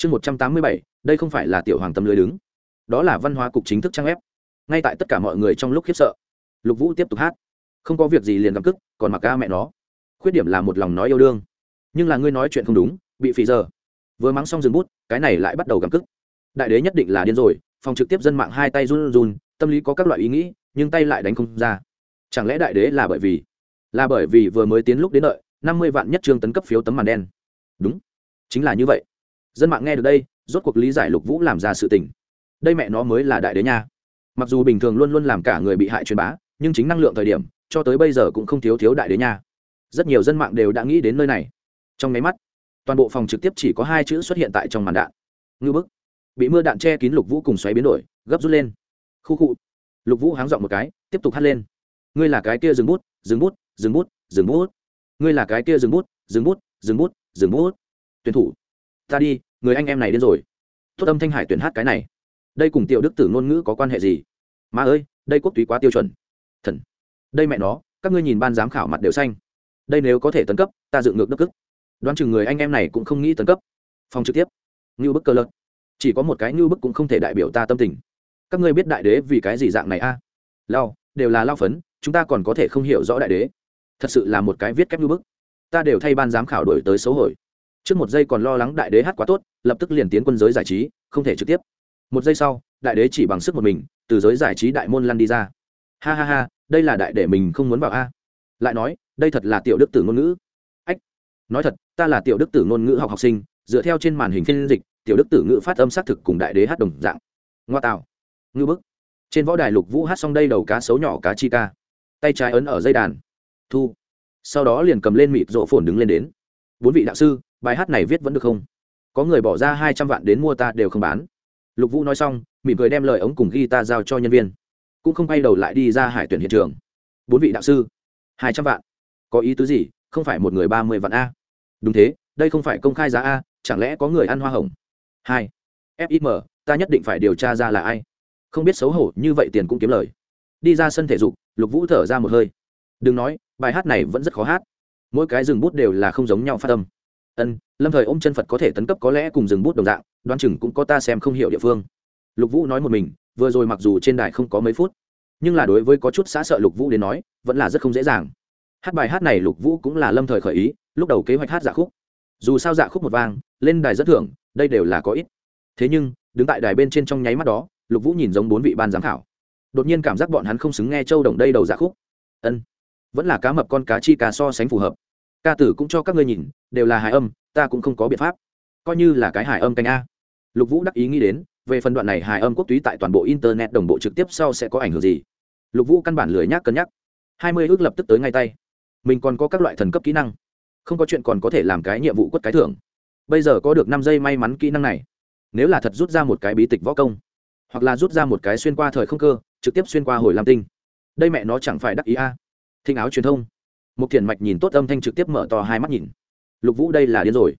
chương một trăm tám mươi bảy, đây không phải là tiểu hoàng tâm lưới đứng. Đó là văn hóa cục chính thức trang ép ngay tại tất cả mọi người trong lúc khiếp sợ, lục vũ tiếp tục hát. Không có việc gì liền gặp cức, còn mặc ca mẹ nó. Khuyết điểm là một lòng nói yêu đương. Nhưng là ngươi nói chuyện không đúng, bị phì giờ. Vừa mắng xong dừng bút, cái này lại bắt đầu gặp cức. Đại đế nhất định là điên rồi, phòng trực tiếp dân mạng hai tay run run, tâm lý có các loại ý nghĩ, nhưng tay lại đánh không ra. Chẳng lẽ đại đế là bởi vì, là bởi vì vừa mới tiến lúc đến đợi, năm mươi vạn nhất trương tấn cấp phiếu tấm màn đen. Đúng, chính là như vậy dân mạng nghe được đây, rốt cuộc lý giải lục vũ làm ra sự tình. Đây mẹ nó mới là đại đế nha. Mặc dù bình thường luôn luôn làm cả người bị hại truyền bá, nhưng chính năng lượng thời điểm, cho tới bây giờ cũng không thiếu thiếu đại đế nha. Rất nhiều dân mạng đều đã nghĩ đến nơi này. Trong máy mắt, toàn bộ phòng trực tiếp chỉ có hai chữ xuất hiện tại trong màn đạn. Ngư bức. Bị mưa đạn che kín lục vũ cùng xoáy biến đổi, gấp rút lên. Khu khu. Lục vũ háng dọn một cái, tiếp tục hắt lên. Ngươi là cái kia dừng bút dừng bút dừng bút dừng bút. Ngươi là cái kia dừng bút dừng bút dừng bút dừng bút. Tuyển thủ. Ta đi người anh em này đến rồi. Tốt âm thanh hải tuyển hát cái này. Đây cùng tiểu đức tử ngôn ngữ có quan hệ gì? Mà ơi, đây quốc túy quá tiêu chuẩn. Thần. Đây mẹ nó, các ngươi nhìn ban giám khảo mặt đều xanh. Đây nếu có thể tấn cấp, ta dựng ngược đất cức đoán chừng người anh em này cũng không nghĩ tấn cấp. Phòng trực tiếp. Ngưu bức cơ lợt chỉ có một cái ngưu bức cũng không thể đại biểu ta tâm tình. Các ngươi biết đại đế vì cái gì dạng này a? À? lao, đều là lao phấn, chúng ta còn có thể không hiểu rõ đại đế. Thật sự là một cái viết kép ngưu bức. Ta đều thay ban giám khảo đổi tới xấu hổi trước một giây còn lo lắng đại đế hát quá tốt, lập tức liền tiến quân giới giải trí, không thể trực tiếp. Một giây sau, đại đế chỉ bằng sức một mình, từ giới giải trí đại môn lăn đi ra. Ha ha ha, đây là đại để mình không muốn vào a. Lại nói, đây thật là tiểu đức tử ngôn ngữ. Ách, nói thật, ta là tiểu đức tử ngôn ngữ học học sinh, dựa theo trên màn hình phiên dịch, tiểu đức tử ngữ phát âm xác thực cùng đại đế hát đồng dạng. Ngoa tạo. Ngư bức. Trên võ đài lục vũ hát xong đây đầu cá sấu nhỏ cá chi ca. Tay trái ấn ở dây đàn. Thu. Sau đó liền cầm lên mịt rộ phồn đứng lên đến. Bốn vị đạo sư bài hát này viết vẫn được không? Có người bỏ ra hai trăm vạn đến mua ta đều không bán. Lục vũ nói xong, mỉm cười đem lời ống cùng ghi ta giao cho nhân viên. Cũng không quay đầu lại đi ra hải tuyển hiện trường. Bốn vị đạo sư, hai trăm vạn. Có ý tứ gì? Không phải một người ba mươi vạn a. Đúng thế, đây không phải công khai giá a, chẳng lẽ có người ăn hoa hồng? Hai. Fim ta nhất định phải điều tra ra là ai. Không biết xấu hổ như vậy tiền cũng kiếm lời. Đi ra sân thể dục, lục vũ thở ra một hơi. Đừng nói, bài hát này vẫn rất khó hát. Mỗi cái rừng bút đều là không giống nhau phát âm ân, lâm thời ôm chân phật có thể tấn cấp có lẽ cùng dừng bút đồng dạng, đoán chừng cũng có ta xem không hiểu địa phương. Lục vũ nói một mình, vừa rồi mặc dù trên đài không có mấy phút, nhưng là đối với có chút xã sợ lục vũ đến nói, vẫn là rất không dễ dàng. Hát bài hát này lục vũ cũng là lâm thời khởi ý, lúc đầu kế hoạch hát dạ khúc. Dù sao dạ khúc một vang, lên đài rất thưởng, đây đều là có ít. Thế nhưng, đứng tại đài bên trên trong nháy mắt đó, lục vũ nhìn giống bốn vị ban giám khảo. Đột nhiên cảm giác bọn hắn không xứng nghe châu đồng đây đầu dạ khúc. Ân, vẫn là cá mập con cá chi cá so sánh phù hợp ca tử cũng cho các ngươi nhìn, đều là hài âm, ta cũng không có biện pháp. Coi như là cái hài âm canh a. Lục vũ đắc ý nghĩ đến, về phần đoạn này hài âm quốc túy tại toàn bộ internet đồng bộ trực tiếp sau sẽ có ảnh hưởng gì? Lục vũ căn bản lười nhác cân nhắc. Hai mươi ước lập tức tới ngay tay. Mình còn có các loại thần cấp kỹ năng. Không có chuyện còn có thể làm cái nhiệm vụ quất cái thưởng. Bây giờ có được năm giây may mắn kỹ năng này. Nếu là thật rút ra một cái bí tịch võ công, hoặc là rút ra một cái xuyên qua thời không cơ, trực tiếp xuyên qua hồi lam tinh. Đây mẹ nó chẳng phải đắc ý a. À. thinh áo truyền thông một thiền mạch nhìn tốt âm thanh trực tiếp mở to hai mắt nhìn. Lục vũ đây là điên rồi.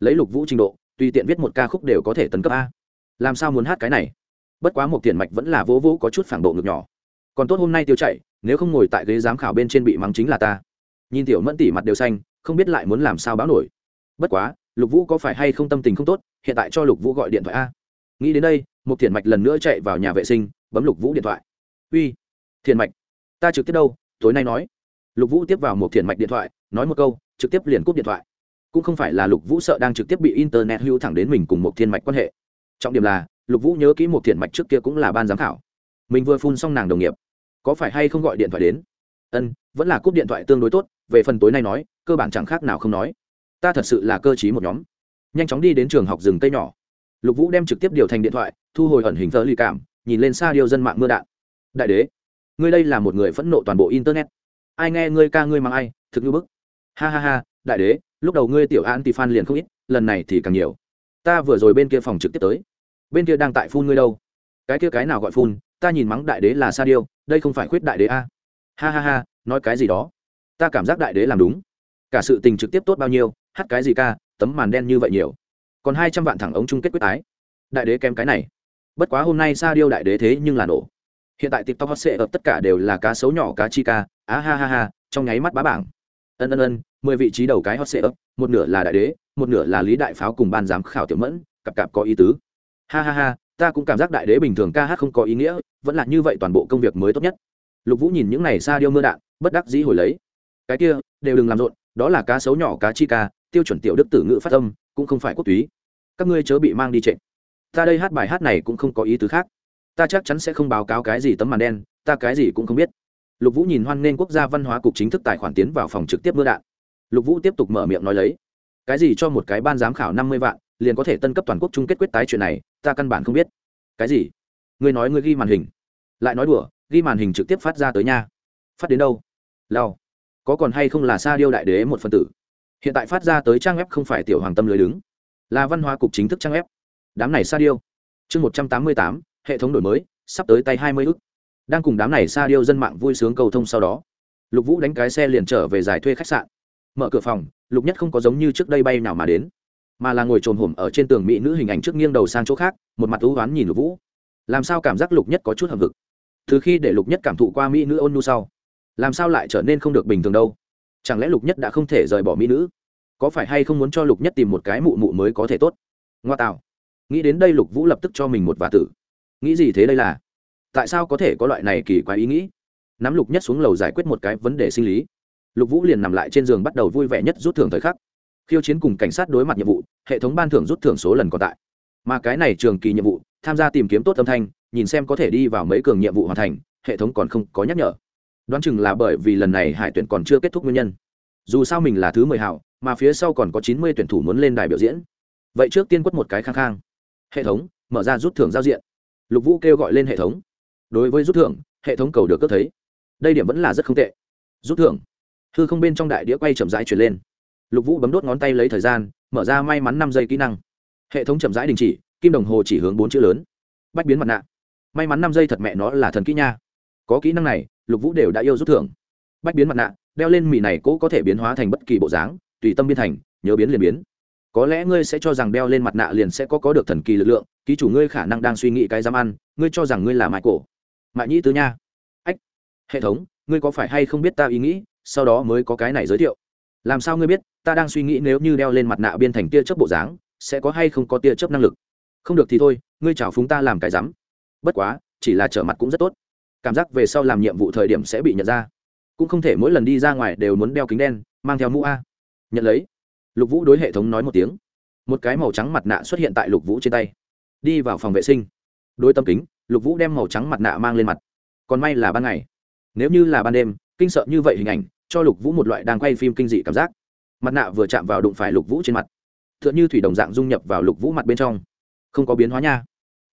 Lấy lục vũ trình độ, tùy tiện viết một ca khúc đều có thể tấn cấp a. Làm sao muốn hát cái này? Bất quá một thiền mạch vẫn là vỗ vỗ có chút phản bộ ngực nhỏ. Còn tốt hôm nay tiêu chạy, nếu không ngồi tại ghế giám khảo bên trên bị mắng chính là ta. Nhìn tiểu mẫn tỉ mặt đều xanh, không biết lại muốn làm sao báo nổi. Bất quá, lục vũ có phải hay không tâm tình không tốt, hiện tại cho lục vũ gọi điện thoại a. Nghĩ đến đây một thiền mạch lần nữa chạy vào nhà vệ sinh, bấm lục vũ điện thoại. Uy thiền mạch, ta trực tiếp đâu? Tối nay nói lục vũ tiếp vào một thiền mạch điện thoại, nói một câu, trực tiếp liền cúp điện thoại. Cũng không phải là lục vũ sợ đang trực tiếp bị internet hưu thẳng đến mình cùng một thiên mạch quan hệ. Trọng điểm là, lục vũ nhớ kỹ một thiền mạch trước kia cũng là ban giám khảo. Mình vừa phun xong nàng đồng nghiệp. Có phải hay không gọi điện thoại đến? Ân, vẫn là cúp điện thoại tương đối tốt, về phần tối nay nói, cơ bản chẳng khác nào không nói. Ta thật sự là cơ t một nhóm. Nhanh chóng đi đến trường học rừng tây nhỏ. Lục vũ đem trực tiếp điều thành điện thoại, thu hồi ẩn hình thơ lì cảm, nhìn lên xa điều dân mạng mưa đạn. Đại đế, ngươi đây là một người phẫn nộ toàn bộ internet ai nghe ngươi ca ngươi mang ai, thực như bức. Ha ha ha, đại đế, lúc đầu ngươi tiểu an thì phan liền không ít, lần này thì càng nhiều. Ta vừa rồi bên kia phòng trực tiếp tới. Bên kia đang tại phun ngươi đâu. Cái kia cái nào gọi phun, ta nhìn mắng đại đế là sa điêu, đây không phải khuyết đại đế a. Ha ha ha, nói cái gì đó. Ta cảm giác đại đế làm đúng. Cả sự tình trực tiếp tốt bao nhiêu, hát cái gì ca, tấm màn đen như vậy nhiều. Còn hai trăm vạn thẳng ống chung kết quyết tái. Đại đế kém cái này. Bất quá hôm nay sa điêu đại đế thế nhưng là nổ. Hiện tại tiktok hot sệ ập tất cả đều là cá sấu nhỏ, cá chi ca á ha ha ha, trong nháy mắt bá bảng. Ân ân ân, mười vị trí đầu cái hot sệ ấp một nửa là đại đế, một nửa là lý đại pháo cùng ban giám khảo tiểu mẫn, cặp cặp có ý tứ. Ha ha ha, ta cũng cảm giác đại đế bình thường ca hát không có ý nghĩa, vẫn là như vậy toàn bộ công việc mới tốt nhất. Lục vũ nhìn những này xa điêu mưa đạn, bất đắc dĩ hồi lấy. Cái kia, đều đừng làm rộn, đó là cá sấu nhỏ cá chi ca, tiêu chuẩn tiểu đức tử ngữ phát âm, cũng không phải quốc túy. Các ngươi chớ bị mang đi trệ. Ta đây hát bài hát này cũng không có ý tứ khác. Ta chắc chắn sẽ không báo cáo cái gì tấm màn đen, ta cái gì cũng không biết lục vũ nhìn hoan nghênh quốc gia văn hóa cục chính thức tài khoản tiến vào phòng trực tiếp mưa đạn. Lục vũ tiếp tục mở miệng nói lấy, cái gì cho một cái ban giám khảo năm mươi vạn, liền có thể tân cấp toàn quốc chung kết quyết tái chuyện này, ta căn bản không biết. Cái gì? Ngươi nói ngươi ghi màn hình. Lại nói đùa, ghi màn hình trực tiếp phát ra tới nha. Phát đến đâu? Lao có còn hay không là sa điêu đại đế một phần tử? Hiện tại phát ra tới trang web không phải tiểu hoàng tâm lưới đứng. Là văn hóa cục chính thức trang web. Đám này sa điêu. Chương một trăm tám mươi tám, hệ thống đổi mới, sắp tới tay hai mươi ức đang cùng đám này sa điêu dân mạng vui sướng cầu thông sau đó. Lục vũ đánh cái xe liền trở về giải thuê khách sạn. Mở cửa phòng, lục nhất không có giống như trước đây bay nào mà đến, mà là ngồi trồm hổm ở trên tường mỹ nữ hình ảnh trước nghiêng đầu sang chỗ khác, một mặt thú oán nhìn lục vũ. Làm sao cảm giác lục nhất có chút hầm vực từ khi để lục nhất cảm thụ qua mỹ nữ ôn nu sau, làm sao lại trở nên không được bình thường đâu? Chẳng lẽ lục nhất đã không thể rời bỏ mỹ nữ? Có phải hay không muốn cho lục nhất tìm một cái mụ mụ mới có thể tốt? Ngoa tạo. Nghĩ đến đây lục vũ lập tức cho mình một vả tử. Nghĩ gì thế đây là? Tại sao có thể có loại này kỳ quái ý nghĩ? Nắm lục nhất xuống lầu giải quyết một cái vấn đề sinh lý. Lục vũ liền nằm lại trên giường bắt đầu vui vẻ nhất rút thưởng thời khắc. Khiêu chiến cùng cảnh sát đối mặt nhiệm vụ, hệ thống ban thưởng rút thưởng số lần còn tại. Mà cái này trường kỳ nhiệm vụ, tham gia tìm kiếm tốt âm thanh, nhìn xem có thể đi vào mấy cường nhiệm vụ hoàn thành, hệ thống còn không có nhắc nhở. Đoán chừng là bởi vì lần này hải tuyển còn chưa kết thúc nguyên nhân. Dù sao mình là thứ mười hảo, mà phía sau còn có chín mươi tuyển thủ muốn lên đài biểu diễn. Vậy trước tiên quất một cái khang khang. Hệ thống, mở ra rút thưởng giao diện. Lục vũ kêu gọi lên hệ thống đối với rút thưởng, hệ thống cầu được cấp thấy. Đây điểm vẫn là rất không tệ. Rút thưởng. Hư không bên trong đại đĩa quay chậm rãi chuyển lên. Lục vũ bấm đốt ngón tay lấy thời gian, mở ra may mắn năm giây kỹ năng. Hệ thống chậm rãi đình chỉ, kim đồng hồ chỉ hướng bốn chữ lớn. Bách biến mặt nạ. May mắn năm giây thật mẹ nó là thần kỹ nha. Có kỹ năng này, lục vũ đều đã yêu rút thưởng. Bách biến mặt nạ, đeo lên mì này cố có thể biến hóa thành bất kỳ bộ dáng, tùy tâm biên thành, nhớ biến liền biến. Có lẽ ngươi sẽ cho rằng đeo lên mặt nạ liền sẽ có có được thần kỳ lực lượng, ký chủ ngươi khả năng đang suy nghĩ cái dám ăn, ngươi cho rằng ngươi là mãi cổ mại nhĩ tứ nha. Ách, hệ thống, ngươi có phải hay không biết ta ý nghĩ, sau đó mới có cái này giới thiệu. Làm sao ngươi biết, ta đang suy nghĩ nếu như đeo lên mặt nạ biên thành tia chớp bộ dáng, sẽ có hay không có tia chớp năng lực. Không được thì thôi, ngươi chào phúng ta làm cái rắm. Bất quá, chỉ là trở mặt cũng rất tốt. Cảm giác về sau làm nhiệm vụ thời điểm sẽ bị nhận ra. Cũng không thể mỗi lần đi ra ngoài đều muốn đeo kính đen, mang theo mũ a. Nhận lấy. Lục vũ đối hệ thống nói một tiếng. Một cái màu trắng mặt nạ xuất hiện tại lục vũ trên tay. Đi vào phòng vệ sinh. Đôi tâm kính lục vũ đem màu trắng mặt nạ mang lên mặt. Còn may là ban ngày. Nếu như là ban đêm, kinh sợ như vậy hình ảnh, cho lục vũ một loại đang quay phim kinh dị cảm giác. Mặt nạ vừa chạm vào đụng phải lục vũ trên mặt. T h ư ợ n h ư thủy đồng dạng dung nhập vào lục vũ mặt bên trong. Không có biến hóa nha.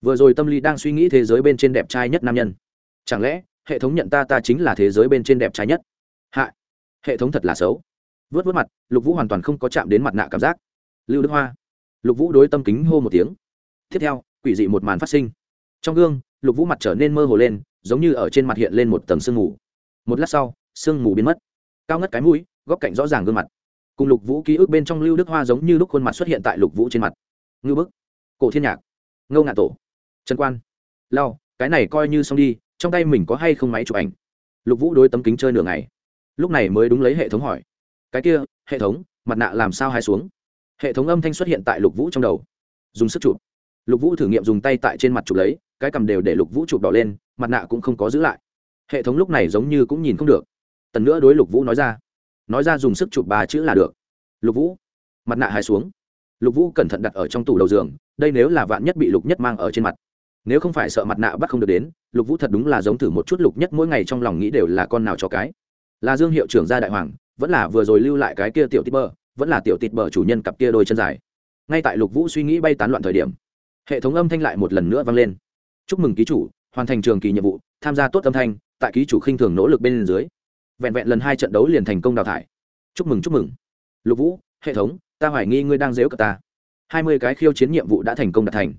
Vừa rồi tâm lý đang suy nghĩ thế giới bên trên đẹp trai nhất nam nhân. Chẳng lẽ, hệ thống nhận ta ta chính là thế giới bên trên đẹp trai nhất? Hạ. Hệ thống thật là xấu. Vớt vớt mặt, lục vũ hoàn toàn không có chạm đến mặt nạ cảm giác. Lưu đức hoa. Lục vũ đối tâm kính hô một tiếng. Tiếp theo, quỷ dị một màn phát sinh trong gương, lục vũ mặt trở nên mơ hồ lên, giống như ở trên mặt hiện lên một tầng sương mù. Một lát sau, sương mù biến mất. Cao ngất cái mũi, góc cạnh rõ ràng gương mặt. Cùng lục vũ ký ức bên trong lưu đức hoa giống như lúc khuôn mặt xuất hiện tại lục vũ trên mặt. Ngư bức, cổ thiên nhạc ngâu ngạ tổ, trần quan lao cái này coi như xong đi, trong tay mình có hay không máy chụp ảnh? Lục vũ đối tấm kính chơi nửa ngày. Lúc này mới đúng lấy hệ thống hỏi. Cái kia, hệ thống, mặt nạ làm sao hai xuống? Hệ thống âm thanh xuất hiện tại lục vũ trong đầu. Dùng sức chụp lục vũ thử nghiệm dùng tay tại trên mặt chụp lấy, cái cầm đều để lục vũ chụp đỏ lên, mặt nạ cũng không có giữ lại. Hệ thống lúc này giống như cũng nhìn không được. Tần nữa đối lục vũ nói ra. Nói ra dùng sức chụp ba chữ là được. Lục vũ, mặt nạ hai xuống. Lục vũ cẩn thận đặt ở trong tủ đầu giường, đây nếu là vạn nhất bị lục nhất mang ở trên mặt. Nếu không phải sợ mặt nạ bắt không được đến, lục vũ thật đúng là giống thử một chút lục nhất mỗi ngày trong lòng nghĩ đều là con nào cho cái. Là dương hiệu trưởng gia đại hoàng, vẫn là vừa rồi lưu lại cái kia tiểu tít bờ, vẫn là tiểu tít bờ chủ nhân cặp kia đôi chân dài. Ngay tại lục vũ suy nghĩ bay tán loạn thời điểm hệ thống âm thanh lại một lần nữa vang lên. Chúc mừng ký chủ, hoàn thành trường kỳ nhiệm vụ, tham gia tốt âm thanh, tại ký chủ khinh thường nỗ lực bên dưới. Vẹn vẹn lần hai trận đấu liền thành công đào thải. Chúc mừng chúc mừng. Lục vũ, hệ thống, ta hoài nghi ngươi đang dếu cờ ta. Hai mươi cái khiêu chiến nhiệm vụ đã thành công đạt thành.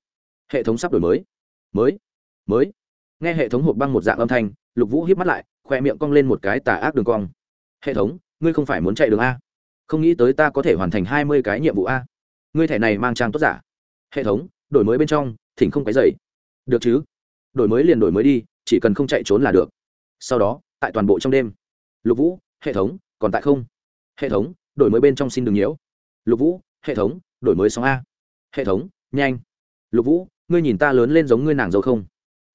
Hệ thống sắp đổi mới. Mới mới. Nghe hệ thống hộp băng một dạng âm thanh, lục vũ hiếp mắt lại, khoe miệng cong lên một cái tà ác đường cong. Hệ thống, ngươi không phải muốn chạy đường a. Không nghĩ tới ta có thể hoàn thành hai mươi cái nhiệm vụ a. Ngươi thẻ này mang trang tốt giả. Hệ thống đổi mới bên trong, thỉnh không cái dày được chứ? Đổi mới liền đổi mới đi, chỉ cần không chạy trốn là được. Sau đó, tại toàn bộ trong đêm, lục vũ, hệ thống, còn tại không? Hệ thống, đổi mới bên trong xin đừng nhiễu. Lục vũ, hệ thống, đổi mới sóng a. Hệ thống, nhanh. Lục vũ, ngươi nhìn ta lớn lên giống ngươi nàng dâu không?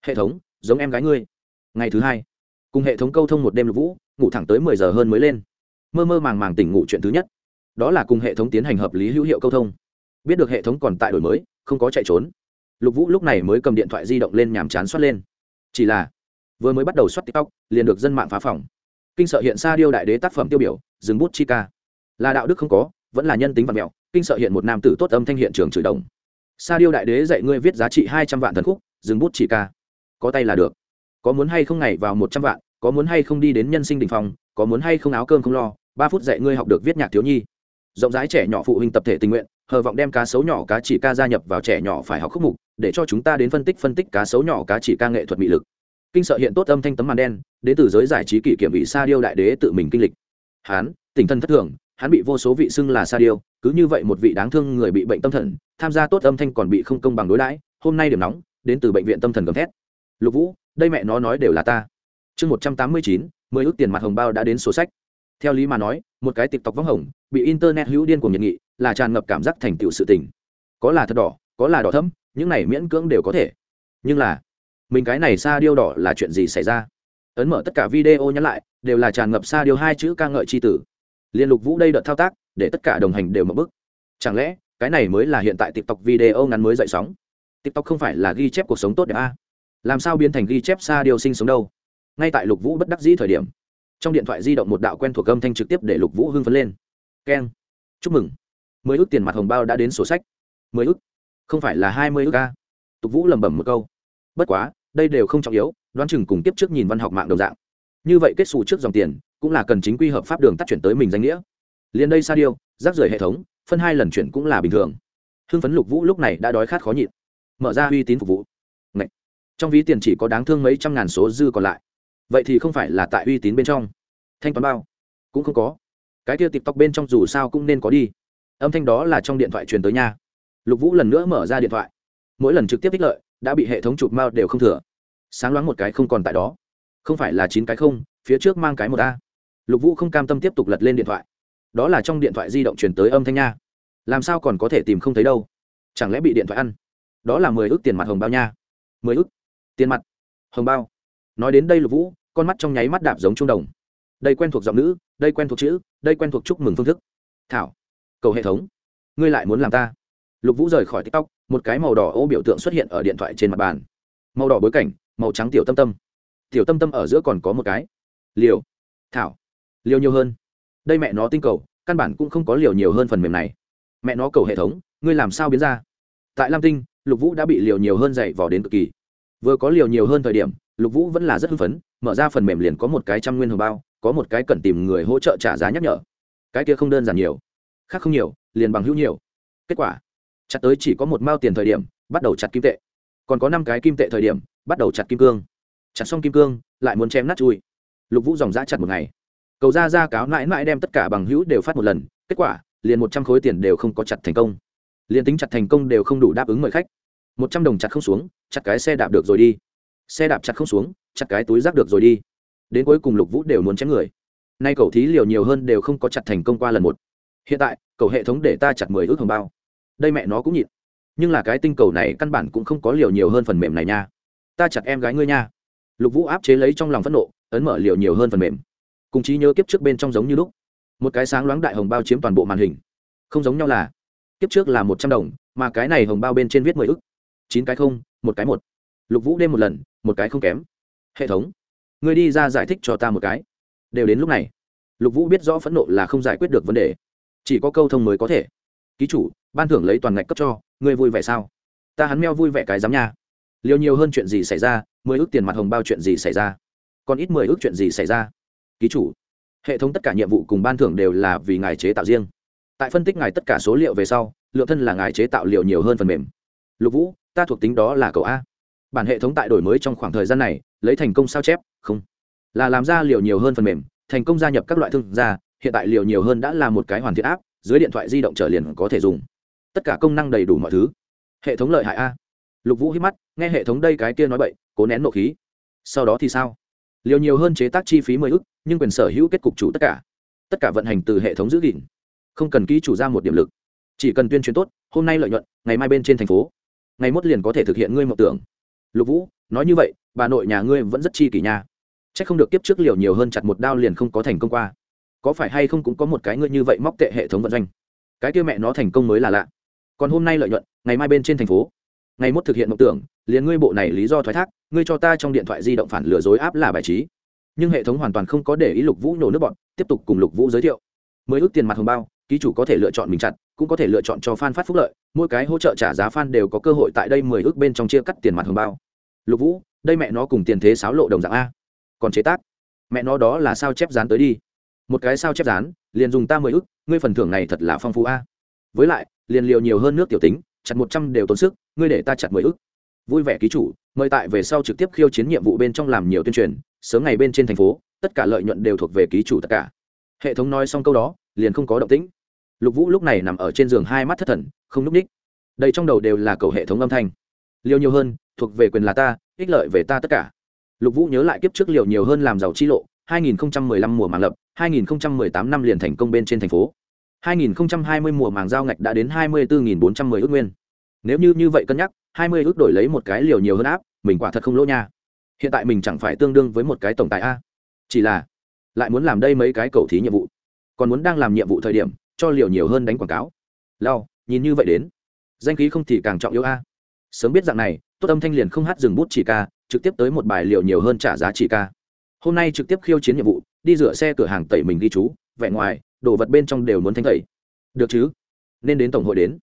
Hệ thống, giống em gái ngươi. Ngày thứ hai, cùng hệ thống câu thông một đêm lục vũ, ngủ thẳng tới mười giờ hơn mới lên. Mơ mơ màng màng tỉnh ngủ chuyện thứ nhất. Đó là cùng hệ thống tiến hành hợp lý hữu hiệu câu thông. Biết được hệ thống còn tại đổi mới không có chạy trốn. Lục vũ lúc này mới cầm điện thoại di động lên nhàm chán xoát lên. Chỉ là, vừa mới bắt đầu xoát tiktok, liền được dân mạng phá phòng. Kinh sợ hiện sa điêu đại đế tác phẩm tiêu biểu, dừng bút chi ca. Là đạo đức không có, vẫn là nhân tính vật mẹo, kinh sợ hiện một nam tử tốt âm thanh hiện trường chửi đồng. Sa điêu đại đế dạy ngươi viết giá trị hai trăm vạn thần khúc, dừng bút chỉ ca. Có tay là được. Có muốn hay không ngày vào một trăm vạn, có muốn hay không đi đến nhân sinh đình phòng có muốn hay không áo cơm không lo, ba phút dạy ngươi học được viết nhạc thiếu nhi. Rộng rãi trẻ nhỏ phụ huynh tập thể tình nguyện hờ vọng đem cá sấu nhỏ cá chỉ ca gia nhập vào trẻ nhỏ phải học khúc mục, để cho chúng ta đến phân tích phân tích cá sấu nhỏ cá chỉ ca nghệ thuật bị lực. Kinh sợ hiện tốt âm thanh tấm màn đen, đến từ giới giải trí kỷ kiểm vị sa điêu đại đế tự mình kinh lịch. Hán, tỉnh thân thất thường, hắn bị vô số vị xưng là sa điêu, cứ như vậy một vị đáng thương người bị bệnh tâm thần, tham gia tốt âm thanh còn bị không công bằng đối đãi, hôm nay điểm nóng, đến từ bệnh viện tâm thần gầm thét. Lục vũ, đây mẹ nó nói đều là ta. Chương một trăm tám mươi chín, mười ước tiền mặt hồng bao đã đến sổ sách. Theo lý mà nói, một cái tộc vắng hồng, bị internet hữu điên của nhiệt nghị là tràn ngập cảm giác thành tựu sự tình. Có là thật đỏ, có là đỏ thấm những này miễn cưỡng đều có thể. Nhưng là, mình cái này xa điêu đỏ là chuyện gì xảy ra? Ấn mở tất cả video nhắn lại, đều là tràn ngập xa điêu hai chữ ca ngợi c h i tử. Liên lục vũ đây đợt thao tác, để tất cả đồng hành đều mở bức chẳng lẽ, cái này mới là hiện tại tiktok video ngắn mới dậy sóng? Tiktok không phải là ghi chép cuộc sống tốt đẹp a? À? làm sao biến thành ghi chép xa điêu sinh sống đâu? Ngay tại lục vũ bất đắc dĩ thời điểm, trong điện thoại di động một đạo quen thuộc âm thanh trực tiếp để lục vũ hưng phấn lên. Keng. Chúc mừng mười ước tiền mặt hồng bao đã đến sổ sách. Mười ước? Không phải là hai mươi ước ca tục vũ lẩm bẩm một câu. Bất quá, đây đều không trọng yếu, đoán chừng cùng tiếp trước nhìn văn học mạng đồng dạng. Như vậy kết xù trước dòng tiền, cũng là cần chính quy hợp pháp đường tắt chuyển tới mình danh nghĩa. Liền đây sa điêu, rác rưởi hệ thống, phân hai lần chuyển cũng là bình thường. Hưng phấn lục vũ lúc này đã đói khát khó nhịn. Mở ra uy tín phục vụ. Ngậy. trong ví tiền chỉ có đáng thương mấy trăm ngàn số dư còn lại. Vậy thì không phải là tại uy tín bên trong. Thanh toán bao. Cũng không có. Cái kia tóc bên trong dù sao cũng nên có đi âm thanh đó là trong điện thoại truyền tới nha. Lục vũ lần nữa mở ra điện thoại. Mỗi lần trực tiếp ích lợi, đã bị hệ thống chụp mao đều không thừa. Sáng loáng một cái không còn tại đó. Không phải là chín cái không, phía trước mang cái một a. Lục vũ không cam tâm tiếp tục lật lên điện thoại. Đó là trong điện thoại di động truyền tới âm thanh nha. Làm sao còn có thể tìm không thấy đâu? Chẳng lẽ bị điện thoại ăn? Đó là mười ước tiền mặt hồng bao nha. Mười ước tiền mặt? Hồng bao. Nói đến đây lục vũ, con mắt trong nháy mắt đạp giống trung đồng. Đây quen thuộc giọng nữ, đây quen thuộc chữ, đây quen thuộc chúc mừng phương thức. Thảo cầu hệ thống. Ngươi lại muốn làm ta? Lục vũ rời khỏi tiktok, một cái màu đỏ ô biểu tượng xuất hiện ở điện thoại trên mặt bàn. Màu đỏ bối cảnh, màu trắng tiểu tâm tâm. Tiểu tâm tâm ở giữa còn có một cái. Liều. Thảo. Liều nhiều hơn. Đây mẹ nó tinh cầu, căn bản cũng không có liều nhiều hơn phần mềm này. Mẹ nó cầu hệ thống, ngươi làm sao biến ra? Tại lam tinh, lục vũ đã bị liều nhiều hơn dạy vò đến cực kỳ. Vừa có liều nhiều hơn thời điểm, lục vũ vẫn là rất hưng phấn, mở ra phần mềm liền có một cái trăm nguyên hồng bao, có một cái cần tìm người hỗ trợ trả giá nhắc nhở. Cái kia không đơn giản nhiều khác không nhiều, liền bằng hữu nhiều. Kết quả, chặt tới chỉ có một mao tiền thời điểm, bắt đầu chặt kim tệ. Còn có năm cái kim tệ thời điểm, bắt đầu chặt kim cương. Chặt xong kim cương, lại muốn chém nát chui. Lục vũ dòng dã chặt một ngày. Cầu ra ra cáo mãi mãi đem tất cả bằng hữu đều phát một lần, kết quả, liền một trăm khối tiền đều không có chặt thành công. Liền tính chặt thành công đều không đủ đáp ứng mời khách. Một trăm đồng chặt không xuống, chặt cái xe đạp được rồi đi. Xe đạp chặt không xuống, chặt cái túi rác được rồi đi. Đến cuối cùng lục vũ đều muốn chém người. Nay cầu thí liều nhiều hơn đều không có chặt thành công qua lần một hiện tại, cầu hệ thống để ta chặt mười ước hồng bao. Đây mẹ nó cũng nhịn. Nhưng là cái tinh cầu này căn bản cũng không có liều nhiều hơn phần mềm này nha. Ta chặt em gái ngươi nha. Lục vũ áp chế lấy trong lòng phẫn nộ, ấn mở liều nhiều hơn phần mềm. Cùng trí nhớ kiếp trước bên trong giống như lúc. Một cái sáng loáng đại hồng bao chiếm toàn bộ màn hình. Không giống nhau là, kiếp trước là một trăm đồng, mà cái này hồng bao bên trên viết mười ức chín cái không, một cái một. Lục vũ đêm một lần, một cái không kém. Hệ thống, ngươi đi ra giải thích cho ta một cái. Đều đến lúc này. Lục vũ biết rõ phẫn nộ là không giải quyết được vấn đề chỉ có câu thông mới có thể. Ký chủ, ban thưởng lấy toàn ngạch cấp cho, ngươi vui vẻ sao? Ta hắn meo vui vẻ cái dám nha. Liều nhiều hơn chuyện gì xảy ra, mười ước tiền mặt hồng bao chuyện gì xảy ra? Còn ít mười ước chuyện gì xảy ra? Ký chủ, hệ thống tất cả nhiệm vụ cùng ban thưởng đều là vì ngài chế tạo riêng. Tại phân tích ngài tất cả số liệu về sau, lượng thân là ngài chế tạo liệu nhiều hơn phần mềm. Lục vũ, ta thuộc tính đó là cậu a. Bản hệ thống tại đổi mới trong khoảng thời gian này, lấy thành công sao chép? Không. Là làm ra liệu nhiều hơn phần mềm, thành công gia nhập các loại thương gia hiện tại liều nhiều hơn đã là một cái hoàn thiện áp, dưới điện thoại di động trở liền có thể dùng. Tất cả công năng đầy đủ mọi thứ. Hệ thống lợi hại a. Lục vũ hít mắt, nghe hệ thống đây cái kia nói bậy, cố nén nộ khí. Sau đó thì sao? Liều nhiều hơn chế tác chi phí mười ức, nhưng quyền sở hữu kết cục chủ tất cả. Tất cả vận hành từ hệ thống giữ gìn. Không cần ký chủ ra một điểm lực. Chỉ cần tuyên truyền tốt, hôm nay lợi nhuận, ngày mai bên trên thành phố. Ngày mốt liền có thể thực hiện ngươi mộng tưởng. Lục vũ, nói như vậy, bà nội nhà ngươi vẫn rất chi kỷ nha. C h ắ c không được kiếp trước liều nhiều hơn chặt một đao liền không có thành công qua có phải hay không cũng có một cái ngươi như vậy móc tệ hệ thống vận doanh. Cái kia mẹ nó thành công mới là lạ. Còn hôm nay lợi nhuận, ngày mai bên trên thành phố. Ngày mốt thực hiện mộng tưởng, liền ngươi bộ này lý do thoái thác, ngươi cho ta trong điện thoại di động phản lừa dối áp là bài trí. Nhưng hệ thống hoàn toàn không có để ý lục vũ nổ nước bọn, tiếp tục cùng lục vũ giới thiệu. Mới ước tiền mặt hồng bao, ký chủ có thể lựa chọn mình chặt, cũng có thể lựa chọn cho fan phát phúc lợi, mỗi cái hỗ trợ trả giá fan đều có cơ hội tại đây mười ước bên trong chia cắt tiền mặt hồng bao. Lục vũ, đây mẹ nó cùng tiền thế sáo lộ đồng dạng a. Còn chế tác. Mẹ nó đó là sao chép dán tới đi một cái sao chép dán, liền dùng ta mười ước ngươi phần thưởng này thật là phong phú a. Với lại, liền liều nhiều hơn nước tiểu tính, chặt một trăm đều tốn sức, ngươi để ta chặt mười ước vui vẻ ký chủ, mời tại về sau trực tiếp khiêu chiến nhiệm vụ bên trong làm nhiều tuyên truyền, sớm ngày bên trên thành phố, tất cả lợi nhuận đều thuộc về ký chủ tất cả. Hệ thống nói xong câu đó, liền không có động tĩnh. Lục vũ lúc này nằm ở trên giường hai mắt thất thần, không n ú c ních. Đây trong đầu đều là cầu hệ thống âm thanh. Liều nhiều hơn, thuộc về quyền là ta, ích lợi về ta tất cả. Lục vũ nhớ lại kiếp trước liều nhiều hơn làm giàu chi lộ 2015 mùa màng lập 2018 năm liền thành công bên trên thành phố. 2020 mùa màng giao ngạch đã đến 24.410 ước nguyên. Nếu như như vậy cân nhắc 20 ước đổi lấy một cái liều nhiều hơn áp, mình quả thật không lỗ nha. Hiện tại mình chẳng phải tương đương với một cái tổng tài a. Chỉ là, lại muốn làm đây mấy cái cầu thí nhiệm vụ. Còn muốn đang làm nhiệm vụ thời điểm, cho liều nhiều hơn đánh quảng cáo. Lao nhìn như vậy đến. Danh khí không thì càng trọng yếu a. Sớm biết dạng này, tốt âm thanh liền không hát dừng bút chỉ ca, trực tiếp tới một bài liều nhiều hơn trả giá chỉ ca hôm nay trực tiếp khiêu chiến nhiệm vụ, đi rửa xe cửa hàng tẩy mình ghi chú vẹn ngoài, đồ vật bên trong đều muốn thanh tẩy. Được chứ? Nên đến tổng hội đến.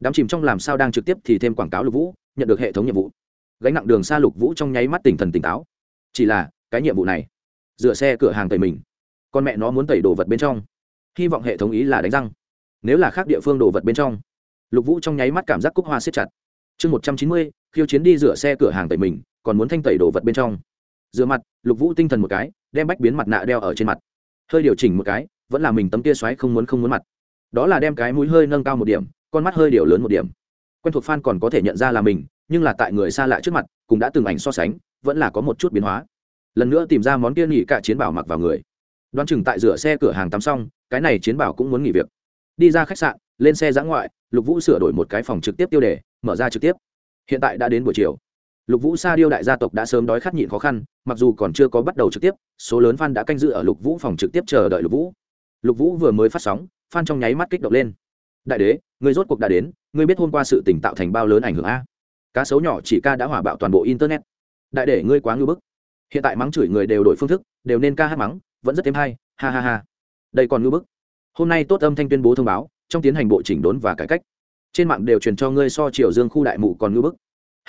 Đám chìm trong làm sao đang trực tiếp thì thêm quảng cáo lục vũ, nhận được hệ thống nhiệm vụ. Gánh nặng đường xa lục vũ trong nháy mắt tỉnh thần tỉnh táo. Chỉ là, cái nhiệm vụ này, rửa xe cửa hàng tẩy mình, con mẹ nó muốn tẩy đồ vật bên trong. Hy vọng hệ thống ý là đánh răng. Nếu là khác địa phương đồ vật bên trong, lục vũ trong nháy mắt cảm giác cúc hoa siết chặt. Chương một trăm chín mươi, khiêu chiến đi rửa xe cửa hàng tẩy mình, còn muốn thanh tẩy đồ vật bên trong rửa mặt, lục vũ tinh thần một cái, đem bách biến mặt nạ đeo ở trên mặt. Hơi điều chỉnh một cái, vẫn là mình tấm tia xoáy không muốn không muốn mặt. Đó là đem cái mũi hơi nâng cao một điểm, con mắt hơi điều lớn một điểm. Quen thuộc f còn có thể nhận ra là mình, nhưng là tại người xa lạ trước mặt, cũng đã từng ảnh so sánh, vẫn là có một chút biến hóa. Lần nữa tìm ra món kia nghỉ cả chiến bảo mặc vào người. Đoán chừng tại rửa xe cửa hàng tắm xong, cái này chiến bảo cũng muốn nghỉ việc. Đi ra khách sạn, lên xe giã ngoại, lục vũ sửa đổi một cái phòng trực tiếp tiêu đề, mở ra trực tiếp. Hiện tại đã đến buổi chiều lục vũ sa điêu đại gia tộc đã sớm đói khát nhịn khó khăn, mặc dù còn chưa có bắt đầu trực tiếp, số lớn f a n đã canh giữ ở lục vũ phòng trực tiếp chờ đợi lục vũ. Lục vũ vừa mới phát sóng f a n trong nháy mắt kích động lên. Đại đế người rốt cuộc đã đến người biết hôm qua sự tỉnh tạo thành bao lớn ảnh hưởng a? Cá sấu nhỏ chỉ ca đã hỏa bạo toàn bộ internet. Đại đế, ngươi quá ngư bức. Hiện tại mắng chửi người đều đổi phương thức, đều nên ca hát mắng, vẫn rất thêm hay, ha ha ha. Đây còn ngư bức. Hôm nay tốt âm thanh tuyên bố thông báo, trong tiến hành bộ chỉnh đốn và cải cách. Trên mạng đều truyền cho ngươi so triều dương khu đại mụ còn ngư bức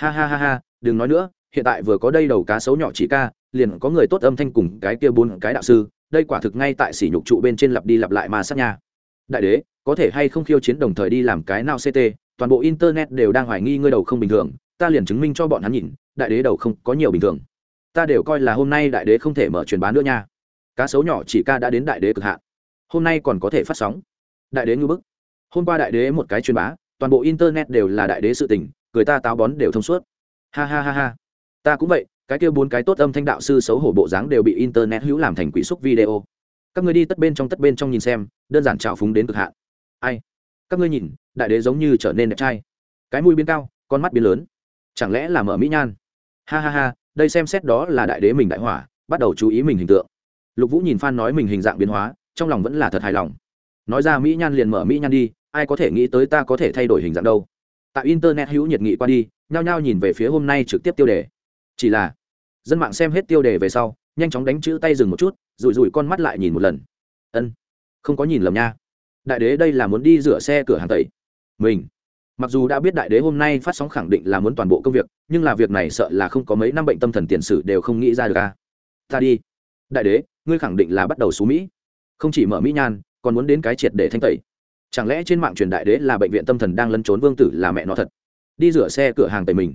ha ha ha ha, đừng nói nữa, hiện tại vừa có đây đầu cá sấu nhỏ chỉ ca, liền có người tốt âm thanh cùng cái kia bốn cái đạo sư, đây quả thực ngay tại sỉ nhục trụ bên trên lặp đi lặp lại mà sát nha. Đại đế, có thể hay không khiêu chiến đồng thời đi làm cái nào ct toàn bộ internet đều đang hoài nghi ngươi đầu không bình thường, ta liền chứng minh cho bọn hắn nhìn, đại đế đầu không có nhiều bình thường. Ta đều coi là hôm nay đại đế không thể mở truyền bán nữa nha. Cá sấu nhỏ chỉ ca đã đến đại đế cực hạn. Hôm nay còn có thể phát sóng. Đại đế ngư bức. Hôm qua đại đế một cái truyền bá, toàn bộ internet đều là đại đế sự tình cười ta táo bón đều thông suốt. Ha ha ha ha. Ta cũng vậy, cái kia bốn cái tốt âm thanh đạo sư xấu hổ bộ dáng đều bị internet hữu làm thành quỷ xúc video. Các người đi tất bên trong tất bên trong nhìn xem, đơn giản trào phúng đến cực hạn. Ai? Các ngươi nhìn, đại đế giống như trở nên đẹp trai. Cái mũi biến cao, con mắt biến lớn. Chẳng lẽ là mở mỹ nhan? Ha ha ha, đây xem xét đó là đại đế mình đại hỏa, bắt đầu chú ý mình hình tượng. Lục vũ nhìn phan nói mình hình dạng biến hóa, trong lòng vẫn là thật hài lòng. Nói ra mỹ nhan liền mở mỹ nhan đi, ai có thể nghĩ tới ta có thể thay đổi hình dạng đâu? Tại internet hữu nhiệt nghị qua đi, nhao nhao nhìn về phía hôm nay trực tiếp tiêu đề. Chỉ là, dân mạng xem hết tiêu đề về sau, nhanh chóng đánh chữ tay dừng một chút, rủi rủi con mắt lại nhìn một lần. Ân, không có nhìn lầm nha. Đại đế đây là muốn đi rửa xe cửa hàng tẩy. Mình, mặc dù đã biết đại đế hôm nay phát sóng khẳng định là muốn toàn bộ công việc, nhưng là việc này sợ là không có mấy năm bệnh tâm thần tiền sử đều không nghĩ ra được à. ta đi. Đại đế, ngươi khẳng định là bắt đầu xú mỹ. Không chỉ mở mỹ nhan, còn muốn đến cái triệt để thanh tẩy chẳng lẽ trên mạng truyền đại đế là bệnh viện tâm thần đang lân trốn vương tử là mẹ nó thật? Đi rửa xe cửa hàng tẩy mình.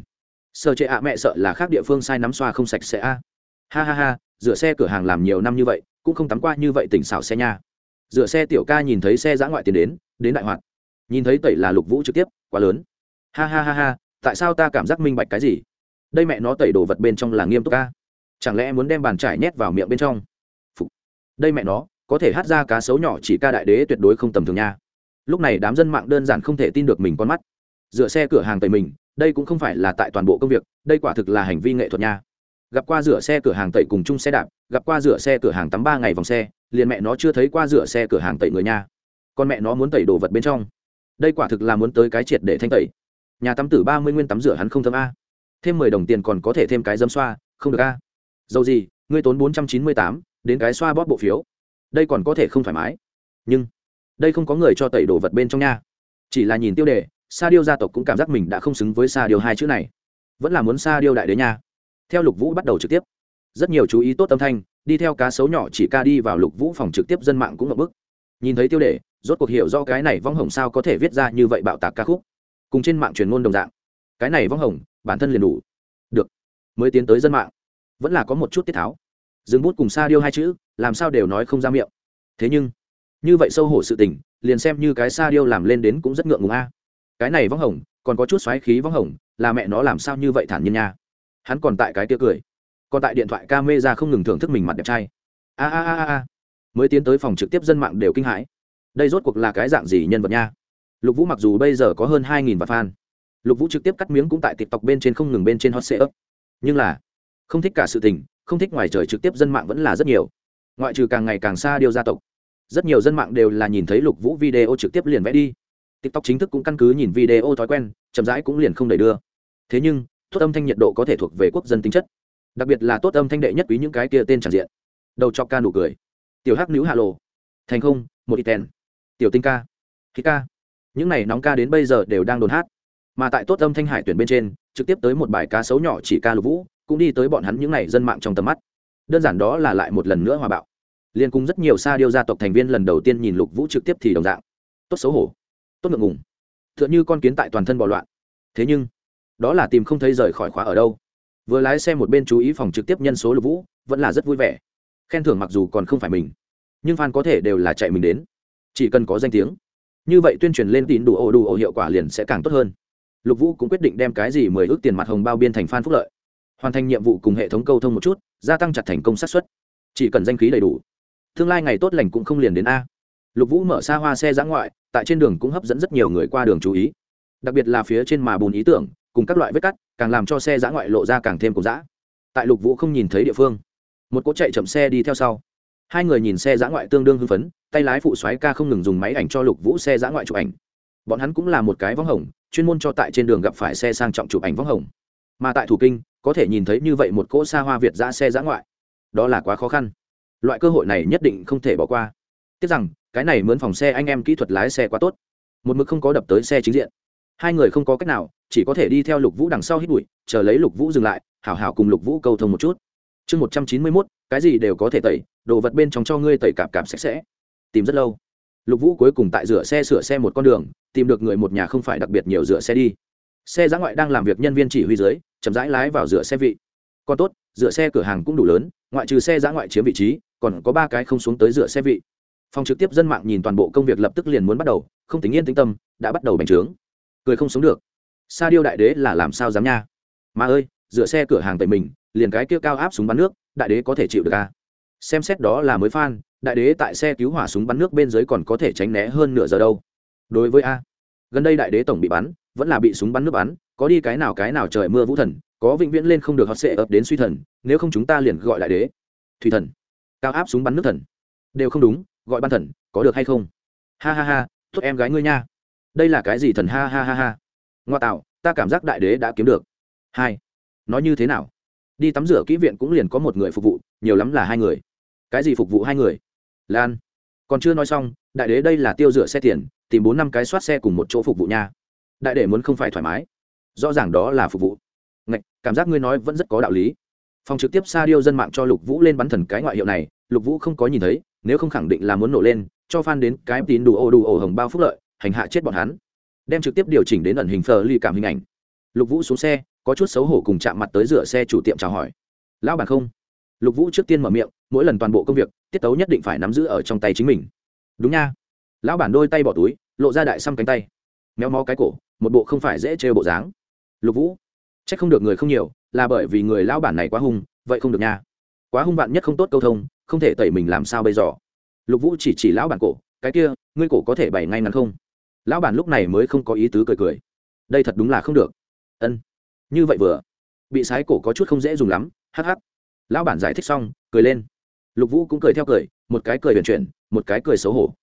Sợ chệ ạ, mẹ sợ là khác địa phương sai nắm xoa không sạch sẽ a. Ha ha ha, rửa xe cửa hàng làm nhiều năm như vậy, cũng không tắm qua như vậy tỉnh xảo xe nha. Rửa xe tiểu ca nhìn thấy xe giã ngoại tiền đến đến đại hoạt. Nhìn thấy tẩy là lục vũ trực tiếp, quá lớn. Ha ha ha ha, tại sao ta cảm giác minh bạch cái gì? Đây mẹ nó tẩy đồ vật bên trong là nghiêm túc ca chẳng lẽ muốn đem bàn trải nhét vào miệng bên trong? Phục. đây mẹ nó, có thể hát ra cá sấu nhỏ chỉ ca đại đế tuyệt đối không tầm thường nha lúc này đám dân mạng đơn giản không thể tin được mình con mắt. Dựa xe cửa hàng tẩy mình, đây cũng không phải là tại toàn bộ công việc, đây quả thực là hành vi nghệ thuật nha. Gặp qua rửa xe cửa hàng tẩy cùng chung xe đạp, gặp qua rửa xe cửa hàng tắm ba ngày vòng xe, liền mẹ nó chưa thấy qua rửa xe cửa hàng tẩy người nha. Con mẹ nó muốn tẩy đồ vật bên trong. Đây quả thực là muốn tới cái triệt để thanh tẩy. Nhà tắm tử ba mươi nguyên tắm rửa hắn không thấm a. Thêm mười đồng tiền còn có thể thêm cái dâm xoa, không được a. Dầu gì, ngươi tốn bốn trăm chín mươi tám, đến cái xoa bóp bộ phiếu. Đây còn có thể không thoải mái. Nhưng đây không có người cho tẩy đồ vật bên trong nha. Chỉ là nhìn tiêu đề sa điêu gia tộc cũng cảm giác mình đã không xứng với sa điêu hai chữ này. Vẫn là muốn sa điêu đại đế nha. Theo lục vũ bắt đầu trực tiếp. Rất nhiều chú ý tốt âm thanh, đi theo cá sấu nhỏ chỉ ca đi vào lục vũ phòng trực tiếp dân mạng cũng ngập bức. Nhìn thấy tiêu đề, rốt cuộc hiểu do cái này vong hồng sao có thể viết ra như vậy bạo tạc ca khúc. Cùng trên mạng truyền ngôn đồng dạng. Cái này vong hồng, bản thân liền đủ. Được. Mới tiến tới dân mạng. Vẫn là có một chút tiết tháo. Dừng bút cùng sa điêu hai chữ, làm sao đều nói không ra miệng. Thế nhưng như vậy sâu hổ sự tình, liền xem như cái sa điêu làm lên đến cũng rất ngượng ngùng a. Cái này vong hồng, còn có chút xoáy khí vong hồng, là mẹ nó làm sao như vậy thản nhiên nha. Hắn còn tại cái tia cười. Còn tại điện thoại ca mê ra không ngừng thưởng thức mình mặt đẹp trai. A a a a mới tiến tới phòng trực tiếp dân mạng đều kinh hãi. Đây rốt cuộc là cái dạng gì nhân vật nha? Lục vũ mặc dù bây giờ có hơn hai nghìn vạn fan. Lục vũ trực tiếp cắt miếng cũng tại tiktok bên trên không ngừng bên trên hot sale nhưng là, không thích cả sự tình, không thích ngoài trời trực tiếp dân mạng vẫn là rất nhiều. Ngoại trừ càng ngày càng xa điều gia tộc rất nhiều dân mạng đều là nhìn thấy lục vũ video trực tiếp liền vẽ đi. Tiktok chính thức cũng căn cứ nhìn video thói quen, chậm rãi cũng liền không đẩy đưa. Thế nhưng, tốt âm thanh nhiệt độ có thể thuộc về quốc dân tính chất. Đặc biệt là tốt âm thanh đệ nhất quý những cái kia tên tràn diện. Đầu cho ca nụ cười. Tiểu hắc nữ hạ lộ thành không, một ít tên tiểu tinh ca. Khí ca. Những này nóng ca đến bây giờ đều đang đồn hát. Mà tại tốt âm thanh hải tuyển bên trên, trực tiếp tới một bài cá sấu nhỏ chỉ ca lục vũ, cũng đi tới bọn hắn những này dân mạng trong tầm mắt. Đơn giản đó là lại một lần nữa hòa bạo liên cùng rất nhiều sa điêu gia tộc thành viên lần đầu tiên nhìn lục vũ trực tiếp thì đồng dạng. Tốt xấu hổ. Tốt ngượng ngùng. T h ư ợ n h ư con kiến tại toàn thân bò loạn. Thế nhưng, đó là tìm không thấy rời khỏi khóa ở đâu. Vừa lái xe một bên chú ý phòng trực tiếp nhân số lục vũ, vẫn là rất vui vẻ. Khen thưởng mặc dù còn không phải mình, nhưng fan có thể đều là chạy mình đến. Chỉ cần có danh tiếng. Như vậy tuyên truyền lên tín đủ ổ đủ ổ hiệu quả liền sẽ càng tốt hơn. Lục vũ cũng quyết định đem cái gì mười ước tiền mặt hồng bao biên thành fan phúc lợi. Hoàn thành nhiệm vụ cùng hệ thống câu thông một chút, gia tăng chặt thành công sát xuất chỉ cần danh khí đầy đủ tương lai ngày tốt lành cũng không liền đến a. Lục vũ mở xa hoa xe giã ngoại, tại trên đường cũng hấp dẫn rất nhiều người qua đường chú ý. Đặc biệt là phía trên mà bùn ý tưởng, cùng các loại vết cắt, càng làm cho xe giã ngoại lộ ra càng thêm cùng dã. Tại lục vũ không nhìn thấy địa phương, một cỗ chạy chậm xe đi theo sau. Hai người nhìn xe giã ngoại tương đương hưng phấn, tay lái phụ xoáy ca không ngừng dùng máy ảnh cho lục vũ xe giã ngoại chụp ảnh. Bọn hắn cũng là một cái võng hồng, chuyên môn cho tại trên đường gặp phải xe sang trọng chụp ảnh võng hồng. Mà tại thủ kinh, có thể nhìn thấy như vậy một cỗ xa hoa việt ra xe giã ngoại. Đó là quá khó khăn loại cơ hội này nhất định không thể bỏ qua. Tiếc rằng, cái này mướn phòng xe anh em kỹ thuật lái xe quá tốt. Một mực không có đập tới xe chính diện. Hai người không có cách nào, chỉ có thể đi theo lục vũ đằng sau hít bụi, chờ lấy lục vũ dừng lại, hảo hảo cùng lục vũ câu thông một chút. Chương một trăm chín mươi mốt, cái gì đều có thể tẩy, đồ vật bên trong cho ngươi tẩy cạp cạp sạch sẽ. Tìm rất lâu. Lục vũ cuối cùng tại rửa xe sửa xe một con đường, tìm được người một nhà không phải đặc biệt nhiều rửa xe đi. Xe giã ngoại đang làm việc nhân viên chỉ huy dưới, chậm rãi lái vào rửa xe vị. Còn tốt, rửa xe cửa hàng cũng đủ lớn, ngoại trừ xe giã ngoại chiếm vị trí còn có ba cái không xuống tới rửa xe vị. Phòng trực tiếp dân mạng nhìn toàn bộ công việc lập tức liền muốn bắt đầu, không tính yên tĩnh tâm, đã bắt đầu bành trướng. Cười không sống được. Sa điêu đại đế là làm sao dám nha? Mà ơi rửa xe cửa hàng tẩy mình, liền cái kia cao áp súng bắn nước, đại đế có thể chịu được à? xem xét đó là mới phan đại đế tại xe cứu hỏa súng bắn nước bên dưới còn có thể tránh né hơn nửa giờ đâu. Đối với a, gần đây đại đế tổng bị bắn, vẫn là bị súng bắn nước bắn, có đi cái nào cái nào trời mưa vũ thần, có vĩnh viễn lên không được họ sẽ ập đến suy thần, nếu không chúng ta liền gọi đại đế. Thủy thần cao áp súng bắn nước thần. Đều không đúng gọi ban thần có được hay không? Ha ha ha tốt em gái ngươi nha. Đây là cái gì thần ha ha ha ha. Ngoa tạo ta cảm giác đại đế đã kiếm được. Hai nói như thế nào? Đi tắm rửa kỹ viện cũng liền có một người phục vụ nhiều lắm là hai người. Cái gì phục vụ hai người? Lan. Còn chưa nói xong đại đế đây là tiêu rửa xe tiền tìm bốn năm cái soát xe cùng một chỗ phục vụ nha. Đại đế muốn không phải thoải mái. Rõ ràng đó là phục vụ. Ngạch, cảm giác ngươi nói vẫn rất có đạo lý. Phòng trực tiếp xa điêu dân mạng cho lục vũ lên bắn thần cái ngoại hiệu này lục vũ không có nhìn thấy, nếu không khẳng định là muốn nổ lên, cho phan đến cái tín đủ ô đủ ổ hồng bao phúc lợi, hành hạ chết bọn hắn. Đem trực tiếp điều chỉnh đến ẩn hình phờ ly cảm hình ảnh. Lục vũ xuống xe, có chút xấu hổ cùng chạm mặt tới rửa xe chủ tiệm chào hỏi. Lão bản không? Lục vũ trước tiên mở miệng, mỗi lần toàn bộ công việc, tiết tấu nhất định phải nắm giữ ở trong tay chính mình. Đúng nha. Lão bản đôi tay bỏ túi, lộ ra đại xăm cánh tay. Méo mó cái cổ, một bộ không phải dễ trêu bộ dáng. Lục vũ c h ắ c không được người không nhiều, là bởi vì người lão bản này quá hung, vậy không được nha quá hung bạn nhất không tốt câu thông, không thể tẩy mình làm sao bây giờ? Lục vũ chỉ chỉ lão bản cổ, cái kia, ngươi cổ có thể bày ngay ngắn không? Lão bản lúc này mới không có ý tứ cười cười. Đây thật đúng là không được. Ân, như vậy vừa, bị sái cổ có chút không dễ dùng lắm hh lão bản giải thích xong, cười lên. Lục vũ cũng cười theo cười, một cái cười huyền chuyển, một cái cười xấu hổ.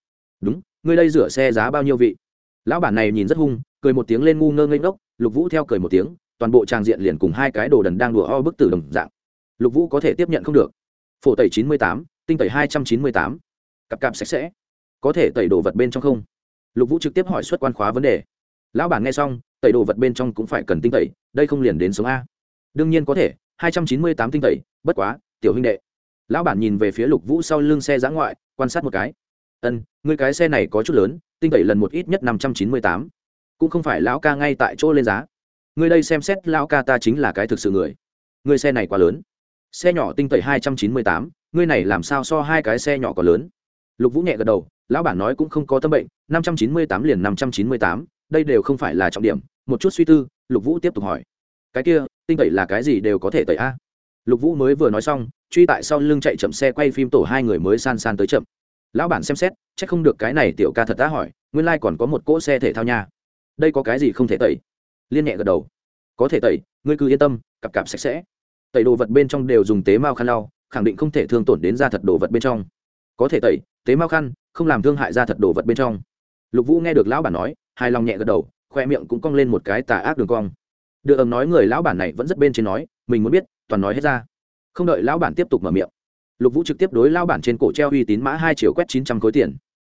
Đúng, ngươi đây rửa xe giá bao nhiêu vị? Lão bản này nhìn rất hung, cười một tiếng lên ngu ngơ ngây ngốc, lục vũ theo cười một tiếng, toàn bộ trang diện liền cùng hai cái đồ đần đang đùa o bức tử đồng dạng lục vũ có thể tiếp nhận không được. Phổ tẩy chín mươi tám, tinh tẩy hai trăm chín mươi tám. Cặp cặp sạch sẽ. Có thể tẩy đồ vật bên trong không? Lục vũ trực tiếp hỏi xuất quan khóa vấn đề. Lão bản nghe xong, tẩy đồ vật bên trong cũng phải cần tinh tẩy, đây không liền đến sống a? Đương nhiên có thể, hai trăm chín mươi tám tinh tẩy, bất quá, tiểu huynh đệ. Lão bản nhìn về phía lục vũ sau lưng xe giã ngoại, quan sát một cái. Ân người cái xe này có chút lớn, tinh tẩy lần một ít nhất năm trăm chín mươi tám. Cũng không phải lão ca ngay tại chỗ lên giá. Người đây xem xét, lão ca ta chính là cái thực sự người. Người xe này quá lớn xe nhỏ tinh tẩy hai trăm chín mươi tám, ngươi này làm sao so hai cái xe nhỏ có lớn? Lục vũ nhẹ gật đầu, lão bản nói cũng không có tâm bệnh, năm trăm chín mươi tám liền năm trăm chín mươi tám, đây đều không phải là trọng điểm. Một chút suy tư, lục vũ tiếp tục hỏi. Cái kia, tinh tẩy là cái gì đều có thể tẩy a? Lục vũ mới vừa nói xong, truy tại sau lưng chạy chậm xe quay phim tổ hai người mới san san tới chậm. Lão bản xem xét c h ắ c không được cái này tiểu ca thật đã hỏi, nguyên lai、like、còn có một cỗ xe thể thao nha. Đây có cái gì không thể tẩy? Liên nhẹ gật đầu. Có thể tẩy, ngươi cứ yên tâm, cặp cặp sạch sẽ tẩy đồ vật bên trong đều dùng tế mao khăn lau, khẳng định không thể thương tổn đến da thật đồ vật bên trong. Có thể tẩy, tế mao khăn, không làm thương hại da thật đồ vật bên trong. Lục vũ nghe được lão bản nói hai lòng nhẹ gật đầu, khoe miệng cũng cong lên một cái tà ác đường cong. Được ầm nói người lão bản này vẫn rất bên trên nói, mình muốn biết, toàn nói hết ra. Không đợi lão bản tiếp tục mở miệng, lục vũ trực tiếp đối lão bản trên cổ treo uy tín mã hai triệu quét chín trăm khối tiền.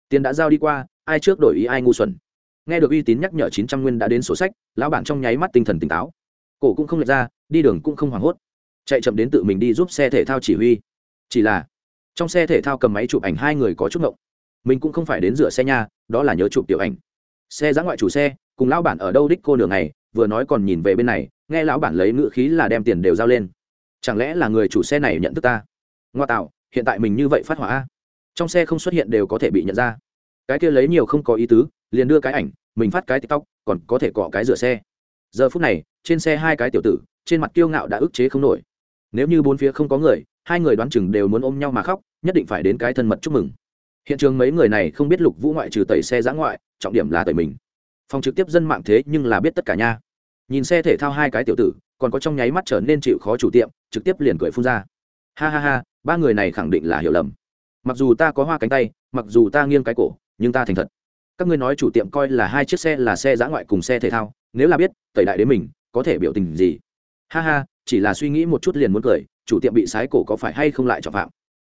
Tiền đã giao đi qua, ai trước đổi ý ai ngu xuẩn. Nghe được uy tín nhắc nhở chín trăm nguyên đã đến sổ sách, lão bản trong nháy mắt tinh thần tỉnh táo. Cổ cũng không lệch ra, đi đường cũng không hoảng hốt chạy chậm đến tự mình đi giúp xe thể thao chỉ huy. Chỉ là, trong xe thể thao cầm máy chụp ảnh hai người có chút ngộng. Mình cũng không phải đến rửa xe nha, đó là nhớ chụp tiểu ảnh. Xe giã ngoại chủ xe, cùng lão bản ở đâu đích cô đường này vừa nói còn nhìn về bên này, nghe lão bản lấy ngữ khí là đem tiền đều giao lên. Chẳng lẽ là người chủ xe này nhận thức ta? Ngoa tạo, hiện tại mình như vậy phát hỏa trong xe không xuất hiện đều có thể bị nhận ra. Cái kia lấy nhiều không có ý tứ, liền đưa cái ảnh, mình phát cái tiktok, còn có thể cọ cái rửa xe. Giờ phút này, trên xe hai cái tiểu tử, trên mặt kiêu ngạo đã ức chế không nổi nếu như bốn phía không có người, hai người đoán chừng đều muốn ôm nhau mà khóc, nhất định phải đến cái thân mật chúc mừng. Hiện trường mấy người này không biết lục vũ ngoại trừ tẩy xe giã ngoại, trọng điểm là tẩy mình. Phòng trực tiếp dân mạng thế nhưng là biết tất cả nha. Nhìn xe thể thao hai cái tiểu tử, còn có trong nháy mắt trở nên chịu khó chủ tiệm, trực tiếp liền cười phun ra. Ha ha ha, ba người này khẳng định là hiểu lầm. Mặc dù ta có hoa cánh tay, mặc dù ta nghiêng cái cổ, nhưng ta thành thật. Các ngươi nói chủ tiệm coi là hai chiếc xe là xe giã ngoại cùng xe thể thao, nếu là biết, tẩy đại đến mình, có thể biểu tình gì? Ha ha, chỉ là suy nghĩ một chút liền muốn cười, chủ tiệm bị sái cổ có phải hay không lại trọng phạm?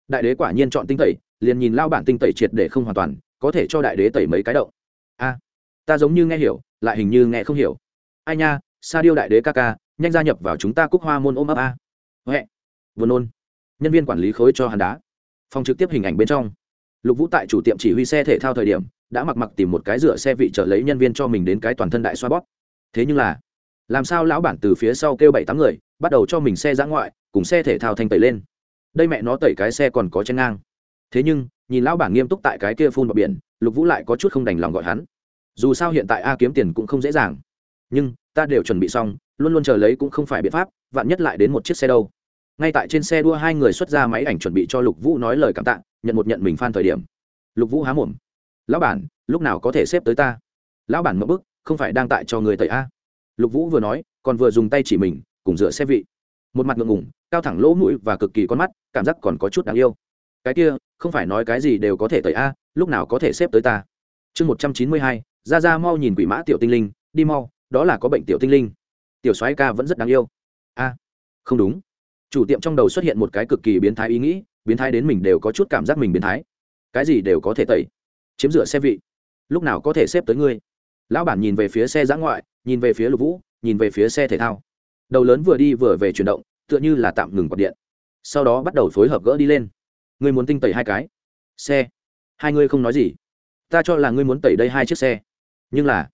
Đại đế quả nhiên chọn tinh tẩy, liền nhìn lao bản tinh tẩy triệt để không hoàn toàn, có thể cho đại đế tẩy mấy cái động. A, ta giống như nghe hiểu, lại hình như nghe không hiểu. Ai nha, sa điêu đại đế ca ca, nhanh gia nhập vào chúng ta cúc hoa môn ôm ấp a. Huệ vừa nôn. Nhân viên quản lý khối cho hàn đá. Phòng trực tiếp hình ảnh bên trong. Lục vũ tại chủ tiệm chỉ huy xe thể thao thời điểm, đã mặc mặc tìm một cái rửa xe vị trợ lấy nhân viên cho mình đến cái toàn thân đại xoa bóp. Thế nhưng là làm sao lão bản từ phía sau kêu bảy tám người, bắt đầu cho mình xe giã ngoại, cùng xe thể thao thanh tẩy lên. Đây mẹ nó tẩy cái xe còn có chen ngang. Thế nhưng, nhìn lão bản nghiêm túc tại cái kia phun vào biển, lục vũ lại có chút không đành lòng gọi hắn. Dù sao hiện tại a kiếm tiền cũng không dễ dàng. Nhưng, ta đều chuẩn bị xong, luôn luôn chờ lấy cũng không phải biện pháp, vạn nhất lại đến một chiếc xe đâu. Ngay tại trên xe đua hai người xuất ra máy ảnh chuẩn bị cho lục vũ nói lời cảm tạ, nhận một nhận mình phan thời điểm. Lục vũ há mồm. Lão bản, lúc nào có thể xếp tới ta? Lão bản mẫu bức, không phải đang tại cho người tẩy a lục vũ vừa nói, còn vừa dùng tay chỉ mình, cùng dựa xe vị. Một mặt ngượng ngủng cao thẳng lỗ mũi và cực kỳ con mắt, cảm giác còn có chút đáng yêu. Cái kia, không phải nói cái gì đều có thể tẩy a, lúc nào có thể xếp tới ta? Chương một trăm chín mươi hai, ra ra mau nhìn quỷ mã tiểu tinh linh, đi mau, đó là có bệnh tiểu tinh linh. Tiểu soái ca vẫn rất đáng yêu. A, không đúng. Chủ tiệm trong đầu xuất hiện một cái cực kỳ biến thái ý nghĩ, biến thái đến mình đều có chút cảm giác mình biến thái. Cái gì đều có thể tẩy. Chiếm rửa xe vị. Lúc nào có thể xếp tới ngươi? Lão bản nhìn về phía xe giã ngoại, nhìn về phía lục vũ, nhìn về phía xe thể thao. Đầu lớn vừa đi vừa về chuyển động, tựa như là tạm ngừng quạt điện. Sau đó bắt đầu phối hợp gỡ đi lên. Ngươi muốn tinh tẩy hai cái. Xe. Hai ngươi không nói gì. Ta cho là ngươi muốn tẩy đây hai chiếc xe. Nhưng là,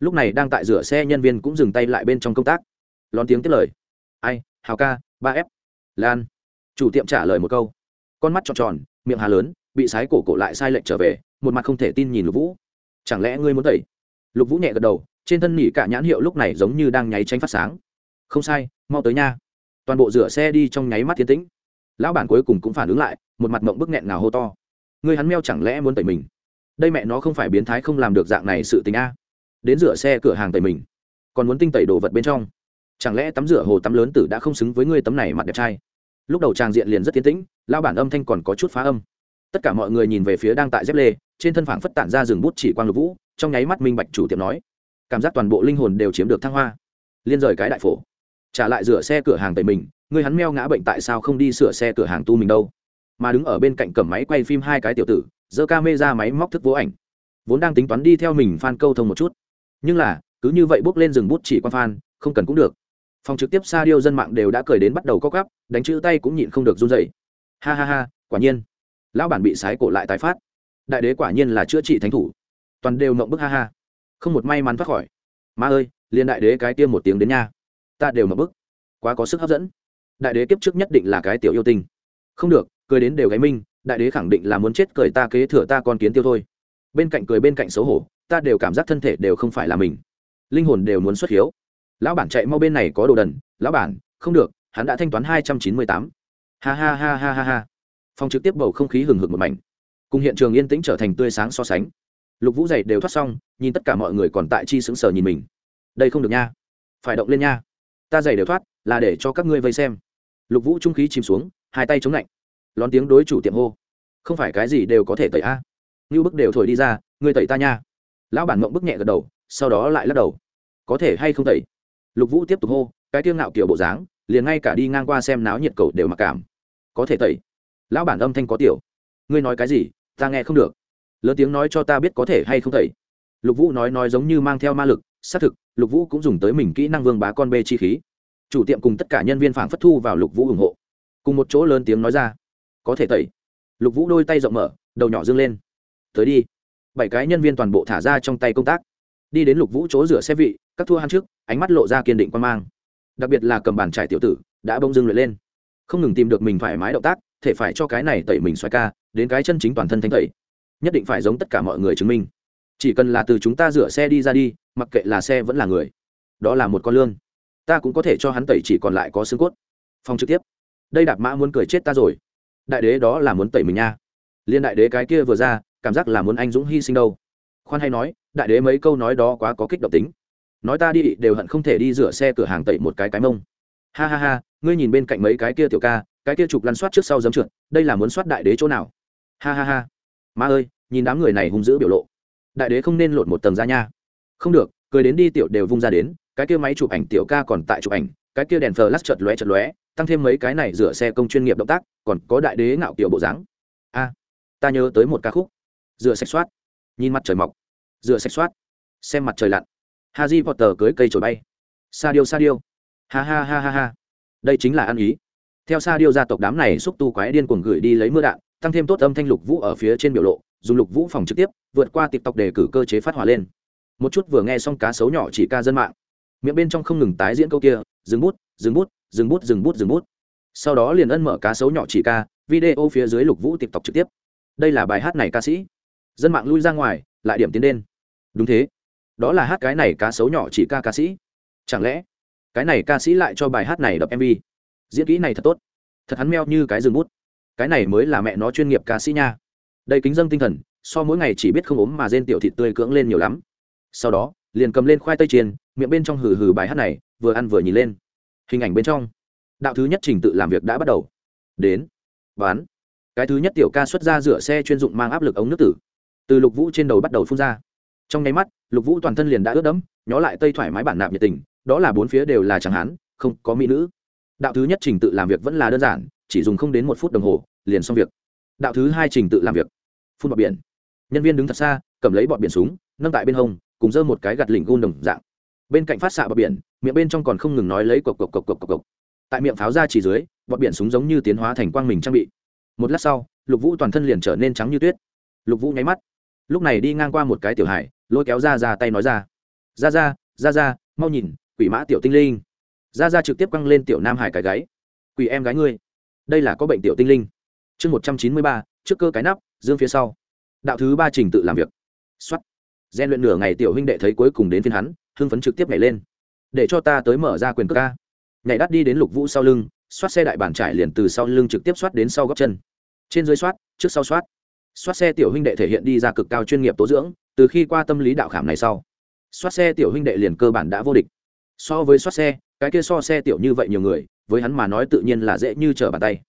lúc này đang tại rửa xe nhân viên cũng dừng tay lại bên trong công tác. Lón tiếng tiếp lời. Ai, hào ca, ba f lan. Chủ tiệm trả lời một câu. Con mắt tròn tròn, miệng hà lớn, bị sái cổ cổ lại sai lệch trở về, một mặt không thể tin nhìn lục vũ. Chẳng lẽ ngươi muốn tẩy? Lục vũ nhẹ gật đầu, trên thân nỉ cả nhãn hiệu lúc này giống như đang nháy tránh phát sáng. Không sai, mau tới nha. Toàn bộ rửa xe đi trong nháy mắt tiến tĩnh. Lão bản cuối cùng cũng phản ứng lại, một mặt mộng bức nghẹn ngào hô to. Người hắn meo chẳng lẽ muốn tẩy mình? Đây mẹ nó không phải biến thái không làm được dạng này sự tình a. Đến rửa xe cửa hàng tẩy mình. Còn muốn tinh tẩy đồ vật bên trong. Chẳng lẽ tắm rửa hồ tắm lớn tử đã không xứng với ngươi tấm này mặt đẹp trai? Lúc đầu tràng diện liền rất tiến tĩnh lao bản âm thanh còn có chút phá âm. Tất cả mọi người nhìn về phía đang tại dép lê, trên thân phảng phất tản ra rừng bút chỉ quang lục vũ trong nháy mắt minh bạch chủ tiệm nói. Cảm giác toàn bộ linh hồn đều chiếm được thăng hoa. Liên rời cái đại phổ. Trả lại rửa xe cửa hàng tẩy mình, người hắn meo ngã bệnh tại sao không đi sửa xe cửa hàng tu mình đâu. Mà đứng ở bên cạnh cầm máy quay phim hai cái tiểu tử, giơ ca mê ra máy móc thức vô ảnh. Vốn đang tính toán đi theo mình phan câu thông một chút. Nhưng là, cứ như vậy bước lên rừng bút chỉ quan phan không cần cũng được. Phòng trực tiếp xa điêu dân mạng đều đã cười đến bắt đầu co cắp đánh chữ tay cũng nhịn không được run dậy ha ha ha, quả nhiên. Lão bản bị sái cổ lại tái phát. Đại đế quả nhiên là chữa trị thánh thủ toàn đều mộng bức ha ha. Không một may mắn thoát khỏi. Ma ơi, liên đại đế cái tiêm một tiếng đến nha. Ta đều mộng bức. Quá có sức hấp dẫn. Đại đế kiếp trước nhất định là cái tiểu yêu tinh. Không được, cười đến đều gáy minh đại đế khẳng định là muốn chết cười ta kế thừa ta con kiến tiêu thôi. Bên cạnh cười bên cạnh xấu hổ, ta đều cảm giác thân thể đều không phải là mình. Linh hồn đều muốn xuất hiếu. Lão bản chạy mau bên này có đồ đần. Lão bản, không được, hắn đã thanh toán hai trăm chín mươi tám. Ha ha ha ha ha ha. Phòng trực tiếp bầu không khí hừng hực một mảnh. Cùng hiện trường yên tĩnh trở thành tươi sáng so sánh lục vũ dày đều thoát xong, nhìn tất cả mọi người còn tại chi sững sờ nhìn mình. Đây không được nha. Phải động lên nha. Ta giày đều thoát, là để cho các ngươi vây xem. Lục vũ trung khí chìm xuống, hai tay chống lạnh. Lón tiếng đối chủ tiệm hô. Không phải cái gì đều có thể tẩy a. Như bức đều thổi đi ra, ngươi tẩy ta nha. Lão bản mộng bức nhẹ gật đầu, sau đó lại lắc đầu. Có thể hay không tẩy? Lục vũ tiếp tục hô, cái tiêu ngạo kiểu bộ dáng, liền ngay cả đi ngang qua xem náo nhiệt cầu đều mặc cảm. Có thể tẩy. Lão bản âm thanh có tiểu. Ngươi nói cái gì, ta nghe không được lớn tiếng nói cho ta biết có thể hay không thầy. Lục vũ nói nói giống như mang theo ma lực, xác thực, lục vũ cũng dùng tới mình kỹ năng vương bá con bê chi khí. Chủ tiệm cùng tất cả nhân viên phản phất thu vào lục vũ ủng hộ. Cùng một chỗ lớn tiếng nói ra, có thể tẩy lục vũ đôi tay rộng mở, đầu nhỏ dương lên. Tới đi. Bảy cái nhân viên toàn bộ thả ra trong tay công tác. Đi đến lục vũ chỗ rửa xe vị, các thua hắn trước, ánh mắt lộ ra kiên định quan mang. Đặc biệt là cầm bàn trải tiểu tử, đã bông dưng luyện lên. Không ngừng tìm được mình thoải mái động tác, thể phải cho cái này tẩy mình xoay ca, đến cái chân chính toàn thân thanh tẩy nhất định phải giống tất cả mọi người chứng minh. Chỉ cần là từ chúng ta rửa xe đi ra đi, mặc kệ là xe vẫn là người, đó là một con lương. Ta cũng có thể cho hắn tẩy, chỉ còn lại có xương cốt. Phong trực tiếp. Đây đạp mã muốn cười chết ta rồi. Đại đế đó là muốn tẩy mình nha. Liên đại đế cái kia vừa ra, cảm giác là muốn anh dũng hy sinh đâu. Khoan hay nói, đại đế mấy câu nói đó quá có kích động tính. Nói ta đi, đều hận không thể đi rửa xe cửa hàng tẩy một cái cái mông. Ha ha ha, ngươi nhìn bên cạnh mấy cái kia tiểu ca, cái kia chụp lăn soát trước sau dấm trượt, đây là muốn soát đại đế chỗ nào? Ha ha ha ma ơi, nhìn đám người này hung dữ biểu lộ. Đại đế không nên lột một tầng ra nha. Không được, cười đến đi tiểu đều vung ra đến, cái kia máy chụp ảnh tiểu ca còn tại chụp ảnh, cái kia đèn flash chợt lóe chợt lóe, tăng thêm mấy cái này rửa xe công chuyên nghiệp động tác, còn có đại đế ngạo kiểu bộ dáng. A, ta nhớ tới một ca khúc. Rửa sạch soát. Nhìn mặt trời mọc. Rửa sạch soát. Xem mặt trời lặn. Haji potter cưới cây chổi bay. Sa điêu sa điêu. Ha ha ha ha ha. Đây chính là ăn ý. Theo sa điêu gia tộc đám này xúc tu quái điên cuồng gửi đi lấy mưa đạn tăng thêm tốt âm thanh lục vũ ở phía trên biểu lộ, dùng lục vũ phòng trực tiếp, vượt qua tiktok để cử cơ chế phát hỏa lên. Một chút vừa nghe xong cá sấu nhỏ chỉ ca dân mạng. Miệng bên trong không ngừng tái diễn câu kia, dừng bút dừng bút dừng bút dừng bút dừng bút. Sau đó liền ân mở cá sấu nhỏ chỉ ca, video phía dưới lục vũ tiktok trực tiếp. Đây là bài hát này ca sĩ. Dân mạng lui ra ngoài, lại điểm tiến lên. đúng thế. Đó là hát cái này cá sấu nhỏ chỉ ca ca sĩ. Chẳng lẽ, cái này ca sĩ lại cho bài hát này đập mv diễn kỹ này thật tốt. Thật hắn meo như cái rừng bút cái này mới là mẹ nó chuyên nghiệp ca sĩ nha. Đây kính dân tinh thần, so mỗi ngày chỉ biết không ốm mà rên tiểu thịt tươi cưỡng lên nhiều lắm. Sau đó, liền cầm lên khoai tây chiên, miệng bên trong hừ hừ bài hát này, vừa ăn vừa nhìn lên. Hình ảnh bên trong, đạo thứ nhất trình tự làm việc đã bắt đầu. Đến bán cái thứ nhất tiểu ca xuất ra rửa xe chuyên dụng mang áp lực ống nước tử. Từ lục vũ trên đầu bắt đầu phun ra. Trong nháy mắt, lục vũ toàn thân liền đã ướt đẫm, nhó lại tây thoải mái bản nạp nhiệt tình, đó là bốn phía đều là chẳng hán, không có mỹ nữ. Đạo thứ nhất trình tự làm việc vẫn là đơn giản chỉ dùng không đến một phút đồng hồ, liền xong việc. Đạo thứ hai trình tự làm việc. Phun bọt biển. Nhân viên đứng thật xa, cầm lấy bọt biển súng, nâng tại bên hông, cùng dơ một cái gạt lỉnh gun đồng dạng. Bên cạnh phát xạ bọt biển, miệng bên trong còn không ngừng nói lấy cộc cộc cộc cộc cộc cộc. Tại miệng pháo ra chỉ dưới, bọt biển súng giống như tiến hóa thành quang mình trang bị. Một lát sau, lục vũ toàn thân liền trở nên trắng như tuyết. Lục vũ nháy mắt. Lúc này đi ngang qua một cái tiểu hải, lôi kéo ra ra tay nói ra. Ra ra ra ra, mau nhìn, quỷ mã tiểu tinh linh. Ra ra trực tiếp quăng lên tiểu nam hải cái gáy. Quỷ em gái ngươi đây là có bệnh tiểu tinh linh. Chương một trăm chín mươi ba, trước cơ cái nắp, dương phía sau. Đạo thứ ba trình tự làm việc. X o á t gian luyện nửa ngày tiểu huynh đệ thấy cuối cùng đến phiên hắn, hưng phấn trực tiếp nhảy lên. Để cho ta tới mở ra quyền cơ ca. Nhảy đắt đi đến lục vũ sau lưng xoát xe đại bản trải liền từ sau lưng trực tiếp xoát đến sau góc chân. Trên dưới xoát trước sau xoát xoát xe tiểu huynh đệ thể hiện đi ra cực cao chuyên nghiệp tố dưỡng, từ khi qua tâm lý đạo khảm này sau. Xoát xe tiểu huynh đệ liền cơ bản đã vô địch. So với xoát xe, cái kia so xe tiểu như vậy nhiều người với hắn mà nói tự nhiên là dễ như trở bàn tay.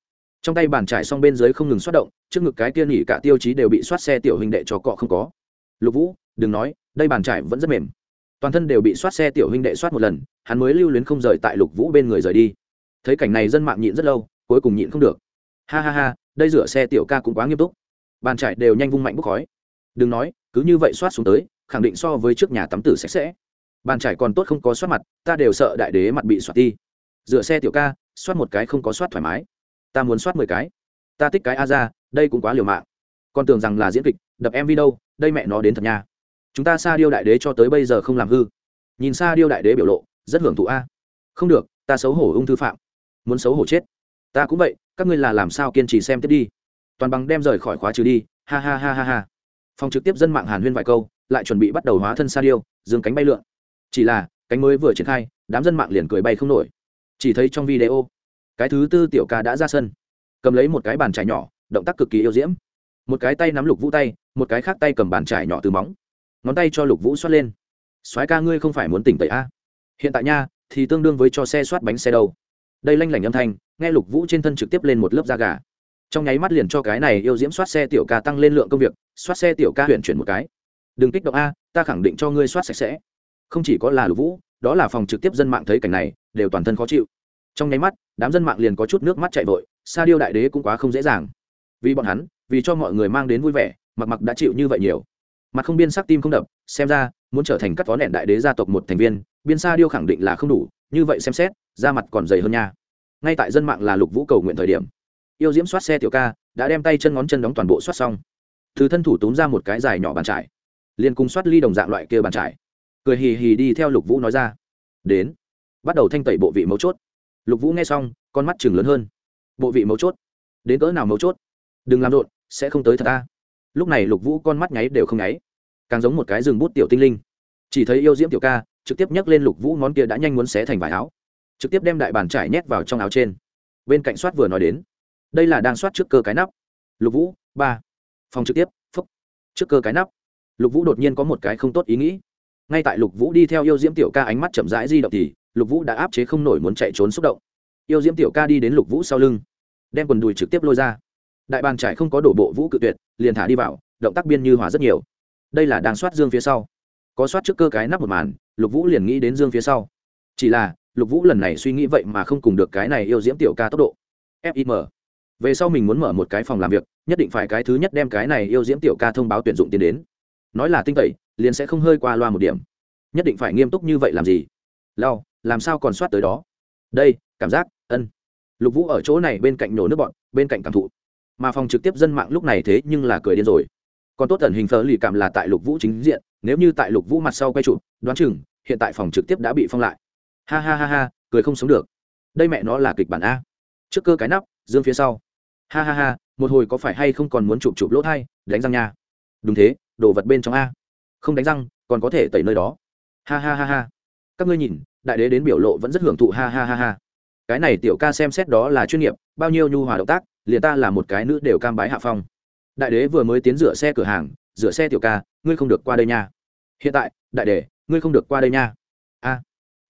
Trong tay bàn trải xong bên dưới không ngừng xoát động, trước ngực cái kia nghỉ cả tiêu chí đều bị xoát xe tiểu huynh đệ cho cọ không có. Lục vũ, đừng nói, đây bàn trải vẫn rất mềm. Toàn thân đều bị xoát xe tiểu huynh đệ xoát một lần, hắn mới lưu luyến không rời tại lục vũ bên người rời đi. Thấy cảnh này dân mạng nhịn rất lâu, cuối cùng nhịn không được. Ha ha ha, đây rửa xe tiểu ca cũng quá nghiêm túc. Bàn trải đều nhanh vung mạnh bốc khói. Đừng nói, cứ như vậy xoát xuống tới, khẳng định so với trước nhà tắm tử sạch sẽ. Bàn trải còn tốt không có xoát mặt, ta đều sợ đại đế mặt bị xoát đi rửa xe tiểu ca, soát một cái không có soát thoải mái. Ta muốn soát mười cái. Ta thích cái a ra, đây cũng quá liều mạng. Còn tưởng rằng là diễn kịch, đập em đâu, đây mẹ nó đến thật nha. Chúng ta xa điêu đại đế cho tới bây giờ không làm hư. Nhìn xa điêu đại đế biểu lộ, rất hưởng thụ a. Không được, ta xấu hổ ung thư phạm. Muốn xấu hổ chết. Ta cũng vậy, các ngươi là làm sao kiên trì xem tiếp đi. Toàn bằng đem rời khỏi khóa trừ đi, ha ha ha ha ha. Phòng trực tiếp dân mạng hàn huyên vài câu, lại chuẩn bị bắt đầu hóa thân sa điêu, dương cánh bay lượn. Chỉ là, cánh mới vừa triển khai, đám dân mạng liền cười bay không nổi chỉ thấy trong video, cái thứ tư tiểu ca đã ra sân. Cầm lấy một cái bàn trải nhỏ, động tác cực kỳ yêu diễm. Một cái tay nắm lục vũ tay, một cái khác tay cầm bàn trải nhỏ từ móng. Ngón tay cho lục vũ xoát lên. Soái ca ngươi không phải muốn tỉnh tẩy a? Hiện tại nha, thì tương đương với cho xe soát bánh xe đâu. Đây lanh lảnh âm thanh, nghe lục vũ trên thân trực tiếp lên một lớp da gà. Trong nháy mắt liền cho cái này yêu diễm soát xe tiểu ca tăng lên lượng công việc, soát xe tiểu ca huyện chuyển một cái. Đừng kích động a, ta khẳng định cho ngươi soát sạch sẽ. Không chỉ có là lục vũ, đó là phòng trực tiếp dân mạng thấy cảnh này đều toàn thân khó chịu. Trong nháy mắt, đám dân mạng liền có chút nước mắt chạy vội, sa điêu đại đế cũng quá không dễ dàng. Vì bọn hắn, vì cho mọi người mang đến vui vẻ, mặc mặc đã chịu như vậy nhiều. Mặt không biên sắc tim không đập, xem ra, muốn trở thành cắt vó nẹn đại đế gia tộc một thành viên, biên sa điêu khẳng định là không đủ, như vậy xem xét, da mặt còn dày hơn nha. Ngay tại dân mạng là lục vũ cầu nguyện thời điểm, yêu diễm soát xe tiểu ca, đã đem tay chân ngón chân đóng toàn bộ soát xong. Từ thân thủ túm ra một cái dài nhỏ bàn trải, liền cùng soát ly đồng dạng loại kia bàn trải. Cười hì hì đi theo lục vũ nói ra, đến bắt đầu thanh tẩy bộ vị mấu chốt. Lục vũ nghe xong, con mắt chừng lớn hơn. Bộ vị mấu chốt? Đến cỡ nào mấu chốt? Đừng làm rộn, sẽ không tới thật ta. Lúc này lục vũ con mắt nháy đều không nháy. Càng giống một cái rừng bút tiểu tinh linh. Chỉ thấy yêu diễm tiểu ca, trực tiếp nhấc lên lục vũ món kia đã nhanh muốn xé thành vải áo. Trực tiếp đem đại bàn trải nhét vào trong áo trên. Bên cạnh soát vừa nói đến. Đây là đang soát trước cơ cái nắp. Lục vũ, ba. Phòng trực tiếp, phúc. Trước cơ cái nắp. Lục vũ đột nhiên có một cái không tốt ý nghĩ. Ngay tại lục vũ đi theo yêu diễm tiểu ca ánh mắt chậm rãi di động thì lục vũ đã áp chế không nổi muốn chạy trốn xúc động. Yêu diễm tiểu ca đi đến lục vũ sau lưng, đem quần đùi trực tiếp lôi ra. Đại bàn trải không có đổ bộ vũ cự tuyệt, liền thả đi vào, động tác biên như hòa rất nhiều. Đây là đang soát dương phía sau. Có soát trước cơ cái nắp một màn, lục vũ liền nghĩ đến dương phía sau. Chỉ là, lục vũ lần này suy nghĩ vậy mà không cùng được cái này yêu diễm tiểu ca tốc độ. Fim về sau mình muốn mở một cái phòng làm việc, nhất định phải cái thứ nhất đem cái này yêu diễm tiểu ca thông báo tuyển dụng tiền đến. Nói là tinh tẩy, liền sẽ không hơi qua loa một điểm. Nhất định phải nghiêm túc như vậy làm gì? Lao làm sao còn soát tới đó? Đây, cảm giác, ân. Lục vũ ở chỗ này bên cạnh nổ nước bọn, bên cạnh cảm thụ. Mà phòng trực tiếp dân mạng lúc này thế nhưng là cười điên rồi. Còn tốt tần hình phở lì cảm là tại lục vũ chính diện, nếu như tại lục vũ mặt sau quay trụ đoán chừng, hiện tại phòng trực tiếp đã bị phong lại. Ha ha ha ha, cười không sống được. Đây mẹ nó là kịch bản a. Trước cơ cái nắp, dương phía sau. Ha ha ha, một hồi có phải hay không còn muốn chụp chụp lỗ thai, đánh răng nha. Đúng thế, đồ vật bên trong a. Không đánh răng, còn có thể tẩy nơi đó. Ha ha ha ha. Các ngươi nhìn đại đế đến biểu lộ vẫn rất hưởng thụ, ha ha ha ha. Cái này tiểu ca xem xét đó là chuyên nghiệp, bao nhiêu nhu hòa động tác, liền ta là một cái nữ đều cam bái hạ phong. Đại đế vừa mới tiến rửa xe cửa hàng, rửa xe tiểu ca, ngươi không được qua đây nha. Hiện tại, đại đế, ngươi không được qua đây nha. A,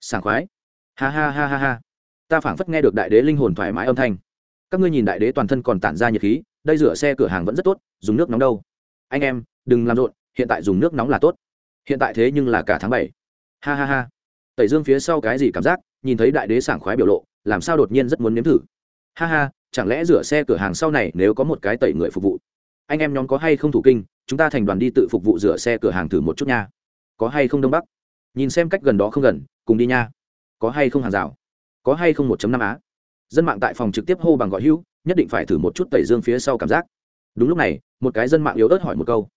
sảng khoái. Ha ha ha ha ha. Ta phảng phất nghe được đại đế linh hồn thoải mái âm thanh. Các ngươi nhìn đại đế toàn thân còn tản ra nhiệt khí, đây rửa xe cửa hàng vẫn rất tốt, dùng nước nóng đâu. Anh em, đừng làm rộn, hiện tại dùng nước nóng là tốt. Hiện tại thế nhưng là cả tháng bảy. Ha ha ha tẩy dương phía sau cái gì cảm giác, nhìn thấy đại đế sảng khoái biểu lộ, làm sao đột nhiên rất muốn nếm thử. Ha ha, chẳng lẽ rửa xe cửa hàng sau này nếu có một cái tẩy người phục vụ? Anh em nhóm có hay không thủ kinh, chúng ta thành đoàn đi tự phục vụ rửa xe cửa hàng thử một chút nha. Có hay không đông bắc? Nhìn xem cách gần đó không gần, cùng đi nha. Có hay không hàng rào? Có hay không một năm á? Dân mạng tại phòng trực tiếp hô bằng gọi hữu, nhất định phải thử một chút tẩy dương phía sau cảm giác. Đúng lúc này, một cái dân mạng yếu ớt hỏi một câu.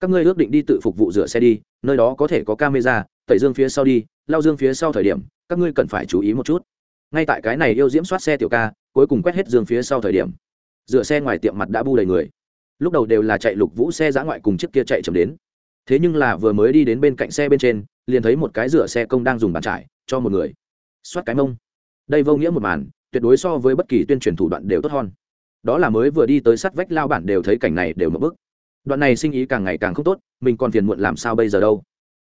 Các ngươi ước định đi tự phục vụ rửa xe đi, nơi đó có thể có camera, tẩy dương phía sau đi lao dương phía sau thời điểm, các ngươi cần phải chú ý một chút. Ngay tại cái này yêu diễm soát xe tiểu ca, cuối cùng quét hết dương phía sau thời điểm, rửa xe ngoài tiệm mặt đã bu đầy người. Lúc đầu đều là chạy lục vũ xe giã ngoại cùng chiếc kia chạy chậm đến. Thế nhưng là vừa mới đi đến bên cạnh xe bên trên, liền thấy một cái rửa xe công đang dùng bàn trải, cho một người. Soát cái mông. Đây vô nghĩa một màn, tuyệt đối so với bất kỳ tuyên truyền thủ đoạn đều tốt hơn. Đó là mới vừa đi tới sắt vách lao bản đều thấy cảnh này đều mất bức đoạn này sinh ý càng ngày càng không tốt, mình còn phiền muộn làm sao bây giờ đâu?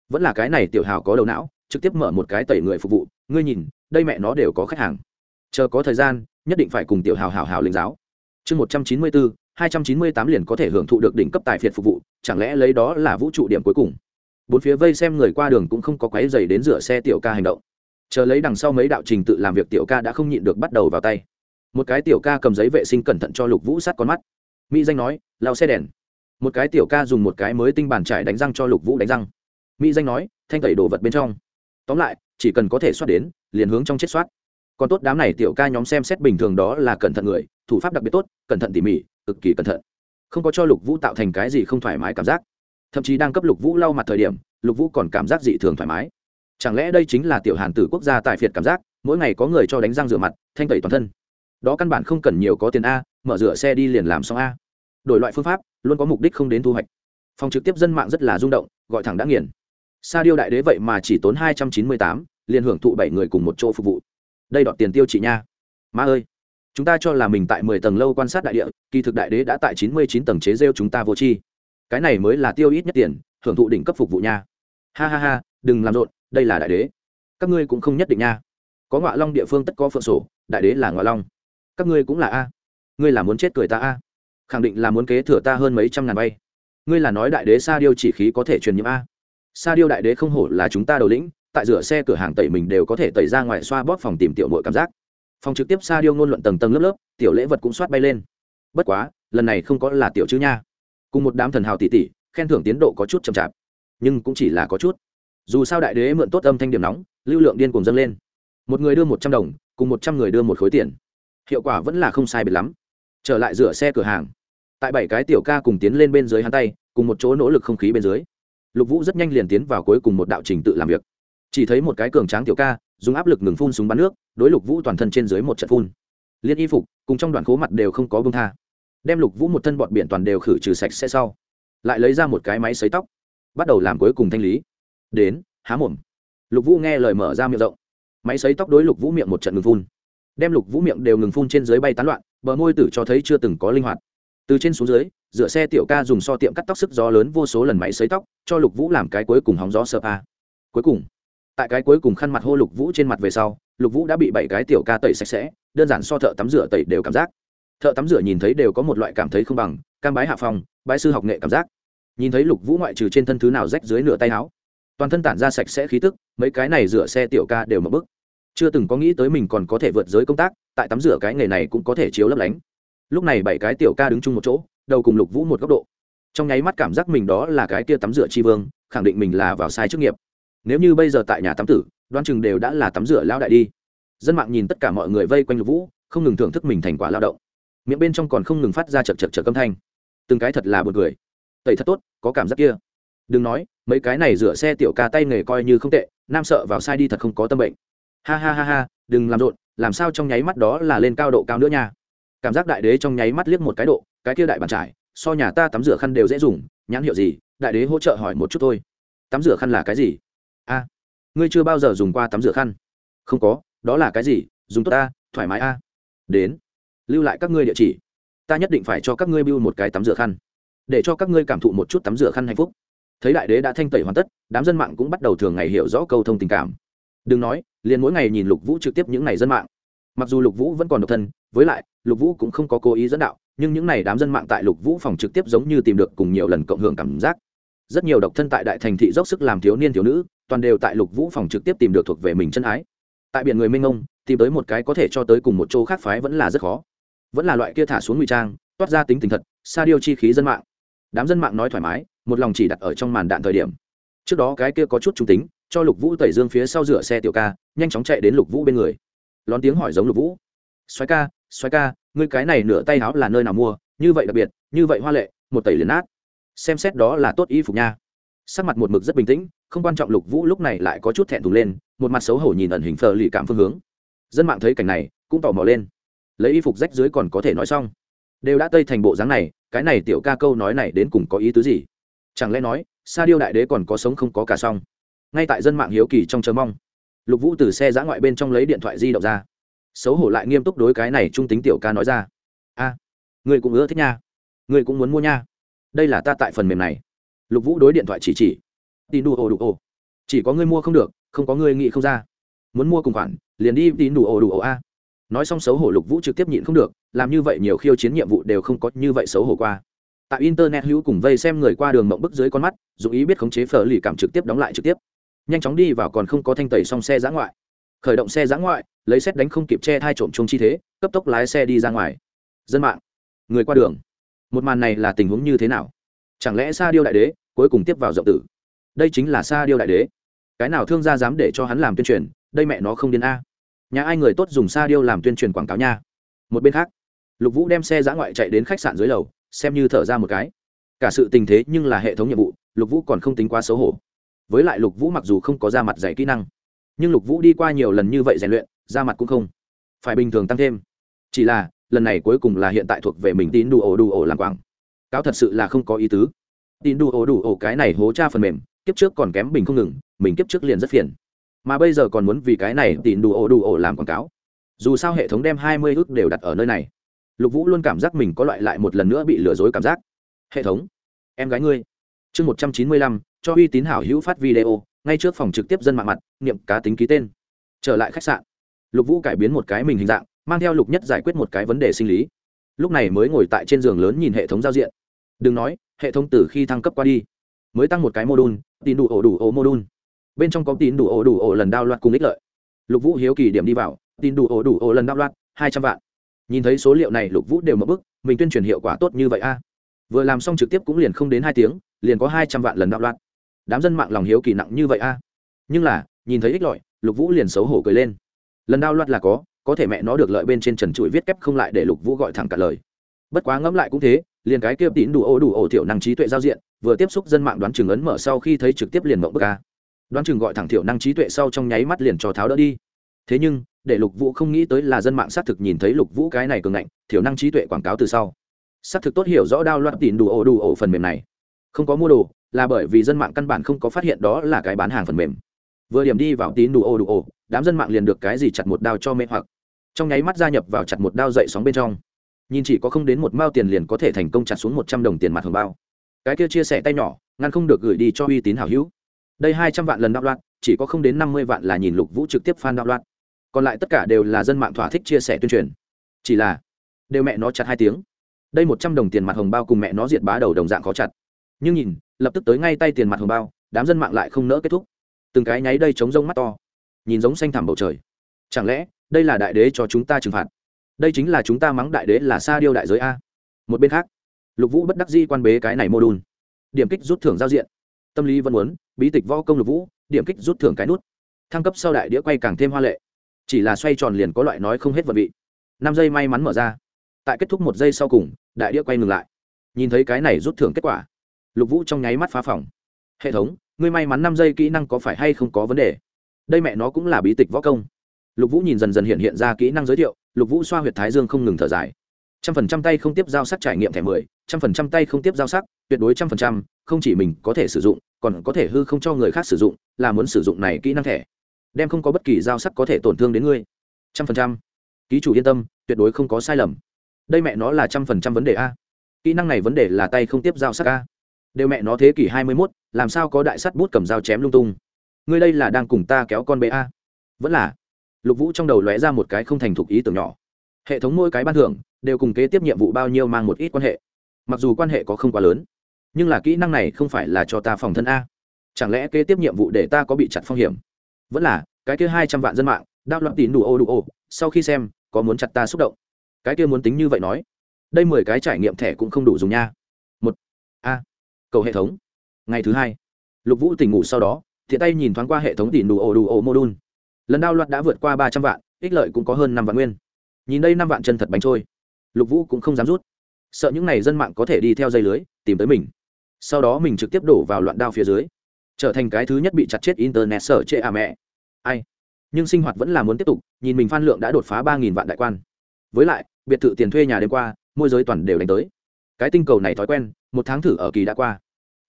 Vẫn là cái này tiểu hào có đầu não trực tiếp mở một cái tẩy người phục vụ, ngươi nhìn, đây mẹ nó đều có khách hàng. Chờ có thời gian, nhất định phải cùng tiểu hào hào hào linh giáo. Chương một trăm chín mươi bốn hai trăm chín mươi tám liền có thể hưởng thụ được đỉnh cấp tài phiệt phục vụ, chẳng lẽ lấy đó là vũ trụ điểm cuối cùng? Bốn phía vây xem người qua đường cũng không có quái dày đến rửa xe tiểu ca hành động. Chờ lấy đằng sau mấy đạo trình tự làm việc tiểu ca đã không nhịn được bắt đầu vào tay. Một cái tiểu ca cầm giấy vệ sinh cẩn thận cho lục vũ sát con mắt. Mỹ danh nói, lao xe đèn. Một cái tiểu ca dùng một cái mới tinh bàn trải đánh răng cho lục vũ đánh răng. Mỹ danh nói, thanh tẩy đồ vật bên trong tóm lại, chỉ cần có thể soát đến, liền hướng trong chết soát. Còn tốt đám này tiểu ca nhóm xem xét bình thường đó là cẩn thận người, thủ pháp đặc biệt tốt, cẩn thận tỉ mỉ, cực kỳ cẩn thận. Không có cho lục vũ tạo thành cái gì không thoải mái cảm giác. Thậm chí đang cấp lục vũ lau mặt thời điểm, lục vũ còn cảm giác dị thường thoải mái. Chẳng lẽ đây chính là tiểu hàn tử quốc gia tại phiệt cảm giác, mỗi ngày có người cho đánh răng rửa mặt, thanh tẩy toàn thân. Đó căn bản không cần nhiều có tiền a, mở rửa xe đi liền làm xong a. Đổi loại phương pháp, luôn có mục đích không đến thu hoạch. Phòng trực tiếp dân mạng rất là rung động, gọi thẳng đã nghiền sa điêu đại đế vậy mà chỉ tốn hai trăm chín mươi tám, liền hưởng thụ bảy người cùng một chỗ phục vụ. Đây đọt tiền tiêu chị nha. Ma ơi, chúng ta cho là mình tại mười tầng lâu quan sát đại địa, kỳ thực đại đế đã tại chín mươi chín tầng chế rêu chúng ta vô chi cái này mới là tiêu ít nhất tiền, hưởng thụ đỉnh cấp phục vụ nha. Ha ha ha, đừng làm rộn, đây là đại đế. Các ngươi cũng không nhất định nha. Có ngọa long địa phương tất có phượng sổ, đại đế là ngọa long. Các ngươi cũng là a. Ngươi là muốn chết cười ta a. Khẳng định là muốn kế thừa ta hơn mấy trăm ngàn bay. Ngươi là nói đại đế sa điêu chỉ khí có thể truyền nhiễm a sa điêu đại đế không hổ là chúng ta đầu lĩnh, tại rửa xe cửa hàng tẩy mình đều có thể tẩy ra ngoài xoa bóp phòng tìm tiểu mội cảm giác. Phòng trực tiếp sa điêu ngôn luận tầng tầng lớp lớp, tiểu lễ vật cũng soát bay lên. Bất quá, lần này không có là tiểu chứ nha. Cùng một đám thần hào tỷ tỷ khen thưởng tiến độ có chút chậm chạp, nhưng cũng chỉ là có chút. Dù sao đại đế mượn tốt âm thanh điểm nóng, lưu lượng điên cùng dâng lên. Một người đưa một trăm đồng, cùng một trăm người đưa một khối tiền. Hiệu quả vẫn là không sai biệt lắm. Trở lại rửa xe cửa hàng, tại bảy cái tiểu ca cùng tiến lên bên dưới hắn tay, cùng một chỗ nỗ lực không khí bên dưới lục vũ rất nhanh liền tiến vào cuối cùng một đạo trình tự làm việc chỉ thấy một cái cường tráng tiểu ca dùng áp lực ngừng phun súng bắn nước đối lục vũ toàn thân trên dưới một trận phun liên y phục cùng trong đoàn khố mặt đều không có bông tha đem lục vũ một thân bọt biển toàn đều khử trừ sạch sẽ sau lại lấy ra một cái máy xấy tóc bắt đầu làm cuối cùng thanh lý đến há mồm lục vũ nghe lời mở ra miệng rộng máy xấy tóc đối lục vũ miệng một trận ngừng phun đem lục vũ miệng đều ngừng phun trên dưới bay tán loạn bờ môi tử cho thấy chưa từng có linh hoạt từ trên xuống dưới dựa xe tiểu ca dùng so tiệm cắt tóc sức gió lớn vô số lần máy xấy tóc, cho lục vũ làm cái cuối cùng hóng gió sợ pa. Cuối cùng, tại cái cuối cùng khăn mặt hô lục vũ trên mặt về sau, lục vũ đã bị bảy cái tiểu ca tẩy sạch sẽ, đơn giản so thợ tắm rửa tẩy đều cảm giác. Thợ tắm rửa nhìn thấy đều có một loại cảm thấy không bằng, cam bái hạ phòng bái sư học nghệ cảm giác. Nhìn thấy lục vũ ngoại trừ trên thân thứ nào rách dưới nửa tay áo, toàn thân tản ra sạch sẽ khí tức, mấy cái này rửa xe tiểu ca đều mập bức. Chưa từng có nghĩ tới mình còn có thể vượt giới công tác, tại tắm rửa cái nghề này cũng có thể chiếu lấp lánh. Lúc này bảy cái tiểu ca đứng chung một chỗ đầu cùng lục vũ một góc độ. Trong nháy mắt cảm giác mình đó là cái kia tắm rửa tri vương, khẳng định mình là vào sai chức nghiệp. Nếu như bây giờ tại nhà tắm tử đoan chừng đều đã là tắm rửa lao đại đi. Dân mạng nhìn tất cả mọi người vây quanh lục vũ, không ngừng thưởng thức mình thành quả lao động. Miệng bên trong còn không ngừng phát ra chật chật chật âm thanh. Từng cái thật là b u ồ n cười. Tẩy thật tốt, có cảm giác kia. Đừng nói, mấy cái này rửa xe tiểu ca tay nghề coi như không tệ, nam sợ vào sai đi thật không có tâm bệnh. Ha ha ha ha, đừng làm rộn, làm sao trong nháy mắt đó là lên cao độ cao nữa nha cảm giác đại đế trong nháy mắt liếc một cái độ, cái kia đại bàn trải, so nhà ta tắm rửa khăn đều dễ dùng, nhãn hiệu gì, đại đế hỗ trợ hỏi một chút thôi. Tắm rửa khăn là cái gì? A, ngươi chưa bao giờ dùng qua tắm rửa khăn? Không có, đó là cái gì? Dùng tốt a thoải mái a. Đến, lưu lại các ngươi địa chỉ. Ta nhất định phải cho các ngươi bưu một cái tắm rửa khăn. Để cho các ngươi cảm thụ một chút tắm rửa khăn hạnh phúc. Thấy đại đế đã thanh tẩy hoàn tất, đám dân mạng cũng bắt đầu thường ngày hiểu rõ câu thông tình cảm. Đừng nói, liền mỗi ngày nhìn lục vũ trực tiếp những ngày dân mạng. Mặc dù lục vũ vẫn còn độc thân với lại, lục vũ cũng không có cố ý dẫn đạo, nhưng những ngày đám dân mạng tại lục vũ phòng trực tiếp giống như tìm được cùng nhiều lần cộng hưởng cảm giác. Rất nhiều độc thân tại đại thành thị dốc sức làm thiếu niên thiếu nữ, toàn đều tại lục vũ phòng trực tiếp tìm được thuộc về mình chân ái. Tại biển người minh ông tìm tới một cái có thể cho tới cùng một chỗ khác phái vẫn là rất khó. Vẫn là loại kia thả xuống ngụy trang, toát ra tính tình thật, xa điêu chi khí dân mạng. Đám dân mạng nói thoải mái, một lòng chỉ đặt ở trong màn đạn thời điểm. Trước đó cái kia có chút trung tính, cho lục vũ tẩy dương phía sau rửa xe tiểu ca, nhanh chóng chạy đến lục vũ bên người. Lón tiếng hỏi giống lục vũ. Xoáy ca xoáy ca, ngươi cái này nửa tay áo là nơi nào mua? Như vậy đặc biệt, như vậy hoa lệ, một tẩy liền nát. Xem xét đó là tốt y phục nha. Sắc mặt một mực rất bình tĩnh, không quan trọng lục vũ lúc này lại có chút thẹn thùng lên, một mặt xấu hổ nhìn ẩn hình phờ lì cảm phương hướng. Dân mạng thấy cảnh này, cũng tò mò lên. Lấy y phục rách dưới còn có thể nói xong. Đều đã tây thành bộ dáng này, cái này tiểu ca câu nói này đến cùng có ý tứ gì? Chẳng lẽ nói, sa điêu đại đế còn có sống không có cả xong? Ngay tại dân mạng hiếu kỳ trong chờ mong, lục vũ từ xe giã ngoại bên trong lấy điện thoại di động ra xấu hổ lại nghiêm túc đối cái này trung tính tiểu ca nói ra. A người cũng ưa thích nha. Người cũng muốn mua nha. Đây là ta tại phần mềm này. Lục vũ đối điện thoại chỉ chỉ. Tin đủ ồ đủ ồ chỉ có người mua không được, không có người nghĩ không ra. Muốn mua cùng khoản, liền đi tin đủ ồ đủ ồ a. Nói xong xấu hổ lục vũ trực tiếp nhịn không được, làm như vậy nhiều khiêu chiến nhiệm vụ đều không có như vậy xấu hổ qua. Tại internet hữu cùng vây xem người qua đường mộng bức dưới con mắt, dù ý biết khống chế phở lì cảm trực tiếp đóng lại trực tiếp. Nhanh chóng đi vào còn không có thanh tẩy xong xe giã ngoại. Khởi động xe giã ngoại lấy xét đánh không kịp che thai trộm chung chi thế, cấp tốc lái xe đi ra ngoài. Dân mạng, người qua đường. Một màn này là tình huống như thế nào? Chẳng lẽ sa điêu đại đế cuối cùng tiếp vào rộng tử? Đây chính là sa điêu đại đế. Cái nào thương gia dám để cho hắn làm tuyên truyền, đây mẹ nó không điên a. Nhà ai người tốt dùng sa điêu làm tuyên truyền quảng cáo nha. Một bên khác, lục vũ đem xe giã ngoại chạy đến khách sạn dưới lầu, xem như thở ra một cái. Cả sự tình thế nhưng là hệ thống nhiệm vụ, lục vũ còn không tính quá xấu hổ. Với lại lục vũ mặc dù không có ra mặt dạy kỹ năng, nhưng lục vũ đi qua nhiều lần như vậy rèn luyện ra mặt cũng không phải bình thường tăng thêm. Chỉ là, lần này cuối cùng là hiện tại thuộc về mình tín đủ ổ đủ ổ làm quảng. Cáo thật sự là không có ý tứ. Tín đủ ổ đủ ổ cái này hố tra phần mềm, kiếp trước còn kém bình không ngừng, mình kiếp trước liền rất phiền. Mà bây giờ còn muốn vì cái này tín đủ ổ đủ ổ làm quảng cáo. Dù sao hệ thống đem hai mươi ước đều đặt ở nơi này. Lục vũ luôn cảm giác mình có loại lại một lần nữa bị lừa dối cảm giác. Hệ thống, em gái ngươi. Chương một trăm chín mươi lăm, cho uy tín hảo hữu phát video, ngay trước phòng trực tiếp dân mạng mặt, niệm cá tính ký tên. Trở lại khách sạn lục vũ cải biến một cái mình hình dạng, mang theo lục nhất giải quyết một cái vấn đề sinh lý. Lúc này mới ngồi tại trên giường lớn nhìn hệ thống giao diện. Đừng nói, hệ thống từ khi thăng cấp qua đi, mới tăng một cái mô đun tín đủ ổ đủ ổ mô đun bên trong có tín đủ ổ đủ ổ lần đao loạt cùng ích lợi. Lục vũ hiếu kỳ điểm đi vào, tín đủ ổ đủ ổ lần đao loạt, hai trăm vạn. Nhìn thấy số liệu này, lục vũ đều mất bức, mình tuyên truyền hiệu quả tốt như vậy a. Vừa làm xong trực tiếp cũng liền không đến hai tiếng, liền có hai trăm vạn lần đạo loạn đám dân mạng lòng hiếu kỳ nặng như vậy a. Nhưng là, nhìn thấy ích lợi, lục vũ liền xấu hổ cười lên lần đao loạt là có có thể mẹ nó được lợi bên trên trần trụi viết kép không lại để lục vũ gọi thẳng cả lời. Bất quá ngẫm lại cũng thế, liền cái kia tín đủ ô đủ ổ thiểu năng trí tuệ giao diện, vừa tiếp xúc dân mạng đoán chừng ấn mở sau khi thấy trực tiếp liền mộng bức a. Đoán chừng gọi thẳng thiểu năng trí tuệ sau trong nháy mắt liền cho tháo đỡ đi. Thế nhưng, để lục vũ không nghĩ tới là dân mạng xác thực nhìn thấy lục vũ cái này cường ngạnh, thiểu năng trí tuệ quảng cáo từ sau. Xác thực tốt hiểu rõ đao loạn tín đủ ổ đủ ổ phần mềm này. Không có mua đồ, là bởi vì dân mạng căn bản không có phát hiện đó là cái bán hàng phần mềm vừa điểm đi vào tín đủ ô đủ ô, đám dân mạng liền được cái gì chặt một đao cho mê hoặc. Trong nháy mắt gia nhập vào chặt một đao dậy sóng bên trong. Nhìn chỉ có không đến một mao tiền liền có thể thành công chặt xuống một trăm đồng tiền mặt hồng bao. Cái kia chia sẻ tay nhỏ, ngăn không được gửi đi cho uy tín hảo hữu. Đây hai trăm vạn lần đạo loạn, chỉ có không đến năm mươi vạn là nhìn lục vũ trực tiếp fan đạo loạn. Còn lại tất cả đều là dân mạng thỏa thích chia sẻ tuyên truyền. Chỉ là, đều mẹ nó chặt hai tiếng. Đây một trăm đồng tiền mặt hồng bao cùng mẹ nó diệt bá đầu đồng dạng khó chặt. Nhưng nhìn, lập tức tới ngay tay tiền mặt hồng bao, đám dân mạng lại không nỡ kết thúc từng cái nháy đây chống rông mắt to, nhìn giống xanh thẳm bầu trời. Chẳng lẽ, đây là đại đế cho chúng ta trừng phạt? Đây chính là chúng ta mắng đại đế là sa điêu đại giới a. Một bên khác, lục vũ bất đắc di quan bế cái này mô đun. Điểm kích rút thưởng giao diện. Tâm lý vẫn muốn, bí tịch võ công lục vũ, điểm kích rút thưởng cái nút. Thăng cấp sau đại đĩa quay càng thêm hoa lệ. Chỉ là xoay tròn liền có loại nói không hết vật vị. Năm giây may mắn mở ra. Tại kết thúc một giây sau cùng, đại đĩa quay ngừng lại. Nhìn thấy cái này rút thưởng kết quả, lục vũ trong nháy mắt phá phòng. Hệ thống ngươi may mắn năm giây kỹ năng có phải hay không có vấn đề? Đây mẹ nó cũng là bí tịch võ công. Lục vũ nhìn dần dần hiện hiện ra kỹ năng giới thiệu, lục vũ xoa h u y ệ t thái dương không ngừng thở dài. Trăm phần trăm tay không tiếp giao sắc trải nghiệm thẻ mười, trăm phần trăm tay không tiếp giao sắc, tuyệt đối trăm phần trăm, không chỉ mình có thể sử dụng, còn có thể hư không cho người khác sử dụng, là muốn sử dụng này kỹ năng thẻ. Đem không có bất kỳ giao sắc có thể tổn thương đến ngươi. Trăm phần trăm. Ký chủ yên tâm, tuyệt đối không có sai lầm. Đây mẹ nó là trăm phần trăm vấn đề a. Kỹ năng này vấn đề là tay không tiếp giao sắc a đều mẹ nó thế kỷ hai mươi mốt, làm sao có đại sắt bút cầm dao chém lung tung? Ngươi đây là đang cùng ta kéo con bé a? Vẫn là. Lục vũ trong đầu lóe ra một cái không thành thục ý tưởng nhỏ. Hệ thống mỗi cái ban thưởng đều cùng kế tiếp nhiệm vụ bao nhiêu mang một ít quan hệ. Mặc dù quan hệ có không quá lớn, nhưng là kỹ năng này không phải là cho ta phòng thân a. Chẳng lẽ kế tiếp nhiệm vụ để ta có bị chặt phong hiểm? Vẫn là, cái kia hai trăm vạn dân mạng, đáp loạn tín đủ ô đủ ô, sau khi xem, có muốn chặt ta xúc động? Cái kia muốn tính như vậy nói, đây mười cái trải nghiệm thẻ cũng không đủ dùng nha. Một. A cầu hệ thống. Ngày thứ hai, lục vũ tỉnh ngủ sau đó, thiện tay nhìn thoáng qua hệ thống tìm đủ ổ đủ ổ mô đun lần đao loạt đã vượt qua ba trăm vạn, ích lợi cũng có hơn năm vạn nguyên. Nhìn đây năm vạn chân thật bánh trôi, lục vũ cũng không dám rút. Sợ những n à y dân mạng có thể đi theo dây lưới, tìm tới mình. Sau đó mình trực tiếp đổ vào loạn đao phía dưới, trở thành cái thứ nhất bị chặt chết internet sở chệ à mẹ. Ai? Nhưng sinh hoạt vẫn là muốn tiếp tục, nhìn mình phan lượng đã đột phá ba nghìn vạn đại quan. Với lại, biệt thự tiền thuê nhà đêm qua, môi giới toàn đều đánh tới. Cái tinh cầu này thói quen một tháng thử ở kỳ đã qua.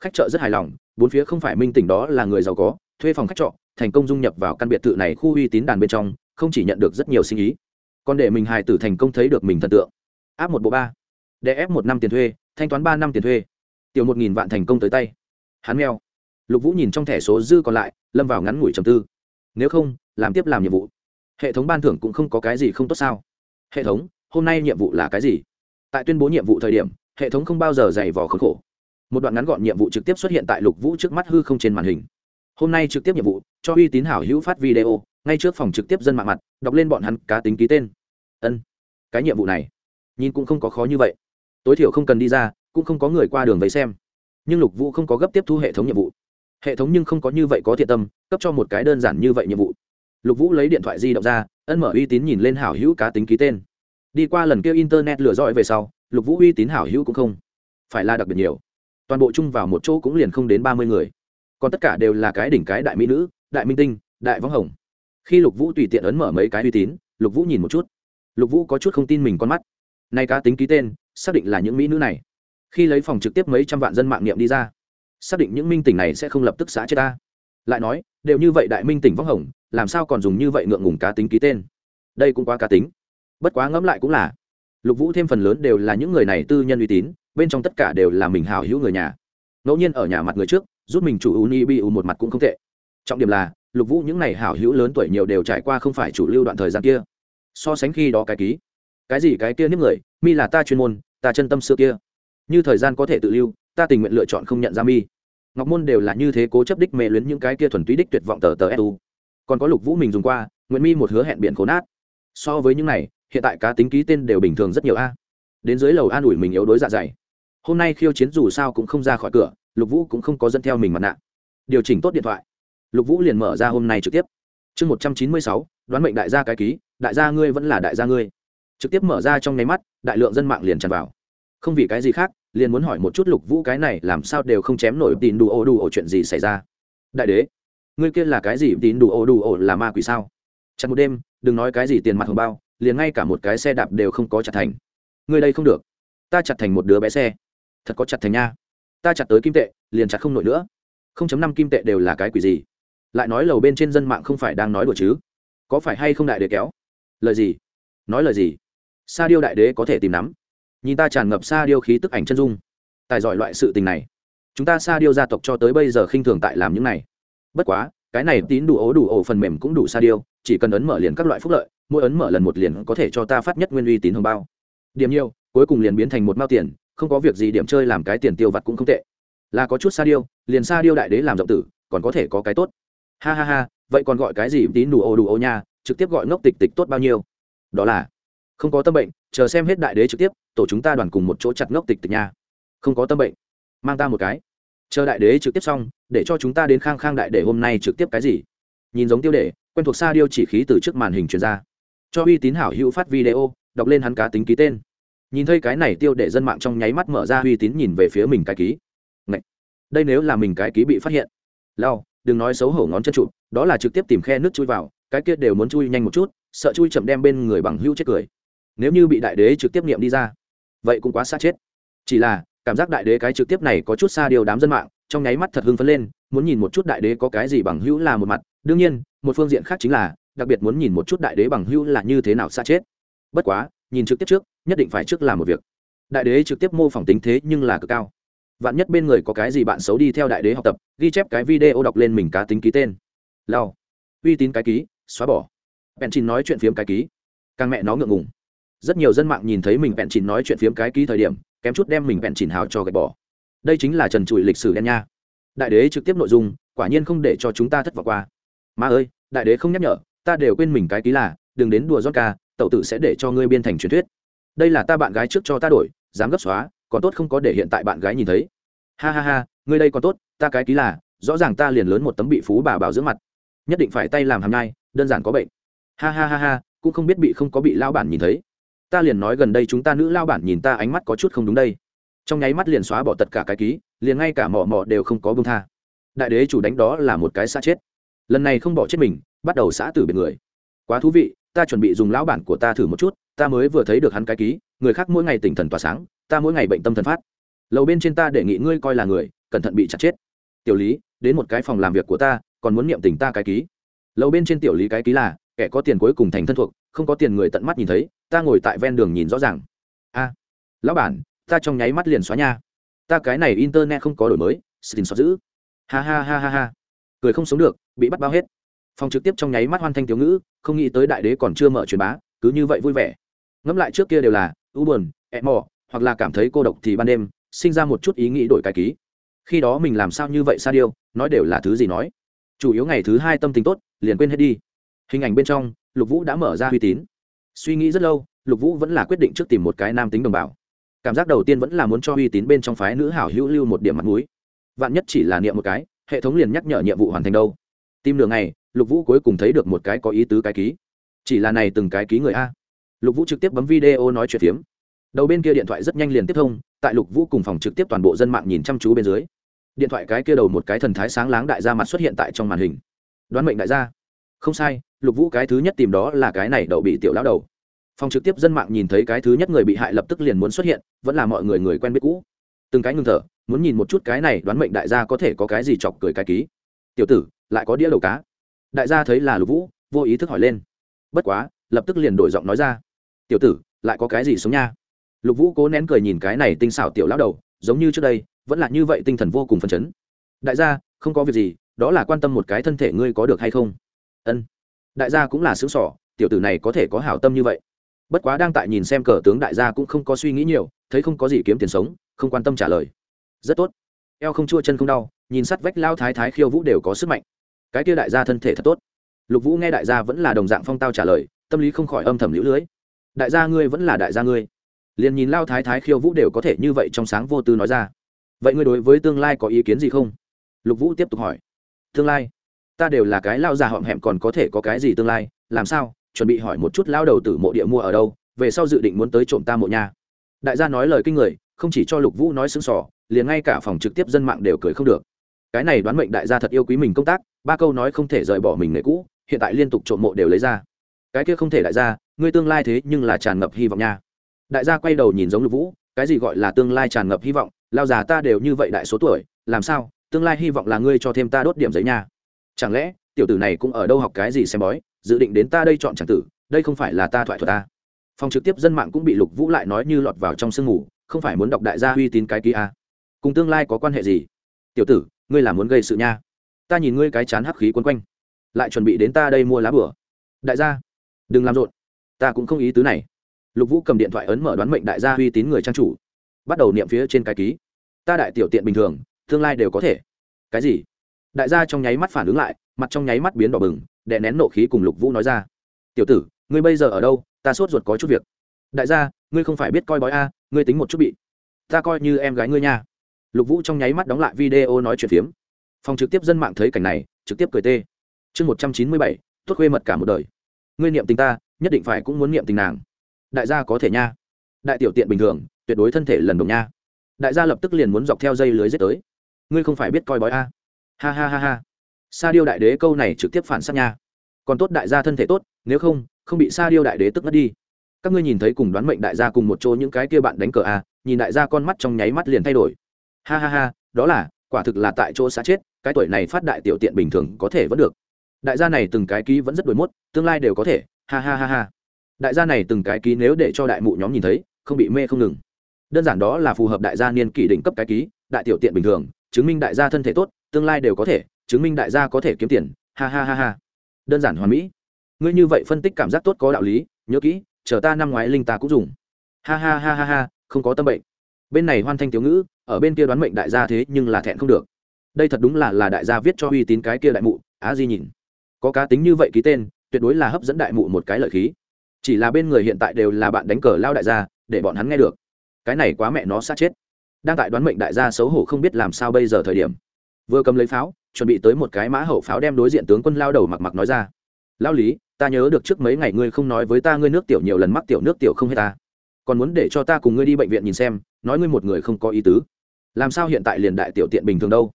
Khách chợ rất hài lòng bốn phía không phải minh tỉnh đó là người giàu có thuê phòng khách trọ thành công dung nhập vào căn biệt thự này khu uy tín đàn bên trong không chỉ nhận được rất nhiều sinh ý. Còn để mình hài tử thành công thấy được mình thần tượng. Áp một bộ ba. Để ép một năm tiền thuê thanh toán ba năm tiền thuê. Tiểu một nghìn vạn thành công tới tay. Hắn meo, lục vũ nhìn trong thẻ số dư còn lại lâm vào ngắn ngủi trầm tư. Nếu không làm tiếp làm nhiệm vụ. Hệ thống ban thưởng cũng không có cái gì không tốt sao? Hệ thống hôm nay nhiệm vụ là cái gì? Tại tuyên bố nhiệm vụ thời điểm hệ thống không bao giờ dày vò khốn khổ. Một đoạn ngắn gọn nhiệm vụ trực tiếp xuất hiện tại lục vũ trước mắt hư không trên màn hình. Hôm nay trực tiếp nhiệm vụ, cho uy tín hảo hữu phát video, ngay trước phòng trực tiếp dân mạng mặt, đọc lên bọn hắn cá tính ký tên. Ân, cái nhiệm vụ này, nhìn cũng không có khó như vậy. Tối thiểu không cần đi ra, cũng không có người qua đường với xem. Nhưng lục vũ không có gấp tiếp thu hệ thống nhiệm vụ. Hệ thống nhưng không có như vậy có thiện tâm, cấp cho một cái đơn giản như vậy nhiệm vụ. Lục vũ lấy điện thoại di động ra ân mở uy tín nhìn lên hảo hữu cá tính ký tên. Đi qua lần kêu internet lừa dõi về sau lục vũ uy tín hảo hữu cũng không phải là đặc biệt nhiều. Toàn bộ chung vào một chỗ cũng liền không đến ba mươi người. Còn tất cả đều là cái đỉnh cái đại mỹ nữ, đại minh tinh, đại võng hồng. Khi lục vũ tùy tiện ấn mở mấy cái uy tín, lục vũ nhìn một chút. Lục vũ có chút không tin mình con mắt. Nay cá tính ký tên, xác định là những mỹ nữ này. Khi lấy phòng trực tiếp mấy trăm vạn dân mạng niệm đi ra, xác định những minh tỉnh này sẽ không lập tức xã chết ta. Lại nói, đều như vậy đại minh tỉnh võng hồng, làm sao còn dùng như vậy ngượng ngùng cá tính ký tên? Đây cũng quá cá tính. Bất quá ngẫm lại cũng là lục vũ thêm phần lớn đều là những người này tư nhân uy tín, bên trong tất cả đều là mình hào hữu người nhà. Ngẫu nhiên ở nhà mặt người trước, giúp mình chủ uni bi u một mặt cũng không tệ. Trọng điểm là, lục vũ những n à y hảo hữu lớn tuổi nhiều đều trải qua không phải chủ lưu đoạn thời gian kia. So sánh khi đó cái ký, cái gì cái kia nếp người, mi là ta chuyên môn, ta chân tâm xưa kia. Như thời gian có thể tự lưu, ta tình nguyện lựa chọn không nhận ra mi. Ngọc môn đều là như thế cố chấp đích mê luyến những cái kia thuần túy đích tuyệt vọng tờ tờ su còn có lục vũ mình dùng qua nguyễn mi một hứa hẹn biển cố nát. So với những này hiện tại cá tính ký tên đều bình thường rất nhiều a. Đến dưới lầu an ủi mình yếu đối dạ dày. Hôm nay khiêu chiến dù sao cũng không ra khỏi cửa, lục vũ cũng không có dẫn theo mình mặt nạ. Điều chỉnh tốt điện thoại. Lục vũ liền mở ra hôm nay trực tiếp. Chương một trăm chín mươi sáu, đoán mệnh đại gia cái ký, đại gia ngươi vẫn là đại gia ngươi. Trực tiếp mở ra trong nháy mắt, đại lượng dân mạng liền tràn vào. Không vì cái gì khác, liền muốn hỏi một chút lục vũ cái này làm sao đều không chém nổi tín đủ ô đủ ổ chuyện gì xảy ra. Đại đế, ngươi kia là cái gì tín đủ ô đủ ổ là ma quỷ sao? Chặt một đêm, đừng nói cái gì tiền mặt hồng bao liền ngay cả một cái xe đạp đều không có chặt thành. Ngươi đây không được. Ta chặt thành một đứa bé xe. Thật có chặt thành nha. Ta chặt tới kim tệ, liền chặt không nổi nữa. Không chấm năm kim tệ đều là cái quỷ gì? Lại nói lầu bên trên dân mạng không phải đang nói đùa chứ? Có phải hay không đại đế kéo? Lời gì? Nói lời gì? Sa điêu đại đế có thể tìm nắm. Nhìn ta tràn ngập sa điêu khí tức ảnh chân dung. Tài giỏi loại sự tình này. Chúng ta sa điêu gia tộc cho tới bây giờ khinh thường tại làm những này. Bất quá, cái này tín đủ ố đủ ổ phần mềm cũng đủ sa điêu, chỉ cần ấn mở liền các loại phúc lợi mỗi ấn mở lần một liền có thể cho ta phát nhất nguyên uy tín hồng bao. Điểm nhiều, cuối cùng liền biến thành một mao tiền, không có việc gì điểm chơi làm cái tiền tiêu vặt cũng không tệ. Là có chút sa điêu, liền sa điêu đại đế làm rộng tử, còn có thể có cái tốt. Ha ha ha, vậy còn gọi cái gì tín đủ ô đủ ô nha, trực tiếp gọi ngốc tịch tịch tốt bao nhiêu? Đó là, không có tâm bệnh, chờ xem hết đại đế trực tiếp, tổ chúng ta đoàn cùng một chỗ chặt ngốc tịch tịch nha. Không có tâm bệnh, mang ta một cái. Chờ đại đế trực tiếp xong, để cho chúng ta đến khang khang đại để hôm nay trực tiếp cái gì? Nhìn giống tiêu đề, quen thuộc sa điêu chỉ khí từ trước màn hình truyền ra cho uy tín hảo hữu phát video, đọc lên hắn cá tính ký tên. Nhìn thấy cái này tiêu để dân mạng trong nháy mắt mở ra uy tín nhìn về phía mình cái ký. Ngậy! đây nếu là mình cái ký bị phát hiện. Lao, đừng nói xấu hổ ngón chân trụ đó là trực tiếp tìm khe nước chui vào, cái kia đều muốn chui nhanh một chút, sợ chui chậm đem bên người bằng hữu chết cười. Nếu như bị đại đế trực tiếp niệm đi ra, vậy cũng quá xa chết. Chỉ là, cảm giác đại đế cái trực tiếp này có chút xa điều đám dân mạng, trong nháy mắt thật hưng phấn lên, muốn nhìn một chút đại đế có cái gì bằng hữu là một mặt. Đương nhiên, một phương diện khác chính là đặc biệt muốn nhìn một chút đại đế bằng hữu là như thế nào xa chết. Bất quá, nhìn trực tiếp trước, nhất định phải trước làm một việc. Đại đế trực tiếp mô phỏng tính thế nhưng là cực cao. Vạn nhất bên người có cái gì bạn xấu đi theo đại đế học tập, ghi chép cái video đọc lên mình cá tính ký tên. Lao uy tín cái ký, xóa bỏ. Bèn chín nói chuyện phiếm cái ký. Càng mẹ nó ngượng ngùng. Rất nhiều dân mạng nhìn thấy mình bèn chín nói chuyện phiếm cái ký thời điểm, kém chút đem mình bèn chín hào cho gạch bỏ. Đây chính là trần trụi lịch sử đen nha. Đại đế trực tiếp nội dung, quả nhiên không để cho chúng ta thất vọng qua. Mà ơi, đại đế không nhắc nhở ta đều quên mình cái ký là, đừng đến đùa giót ca, tẩu tử sẽ để cho ngươi biên thành truyền thuyết. Đây là ta bạn gái trước cho ta đổi, dám gấp xóa, còn tốt không có để hiện tại bạn gái nhìn thấy. Ha ha ha, ngươi đây còn tốt, ta cái ký là, rõ ràng ta liền lớn một tấm bị phú bà bảo giữa mặt. Nhất định phải tay làm hàm nhai, đơn giản có bệnh. Ha ha ha ha, cũng không biết bị không có bị lao bản nhìn thấy. Ta liền nói gần đây chúng ta nữ lao bản nhìn ta ánh mắt có chút không đúng đây. Trong nháy mắt liền xóa bỏ tất cả cái ký, liền ngay cả mỏ mỏ đều không có bông tha. Đại đế chủ đánh đó là một cái xa chết lần này không bỏ chết mình, bắt đầu xã tử biệt người. Quá thú vị, ta chuẩn bị dùng lão bản của ta thử một chút, ta mới vừa thấy được hắn cái ký, người khác mỗi ngày tỉnh thần tỏa sáng, ta mỗi ngày bệnh tâm thần phát. Lầu bên trên ta đề nghị ngươi coi là người, cẩn thận bị chặt chết. Tiểu lý, đến một cái phòng làm việc của ta, còn muốn niệm tình ta cái ký. Lầu bên trên tiểu lý cái ký là, kẻ có tiền cuối cùng thành thân thuộc, không có tiền người tận mắt nhìn thấy, ta ngồi tại ven đường nhìn rõ ràng. A, lão bản, ta trong nháy mắt liền xóa nha. Ta cái này internet không có đổi mới, xin xóa giữ. Ha ha ha ha ha cười không sống được, bị bắt bao hết. Phòng trực tiếp trong nháy mắt hoan thanh thiếu ngữ, không nghĩ tới đại đế còn chưa mở truyền bá, cứ như vậy vui vẻ. Ngẫm lại trước kia đều là, u buồn, ẹ mò, hoặc là cảm thấy cô độc thì ban đêm, sinh ra một chút ý nghĩ đổi cái ký. Khi đó mình làm sao như vậy sa điêu, nói đều là thứ gì nói. Chủ yếu ngày thứ hai tâm tình tốt, liền quên hết đi. Hình ảnh bên trong, lục vũ đã mở ra uy tín. Suy nghĩ rất lâu, lục vũ vẫn là quyết định trước tìm một cái nam tính đồng bào. Cảm giác đầu tiên vẫn là muốn cho uy tín bên trong phái nữ hảo hữu lưu một điểm mặt mũi. Vạn nhất chỉ là niệm một cái hệ thống liền nhắc nhở nhiệm vụ hoàn thành đâu. Tìm đường này, lục vũ cuối cùng thấy được một cái có ý tứ cái ký. Chỉ là này từng cái ký người a. Lục vũ trực tiếp bấm video nói chuyện phiếm. Đầu bên kia điện thoại rất nhanh liền tiếp thông tại lục vũ cùng phòng trực tiếp toàn bộ dân mạng nhìn chăm chú bên dưới. Điện thoại cái kia đầu một cái thần thái sáng láng đại gia mặt xuất hiện tại trong màn hình. Đoán mệnh đại gia. Không sai lục vũ cái thứ nhất tìm đó là cái này đậu bị tiểu lão đầu. Phòng trực tiếp dân mạng nhìn thấy cái thứ nhất người bị hại lập tức liền muốn xuất hiện vẫn là mọi người người quen biết cũ. Từng cái ngưng thở muốn nhìn một chút cái này đoán mệnh đại gia có thể có cái gì chọc cười cái ký. Tiểu tử, lại có đĩa đầu cá. Đại gia thấy là lục vũ, vô ý thức hỏi lên. Bất quá, lập tức liền đổi giọng nói ra. Tiểu tử, lại có cái gì sống nha? Lục vũ cố nén cười nhìn cái này tinh xảo tiểu lão đầu, giống như trước đây, vẫn là như vậy tinh thần vô cùng phấn chấn. Đại gia, không có việc gì, đó là quan tâm một cái thân thể ngươi có được hay không? Ân. Đại gia cũng là xứng sỏ, tiểu tử này có thể có hảo tâm như vậy. Bất quá đang tại nhìn xem cờ tướng đại gia cũng không có suy nghĩ nhiều, thấy không có gì kiếm tiền sống, không quan tâm trả lời rất tốt. Eo không chua, chân không đau, nhìn sắt vách lao thái thái khiêu vũ đều có sức mạnh. Cái kia đại gia thân thể thật tốt. Lục vũ nghe đại gia vẫn là đồng dạng phong tao trả lời, tâm lý không khỏi âm thầm lũ lưới. Đại gia ngươi vẫn là đại gia ngươi. Liền nhìn lao thái thái khiêu vũ đều có thể như vậy trong sáng vô tư nói ra. Vậy ngươi đối với tương lai có ý kiến gì không? Lục vũ tiếp tục hỏi. Tương lai? Ta đều là cái lao già họm hẹm còn có thể có cái gì tương lai? Làm sao? Chuẩn bị hỏi một chút lao đầu tử mộ địa mua ở đâu? Về sau dự định muốn tới trộm ta mộ nhà. đại gia nói lời kinh người, không chỉ cho lục vũ nói xứng sỏ liền ngay cả phòng trực tiếp dân mạng đều cười không được. Cái này đoán mệnh đại gia thật yêu quý mình công tác, ba câu nói không thể rời bỏ mình nghề cũ, hiện tại liên tục trộm mộ đều lấy ra. Cái kia không thể đại gia, ngươi tương lai thế nhưng là tràn ngập hy vọng nha. Đại gia quay đầu nhìn giống lục vũ, cái gì gọi là tương lai tràn ngập hy vọng, lao già ta đều như vậy đại số tuổi, làm sao, tương lai hy vọng là ngươi cho thêm ta đốt điểm giấy nha. Chẳng lẽ, tiểu tử này cũng ở đâu học cái gì xem bói, dự định đến ta đây chọn chẳng tử, đây không phải là ta thoại thuật ta phòng trực tiếp dân mạng cũng bị lục vũ lại nói như lọt vào trong sương ngủ không phải muốn đọc đại gia uy tín cái kia à cùng tương lai có quan hệ gì? Tiểu tử, ngươi là muốn gây sự nha. Ta nhìn ngươi cái chán hắc khí quấn quanh, lại chuẩn bị đến ta đây mua lá bửa. Đại gia, đừng làm rộn. Ta cũng không ý tứ này. Lục vũ cầm điện thoại ấn mở đoán mệnh đại gia uy tín người trang chủ, bắt đầu niệm phía trên cái ký. Ta đại tiểu tiện bình thường, tương lai đều có thể. Cái gì? Đại gia trong nháy mắt phản ứng lại, mặt trong nháy mắt biến đỏ bừng, đè nén nộ khí cùng lục vũ nói ra. Tiểu tử, ngươi bây giờ ở đâu? Ta sốt ruột có chút việc. Đại gia, ngươi không phải biết coi bói a, ngươi tính một chút bị. Ta coi như em gái ngươi nha lục vũ trong nháy mắt đóng lại video nói chuyện phiếm. Phòng trực tiếp dân mạng thấy cảnh này, trực tiếp cười tê. Chương một trăm chín mươi bảy, tuất khuê mật cả một đời. Ngươi niệm tình ta, nhất định phải cũng muốn niệm tình nàng. Đại gia có thể nha. Đại tiểu tiện bình thường, tuyệt đối thân thể lần đồng nha. Đại gia lập tức liền muốn dọc theo dây lưới giết tới. Ngươi không phải biết coi bói a. Ha ha ha ha. Sa điêu đại đế câu này trực tiếp phản s á t nha. Còn tốt đại gia thân thể tốt, nếu không không bị sa điêu đại đế tức mất đi. Các ngươi nhìn thấy cùng đoán mệnh đại gia cùng một chỗ những cái kia bạn đánh cờ a, nhìn đại gia con mắt trong nháy mắt liền thay đổi ha ha ha, đó là, quả thực là tại chỗ xã chết, cái tuổi này phát đại tiểu tiện bình thường có thể vẫn được. Đại gia này từng cái ký vẫn rất đổi mốt, tương lai đều có thể. Ha ha ha ha. Đại gia này từng cái ký nếu để cho đại mụ nhóm nhìn thấy, không bị mê không ngừng. Đơn giản đó là phù hợp đại gia niên kỷ định cấp cái ký, đại tiểu tiện bình thường, chứng minh đại gia thân thể tốt, tương lai đều có thể, chứng minh đại gia có thể kiếm tiền. Ha ha ha ha. Đơn giản hoàn mỹ. Ngươi như vậy phân tích cảm giác tốt có đạo lý, nhớ kỹ, chờ ta năm ngoái linh ta cũng dùng. Ha ha ha ha ha, không có tâm bệnh. Bên này hoan thanh tiểu ngữ ở bên kia đoán mệnh đại gia thế nhưng là thẹn không được. Đây thật đúng là là đại gia viết cho uy tín cái kia đại mụ, á di nhìn. Có cá tính như vậy ký tên, tuyệt đối là hấp dẫn đại mụ một cái lợi khí. Chỉ là bên người hiện tại đều là bạn đánh cờ lao đại gia, để bọn hắn nghe được. Cái này quá mẹ nó sát chết. Đang tại đoán mệnh đại gia xấu hổ không biết làm sao bây giờ thời điểm. Vừa cầm lấy pháo, chuẩn bị tới một cái mã hậu pháo đem đối diện tướng quân lao đầu mặc mặc nói ra. Lao lý, ta nhớ được trước mấy ngày ngươi không nói với ta ngươi nước tiểu nhiều lần mắc tiểu nước tiểu không hết ta. Còn muốn để cho ta cùng ngươi đi bệnh viện nhìn xem, nói ngươi một người không có ý tứ làm sao hiện tại liền đại tiểu tiện bình thường đâu?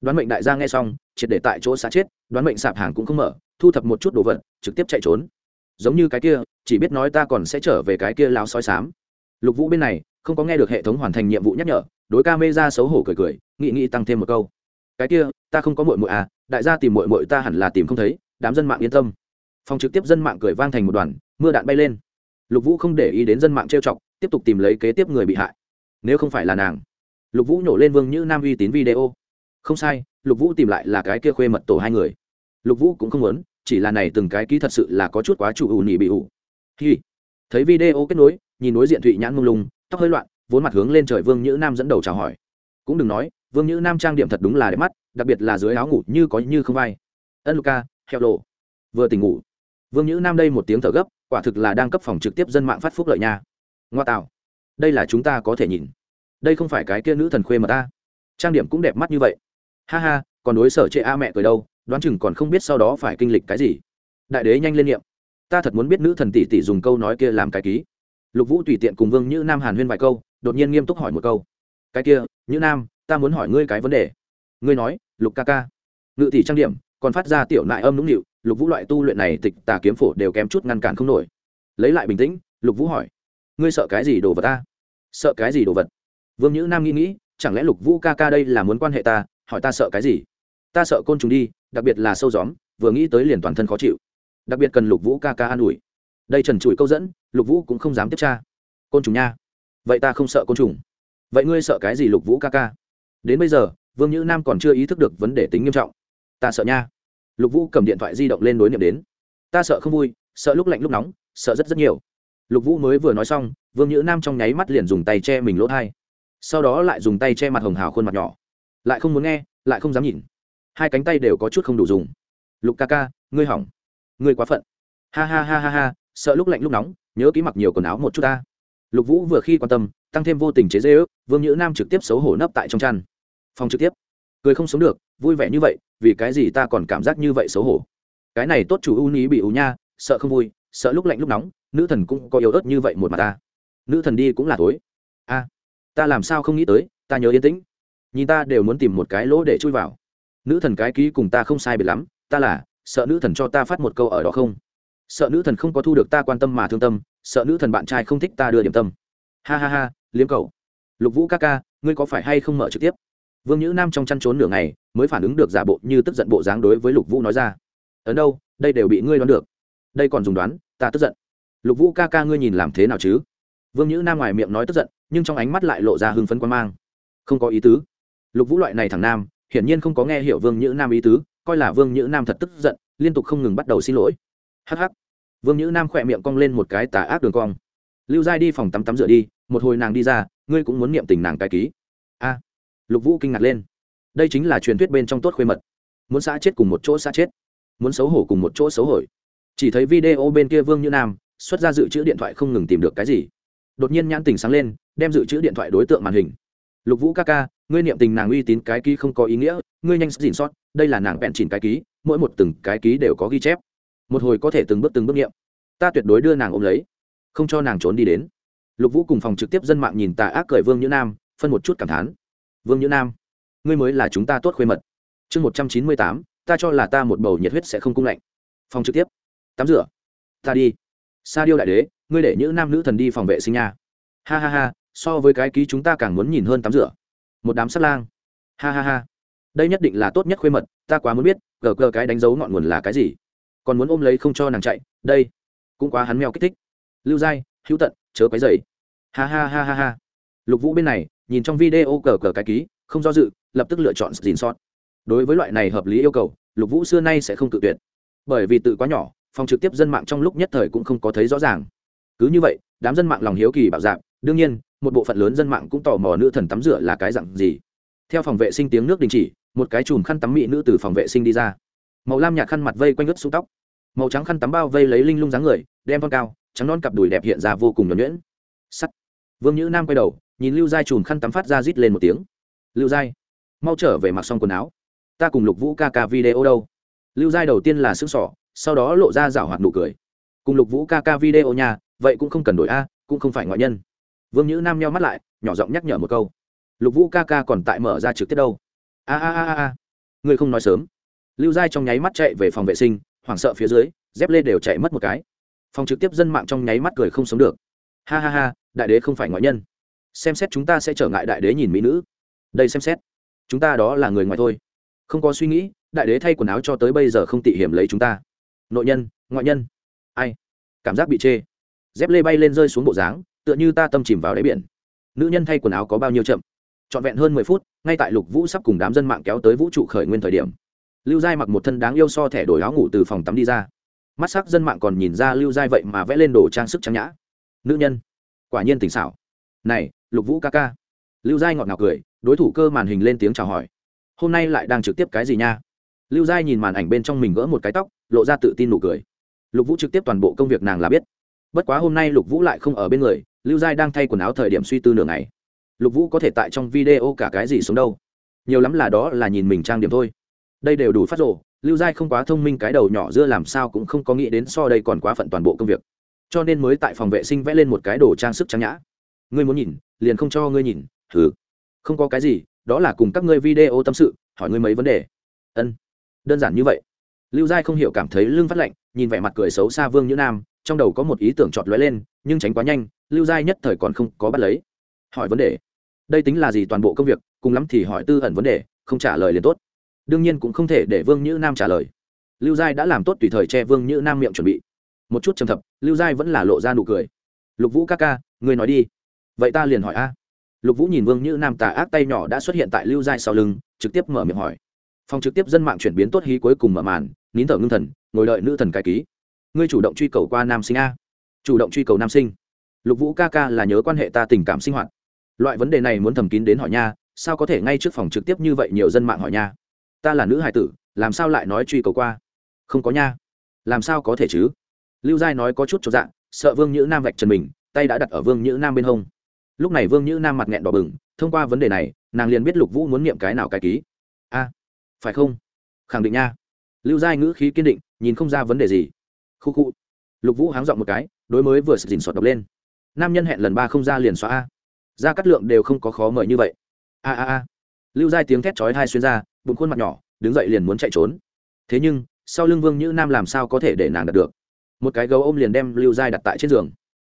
Đoán mệnh đại gia nghe xong, triệt để tại chỗ xã chết, đoán mệnh sạp hàng cũng không mở, thu thập một chút đồ vật, trực tiếp chạy trốn. Giống như cái kia, chỉ biết nói ta còn sẽ trở về cái kia lao soi sám lục vũ bên này, không có nghe được hệ thống hoàn thành nhiệm vụ nhắc nhở, đối ca mê ra xấu hổ cười cười nghị nghị tăng thêm một câu. Cái kia, ta không có mội mội à đại gia tìm mội mội ta hẳn là tìm không thấy, đám dân mạng yên tâm. Phòng trực tiếp dân mạng cười vang thành một đoàn, mưa đạn bay lên. Lục vũ không để ý đến dân mạng trêu chọc, tiếp tục tìm lấy kế tiếp người bị hại. Nếu không phải là nàng lục vũ nhổ lên vương như nam uy tín video. Không sai, lục vũ tìm lại là cái kia khuê mật tổ hai người. Lục vũ cũng không muốn, chỉ là này từng cái ký thật sự là có chút quá chủ ủ nỉ bị ủ hi. Thấy video kết nối, nhìn đối diện thụy nhãn mông lung, tóc hơi loạn, vốn mặt hướng lên trời vương nhữ nam dẫn đầu chào hỏi. Cũng đừng nói, vương nhữ nam trang điểm thật đúng là đẹp mắt, đặc biệt là dưới áo ngủ như có như không vai. Ân luca heo lộ. Vừa tỉnh ngủ. Vương nhữ nam đây một tiếng thở gấp, quả thực là đang cấp phòng trực tiếp dân mạng phát phúc lợi nha. Ngoa tạo. Đây là chúng ta có thể nhìn đây không phải cái kia nữ thần khuê mà ta. Trang điểm cũng đẹp mắt như vậy. Ha ha, còn đối sở chệ a mẹ cười đâu, đoán chừng còn không biết sau đó phải kinh lịch cái gì. Đại đế nhanh lên niệm ta thật muốn biết nữ thần tỷ tỷ dùng câu nói kia làm cái ký. Lục vũ tùy tiện cùng vương Như nam hàn huyên vài câu, đột nhiên nghiêm túc hỏi một câu. Cái kia Như nam, ta muốn hỏi ngươi cái vấn đề. Ngươi nói, lục ca ca. Ngự tỷ trang điểm, còn phát ra tiểu nại âm nũng nịu, lục vũ loại tu luyện này tịch tà kiếm phổ đều kém chút ngăn cản không nổi. Lấy lại bình tĩnh, lục vũ hỏi. Ngươi sợ cái gì đồ vật ta? Sợ cái gì đồ vật? Vương nhữ nam nghĩ nghĩ, chẳng lẽ lục vũ ca ca đây là muốn quan hệ ta, hỏi ta sợ cái gì? Ta sợ côn trùng đi, đặc biệt là sâu gióm, vừa nghĩ tới liền toàn thân khó chịu. Đặc biệt cần lục vũ ca ca an ủi. Đây trần trụi câu dẫn, lục vũ cũng không dám tiếp tra. Côn trùng nha. Vậy ta không sợ côn trùng. Vậy ngươi sợ cái gì lục vũ ca ca? Đến bây giờ, vương nhữ nam còn chưa ý thức được vấn đề tính nghiêm trọng. Ta sợ nha. Lục vũ cầm điện thoại di động lên đối niệm đến. Ta sợ không vui, sợ lúc lạnh lúc nóng, sợ rất rất nhiều. Lục vũ mới vừa nói xong, vương nhữ nam trong nháy mắt liền dùng tay che mình lỗ thai sau đó lại dùng tay che mặt hồng hào khuôn mặt nhỏ. Lại không muốn nghe, lại không dám nhìn. Hai cánh tay đều có chút không đủ dùng. Lục ca ca, ngươi hỏng. Ngươi quá phận. Ha ha ha ha ha, sợ lúc lạnh lúc nóng, nhớ ký mặc nhiều quần áo một chút ta. Lục vũ vừa khi quan tâm, tăng thêm vô tình chế dễ ước, vương nhữ nam trực tiếp xấu hổ nấp tại trong chăn. Phòng trực tiếp. Cười không sống được, vui vẻ như vậy, vì cái gì ta còn cảm giác như vậy xấu hổ? Cái này tốt chủ ưu ní bị ưu nha, sợ không vui, sợ lúc lạnh lúc nóng, nữ thần cũng có yếu ớt như vậy một mặt ta. Nữ thần đi cũng là tối. A ta làm sao không nghĩ tới, ta nhớ yên tĩnh. Nhìn ta đều muốn tìm một cái lỗ để chui vào. Nữ thần cái ký cùng ta không sai biệt lắm, ta là, sợ nữ thần cho ta phát một câu ở đó không? Sợ nữ thần không có thu được ta quan tâm mà thương tâm, sợ nữ thần bạn trai không thích ta đưa điểm tâm. Ha ha ha, liếm cầu lục vũ ca ca, ngươi có phải hay không mở trực tiếp? Vương nhữ nam trong chăn trốn nửa ngày, mới phản ứng được giả bộ như tức giận bộ dáng đối với lục vũ nói ra. Ở đâu, đây đều bị ngươi đoán được. Đây còn dùng đoán, ta tức giận. Lục vũ ca ca, ngươi nhìn làm thế nào chứ? Vương nhữ nam ngoài miệng nói tức giận nhưng trong ánh mắt lại lộ ra hưng phấn quan mang. Không có ý tứ. Lục vũ loại này thằng nam, hiển nhiên không có nghe hiểu vương nhữ nam ý tứ, coi là vương nhữ nam thật tức giận, liên tục không ngừng bắt đầu xin lỗi. Hh vương nhữ nam khỏe miệng cong lên một cái tà ác đường cong. Lưu giai đi phòng tắm tắm rửa đi, một hồi nàng đi ra, ngươi cũng muốn niệm tình nàng cái ký. A. Lục vũ kinh ngạc lên. Đây chính là truyền thuyết bên trong tốt khuê mật. Muốn xã chết cùng một chỗ xã chết. Muốn xấu hổ cùng một chỗ xấu hổ. Chỉ thấy video bên kia vương như nam, xuất ra dự trữ điện thoại không ngừng tìm được cái gì đột nhiên nhãn tình sáng lên, đem dự trữ điện thoại đối tượng màn hình. Lục vũ ca ca, ngươi niệm tình nàng uy tín cái ký không có ý nghĩa, ngươi nhanh dịn sót, đây là nàng vẹn chỉnh cái ký, mỗi một từng cái ký đều có ghi chép. Một hồi có thể từng bước từng bước niệm ta tuyệt đối đưa nàng ôm lấy, không cho nàng trốn đi đến. Lục vũ cùng phòng trực tiếp dân mạng nhìn tà ác cười vương Nhữ nam, phân một chút cảm thán. Vương nhữ nam, ngươi mới là chúng ta tốt khuê mật. Chương một trăm chín mươi tám, ta cho là ta một bầu nhiệt huyết sẽ không cung lạnh. Phòng trực tiếp. Tắm rửa, ta đi. Sa điêu đại đế ngươi để những nam nữ thần đi phòng vệ sinh nha. Ha ha ha, so với cái ký chúng ta càng muốn nhìn hơn tắm rửa. Một đám sát lang. Ha ha ha. Đây nhất định là tốt nhất khuê mật, ta quá muốn biết, gờ gờ cái đánh dấu ngọn nguồn là cái gì. Còn muốn ôm lấy không cho nàng chạy, đây. Cũng quá hắn mèo kích thích. Lưu giai, hữu tận, chớ cái dày ha ha ha ha ha. Lục vũ bên này, nhìn trong video cờ cờ cái ký, không do dự, lập tức lựa chọn xin sót. Đối với loại này hợp lý yêu cầu, lục vũ xưa nay sẽ không tự tuyệt. Bởi vì tự quá nhỏ, phòng trực tiếp dân mạng trong lúc nhất thời cũng không có thấy rõ ràng cứ như vậy, đám dân mạng lòng hiếu kỳ bạo dạng đương nhiên, một bộ phận lớn dân mạng cũng tò mò nữ thần tắm rửa là cái dặn gì. Theo phòng vệ sinh tiếng nước đình chỉ, một cái chùm khăn tắm mỹ nữ từ phòng vệ sinh đi ra. Màu lam nhạt khăn mặt vây quanh ướt xuống tóc. Màu trắng khăn tắm bao vây lấy linh lung dáng người, đem con cao, trắng non cặp đùi đẹp hiện ra vô cùng nhuẩn nhuyễn. Sắt. Vương nhữ nam quay đầu, nhìn lưu giai chùm khăn tắm phát ra rít lên một tiếng. Lưu giai, mau trở về mặc xong quần áo. Ta cùng lục vũ ca ca video đâu? Lưu giai đầu tiên là xương sỏ sau đó lộ ra rảo hoạt nụ cười. Cùng lục vũ ca ca video nhà vậy cũng không cần đổi a, cũng không phải ngoại nhân. Vương nhữ nam nheo mắt lại, nhỏ giọng nhắc nhở một câu. Lục vũ ca ca còn tại mở ra trực tiếp đâu? A a a a người không nói sớm. Lưu giai trong nháy mắt chạy về phòng vệ sinh, hoảng sợ phía dưới, dép lê đều chạy mất một cái. Phòng trực tiếp dân mạng trong nháy mắt cười không sống được. Ha ha ha, đại đế không phải ngoại nhân. Xem xét chúng ta sẽ trở ngại đại đế nhìn mỹ nữ. Đây xem xét. Chúng ta đó là người ngoài thôi. Không có suy nghĩ, đại đế thay quần áo cho tới bây giờ không tị hiểm lấy chúng ta. Nội nhân, ngoại nhân. Ai? Cảm giác bị chê dép lê bay lên rơi xuống bộ dáng, tựa như ta tâm chìm vào đáy biển. Nữ nhân thay quần áo có bao nhiêu chậm? Trọn vẹn hơn mười phút, ngay tại lục vũ sắp cùng đám dân mạng kéo tới vũ trụ khởi nguyên thời điểm. Lưu giai mặc một thân đáng yêu so thẻ đổi áo ngủ từ phòng tắm đi ra. Mắt sắc dân mạng còn nhìn ra lưu giai vậy mà vẽ lên đồ trang sức trang nhã. Nữ nhân, quả nhiên tỉnh xảo. Này, lục vũ ca ca. Lưu giai ngọt ngào cười, đối thủ cơ màn hình lên tiếng chào hỏi. Hôm nay lại đang trực tiếp cái gì nha? Lưu giai nhìn màn ảnh bên trong mình gỡ một cái tóc, lộ ra tự tin nụ cười. Lục vũ trực tiếp toàn bộ công việc nàng là biết bất quá hôm nay lục vũ lại không ở bên người, lưu giai đang thay quần áo thời điểm suy tư nửa ngày. Lục vũ có thể tại trong video cả cái gì sống đâu. Nhiều lắm là đó là nhìn mình trang điểm thôi. Đây đều đủ phát rộ lưu giai không quá thông minh cái đầu nhỏ dưa làm sao cũng không có nghĩ đến so đây còn quá phận toàn bộ công việc. Cho nên mới tại phòng vệ sinh vẽ lên một cái đồ trang sức trang nhã. Ngươi muốn nhìn, liền không cho ngươi nhìn thử không có cái gì, đó là cùng các ngươi video tâm sự, hỏi ngươi mấy vấn đề. Ân. Đơn giản như vậy lưu giai không hiểu cảm thấy lưng phát lạnh, nhìn vẻ mặt cười xấu xa vương nhữ nam, trong đầu có một ý tưởng chọt lóe lên, nhưng tránh quá nhanh, lưu giai nhất thời còn không có bắt lấy. Hỏi vấn đề. Đây tính là gì toàn bộ công việc, cùng lắm thì hỏi tư ẩn vấn đề, không trả lời liền tốt. Đương nhiên cũng không thể để vương nhữ nam trả lời. Lưu giai đã làm tốt tùy thời che vương nhữ nam miệng chuẩn bị. Một chút trầm thập lưu giai vẫn là lộ ra nụ cười. Lục vũ ca ca người nói đi. Vậy ta liền hỏi a. Lục vũ nhìn vương nhữ nam tà ác tay nhỏ đã xuất hiện tại lưu giai sau lưng, trực tiếp mở miệng hỏi phòng trực tiếp dân mạng chuyển biến tốt hí cuối cùng mở màn, nín thở ngưng thần, ngồi đợi nữ thần cai ký. Ngươi chủ động truy cầu qua nam sinh a. Chủ động truy cầu nam sinh. Lục vũ ca ca là nhớ quan hệ ta tình cảm sinh hoạt. Loại vấn đề này muốn thầm kín đến hỏi nha, sao có thể ngay trước phòng trực tiếp như vậy nhiều dân mạng hỏi nha? Ta là nữ hài tử, làm sao lại nói truy cầu qua? Không có nha. Làm sao có thể chứ? Lưu giai nói có chút cho dạng sợ vương nhữ nam vạch trần mình, tay đã đặt ở vương nhữ nam bên hông. Lúc này vương nhữ nam mặt nghẹn đỏ bừng, thông qua vấn đề này, nàng liền biết lục vũ muốn niệm cái nào cái ký phải không? Khẳng định nha. Lưu giai ngữ khí kiên định, nhìn không ra vấn đề gì. Khu khu. Lục vũ háng dọn một cái, đối mới vừa dình sọt đọc lên. Nam nhân hẹn lần ba không ra liền xóa a. Ra cắt lượng đều không có khó mời như vậy. A a a. Lưu giai tiếng thét chói hai xuyên ra, bụng khuôn mặt nhỏ, đứng dậy liền muốn chạy trốn. Thế nhưng, sau lưng vương nhữ nam làm sao có thể để nàng đặt được? Một cái gấu ôm liền đem lưu giai đặt tại trên giường.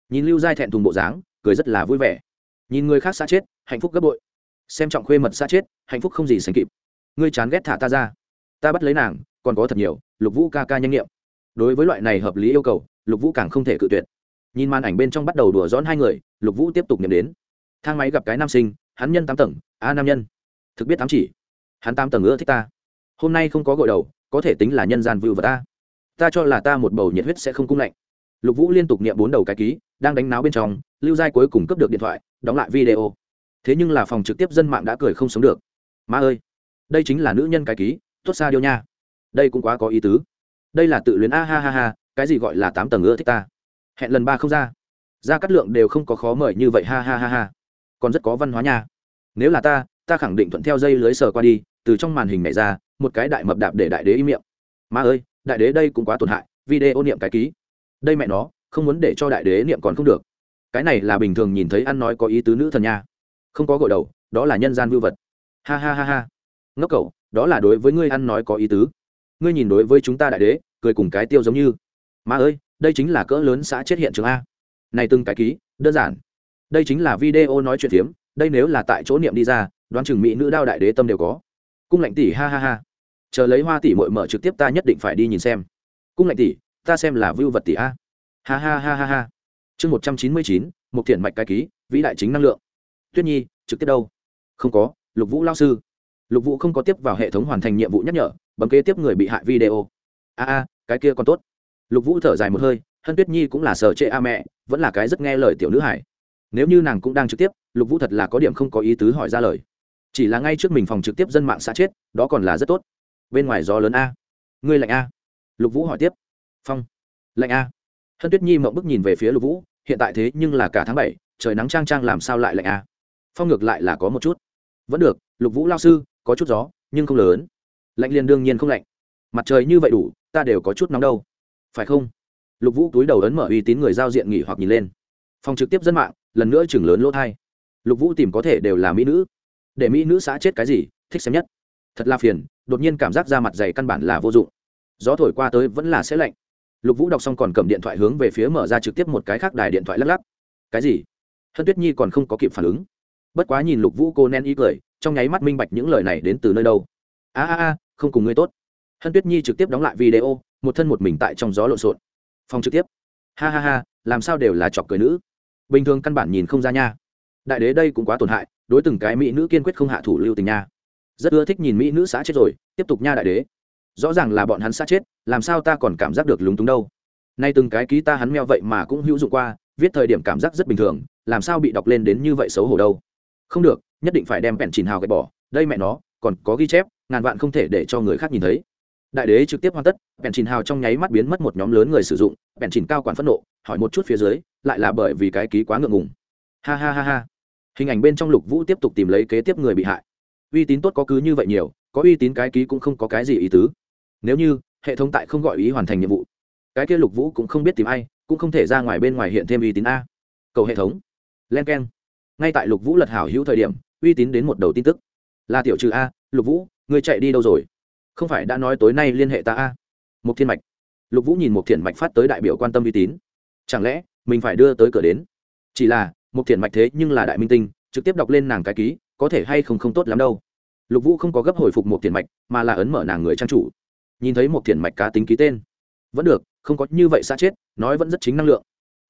Nhìn lưu giai thẹn thùng bộ dáng, cười rất là vui vẻ. Nhìn người khác xa chết, hạnh phúc gấp bội. Xem trọng khuê mật xa chết, hạnh phúc không gì sánh kịp ngươi chán ghét thả ta ra. Ta bắt lấy nàng, còn có thật nhiều, lục vũ ca ca nhanh nghiệm. Đối với loại này hợp lý yêu cầu, lục vũ càng không thể cự tuyệt. Nhìn màn ảnh bên trong bắt đầu đùa dõn hai người, lục vũ tiếp tục nhầm đến. Thang máy gặp cái nam sinh, hắn nhân tám tầng, a nam nhân. Thực biết tám chỉ. Hắn tám tầng ưa thích ta. Hôm nay không có gội đầu, có thể tính là nhân gian vự vật ta. Ta cho là ta một bầu nhiệt huyết sẽ không cung lạnh. Lục vũ liên tục niệm bốn đầu cái ký, đang đánh náo bên trong, lưu giai cuối cùng cấp được điện thoại, đóng lại video. Thế nhưng là phòng trực tiếp dân mạng đã cười không sống được. Ma ơi! Đây chính là nữ nhân cái ký, tốt xa điêu nha. Đây cũng quá có ý tứ. Đây là tự luyến, a ha ha ha, cái gì gọi là tám tầng ưa thích ta? Hẹn lần ba không ra. Ra cắt lượng đều không có khó mời như vậy, ha ha ha ha. Còn rất có văn hóa nha. Nếu là ta ta khẳng định thuận theo dây lưới sờ qua đi, từ trong màn hình này ra, một cái đại mập đạp để đại đế im miệng. Ma ơi, đại đế đây cũng quá tổn hại, video niệm cái ký. Đây mẹ nó, không muốn để cho đại đế niệm còn không được. Cái này là bình thường nhìn thấy ăn nói có ý tứ nữ thần nha. Không có gội đầu, đó là nhân gian vưu vật. Ha ha ha ha ngốc cậu, đó là đối với ngươi ăn nói có ý tứ. Ngươi nhìn đối với chúng ta đại đế, cười cùng cái tiêu giống như. Má ơi, đây chính là cỡ lớn xã chết hiện trường a. Này từng cái ký, đơn giản. Đây chính là video nói chuyện phiếm, đây nếu là tại chỗ niệm đi ra, đoán chừng mỹ nữ đao đại đế tâm đều có. Cung lạnh tỷ, ha ha ha. Chờ lấy hoa tỷ mội mở trực tiếp ta nhất định phải đi nhìn xem. Cung lạnh tỷ, ta xem là vưu vật tỷ a. Ha ha ha ha ha. Chương một trăm chín mươi chín, một thiện mạch cái ký, vĩ đại chính năng lượng. Tuyết nhi, trực tiếp đâu? Không có, lục vũ lao sư lục vũ không có tiếp vào hệ thống hoàn thành nhiệm vụ nhắc nhở, bấm kế tiếp người bị hại video. A a, cái kia còn tốt. Lục vũ thở dài một hơi, hân tuyết nhi cũng là sở trệ a mẹ, vẫn là cái rất nghe lời tiểu nữ hải nếu như nàng cũng đang trực tiếp, lục vũ thật là có điểm không có ý tứ hỏi ra lời. Chỉ là ngay trước mình phòng trực tiếp dân mạng xã chết, đó còn là rất tốt. Bên ngoài gió lớn a. Ngươi lạnh a. Lục vũ hỏi tiếp. Phong. Lạnh a. Hân tuyết nhi mộng bức nhìn về phía lục vũ, hiện tại thế nhưng là cả tháng bảy, trời nắng trang trang làm sao lại lạnh a. Phong ngược lại là có một chút. Vẫn được, lục vũ lao sư có chút gió, nhưng không lớn. Lạnh liền đương nhiên không lạnh. Mặt trời như vậy đủ, ta đều có chút nóng đâu. Phải không? Lục vũ túi đầu ấn mở uy tín người giao diện nghỉ hoặc nhìn lên. Phòng trực tiếp dân mạng, lần nữa chừng lớn lỗ thai. Lục vũ tìm có thể đều là mỹ nữ. Để mỹ nữ xã chết cái gì, thích xem nhất. Thật là phiền, đột nhiên cảm giác da mặt dày căn bản là vô dụng. Gió thổi qua tới vẫn là sẽ lạnh. Lục vũ đọc xong còn cầm điện thoại hướng về phía mở ra trực tiếp một cái khác đài điện thoại lắc lắc. Cái gì? Hân tuyết nhi còn không có kịp phản ứng. Bất quá nhìn lục vũ cô nén ý cười trong nháy mắt minh bạch những lời này đến từ nơi đâu. A a a, không cùng ngươi tốt. Hân tuyết nhi trực tiếp đóng lại video, một thân một mình tại trong gió lộn xộn. Phòng trực tiếp. Ha ha ha, làm sao đều là chọc cười nữ. Bình thường căn bản nhìn không ra nha. Đại đế đây cũng quá tổn hại, đối từng cái mỹ nữ kiên quyết không hạ thủ lưu tình nha. Rất ưa thích nhìn mỹ nữ xã chết rồi, tiếp tục nha đại đế. Rõ ràng là bọn hắn xã chết, làm sao ta còn cảm giác được lúng túng đâu. Nay từng cái ký ta hắn meo vậy mà cũng hữu dụng qua, viết thời điểm cảm giác rất bình thường, làm sao bị đọc lên đến như vậy xấu hổ đâu không được, nhất định phải đem bẹn chìn hào gạch bỏ, đây mẹ nó, còn có ghi chép, ngàn vạn không thể để cho người khác nhìn thấy. Đại đế trực tiếp hoàn tất, bẹn chìn hào trong nháy mắt biến mất một nhóm lớn người sử dụng, bẹn chìn cao quản phẫn nộ, hỏi một chút phía dưới, lại là bởi vì cái ký quá ngượng ngùng. Ha ha ha ha. Hình ảnh bên trong lục vũ tiếp tục tìm lấy kế tiếp người bị hại. Uy tín tốt có cứ như vậy nhiều, có uy tín cái ký cũng không có cái gì ý tứ. Nếu như, hệ thống tại không gọi ý hoàn thành nhiệm vụ. Cái kia lục vũ cũng không biết tìm ai, cũng không thể ra ngoài bên ngoài hiện thêm uy tín a. Cầu hệ thống. Len k e n ngay tại lục vũ lật hảo hữu thời điểm, uy tín đến một đầu tin tức. Là tiểu trừ a, lục vũ người chạy đi đâu rồi? Không phải đã nói tối nay liên hệ ta a? Mục thiên mạch. Lục vũ nhìn một thiền mạch phát tới đại biểu quan tâm uy tín. Chẳng lẽ, mình phải đưa tới cửa đến? Chỉ là một thiền mạch thế nhưng là đại minh tinh, trực tiếp đọc lên nàng cái ký, có thể hay không không tốt lắm đâu. Lục vũ không có gấp hồi phục một thiền mạch, mà là ấn mở nàng người trang chủ. Nhìn thấy một thiền mạch cá tính ký tên, vẫn được, không có như vậy xa chết, nói vẫn rất chính năng lượng.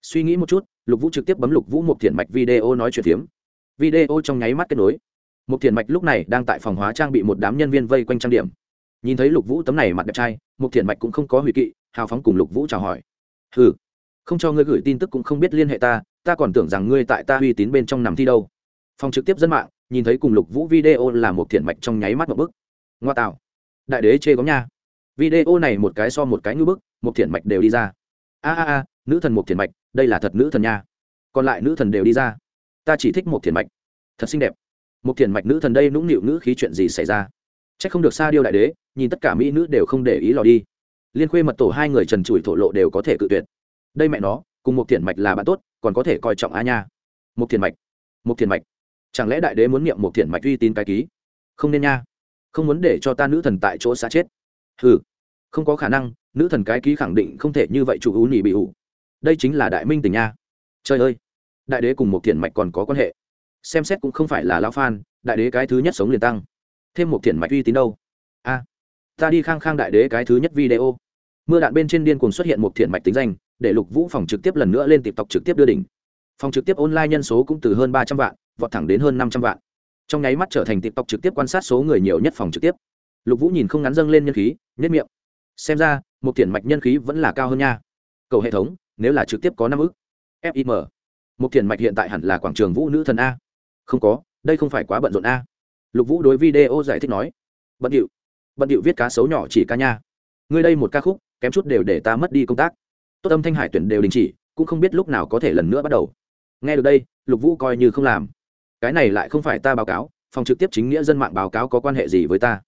Suy nghĩ một chút lục vũ trực tiếp bấm lục vũ một thiện mạch video nói chuyện phiếm. Video trong nháy mắt kết nối. Một thiện mạch lúc này đang tại phòng hóa trang bị một đám nhân viên vây quanh trang điểm. Nhìn thấy lục vũ tấm này mặt đẹp trai một thiện mạch cũng không có hủy kỵ, hào phóng cùng lục vũ chào hỏi. Ừ không cho ngươi gửi tin tức cũng không biết liên hệ ta ta còn tưởng rằng ngươi tại ta uy tín bên trong nằm thi đâu. Phòng trực tiếp dân mạng, nhìn thấy cùng lục vũ video là một thiện mạch trong nháy mắt một bức ngoa tạo, đại đế chê có nha. Video này một cái so một cái như bức một thiện mạch đều đi ra. A a a nữ thần một thiền mạch, đây là thật nữ thần nha. Còn lại nữ thần đều đi ra. Ta chỉ thích một thiền mạch. Thật xinh đẹp. Một thiền mạch nữ thần đây nũng nịu nữ khí chuyện gì xảy ra? C h ắ c không được xa điêu đại đế, nhìn tất cả mỹ nữ đều không để ý lò đi. Liên khuê mật tổ hai người trần trụi thổ lộ đều có thể cự tuyệt. Đây mẹ nó, cùng một thiền mạch là bạn tốt, còn có thể coi trọng a nha. Một thiền mạch. Một thiền mạch. Chẳng lẽ đại đế muốn niệm một thiền mạch uy tín cái ký? Không nên nha. Không muốn để cho ta nữ thần tại chỗ xa chết. Ừ không có khả năng, nữ thần cái ký khẳng định không thể như vậy chủ ú nhì bị ủ đây chính là đại minh Tỉnh nha. Trời ơi, đại đế cùng một thiền mạch còn có quan hệ. Xem xét cũng không phải là lão phan, đại đế cái thứ nhất sống liền tăng. Thêm một thiền mạch uy tín đâu. A, ta đi khang khang đại đế cái thứ nhất video. Mưa đạn bên trên điên cuồng xuất hiện một thiền mạch tính danh, để lục vũ phòng trực tiếp lần nữa lên tiệp tộc trực tiếp đưa đỉnh. Phòng trực tiếp online nhân số cũng từ hơn ba trăm vạn, vọt thẳng đến hơn năm trăm vạn. Trong nháy mắt trở thành tiệp tộc trực tiếp quan sát số người nhiều nhất phòng trực tiếp. Lục vũ nhìn không ngắn dâng lên nhân khí nhất miệng. Xem ra, một thiền mạch nhân khí vẫn là cao hơn nha. Cầu hệ thống nếu là trực tiếp có năm ức. Fim một thiền mạch hiện tại hẳn là quảng trường vũ nữ thần a. Không có, đây không phải quá bận rộn a. Lục vũ đối video giải thích nói. Bận điệu. Bận điệu viết cá sấu nhỏ chỉ ca nha. Ngươi đây một ca khúc, kém chút đều để ta mất đi công tác. Tốt âm thanh hải tuyển đều đình chỉ, cũng không biết lúc nào có thể lần nữa bắt đầu. Nghe được đây, lục vũ coi như không làm. Cái này lại không phải ta báo cáo, phòng trực tiếp chính nghĩa dân mạng báo cáo có quan hệ gì với ta?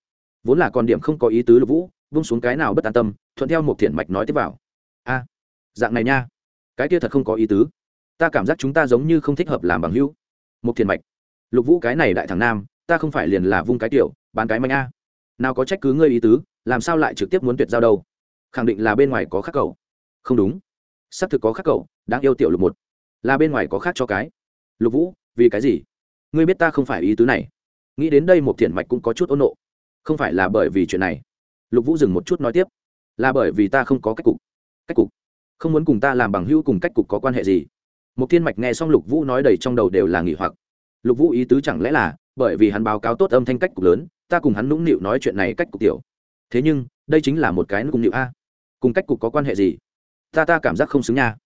Vốn là con điểm không có ý tứ lục vũ vung xuống cái nào bất an tâm, thuận theo một thiện mạch nói tiếp vào. A dạng này nha. Cái kia thật không có ý tứ. Ta cảm giác chúng ta giống như không thích hợp làm bằng hữu. Một thiền mạch. Lục vũ cái này đại thằng nam, ta không phải liền là vung cái tiểu, bán cái manh a. Nào có trách cứ ngươi ý tứ, làm sao lại trực tiếp muốn tuyệt giao đâu? Khẳng định là bên ngoài có khắc cầu không đúng. Xác thực có khắc cầu đáng yêu tiểu lục một. Là bên ngoài có khác cho cái. Lục vũ, vì cái gì? Ngươi biết ta không phải ý tứ này. Nghĩ đến đây một thiện mạch cũng có chút ôn nộ. Không phải là bởi vì chuyện này. Lục vũ dừng một chút nói tiếp. Là bởi vì ta không có cách cục. Cách cục không muốn cùng ta làm bằng hữu cùng cách cục có quan hệ gì? Một thiên mạch nghe xong lục vũ nói đầy trong đầu đều là nghỉ hoặc. Lục vũ ý tứ chẳng lẽ là, bởi vì hắn báo cáo tốt âm thanh cách cục lớn, ta cùng hắn nũng nịu nói chuyện này cách cục tiểu. Thế nhưng, đây chính là một cái nũng nịu a. Cùng cách cục có quan hệ gì? Ta ta cảm giác không xứng nha.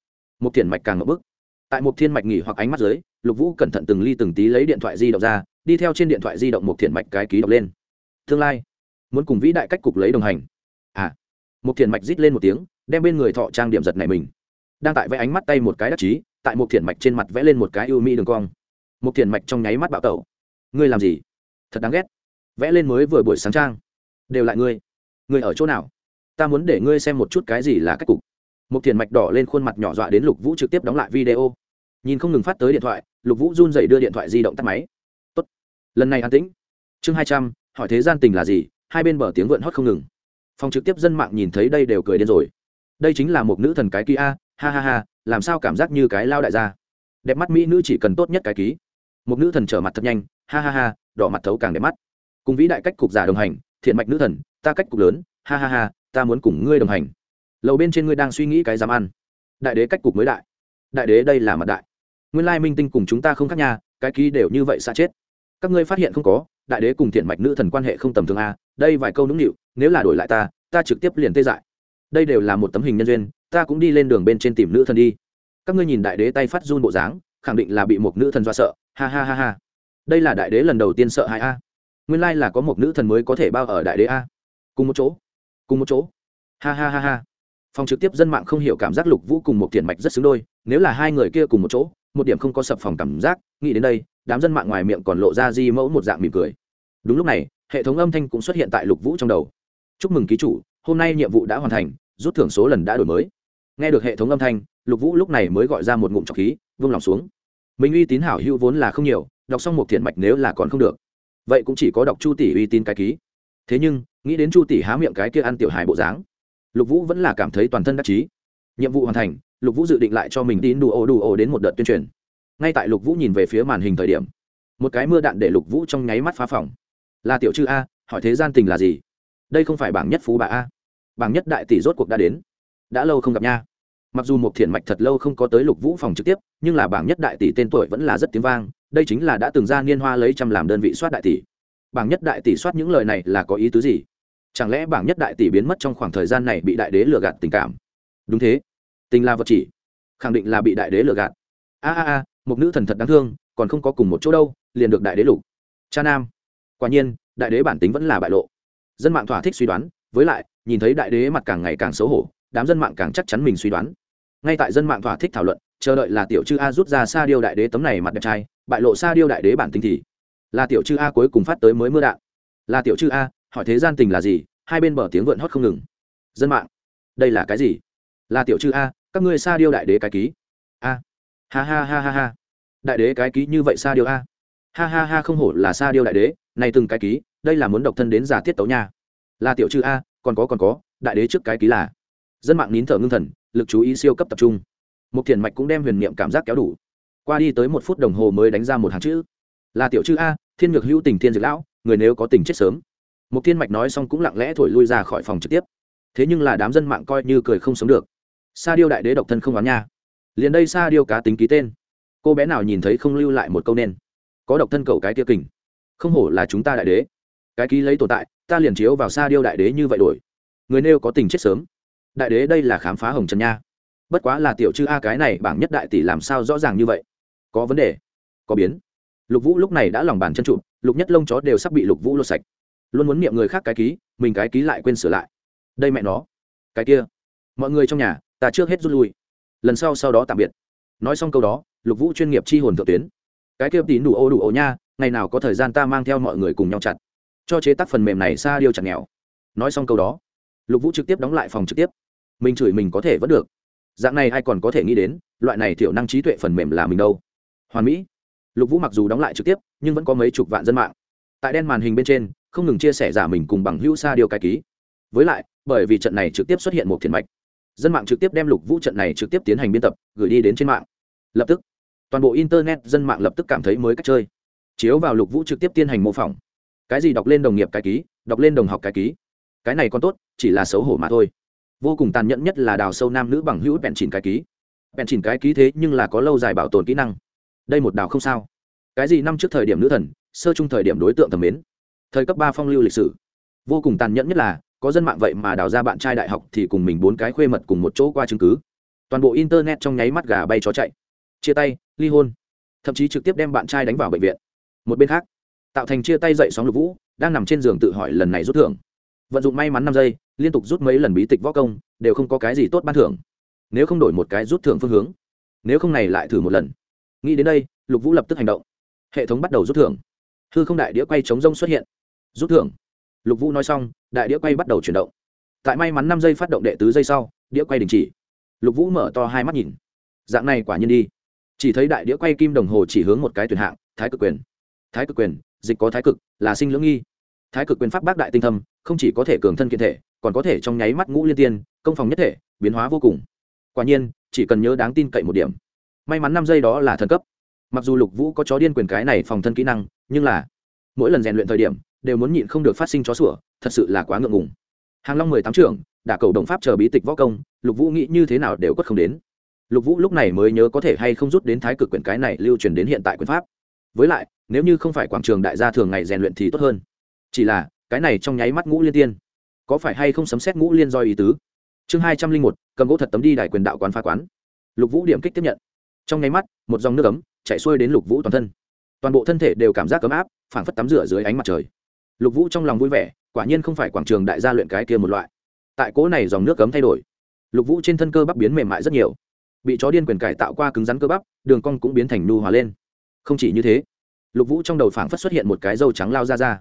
Một Thiên mạch càng ngập bức. Tại một thiên mạch nghỉ hoặc ánh mắt dưới, lục vũ cẩn thận từng ly từng tí lấy điện thoại di động ra, đi theo trên điện thoại di động một Thiên mạch cái ký đọc lên. Tương lai, muốn cùng vĩ đại cách cục lấy đồng hành. À. Một Thiên mạch rít lên một tiếng đem bên người thọ trang điểm giật này mình. Đang tại vẽ ánh mắt tay một cái đắc chí, tại một thiền mạch trên mặt vẽ lên một cái ưu mỹ đường cong. Một thiền mạch trong nháy mắt bạo tẩu. Ngươi làm gì? Thật đáng ghét. Vẽ lên mới vừa buổi sáng trang. Đều lại ngươi. Ngươi ở chỗ nào? Ta muốn để ngươi xem một chút cái gì là cách cục. Một thiền mạch đỏ lên khuôn mặt nhỏ dọa đến lục vũ trực tiếp đóng lại video. Nhìn không ngừng phát tới điện thoại, lục vũ run dậy đưa điện thoại di động tắt máy. Tốt. lần này an tĩnh. Chương hai trăm, hỏi thế gian tình là gì? Hai bên bờ tiếng vượn hót không ngừng. Phòng trực tiếp dân mạng nhìn thấy đây đều cười điên rồi đây chính là một nữ thần cái ký a, ha ha ha, làm sao cảm giác như cái lao đại gia. Đẹp mắt mỹ nữ chỉ cần tốt nhất cái ký. Một nữ thần trở mặt thật nhanh, ha ha ha, đỏ mặt thấu càng đẹp mắt. Cùng vĩ đại cách cục giả đồng hành, thiện mạch nữ thần, ta cách cục lớn, ha ha ha, ta muốn cùng ngươi đồng hành. Lầu bên trên ngươi đang suy nghĩ cái dám ăn. Đại đế cách cục mới đại. Đại đế đây là mặt đại. Nguyên lai minh tinh cùng chúng ta không khác nhà cái ký đều như vậy xa chết. Các ngươi phát hiện không có, đại đế cùng thiện mạch nữ thần quan hệ không tầm thường a, đây vài câu nũng nịu, nếu là đổi lại ta ta trực tiếp liền tê dại đây đều là một tấm hình nhân duyên, ta cũng đi lên đường bên trên tìm nữ thần đi. Các ngươi nhìn đại đế tay phát run bộ dáng, khẳng định là bị một nữ thần do sợ. Ha ha ha ha. Đây là đại đế lần đầu tiên sợ hãi a. Nguyên lai là có một nữ thần mới có thể bao ở đại đế a. Cùng một chỗ. Cùng một chỗ. Ha ha ha ha. Phòng trực tiếp dân mạng không hiểu cảm giác lục vũ cùng một tiền mạch rất xứng đôi, nếu là hai người kia cùng một chỗ, một điểm không có sập phòng cảm giác, nghĩ đến đây, đám dân mạng ngoài miệng còn lộ ra di mẫu một dạng mỉm cười. Đúng lúc này, hệ thống âm thanh cũng xuất hiện tại lục vũ trong đầu. Chúc mừng ký chủ hôm nay nhiệm vụ đã hoàn thành, rút thưởng số lần đã đổi mới. Nghe được hệ thống âm thanh, lục vũ lúc này mới gọi ra một ngụm trọc khí, vung lòng xuống. Mình uy tín hảo hữu vốn là không nhiều, đọc xong một thiện mạch nếu là còn không được. Vậy cũng chỉ có đọc chu tỷ uy tín cái ký. Thế nhưng, nghĩ đến chu tỷ há miệng cái kia ăn tiểu hài bộ dáng, lục vũ vẫn là cảm thấy toàn thân đắc chí. Nhiệm vụ hoàn thành, lục vũ dự định lại cho mình tin đủ ồ đủ ồ đến một đợt tuyên truyền. Ngay tại lục vũ nhìn về phía màn hình thời điểm, một cái mưa đạn để lục vũ trong nháy mắt phá phòng. Là tiểu chư a, hỏi thế gian tình là gì? Đây không phải bảng nhất phú bà a. Bảng nhất đại tỷ rốt cuộc đã đến. Đã lâu không gặp nha. Mặc dù một thiện mạch thật lâu không có tới lục vũ phòng trực tiếp, nhưng là bảng nhất đại tỷ tên tuổi vẫn là rất tiếng vang, đây chính là đã từng ra niên hoa lấy trăm làm đơn vị soát đại tỷ. Bảng nhất đại tỷ soát những lời này là có ý tứ gì? Chẳng lẽ bảng nhất đại tỷ biến mất trong khoảng thời gian này bị đại đế lừa gạt tình cảm? Đúng thế. Tình là vật chỉ. Khẳng định là bị đại đế lừa gạt. A a a, một nữ thần thật đáng thương, còn không có cùng một chỗ đâu, liền được đại đế lục. Cha nam. Quả nhiên, đại đế bản tính vẫn là bại lộ dân mạng thỏa thích suy đoán, với lại, nhìn thấy đại đế mặt càng ngày càng xấu hổ, đám dân mạng càng chắc chắn mình suy đoán. Ngay tại dân mạng thỏa thích thảo luận, chờ đợi là tiểu chư a rút ra sa điêu đại đế tấm này mặt đẹp trai, bại lộ sa điêu đại đế bản tính thì, là tiểu chư a cuối cùng phát tới mới mưa đạn. Là tiểu chư a, hỏi thế gian tình là gì, hai bên bờ tiếng vượn hót không ngừng. Dân mạng, đây là cái gì? Là tiểu chư a, các ngươi sa điêu đại đế cái ký. A, ha ha ha ha ha. Đại đế cái ký như vậy sa điêu a. Ha ha ha không hổ là sa điêu đại đế này từng cái ký, đây là muốn độc thân đến giả tiết tấu nha. Là tiểu chữ a, còn có còn có, đại đế trước cái ký là. Dân mạng nín thở ngưng thần, lực chú ý siêu cấp tập trung. Một thiền mạch cũng đem huyền niệm cảm giác kéo đủ. Qua đi tới một phút đồng hồ mới đánh ra một hàng chữ. Là tiểu chữ a, thiên ngược hữu tình thiên dược lão, người nếu có tình chết sớm. Một thiên mạch nói xong cũng lặng lẽ thổi lui ra khỏi phòng trực tiếp. Thế nhưng là đám dân mạng coi như cười không sống được. Sa điêu đại đế độc thân không đoán nha. Liền đây sa điêu cá tính ký tên. Cô bé nào nhìn thấy không lưu lại một câu nên. Có độc thân cầu cái kia kình không hổ là chúng ta đại đế. Cái ký lấy tồn tại, ta liền chiếu vào sa điêu đại đế như vậy đổi. Người nêu có tình chết sớm. Đại đế đây là khám phá hồng trần nha. Bất quá là tiểu chư a cái này bảng nhất đại tỷ làm sao rõ ràng như vậy? Có vấn đề, có biến. Lục vũ lúc này đã lòng bàn chân trụ, lục nhất lông chó đều sắp bị lục vũ lột sạch. Luôn muốn niệm người khác cái ký, mình cái ký lại quên sửa lại. Đây mẹ nó. Cái kia. Mọi người trong nhà, ta trước hết rút lui. Lần sau sau đó tạm biệt. Nói xong câu đó, lục vũ chuyên nghiệp chi hồn thượng tuyến. Cái kia tín đủ ô đủ ô nha ngày nào có thời gian ta mang theo mọi người cùng nhau chặt. Cho chế tác phần mềm này xa điêu chặt nghèo. Nói xong câu đó, lục vũ trực tiếp đóng lại phòng trực tiếp. Mình chửi mình có thể vẫn được. Dạng này ai còn có thể nghĩ đến, loại này thiểu năng trí tuệ phần mềm là mình đâu. Hoàn mỹ. Lục vũ mặc dù đóng lại trực tiếp, nhưng vẫn có mấy chục vạn dân mạng. Tại đen màn hình bên trên, không ngừng chia sẻ giả mình cùng bằng hữu xa điều cái ký. Với lại, bởi vì trận này trực tiếp xuất hiện một thiền mạch, dân mạng trực tiếp đem lục vũ trận này trực tiếp tiến hành biên tập, gửi đi đến trên mạng. Lập tức, toàn bộ internet dân mạng lập tức cảm thấy mới cách chơi chiếu vào lục vũ trực tiếp tiến hành mô phỏng. Cái gì đọc lên đồng nghiệp cái ký, đọc lên đồng học cái ký. Cái này còn tốt, chỉ là xấu hổ mà thôi. Vô cùng tàn nhẫn nhất là đào sâu nam nữ bằng hữu bèn chỉnh cái ký. Bèn chỉnh cái ký thế nhưng là có lâu dài bảo tồn kỹ năng. Đây một đào không sao. Cái gì năm trước thời điểm nữ thần, sơ chung thời điểm đối tượng thẩm mến. Thời cấp ba phong lưu lịch sử. Vô cùng tàn nhẫn nhất là, có dân mạng vậy mà đào ra bạn trai đại học thì cùng mình bốn cái khuê mật cùng một chỗ qua chứng cứ. Toàn bộ internet trong nháy mắt gà bay chó chạy. Chia tay, ly hôn. Thậm chí trực tiếp đem bạn trai đánh vào bệnh viện một bên khác, tạo thành chia tay dậy sóng lục vũ, đang nằm trên giường tự hỏi lần này rút thưởng. Vận dụng may mắn năm giây, liên tục rút mấy lần bí tịch võ công, đều không có cái gì tốt ban thưởng. Nếu không đổi một cái rút thưởng phương hướng, nếu không này lại thử một lần. Nghĩ đến đây, lục vũ lập tức hành động. Hệ thống bắt đầu rút thưởng. Hư không đại đĩa quay chống rông xuất hiện. Rút thưởng. Lục vũ nói xong, đại đĩa quay bắt đầu chuyển động. Tại may mắn năm giây phát động đệ tứ giây sau, đĩa quay đình chỉ. Lục vũ mở to hai mắt nhìn. Dạng này quả nhiên đi. Chỉ thấy đại đĩa quay kim đồng hồ chỉ hướng một cái tuyển hạng, thái cực quyền thái cực quyền, dịch có thái cực, là sinh lưỡng nghi. Thái cực quyền pháp bác đại tinh thâm, không chỉ có thể cường thân kiện thể, còn có thể trong nháy mắt ngũ liên tiên, công phòng nhất thể, biến hóa vô cùng. Quả nhiên, chỉ cần nhớ đáng tin cậy một điểm. May mắn năm giây đó là thần cấp. Mặc dù lục vũ có chó điên quyền cái này phòng thân kỹ năng, nhưng là mỗi lần rèn luyện thời điểm, đều muốn nhịn không được phát sinh chó sủa, thật sự là quá ngượng ngùng. Hàng long mười tám trưởng, đả cầu đồng pháp chờ bí tịch võ công, lục vũ nghĩ như thế nào đều quất không đến. Lục vũ lúc này mới nhớ có thể hay không rút đến thái cực quyền cái này lưu truyền đến hiện tại quyền pháp với lại, nếu như không phải quảng trường đại gia thường ngày rèn luyện thì tốt hơn. Chỉ là, cái này trong nháy mắt ngũ liên tiên. Có phải hay không sấm xét ngũ liên do ý tứ? Chương hai trăm linh một, cầm gỗ thật tấm đi đại quyền đạo quán phá quán. Lục vũ điểm kích tiếp nhận. Trong nháy mắt, một dòng nước ấm chạy xuôi đến lục vũ toàn thân. Toàn bộ thân thể đều cảm giác ấm áp, phảng phất tắm rửa dưới ánh mặt trời. Lục vũ trong lòng vui vẻ, quả nhiên không phải quảng trường đại gia luyện cái kia một loại. Tại cỗ này dòng nước cấm thay đổi, lục vũ trên thân cơ bắp biến mềm mại rất nhiều. Bị chó điên quyền cải tạo qua cứng rắn cơ bắp, đường cong cũng biến thành nu hòa lên không chỉ như thế, lục vũ trong đầu phảng phất xuất hiện một cái dâu trắng lao ra ra.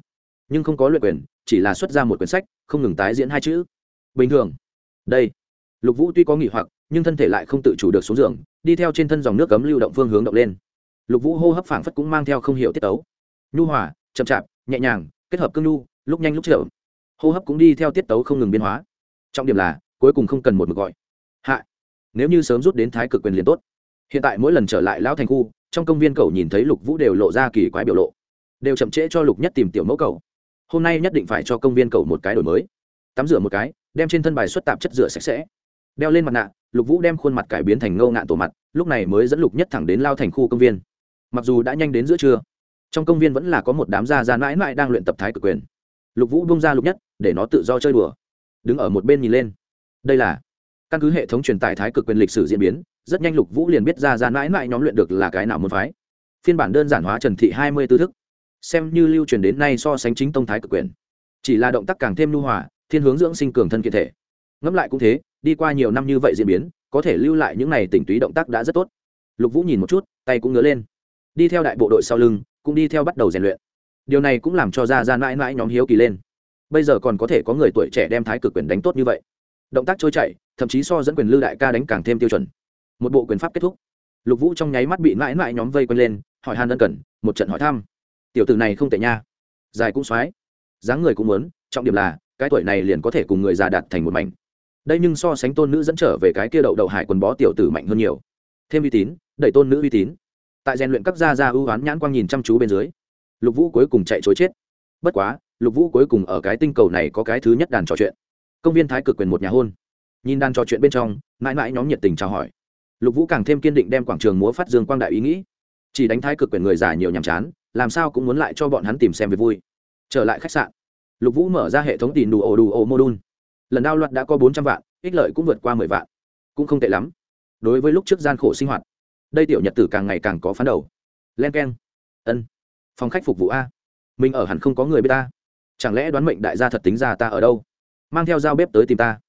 Nhưng không có luyện quyền, chỉ là xuất ra một quyển sách, không ngừng tái diễn hai chữ. Bình thường. Đây. Lục vũ tuy có nghỉ hoặc, nhưng thân thể lại không tự chủ được xuống giường, đi theo trên thân dòng nước cấm lưu động phương hướng động lên. Lục vũ hô hấp phảng phất cũng mang theo không hiểu tiết tấu. Nhu hòa, chậm chạp, nhẹ nhàng, kết hợp cương nhu, lúc nhanh lúc chậm. Hô hấp cũng đi theo tiết tấu không ngừng biến hóa. Trọng điểm là, cuối cùng không cần một mực gọi. Hạ. Nếu như sớm rút đến thái cực quyền liền tốt. Hiện tại mỗi lần trở lại lão thành khu trong công viên cầu nhìn thấy lục vũ đều lộ ra kỳ quái biểu lộ, đều chậm trễ cho lục nhất tìm tiểu mẫu cầu hôm nay nhất định phải cho công viên cầu một cái đổi mới. Tắm rửa một cái, đem trên thân bài xuất tạp chất rửa sạch sẽ. Đeo lên mặt nạ, lục vũ đem khuôn mặt cải biến thành ngâu ngạn tổ mặt, lúc này mới dẫn lục nhất thẳng đến lao thành khu công viên. Mặc dù đã nhanh đến giữa trưa, trong công viên vẫn là có một đám gia gian mãi mãi đang luyện tập thái cực quyền. Lục vũ bung ra lục nhất, để nó tự do chơi đùa. Đứng ở một bên nhìn lên. Đây là căn cứ hệ thống truyền tải thái cực quyền lịch sử diễn biến rất nhanh lục vũ liền biết ra ra mãi mãi nhóm luyện được là cái nào muốn phái. Phiên bản đơn giản hóa trần thị hai mươi tư thức. Xem như lưu truyền đến nay so sánh chính tông thái cực quyền. Chỉ là động tác càng thêm lưu hòa, thiên hướng dưỡng sinh cường thân kiện thể. Ngẫm lại cũng thế, đi qua nhiều năm như vậy diễn biến, có thể lưu lại những này tỉnh túy động tác đã rất tốt. Lục vũ nhìn một chút, tay cũng ngứa lên. Đi theo đại bộ đội sau lưng, cũng đi theo bắt đầu rèn luyện. Điều này cũng làm cho ra ra mãi mãi nhóm hiếu kỳ lên. Bây giờ còn có thể có người tuổi trẻ đem thái cực quyền đánh tốt như vậy. Động tác trôi chảy, thậm chí so dẫn quyền lưu đại ca đánh càng thêm tiêu chuẩn một bộ quyền pháp kết thúc. Lục vũ trong nháy mắt bị mãi mãi nhóm vây quanh lên, hỏi han ân cần, một trận hỏi thăm. Tiểu tử này không tệ nha. Dài cũng soái dáng người cũng muốn, trọng điểm là, cái tuổi này liền có thể cùng người già đạt thành một mảnh. Đây nhưng so sánh tôn nữ dẫn trở về cái kia đậu đậu hải quần bó tiểu tử mạnh hơn nhiều. Thêm uy tín, đẩy tôn nữ uy tín. Tại rèn luyện các gia gia ưu oán nhãn quang nhìn chăm chú bên dưới, lục vũ cuối cùng chạy chối chết. Bất quá, lục vũ cuối cùng ở cái tinh cầu này có cái thứ nhất đàn trò chuyện. Công viên thái cực quyền một nhà hôn. Nhìn đàn trò chuyện bên trong mãi mãi nhóm nhiệt tình chào hỏi lục vũ càng thêm kiên định đem quảng trường múa phát dương quang đại ý nghĩ. Chỉ đánh thái cực quyền người già nhiều nhàm chán, làm sao cũng muốn lại cho bọn hắn tìm xem về vui. Trở lại khách sạn, lục vũ mở ra hệ thống tìm đủ ổ đủ ổ mô đun. Lần đao loạt đã có bốn trăm vạn, ích lợi cũng vượt qua mười vạn. Cũng không tệ lắm. Đối với lúc trước gian khổ sinh hoạt, đây tiểu nhật tử càng ngày càng có phán đầu. Len k e n ân. Phòng khách phục vụ a. Mình ở hẳn không có người biết ta. Chẳng lẽ đoán mệnh đại gia thật tính ra ta ở đâu? Mang theo dao bếp tới tìm ta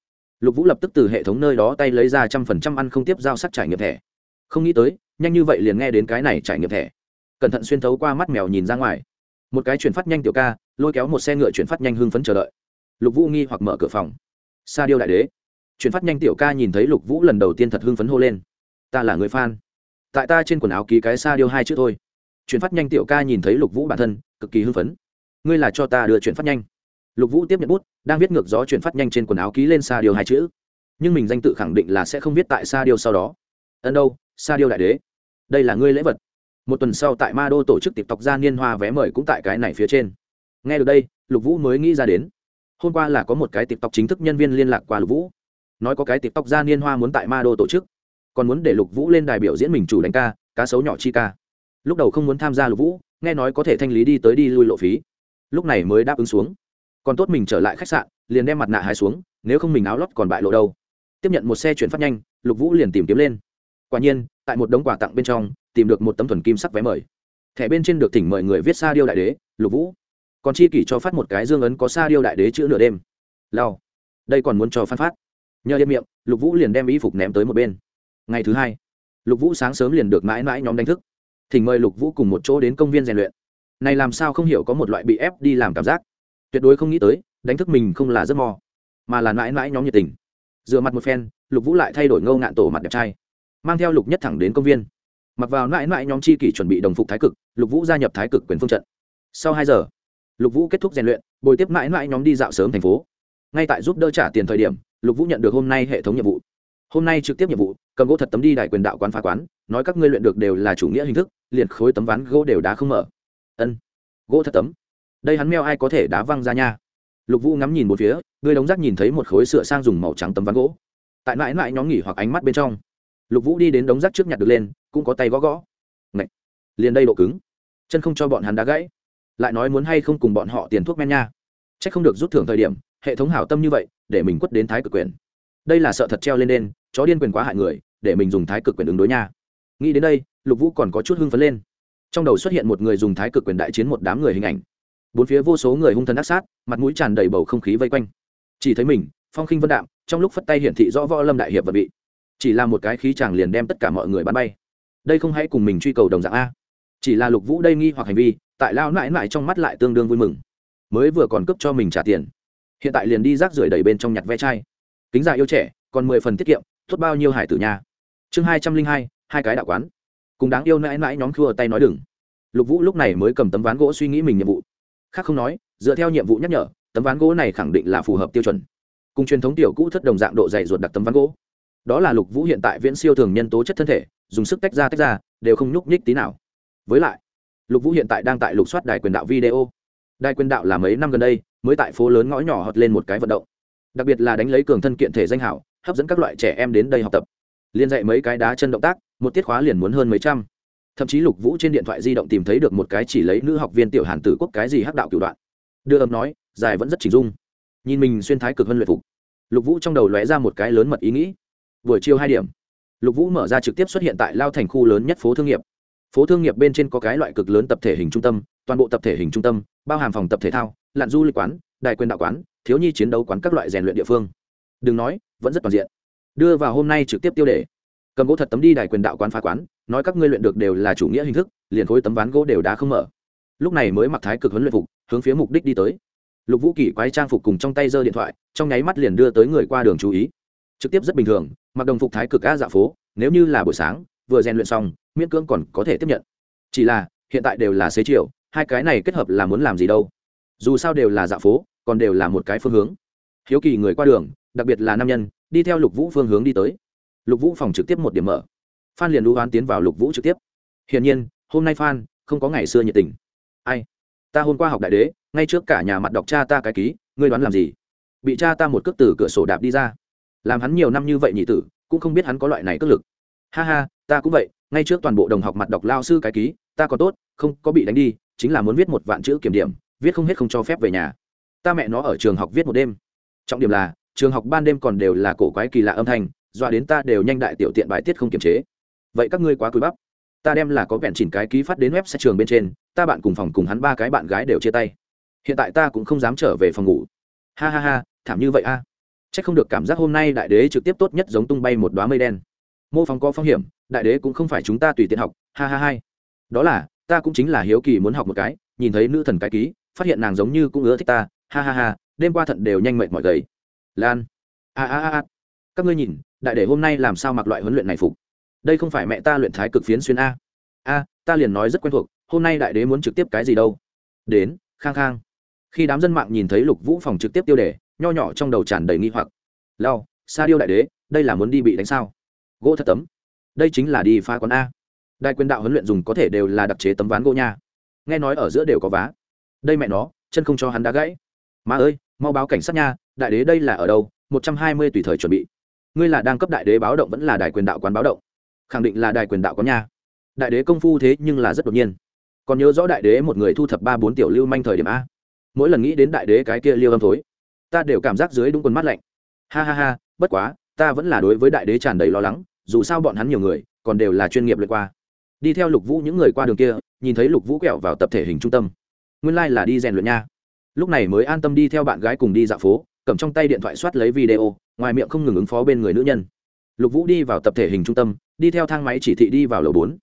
lục vũ lập tức từ hệ thống nơi đó tay lấy ra trăm phần trăm ăn không tiếp giao sắc trải nghiệm thẻ. Không nghĩ tới, nhanh như vậy liền nghe đến cái này trải nghiệm thẻ. Cẩn thận xuyên thấu qua mắt mèo nhìn ra ngoài. Một cái chuyển phát nhanh tiểu ca, lôi kéo một xe ngựa chuyển phát nhanh hưng phấn chờ đợi. Lục vũ nghi hoặc mở cửa phòng. Sa điêu đại đế. Chuyển phát nhanh tiểu ca nhìn thấy lục vũ lần đầu tiên thật hưng phấn hô lên. Ta là người fan. Tại ta trên quần áo ký cái sa điêu hai chữ thôi. Chuyển phát nhanh tiểu ca nhìn thấy lục vũ bản thân, cực kỳ hưng phấn. Ngươi là cho ta đưa chuyển phát nhanh lục vũ tiếp nhận bút, đang viết ngược gió chuyển phát nhanh trên quần áo ký lên sa điêu hai chữ. Nhưng mình danh tự khẳng định là sẽ không viết tại sa điêu sau đó. Ân đâu, sa điêu đại đế? Đây là ngươi lễ vật. Một tuần sau tại ma đô tổ chức tiệp tộc gia niên hoa vé mời cũng tại cái này phía trên. Nghe được đây, lục vũ mới nghĩ ra đến. Hôm qua là có một cái tiệp tộc chính thức nhân viên liên lạc qua lục vũ. Nói có cái tiệp tộc gia niên hoa muốn tại ma đô tổ chức. Còn muốn để lục vũ lên đài biểu diễn mình chủ đánh ca, cá sấu nhỏ chi ca. Lúc đầu không muốn tham gia lục vũ, nghe nói có thể thanh lý đi tới đi lui lộ phí. Lúc này mới đáp ứng xuống còn tốt mình trở lại khách sạn, liền đem mặt nạ hai xuống, nếu không mình áo lót còn bại lộ đâu. Tiếp nhận một xe chuyển phát nhanh, lục vũ liền tìm kiếm lên. Quả nhiên, tại một đống quà tặng bên trong, tìm được một tấm thuần kim sắc vé mời. Thẻ bên trên được thỉnh mời người viết sa điêu đại đế, lục vũ. Còn chi kỷ cho phát một cái dương ấn có sa điêu đại đế chữ nửa đêm. Lao đây còn muốn cho phan phát. Nhờ yên miệng, lục vũ liền đem y phục ném tới một bên. Ngày thứ hai, lục vũ sáng sớm liền được mãi mãi nhóm đánh thức. Thỉnh mời lục vũ cùng một chỗ đến công viên rèn luyện. Này làm sao không hiểu có một loại bị ép đi làm cảm giác tuyệt đối không nghĩ tới, đánh thức mình không là rất mò mà là mãi mãi nhóm nhiệt tình. Dựa mặt một phen, lục vũ lại thay đổi ngâu ngạn tổ mặt đẹp trai, mang theo lục nhất thẳng đến công viên. Mặc vào mãi mãi nhóm chi kỷ chuẩn bị đồng phục thái cực, lục vũ gia nhập thái cực quyền phương trận. Sau hai giờ, lục vũ kết thúc rèn luyện, bồi tiếp mãi mãi nhóm đi dạo sớm thành phố. Ngay tại giúp đỡ trả tiền thời điểm, lục vũ nhận được hôm nay hệ thống nhiệm vụ. Hôm nay trực tiếp nhiệm vụ, cầm gỗ thật tấm đi đại quyền đạo quán phá quán, nói các ngươi luyện được đều là chủ nghĩa hình thức, liền khối tấm ván gỗ đều đá không mở. Ân, gỗ thật tấm đây hắn meo ai có thể đá văng ra nha. Lục vũ ngắm nhìn một phía, người đống rác nhìn thấy một khối sửa sang dùng màu trắng tấm ván gỗ. Tại mãi mãi nhóm nghỉ hoặc ánh mắt bên trong, lục vũ đi đến đống rác trước nhặt được lên, cũng có tay gõ gõ. Ngậy! liền đây độ cứng. Chân không cho bọn hắn đá gãy. Lại nói muốn hay không cùng bọn họ tiền thuốc men nha. C h ắ c không được rút thưởng thời điểm, hệ thống hảo tâm như vậy, để mình quất đến thái cực quyền. Đây là sợ thật treo lên đen, chó điên quyền quá hại người, để mình dùng thái cực quyền ứng đối nha. Nghĩ đến đây, lục vũ còn có chút hưng phấn lên. Trong đầu xuất hiện một người dùng thái cực quyền đại chiến một đám người hình ảnh bốn phía vô số người hung thần ác sát, mặt mũi tràn đầy bầu không khí vây quanh. Chỉ thấy mình, phong khinh vân đạm, trong lúc phất tay hiển thị rõ võ lâm đại hiệp vật vị. Chỉ là một cái khí chàng liền đem tất cả mọi người bắn bay. Đây không hãy cùng mình truy cầu đồng dạng a. Chỉ là lục vũ đây nghi hoặc hành vi, tại lao mãi mãi trong mắt lại tương đương vui mừng. Mới vừa còn cấp cho mình trả tiền. Hiện tại liền đi rác rưởi đầy bên trong nhặt ve chai. Kính già yêu trẻ, còn mười phần tiết kiệm, tốt bao nhiêu hải tử nhà chương hai trăm linh hai hai cái đạo quán. Cùng đáng yêu mãi mãi nhóm khua tay nói đừng. Lục vũ lúc này mới cầm tấm ván gỗ suy nghĩ mình nhiệm vụ khác không nói, dựa theo nhiệm vụ nhắc nhở, tấm ván gỗ này khẳng định là phù hợp tiêu chuẩn. Cùng truyền thống tiểu cũ thất đồng dạng độ dày ruột đặc tấm ván gỗ. Đó là lục vũ hiện tại viễn siêu thường nhân tố chất thân thể, dùng sức tách ra tách ra, đều không nhúc nhích tí nào. Với lại, lục vũ hiện tại đang tại lục soát đài quyền đạo video. Đài quyền đạo là mấy năm gần đây, mới tại phố lớn ngõ nhỏ hật lên một cái vận động. Đặc biệt là đánh lấy cường thân kiện thể danh hảo, hấp dẫn các loại trẻ em đến đây học tập. Liên dạy mấy cái đá chân động tác, một tiết khóa liền muốn hơn mấy trăm thậm chí lục vũ trên điện thoại di động tìm thấy được một cái chỉ lấy nữ học viên tiểu hàn tử quốc cái gì hắc đạo cửu đoạn. Đưa ấm nói dài vẫn rất chỉnh dung. Nhìn mình xuyên thái cực hơn luyện phục. Lục vũ trong đầu lóe ra một cái lớn mật ý nghĩ. Buổi chiều hai điểm, lục vũ mở ra trực tiếp xuất hiện tại lao thành khu lớn nhất phố thương nghiệp. Phố thương nghiệp bên trên có cái loại cực lớn tập thể hình trung tâm, toàn bộ tập thể hình trung tâm, bao hàm phòng tập thể thao, lặn du lịch quán đại quyền đạo quán, thiếu nhi chiến đấu quán các loại rèn luyện địa phương. Đừng nói, vẫn rất toàn diện. Đưa vào hôm nay trực tiếp tiêu đề cầm gỗ thật tấm đi đại quyền đạo quán phá quán, nói các ngươi luyện được đều là chủ nghĩa hình thức, liền khối tấm ván gỗ đều đã không mở. Lúc này mới mặc thái cực huấn luyện phục, hướng phía mục đích đi tới. Lục vũ kỳ quái trang phục cùng trong tay giơ điện thoại, trong nháy mắt liền đưa tới người qua đường chú ý. Trực tiếp rất bình thường, mặc đồng phục thái cực a dạ phố, nếu như là buổi sáng, vừa rèn luyện xong, miễn cưỡng còn có thể tiếp nhận. Chỉ là, hiện tại đều là xế chiều, hai cái này kết hợp là muốn làm gì đâu. Dù sao đều là dạ phố, còn đều là một cái phương hướng. Hiếu kỳ người qua đường, đặc biệt là nam nhân, đi theo lục vũ phương hướng đi tới lục vũ phòng trực tiếp một điểm mở. Phan liền đu hoán tiến vào lục vũ trực tiếp. Hiển nhiên, hôm nay phan, không có ngày xưa nhiệt tình. Ai? Ta hôm qua học đại đế, ngay trước cả nhà mặt đọc cha ta cái ký, ngươi đoán làm gì? Bị cha ta một cước từ cửa sổ đạp đi ra. Làm hắn nhiều năm như vậy nhị tử, cũng không biết hắn có loại này cất lực. Ha ha, ta cũng vậy, ngay trước toàn bộ đồng học mặt đọc lao sư cái ký, ta có tốt, không có bị đánh đi, chính là muốn viết một vạn chữ kiểm điểm, viết không hết không cho phép về nhà. Ta mẹ nó ở trường học viết một đêm. Trọng điểm là, trường học ban đêm còn đều là cổ quái kỳ lạ âm thanh dọa đến ta đều nhanh đại tiểu tiện bài tiết không kiềm chế. Vậy các ngươi quá cúi bắp. Ta đem là có vẹn chỉnh cái ký phát đến web sẽ trường bên trên, ta bạn cùng phòng cùng hắn ba cái bạn gái đều chia tay. Hiện tại ta cũng không dám trở về phòng ngủ. Ha ha ha, thảm như vậy a. À. không được cảm giác hôm nay đại đế trực tiếp tốt nhất giống tung bay một đoá mây đen. Mô phóng có phong hiểm, đại đế cũng không phải chúng ta tùy tiện học. Ha ha hai đó là, ta cũng chính là hiếu kỳ muốn học một cái, nhìn thấy nữ thần cái ký, phát hiện nàng giống như cũng ưa thích ta. Ha ha ha, đêm qua thận đều nhanh mệt mỏi gầy. Lan. A a a. Các ngươi nhìn đại đế hôm nay làm sao mặc loại huấn luyện này phục? Đây không phải mẹ ta luyện thái cực phiến xuyên a. A, ta liền nói rất quen thuộc, hôm nay đại đế muốn trực tiếp cái gì đâu? Đến, khang khang. Khi đám dân mạng nhìn thấy lục vũ phòng trực tiếp tiêu đề, nho nhỏ trong đầu tràn đầy nghi hoặc. Lao, sa điêu đại đế, đây là muốn đi bị đánh sao? Gỗ thật tấm. Đây chính là đi phá quán a. Đại quyền đạo huấn luyện dùng có thể đều là đặc chế tấm ván gỗ nha. Nghe nói ở giữa đều có vá. Đây mẹ nó, chân không cho hắn đá gãy. Má ơi, mau báo cảnh sát nha, đại đế đây là ở đâu? Một trăm hai mươi tùy thời chuẩn bị ngươi là đang cấp đại đế báo động vẫn là đại quyền đạo quán báo động? Khẳng định là đại quyền đạo quán nha. Đại đế công phu thế nhưng là rất đột nhiên. Còn nhớ rõ đại đế một người thu thập ba bốn tiểu lưu manh thời điểm a? Mỗi lần nghĩ đến đại đế cái kia liêu âm thối, ta đều cảm giác dưới đúng quần mắt lạnh. Ha ha ha, bất quá, ta vẫn là đối với đại đế tràn đầy lo lắng, dù sao bọn hắn nhiều người, còn đều là chuyên nghiệp lượt qua. Đi theo lục vũ những người qua đường kia, nhìn thấy lục vũ quẹo vào tập thể hình trung tâm. Nguyên lai、like、là đi rèn luyện nha. Lúc này mới an tâm đi theo bạn gái cùng đi dạo phố cầm trong tay điện thoại soát lấy video, ngoài miệng không ngừng ứng phó bên người nữ nhân. Lục vũ đi vào tập thể hình trung tâm, đi theo thang máy chỉ thị đi vào lầu bốn.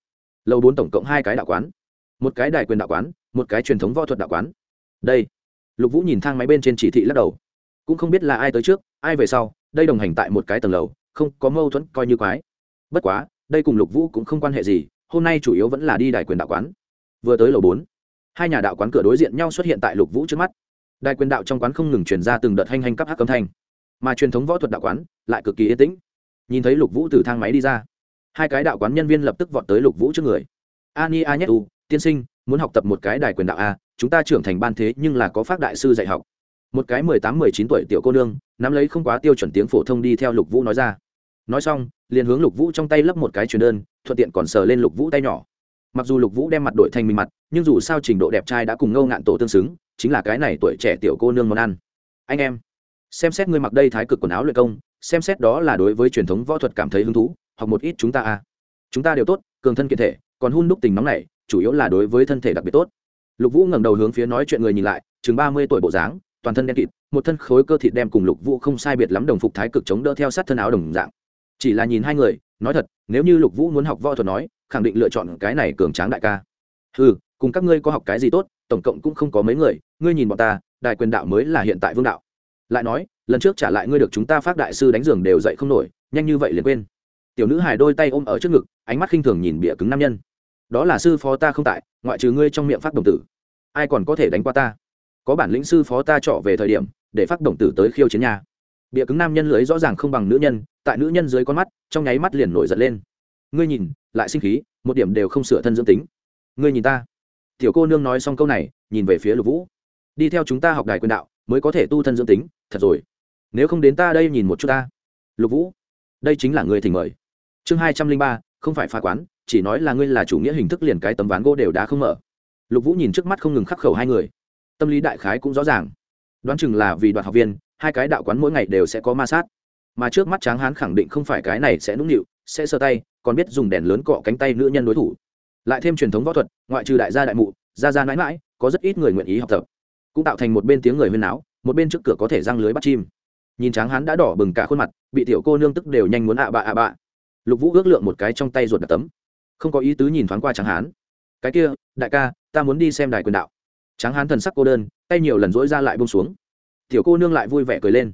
Lầu bốn tổng cộng hai cái đạo quán, một cái đại quyền đạo quán, một cái truyền thống võ thuật đạo quán. Đây, lục vũ nhìn thang máy bên trên chỉ thị lắc đầu. Cũng không biết là ai tới trước, ai về sau, đây đồng hành tại một cái tầng lầu, không có mâu thuẫn, coi như quái. Bất quá, đây cùng lục vũ cũng không quan hệ gì, hôm nay chủ yếu vẫn là đi đại quyền đạo quán. Vừa tới lầu bốn, hai nhà đạo quán cửa đối diện nhau xuất hiện tại lục vũ trước mắt đại quyền đạo trong quán không ngừng truyền ra từng đợt hành hành cấp hắc cấm thanh. Mà truyền thống võ thuật đạo quán lại cực kỳ yên tĩnh. Nhìn thấy lục vũ từ thang máy đi ra, hai cái đạo quán nhân viên lập tức vọt tới lục vũ trước người. Ani a nhất u tiên sinh, muốn học tập một cái đài quyền đạo a, chúng ta trưởng thành ban thế nhưng là có phát đại sư dạy học. Một cái mười tám, mười chín tuổi tiểu cô nương, nắm lấy không quá tiêu chuẩn tiếng phổ thông đi theo lục vũ nói ra. Nói xong, liền hướng lục vũ trong tay lấp một cái truyền đơn, thuận tiện còn sờ lên lục vũ tay nhỏ mặc dù lục vũ đem mặt đổi thành mình mặt, nhưng dù sao trình độ đẹp trai đã cùng ngâu ngạn tổ tương xứng, chính là cái này tuổi trẻ tiểu cô nương món ăn. Anh em, xem xét ngươi mặc đây thái cực quần áo luyện công, xem xét đó là đối với truyền thống võ thuật cảm thấy hứng thú hoặc một ít chúng ta à. Chúng ta đều tốt, cường thân kiện thể, còn hun đúc tình nóng này, chủ yếu là đối với thân thể đặc biệt tốt. Lục vũ ngẩng đầu hướng phía nói chuyện người nhìn lại, chừng ba mươi tuổi bộ dáng, toàn thân đen kịt, một thân khối cơ thịt đem cùng lục vũ không sai biệt lắm đồng phục thái cực chống đỡ theo sát thân áo đồng dạng. Chỉ là nhìn hai người, nói thật, nếu như lục vũ muốn học võ thuật nói khẳng định lựa chọn cái này cường tráng đại ca. Ừ cùng các ngươi có học cái gì tốt, tổng cộng cũng không có mấy người, ngươi nhìn bọn ta, đại quyền đạo mới là hiện tại vương đạo. Lại nói, lần trước trả lại ngươi được chúng ta phát đại sư đánh giường đều dậy không nổi, nhanh như vậy liền quên. Tiểu nữ hài đôi tay ôm ở trước ngực, ánh mắt khinh thường nhìn bịa cứng nam nhân. Đó là sư phó ta không tại, ngoại trừ ngươi trong miệng phát đồng tử. Ai còn có thể đánh qua ta? Có bản lĩnh sư phó ta trọ về thời điểm, để phát đồng tử tới khiêu chiến nhà bịa cứng nam nhân lưới rõ ràng không bằng nữ nhân, tại nữ nhân dưới con mắt, trong nháy mắt liền nổi giận lên ngươi nhìn, lại sinh khí, một điểm đều không sửa thân dưỡng tính. Ngươi nhìn ta. Tiểu cô nương nói xong câu này, nhìn về phía lục vũ. Đi theo chúng ta học đài quyền đạo, mới có thể tu thân dưỡng tính, thật rồi. Nếu không đến ta đây nhìn một chút ta. Lục vũ. Đây chính là ngươi thỉnh mời. Chương hai trăm linh ba, không phải phá quán, chỉ nói là ngươi là chủ nghĩa hình thức liền cái tấm ván gỗ đều đã không mở. Lục vũ nhìn trước mắt không ngừng khắc khẩu hai người. Tâm lý đại khái cũng rõ ràng. Đoán chừng là vì đoạt học viên, hai cái đạo quán mỗi ngày đều sẽ có ma sát. Mà trước mắt tráng hán khẳng định không phải cái này sẽ nũng nịu, sẽ sơ tay còn biết dùng đèn lớn cọ cánh tay nữ nhân đối thủ. Lại thêm truyền thống võ thuật, ngoại trừ đại gia đại mụ, gia gia mãi mãi, có rất ít người nguyện ý học tập. Cũng tạo thành một bên tiếng người huyên náo, một bên trước cửa có thể răng lưới bắt chim. Nhìn tráng hán đã đỏ bừng cả khuôn mặt, bị tiểu cô nương tức đều nhanh muốn ạ bạ ạ bạ. Lục vũ ước lượng một cái trong tay ruột đặt tấm. Không có ý tứ nhìn thoáng qua tráng hán. Cái kia, đại ca, ta muốn đi xem đài quyền đạo. Tráng hán thần sắc cô đơn, tay nhiều lần dỗi ra lại bông xuống. Tiểu cô nương lại vui vẻ cười lên.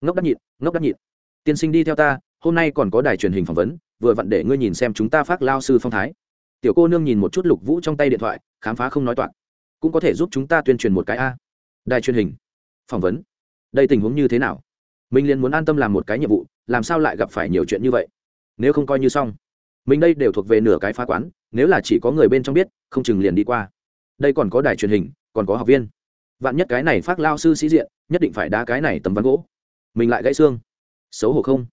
Ngốc đắc nhịn, ngốc đắc nhịn. Tiên sinh đi theo ta, hôm nay còn có đài truyền hình phỏng vấn vừa vặn để ngươi nhìn xem chúng ta phát lao sư phong thái. Tiểu cô nương nhìn một chút lục vũ trong tay điện thoại, khám phá không nói toạc. Cũng có thể giúp chúng ta tuyên truyền một cái a. Đài truyền hình. Phỏng vấn. Đây tình huống như thế nào? Mình liền muốn an tâm làm một cái nhiệm vụ, làm sao lại gặp phải nhiều chuyện như vậy? Nếu không coi như xong. Mình đây đều thuộc về nửa cái phá quán, nếu là chỉ có người bên trong biết, không chừng liền đi qua. Đây còn có đài truyền hình, còn có học viên. Vạn nhất cái này phát lao sư sĩ diện, nhất định phải đá cái này tấm ván gỗ. Mình lại gãy xương. Xấu hổ không?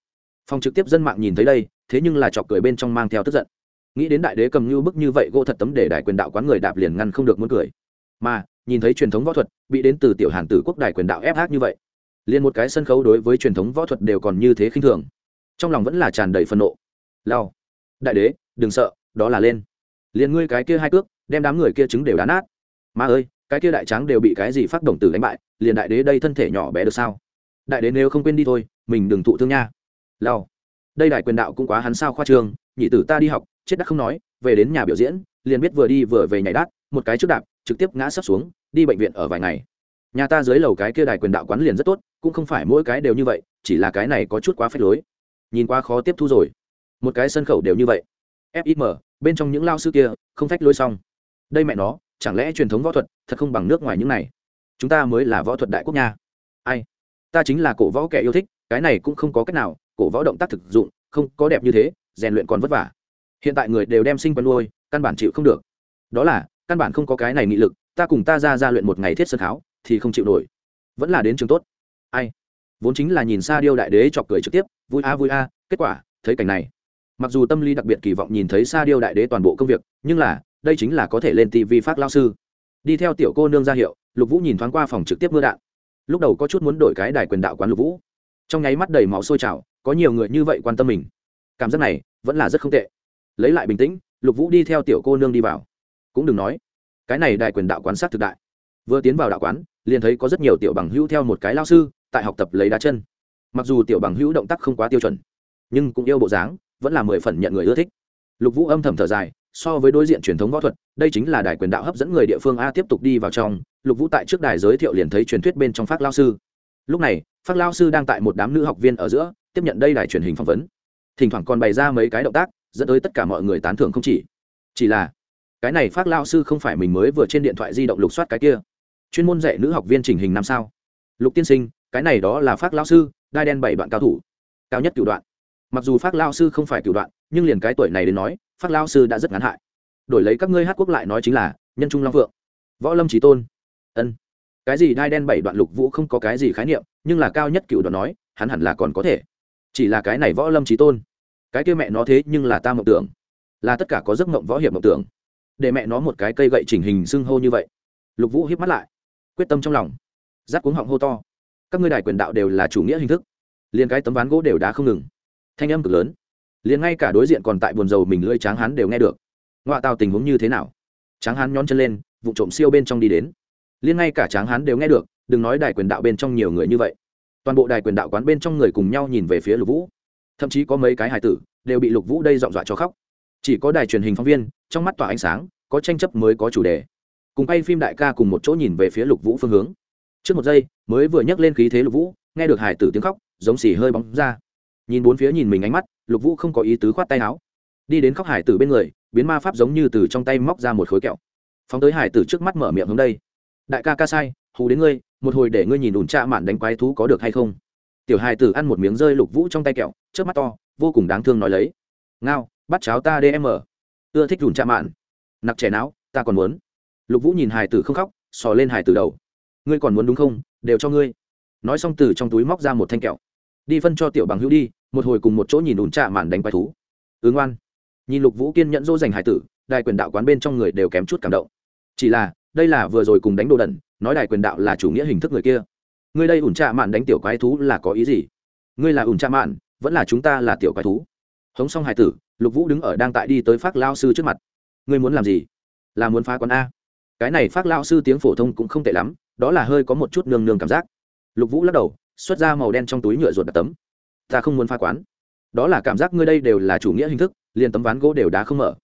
Phòng trực tiếp dân mạng nhìn thấy đây thế nhưng là chọc cười bên trong mang theo tức giận. Nghĩ đến đại đế cầm như bức như vậy gỗ thật tấm để đại quyền đạo quán người đạp liền ngăn không được muốn cười. Mà, nhìn thấy truyền thống võ thuật, bị đến từ tiểu hàn tử quốc đại quyền đạo ép hát như vậy, liền một cái sân khấu đối với truyền thống võ thuật đều còn như thế khinh thường. Trong lòng vẫn là tràn đầy phân nộ. Lao đại đế, đừng sợ, đó là lên. Liền ngươi cái kia hai cước, đem đám người kia trứng đều đá nát. Mà ơi, cái kia đại tráng đều bị cái gì phát động từ đánh bại, liền đại đế đây thân thể nhỏ bé được sao? Đại đế nếu không quên đi thôi, mình đừng thụ thương nha. Lao đây đại quyền đạo cũng quá hắn sao khoa trương, nhị tử ta đi học, chết đắc không nói, về đến nhà biểu diễn, liền biết vừa đi vừa về nhảy đát, một cái trước đạp, trực tiếp ngã sấp xuống, đi bệnh viện ở vài ngày. Nhà ta dưới lầu cái kia đài quyền đạo quán liền rất tốt, cũng không phải mỗi cái đều như vậy, chỉ là cái này có chút quá phép lối. Nhìn quá khó tiếp thu rồi. Một cái sân khẩu đều như vậy. Fim bên trong những lao sư kia, không phách lối xong. Đây mẹ nó, chẳng lẽ truyền thống võ thuật, thật không bằng nước ngoài những này? Chúng ta mới là võ thuật đại quốc nha. Ai? Ta chính là cổ võ kẻ yêu thích, cái này cũng không có cách nào cổ võ động tác thực dụng, không có đẹp như thế, rèn luyện còn vất vả. Hiện tại người đều đem sinh quen nuôi, căn bản chịu không được. Đó là, căn bản không có cái này nghị lực, ta cùng ta ra ra luyện một ngày thiết sân kháo thì không chịu nổi. Vẫn là đến trường tốt. Ai? Vốn chính là nhìn xa điêu đại đế chọc cười trực tiếp, vui a vui a, kết quả, thấy cảnh này. Mặc dù tâm lý đặc biệt kỳ vọng nhìn thấy xa điêu đại đế toàn bộ công việc, nhưng là, đây chính là có thể lên tv phát lao sư. Đi theo tiểu cô nương ra hiệu, lục vũ nhìn thoáng qua phòng trực tiếp mưa đạn. Lúc đầu có chút muốn đổi cái đài quyền đạo quán lục vũ. Trong nháy mắt đầy máu sôi trào có nhiều người như vậy quan tâm mình. Cảm giác này vẫn là rất không tệ. Lấy lại bình tĩnh, lục vũ đi theo tiểu cô nương đi vào. Cũng đừng nói, cái này đại quyền đạo quán sát thực đại. Vừa tiến vào đạo quán, liền thấy có rất nhiều tiểu bằng hữu theo một cái lao sư tại học tập lấy đá chân. Mặc dù tiểu bằng hữu động tác không quá tiêu chuẩn, nhưng cũng yêu bộ dáng, vẫn là mười phần nhận người ưa thích. Lục vũ âm thầm thở dài, so với đối diện truyền thống võ thuật, đây chính là đài quyền đạo hấp dẫn người địa phương a tiếp tục đi vào trong. Lục vũ tại trước đài giới thiệu liền thấy truyền thuyết bên trong phát lao sư. Lúc này phát lao sư đang tại một đám nữ học viên ở giữa, tiếp nhận đây đài truyền hình phỏng vấn. Thỉnh thoảng còn bày ra mấy cái động tác, dẫn tới tất cả mọi người tán thưởng không chỉ. Chỉ là, cái này phát lao sư không phải mình mới vừa trên điện thoại di động lục soát cái kia. Chuyên môn dạy nữ học viên trình hình năm sao. Lục tiên sinh, cái này đó là phát lao sư, đai đen bảy đoạn cao thủ. Cao nhất cửu đoạn. Mặc dù phát lao sư không phải cửu đoạn, nhưng liền cái tuổi này đến nói phát lao sư đã rất ngắn hại đổi lấy các ngươi hát quốc lại nói chính là, nhân trung long phượng. Võ lâm trí tôn. Ân. Cái gì đai đen bảy đoạn lục vũ không có cái gì khái niệm nhưng là cao nhất cựu đoạn nói, hắn hẳn là còn có thể. Chỉ là cái này võ lâm trí tôn. Cái kia mẹ nó thế nhưng là ta mộng tưởng. Là tất cả có giấc mộng võ hiệp mộng tưởng. Để mẹ nó một cái cây gậy chỉnh hình xưng hô như vậy. Lục vũ hiếp mắt lại, quyết tâm trong lòng. Giáp cuống họng hô to. Các ngươi đại quyền đạo đều là chủ nghĩa hình thức. Liền cái tấm ván gỗ đều đá không ngừng. Thanh âm cực lớn. Liền ngay cả đối diện còn tại buồn dầu mình lưỡi tráng hắn đều nghe được. Ngoại tào tình huống như thế nào? Tráng hắn nhón chân lên, vụ trộm siêu bên trong đi đến. Liền ngay cả tráng hắn đều nghe được đừng nói đại quyền đạo bên trong nhiều người như vậy. Toàn bộ đại quyền đạo quán bên trong người cùng nhau nhìn về phía lục vũ. Thậm chí có mấy cái hài tử đều bị lục vũ đây dọn dọa cho khóc. Chỉ có đài truyền hình phóng viên, trong mắt tỏa ánh sáng, có tranh chấp mới có chủ đề. Cùng quay phim đại ca cùng một chỗ nhìn về phía lục vũ phương hướng. Trước một giây, mới vừa nhắc lên khí thế lục vũ, nghe được hải tử tiếng khóc, giống xì hơi bóng ra. Nhìn bốn phía nhìn mình ánh mắt, lục vũ không có ý tứ khoát tay áo. Đi đến khóc hải tử bên người, biến ma pháp giống như từ trong tay móc ra một khối kẹo. Phóng tới hải tử trước mắt mở miệng hướng đây. Đại ca ca sai, hù đến ngươi một hồi để ngươi nhìn ủn trạ mạn đánh quái thú có được hay không? Tiểu hải tử ăn một miếng rơi lục vũ trong tay kẹo trước mắt to, vô cùng đáng thương nói lấy. Ngao, bắt cháo ta dm ưa thích ủn trạ mạn. Nặc trẻ não, ta còn muốn. Lục vũ nhìn hải tử không khóc, sò lên hải tử đầu. Ngươi còn muốn đúng không? Đều cho ngươi. Nói xong từ trong túi móc ra một thanh kẹo. Đi phân cho tiểu bằng hữu đi, một hồi cùng một chỗ nhìn ủn trạ mạn đánh quái thú. Ứng oan nhìn lục vũ kiên nhẫn dỗ dành hải tử, đài quyền đạo quán bên trong người đều kém chút cảm động. Chỉ là đây là vừa rồi cùng đánh đồ đẩn, nói đài quyền đạo là chủ nghĩa hình thức người kia. Ngươi đây ủn trạ mạn đánh tiểu quái thú là có ý gì? Ngươi là ủn trạ mạn, vẫn là chúng ta là tiểu quái thú? Hống xong hải tử, lục vũ đứng ở đang tại đi tới phát lao sư trước mặt. Ngươi muốn làm gì? Là muốn phá quán a. Cái này phát lao sư tiếng phổ thông cũng không tệ lắm, đó là hơi có một chút nương nương cảm giác. Lục vũ lắc đầu, xuất ra màu đen trong túi nhựa ruột đặt tấm. Ta không muốn phá quán. Đó là cảm giác ngươi đây đều là chủ nghĩa hình thức, liền tấm ván gỗ đều đá không mở.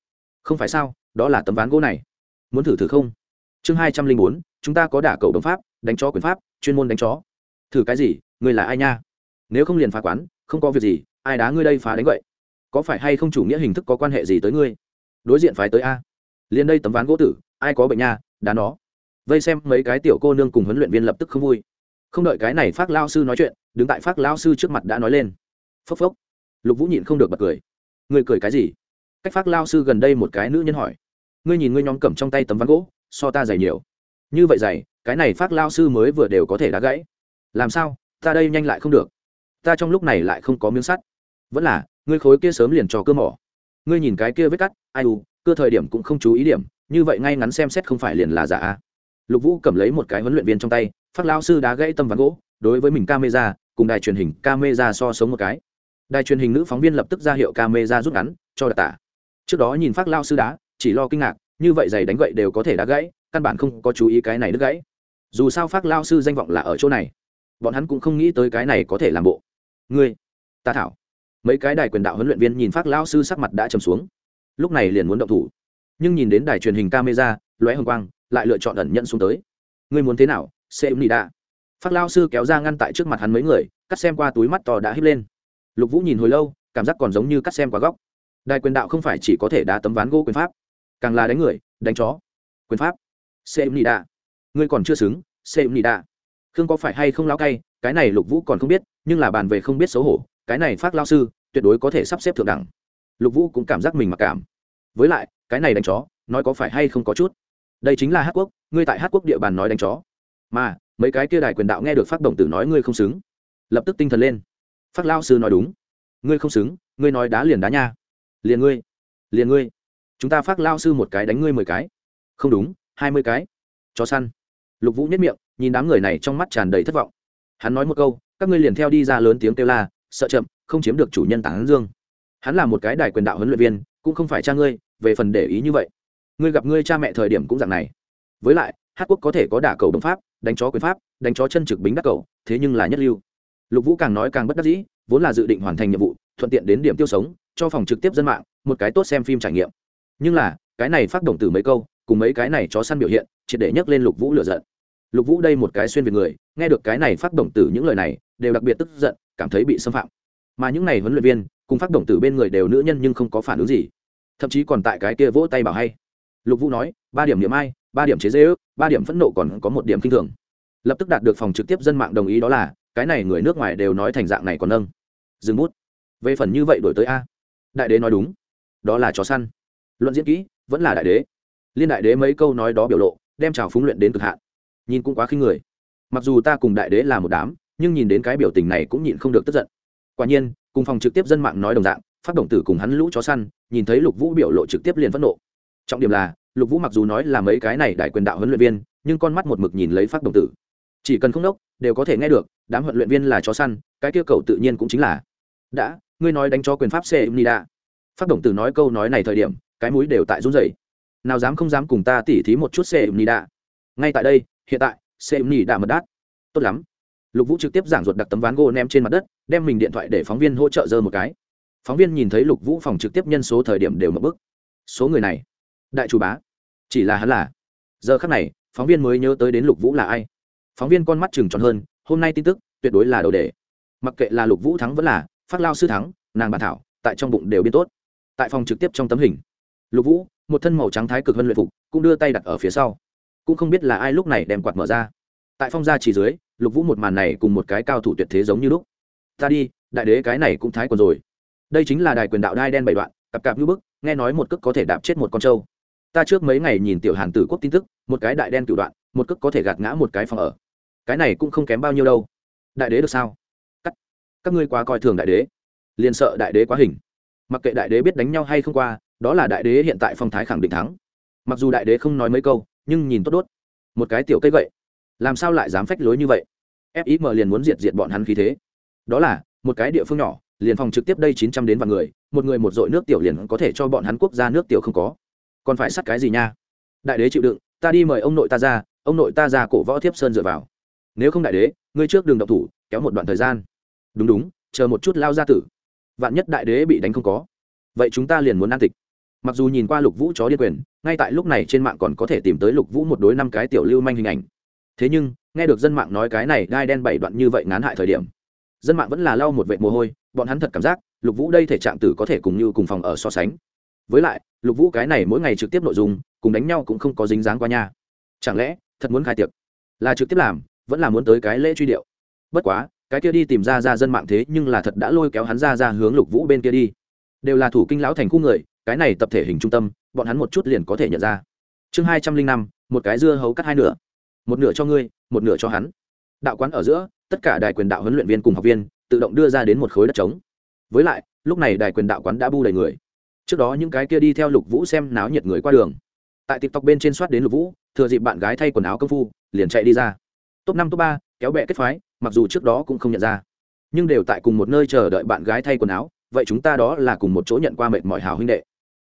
Không phải sao? Đó là tấm ván gỗ này. Muốn thử thử không? Chương hai trăm linh bốn, chúng ta có đả cầu đồng pháp, đánh chó quyền pháp, chuyên môn đánh chó. Thử cái gì ngươi là ai nha? Nếu không liền phá quán, không có việc gì, ai đá ngươi đây phá đánh vậy? Có phải hay không chủ nghĩa hình thức có quan hệ gì tới ngươi? Đối diện phái tới a. Liền đây tấm ván gỗ tử, ai có bệnh nha, đá nó. Vây xem mấy cái tiểu cô nương cùng huấn luyện viên lập tức không vui. Không đợi cái này phát lao sư nói chuyện, đứng tại phát lao sư trước mặt đã nói lên. Phốc phốc. Lục vũ nhịn không được bật cười. Ngươi cười cái gì? Cách phát lao sư gần đây một cái nữ nhân hỏi. Ngươi nhìn ngươi nhóm cầm trong tay tấm ván gỗ so ta dày nhiều. Như vậy dày, cái này phát lao sư mới vừa đều có thể đá gãy. Làm sao? Ta đây nhanh lại không được. Ta trong lúc này lại không có miếng sắt. Vẫn là, ngươi khối kia sớm liền cho cơ mỏ. Ngươi nhìn cái kia vết cắt, ai u, cơ thời điểm cũng không chú ý điểm, như vậy ngay ngắn xem xét không phải liền là giả. Lục vũ cầm lấy một cái huấn luyện viên trong tay phát lao sư đá gãy tâm ván gỗ, đối với mình camera, cùng đài truyền hình camera so sống một cái. Đài truyền hình nữ phóng viên lập tức ra hiệu camera rút ngắn, cho đặc tả. Trước đó nhìn phát lao sư đá, chỉ lo kinh ngạc như vậy giày đánh gậy đều có thể đã gãy, căn bản không có chú ý cái này đứt gãy. Dù sao phát lao sư danh vọng là ở chỗ này, bọn hắn cũng không nghĩ tới cái này có thể làm bộ. Ngươi ta thảo, mấy cái đài quyền đạo huấn luyện viên nhìn phát lao sư sắc mặt đã trầm xuống, lúc này liền muốn động thủ. Nhưng nhìn đến đài truyền hình camera, lóe hồng quang, lại lựa chọn ẩn nhận xuống tới. Ngươi muốn thế nào? Sẽ nị đã. phát lao sư kéo ra ngăn tại trước mặt hắn mấy người, cắt xem qua túi mắt to đã hít lên. Lục vũ nhìn hồi lâu, cảm giác còn giống như cắt xem qua góc. Đài quyền đạo không phải chỉ có thể đá tấm ván gỗ quyền pháp càng là đánh người đánh chó. Quyền pháp. Xem nị đạ, ngươi còn chưa xứng xem nị đạ, khương có phải hay không lao cay cái này lục vũ còn không biết nhưng là bàn về không biết xấu hổ cái này phát lao sư tuyệt đối có thể sắp xếp thượng đẳng. Lục vũ cũng cảm giác mình mặc cảm. Với lại cái này đánh chó nói có phải hay không có chút? Đây chính là hát quốc ngươi tại hát quốc địa bàn nói đánh chó. Mà mấy cái kia đài quyền đạo nghe được phát động tử nói ngươi không xứng lập tức tinh thần lên. Phát lao sư nói đúng. Ngươi không xứng ngươi nói đá liền đá nha. Liền ngươi. Liền ngươi chúng ta phát lao sư một cái đánh ngươi mười cái. Không đúng, hai mươi cái. Chó săn. Lục vũ nhất miệng, nhìn đám người này trong mắt tràn đầy thất vọng. Hắn nói một câu, các ngươi liền theo đi ra lớn tiếng kêu la, sợ chậm, không chiếm được chủ nhân tảng dương. Hắn là một cái đài quyền đạo huấn luyện viên, cũng không phải cha ngươi, về phần để ý như vậy. Ngươi gặp ngươi cha mẹ thời điểm cũng dạng này. Với lại, hát quốc có thể có đả cầu đồng pháp, đánh chó quyền pháp, đánh chó chân trực bính đắc cầu, thế nhưng là nhất lưu. Lục vũ càng nói càng bất đắc dĩ, vốn là dự định hoàn thành nhiệm vụ, thuận tiện đến điểm tiêu sống, cho phòng trực tiếp dân mạng, một cái tốt xem phim trải nghiệm nhưng là, cái này phát động từ mấy câu, cùng mấy cái này chó săn biểu hiện, triệt để nhắc lên lục vũ lựa giận. Lục vũ đây một cái xuyên về người, nghe được cái này phát động từ những lời này, đều đặc biệt tức giận, cảm thấy bị xâm phạm. Mà những này huấn luyện viên, cùng phát động từ bên người đều nữ nhân nhưng không có phản ứng gì. Thậm chí còn tại cái kia vỗ tay bảo hay. Lục vũ nói, ba điểm niệm ai, ba điểm chế dễ ước, ba điểm phẫn nộ còn có một điểm kinh thường. Lập tức đạt được phòng trực tiếp dân mạng đồng ý đó là, cái này người nước ngoài đều nói thành dạng này còn nâng. Dừng bút. Về phần như vậy đổi tới a. Đại đế nói đúng. Đó là chó săn luận diễn kỹ, vẫn là đại đế. Liên đại đế mấy câu nói đó biểu lộ, đem trào phúng luyện đến cực hạn. Nhìn cũng quá khinh người. Mặc dù ta cùng đại đế là một đám, nhưng nhìn đến cái biểu tình này cũng nhịn không được tức giận. Quả nhiên, cùng phòng trực tiếp dân mạng nói đồng dạng phát động tử cùng hắn lũ chó săn, nhìn thấy lục vũ biểu lộ trực tiếp liền phẫn nộ. Trọng điểm là, lục vũ mặc dù nói là mấy cái này đại quyền đạo huấn luyện viên, nhưng con mắt một mực nhìn lấy phát động tử. Chỉ cần không đốc, đều có thể nghe được, đám huấn luyện viên là chó săn, cái kia cầu tự nhiên cũng chính là. Đã, ngươi nói đánh cho quyền pháp xe ni đã phát động tử nói câu nói này thời điểm cái mũi đều tại run rẩy. Nào dám không dám cùng ta tỉ thí một chút xe Nỉ Đạ. ngay tại đây, hiện tại xe Nỉ Đạ mật đát. Tốt lắm. Lục vũ trực tiếp giảng ruột đặt tấm ván gỗ ném trên mặt đất, đem mình điện thoại để phóng viên hỗ trợ dơ một cái. Phóng viên nhìn thấy lục vũ phòng trực tiếp nhân số thời điểm đều mập bức. Số người này, đại chủ bá, chỉ là hắn là. Giờ khắc này, phóng viên mới nhớ tới đến lục vũ là ai. Phóng viên con mắt chừng tròn hơn, hôm nay tin tức, tuyệt đối là đầu đề. Mặc kệ là lục vũ thắng vẫn là phát lao sư thắng, nàng bản thảo, tại trong bụng đều biên tốt. Tại phòng trực tiếp trong tấm hình lục vũ một thân màu trắng thái cực vân luyện phục cũng đưa tay đặt ở phía sau. Cũng không biết là ai lúc này đem quạt mở ra. Tại phong gia chỉ dưới lục vũ một màn này cùng một cái cao thủ tuyệt thế giống như lúc. Ta đi đại đế cái này cũng thái còn rồi. Đây chính là đài quyền đạo đai đen bảy đoạn cặp cặp như bức nghe nói một cước có thể đạp chết một con trâu. Ta trước mấy ngày nhìn tiểu hàn tử quốc tin tức một cái đại đen cựu đoạn một cước có thể gạt ngã một cái phòng ở. Cái này cũng không kém bao nhiêu đâu. Đại đế được sao? Các, các ngươi quá coi thường đại đế. Liền sợ đại đế quá hình. Mặc kệ đại đế biết đánh nhau hay không qua đó là đại đế hiện tại phong thái khẳng định thắng. Mặc dù đại đế không nói mấy câu nhưng nhìn tốt đốt. Một cái tiểu cây vậy, làm sao lại dám phách lối như vậy? Fim liền muốn diệt diệt bọn hắn khí thế. Đó là một cái địa phương nhỏ liền phòng trực tiếp đây chín trăm đến vạn người một người một dội nước tiểu liền có thể cho bọn hắn quốc gia nước tiểu không có. Còn phải sắt cái gì nha? Đại đế chịu đựng ta đi mời ông nội ta ra ông nội ta ra cổ võ thiếp sơn dựa vào. Nếu không đại đế ngươi trước đường độc thủ kéo một đoạn thời gian. Đúng đúng chờ một chút lao ra tử. Vạn nhất đại đế bị đánh không có. Vậy chúng ta liền muốn an tịch mặc dù nhìn qua lục vũ chó điên quyền, ngay tại lúc này trên mạng còn có thể tìm tới lục vũ một đối năm cái tiểu lưu manh hình ảnh. Thế nhưng, nghe được dân mạng nói cái này gai đen bảy đoạn như vậy ngán hại thời điểm, dân mạng vẫn là lau một vệ mồ hôi, bọn hắn thật cảm giác, lục vũ đây thể trạng tử có thể cùng như cùng phòng ở so sánh. Với lại, lục vũ cái này mỗi ngày trực tiếp nội dung, cùng đánh nhau cũng không có dính dáng qua nha. Chẳng lẽ, thật muốn khai tiệc? Là trực tiếp làm, vẫn là muốn tới cái lễ truy điệu? Bất quá, cái kia đi tìm ra ra dân mạng thế nhưng là thật đã lôi kéo hắn ra ra hướng lục vũ bên kia đi. Đều là thủ kinh lão thành khu người cái này tập thể hình trung tâm, bọn hắn một chút liền có thể nhận ra. Chương hai trăm linh năm, một cái dưa hấu cắt hai nửa. Một nửa cho ngươi, một nửa cho hắn. Đạo quán ở giữa, tất cả đài quyền đạo huấn luyện viên cùng học viên, tự động đưa ra đến một khối đất trống. Với lại, lúc này đài quyền đạo quán đã bu đầy người. Trước đó những cái kia đi theo lục vũ xem náo nhiệt người qua đường. Tại tiktok bên trên soát đến lục vũ, thừa dịp bạn gái thay quần áo công phu, liền chạy đi ra. Top năm, top ba, kéo bẹ kết phái, mặc dù trước đó cũng không nhận ra. Nhưng đều tại cùng một nơi chờ đợi bạn gái thay quần áo, vậy chúng ta đó là cùng một chỗ nhận qua mệt mỏi hào huynh đệ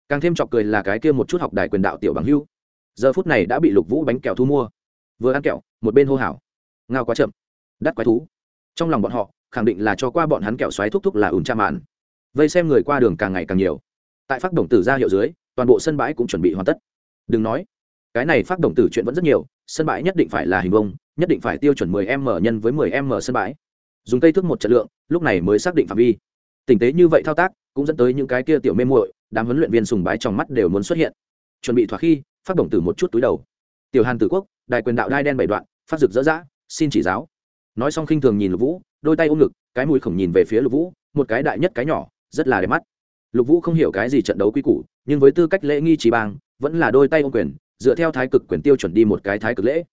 càng thêm chọc cười là cái kia một chút học đài quyền đạo tiểu bằng hưu. Giờ phút này đã bị lục vũ bánh kẹo thu mua. Vừa ăn kẹo, một bên hô hào. Ngao quá chậm. Đắt quái thú. Trong lòng bọn họ, khẳng định là cho qua bọn hắn kẹo xoáy thúc thúc là ủn cha mạn. Vây xem người qua đường càng ngày càng nhiều. Tại phát đồng tử ra hiệu dưới, toàn bộ sân bãi cũng chuẩn bị hoàn tất. Đừng nói, cái này phát đồng tử chuyện vẫn rất nhiều, sân bãi nhất định phải là hình vông nhất định phải tiêu chuẩn 10 m nhân với 10 m sân bãi. Dùng cây thước một trận lượng, lúc này mới xác định phạm vi. Tình tế như vậy thao tác, cũng dẫn tới những cái kia tiểu mê muội đám huấn luyện viên sùng bái trong mắt đều muốn xuất hiện. Chuẩn bị thỏa khi, phát bổng tử một chút túi đầu. Tiểu hàn tử quốc đại quyền đạo đai đen bảy đoạn, phát rực rỡ rã xin chỉ giáo. Nói xong khinh thường nhìn lục vũ, đôi tay ôm ngực, cái mũi khổng nhìn về phía lục vũ, một cái đại nhất cái nhỏ, rất là đẹp mắt. Lục vũ không hiểu cái gì trận đấu quy củ, nhưng với tư cách lễ nghi trí bang, vẫn là đôi tay ôm quyền, dựa theo thái cực quyền tiêu chuẩn đi một cái thái cực lễ.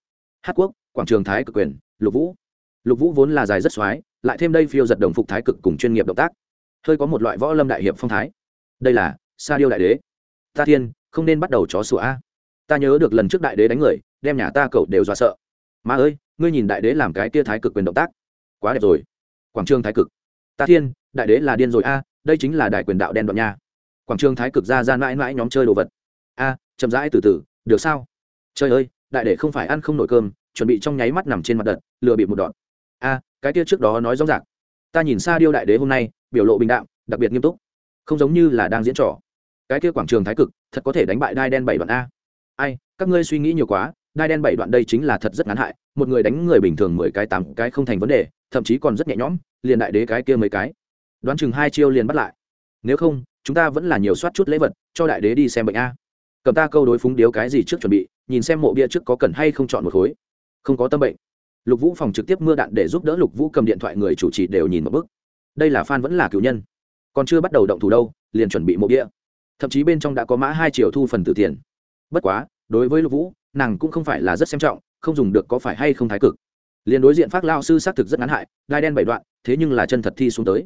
Hát quốc, quảng trường thái cực quyền, lục vũ. Lục vũ vốn là dài rất x lại thêm đây phiêu giật đồng phục thái cực cùng chuyên nghiệp động tác. Hơi có một loại võ lâm đại hiệp phong thái. Đây là sa điêu đại đế. Ta thiên, không nên bắt đầu chó sủa a. Ta nhớ được lần trước đại đế đánh người, đem nhà ta cậu đều dọa sợ. Mà ơi, ngươi nhìn đại đế làm cái kia thái cực quyền động tác. Quá đẹp rồi. Quảng trường thái cực. Ta thiên, đại đế là điên rồi a, đây chính là đại quyền đạo đen đoạn nha. Quảng trường thái cực ra ra mãi mãi nhóm chơi đồ vật. A, chậm rãi từ từ, được sao? Trời ơi, đại đế không phải ăn không nổi cơm, chuẩn bị trong nháy mắt nằm trên mặt đất, lừa bị một đoạn a, cái kia trước đó nói rõ ràng. Ta nhìn xa điêu đại đế hôm nay, biểu lộ bình đạm, đặc biệt nghiêm túc không giống như là đang diễn trò. Cái kia quảng trường thái cực, thật có thể đánh bại đai đen bảy đoạn a. Ai, các ngươi suy nghĩ nhiều quá, đai đen bảy đoạn đây chính là thật rất ngắn hại, một người đánh người bình thường mười cái tám cái không thành vấn đề, thậm chí còn rất nhẹ nhõm, liền đại đế cái kia mấy cái. Đoán chừng hai chiêu liền bắt lại. Nếu không, chúng ta vẫn là nhiều soát chút lễ vật, cho đại đế đi xem bệnh a. Cầm ta câu đối phúng điếu cái gì trước chuẩn bị, nhìn xem mộ bia trước có cần hay không chọn một khối. Không có tâm bệnh. Lục vũ phòng trực tiếp mưa đạn để giúp đỡ lục vũ cầm điện thoại người chủ trì đều nhìn một bức đây là f vẫn là cựu nhân còn chưa bắt đầu động thủ đâu, liền chuẩn bị mộ bia. Thậm chí bên trong đã có mã hai triệu thu phần tử tiền. Bất quá, đối với lục vũ, nàng cũng không phải là rất xem trọng, không dùng được có phải hay không thái cực. Liền đối diện phát lao sư xác thực rất ngắn hại gai đen bảy đoạn, thế nhưng là chân thật thi xuống tới.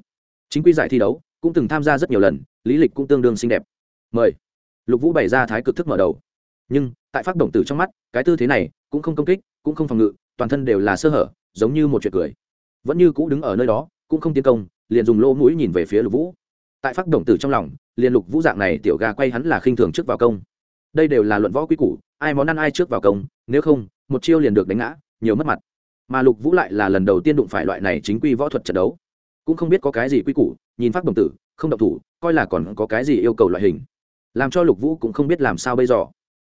Chính quy giải thi đấu, cũng từng tham gia rất nhiều lần, lý lịch cũng tương đương xinh đẹp. Mời. Lục vũ bày ra thái cực thức mở đầu. Nhưng, tại phát động tử trong mắt, cái tư thế này cũng không công kích, cũng không phòng ngự, toàn thân đều là sơ hở, giống như một chuyện cười. Vẫn như cũ đứng ở nơi đó, cũng không tiến công liền dùng lỗ mũi nhìn về phía lục vũ. Tại phát đồng tử trong lòng, liền lục vũ dạng này tiểu gà quay hắn là khinh thường trước vào công. Đây đều là luận võ quy củ, ai món ăn ai trước vào công, nếu không, một chiêu liền được đánh ngã, nhiều mất mặt. Mà lục vũ lại là lần đầu tiên đụng phải loại này chính quy võ thuật trận đấu. Cũng không biết có cái gì quy củ, nhìn phát đồng tử, không động thủ, coi là còn có cái gì yêu cầu loại hình. Làm cho lục vũ cũng không biết làm sao bây giờ.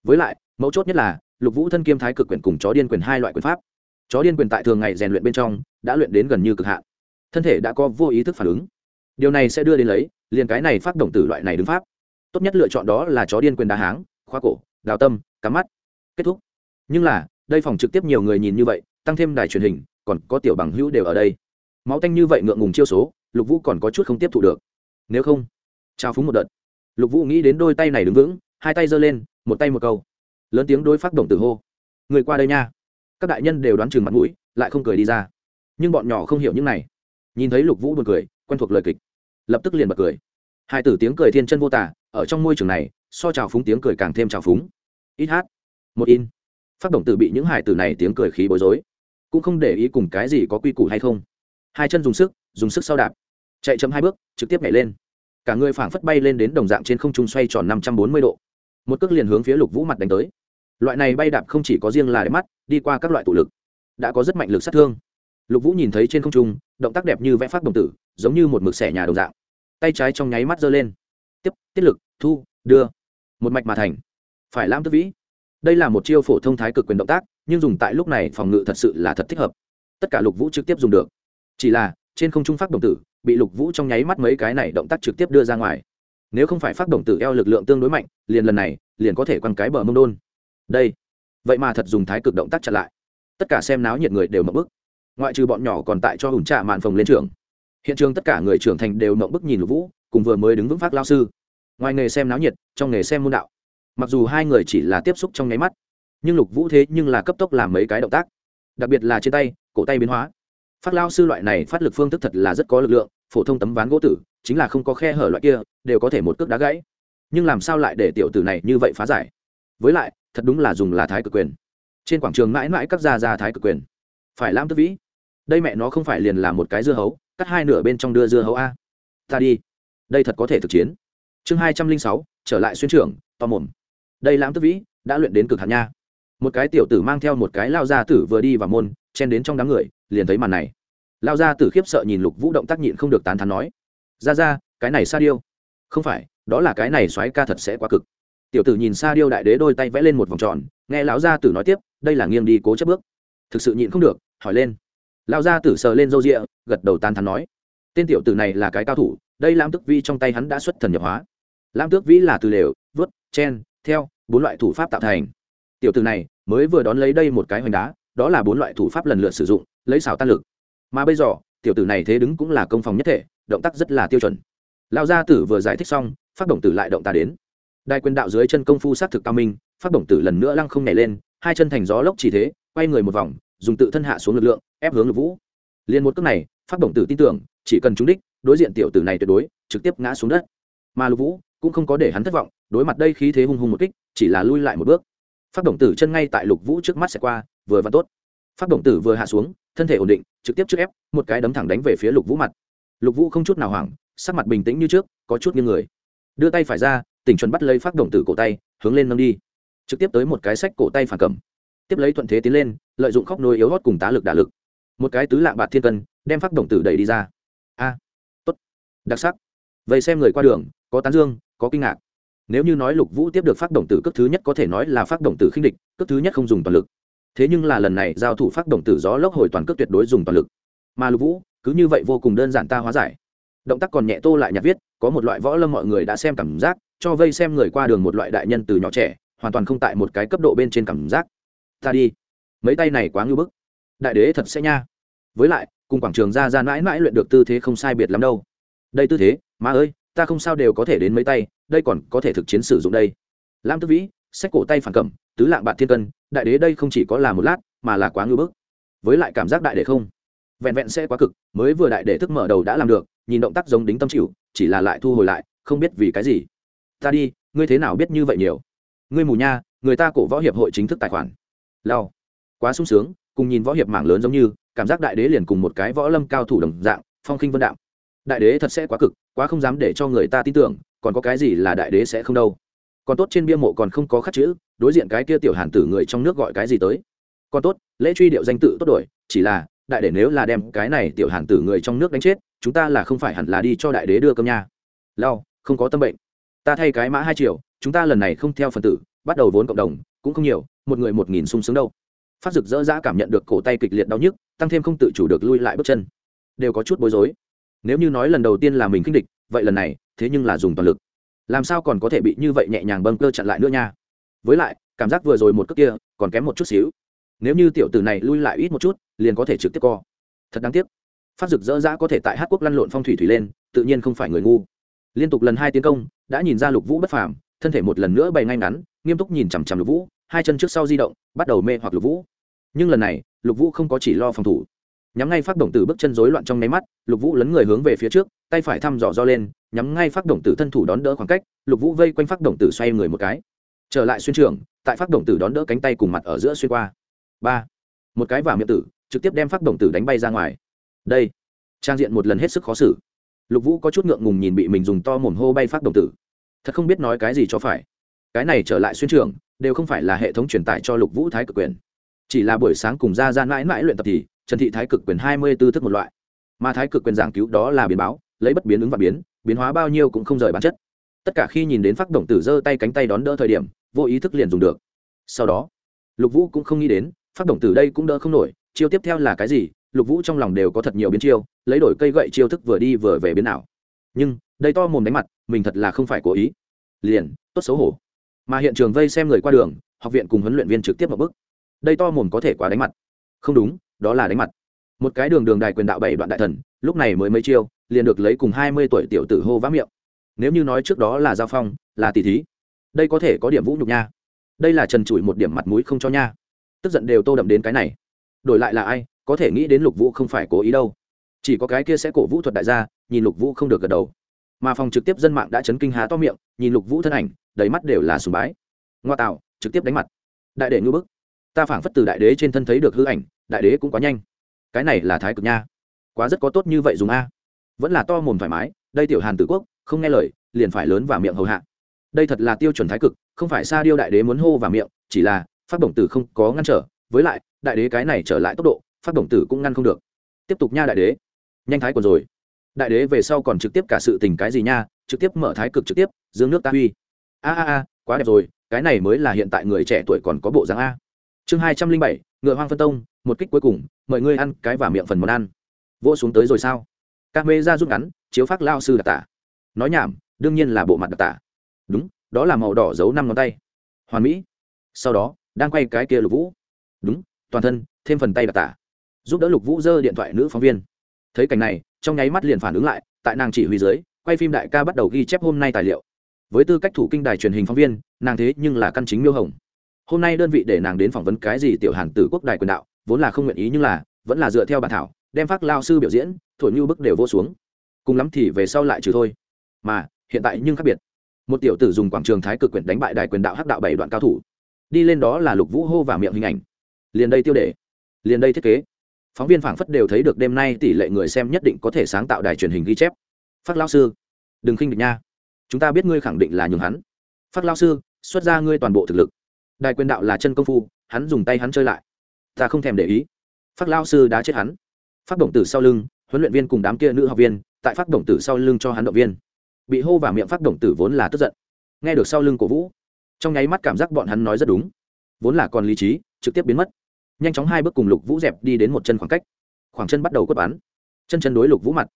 Với lại, mấu chốt nhất là, lục vũ thân kiêm thái cực quyền cùng chó điên quyền hai loại quyền pháp. Chó điên quyền tại thường ngày rèn luyện bên trong, đã luyện đến gần như cực hạn thân thể đã có vô ý thức phản ứng. Điều này sẽ đưa đến lấy, liền cái này phát động từ loại này đứng pháp. Tốt nhất lựa chọn đó là chó điên quyền đá háng, khóa cổ, đào tâm, cắm mắt. Kết thúc. Nhưng là, đây phòng trực tiếp nhiều người nhìn như vậy, tăng thêm đài truyền hình, còn có tiểu bằng hữu đều ở đây. Máu tanh như vậy ngượng ngùng chiêu số, lục vũ còn có chút không tiếp thu được. Nếu không trao phúng một đợt. Lục vũ nghĩ đến đôi tay này đứng vững, hai tay giơ lên, một tay một câu. Lớn tiếng đối phát động từ hô. Người qua đây nha. Các đại nhân đều đoán chừng mặt mũi, lại không cười đi ra. Nhưng bọn nhỏ không hiểu những này nhìn thấy lục vũ buồn cười, quen thuộc lời kịch. Lập tức liền bật cười. Hai tử tiếng cười thiên chân vô tả, ở trong môi trường này, so trào phúng tiếng cười càng thêm trào phúng. Ít hát, một in. Phát động tử bị những hải tử này tiếng cười khí bối rối. Cũng không để ý cùng cái gì có quy củ hay không. Hai chân dùng sức dùng sức sau đạp. Chạy chấm hai bước, trực tiếp nhảy lên. Cả người phảng phất bay lên đến đồng dạng trên không trung xoay tròn năm trăm bốn mươi độ. Một cước liền hướng phía lục vũ mặt đánh tới. Loại này bay đạp không chỉ có riêng là đẹp mắt, đi qua các loại tụ lực. Đã có rất mạnh lực sát thương lục vũ nhìn thấy trên không trung, động tác đẹp như vẽ phát đồng tử, giống như một mực xẻ nhà đồng dạng. Tay trái trong nháy mắt giơ lên. Tiếp, tiết lực, thu, đưa. Một mạch mà thành. Phải lam tức vĩ. Đây là một chiêu phổ thông thái cực quyền động tác, nhưng dùng tại lúc này phòng ngự thật sự là thật thích hợp. Tất cả lục vũ trực tiếp dùng được. Chỉ là, trên không trung phát đồng tử, bị lục vũ trong nháy mắt mấy cái này động tác trực tiếp đưa ra ngoài. Nếu không phải phát động tử eo lực lượng tương đối mạnh, liền lần này, liền có thể quăng cái bờ mông đôn. Đây. Vậy mà thật dùng thái cực động tác chặn lại. Tất cả xem náo nhiệt người đều mập bức ngoại trừ bọn nhỏ còn tại cho ủn trạ màn phòng lên trường. Hiện trường tất cả người trưởng thành đều mộng bức nhìn lục vũ, cùng vừa mới đứng vững phát lao sư. Ngoài nghề xem náo nhiệt, trong nghề xem môn đạo. Mặc dù hai người chỉ là tiếp xúc trong nháy mắt, nhưng lục vũ thế nhưng là cấp tốc làm mấy cái động tác. Đặc biệt là trên tay, cổ tay biến hóa. Phát lao sư loại này phát lực phương thức thật là rất có lực lượng, phổ thông tấm ván gỗ tử, chính là không có khe hở loại kia, đều có thể một cước đá gãy. Nhưng làm sao lại để tiểu tử này như vậy phá giải? Với lại, thật đúng là dùng là thái cực quyền. Trên quảng trường mãi mãi các gia gia thái cực quyền phải lam tức vĩ. Đây mẹ nó không phải liền là một cái dưa hấu, cắt hai nửa bên trong đưa dưa hấu a. Ta đi. Đây thật có thể thực chiến. Chương hai trăm linh sáu, trở lại xuyên trưởng, to mồm. Đây lãm tức vĩ, đã luyện đến cực hạt nha. Một cái tiểu tử mang theo một cái lao gia tử vừa đi vào môn, chen đến trong đám người, liền thấy màn này. Lao gia tử khiếp sợ nhìn lục vũ động tác nhịn không được tán thán nói, ra ra, cái này sa điêu. Không phải, đó là cái này xoáy ca thật sẽ quá cực. Tiểu tử nhìn sa điêu đại đế đôi tay vẽ lên một vòng tròn, nghe lão gia tử nói tiếp, đây là nghiêng đi cố chấp bước thực sự nhịn không được, hỏi lên. Lão gia tử sờ lên râu rịa, gật đầu tan thắn nói. Tên tiểu tử này là cái cao thủ, đây lam tước vi trong tay hắn đã xuất thần nhập hóa. Lam tước vĩ là từ lều, vớt, chen, theo, bốn loại thủ pháp tạo thành. Tiểu tử này mới vừa đón lấy đây một cái hoành đá, đó là bốn loại thủ pháp lần lượt sử dụng, lấy xảo tan lực. Mà bây giờ, tiểu tử này thế đứng cũng là công phòng nhất thể, động tác rất là tiêu chuẩn. Lão gia tử vừa giải thích xong, phát động tử lại động ta đến. Đại quyền đạo dưới chân công phu sát thực cao minh, phát động tử lần nữa lăng không nhảy lên hai chân thành gió lốc chỉ thế, quay người một vòng, dùng tự thân hạ xuống lực lượng, ép hướng lục vũ. Liền một cước này, phát động tử tin tưởng, chỉ cần trúng đích, đối diện tiểu tử này tuyệt đối, trực tiếp ngã xuống đất. Mà lục vũ cũng không có để hắn thất vọng, đối mặt đây khí thế hung hung một kích, chỉ là lui lại một bước. Phát động tử chân ngay tại lục vũ trước mắt sẽ qua, vừa và tốt. Phát động tử vừa hạ xuống, thân thể ổn định, trực tiếp trước ép, một cái đấm thẳng đánh về phía lục vũ mặt. Lục vũ không chút nào hoảng, sắc mặt bình tĩnh như trước, có chút như người. Đưa tay phải ra, tỉnh chuẩn bắt lấy phát động tử cổ tay, hướng lên nâng đi trực tiếp tới một cái sách cổ tay phản cầm. Tiếp lấy thuận thế tiến lên, lợi dụng khóc nôi yếu hót cùng tá lực đả lực. Một cái tứ lạng bạt thiên cân, đem phát động tử đẩy đi ra. A, tốt. Đặc sắc. Vậy xem người qua đường, có tán dương, có kinh ngạc. Nếu như nói lục vũ tiếp được phát động tử cấp thứ nhất có thể nói là phát động tử khinh địch cấp thứ nhất không dùng toàn lực. Thế nhưng là lần này giao thủ phát động tử gió lốc hồi toàn cước tuyệt đối dùng toàn lực. Mà lục vũ, cứ như vậy vô cùng đơn giản ta hóa giải. Động tác còn nhẹ tô lại nhạt viết, có một loại võ lâm mọi người đã xem cảm giác, cho vây xem người qua đường một loại đại nhân từ nhỏ trẻ hoàn toàn không tại một cái cấp độ bên trên cảm giác. Ta đi. Mấy tay này quá ngưu bức. Đại đế thật sẽ nha. Với lại, cùng quảng trường ra ra mãi mãi luyện được tư thế không sai biệt lắm đâu. Đây tư thế, má ơi, ta không sao đều có thể đến mấy tay, đây còn có thể thực chiến sử dụng đây. Lam tư vĩ sách cổ tay phản cầm, tứ lạng bạn thiên cân, đại đế đây không chỉ có là một lát, mà là quá ngưu bức. Với lại cảm giác đại đế không? Vẹn vẹn sẽ quá cực, mới vừa đại đế thức mở đầu đã làm được, nhìn động tác giống đính tâm chịu, chỉ là lại thu hồi lại, không biết vì cái gì. Ta đi, ngươi thế nào biết như vậy nhiều? Ngươi mù nha, người ta cổ võ hiệp hội chính thức tài khoản. Lao quá sung sướng, cùng nhìn võ hiệp mảng lớn giống như, cảm giác đại đế liền cùng một cái võ lâm cao thủ đồng dạng, phong khinh vân đạo. Đại đế thật sẽ quá cực, quá không dám để cho người ta tin tưởng, còn có cái gì là đại đế sẽ không đâu. Còn tốt trên bia mộ còn không có khắc chữ, đối diện cái kia tiểu hàn tử người trong nước gọi cái gì tới. Còn tốt, lễ truy điệu danh tự tốt đổi, chỉ là, đại đế nếu là đem cái này tiểu hàn tử người trong nước đánh chết, chúng ta là không phải hẳn là đi cho đại đế đưa cơm nha. Lao không có tâm bệnh. Ta thay cái mã hai triệu chúng ta lần này không theo phần tử, bắt đầu vốn cộng đồng, cũng không nhiều, một người một nghìn sung sướng đâu. Phát dực dỡ dã cảm nhận được cổ tay kịch liệt đau nhức, tăng thêm không tự chủ được lui lại bước chân. Đều có chút bối rối. Nếu như nói lần đầu tiên là mình kinh địch, vậy lần này, thế nhưng là dùng toàn lực. Làm sao còn có thể bị như vậy nhẹ nhàng bâng cơ chặn lại nữa nha? Với lại, cảm giác vừa rồi một cước kia, còn kém một chút xíu. Nếu như tiểu tử này lui lại ít một chút, liền có thể trực tiếp co. Thật đáng tiếc. Phát dực dỡ dã có thể tại hát quốc lăn lộn phong thủy thủy lên, tự nhiên không phải người ngu. Liên tục lần hai tiến công, đã nhìn ra lục vũ bất phàm thân thể một lần nữa bày ngay ngắn, nghiêm túc nhìn chằm chằm lục vũ, hai chân trước sau di động, bắt đầu mê hoặc lục vũ. Nhưng lần này, lục vũ không có chỉ lo phòng thủ. Nhắm ngay phát động tử bước chân rối loạn trong nháy mắt, lục vũ lấn người hướng về phía trước, tay phải thăm dò do lên, nhắm ngay phát động tử thân thủ đón đỡ khoảng cách, lục vũ vây quanh phát động tử xoay người một cái. Trở lại xuyên trường, tại phát động tử đón đỡ cánh tay cùng mặt ở giữa xuyên qua. Ba. Một cái vào miệng tử, trực tiếp đem phát động tử đánh bay ra ngoài. Đây. Trang diện một lần hết sức khó xử. Lục vũ có chút ngượng ngùng nhìn bị mình dùng to mồm hô bay phát động tử thật không biết nói cái gì cho phải. Cái này trở lại xuyên trường, đều không phải là hệ thống truyền tải cho lục vũ thái cực quyền. Chỉ là buổi sáng cùng ra ra mãi mãi luyện tập thì, trần thị thái cực quyền hai mươi b ố thức một loại. Mà thái cực quyền giảng cứu đó là biến báo, lấy bất biến ứng và biến biến hóa bao nhiêu cũng không rời bản chất. Tất cả khi nhìn đến phát động tử giơ tay cánh tay đón đỡ thời điểm, vô ý thức liền dùng được. Sau đó, lục vũ cũng không nghĩ đến phát động tử đây cũng đỡ không nổi, chiêu tiếp theo là cái gì, lục vũ trong lòng đều có thật nhiều biến chiêu, lấy đổi cây gậy chiêu thức vừa đi vừa về biến nào nhưng đây to mồm đánh mặt, mình thật là không phải cố ý. Liền, tốt xấu hổ. Mà hiện trường vây xem người qua đường, học viện cùng huấn luyện viên trực tiếp một bức đây to mồm có thể quá đánh mặt. Không đúng, đó là đánh mặt. Một cái đường đường đài quyền đạo bảy đoạn đại thần, lúc này mới mấy chiêu, liền được lấy cùng hai mươi tuổi tiểu tử hô vã miệng. Nếu như nói trước đó là giao phong, là tỷ thí, đây có thể có điểm vũ nhục nha. Đây là trần trụi một điểm mặt mũi không cho nha. Tức giận đều tô đậm đến cái này. Đổi lại là ai, có thể nghĩ đến lục vũ không phải cố ý đâu. Chỉ có cái kia sẽ cổ vũ thuật đại gia, nhìn lục vũ không được gật đầu mà phòng trực tiếp dân mạng đã chấn kinh há to miệng, nhìn lục vũ thân ảnh, đầy mắt đều là sùng bái. Ngoa tạo, trực tiếp đánh mặt. Đại đệ ngư bức. Ta phảng phất từ đại đế trên thân thấy được hư ảnh, đại đế cũng quá nhanh. Cái này là thái cực nha. Quá rất có tốt như vậy dùng a. Vẫn là to mồm thoải mái, đây tiểu hàn tử quốc, không nghe lời, liền phải lớn và miệng hầu hạ. Đây thật là tiêu chuẩn thái cực, không phải xa điêu đại đế muốn hô và miệng, chỉ là, phát động tử không có ngăn trở, với lại, đại đế cái này trở lại tốc độ, phát động tử cũng ngăn không được. Tiếp tục nha đại đế. Nhanh thái còn rồi đại đế về sau còn trực tiếp cả sự tình cái gì nha, trực tiếp mở thái cực trực tiếp, dương nước ta huy. A a a, quá đẹp rồi, cái này mới là hiện tại người trẻ tuổi còn có bộ dáng a. Chương hai trăm linh bảy, ngựa hoang phân tông, một kích cuối cùng, mời ngươi ăn cái và miệng phần món ăn. Vô xuống tới rồi sao? Các mê ra rút ngắn, chiếu phát lao sư đặc tả. Nói nhảm, đương nhiên là bộ mặt đặc tả. Đúng, đó là màu đỏ giấu năm ngón tay. Hoàn mỹ. Sau đó, đang quay cái kia lục vũ. Đúng, toàn thân, thêm phần tay đặc tả. Giúp đỡ lục vũ dơ điện thoại nữ phóng viên. Thấy cảnh này trong nháy mắt liền phản ứng lại, tại nàng chỉ huy dưới, quay phim đại ca bắt đầu ghi chép hôm nay tài liệu. Với tư cách thủ kinh đài truyền hình phóng viên, nàng thế nhưng là căn chính miêu hồng. Hôm nay đơn vị để nàng đến phỏng vấn cái gì tiểu hàn tử quốc đài quyền đạo, vốn là không nguyện ý nhưng là, vẫn là dựa theo bản thảo, đem phát lao sư biểu diễn, thổi như bức đều vô xuống. Cùng lắm thì về sau lại trừ thôi. Mà, hiện tại nhưng khác biệt. Một tiểu tử dùng quảng trường thái cực quyền đánh bại đài quyền đạo hắc đạo bảy đoạn cao thủ. Đi lên đó là lục vũ hô và miệng hình ảnh. Liền đây tiêu đề. Liền đây thiết kế phóng viên phảng phất đều thấy được đêm nay tỷ lệ người xem nhất định có thể sáng tạo đài truyền hình ghi chép. Phát lao sư, đừng khinh địch nha. Chúng ta biết ngươi khẳng định là nhường hắn. Phát lao sư, xuất ra ngươi toàn bộ thực lực. Đài quyền đạo là chân công phu, hắn dùng tay hắn chơi lại. Ta không thèm để ý. Phát lao sư đã chết hắn. Phát động tử sau lưng, huấn luyện viên cùng đám kia nữ học viên, tại phát động tử sau lưng cho hắn động viên. Bị hô vào miệng phát động tử vốn là tức giận. Nghe được sau lưng cổ vũ, trong nháy mắt cảm giác bọn hắn nói rất đúng. Vốn là còn lý trí, trực tiếp biến mất nhanh chóng hai bước cùng lục vũ dẹp đi đến một chân khoảng cách khoảng chân bắt đầu quất bắn chân chân đối lục vũ mặt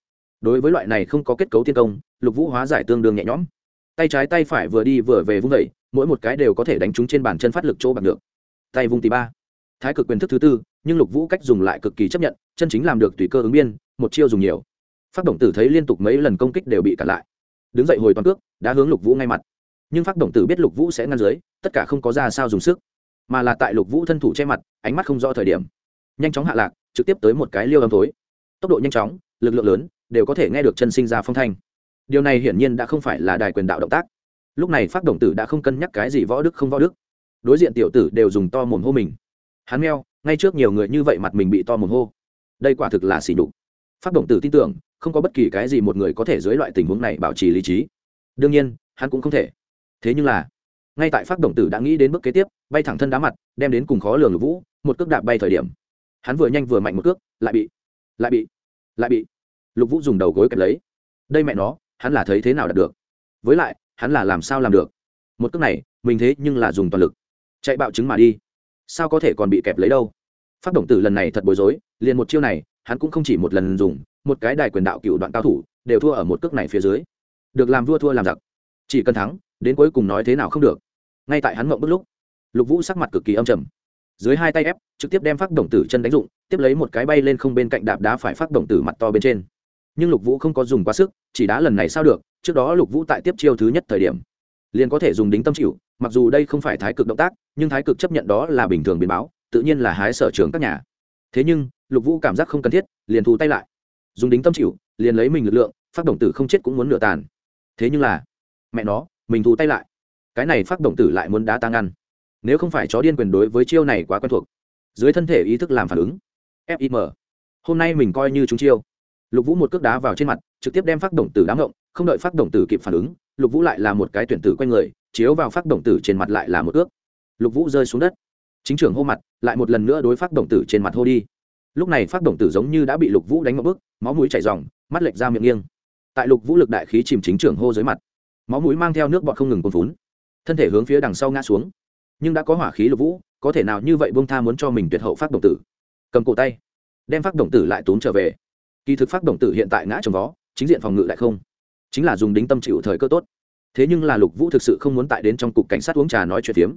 đối với loại này không có kết cấu thiên công lục vũ hóa giải tương đương nhẹ nhõm tay trái tay phải vừa đi vừa về vung vẩy mỗi một cái đều có thể đánh trúng trên bàn chân phát lực chỗ bằng được tay vung tỷ ba thái cực quyền thức thứ tư nhưng lục vũ cách dùng lại cực kỳ chấp nhận chân chính làm được tùy cơ ứng biên một chiêu dùng nhiều phát động tử thấy liên tục mấy lần công kích đều bị cản lại đứng dậy hồi toàn cước đã hướng lục vũ ngay mặt nhưng phát động tử biết lục vũ sẽ ngăn dưới tất cả không có ra sao dùng sức mà là tại lục vũ thân thủ che mặt, ánh mắt không rõ thời điểm. Nhanh chóng hạ lạc, trực tiếp tới một cái liêu âm tối tốc độ nhanh chóng, lực lượng lớn, đều có thể nghe được chân sinh ra phong thanh. Điều này hiển nhiên đã không phải là đài quyền đạo động tác. Lúc này phát động tử đã không cân nhắc cái gì võ đức không võ đức. Đối diện tiểu tử đều dùng to mồm hô mình. Hắn meo, ngay trước nhiều người như vậy mặt mình bị to mồm hô. Đây quả thực là xỉ đục phát động tử tin tưởng, không có bất kỳ cái gì một người có thể dưới loại tình huống này bảo trì lý trí. Đương nhiên, hắn cũng không thể. Thế nhưng là ngay tại phát động tử đã nghĩ đến bước kế tiếp, bay thẳng thân đá mặt, đem đến cùng khó lường lục vũ, một cước đạp bay thời điểm. Hắn vừa nhanh vừa mạnh một cước, lại bị lại bị lại bị lục vũ dùng đầu gối kẹp lấy. Đây mẹ nó, hắn là thấy thế nào đạt được? Với lại, hắn là làm sao làm được? Một cước này, mình thế nhưng là dùng toàn lực. Chạy bạo chứng mà đi. Sao có thể còn bị kẹp lấy đâu? Phát động tử lần này thật bối rối, liền một chiêu này, hắn cũng không chỉ một lần dùng, một cái đài quyền đạo cựu đoạn cao thủ, đều thua ở một cước này phía dưới. Được làm vua thua làm giặc. Chỉ cần thắng đến cuối cùng nói thế nào không được. Ngay tại hắn mộng bức lúc, lục vũ sắc mặt cực kỳ âm trầm. Dưới hai tay ép, trực tiếp đem phát động tử chân đánh dụng, tiếp lấy một cái bay lên không bên cạnh đạp đá phải phát động tử mặt to bên trên. Nhưng lục vũ không có dùng quá sức, chỉ đá lần này sao được, trước đó lục vũ tại tiếp chiêu thứ nhất thời điểm, liền có thể dùng đính tâm chịu, mặc dù đây không phải thái cực động tác, nhưng thái cực chấp nhận đó là bình thường biến báo, tự nhiên là hái sở trường các nhà. Thế nhưng, lục vũ cảm giác không cần thiết, liền thu tay lại. Dùng đính tâm chịu, liền lấy mình lực lượng phát động tử không chết cũng muốn nửa tàn. Thế nhưng là, mẹ nó mình thu tay lại. Cái này phát động tử lại muốn đá tăng ăn. Nếu không phải chó điên quyền đối với chiêu này quá quen thuộc, dưới thân thể ý thức làm phản ứng. Fim hôm nay mình coi như chúng chiêu. Lục vũ một cước đá vào trên mặt, trực tiếp đem phát động tử đám ngộng, không đợi phát động tử kịp phản ứng, lục vũ lại là một cái tuyển tử q u a n người, chiếu vào phát động tử trên mặt lại là một ước. Lục vũ rơi xuống đất. Chính trưởng hô mặt, lại một lần nữa đối phát động tử trên mặt hô đi. Lúc này phát động tử giống như đã bị lục vũ đánh một bước, máu mũi chảy r mắt lệch ra miệng nghiêng. Tại lục vũ lực đại khí chìm chính trưởng hô dưới mặt máu mũi mang theo nước bọt không ngừng cồn phún. Thân thể hướng phía đằng sau ngã xuống. Nhưng đã có hỏa khí lục vũ, có thể nào như vậy bông tha muốn cho mình tuyệt hậu phát động tử? Cầm cổ tay, đem phát động tử lại tốn trở về. Kỳ thực phát động tử hiện tại ngã trồng vó, chính diện phòng ngự lại không. Chính là dùng đính tâm chịu thời cơ tốt. Thế nhưng là lục vũ thực sự không muốn tại đến trong cục cảnh sát uống trà nói chuyện phiếm.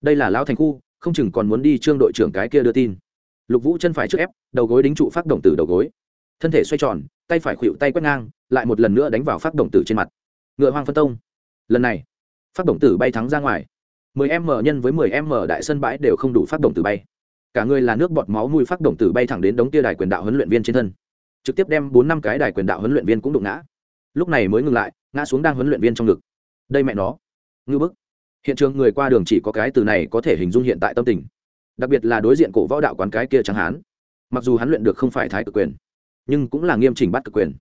Đây là lão thành khu, không chừng còn muốn đi trương đội trưởng cái kia đưa tin. Lục vũ chân phải trước ép, đầu gối đính trụ phát động tử đầu gối. Thân thể xoay tròn, tay phải khuỵu tay quét ngang, lại một lần nữa đánh vào phát động tử trên mặt ngựa hoang phân tông. Lần này, phát động tử bay thắng ra ngoài. 10 m nhân với 10 m đại sân bãi đều không đủ phát động tử bay. Cả người là nước bọt máu mùi phát động tử bay thẳng đến đống tia đài quyền đạo huấn luyện viên trên thân. Trực tiếp đem bốn năm cái đài quyền đạo huấn luyện viên cũng đụng ngã. Lúc này mới ngừng lại, ngã xuống đang huấn luyện viên trong ngực. Đây mẹ nó. Ngư bức. Hiện trường người qua đường chỉ có cái từ này có thể hình dung hiện tại tâm tình. Đặc biệt là đối diện cổ võ đạo quán cái kia chẳng hán. Mặc dù hắn luyện được không phải thái cực quyền, nhưng cũng là nghiêm chỉnh bắt cực quyền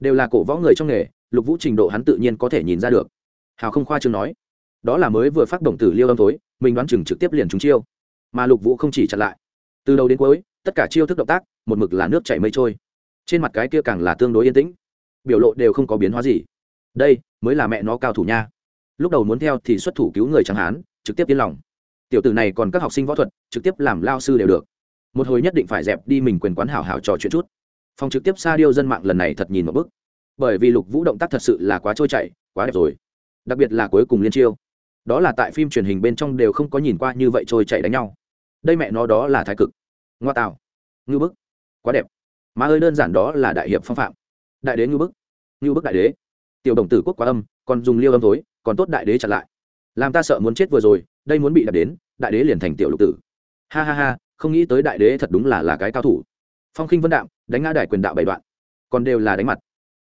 đều là cổ võ người trong nghề, lục vũ trình độ hắn tự nhiên có thể nhìn ra được. Hào không khoa chương nói, đó là mới vừa phát động tử liêu âm tối mình đoán chừng trực tiếp liền chúng chiêu. Mà lục vũ không chỉ chặn lại, từ đầu đến cuối, tất cả chiêu thức động tác, một mực là nước chảy mây trôi. Trên mặt cái kia càng là tương đối yên tĩnh, biểu lộ đều không có biến hóa gì. Đây, mới là mẹ nó cao thủ nha. Lúc đầu muốn theo thì xuất thủ cứu người chẳng hán trực tiếp yên lòng. Tiểu tử này còn các học sinh võ thuật, trực tiếp làm lao sư đều được. Một hồi nhất định phải dẹp đi mình quyền quán hảo hảo trò chuyện chút phòng trực tiếp xa điêu dân mạng lần này thật nhìn một bức. Bởi vì lục vũ động tác thật sự là quá trôi chảy, quá đẹp rồi. Đặc biệt là cuối cùng liên chiêu. Đó là tại phim truyền hình bên trong đều không có nhìn qua như vậy trôi chảy đánh nhau. Đây mẹ nó đó là thái cực. Ngoa tạo. Ngư bức. Quá đẹp. Mà ơi đơn giản đó là đại hiệp phong phạm. Đại đế ngư bức. Ngư bức đại đế. Tiểu đồng tử quốc quá âm, còn dùng liêu âm tối còn tốt đại đế chặn lại. Làm ta sợ muốn chết vừa rồi, đây muốn bị đặt đến, đại đế liền thành tiểu lục tử. Ha ha ha, không nghĩ tới đại đế thật đúng là là cái cao thủ. Phong khinh vân đạm đánh ngã đại quyền đạo bảy đoạn. Còn đều là đánh mặt.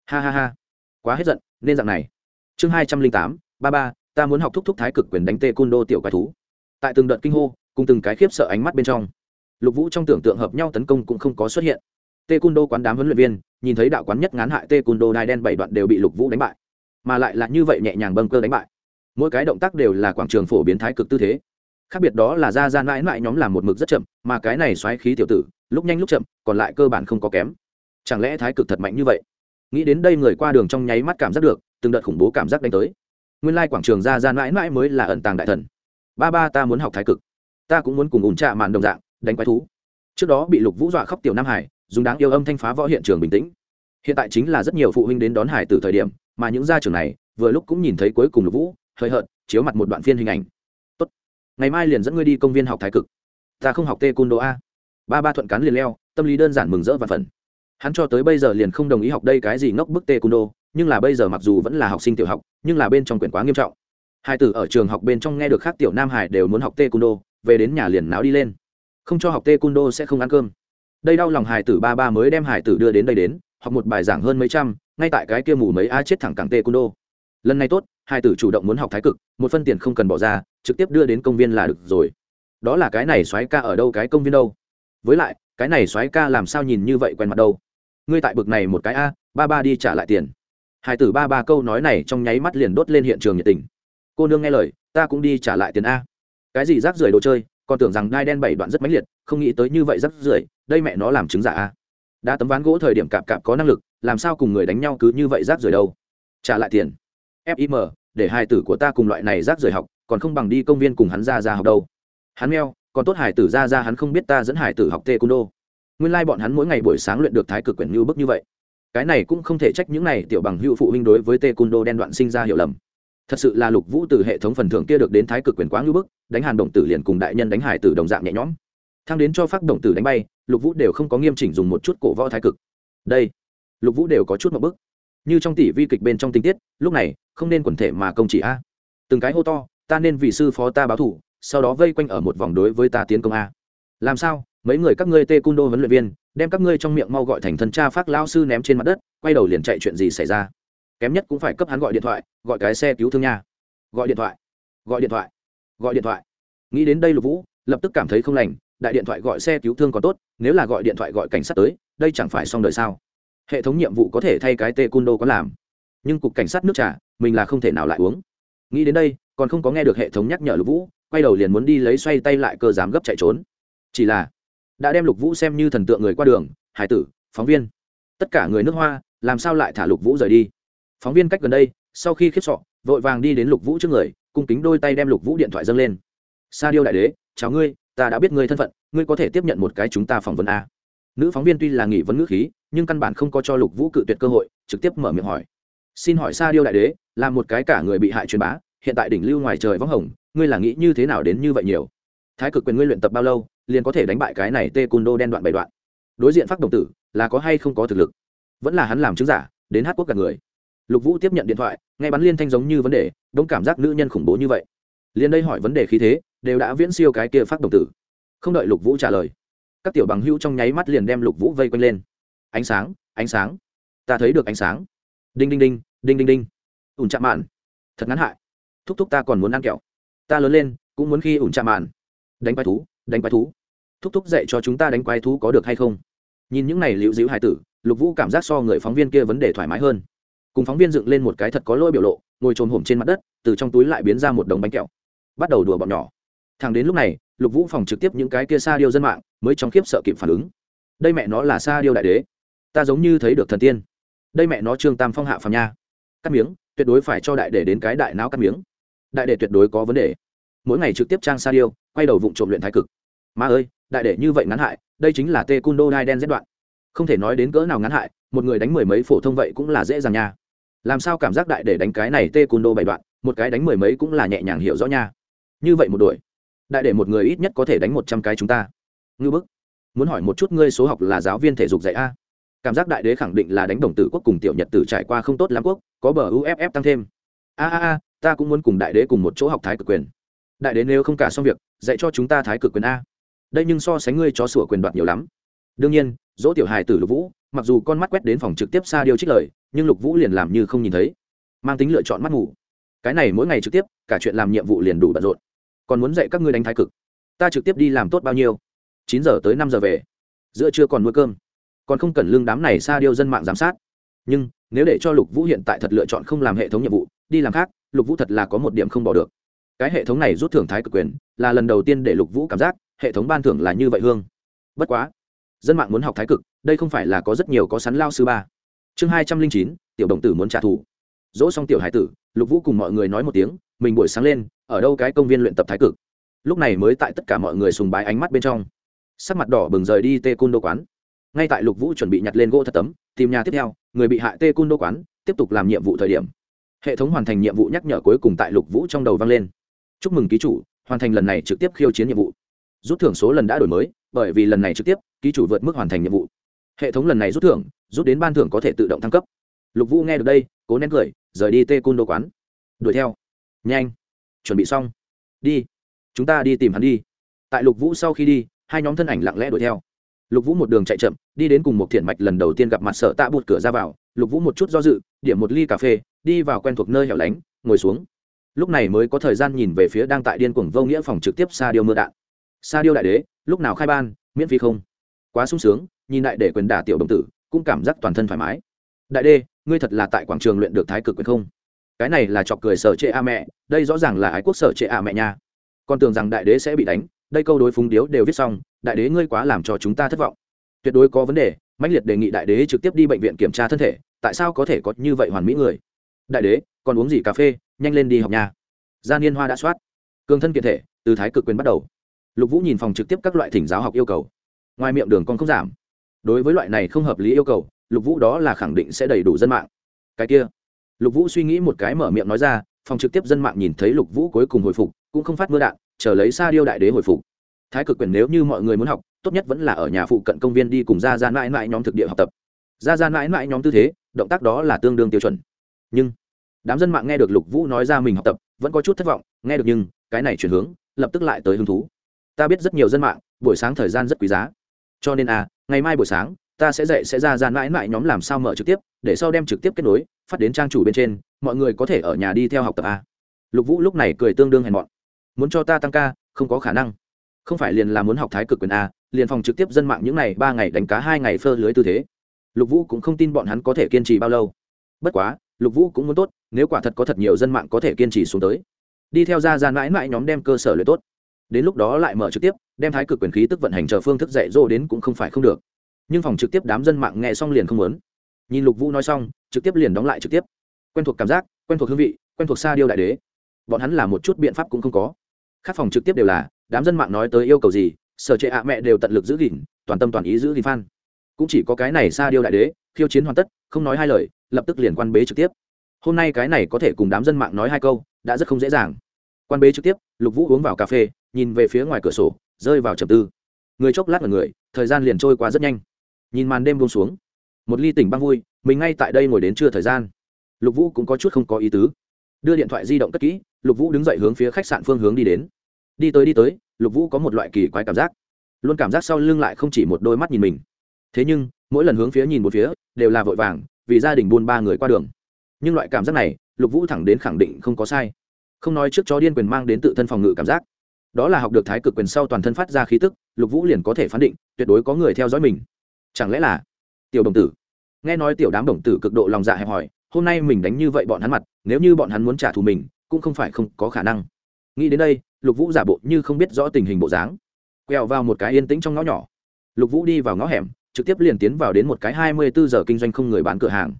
Ha ha ha. Quá hết giận, nên dạng này. Chương hai trăm linh tám, ba ba, ta muốn học thúc thúc thái cực quyền đánh tê côn đô tiểu quái thú. Tại từng đợt kinh hô, cùng từng cái khiếp sợ ánh mắt bên trong, lục vũ trong tưởng tượng hợp nhau tấn công cũng không có xuất hiện. Tê côn đô quán đám huấn luyện viên, nhìn thấy đạo quán nhất ngán hại tê côn đô đai đen bảy đoạn đều bị lục vũ đánh bại. Mà lại là như vậy nhẹ nhàng bâng cơ đánh bại. Mỗi cái động tác đều là quảng trường phổ biến thái cực tư thế khác biệt đó là ra ra mãi mãi nhóm làm một mực rất chậm, mà cái này xoáy khí tiểu tử, lúc nhanh lúc chậm, còn lại cơ bản không có kém. Chẳng lẽ thái cực thật mạnh như vậy? Nghĩ đến đây người qua đường trong nháy mắt cảm giác được, từng đợt khủng bố cảm giác đánh tới. Nguyên lai quảng trường ra ra mãi mãi mới là ẩn tàng đại thần. Ba ba ta muốn học thái cực. Ta cũng muốn cùng ủn trạ màn đồng dạng, đánh quái thú. Trước đó bị lục vũ dọa khóc tiểu nam hải, dùng đáng yêu âm thanh phá võ hiện trường bình tĩnh. Hiện tại chính là rất nhiều phụ huynh đến đón hải từ thời điểm, mà những gia trưởng này, vừa lúc cũng nhìn thấy cuối cùng lục vũ, hơi hợt, chiếu mặt một đoạn phiên hình ảnh ngày mai liền dẫn ngươi đi công viên học thái cực. Ta không học tê côn đồ a. Ba ba thuận cán liền leo, tâm lý đơn giản mừng rỡ và phần hắn cho tới bây giờ liền không đồng ý học đây cái gì ngốc bức tê côn đồ nhưng là bây giờ mặc dù vẫn là học sinh tiểu học, nhưng là bên trong quyển quá nghiêm trọng. Hai tử ở trường học bên trong nghe được khác tiểu nam hải đều muốn học tê côn đồ về đến nhà liền náo đi lên. Không cho học tê côn đồ sẽ không ăn cơm. Đây đau lòng hải tử ba ba mới đem hải tử đưa đến đây đến, học một bài giảng hơn mấy trăm, ngay tại cái kia mù mấy a chết thẳng cẳng tê côn đô lần này tốt hai tử chủ động muốn học thái cực, một phân tiền không cần bỏ ra, trực tiếp đưa đến công viên là được rồi. Đó là cái này xoáy ca ở đâu, cái công viên đâu? Với lại, cái này soái ca làm sao nhìn như vậy quen mặt đâu? Ngươi tại bực này một cái a, ba ba đi trả lại tiền. Hai tử ba ba câu nói này trong nháy mắt liền đốt lên hiện trường nhiệt tình. Cô nương nghe lời, ta cũng đi trả lại tiền a. Cái gì rác rưởi đồ chơi, còn tưởng rằng đai đen bảy đoạn rất mãnh liệt, không nghĩ tới như vậy rác rưởi, đây mẹ nó làm chứng giả a. Đã tấm ván gỗ thời điểm cạp cạp có năng lực, làm sao cùng người đánh nhau cứ như vậy rác rưởi đâu? Trả lại tiền fim để hài tử của ta cùng loại này rác rưởi học, còn không bằng đi công viên cùng hắn ra ra học đâu. Hắn meo, còn tốt hải tử ra ra hắn không biết ta dẫn hải tử học tê cung đô nguyên lai、like、bọn hắn mỗi ngày buổi sáng luyện được thái cực quyển như bức như vậy. Cái này cũng không thể trách những này tiểu bằng hữu phụ huynh đối với tê cung đô đen đoạn sinh ra hiểu lầm. Thật sự là lục vũ từ hệ thống phần thưởng kia được đến thái cực quyền quá ngưỡng bức, đánh hàn động tử liền cùng đại nhân đánh hải tử đồng dạng nhẹ nhõm. Thang đến cho phát động tử đánh bay, lục vũ đều không có nghiêm chỉnh dùng một chút cổ võ thái cực. Đây, lục vũ đều có chút một bức. Như trong tỷ vi kịch bên trong tình tiết, lúc này không nên quần thể mà công chỉ a. Từng cái hô to, ta nên vì sư phó ta báo thủ, sau đó vây quanh ở một vòng đối với ta tiến công a. Làm sao? Mấy người các ngươi tê cung đô huấn luyện viên, đem các ngươi trong miệng mau gọi thành thân cha phát lao sư ném trên mặt đất, quay đầu liền chạy chuyện gì xảy ra? Kém nhất cũng phải cấp hắn gọi điện thoại, gọi cái xe cứu thương nha. Gọi điện thoại. Gọi điện thoại. Gọi điện thoại. Nghĩ đến đây lục vũ, lập tức cảm thấy không lành, đại điện thoại gọi xe cứu thương còn tốt, nếu là gọi điện thoại gọi cảnh sát tới, đây chẳng phải xong đời sao? Hệ thống nhiệm vụ có thể thay cái tê cung đô có làm. Nhưng cục cảnh sát nước trà mình là không thể nào lại uống. Nghĩ đến đây, còn không có nghe được hệ thống nhắc nhở lục vũ, quay đầu liền muốn đi lấy xoay tay lại cơ dám gấp chạy trốn. Chỉ là, đã đem lục vũ xem như thần tượng người qua đường, hải tử, phóng viên. Tất cả người nước hoa, làm sao lại thả lục vũ rời đi? Phóng viên cách gần đây, sau khi khiếp sọ, vội vàng đi đến lục vũ trước người, cung kính đôi tay đem lục vũ điện thoại dâng lên. Sa điêu đại đế, chào ngươi, ta đã biết ngươi thân phận, ngươi có thể tiếp nhận một cái chúng ta phỏng vấn a. Nữ phóng viên tuy là nghỉ vấn ngữ khí, nhưng căn bản không có cho lục vũ cự tuyệt cơ hội, trực tiếp mở miệng hỏi xin hỏi sa điêu đại đế, là một cái cả người bị hại truyền bá, hiện tại đỉnh lưu ngoài trời võng hồng, ngươi là nghĩ như thế nào đến như vậy nhiều? Thái cực quyền ngươi luyện tập bao lâu, liền có thể đánh bại cái này tê cùn đô đen đoạn bảy đoạn? Đối diện phát đồng tử, là có hay không có thực lực? Vẫn là hắn làm chứng giả, đến hát quốc cả người. Lục vũ tiếp nhận điện thoại, nghe bắn liên thanh giống như vấn đề đông cảm giác nữ nhân khủng bố như vậy. Liền đây hỏi vấn đề khí thế, đều đã viễn siêu cái kia phát đồng tử. Không đợi lục vũ trả lời, các tiểu bằng hữu trong nháy mắt liền đem lục vũ vây quanh lên. Ánh sáng ánh sáng. Ta thấy được ánh sáng. Đinh đinh đinh đinh đinh đinh. Ủn chạm mạn. Thật ngắn hại. Thúc thúc ta còn muốn ăn kẹo. Ta lớn lên, cũng muốn khi ủn chạm mạn. Đánh quái thú, đánh quái thú. Thúc thúc dạy cho chúng ta đánh quái thú có được hay không? Nhìn những này liễu dĩu hải tử, lục vũ cảm giác so người phóng viên kia vấn đề thoải mái hơn. Cùng phóng viên dựng lên một cái thật có lỗi biểu lộ, ngồi trồm hổm trên mặt đất, từ trong túi lại biến ra một đống bánh kẹo. Bắt đầu đùa bọn nhỏ. Thằng đến lúc này, lục vũ phòng trực tiếp những cái kia xa điêu dân mạng, mới trong khiếp sợ kịp phản ứng. Đây mẹ nó là xa điêu đại đế. Ta giống như thấy được thần tiên. Đây mẹ nó trương tam phong hạ phàm nha cắt miếng, tuyệt đối phải cho đại để đến cái đại não cắt miếng. Đại để tuyệt đối có vấn đề. Mỗi ngày trực tiếp trang sa điêu, quay đầu vụ trộm luyện thái cực. Ma ơi, đại để như vậy ngắn hại, đây chính là tê cun đô đai đen giết đoạn. Không thể nói đến cỡ nào ngắn hại, một người đánh mười mấy phổ thông vậy cũng là dễ dàng nha. Làm sao cảm giác đại để đánh cái này tê cun đô bảy đoạn, một cái đánh mười mấy cũng là nhẹ nhàng hiểu rõ nha. Như vậy một đuổi, đại để một người ít nhất có thể đánh một trăm cái chúng ta. Ngư bức, muốn hỏi một chút ngươi số học là giáo viên thể dục dạy a? Cảm giác đại đế khẳng định là đánh đồng tử quốc cùng tiểu nhật tử trải qua không tốt lắm quốc, có bờ uff tăng thêm. A a a, ta cũng muốn cùng đại đế cùng một chỗ học thái cực quyền. Đại đế nếu không cả xong việc, dạy cho chúng ta thái cực quyền a. Đây nhưng so sánh ngươi cho sửa quyền đoạt nhiều lắm. Đương nhiên, dỗ tiểu hài tử lục vũ, mặc dù con mắt quét đến phòng trực tiếp xa điều trích lời, nhưng lục vũ liền làm như không nhìn thấy. Mang tính lựa chọn mắt ngủ. Cái này mỗi ngày trực tiếp, cả chuyện làm nhiệm vụ liền đủ bận rộn. Còn muốn dạy các ngươi đánh thái cực. Ta trực tiếp đi làm tốt bao nhiêu? Chín giờ tới năm giờ về. Giữa trưa còn nuôi cơm còn không cần lương đám này xa điêu dân mạng giám sát. Nhưng, nếu để cho lục vũ hiện tại thật lựa chọn không làm hệ thống nhiệm vụ, đi làm khác, lục vũ thật là có một điểm không bỏ được. Cái hệ thống này rút thưởng thái cực quyền, là lần đầu tiên để lục vũ cảm giác, hệ thống ban thưởng là như vậy hương. Bất quá, dân mạng muốn học thái cực, đây không phải là có rất nhiều có sắn lao sư ba. Chương hai trăm linh chín, tiểu đồng tử muốn trả thù. Dỗ xong tiểu hải tử, lục vũ cùng mọi người nói một tiếng, mình buổi sáng lên, ở đâu cái công viên luyện tập thái cực. Lúc này mới tại tất cả mọi người sùng bái ánh mắt bên trong. Sắc mặt đỏ bừng rời đi tê côn đô quán ngay tại lục vũ chuẩn bị nhặt lên gỗ thật tấm, tìm nhà tiếp theo, người bị hại tê cun đô quán, tiếp tục làm nhiệm vụ thời điểm. Hệ thống hoàn thành nhiệm vụ nhắc nhở cuối cùng tại lục vũ trong đầu vang lên. Chúc mừng ký chủ, hoàn thành lần này trực tiếp khiêu chiến nhiệm vụ. Rút thưởng số lần đã đổi mới, bởi vì lần này trực tiếp, ký chủ vượt mức hoàn thành nhiệm vụ. Hệ thống lần này rút thưởng, rút đến ban thưởng có thể tự động thăng cấp. Lục vũ nghe được đây, cố nén cười, rời đi tê cun đô quán. Đuổi theo. Nhanh. Chuẩn bị xong. Đi. Chúng ta đi tìm hắn đi. Tại lục vũ sau khi đi, hai nhóm thân ảnh lặng lẽ đuổi theo lục vũ một đường chạy chậm, đi đến cùng một thiện mạch lần đầu tiên gặp mặt sợ tạ bụt cửa ra vào. Lục vũ một chút do dự, điểm một ly cà phê, đi vào quen thuộc nơi hẻo lánh, ngồi xuống. Lúc này mới có thời gian nhìn về phía đang tại điên cuồng vô nghĩa phòng trực tiếp Sa điêu mưa đạn. Sa điêu đại đế, lúc nào khai ban, miễn phí không? Quá sung sướng, nhìn đại để quyền đả tiểu đồng tử, cũng cảm giác toàn thân thoải mái. Đại đê ngươi thật là tại quảng trường luyện được thái cực quyền không? Cái này là chọc cười sở trệ a mẹ, đây rõ ràng là ái quốc sở trệ a mẹ nha. Con tưởng rằng đại đế sẽ bị đánh đây câu đối phúng điếu đều viết xong, đại đế ngươi quá làm cho chúng ta thất vọng. Tuyệt đối có vấn đề, mãnh liệt đề nghị đại đế trực tiếp đi bệnh viện kiểm tra thân thể, tại sao có thể có như vậy hoàn mỹ người? Đại đế, còn uống gì cà phê, nhanh lên đi học nhà gia niên hoa đã soát. Cường thân kiện thể, từ thái cực quyền bắt đầu. Lục vũ nhìn phòng trực tiếp các loại thỉnh giáo học yêu cầu. Ngoài miệng đường con không giảm. Đối với loại này không hợp lý yêu cầu, lục vũ đó là khẳng định sẽ đầy đủ dân mạng. Cái kia. Lục vũ suy nghĩ một cái mở miệng nói ra, phòng trực tiếp dân mạng nhìn thấy lục vũ cuối cùng hồi phục, cũng không phát mưa đạn chờ lấy Sa điêu đại đế hồi phục. Thái cực quyền nếu như mọi người muốn học, tốt nhất vẫn là ở nhà phụ cận công viên đi cùng ra ra mãi mãi nhóm thực địa học tập. Ra ra mãi mãi nhóm tư thế, động tác đó là tương đương tiêu chuẩn. Nhưng, đám dân mạng nghe được lục vũ nói ra mình học tập, vẫn có chút thất vọng, nghe được nhưng, cái này chuyển hướng, lập tức lại tới hứng thú. Ta biết rất nhiều dân mạng, buổi sáng thời gian rất quý giá. Cho nên à ngày mai buổi sáng, ta sẽ dạy sẽ ra ra mãi mãi nhóm làm sao mở trực tiếp, để sau đem trực tiếp kết nối, phát đến trang chủ bên trên, mọi người có thể ở nhà đi theo học tập a lục vũ lúc này cười tương đương hèn mọn muốn cho ta tăng ca, không có khả năng. Không phải liền là muốn học thái cực quyền a, liền phòng trực tiếp dân mạng những ngày ba ngày đánh cá hai ngày phơ lưới tư thế. Lục vũ cũng không tin bọn hắn có thể kiên trì bao lâu. Bất quá, lục vũ cũng muốn tốt, nếu quả thật có thật nhiều dân mạng có thể kiên trì xuống tới. Đi theo ra ra mãi mãi nhóm đem cơ sở luyện tốt. Đến lúc đó lại mở trực tiếp, đem thái cực quyền khí tức vận hành chờ phương thức dạy dỗ đến cũng không phải không được. Nhưng phòng trực tiếp đám dân mạng nghe xong liền không muốn. Nhìn lục vũ nói xong, trực tiếp liền đóng lại trực tiếp. Quen thuộc cảm giác, quen thuộc hương vị, quen thuộc xa điêu đại đế. Bọn hắn là một chút biện pháp cũng không có khác phòng trực tiếp đều là, đám dân mạng nói tới yêu cầu gì, sở trệ ạ mẹ đều tận lực giữ gìn, toàn tâm toàn ý giữ gìn phan cũng chỉ có cái này xa điêu đại đế, khiêu chiến hoàn tất, không nói hai lời, lập tức liền quan bế trực tiếp. Hôm nay cái này có thể cùng đám dân mạng nói hai câu, đã rất không dễ dàng. Quan bế trực tiếp, lục vũ uống vào cà phê, nhìn về phía ngoài cửa sổ, rơi vào trầm tư. Người chốc lát là người, thời gian liền trôi qua rất nhanh. Nhìn màn đêm buông xuống, một ly tỉnh băng vui, mình ngay tại đây ngồi đến trưa thời gian. Lục vũ cũng có chút không có ý tứ đưa điện thoại di động cất kỹ, lục vũ đứng dậy hướng phía khách sạn phương hướng đi đến. Đi tới đi tới, lục vũ có một loại kỳ quái cảm giác. Luôn cảm giác sau lưng lại không chỉ một đôi mắt nhìn mình. Thế nhưng, mỗi lần hướng phía nhìn một phía, đều là vội vàng, vì gia đình buôn ba người qua đường. Nhưng loại cảm giác này, lục vũ thẳng đến khẳng định không có sai. Không nói trước chó điên quyền mang đến tự thân phòng ngự cảm giác. Đó là học được thái cực quyền sau toàn thân phát ra khí tức, lục vũ liền có thể phán định, tuyệt đối có người theo dõi mình. Chẳng lẽ là tiểu đồng tử? Nghe nói tiểu đám đồng tử cực độ lòng dạ hẹp hòi, hôm nay mình đánh như vậy bọn hắn mặt nếu như bọn hắn muốn trả thù mình, cũng không phải không có khả năng. Nghĩ đến đây, lục vũ giả bộ như không biết rõ tình hình bộ dáng. Quẹo vào một cái yên tĩnh trong ngõ nhỏ. Lục vũ đi vào ngõ hẻm, trực tiếp liền tiến vào đến một cái hai mươi bốn giờ kinh doanh không người bán cửa hàng.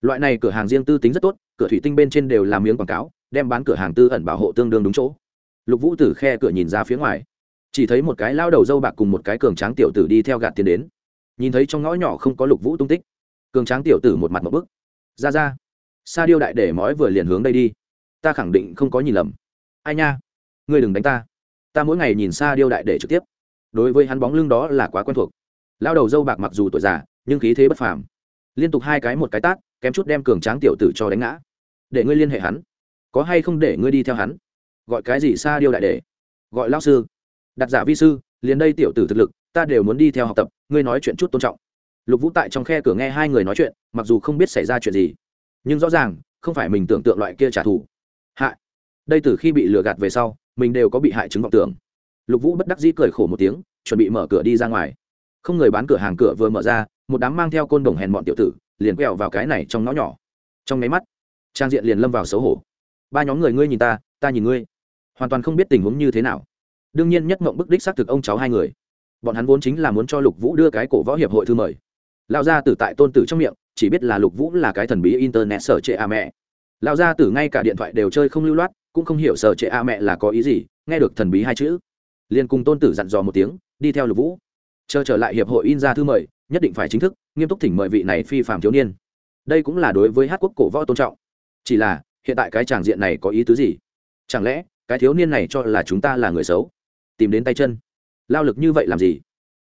Loại này cửa hàng riêng tư tính rất tốt, cửa thủy tinh bên trên đều làm miếng quảng cáo, đem bán cửa hàng tư ẩn bảo hộ tương đương đúng chỗ. Lục vũ từ khe cửa nhìn ra phía ngoài. Chỉ thấy một cái lao đầu dâu bạc cùng một cái cường tráng tiểu tử đi theo gạt tiền đến. Nhìn thấy trong ngõ nhỏ không có lục vũ tung tích. Cường tráng tiểu tử một mặt một bức. Ra ra sa điêu đại để mói vừa liền hướng đây đi. Ta khẳng định không có nhìn lầm. Ai nha? Ngươi đừng đánh ta. Ta mỗi ngày nhìn sa điêu đại để trực tiếp. Đối với hắn bóng lưng đó là quá quen thuộc. Lao đầu dâu bạc mặc dù tuổi già, nhưng khí thế bất phàm. Liên tục hai cái một cái tát, kém chút đem cường tráng tiểu tử cho đánh ngã. Để ngươi liên hệ hắn. Có hay không để ngươi đi theo hắn? Gọi cái gì sa điêu đại để? Gọi lao sư. Đặt giả vi sư, liền đây tiểu tử thực lực, ta đều muốn đi theo học tập, ngươi nói chuyện chút tôn trọng. Lục vũ tại trong khe cửa nghe hai người nói chuyện, mặc dù không biết xảy ra chuyện gì nhưng rõ ràng, không phải mình tưởng tượng loại kia trả thù. Hại đây từ khi bị lừa gạt về sau, mình đều có bị hại chứng vọng tưởng. Lục vũ bất đắc dĩ cười khổ một tiếng, chuẩn bị mở cửa đi ra ngoài. Không người bán cửa hàng cửa vừa mở ra, một đám mang theo côn đồng hèn bọn tiểu tử, liền quẹo vào cái này trong ngõ nhỏ. Trong máy mắt, trang diện liền lâm vào xấu hổ. Ba nhóm người ngươi nhìn ta ta nhìn ngươi. Hoàn toàn không biết tình huống như thế nào. Đương nhiên nhất mộng bức đích xác thực ông cháu hai người. Bọn hắn vốn chính là muốn cho lục vũ đưa cái cổ võ hiệp hội thư mời. Lao ra từ tại tôn tử trong miệng chỉ biết là lục vũ là cái thần bí internet sở trệ a mẹ. Lão gia tử ngay cả điện thoại đều chơi không lưu loát, cũng không hiểu sở trệ a mẹ là có ý gì, nghe được thần bí hai chữ. Liền cùng tôn tử dặn dò một tiếng, đi theo lục vũ. Chờ trở lại hiệp hội in ra thư mời, nhất định phải chính thức, nghiêm túc thỉnh mời vị này phi phạm thiếu niên. Đây cũng là đối với hát quốc cổ võ tôn trọng. Chỉ là, hiện tại cái tràng diện này có ý tứ gì? Chẳng lẽ, cái thiếu niên này cho là chúng ta là người xấu? Tìm đến tay chân. Lao lực như vậy làm gì?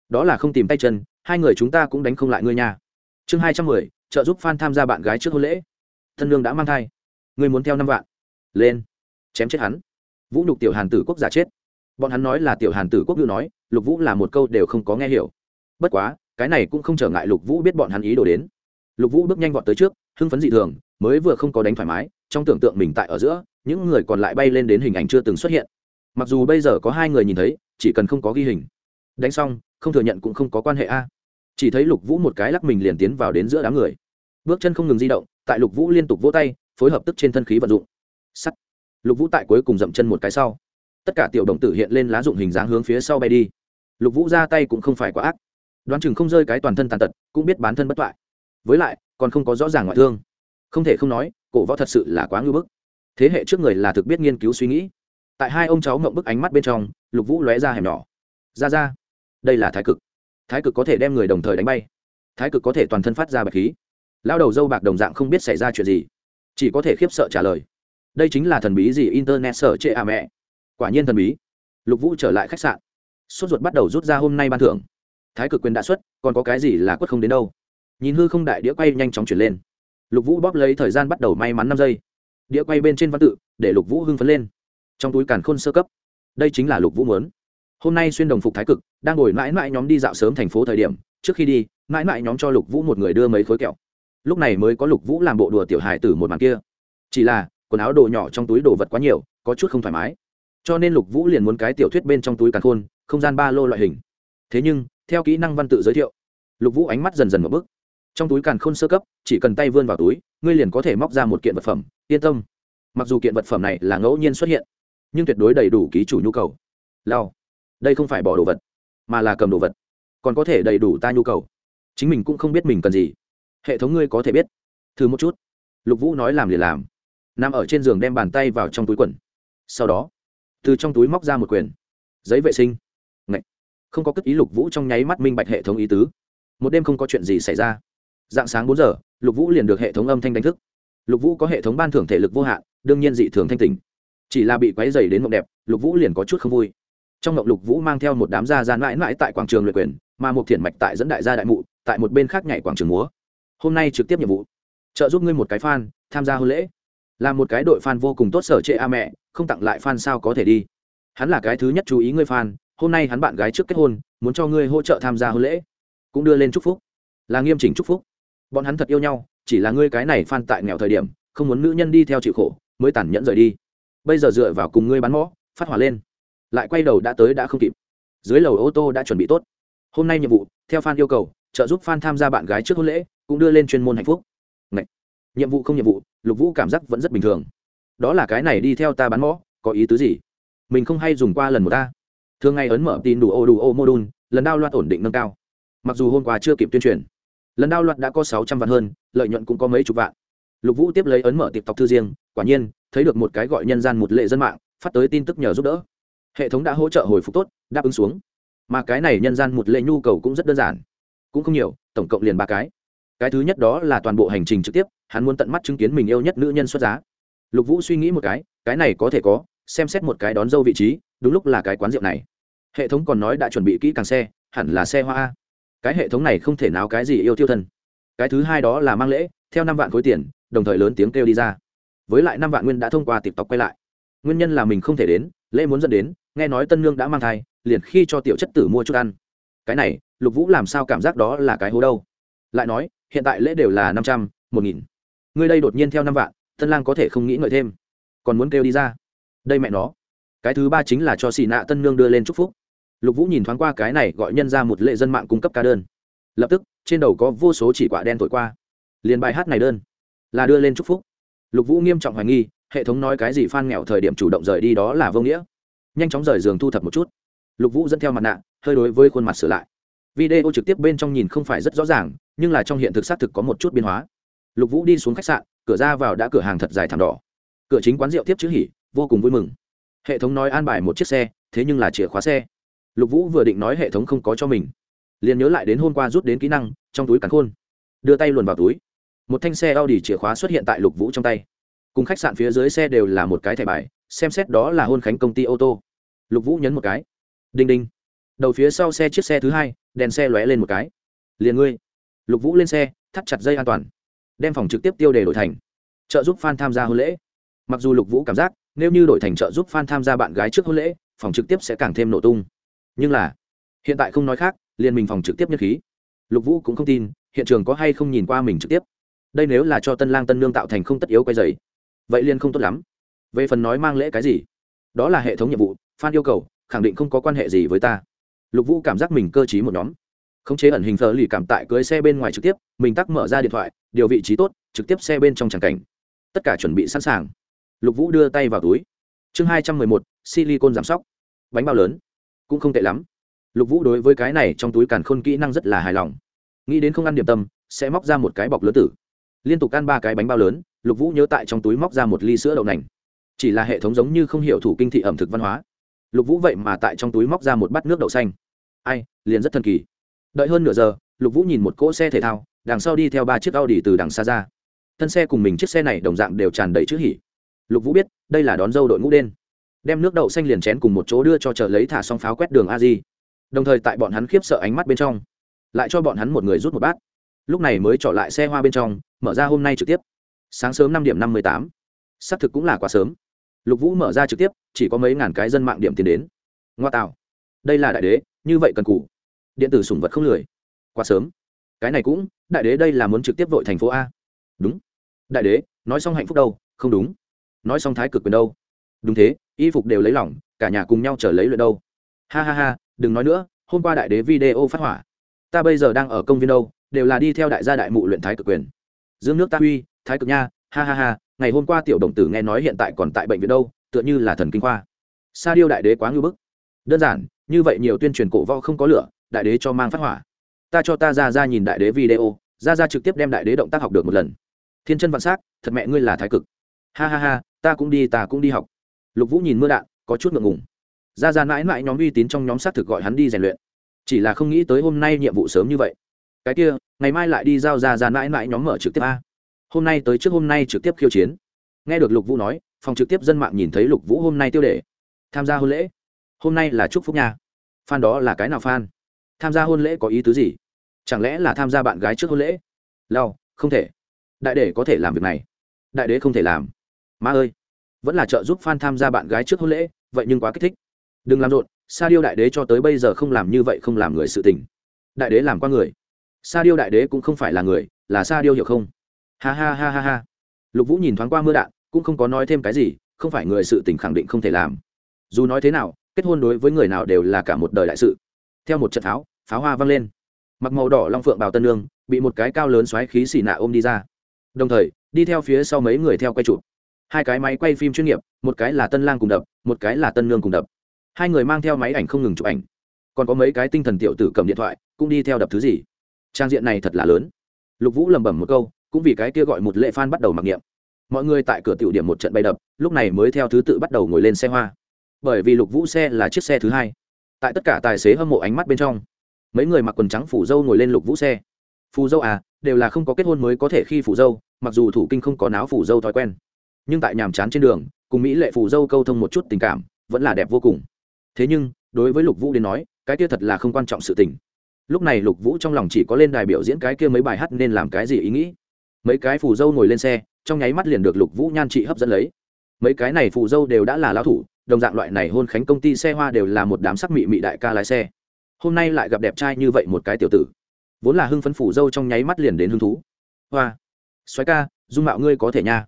Đó là không tìm tay chân, hai người chúng ta cũng đánh không lại ngươi nha. Chương hai trăm mười trợ giúp f tham gia bạn gái trước hôn lễ. Thân lương đã mang thai. Ngươi muốn theo năm vạn. Lên. Chém chết hắn. Vũ nhục tiểu hàn tử quốc giả chết. Bọn hắn nói là tiểu hàn tử quốc ngữ nói, lục vũ là một câu đều không có nghe hiểu. Bất quá, cái này cũng không trở ngại lục vũ biết bọn hắn ý đồ đến. Lục vũ bước nhanh vọt tới trước, hưng phấn dị thường, mới vừa không có đánh thoải mái, trong tưởng tượng mình tại ở giữa, những người còn lại bay lên đến hình ảnh chưa từng xuất hiện. Mặc dù bây giờ có hai người nhìn thấy, chỉ cần không có ghi hình. Đánh xong, không thừa nhận cũng không có quan hệ a chỉ thấy lục vũ một cái lắc mình liền tiến vào đến giữa đám người bước chân không ngừng di động tại lục vũ liên tục vỗ tay phối hợp tức trên thân khí vận dụng sắt lục vũ tại cuối cùng dậm chân một cái sau tất cả tiểu đồng tử hiện lên lá dụng hình dáng hướng phía sau bay đi lục vũ ra tay cũng không phải quá ác đoán chừng không rơi cái toàn thân tàn tật cũng biết bán thân bất toại với lại còn không có rõ ràng ngoại thương không thể không nói cổ võ thật sự là quá ngưỡng bức thế hệ trước người là thực biết nghiên cứu suy nghĩ tại hai ông cháu ngậm bức ánh mắt bên trong lục vũ lóe ra hẻm nhỏ ra ra đây là thái cực thái cực có thể đem người đồng thời đánh bay. Thái cực có thể toàn thân phát ra bạch khí. Lao đầu dâu bạc đồng dạng không biết xảy ra chuyện gì. Chỉ có thể khiếp sợ trả lời. Đây chính là thần bí gì? Internet sở trệ à mẹ. Quả nhiên thần bí. Lục vũ trở lại khách sạn. Sốt ruột bắt đầu rút ra hôm nay ban thưởng. Thái cực quyền đã xuất, còn có cái gì là quất không đến đâu? Nhìn hư không đại đĩa quay nhanh chóng chuyển lên. Lục vũ bóp lấy thời gian bắt đầu may mắn năm giây. Đĩa quay bên trên văn tự, để lục vũ hưng phấn lên. Trong túi càn khôn sơ cấp. Đây chính là lục vũ muốn hôm nay xuyên đồng phục thái cực, đang ngồi mãi mãi nhóm đi dạo sớm thành phố thời điểm, trước khi đi, mãi mãi nhóm cho lục vũ một người đưa mấy khối kẹo. Lúc này mới có lục vũ làm bộ đùa tiểu hài từ một màn kia. Chỉ là, quần áo đồ nhỏ trong túi đồ vật quá nhiều, có chút không thoải mái. Cho nên lục vũ liền muốn cái tiểu thuyết bên trong túi càn khôn, không gian ba lô loại hình. Thế nhưng, theo kỹ năng văn tự giới thiệu, lục vũ ánh mắt dần dần một bước. Trong túi càn khôn sơ cấp, chỉ cần tay vươn vào túi, ngươi liền có thể móc ra một kiện vật phẩm, yên tâm. Mặc dù kiện vật phẩm này là ngẫu nhiên xuất hiện, nhưng tuyệt đối đầy đủ ký chủ nhu cầu. Lao đây không phải bỏ đồ vật, mà là cầm đồ vật. Còn có thể đầy đủ ta nhu cầu. Chính mình cũng không biết mình cần gì. Hệ thống ngươi có thể biết. Thử một chút. Lục vũ nói làm liền làm. Nằm ở trên giường đem bàn tay vào trong túi quần. Sau đó, từ trong túi móc ra một quyển. Giấy vệ sinh. Ngậy. không có cất ý lục vũ trong nháy mắt minh bạch hệ thống ý tứ. Một đêm không có chuyện gì xảy ra. Dạng sáng bốn giờ, lục vũ liền được hệ thống âm thanh đánh thức. Lục vũ có hệ thống ban thưởng thể lực vô hạn, đương nhiên dị thường thanh tình chỉ là bị quáy dày đến mộng đẹp, lục vũ liền có chút không vui trong ngọc lục vũ mang theo một đám gia gian mãi mãi tại quảng trường luyện quyền, mà một thiền mạch tại dẫn đại gia đại mụ, tại một bên khác nhảy quảng trường múa. Hôm nay trực tiếp nhiệm vụ, trợ giúp ngươi một cái fan, tham gia hôn lễ. Là một cái đội fan vô cùng tốt sở trệ a mẹ, không tặng lại fan sao có thể đi. Hắn là cái thứ nhất chú ý ngươi fan, hôm nay hắn bạn gái trước kết hôn, muốn cho ngươi hỗ trợ tham gia hôn lễ. Cũng đưa lên chúc phúc. Là nghiêm chỉnh chúc phúc. Bọn hắn thật yêu nhau, chỉ là ngươi cái này fan tại nghèo thời điểm, không muốn nữ nhân đi theo chịu khổ, mới tàn nhẫn rời đi. Bây giờ dựa vào cùng ngươi bắn mõ, phát hỏa lên lại quay đầu đã tới đã không kịp. Dưới lầu ô tô đã chuẩn bị tốt. Hôm nay nhiệm vụ, theo fan yêu cầu, trợ giúp fan tham gia bạn gái trước hôn lễ, cũng đưa lên chuyên môn hạnh phúc. Ngậy! nhiệm vụ không nhiệm vụ, lục vũ cảm giác vẫn rất bình thường. Đó là cái này đi theo ta bán mõ, có ý tứ gì? Mình không hay dùng qua lần một ta. Thường ngày ấn mở tin đủ ô đủ ô mô đun lần đao loạt ổn định nâng cao. Mặc dù hôm qua chưa kịp tuyên truyền, lần đao loạt đã có sáu trăm vạn hơn, lợi nhuận cũng có mấy chục vạn. Lục vũ tiếp lấy ấn mở tiệp tộc thư riêng, quả nhiên, thấy được một cái gọi nhân gian một lệ dân mạng, phát tới tin tức nhờ giúp đỡ hệ thống đã hỗ trợ hồi phục tốt, đáp ứng xuống. Mà cái này nhân gian một lệ nhu cầu cũng rất đơn giản. Cũng không nhiều, tổng cộng liền ba cái. Cái thứ nhất đó là toàn bộ hành trình trực tiếp, hắn muốn tận mắt chứng kiến mình yêu nhất nữ nhân xuất giá. Lục vũ suy nghĩ một cái cái này có thể có, xem xét một cái đón dâu vị trí, đúng lúc là cái quán rượu này. Hệ thống còn nói đã chuẩn bị kỹ càng xe, hẳn là xe hoa a. Cái hệ thống này không thể nào cái gì yêu tiêu thân. Cái thứ hai đó là mang lễ, theo năm vạn khối tiền, đồng thời lớn tiếng kêu đi ra. Với lại năm vạn nguyên đã thông qua tịp tộc quay lại. Nguyên nhân là mình không thể đến, lễ muốn dẫn đến nghe nói tân nương đã mang thai, liền khi cho tiểu chất tử mua chút ăn. Cái này, lục vũ làm sao cảm giác đó là cái hố đâu? Lại nói, hiện tại lễ đều là năm trăm, một nghìn. Ngươi đây đột nhiên theo năm vạn, tân lang có thể không nghĩ ngợi thêm. Còn muốn kêu đi ra. Đây mẹ nó. Cái thứ ba chính là cho xì nạ tân nương đưa lên chúc phúc. Lục vũ nhìn thoáng qua cái này gọi nhân ra một lệ dân mạng cung cấp ca đơn. Lập tức, trên đầu có vô số chỉ quả đen thổi qua. Liền bài hát này đơn là đưa lên chúc phúc. Lục vũ nghiêm trọng hoài nghi, hệ thống nói cái gì phan nghèo thời điểm chủ động rời đi đó là vô nghĩa nhanh chóng rời giường thu thập một chút. Lục vũ dẫn theo mặt nạ, hơi đối với khuôn mặt sửa lại. Video trực tiếp bên trong nhìn không phải rất rõ ràng, nhưng là trong hiện thực xác thực có một chút biến hóa. Lục vũ đi xuống khách sạn, cửa ra vào đã cửa hàng thật dài thảm đỏ. Cửa chính quán rượu tiếp chữ hỉ, vô cùng vui mừng. Hệ thống nói an bài một chiếc xe, thế nhưng là chìa khóa xe. Lục vũ vừa định nói hệ thống không có cho mình, liền nhớ lại đến hôm qua rút đến kỹ năng, trong túi cắn khôn. Đưa tay luồn vào túi. Một thanh xe a u d i chìa khóa xuất hiện tại lục vũ trong tay. Cùng khách sạn phía dưới xe đều là một cái thẻ bài xem xét đó là hôn khánh công ty ô tô. Lục vũ nhấn một cái. Đinh đinh. Đầu phía sau xe chiếc xe thứ hai, đèn xe lóe lên một cái. Liền ngươi. Lục vũ lên xe, thắt chặt dây an toàn. Đem phòng trực tiếp tiêu đề đổi thành. Trợ giúp f a n tham gia hôn lễ. Mặc dù lục vũ cảm giác, nếu như đổi thành trợ giúp f a n tham gia bạn gái trước hôn lễ, phòng trực tiếp sẽ càng thêm nổ tung. Nhưng là, hiện tại không nói khác, liền mình phòng trực tiếp nhất khí. Lục vũ cũng không tin, hiện trường có hay không nhìn qua mình trực tiếp. Đây nếu là cho tân lang tân nương tạo thành không tất yếu quay dày, vậy liền không tốt lắm về phần nói mang lễ cái gì, đó là hệ thống nhiệm vụ Phan yêu cầu, khẳng định không có quan hệ gì với ta. Lục vũ cảm giác mình cơ t một nhóm. Khống chế ẩn hình thờ lì cảm tại cưới xe bên ngoài trực tiếp, mình tắc mở ra điện thoại, điều vị trí tốt, trực tiếp xe bên trong tràng cảnh. Tất cả chuẩn bị sẵn sàng. Lục vũ đưa tay vào túi. Chương hai trăm mười một, silicon giảm sóc. Bánh bao lớn. Cũng không tệ lắm. Lục vũ đối với cái này trong túi càn khôn kỹ năng rất là hài lòng. Nghĩ đến không ăn điểm tâm, sẽ móc ra một cái bọc lớn tử. Liên tục ăn ba cái bánh bao lớn, lục vũ nhớ tại trong túi móc ra một ly sữa đậu nành chỉ là hệ thống giống như không hiểu thủ kinh thị ẩm thực văn hóa. Lục vũ vậy mà tại trong túi móc ra một bát nước đậu xanh. Ai, liền rất thần kỳ. Đợi hơn nửa giờ, lục vũ nhìn một cỗ xe thể thao, đằng sau đi theo ba chiếc a u d i từ đằng xa ra. Thân xe cùng mình chiếc xe này đồng dạng đều tràn đầy chữ hỉ. Lục vũ biết, đây là đón dâu đội ngũ đen. Đem nước đậu xanh liền chén cùng một chỗ đưa cho chờ lấy thả xong pháo quét đường a di. Đồng thời tại bọn hắn khiếp sợ ánh mắt bên trong, lại cho bọn hắn một người rút một bát. Lúc này mới trọ lại xe hoa bên trong, mở ra hôm nay trực tiếp. Sáng sớm năm điểm năm mươi tám. Xác thực cũng là quá sớm lục vũ mở ra trực tiếp, chỉ có mấy ngàn cái dân mạng điểm tiền đến. Ngoa tạo đây là đại đế, như vậy cần cụ điện tử sủng vật không lười. Quá sớm. Cái này cũng, đại đế đây là muốn trực tiếp vội thành phố a. Đúng. Đại đế, nói xong hạnh phúc đâu? Không đúng. Nói xong thái cực quyền đâu? Đúng thế, y phục đều lấy lỏng, cả nhà cùng nhau trở lấy luyện đâu. Ha ha ha, đừng nói nữa, hôm qua đại đế video phát hỏa. Ta bây giờ đang ở công viên đâu, đều là đi theo đại gia đại mụ luyện thái cực quyền. Dương nước ta uy thái cực nha, ha ha ha ngày hôm qua tiểu đồng tử nghe nói hiện tại còn tại bệnh viện đâu, tựa như là thần kinh khoa. Sa điêu đại đế quá ngưỡng bức. Đơn giản, như vậy nhiều tuyên truyền cổ võ không có lửa, đại đế cho mang phát hỏa. Ta cho ta ra ra nhìn đại đế video, ra ra trực tiếp đem đại đế động tác học được một lần. Thiên chân vạn s á c thật mẹ ngươi là thái cực. Ha ha ha, ta cũng đi, ta cũng đi học. Lục vũ nhìn mưa đạn, có chút ngượng ngùng. Ra ra mãi mãi nhóm uy tín trong nhóm xác thực gọi hắn đi rèn luyện. Chỉ là không nghĩ tới hôm nay nhiệm vụ sớm như vậy. Cái kia, ngày mai lại đi giao ra ra mãi mãi nhóm mở trực tiếp a hôm nay tới trước hôm nay trực tiếp khiêu chiến. Nghe được lục vũ nói, phòng trực tiếp dân mạng nhìn thấy lục vũ hôm nay tiêu đề. Tham gia hôn lễ. Hôm nay là chúc phúc nha. Phan đó là cái nào phan tham gia hôn lễ có ý tứ gì? Chẳng lẽ là tham gia bạn gái trước hôn lễ? Lao không thể. Đại đế có thể làm việc này. Đại đế không thể làm. Má ơi. Vẫn là trợ giúp f a n tham gia bạn gái trước hôn lễ, vậy nhưng quá kích thích. Đừng làm rộn, sa điêu đại đế cho tới bây giờ không làm như vậy không làm người sự tình. Đại đế làm qua người. Sa điêu đại đế cũng không phải là người, là sa điêu hiểu không? Ha ha ha ha ha. Lục vũ nhìn thoáng qua mưa đạn, cũng không có nói thêm cái gì, không phải người sự tình khẳng định không thể làm. Dù nói thế nào, kết hôn đối với người nào đều là cả một đời đại sự. Theo một trận pháo pháo hoa vang lên. Mặc màu đỏ long phượng bào tân lương bị một cái cao lớn xoáy khí xì nạ ôm đi ra. Đồng thời, đi theo phía sau mấy người theo quay chụp. Hai cái máy quay phim chuyên nghiệp, một cái là tân lang cùng đập, một cái là tân nương cùng đập. Hai người mang theo máy ảnh không ngừng chụp ảnh. Còn có mấy cái tinh thần tiểu tử cầm điện thoại, cũng đi theo đập thứ gì. Trang diện này thật là lớn. Lục vũ lẩm bẩm một câu cũng vì cái kia gọi một lệ phan bắt đầu mặc niệm. Mọi người tại cửa tiểu điểm một trận bay đập, lúc này mới theo thứ tự bắt đầu ngồi lên xe hoa. Bởi vì lục vũ xe là chiếc xe thứ hai. Tại tất cả tài xế hâm mộ ánh mắt bên trong, mấy người mặc quần trắng phủ dâu ngồi lên lục vũ xe. Phù dâu à đều là không có kết hôn mới có thể khi phủ dâu, mặc dù thủ kinh không có náo phủ dâu thói quen. Nhưng tại nhàm chán trên đường, cùng mỹ lệ phủ dâu câu thông một chút tình cảm, vẫn là đẹp vô cùng. Thế nhưng, đối với lục vũ đến nói, cái kia thật là không quan trọng sự tình. Lúc này lục vũ trong lòng chỉ có lên đài biểu diễn cái kia mấy bài hát nên làm cái gì ý nghĩ mấy cái phù dâu ngồi lên xe, trong nháy mắt liền được lục vũ nhan trị hấp dẫn lấy. Mấy cái này phù dâu đều đã là lao thủ, đồng dạng loại này hôn khánh công ty xe hoa đều là một đám sắc mị mị đại ca lái xe. Hôm nay lại gặp đẹp trai như vậy một cái tiểu tử. Vốn là hưng phấn phủ dâu trong nháy mắt liền đến hứng thú. Hoa xoáy ca, dung mạo ngươi có thể nha.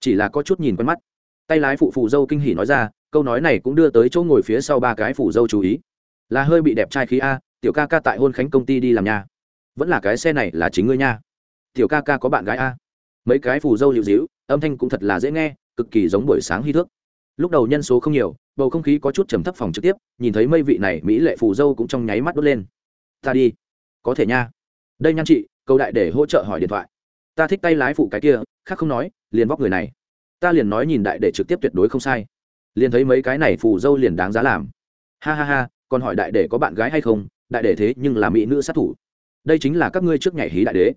Chỉ là có chút nhìn quen mắt. Tay lái phụ phù dâu kinh hỉ nói ra, câu nói này cũng đưa tới chỗ ngồi phía sau ba cái phủ dâu chú ý. Là hơi bị đẹp trai khí a, tiểu ca ca tại hôn khánh công ty đi làm nha. Vẫn là cái xe này là chính ngươi nha tiểu ca ca có bạn gái a. Mấy cái phù dâu liệu dĩu âm thanh cũng thật là dễ nghe, cực kỳ giống buổi sáng hy thước. Lúc đầu nhân số không nhiều, bầu không khí có chút trầm thấp phòng trực tiếp, nhìn thấy mây vị này mỹ lệ phù dâu cũng trong nháy mắt đốt lên. Ta đi. Có thể nha. Đây nhan chị câu đại để hỗ trợ hỏi điện thoại. Ta thích tay lái phụ cái kia, khác không nói, liền vóc người này. Ta liền nói nhìn đại để trực tiếp tuyệt đối không sai. Liền thấy mấy cái này phù dâu liền đáng giá làm. Ha ha ha, còn hỏi đại để có bạn gái hay không? Đại để thế nhưng là mỹ nữ sát thủ. Đây chính là các ngươi trước nhảy hí đại đế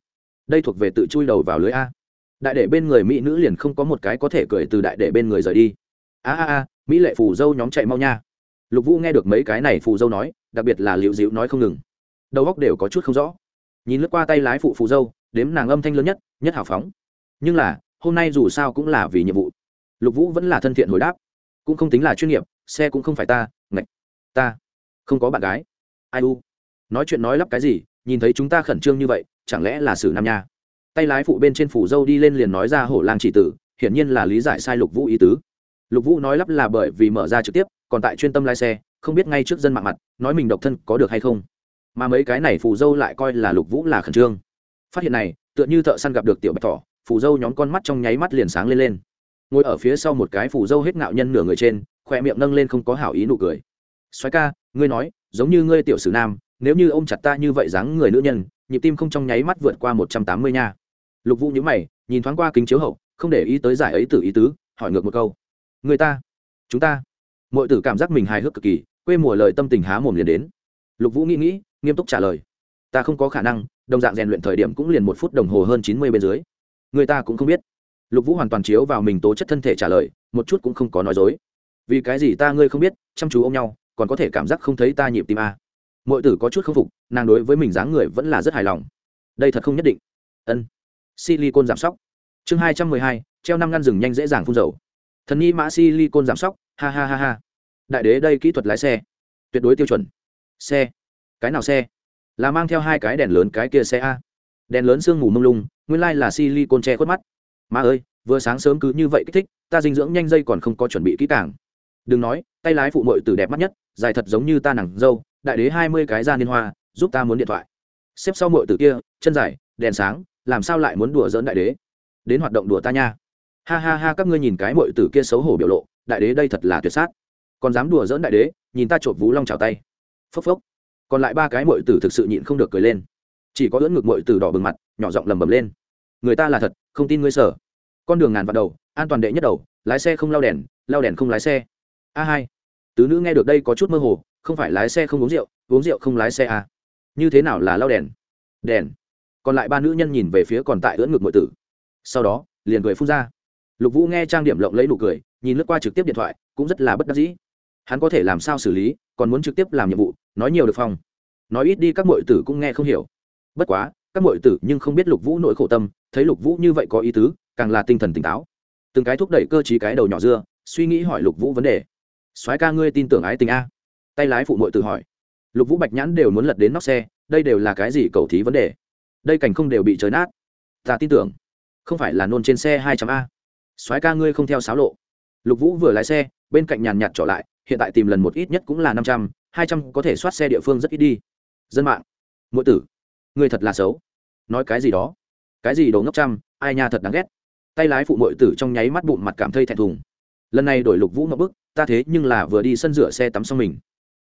đây thuộc về tự chui đầu vào lưới a. Đại đệ bên người mỹ nữ liền không có một cái có thể cười từ đại đệ bên người rời đi. A a a, mỹ lệ phù dâu nhóm chạy mau nha. Lục vũ nghe được mấy cái này phù dâu nói, đặc biệt là liệu dịu nói không ngừng. Đầu góc đều có chút không rõ. Nhìn lướt qua tay lái phụ phù dâu, đếm nàng âm thanh lớn nhất nhất hào phóng. Nhưng là, hôm nay dù sao cũng là vì nhiệm vụ. Lục vũ vẫn là thân thiện hồi đáp. Cũng không tính là chuyên nghiệp, xe cũng không phải ta, ngạch, ta, không có bạn gái. Ai u? Nói chuyện nói lắp cái gì nhìn thấy chúng ta khẩn trương như vậy, chẳng lẽ là sử nam nha? Tay lái phụ bên trên phủ dâu đi lên liền nói ra hổ lang chỉ tử, hiển nhiên là lý giải sai lục vũ ý tứ. Lục vũ nói lắp là bởi vì mở ra trực tiếp, còn tại chuyên tâm lái xe, không biết ngay trước dân mạng mặt, nói mình độc thân có được hay không. Mà mấy cái này phù dâu lại coi là lục vũ là khẩn trương. Phát hiện này, tựa như thợ săn gặp được tiểu bạch thỏ phù dâu nhóm con mắt trong nháy mắt liền sáng lên lên. Ngồi ở phía sau một cái phù dâu hết ngạo nhân nửa người trên, khoe miệng nâng lên không có hảo ý nụ cười. Xoáy ca, ngươi nói, giống như ngươi tiểu sử nam nếu như ôm chặt ta như vậy dáng người nữ nhân, nhịp tim không trong nháy mắt vượt qua một trăm tám mươi nha. Lục vũ nhữ mày, nhìn thoáng qua kính chiếu hậu, không để ý tới giải ấy từ ý tứ, hỏi ngược một câu. Người ta, chúng ta. Mọi tử cảm giác mình hài hước cực kỳ, quê mùa lời tâm tình há mồm liền đến. Lục vũ nghĩ nghĩ, nghiêm túc trả lời. Ta không có khả năng, đồng dạng rèn luyện thời điểm cũng liền một phút đồng hồ hơn chín mươi bên dưới. Người ta cũng không biết. Lục vũ hoàn toàn chiếu vào mình tố chất thân thể trả lời, một chút cũng không có nói dối. Vì cái gì ta ngươi không biết, chăm chú ôm nhau, còn có thể cảm giác không thấy ta nhịp tim a? Mọi tử có chút k phục, nàng đối với mình dáng người vẫn là rất hài lòng. Đây thật không nhất định. Ân. Silicon giảm sóc. Chương hai trăm mười hai, treo năm ngăn rừng nhanh dễ dàng phun dầu. Thần nhi mã silicon giảm sóc, ha ha ha ha. Đại đế đây kỹ thuật lái xe. Tuyệt đối tiêu chuẩn. Xe. Cái nào xe? Là mang theo hai cái đèn lớn cái kia xe a. Đèn lớn sương mù mông lung, nguyên lai là silicon che khuất mắt. Mà ơi, vừa sáng sớm cứ như vậy kích thích, ta dinh dưỡng nhanh dây còn không có chuẩn bị kỹ càng. Đừng nói, tay lái phụ mội từ đẹp mắt nhất, dài thật giống như ta nàng dâu đại đế hai mươi cái ra liên hoa, giúp ta muốn điện thoại. Xếp sau mội từ kia, chân dài, đèn sáng, làm sao lại muốn đùa dỡn đại đế? Đến hoạt động đùa ta nha. Ha ha ha, các ngươi nhìn cái mội từ kia xấu hổ biểu lộ, đại đế đây thật là tuyệt sát. Còn dám đùa dỡn đại đế, nhìn ta chộp vú long trào tay. Phốc phốc. Còn lại ba cái mội tử thực sự nhịn không được cười lên. Chỉ có lưỡn ngực mội tử đỏ bừng mặt, nhỏ giọng lầm bầm lên. Người ta là thật, không tin ngươi sở con đường ngàn vạn đầu, an toàn đệ nhất đầu, lái xe không lao đèn lao đèn không lái xe. A hai. Tứ nữ nghe được đây có chút mơ hồ không phải lái xe không uống rượu uống rượu không lái xe à. như thế nào là lao đèn? Đèn. Còn lại ba nữ nhân nhìn về phía còn tại ưỡn ngực mọi tử. Sau đó, liền cười phun ra. Lục vũ nghe trang điểm lộng lấy nụ cười, nhìn lướt qua trực tiếp điện thoại, cũng rất là bất đắc dĩ. Hắn có thể làm sao xử lý, còn muốn trực tiếp làm nhiệm vụ, nói nhiều được phong nói ít đi các m tử cũng nghe không hiểu. Bất quá, các m tử nhưng không biết lục vũ nỗi khổ tâm, thấy lục vũ như vậy có ý tứ, càng là tinh thần tỉnh táo. Từng cái thúc đẩy cơ t cái đầu nhỏ dưa, suy nghĩ hỏi lục vũ vấn đề. Soái ca ngươi tin tưởng ái tình a tay lái phụ mội tự hỏi. Lục vũ bạch nhãn đều muốn lật đến nóc xe, đây đều là cái gì cầu thí vấn đề? Đây cảnh không đều bị chới nát. Ta tin tưởng, không phải là nôn trên xe hai trăm a. Soái ca ngươi không theo sáo lộ. Lục vũ vừa lái xe, bên cạnh nhàn nhạt trở lại, hiện tại tìm lần một ít nhất cũng là năm trăm, hai trăm có thể soát xe địa phương rất ít đi. Dân mạng mỗi tử, ngươi thật là xấu. Nói cái gì đó? Cái gì đồ ngốc trăm, ai nha thật đáng ghét. Tay lái phụ mội tử trong nháy mắt bụng mặt cảm thấy thẹn thùng. Lần này đổi lục vũ một bức ta thế nhưng là vừa đi sân rửa xe tắm xong mình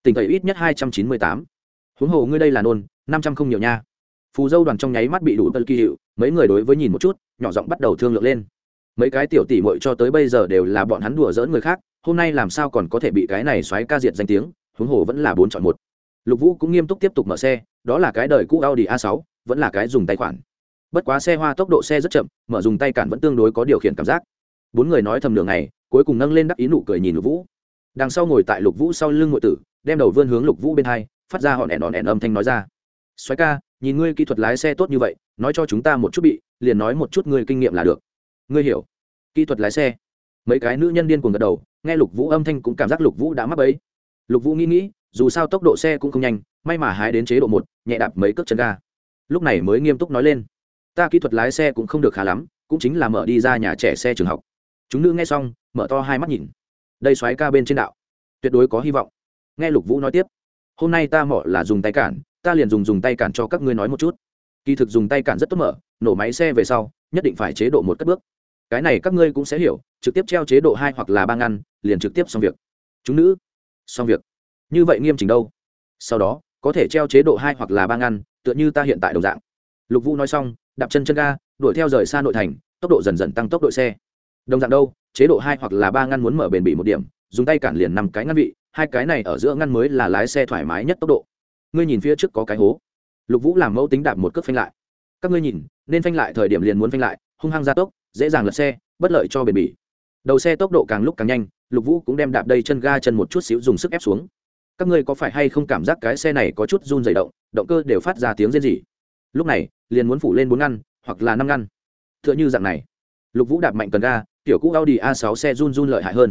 tỉnh tẩy ít nhất hai trăm chín mươi tám. Huống hồ ngươi đây là nôn, năm trăm không nhiều nha. Phù dâu đoàn trong nháy mắt bị đủ tân kỳ hiệu, mấy người đối với nhìn một chút, nhỏ giọng bắt đầu thương lượng lên. Mấy cái tiểu tỷ mội cho tới bây giờ đều là bọn hắn đùa giỡn người khác, hôm nay làm sao còn có thể bị cái này xoáy ca diệt danh tiếng, huống hồ vẫn là bốn chọn một. Lục vũ cũng nghiêm túc tiếp tục mở xe, đó là cái đời cũ audi a 6 vẫn là cái dùng tay khoản. Bất quá xe hoa tốc độ xe rất chậm, mở dùng tay cản vẫn tương đối có điều khiển cảm giác. Bốn người nói thầm đường này cuối cùng nâng lên đắc ý nụ cười nhìn lục vũ. Đằng sau ngồi tại lục vũ sau lưng ngụy tử đem đầu vươn hướng lục vũ bên hai, phát ra họ ẻn đòn ẻn âm thanh nói ra. Xoáy ca, nhìn ngươi kỹ thuật lái xe tốt như vậy, nói cho chúng ta một chút bị, liền nói một chút ngươi kinh nghiệm là được. Ngươi hiểu. Kỹ thuật lái xe. Mấy cái nữ nhân điên cuồng gật đầu, nghe lục vũ âm thanh cũng cảm giác lục vũ đã mắc ấy lục vũ nghĩ nghĩ, dù sao tốc độ xe cũng không nhanh, may mà hái đến chế độ một, nhẹ đạp mấy cước chân ga. Lúc này mới nghiêm túc nói lên, ta kỹ thuật lái xe cũng không được khá lắm, cũng chính là mở đi ra nhà trẻ xe trường học. Chúng nữ nghe xong, mở to hai mắt nhìn. Đây xoáy ca bên trên đạo, tuyệt đối có hy vọng nghe lục vũ nói tiếp, hôm nay ta mỏ là dùng tay cản, ta liền dùng dùng tay cản cho các ngươi nói một chút. Kỳ thực dùng tay cản rất tốt mở, nổ máy xe về sau, nhất định phải chế độ một cất bước. Cái này các ngươi cũng sẽ hiểu, trực tiếp treo chế độ hai hoặc là ba ngăn, liền trực tiếp xong việc. Chúng nữ, xong việc. Như vậy nghiêm chỉnh đâu? Sau đó, có thể treo chế độ hai hoặc là ba ngăn, tựa như ta hiện tại đồng dạng. Lục vũ nói xong, đạp chân chân ga, đuổi theo rời xa nội thành, tốc độ dần dần tăng tốc độ xe. Đồng dạng đâu, chế độ hai hoặc là ba ngăn muốn mở bền bỉ một điểm, dùng tay cản liền năm cái ngăn vị hai cái này ở giữa ngăn mới là lái xe thoải mái nhất tốc độ. Ngươi nhìn phía trước có cái hố. Lục vũ làm mẫu tính đạp một cước phanh lại. Các ngươi nhìn, nên phanh lại thời điểm liền muốn phanh lại, hung hăng gia tốc, dễ dàng lật xe, bất lợi cho bền bỉ. Đầu xe tốc độ càng lúc càng nhanh, lục vũ cũng đem đạp đầy chân ga chân một chút xíu dùng sức ép xuống. Các ngươi có phải hay không cảm giác cái xe này có chút run dày động động cơ đều phát ra tiếng rên rỉ? Lúc này, liền muốn phủ lên bốn ngăn, hoặc là năm ngăn. T h ư ợ n h ư dạng này. Lục vũ đạp mạnh cần ga, kiểu cũ audi a 6 xe run run lợi hại hơn.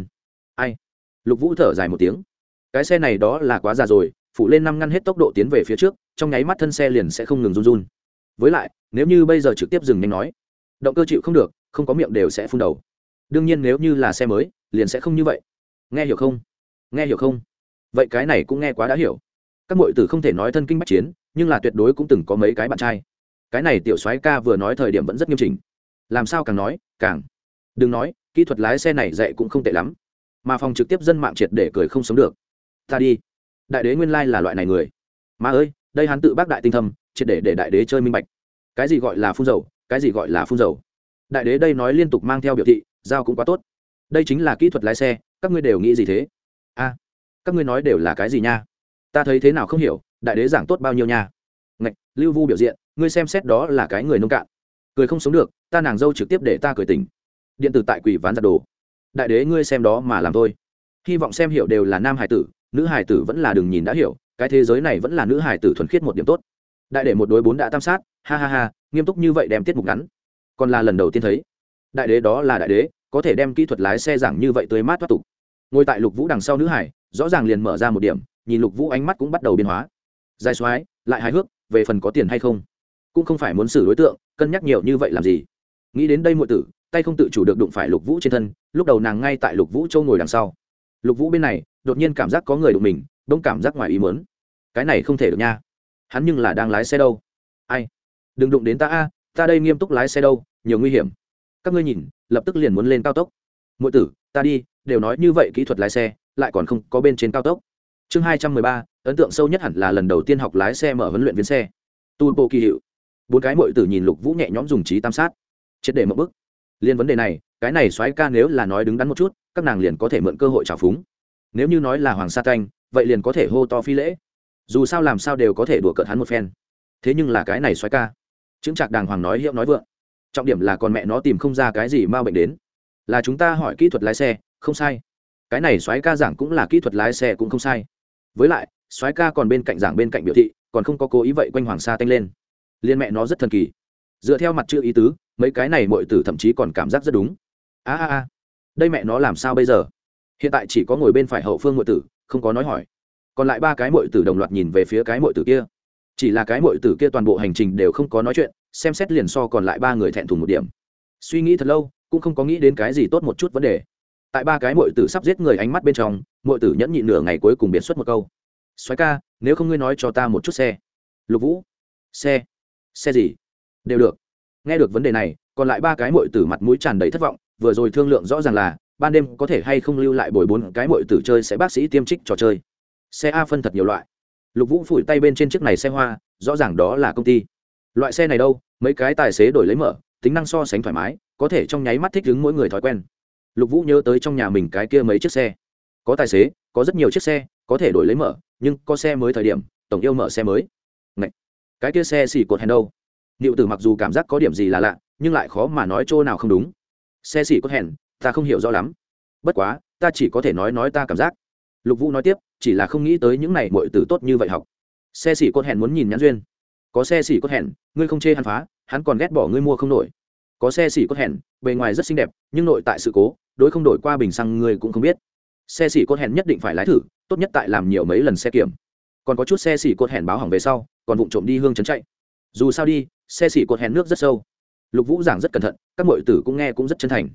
Ai? Lục vũ thở dài một tiếng cái xe này đó là quá già rồi phụ lên năm ngăn hết tốc độ tiến về phía trước, trong nháy mắt thân xe liền sẽ không ngừng run run. Với lại, nếu như bây giờ trực tiếp dừng nhanh nói, động cơ chịu không được, không có miệng đều sẽ phun đầu. Đương nhiên nếu như là xe mới, liền sẽ không như vậy. Nghe hiểu không? Nghe hiểu không? Vậy cái này cũng nghe quá đã hiểu. Các mọi tử không thể nói thân kinh bách chiến, nhưng là tuyệt đối cũng từng có mấy cái bạn trai. Cái này tiểu soái ca vừa nói thời điểm vẫn rất nghiêm chỉnh. Làm sao càng nói, càng. Đừng nói, kỹ thuật lái xe này dạy cũng không tệ lắm. Mà phòng trực tiếp dân mạng triệt để cười không sống được ta đi. Đại đế nguyên lai là loại này người. Mà ơi, đây hắn tự bác đại tinh thâm, triệt để để đại đế chơi minh bạch. Cái gì gọi là phun dầu, cái gì gọi là phun dầu. Đại đế đây nói liên tục mang theo biểu thị, giao cũng quá tốt. Đây chính là kỹ thuật lái xe, các ngươi đều nghĩ gì thế? A, các ngươi nói đều là cái gì nha? Ta thấy thế nào không hiểu, đại đế giảng tốt bao nhiêu nha? Ngạch, lưu vu biểu diện, ngươi xem xét đó là cái người nông cạn. Cười không sống được, ta nàng dâu trực tiếp để ta cười tỉnh. Điện tử tại quỷ ván giặt đồ. Đại đế ngươi xem đó mà làm thôi. Hy vọng xem hiểu đều là nam hải tử nữ hải tử vẫn là đừng nhìn đã hiểu, cái thế giới này vẫn là nữ hải tử thuần khiết một điểm tốt. Đại đệ một đối bốn đã tam sát, ha ha ha, nghiêm túc như vậy đem tiết mục ngắn. Còn là lần đầu tiên thấy. Đại đế đó là đại đế, có thể đem kỹ thuật lái xe giảng như vậy tới mát thoát tục. Ngồi tại lục vũ đằng sau nữ hải rõ ràng liền mở ra một điểm, nhìn lục vũ ánh mắt cũng bắt đầu biến hóa. Dài xoái lại hài hước, về phần có tiền hay không? Cũng không phải muốn xử đối tượng, cân nhắc nhiều như vậy làm gì? Nghĩ đến đây muội tử, tay không tự chủ được đụng phải lục vũ trên thân, lúc đầu nàng ngay tại lục vũ châu ngồi đằng sau lục vũ bên này, đột nhiên cảm giác có người đụng mình, đông cảm giác ngoài ý mớn cái này không thể được nha. Hắn nhưng là đang lái xe đâu. Ai? Đừng đụng đến ta a, ta đây nghiêm túc lái xe đâu, nhiều nguy hiểm. Các ngươi nhìn, lập tức liền muốn lên cao tốc. Muội tử, ta đi, đều nói như vậy kỹ thuật lái xe, lại còn không có bên trên cao tốc. Chương hai trăm mười ba, ấn tượng sâu nhất hẳn là lần đầu tiên học lái xe mở huấn luyện viên xe. Tu bộ kỳ hiệu. Bốn cái muội tử nhìn lục vũ nhẹ nhõm dùng trí tam sát. Triệt để một bức liên vấn đề này, cái này xoáy ca nếu là nói đứng đắn một chút, các nàng liền có thể mượn cơ hội trào phúng. Nếu như nói là hoàng sa canh, vậy liền có thể hô to phi lễ. Dù sao làm sao đều có thể đùa cợt hắn một phen. Thế nhưng là cái này xoáy ca chứng trạc đàng hoàng nói hiệu nói vượng. Trọng điểm là con mẹ nó tìm không ra cái gì ma bệnh đến. Là chúng ta hỏi kỹ thuật lái xe, không sai. Cái này xoáy ca giảng cũng là kỹ thuật lái xe cũng không sai. Với lại xoáy ca còn bên cạnh giảng bên cạnh biểu thị, còn không có cố ý vậy quanh hoàng sa tanh lên. Liên mẹ nó rất thần kỳ. Dựa theo mặt chữ ý tứ mấy cái này mọi tử thậm chí còn cảm giác rất đúng. A a a. Đây mẹ nó làm sao bây giờ? Hiện tại chỉ có ngồi bên phải hậu phương mọi tử, không có nói hỏi. Còn lại ba cái mọi tử đồng loạt nhìn về phía cái mọi tử kia. Chỉ là cái mọi tử kia toàn bộ hành trình đều không có nói chuyện, xem xét liền so còn lại ba người thẹn thùng một điểm. Suy nghĩ thật lâu, cũng không có nghĩ đến cái gì tốt một chút vấn đề. Tại ba cái mọi tử sắp giết người ánh mắt bên trong, mọi tử nhẫn nhịn nửa ngày cuối cùng biệt xuất một câu. Xoáy ca, nếu không ngươi nói cho ta một chút xe. Lục vũ. Xe. Xe gì? Đều được nghe được vấn đề này, còn lại ba cái mội tử mặt mũi tràn đầy thất vọng, vừa rồi thương lượng rõ ràng là, ban đêm có thể hay không lưu lại bồi bốn cái mội tử chơi sẽ bác sĩ tiêm trích trò chơi. Xe a phân thật nhiều loại. Lục vũ phủi tay bên trên chiếc này xe hoa, rõ ràng đó là công ty. Loại xe này đâu, mấy cái tài xế đổi lấy mở, tính năng so sánh thoải mái, có thể trong nháy mắt thích ứng mỗi người thói quen. Lục vũ nhớ tới trong nhà mình cái kia mấy chiếc xe. Có tài xế, có rất nhiều chiếc xe, có thể đổi lấy mở, nhưng có xe mới thời điểm, tổng yêu mở xe mới. Ngậy! cái kia xe xỉ cột hèn đâu? Niệu Tử mặc dù cảm giác có điểm gì là lạ, nhưng lại khó mà nói chỗ nào không đúng. Xe xỉ có hẹn ta không hiểu rõ lắm. Bất quá, ta chỉ có thể nói nói ta cảm giác. Lục Vũ nói tiếp, chỉ là không nghĩ tới những này muội tử tốt như vậy học. Xe xỉ cốt hẹn muốn nhìn nhãn duyên. Có xe xỉ cốt hẹn ngươi không chê hắn phá, hắn còn ghét bỏ ngươi mua không nổi. Có xe xỉ cốt hẹn bề ngoài rất xinh đẹp, nhưng nội tại sự cố, đối không đổi qua bình xăng ngươi cũng không biết. Xe xỉ cốt hẹn nhất định phải lái thử, tốt nhất tại làm nhiều mấy lần xe kiểm. Còn có chút xe xỉ cốt hẹn báo hỏng về sau, còn vụng trộm đi hương chấn chạy. Dù sao đi, xe xỉ cột hèn nước rất sâu. Lục vũ giảng rất cẩn thận các mọi tử cũng nghe cũng rất chân thành.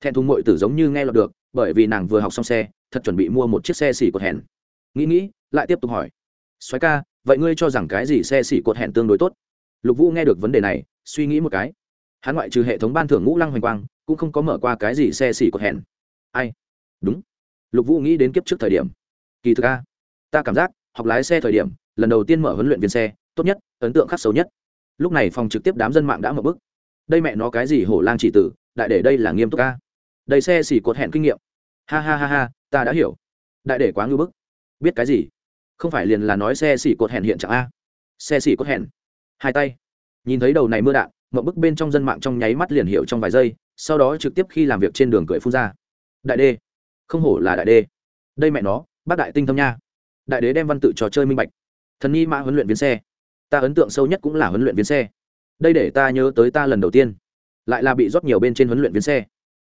Thẹn thùng mọi tử giống như nghe lọt được bởi vì nàng vừa học xong xe thật chuẩn bị mua một chiếc xe xỉ cột hèn nghĩ nghĩ lại tiếp tục hỏi. Xoáy ca vậy ngươi cho rằng cái gì xe xỉ cột hèn tương đối tốt? Lục vũ nghe được vấn đề này suy nghĩ một cái. Hắn ngoại trừ hệ thống ban thưởng ngũ lăng hoành quang cũng không có mở qua cái gì xe xỉ cột hèn ai? Đúng. Lục vũ nghĩ đến kiếp trước thời điểm. Kỳ thực a ta cảm giác học lái xe thời điểm lần đầu tiên mở huấn luyện viên xe tốt nhất ấn tượng khắc xấu nhất lúc này phòng trực tiếp đám dân mạng đã mở bức đây mẹ nó cái gì hổ lang chỉ tử, đại để đây là nghiêm túc ca đầy xe xỉ cột hẹn kinh nghiệm. Ha ha ha ha, ta đã hiểu. Đại để quá ngư bức. Biết cái gì? Không phải liền là nói xe xỉ cột hẹn hiện trạng a. Xe xỉ cột hẹn. Hai tay. Nhìn thấy đầu này mưa đạn mậu bức bên trong dân mạng trong nháy mắt liền hiểu trong vài giây, sau đó trực tiếp khi làm việc trên đường cười phun ra. Đại đê. Không hổ là đại đê. Đây mẹ nó, bác đại tinh thâm nha. Đại đế đem văn tự trò chơi minh bạch. Thần nghi mã huấn luyện viên xe ta ấn tượng sâu nhất cũng là huấn luyện viên xe. Đây để ta nhớ tới ta lần đầu tiên. Lại là bị rót nhiều bên trên huấn luyện viên xe.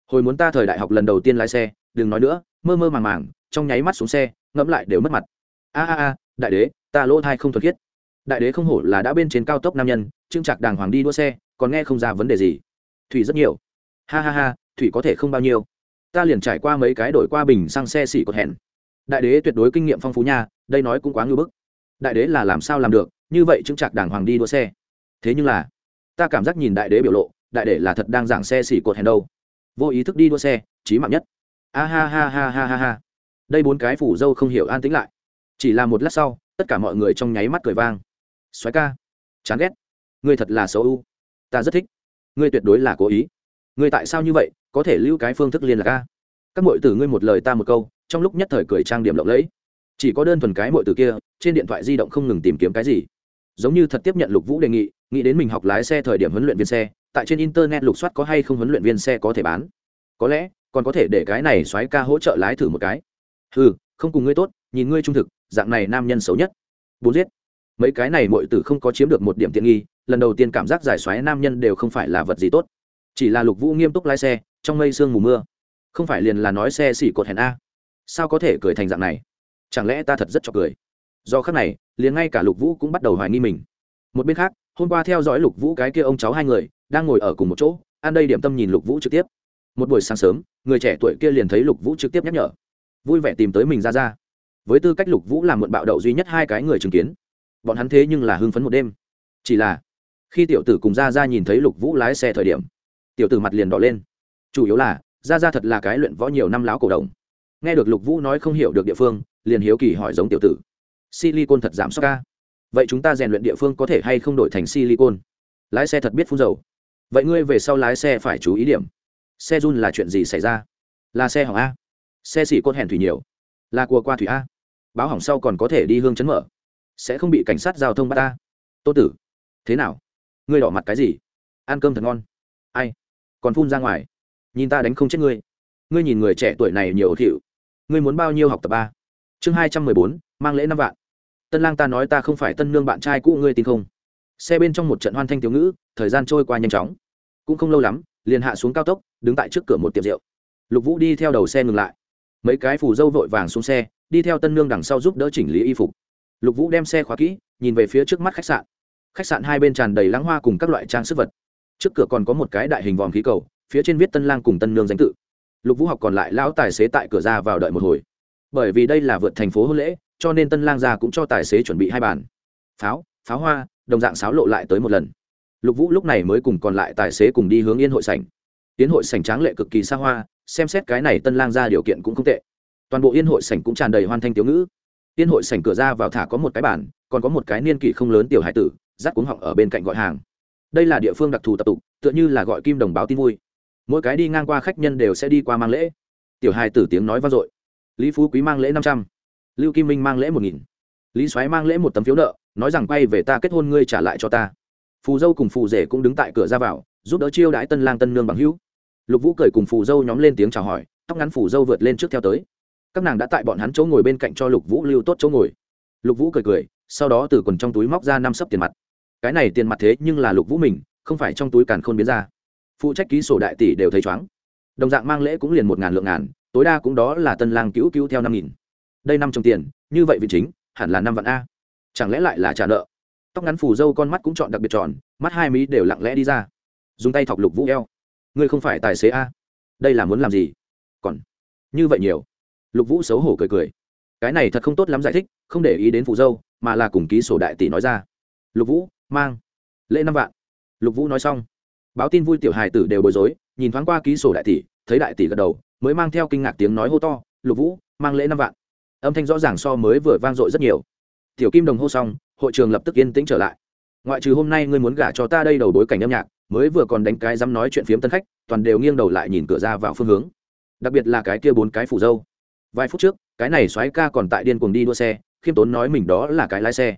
Hồi muốn ta thời đại học lần đầu tiên lái xe, đừng nói nữa, mơ mơ màng màng, trong nháy mắt xuống xe, ngẫm lại đều mất mặt. A a a, đại đế, ta lỗ thai không thuật khiết. Đại đế không hổ là đã bên trên cao tốc nam nhân trưng trạc đàng hoàng đi đua xe, còn nghe không ra vấn đề gì. Thủy rất nhiều. Ha ha ha, thủy có thể không bao nhiêu. Ta liền trải qua mấy cái đổi qua bình sang xe xỉ cột hẹn. Đại đế tuyệt đối kinh nghiệm phong phú nha, đây nói cũng quá ngưỡng bức. Đại đế là làm sao làm được? Như vậy chứng chặt đàng hoàng đi đua xe. Thế nhưng là, ta cảm giác nhìn đại đế biểu lộ, đại đế là thật đang giảng xe xỉ cột hèn đâu. Vô ý thức đi đua xe trí mạng nhất. A ha ha ha ha ha ha. Đây bốn cái phủ dâu không hiểu an tĩnh lại. Chỉ là một lát sau, tất cả mọi người trong nháy mắt cười vang. Xoáy ca. Chán ghét. Ngươi thật là xấu u. Ta rất thích. Ngươi tuyệt đối là cố ý. Ngươi tại sao như vậy, có thể lưu cái phương thức liên lạc ca các mội từ ngươi một lời ta một câu, trong lúc nhất thời cười trang điểm lộng lẫy. Chỉ có đơn thuần cái mội từ kia, trên điện thoại di động không ngừng tìm kiếm cái gì giống như thật tiếp nhận lục vũ đề nghị, nghĩ đến mình học lái xe thời điểm huấn luyện viên xe, tại trên internet lục soát có hay không huấn luyện viên xe có thể bán. Có lẽ, còn có thể để cái này xoáy ca hỗ trợ lái thử một cái. Ừ không cùng ngươi tốt, nhìn ngươi trung thực, dạng này nam nhân xấu nhất. Bốn giết. Mấy cái này mọi tử không có chiếm được một điểm tiện nghi, lần đầu tiên cảm giác giải xoáy nam nhân đều không phải là vật gì tốt. Chỉ là lục vũ nghiêm túc lái xe, trong mây sương mù mưa. Không phải liền là nói xe xỉ cột hèn a. Sao có thể cười thành dạng này? Chẳng lẽ ta thật rất cho cười? Do khắc này, liền ngay cả lục vũ cũng bắt đầu hoài nghi mình. Một bên khác, hôm qua theo dõi lục vũ cái kia ông cháu hai người, đang ngồi ở cùng một chỗ, ăn đây điểm tâm nhìn lục vũ trực tiếp. Một buổi sáng sớm, người trẻ tuổi kia liền thấy lục vũ trực tiếp nhắc nhở. Vui vẻ tìm tới mình ra ra. Với tư cách lục vũ làm mượn bạo đậu duy nhất hai cái người chứng kiến. Bọn hắn thế nhưng là hưng phấn một đêm. Chỉ là, khi tiểu tử cùng ra ra nhìn thấy lục vũ lái xe thời điểm, tiểu tử mặt liền đỏ lên. Chủ yếu là ra ra thật là cái luyện võ nhiều năm láo cổ đồng nghe được lục vũ nói không hiểu được địa phương, liền hiếu kỳ hỏi giống tiểu tử silicon thật giảm sốc ca. Vậy chúng ta rèn luyện địa phương có thể hay không đổi thành silicon? Lái xe thật biết phun dầu. Vậy ngươi về sau lái xe phải chú ý điểm. Xe run là chuyện gì xảy ra? Là xe hỏng a. Xe xỉ cốt hẹn thủy nhiều. Là cua qua thủy a. Báo hỏng sau còn có thể đi hương chấn mở. Sẽ không bị cảnh sát giao thông bắt ta tô tử, thế nào? Ngươi đỏ mặt cái gì? Ăn cơm thật ngon. Ai? Còn phun ra ngoài. Nhìn ta đánh không chết ngươi. Ngươi nhìn người trẻ tuổi này nhiều thiệu ngươi muốn bao nhiêu học tập ba chương hai trăm mười bốn, mang lễ năm vạn tân lang ta nói ta không phải tân nương bạn trai cũ ngươi tin không? Xe bên trong một trận hoan thanh thiếu ngữ, thời gian trôi qua nhanh chóng. Cũng không lâu lắm, liền hạ xuống cao tốc, đứng tại trước cửa một tiệm rượu. Lục vũ đi theo đầu xe ngừng lại. Mấy cái phù dâu vội vàng xuống xe, đi theo tân nương đằng sau giúp đỡ chỉnh lý y phục. Lục vũ đem xe khóa kỹ, nhìn về phía trước mắt khách sạn. Khách sạn hai bên tràn đầy lãng hoa cùng các loại trang sức vật. Trước cửa còn có một cái đại hình vòm khí cầu, phía trên viết tân lang cùng tân nương danh tự. Lục vũ học còn lại lão tài xế tại cửa ra vào đợi một hồi. Bởi vì đây là vượt thành phố hôn lễ cho nên tân lang gia cũng cho tài xế chuẩn bị hai bàn. Pháo pháo hoa, đồng dạng sáo lộ lại tới một lần. Lục vũ lúc này mới cùng còn lại tài xế cùng đi hướng yên hội sảnh. Yên hội sảnh tráng lệ cực kỳ xa hoa, xem xét cái này tân lang ra điều kiện cũng không tệ. Toàn bộ yên hội sảnh cũng tràn đầy hoan thanh tiểu ngữ. Yên hội sảnh cửa ra vào thả có một cái bàn, còn có một cái niên kỷ không lớn tiểu hải tử rác cuống họng ở bên cạnh gọi hàng. Đây là địa phương đặc thù tập tục, tựa như là gọi kim đồng báo tin vui. Mỗi cái đi ngang qua khách nhân đều sẽ đi qua mang lễ. Tiểu hải tử tiếng nói vang dội. Lý phú quý mang lễ năm trăm lưu kim minh mang lễ một nghìn. Lý soái mang lễ một tấm phiếu nợ, nói rằng quay về ta kết hôn ngươi trả lại cho ta. Phù dâu cùng phù rể cũng đứng tại cửa ra vào, giúp đỡ chiêu đãi tân lang tân nương bằng hữu. Lục vũ cười cùng phù dâu nhóm lên tiếng chào hỏi, tóc ngắn phù dâu vượt lên trước theo tới. Các nàng đã tại bọn hắn chỗ ngồi bên cạnh cho lục vũ lưu tốt chỗ ngồi. Lục vũ cười cười, sau đó từ quần trong túi móc ra năm sấp tiền mặt. Cái này tiền mặt thế nhưng là lục vũ mình, không phải trong túi càn khôn biến ra. Phụ trách ký sổ đại tỷ đều thấy chóng đồng dạng mang lễ cũng liền một ngàn lượng ngàn, tối đa cũng đó là tân lang cứu cứu theo năm nghìn đây năm trong tiền, như vậy vị chính, hẳn là năm vạn a. Chẳng lẽ lại là trả nợ? Tóc ngắn phù dâu con mắt cũng chọn đặc biệt tròn, mắt hai mí đều lặng lẽ đi ra. Dùng tay thọc lục vũ eo. Ngươi không phải tài xế a. Đây là muốn làm gì? Còn như vậy nhiều. Lục vũ xấu hổ cười cười. Cái này thật không tốt lắm giải thích, không để ý đến phù dâu, mà là cùng ký sổ đại tỷ nói ra. Lục vũ, mang. Lễ năm vạn. Lục vũ nói xong. Báo tin vui tiểu hài tử đều bối rối, nhìn thoáng qua ký sổ đại tỷ, thấy đại tỷ gật đầu, mới mang theo kinh ngạc tiếng nói hô to. Lục vũ, mang lễ năm vạn âm thanh rõ ràng so mới vừa vang dội rất nhiều. Tiểu kim đồng hô xong, hội trường lập tức yên tĩnh trở lại. Ngoại trừ hôm nay ngươi muốn gả cho ta đây đầu bối cảnh âm nhạc, mới vừa còn đánh cái dám nói chuyện phiếm tân khách, toàn đều nghiêng đầu lại nhìn cửa ra vào phương hướng. Đặc biệt là cái kia bốn cái phủ dâu. Vài phút trước, cái này soái ca còn tại điên cuồng đi đua xe, khiêm tốn nói mình đó là cái lái xe.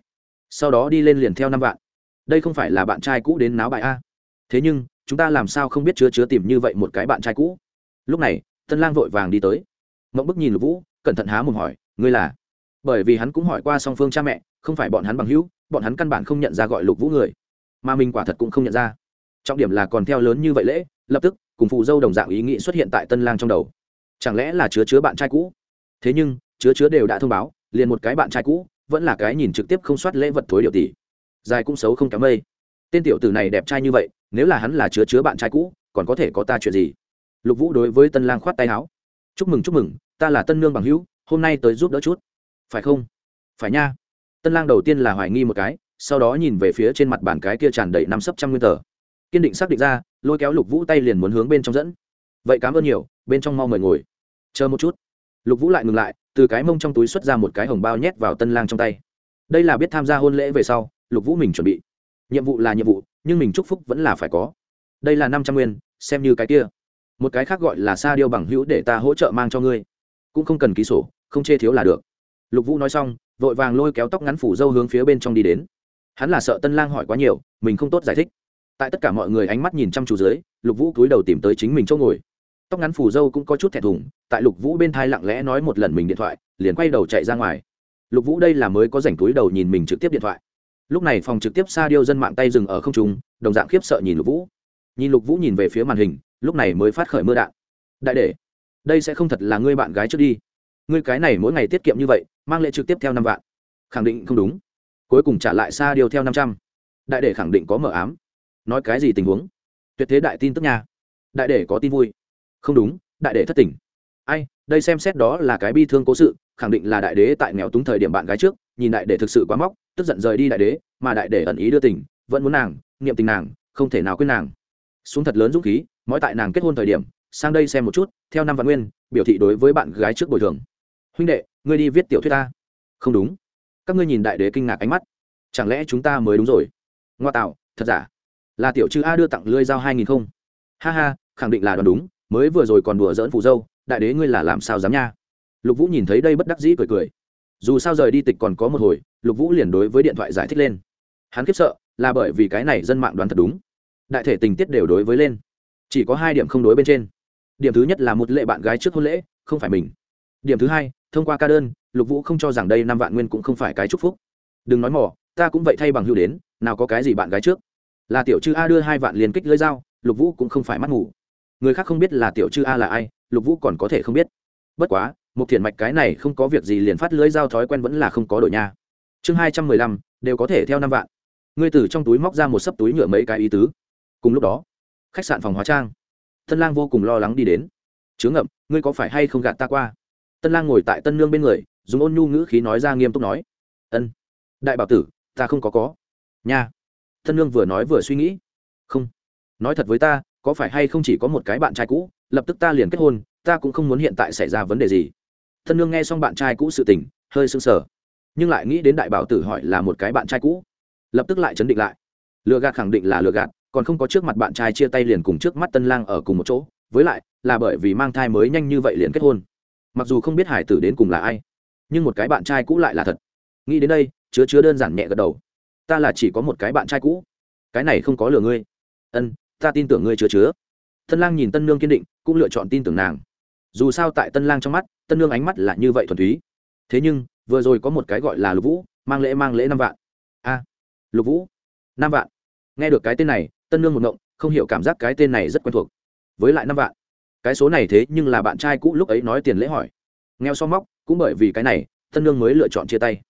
Sau đó đi lên liền theo năm vạn. Đây không phải là bạn trai cũ đến náo bại a? Thế nhưng, chúng ta làm sao không biết chứa chứa tìm như vậy một cái bạn trai cũ? Lúc này, tân lang vội vàng đi tới. Mộng bức nhìn lục vũ, cẩn thận há mồm hỏi ngươi là? Bởi vì hắn cũng hỏi qua song phương cha mẹ, không phải bọn hắn bằng hữu, bọn hắn căn bản không nhận ra gọi lục vũ người. Mà mình quả thật cũng không nhận ra. Trọng điểm là còn theo lớn như vậy lễ, lập tức, cùng phụ dâu đồng dạng ý nghĩ xuất hiện tại tân lang trong đầu. Chẳng lẽ là chứa chứa bạn trai cũ? Thế nhưng, chứa chứa đều đã thông báo, liền một cái bạn trai cũ, vẫn là cái nhìn trực tiếp không soát lễ vật thối điệu tỷ. Dài cũng xấu không kém mây. Tên tiểu tử này đẹp trai như vậy, nếu là hắn là chứa chứa bạn trai cũ, còn có thể có ta chuyện gì? Lục vũ đối với tân lang khoát tay áo. Chúc mừng chúc mừng, ta là tân nương bằng hữu hôm nay tới giúp đỡ chút. Phải không? Phải nha. Tân lang đầu tiên là hoài nghi một cái, sau đó nhìn về phía trên mặt bàn cái kia tràn đầy năm sấp trăm nguyên tờ. Kiên định xác định ra, lôi kéo lục vũ tay liền muốn hướng bên trong dẫn. Vậy cảm ơn nhiều, bên trong mau mời ngồi. Chờ một chút. Lục vũ lại ngừng lại, từ cái mông trong túi xuất ra một cái hồng bao nhét vào tân lang trong tay. Đây là biết tham gia hôn lễ về sau, lục vũ mình chuẩn bị. Nhiệm vụ là nhiệm vụ, nhưng mình chúc phúc vẫn là phải có. Đây là năm trăm nguyên, xem như cái kia. Một cái khác gọi là sa điêu bằng hữu để ta hỗ trợ mang cho ngươi cũng không cần ký sổ, không chê thiếu là được. Lục vũ nói xong, vội vàng lôi kéo tóc ngắn phủ dâu hướng phía bên trong đi đến. Hắn là sợ tân lang hỏi quá nhiều, mình không tốt giải thích. Tại tất cả mọi người ánh mắt nhìn chăm chú dưới, lục vũ cúi đầu tìm tới chính mình chỗ ngồi. Tóc ngắn phủ dâu cũng có chút thẹn thùng, tại lục vũ bên thai lặng lẽ nói một lần mình điện thoại, liền quay đầu chạy ra ngoài. Lục vũ đây là mới có rảnh túi đầu nhìn mình trực tiếp điện thoại. Lúc này phòng trực tiếp xa điêu dân mạng tay dừng ở không trung, đồng dạng khiếp sợ nhìn lục vũ. Nhìn lục vũ nhìn về phía màn hình, lúc này mới phát khởi mưa đạn. Đại để đây sẽ không thật là ngươi bạn gái trước đi. Ngươi cái này mỗi ngày tiết kiệm như vậy, mang lệ trực tiếp theo năm vạn. Khẳng định không đúng. Cuối cùng trả lại xa điều theo năm trăm. Đại để khẳng định có mở ám. Nói cái gì tình huống? Tuyệt thế đại tin tức nha. Đại để có tin vui. Không đúng, đại để thất tình. Ai, đây xem xét đó là cái bi thương cố sự, khẳng định là đại đế tại nghèo túng thời điểm bạn gái trước, nhìn đại để thực sự quá móc, tức giận rời đi đại đế, mà đại để ẩn ý đưa tình, vẫn muốn nàng, niệm tình nàng, không thể nào quên nàng. Xuống thật lớn dũng khí mỗi tại nàng kết hôn thời điểm sang đây xem một chút, theo năm văn nguyên, biểu thị đối với bạn gái trước bồi thường. Huynh đệ, ngươi đi viết tiểu thuyết ta. Không đúng. Các ngươi nhìn đại đế kinh ngạc ánh mắt. Chẳng lẽ chúng ta mới đúng rồi? Ngoa tạo, thật giả? Là tiểu chư a đưa tặng lưới giao hai nghìn không? Ha ha, khẳng định là đoán đúng, mới vừa rồi còn đùa dỡn phụ dâu, đại đế ngươi là làm sao dám nha? Lục vũ nhìn thấy đây bất đắc dĩ cười cười. Dù sao rời đi tịch còn có một hồi, lục vũ liền đối với điện thoại giải thích lên. Hắn khiếp sợ, là bởi vì cái này dân mạng đoán thật đúng. Đại thể tình tiết đều đối với lên. Chỉ có hai điểm không đối bên trên điểm thứ nhất là một lệ bạn gái trước hôn lễ, không phải mình. Điểm thứ hai, thông qua ca đơn, lục vũ không cho rằng đây năm vạn nguyên cũng không phải cái chúc phúc. Đừng nói mỏ ta cũng vậy thay bằng hưu đến, nào có cái gì bạn gái trước. Là tiểu chư a đưa hai vạn liền kích lưỡi dao, lục vũ cũng không phải mắt ngủ người khác không biết là tiểu chư a là ai, lục vũ còn có thể không biết. Bất quá một thiền mạch cái này không có việc gì liền phát lưỡi dao thói quen vẫn là không có đổi nha. Chương hai trăm mười lăm, đều có thể theo năm vạn. Ngươi từ trong túi móc ra một sấp túi nhựa mấy cái ý tứ. Cùng lúc đó, khách sạn phòng hóa trang tân lang vô cùng lo lắng đi đến. Chứa ngậm, ngươi có phải hay không gạt ta qua? Tân lang ngồi tại tân nương bên người, dùng ôn nhu ngữ khí nói ra nghiêm túc nói. Ân, đại bảo tử, ta không có có. Nha. Tân nương vừa nói vừa suy nghĩ. Không, nói thật với ta, có phải hay không chỉ có một cái bạn trai cũ, lập tức ta liền kết hôn, ta cũng không muốn hiện tại xảy ra vấn đề gì. Tân nương nghe xong bạn trai cũ sự tình, hơi sưng sờ, nhưng lại nghĩ đến đại bảo tử hỏi là một cái bạn trai cũ, lập tức lại chấn định lại. Lừa gạt khẳng định là lừa gạt còn không có trước mặt bạn trai chia tay liền cùng trước mắt tân lang ở cùng một chỗ, với lại là bởi vì mang thai mới nhanh như vậy liền kết hôn. Mặc dù không biết hải tử đến cùng là ai, nhưng một cái bạn trai cũ lại là thật. Nghĩ đến đây, chứa chứa đơn giản nhẹ gật đầu. Ta là chỉ có một cái bạn trai cũ. Cái này không có lừa ngươi. Ân, ta tin tưởng ngươi chứa chứa. Tân lang nhìn tân nương kiên định, cũng lựa chọn tin tưởng nàng. Dù sao tại tân lang trong mắt, tân nương ánh mắt là như vậy thuần túy. Thế nhưng, vừa rồi có một cái gọi là lục vũ, mang lễ mang lễ năm vạn. A, lục vũ, năm vạn. Nghe được cái tên này tân nương một ngộng, không hiểu cảm giác cái tên này rất quen thuộc. Với lại năm vạn. Cái số này thế nhưng là bạn trai cũ lúc ấy nói tiền lễ hỏi. Nghèo so móc, cũng bởi vì cái này, tân nương mới lựa chọn chia tay.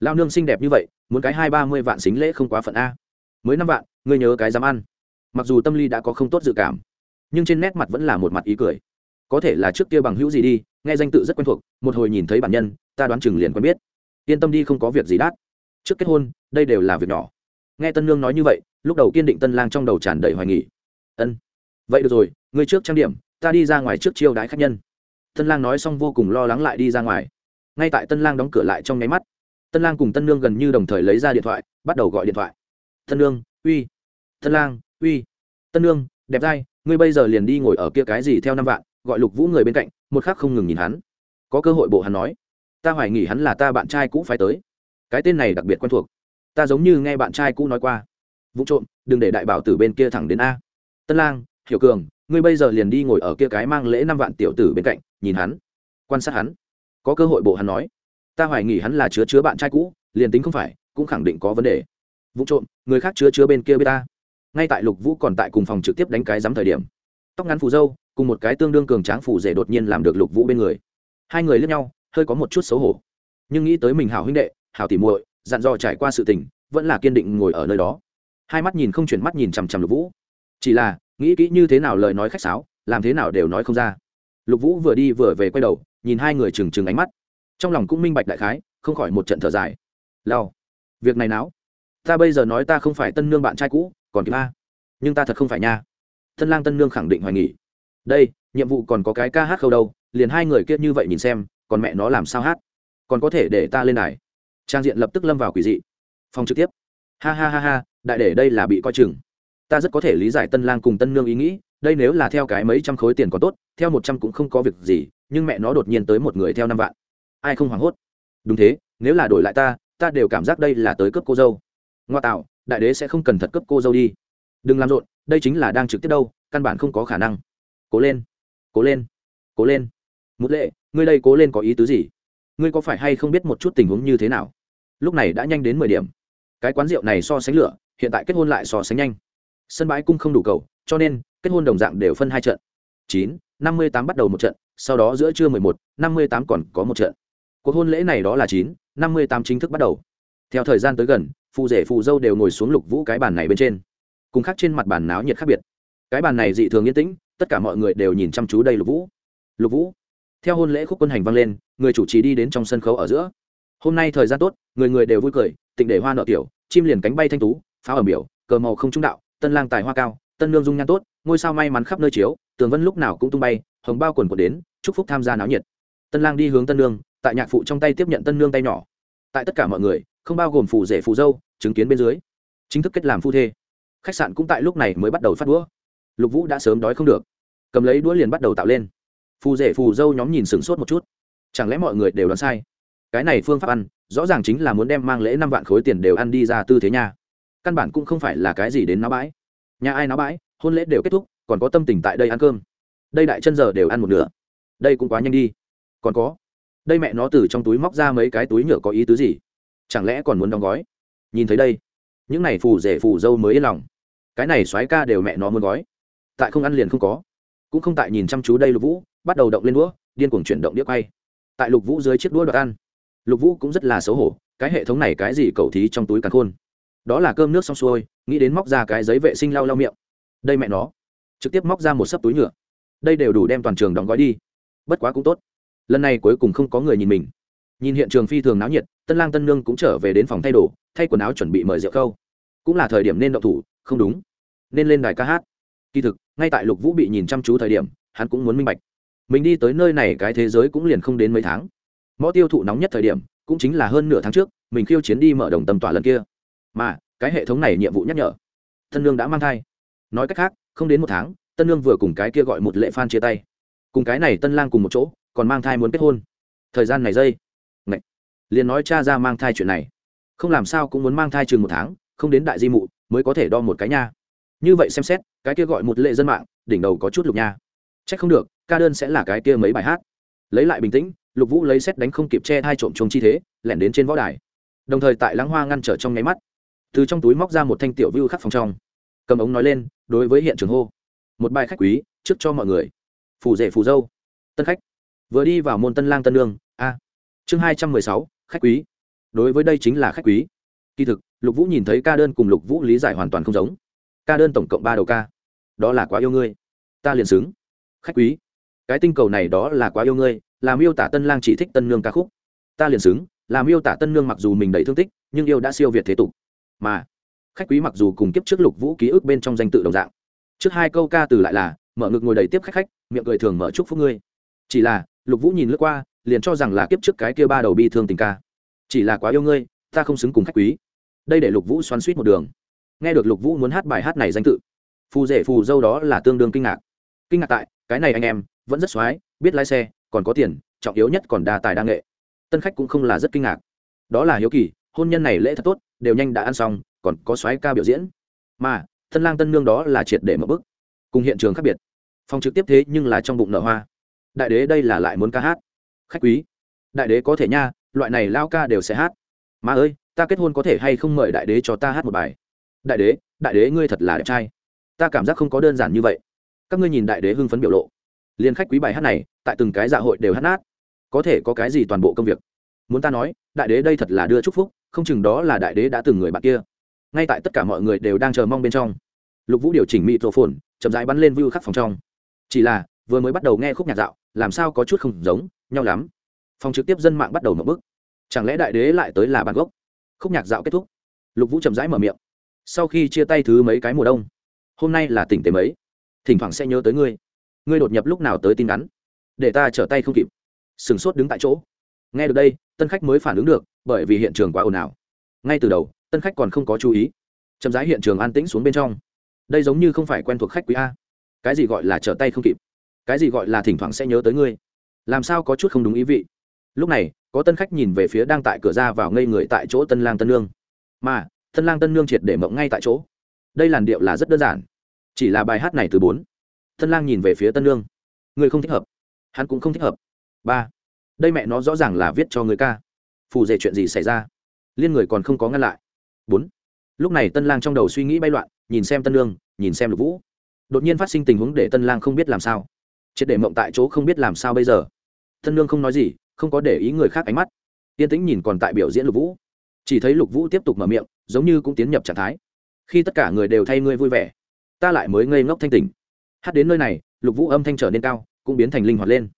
Lao nương xinh đẹp như vậy, muốn cái hai ba mươi vạn xính lễ không quá phận a. Mới năm vạn, ngươi nhớ cái dám ăn. Mặc dù tâm lý đã có không tốt dự cảm, nhưng trên nét mặt vẫn là một mặt ý cười. Có thể là trước kia bằng hữu gì đi, nghe danh tự rất quen thuộc, một hồi nhìn thấy bản nhân, ta đoán chừng liền quen biết. Yên tâm đi không có việc gì đắt. Trước kết hôn, đây đều là việc nhỏ nghe tân nương nói như vậy, lúc đầu kiên định tân lang trong đầu tràn đầy hoài nghỉ ân, vậy được rồi, ngươi trước trang điểm, ta đi ra ngoài trước chiêu đái khách nhân. Tân lang nói xong vô cùng lo lắng lại đi ra ngoài. Ngay tại tân lang đóng cửa lại trong nháy mắt, tân lang cùng tân nương gần như đồng thời lấy ra điện thoại, bắt đầu gọi điện thoại. Tân nương, uy. Tân lang, uy. Tân nương, đẹp trai, ngươi bây giờ liền đi ngồi ở kia cái gì theo năm vạn, gọi lục vũ người bên cạnh, một khắc không ngừng nhìn hắn. Có cơ hội bộ hắn nói. Ta hoài nghỉ hắn là ta bạn trai cũ phải tới. Cái tên này đặc biệt quen thuộc ta giống như nghe bạn trai cũ nói qua. Vụ trộm, đừng để đại bảo từ bên kia thẳng đến a. Tân lang, hiểu cường, ngươi bây giờ liền đi ngồi ở kia cái mang lễ năm vạn tiểu tử bên cạnh, nhìn hắn, quan sát hắn. Có cơ hội bộ hắn nói, ta hoài nghỉ hắn là chứa chứa bạn trai cũ, liền tính không phải, cũng khẳng định có vấn đề. Vụ trộm, người khác chứa chứa bên kia bê ta. Ngay tại lục vũ còn tại cùng phòng trực tiếp đánh cái dám thời điểm, tóc ngắn phù dâu, cùng một cái tương đương cường tráng phù rể đột nhiên làm được lục vũ bên người. Hai người lướt nhau, hơi có một chút xấu hổ. Nhưng nghĩ tới mình hảo huynh đệ, hảo tỉ muội dặn dò trải qua sự tình, vẫn là kiên định ngồi ở nơi đó. Hai mắt nhìn không chuyển mắt nhìn chằm chằm lục vũ. Chỉ là, nghĩ kỹ như thế nào lời nói khách sáo, làm thế nào đều nói không ra. Lục vũ vừa đi vừa về quay đầu, nhìn hai người trừng trừng ánh mắt. Trong lòng cũng minh bạch đại khái, không khỏi một trận thở dài. Lao việc này náo. Ta bây giờ nói ta không phải tân nương bạn trai cũ, còn kịp a nhưng ta thật không phải nha. Tân lang tân nương khẳng định hoài nghỉ. Đây, nhiệm vụ còn có cái ca hát khâu đâu, liền hai người kia như vậy nhìn xem, còn mẹ nó làm sao hát? Còn có thể để ta lên đài trang diện lập tức lâm vào quỷ dị. Phòng trực tiếp. Ha ha ha ha, đại để đây là bị coi chừng. Ta rất có thể lý giải tân lang cùng tân nương ý nghĩ, đây nếu là theo cái mấy trăm khối tiền có tốt, theo một trăm cũng không có việc gì, nhưng mẹ nó đột nhiên tới một người theo năm vạn. Ai không hoảng hốt? Đúng thế, nếu là đổi lại ta ta đều cảm giác đây là tới cướp cô dâu. Ngoa tạo, đại đế sẽ không cần thật cướp cô dâu đi. Đừng làm rộn, đây chính là đang trực tiếp đâu, căn bản không có khả năng. Cố lên cố lên cố lên. Mút lệ, ngươi đây cố lên có ý tứ gì? Ngươi có phải hay không biết một chút tình huống như thế nào? Lúc này đã nhanh đến mười điểm. Cái quán rượu này so sánh lửa, hiện tại kết hôn lại so sánh nhanh. Sân bãi cung không đủ cầu, cho nên, kết hôn đồng dạng đều phân hai trận. Chín, năm mươi tám bắt đầu một trận, sau đó giữa trưa mười một, năm mươi tám còn có một trận. Cuộc hôn lễ này đó là chín, năm mươi tám chính thức bắt đầu. Theo thời gian tới gần, phù rể phù dâu đều ngồi xuống lục vũ cái bàn này bên trên. Cùng khác trên mặt bàn náo nhiệt khác biệt. Cái bàn này dị thường yên tĩnh, tất cả mọi người đều nhìn chăm chú đây lục vũ. Lục vũ theo hôn lễ khúc quân hành vang lên, người chủ trì đi đến trong sân khấu ở giữa. Hôm nay thời gian tốt, người người đều vui cười, tịnh để hoa nợ tiểu, chim liền cánh bay thanh tú, pháo ở biểu, cờ màu không trung đạo, tân lang tài hoa cao, tân lương dung nhan tốt, ngôi sao may mắn khắp nơi chiếu, tường vân lúc nào cũng tung bay, hồng bao quần quần đến, chúc phúc tham gia náo nhiệt. Tân lang đi hướng tân lương tại nhạc phụ trong tay tiếp nhận tân lương tay nhỏ. Tại tất cả mọi người, không bao gồm phù rể phù dâu, chứng kiến bên dưới. Chính thức kết làm phu thê. Khách sạn cũng tại lúc này mới bắt đầu phát đũa. Lục vũ đã sớm đói không được. Cầm lấy đũa liền bắt đầu tạo lên phù rể phù dâu nhóm nhìn sửng sốt một chút. Chẳng lẽ mọi người đều đoán sai? Cái này phương pháp ăn, rõ ràng chính là muốn đem mang lễ năm vạn khối tiền đều ăn đi ra tư thế nha. Căn bản cũng không phải là cái gì đến náo bãi. Nhà ai náo bãi, hôn lễ đều kết thúc, còn có tâm tình tại đây ăn cơm. Đây đại chân giờ đều ăn một nửa. Đây cũng quá nhanh đi. Còn có, đây mẹ nó từ trong túi móc ra mấy cái túi nhựa có ý tứ gì? Chẳng lẽ còn muốn đóng gói? Nhìn thấy đây, những này phù rể phù dâu mới yên lòng. Cái này xoáy ca đều mẹ nó muốn gói. Tại không ăn liền không có. Cũng không tại nhìn chăm chú đây lục vũ bắt đầu động lên đũa, điên cuồng chuyển động đĩa quay. Tại lục vũ dưới chiếc đũa đoạt ăn, lục vũ cũng rất là xấu hổ, cái hệ thống này cái gì cầu thí trong túi càn khôn. Đó là cơm nước xong xuôi, nghĩ đến móc ra cái giấy vệ sinh lau lau miệng. Đây mẹ nó, trực tiếp móc ra một sấp túi nhựa. Đây đều đủ đem toàn trường đóng gói đi. Bất quá cũng tốt. Lần này cuối cùng không có người nhìn mình. Nhìn hiện trường phi thường náo nhiệt, tân lang tân nương cũng trở về đến phòng thay đồ, thay quần áo chuẩn bị mời rượu khâu cũng là thời điểm nên động thủ, không đúng. Nên lên đài ca hát. Kỳ thực, ngay tại lục vũ bị nhìn chăm chú thời điểm, hắn cũng muốn minh bạch mình đi tới nơi này cái thế giới cũng liền không đến mấy tháng. Mõ tiêu thụ nóng nhất thời điểm, cũng chính là hơn nửa tháng trước, mình khiêu chiến đi mở đồng tâm tỏa lần kia. Mà, cái hệ thống này nhiệm vụ nhắc nhở, tân lương đã mang thai. Nói cách khác, không đến một tháng, tân lương vừa cùng cái kia gọi một lệ phan chia tay. Cùng cái này tân lang cùng một chỗ, còn mang thai muốn kết hôn. Thời gian này dây. Ngậy. liền nói cha ra mang thai chuyện này. Không làm sao cũng muốn mang thai chừng một tháng, không đến đại di mụ, mới có thể đo một cái nha. Như vậy xem xét, cái kia gọi một lệ dân mạng, đỉnh đầu có chút lục nha chắc không được ca đơn sẽ là cái kia mấy bài hát. Lấy lại bình tĩnh lục vũ lấy xét đánh không kịp che hai trộm trùng chi thế lẻn đến trên võ đài. Đồng thời tại lãng hoa ngăn trở trong ngáy mắt. Từ trong túi móc ra một thanh tiểu view khắc phòng trong. Cầm ống nói lên đối với hiện trường hô. Một bài khách quý trước cho mọi người. Phù rể phù dâu. Tân khách. Vừa đi vào môn tân lang tân Nương, a. Chương hai trăm mười sáu khách quý. Đối với đây chính là khách quý. Kỳ thực lục vũ nhìn thấy ca đơn cùng lục vũ lý giải hoàn toàn không giống. Ca đơn tổng cộng ba đầu ca. Đó là quá yêu ngươi. Ta liền sướng khách quý, cái tinh cầu này đó là quá yêu ngươi, làm yêu tả tân lang chỉ thích tân nương ca khúc. Ta liền xứng, làm yêu tả tân nương mặc dù mình đầy thương tích, nhưng yêu đã siêu việt thế tục. Mà, khách quý mặc dù cùng kiếp trước lục vũ ký ức bên trong danh tự đồng dạng. Trước hai câu ca từ lại là, mở ngực ngồi đầy tiếp khách khách, miệng cười thường mở chúc phúc ngươi. Chỉ là, lục vũ nhìn lướt qua, liền cho rằng là kiếp trước cái kia ba đầu bi thương tình ca. Chỉ là quá yêu ngươi, ta không xứng cùng khách quý. Đây để lục vũ xoắn suýt một đường. Nghe được lục vũ muốn hát bài hát này danh tự, phù rể phù dâu đó là tương đương kinh ngạc. Kinh ngạc tại cái này anh em vẫn rất xoái, biết lái xe còn có tiền trọng yếu nhất còn đa tài đa nghệ. Tân khách cũng không là rất kinh ngạc. Đó là hiếu kỳ hôn nhân này lễ thật tốt đều nhanh đã ăn xong còn có xoái ca biểu diễn. Mà thân lang tân nương đó là triệt để mở bức cùng hiện trường khác biệt. Phòng trực tiếp thế nhưng là trong bụng nở hoa. Đại đế đây là lại muốn ca hát. Khách quý. Đại đế có thể nha loại này lao ca đều sẽ hát. Mà ơi ta kết hôn có thể hay không mời đại đế cho ta hát một bài? Đại đế đại đế ngươi thật là đẹp trai. Ta cảm giác không có đơn giản như vậy các ngươi nhìn đại đế hưng phấn biểu lộ. Liên khách quý bài hát này, tại từng cái dạ hội đều hát nát. Có thể có cái gì toàn bộ công việc? Muốn ta nói, đại đế đây thật là đưa chúc phúc, không chừng đó là đại đế đã từng người bạn kia. Ngay tại tất cả mọi người đều đang chờ mong bên trong, lục vũ điều chỉnh mịt rổ phồn chậm rãi bắn lên view khắc phòng trong. Chỉ là, vừa mới bắt đầu nghe khúc nhạc dạo, làm sao có chút không giống, nhau lắm. Phòng trực tiếp dân mạng bắt đầu mở bức. Chẳng lẽ đại đế lại tới là bản gốc? Khúc nhạc dạo kết thúc. Lục vũ chậm rãi mở miệng. Sau khi chia tay thứ mấy cái mùa đông, hôm nay là tỉnh tế mấy? Thỉnh thoảng sẽ nhớ tới ngươi. Ngươi đột nhập lúc nào tới tin ngắn để ta trở tay không kịp. Sửng sốt đứng tại chỗ. Nghe được đây, tân khách mới phản ứng được, bởi vì hiện trường quá ồn ào. Ngay từ đầu, tân khách còn không có chú ý. Chậm rãi hiện trường an tĩnh xuống bên trong. Đây giống như không phải quen thuộc khách quý a. Cái gì gọi là trở tay không kịp? Cái gì gọi là thỉnh thoảng sẽ nhớ tới ngươi? Làm sao có chút không đúng ý vị? Lúc này, có tân khách nhìn về phía đang tại cửa ra vào ngây người tại chỗ tân lang tân nương. Mà, tân lang tân nương triệt để mộng ngay tại chỗ. Đây làn điệu là rất đơn giản chỉ là bài hát này từ bốn. Tân lang nhìn về phía tân lương. Người không thích hợp. Hắn cũng không thích hợp. Ba. Đây mẹ nó rõ ràng là viết cho người ca. Phù dề chuyện gì xảy ra? Liên người còn không có ngăn lại. Bốn. Lúc này tân lang trong đầu suy nghĩ bay loạn, nhìn xem tân lương, nhìn xem lục vũ. Đột nhiên phát sinh tình huống để tân lang không biết làm sao. Triệt để mộng tại chỗ không biết làm sao bây giờ. Tân lương không nói gì, không có để ý người khác ánh mắt. Yên tĩnh nhìn còn tại biểu diễn lục vũ. Chỉ thấy lục vũ tiếp tục mở miệng, giống như cũng tiến nhập trạng thái. Khi tất cả người đều thay ngươi vui vẻ ta lại mới ngây ngốc thanh tỉnh. Hát đến nơi này, lục vũ âm thanh trở nên cao, cũng biến thành linh hoạt lên.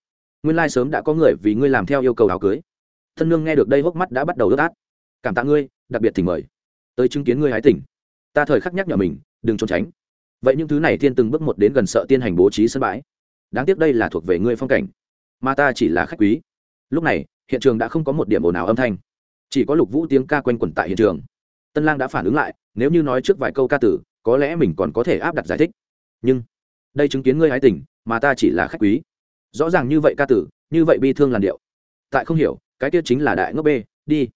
Nguyên lai sớm đã có người vì ngươi làm theo yêu cầu áo cưới. Thân nương nghe được đây hốc mắt đã bắt đầu ướt át. Cảm tạ ngươi, đặc biệt thỉnh mời. Tới chứng kiến ngươi hái tỉnh. Ta thời khắc nhắc nhở mình, đừng trốn tránh. Vậy những thứ này thiên từng bước một đến gần sợ tiên hành bố trí sân bãi. Đáng tiếc đây là thuộc về ngươi phong cảnh, mà ta chỉ là khách quý. Lúc này, hiện trường đã không có một điểm ồn ào âm thanh. Chỉ có lục vũ tiếng ca quanh quẩn tại hiện trường. Tân lang đã phản ứng lại, nếu như nói trước vài câu ca tử có lẽ mình còn có thể áp đặt giải thích. Nhưng, đây chứng kiến ngươi hái tình, mà ta chỉ là khách quý. Rõ ràng như vậy ca tử, như vậy bi thương làn điệu. Tại không hiểu, cái kia chính là đại ngốc bê, đi.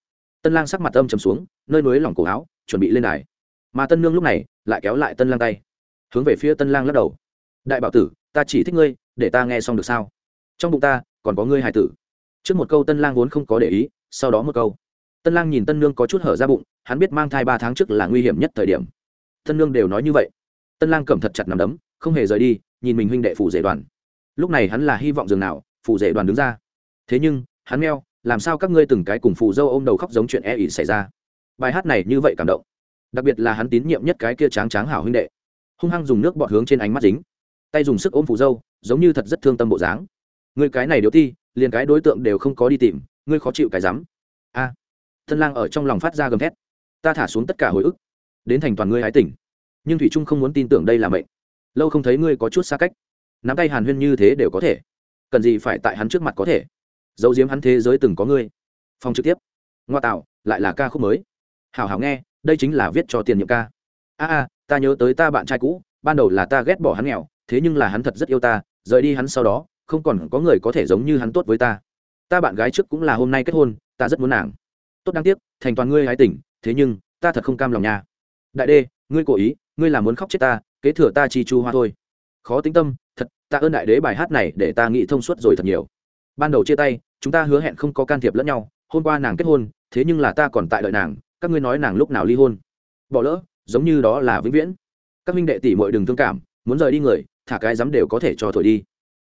Tân lang sắc mặt âm trầm xuống, nơi núi lỏng cổ áo, chuẩn bị lên đài. Mà tân nương lúc này lại kéo lại tân lang tay, hướng về phía tân lang lắc đầu. Đại bảo tử, ta chỉ thích ngươi, để ta nghe xong được sao? Trong bụng ta, còn có ngươi hài tử. Trước một câu tân lang vốn không có để ý, sau đó một câu. Tân lang nhìn tân nương có chút hở ra bụng, hắn biết mang thai ba tháng trước là nguy hiểm nhất thời điểm tân nương đều nói như vậy. Tân lang cầm thật chặt nằm đấm không hề rời đi nhìn mình huynh đệ phủ rể đoàn. Lúc này hắn là hy vọng dường nào phủ rể đoàn đứng ra. Thế nhưng hắn meo làm sao các ngươi từng cái cùng phù dâu ôm đầu khóc giống chuyện e ỉ xảy ra? Bài hát này như vậy cảm động. Đặc biệt là hắn tín nhiệm nhất cái kia tráng tráng hảo huynh đệ. Hung hăng dùng nước bọt hướng trên ánh mắt dính. Tay dùng sức ôm phù dâu giống như thật rất thương tâm bộ dáng. Người cái này điếu ti liền cái đối tượng đều không có đi tìm ngươi khó chịu cái rắm. A. À, thân lang ở trong lòng phát ra gầm thét. Ta thả xuống tất cả hồi ức đến thành toàn ngươi hái tỉnh. Nhưng thủy trung không muốn tin tưởng đây là mệnh. Lâu không thấy ngươi có chút xa cách. Nắm tay hàn huyên như thế đều có thể. Cần gì phải tại hắn trước mặt có thể? Dấu diếm hắn thế giới từng có ngươi. Phòng trực tiếp. Ngoa tạo, lại là ca khúc mới. Hảo hảo nghe, đây chính là viết cho tiền nhiệm ca. A a, ta nhớ tới ta bạn trai cũ, ban đầu là ta ghét bỏ hắn nghèo, thế nhưng là hắn thật rất yêu ta, rời đi hắn sau đó, không còn có người có thể giống như hắn tốt với ta. Ta bạn gái trước cũng là hôm nay kết hôn, ta rất muốn nàng. Tốt đáng tiếc, thành toàn ngươi hái tỉnh, thế nhưng, ta thật không cam lòng nha đại đê, ngươi cố ý, ngươi là muốn khóc chết ta, kế thừa ta chi chu hoa thôi. Khó tính tâm, thật, ta ơn đại đế bài hát này để ta nghĩ thông suốt rồi thật nhiều. Ban đầu chia tay, chúng ta hứa hẹn không có can thiệp lẫn nhau, hôm qua nàng kết hôn, thế nhưng là ta còn tại đợi nàng, các ngươi nói nàng lúc nào ly hôn. Bỏ lỡ, giống như đó là vĩnh viễn. Các minh đệ tỷ muội đừng thương cảm, muốn rời đi người, thả cái dám đều có thể cho thổi đi.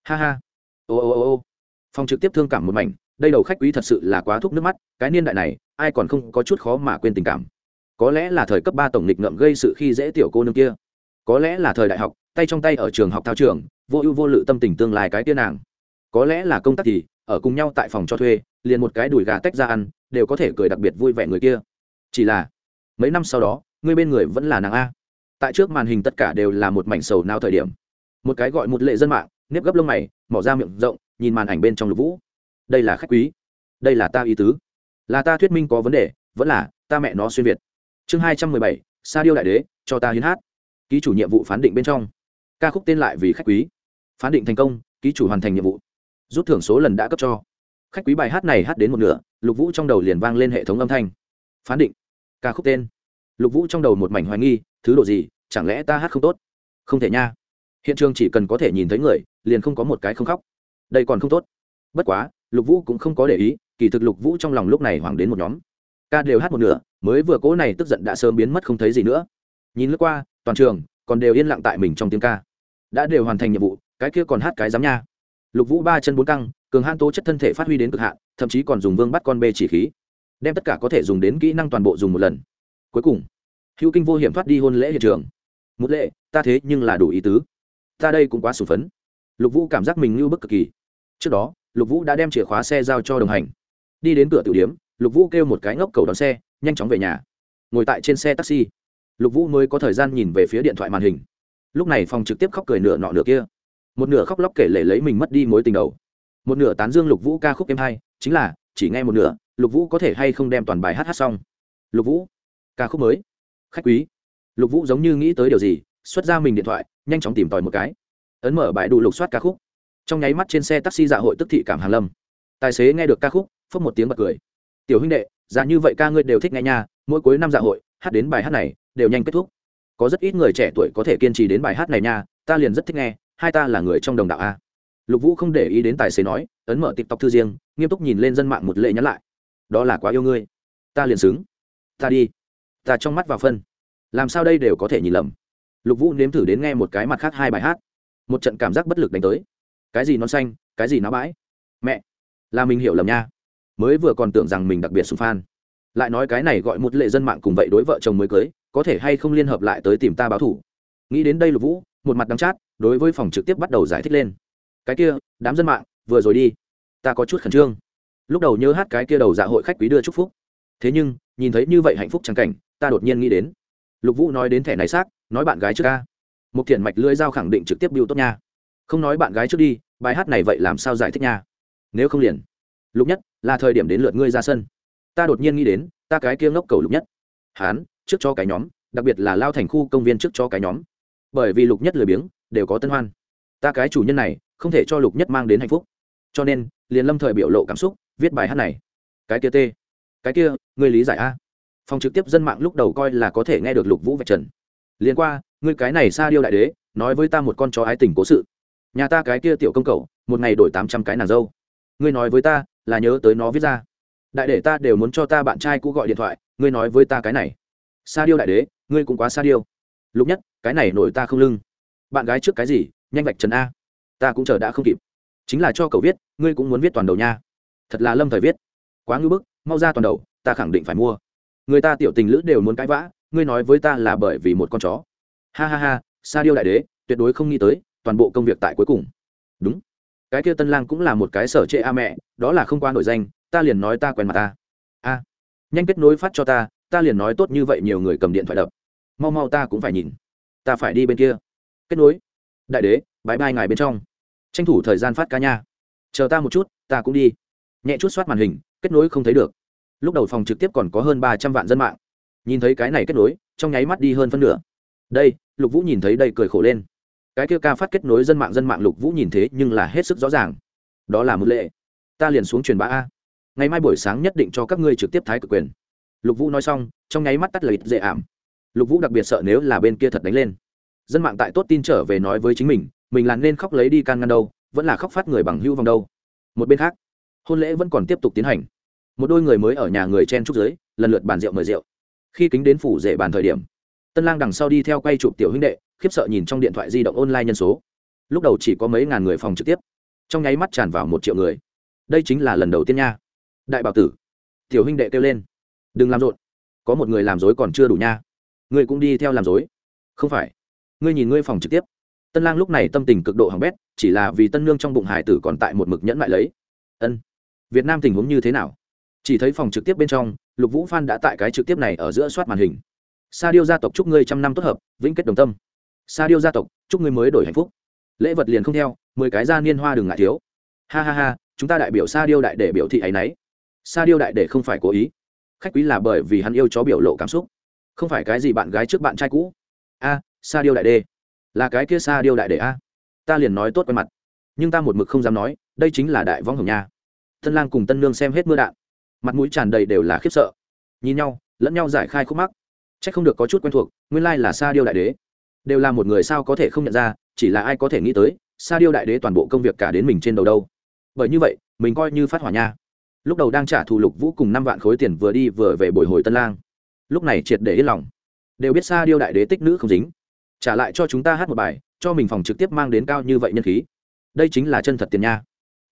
Ha ha. Ô ô ô ô. Phòng trực tiếp thương cảm một mảnh, đây đầu khách quý thật sự là quá thúc nước mắt, cái niên đại này, ai còn không có chút khó mà quên tình cảm có lẽ là thời cấp ba tổng nghịch ngợm gây sự khi dễ tiểu cô nương kia. Có lẽ là thời đại học, tay trong tay ở trường học thao trường, vô ưu vô lự tâm tình tương lai cái tiên nàng. Có lẽ là công tác thì, ở cùng nhau tại phòng cho thuê, liền một cái đùi gà tách ra ăn, đều có thể cười đặc biệt vui vẻ người kia. Chỉ là, mấy năm sau đó, người bên người vẫn là nàng a. Tại trước màn hình tất cả đều là một mảnh sầu nao thời điểm. Một cái gọi một lệ dân mạng, nếp gấp lông mày, mỏ ra miệng rộng, nhìn màn ảnh bên trong lục vũ. Đây là khách quý. Đây là ta ý tứ. Là ta thuyết minh có vấn đề, vẫn là ta mẹ nó xuyên việt chương hai trăm mười bảy, sa điêu đại đế, cho ta hiến hát. Ký chủ nhiệm vụ phán định bên trong. Ca khúc tên lại vì khách quý. Phán định thành công, ký chủ hoàn thành nhiệm vụ. Rút thưởng số lần đã cấp cho. Khách quý bài hát này hát đến một nửa, lục vũ trong đầu liền vang lên hệ thống âm thanh. Phán định. Ca khúc tên. Lục vũ trong đầu một mảnh hoài nghi, thứ độ gì, chẳng lẽ ta hát không tốt? Không thể nha. Hiện trường chỉ cần có thể nhìn thấy người, liền không có một cái không khóc. Đây còn không tốt. Bất quá, lục vũ cũng không có để ý, kỳ thực lục vũ trong lòng lúc này hoảng đến một nhóm. Ca đều hát một nửa mới vừa cố này tức giận đã sớm biến mất không thấy gì nữa. Nhìn lướt qua, toàn trường còn đều yên lặng tại mình trong tiếng ca. Đã đều hoàn thành nhiệm vụ, cái kia còn hát cái dám nha. Lục vũ ba chân bốn căng, cường han tố chất thân thể phát huy đến cực hạn, thậm chí còn dùng vương bắt con bê chỉ khí. Đem tất cả có thể dùng đến kỹ năng toàn bộ dùng một lần. Cuối cùng, hữu kinh vô hiểm thoát đi hôn lễ hiện trường. Một lệ, ta thế nhưng là đủ ý tứ. Ta đây cũng quá sủ phấn. Lục vũ cảm giác mình như bức cực kỳ. Trước đó, lục vũ đã đem chìa khóa xe giao cho đồng hành. Đi đến cửa tử điếm lục vũ kêu một cái ngốc cầu đón xe nhanh chóng về nhà. Ngồi tại trên xe taxi, lục vũ mới có thời gian nhìn về phía điện thoại màn hình. Lúc này phòng trực tiếp khóc cười nửa nọ nửa kia. Một nửa khóc lóc kể lể lấy mình mất đi mối tình đầu. Một nửa tán dương lục vũ ca khúc em hai chính là, chỉ nghe một nửa, lục vũ có thể hay không đem toàn bài hát hát xong. Lục vũ, ca khúc mới. Khách quý. Lục vũ giống như nghĩ tới điều gì, xuất ra mình điện thoại, nhanh chóng tìm tòi một cái. Ấn mở bài đủ lục soát ca khúc. Trong nháy mắt trên xe taxi dạ hội tức thị cảm hàn lâm. Tài xế nghe được ca khúc phớt một tiếng bật cười. Tiểu huynh đệ dạ như vậy ca ngươi đều thích nghe nha, mỗi cuối năm dạ hội, hát đến bài hát này, đều nhanh kết thúc. Có rất ít người trẻ tuổi có thể kiên trì đến bài hát này nha, ta liền rất thích nghe, hai ta là người trong đồng đạo a. Lục vũ không để ý đến tài xế nói, ấn mở tiktok thư riêng, nghiêm túc nhìn lên dân mạng một lệ nhắn lại. Đó là quá yêu ngươi. Ta liền xứng. Ta đi. Ta trong mắt vào phân. Làm sao đây đều có thể nhìn lầm. Lục vũ nếm thử đến nghe một cái mặt khác hai bài hát. Một trận cảm giác bất lực đánh tới. Cái gì nó xanh, cái gì nó bãi. Mẹ, là mình hiểu lầm nha mới vừa còn tưởng rằng mình đặc biệt sùng phan lại nói cái này gọi một lệ dân mạng cùng vậy đối vợ chồng mới cưới, có thể hay không liên hợp lại tới tìm ta báo thủ nghĩ đến đây lục vũ, một mặt đắng chát, đối với phòng trực tiếp bắt đầu giải thích lên. Cái kia, đám dân mạng, vừa rồi đi. Ta có chút khẩn trương. Lúc đầu nhớ hát cái kia đầu dạ hội khách quý đưa chúc phúc. Thế nhưng, nhìn thấy như vậy hạnh phúc chẳng cảnh, ta đột nhiên nghĩ đến. Lục vũ nói đến thẻ này xác, nói bạn gái trước ca. Một thiện mạch lưỡi dao khẳng định trực tiếp biêu tốt nha. Không nói bạn gái trước đi, bài hát này vậy làm sao giải thích nha? Nếu không liền lục nhất, là thời điểm đến lượt ngươi ra sân. Ta đột nhiên nghĩ đến, ta cái kia ngốc cầu lục nhất. Hán, trước cho cái nhóm, đặc biệt là lao thành khu công viên trước cho cái nhóm. Bởi vì lục nhất lười biếng, đều có tân hoan. Ta cái chủ nhân này, không thể cho lục nhất mang đến hạnh phúc. Cho nên, liền lâm thời biểu lộ cảm xúc, viết bài hát này. Cái kia t. Cái kia, ngươi lý giải a. Phòng trực tiếp dân mạng lúc đầu coi là có thể nghe được lục vũ vạch trần. Liền qua, ngươi cái này xa điêu đại đế, nói với ta một con chó ái tình cố sự. Nhà ta cái kia tiểu công cầu, một ngày đổi tám trăm cái nàng dâu ngươi nói với ta, là nhớ tới nó viết ra. Đại để ta đều muốn cho ta bạn trai cũ gọi điện thoại, ngươi nói với ta cái này. Sa điêu đại đế, ngươi cũng quá sa điêu. Lục nhất, cái này nổi ta không lưng. Bạn gái trước cái gì, nhanh vạch trần a. Ta cũng chờ đã không kịp. Chính là cho cậu viết, ngươi cũng muốn viết toàn đầu nha. Thật là lâm thời viết. Quá ngưỡng bức, mau ra toàn đầu, ta khẳng định phải mua. Người ta tiểu tình lữ đều muốn cãi vã, ngươi nói với ta là bởi vì một con chó. Ha ha ha, sa điêu đại đế, tuyệt đối không nghĩ tới, toàn bộ công việc tại cuối cùng. Đúng cái kia tân lang cũng là một cái sở trệ a mẹ, đó là không qua nổi danh, ta liền nói ta quen mặt ta. A, nhanh kết nối phát cho ta ta liền nói tốt như vậy nhiều người cầm điện thoại đập. Mau mau ta cũng phải nhìn. Ta phải đi bên kia. Kết nối. Đại đế bãi bai ngài bên trong. Tranh thủ thời gian phát ca nha. Chờ ta một chút, ta cũng đi. Nhẹ chút soát màn hình, kết nối không thấy được. Lúc đầu phòng trực tiếp còn có hơn ba trăm vạn dân mạng. Nhìn thấy cái này kết nối, trong nháy mắt đi hơn phân nửa. Đây, lục vũ nhìn thấy đây cười khổ lên cái kia ca phát kết nối dân mạng dân mạng lục vũ nhìn thế nhưng là hết sức rõ ràng. Đó là một lệ. Ta liền xuống truyền bá a. Ngày mai buổi sáng nhất định cho các ngươi trực tiếp thái cực quyền. Lục vũ nói xong, trong nháy mắt tắt lời dễ ảm. Lục vũ đặc biệt sợ nếu là bên kia thật đánh lên. Dân mạng tại tốt tin trở về nói với chính mình mình là nên khóc lấy đi can ngăn đâu, vẫn là khóc phát người bằng hưu vòng đâu. Một bên khác, hôn lễ vẫn còn tiếp tục tiến hành. Một đôi người mới ở nhà người chen trúc giới lần lượt bàn rượu mời rượu. Khi kính đến phủ rể bàn thời điểm tân lang đằng sau đi theo quay chụp tiểu huynh đệ, khiếp sợ nhìn trong điện thoại di động online nhân số. Lúc đầu chỉ có mấy ngàn người phòng trực tiếp, trong nháy mắt tràn vào một triệu người. Đây chính là lần đầu tiên nha. Đại bảo tử, tiểu huynh đệ kêu lên. Đừng làm rộn, có một người làm dối còn chưa đủ nha. Ngươi cũng đi theo làm dối không phải, ngươi nhìn ngươi phòng trực tiếp. Tân lang lúc này tâm tình cực độ hỏng bét, chỉ là vì tân nương trong bụng hải tử còn tại một mực nhẫn lại lấy. Ân, việt nam tình huống như thế nào? Chỉ thấy phòng trực tiếp bên trong, lục vũ phan đã tại cái trực tiếp này ở giữa soát màn hình sa điêu gia tộc chúc ngươi trăm năm tốt hợp, vĩnh kết đồng tâm. Sa điêu gia tộc, chúc ngươi mới đổi hạnh phúc. Lễ vật liền không theo, mười cái gia niên hoa đừng ngại thiếu. Ha ha ha, chúng ta đại biểu sa điêu đại để biểu thị ấy nấy. sa điêu đại để không phải cố ý. Khách quý là bởi vì hắn yêu chó biểu lộ cảm xúc. Không phải cái gì bạn gái trước bạn trai cũ. A, sa điêu đại đê là cái kia sa điêu đại đệ a. Ta liền nói tốt quen mặt. Nhưng ta một mực không dám nói, đây chính là đại võng hồng nha. Tân lang cùng tân nương xem hết mưa đạn. Mặt mũi tràn đầy đều là khiếp sợ. Nhìn nhau, lẫn nhau giải khai khúc mắc c h ắ c không được có chút quen thuộc, nguyên lai là sa điêu đại đế. Đều là một người sao có thể không nhận ra, chỉ là ai có thể nghĩ tới, sa điêu đại đế toàn bộ công việc cả đến mình trên đầu đâu. Bởi như vậy, mình coi như phát hỏa nha. Lúc đầu đang trả thù lục vũ cùng năm vạn khối tiền vừa đi vừa về bồi hồi tân lang. Lúc này triệt để yên lòng. Đều biết sa điêu đại đế tích nữ không dính. Trả lại cho chúng ta hát một bài, cho mình phòng trực tiếp mang đến cao như vậy nhân khí. Đây chính là chân thật tiền nha.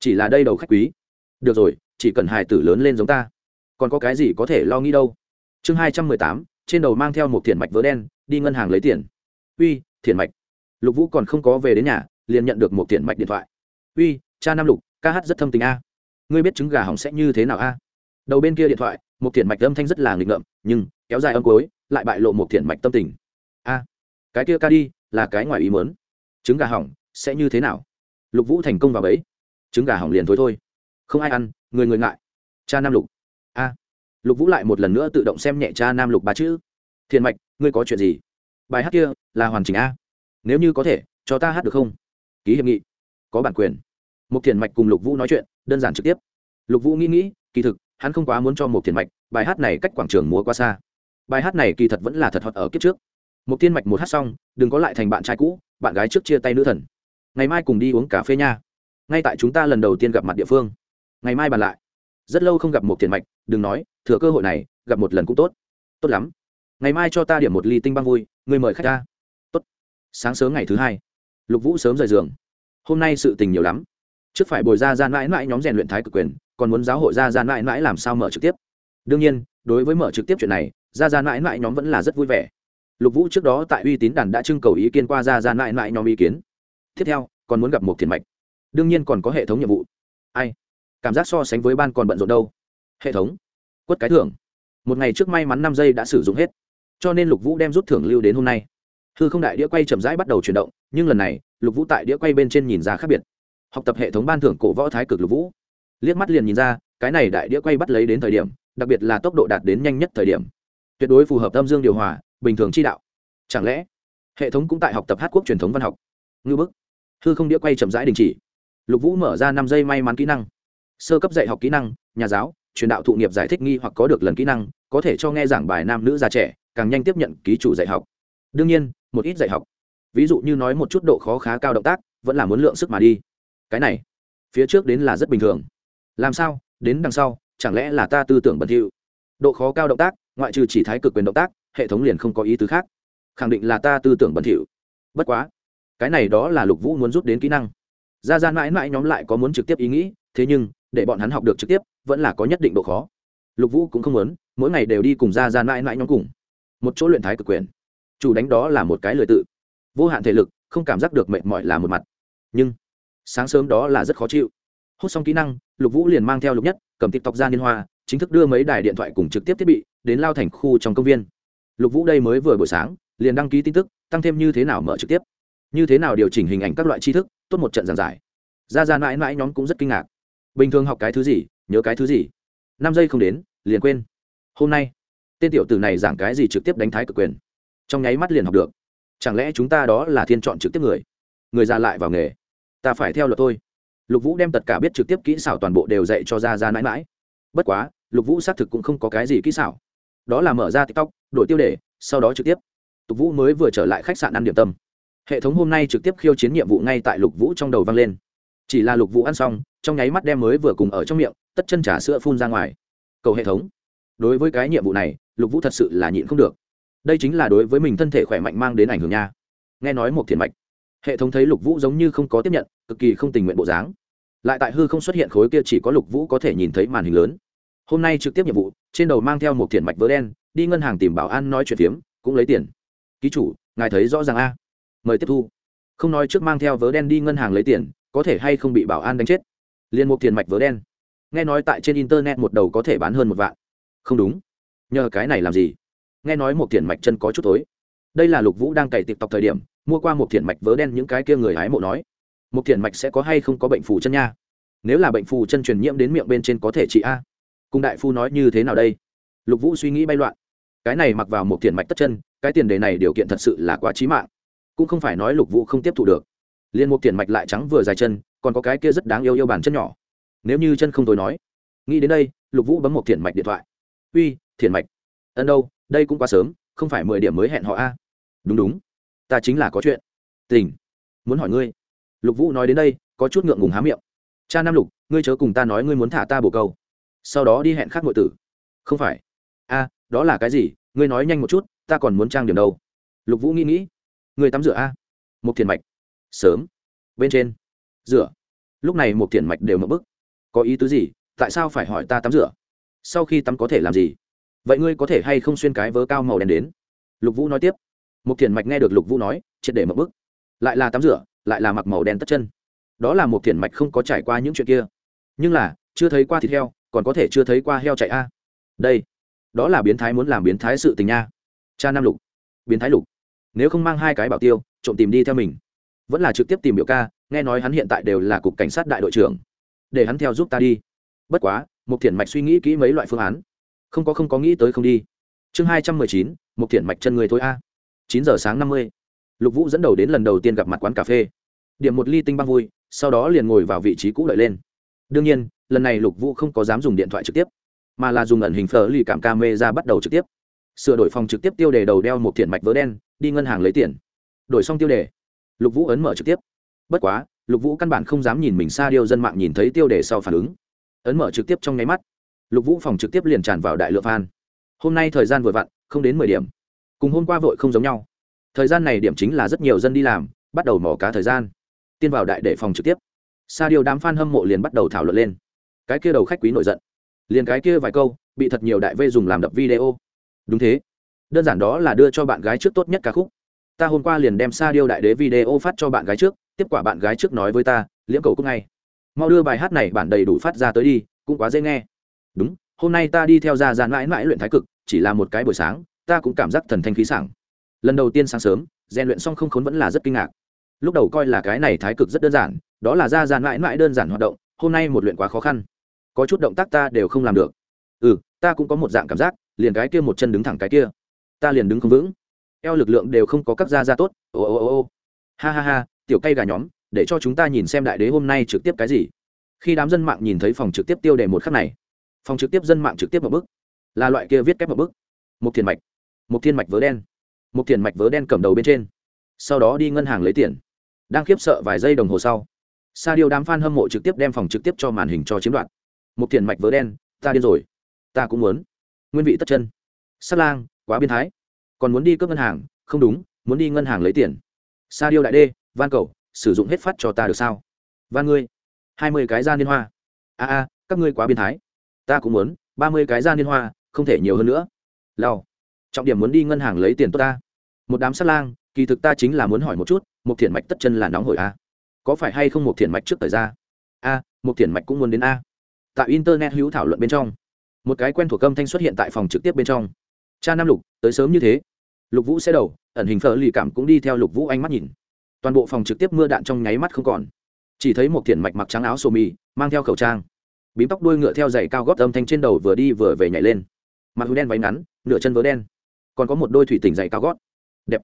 Chỉ là đây đầu khách quý. Được rồi, chỉ cần hài tử lớn lên giống ta. Còn có cái gì có thể lo nghĩ đâu? Chương hai trăm mười tám trên đầu mang theo một thiền mạch vỡ đen, đi ngân hàng lấy tiền. Uy thiền mạch. Lục vũ còn không có về đến nhà, liền nhận được một thiền mạch điện thoại. Uy, cha nam lục, ca hát rất thâm tình a. Ngươi biết trứng gà hỏng sẽ như thế nào a? Đầu bên kia điện thoại, một thiện mạch âm thanh rất là nghịch ngợm, nhưng kéo dài âm cuối, lại bại lộ một thiện mạch tâm tình. A, cái kia ca đi, là cái ngoài ý mớn trứng gà hỏng sẽ như thế nào? Lục vũ thành công vào bẫy. Trứng gà hỏng liền thôi thôi. Không ai ăn, người người ngại. Cha nam lục lục vũ lại một lần nữa tự động xem nhẹ cha nam lục ba chữ. Thiền mạch, ngươi có chuyện gì? Bài hát kia là hoàn chỉnh a. Nếu như có thể, cho ta hát được không? Ký hiệp nghị. Có bản quyền. Một thiền mạch cùng lục vũ nói chuyện, đơn giản trực tiếp. Lục vũ nghĩ nghĩ, kỳ thực, hắn không quá muốn cho một thiền mạch, bài hát này cách quảng trường múa qua xa. Bài hát này kỳ thật vẫn là thật hot ở kiếp trước. Một thiên mạch một hát xong, đừng có lại thành bạn trai cũ, bạn gái trước chia tay nữ thần. Ngày mai cùng đi uống cà phê nha. Ngay tại chúng ta lần đầu tiên gặp mặt địa phương. Ngày mai bàn lại rất lâu không gặp một tiền mạch, đừng nói, thừa cơ hội này, gặp một lần cũng tốt. Tốt lắm. Ngày mai cho ta điểm một ly tinh băng vui, người mời khách ta tốt. Sáng sớm ngày thứ hai, lục vũ sớm rời giường. Hôm nay sự tình nhiều lắm. Trước phải bồi ra gian mãi mãi nhóm rèn luyện thái cực quyền, còn muốn giáo hội ra gian mãi mãi làm sao mở trực tiếp. Đương nhiên, đối với mở trực tiếp chuyện này, ra gian mãi mãi nhóm vẫn là rất vui vẻ. Lục vũ trước đó tại uy tín đàn đã trưng cầu ý kiến qua ra gian mãi mãi nhóm ý kiến. Tiếp theo, còn muốn gặp một thiền mạch. Đương nhiên còn có hệ thống nhiệm vụ. Ai? Cảm giác so sánh với ban còn bận rộn đâu. Hệ thống, quất cái thưởng. Một ngày trước may mắn năm giây đã sử dụng hết. Cho nên lục vũ đem rút thưởng lưu đến hôm nay. Hư không đại đĩa quay chậm rãi bắt đầu chuyển động, nhưng lần này, lục vũ tại đĩa quay bên trên nhìn ra khác biệt. Học tập hệ thống ban thưởng cổ võ thái cực lục vũ. Liếc mắt liền nhìn ra, cái này đại đĩa quay bắt lấy đến thời điểm, đặc biệt là tốc độ đạt đến nhanh nhất thời điểm. Tuyệt đối phù hợp âm dương điều hòa, bình thường chi đạo. Chẳng lẽ, hệ thống cũng tại học tập hát quốc truyền thống văn học? Ngư bức. Hư không đĩa quay chậm rãi đình chỉ. Lục vũ mở ra năm giây may mắn kỹ năng sơ cấp dạy học kỹ năng, nhà giáo, truyền đạo thụ nghiệp giải thích nghi hoặc có được lần kỹ năng, có thể cho nghe giảng bài nam nữ già trẻ, càng nhanh tiếp nhận ký chủ dạy học. Đương nhiên, một ít dạy học, ví dụ như nói một chút độ khó khá cao động tác, vẫn là muốn lượng sức mà đi. Cái này, phía trước đến là rất bình thường. Làm sao, đến đằng sau, chẳng lẽ là ta tư tưởng bẩn thỉu? Độ khó cao động tác, ngoại trừ chỉ thái cực quyền động tác, hệ thống liền không có ý tứ khác. Khẳng định là ta tư tưởng bẩn thỉu. Bất quá, cái này đó là lục vũ muốn rút đến kỹ năng ra ra mãi mãi nhóm lại có muốn trực tiếp ý nghĩ, thế nhưng, để bọn hắn học được trực tiếp, vẫn là có nhất định độ khó. Lục vũ cũng không muốn, mỗi ngày đều đi cùng ra ra mãi mãi nhóm cùng. Một chỗ luyện thái cực quyền. Chủ đánh đó là một cái lời tự. Vô hạn thể lực, không cảm giác được mệt mỏi là một mặt. Nhưng, sáng sớm đó là rất khó chịu. Hút xong kỹ năng, lục vũ liền mang theo lục nhất, cầm tiktok ra liên hoa, chính thức đưa mấy đài điện thoại cùng trực tiếp thiết bị đến lao thành khu trong công viên. Lục vũ đây mới vừa buổi sáng, liền đăng ký tin tức, tăng thêm như thế nào mở trực tiếp. Như thế nào điều chỉnh hình ảnh các loại tri thức tốt một trận giảng giải. Ra ra mãi mãi nhóm cũng rất kinh ngạc. Bình thường học cái thứ gì, nhớ cái thứ gì? Năm giây không đến, liền quên. Hôm nay, tên tiểu tử này giảng cái gì trực tiếp đánh thái cực quyền. Trong nháy mắt liền học được. Chẳng lẽ chúng ta đó là thiên chọn trực tiếp người? Người ra lại vào nghề. Ta phải theo luật tôi lục vũ đem tất cả biết trực tiếp kỹ xảo toàn bộ đều dạy cho ra ra mãi mãi. Bất quá, lục vũ xác thực cũng không có cái gì kỹ xảo. Đó là mở ra tiktok, đổi tiêu đề, sau đó trực tiếp. Tục vũ mới vừa trở lại khách sạn ăn điểm tâm hệ thống hôm nay trực tiếp khiêu chiến nhiệm vụ ngay tại lục vũ trong đầu vang lên. Chỉ là lục vũ ăn xong, trong nháy mắt đem mới vừa cùng ở trong miệng, tất chân trà sữa phun ra ngoài. Cầu hệ thống. Đối với cái nhiệm vụ này, lục vũ thật sự là nhịn không được. Đây chính là đối với mình thân thể khỏe mạnh mang đến ảnh hưởng nha. Nghe nói một thiền mạch. Hệ thống thấy lục vũ giống như không có tiếp nhận, cực kỳ không tình nguyện bộ dáng. Lại tại hư không xuất hiện khối kia chỉ có lục vũ có thể nhìn thấy màn hình lớn. Hôm nay trực tiếp nhiệm vụ, trên đầu mang theo một thiền mạch vỡ đen, đi ngân hàng tìm bảo an nói chuyện phiếm, cũng lấy tiền. Ký chủ, ngài thấy rõ ràng a? Mời tiếp thu. Không nói trước mang theo vớ đen đi ngân hàng lấy tiền, có thể hay không bị bảo an đánh chết. Liên mục tiền mạch vớ đen. Nghe nói tại trên internet một đầu có thể bán hơn một vạn. Không đúng. Nhờ cái này làm gì? Nghe nói một tiền mạch chân có chút tối. Đây là lục vũ đang cày tịp tộc thời điểm, mua qua một tiền mạch vớ đen những cái kia người hái mộ nói. Một tiền mạch sẽ có hay không có bệnh phù chân nha? Nếu là bệnh phù chân truyền nhiễm đến miệng bên trên có thể trị a. Cùng đại phu nói như thế nào đây? Lục vũ suy nghĩ bay loạn. Cái này mặc vào một tiền mạch tất chân, cái tiền đề này điều kiện thật sự là quá trí mạng cũng không phải nói lục vũ không tiếp thụ được. Liên một tiền mạch lại trắng vừa dài chân, còn có cái kia rất đáng yêu yêu bàn chân nhỏ. Nếu như chân không tôi nói, nghĩ đến đây, lục vũ bấm một thiền mạch điện thoại. Uy thiền mạch, ân đâu, đây cũng quá sớm, không phải mười điểm mới hẹn họ a? Đúng đúng, ta chính là có chuyện. Tình, muốn hỏi ngươi. Lục vũ nói đến đây, có chút ngượng ngùng há miệng. Cha nam lục, ngươi chớ cùng ta nói ngươi muốn thả ta bồ câu. Sau đó đi hẹn khác ngội tử. Không phải. A, đó là cái gì? Ngươi nói nhanh một chút, ta còn muốn trang điểm đâu. Lục vũ nghĩ nghĩ người tắm rửa a. Một thiền mạch. Sớm. Bên trên. Rửa. Lúc này một thiền mạch đều mập bức. Có ý tứ gì? Tại sao phải hỏi ta tắm rửa? Sau khi tắm có thể làm gì? Vậy ngươi có thể hay không xuyên cái vớ cao màu đen đến? Lục vũ nói tiếp. Một thiền mạch nghe được lục vũ nói, triệt để mập bức. Lại là tắm rửa, lại là mặc màu đen tất chân. Đó là một thiền mạch không có trải qua những chuyện kia. Nhưng là, chưa thấy qua thịt heo, còn có thể chưa thấy qua heo chạy a. Đây, đó là biến thái muốn làm biến thái sự tình nha. Cha nam lục. Biến thái lục nếu không mang hai cái bảo tiêu, trộm tìm đi theo mình. Vẫn là trực tiếp tìm biểu ca, nghe nói hắn hiện tại đều là cục cảnh sát đại đội trưởng. Để hắn theo giúp ta đi. Bất quá một thiện mạch suy nghĩ kỹ mấy loại phương án. Không có không có nghĩ tới không đi. Chương hai trăm mười chín một thiện mạch chân người thôi a. Chín giờ sáng năm mươi. Lục vũ dẫn đầu đến lần đầu tiên gặp mặt quán cà phê. Điểm một ly tinh băng vui, sau đó liền ngồi vào vị trí cũ đợi lên. Đương nhiên, lần này lục vũ không có dám dùng điện thoại trực tiếp, mà là dùng ẩn hình phở lì cảm ca mê ra bắt đầu trực tiếp sửa đổi phòng trực tiếp tiêu đề đầu đeo một thiện mạch vớ đen, đi ngân hàng lấy tiền. Đổi xong tiêu đề, lục vũ ấn mở trực tiếp. Bất quá, lục vũ căn bản không dám nhìn mình xa điêu dân mạng nhìn thấy tiêu đề sau phản ứng. Ấn mở trực tiếp trong nháy mắt, lục vũ phòng trực tiếp liền tràn vào đại lượng fan. Hôm nay thời gian vừa vặn, không đến mười điểm. Cùng hôm qua vội không giống nhau. Thời gian này điểm chính là rất nhiều dân đi làm, bắt đầu mỏ cá thời gian. Tiên vào đại để phòng trực tiếp. Sa điều đám f a n hâm mộ liền bắt đầu thảo luận lên. Cái kia đầu khách quý nổi giận. Liền cái kia vài câu, bị thật nhiều đại vê dùng làm đập video đúng thế. Đơn giản đó là đưa cho bạn gái trước tốt nhất ca khúc. Ta hôm qua liền đem sa điêu đại đế video phát cho bạn gái trước, tiếp quả bạn gái trước nói với ta, liễm cầu cũng ngay. Mau đưa bài hát này bản đầy đủ phát ra tới đi, cũng quá dễ nghe. Đúng, hôm nay ta đi theo ra dàn mãi mãi luyện thái cực, chỉ là một cái buổi sáng, ta cũng cảm giác thần thanh khí sảng. Lần đầu tiên sáng sớm, rèn luyện xong không khốn vẫn là rất kinh ngạc. Lúc đầu coi là cái này thái cực rất đơn giản, đó là ra dàn mãi mãi đơn giản hoạt động, hôm nay một luyện quá khó khăn. Có chút động tác ta đều không làm được. Ừ ta cũng có một dạng cảm giác liền cái kia một chân đứng thẳng cái kia. Ta liền đứng không vững. Eo lực lượng đều không có các da da tốt. Ô ô ô ô. Ha ha ha, tiểu cây gà nhóm, để cho chúng ta nhìn xem đại đế hôm nay trực tiếp cái gì. Khi đám dân mạng nhìn thấy phòng trực tiếp tiêu đề một khắc này, phòng trực tiếp dân mạng trực tiếp một bức. Là loại kia viết kép một bức. Một thiền mạch. Một thiên mạch vớ đen. Một thiền mạch vớ đen cầm đầu bên trên. Sau đó đi ngân hàng lấy tiền. Đang khiếp sợ vài giây đồng hồ sau, sa điêu đám f a n hâm mộ trực tiếp đem phòng trực tiếp cho màn hình cho chiếm đoạt. Một thiền mạch vớ đen, ta điên rồi. Ta cũng muốn nguyên vị tất chân. Sát lang, quá biên thái. Còn muốn đi cướp ngân hàng? Không đúng, muốn đi ngân hàng lấy tiền. Sa điêu đại đê, van cầu, sử dụng hết phát cho ta được sao? Van ngươi, hai mươi cái da liên hoa. A a, các ngươi quá biên thái. Ta cũng muốn, ba mươi cái da liên hoa, không thể nhiều hơn nữa. Lao trọng điểm muốn đi ngân hàng lấy tiền tốt ta. Một đám sát lang, kỳ thực ta chính là muốn hỏi một chút, một thiện mạch tất chân là nóng hổi a có phải hay không một thiện mạch trước thời ra? A, một thiện mạch cũng muốn đến a. Tại internet hữu thảo luận bên trong một cái quen thuộc âm thanh xuất hiện tại phòng trực tiếp bên trong. Cha nam lục, tới sớm như thế. Lục vũ sẽ đầu, ẩn hình phở lì cảm cũng đi theo lục vũ ánh mắt nhìn. Toàn bộ phòng trực tiếp mưa đạn trong nháy mắt không còn. Chỉ thấy một thiện mạch mặc trắng áo sô mì mang theo khẩu trang. Bím tóc đuôi ngựa theo giày cao gót âm thanh trên đầu vừa đi vừa về nhảy lên. Mặt húi đen váy ngắn, nửa chân vớ đen. Còn có một đôi thủy tỉnh giày cao gót. Đẹp.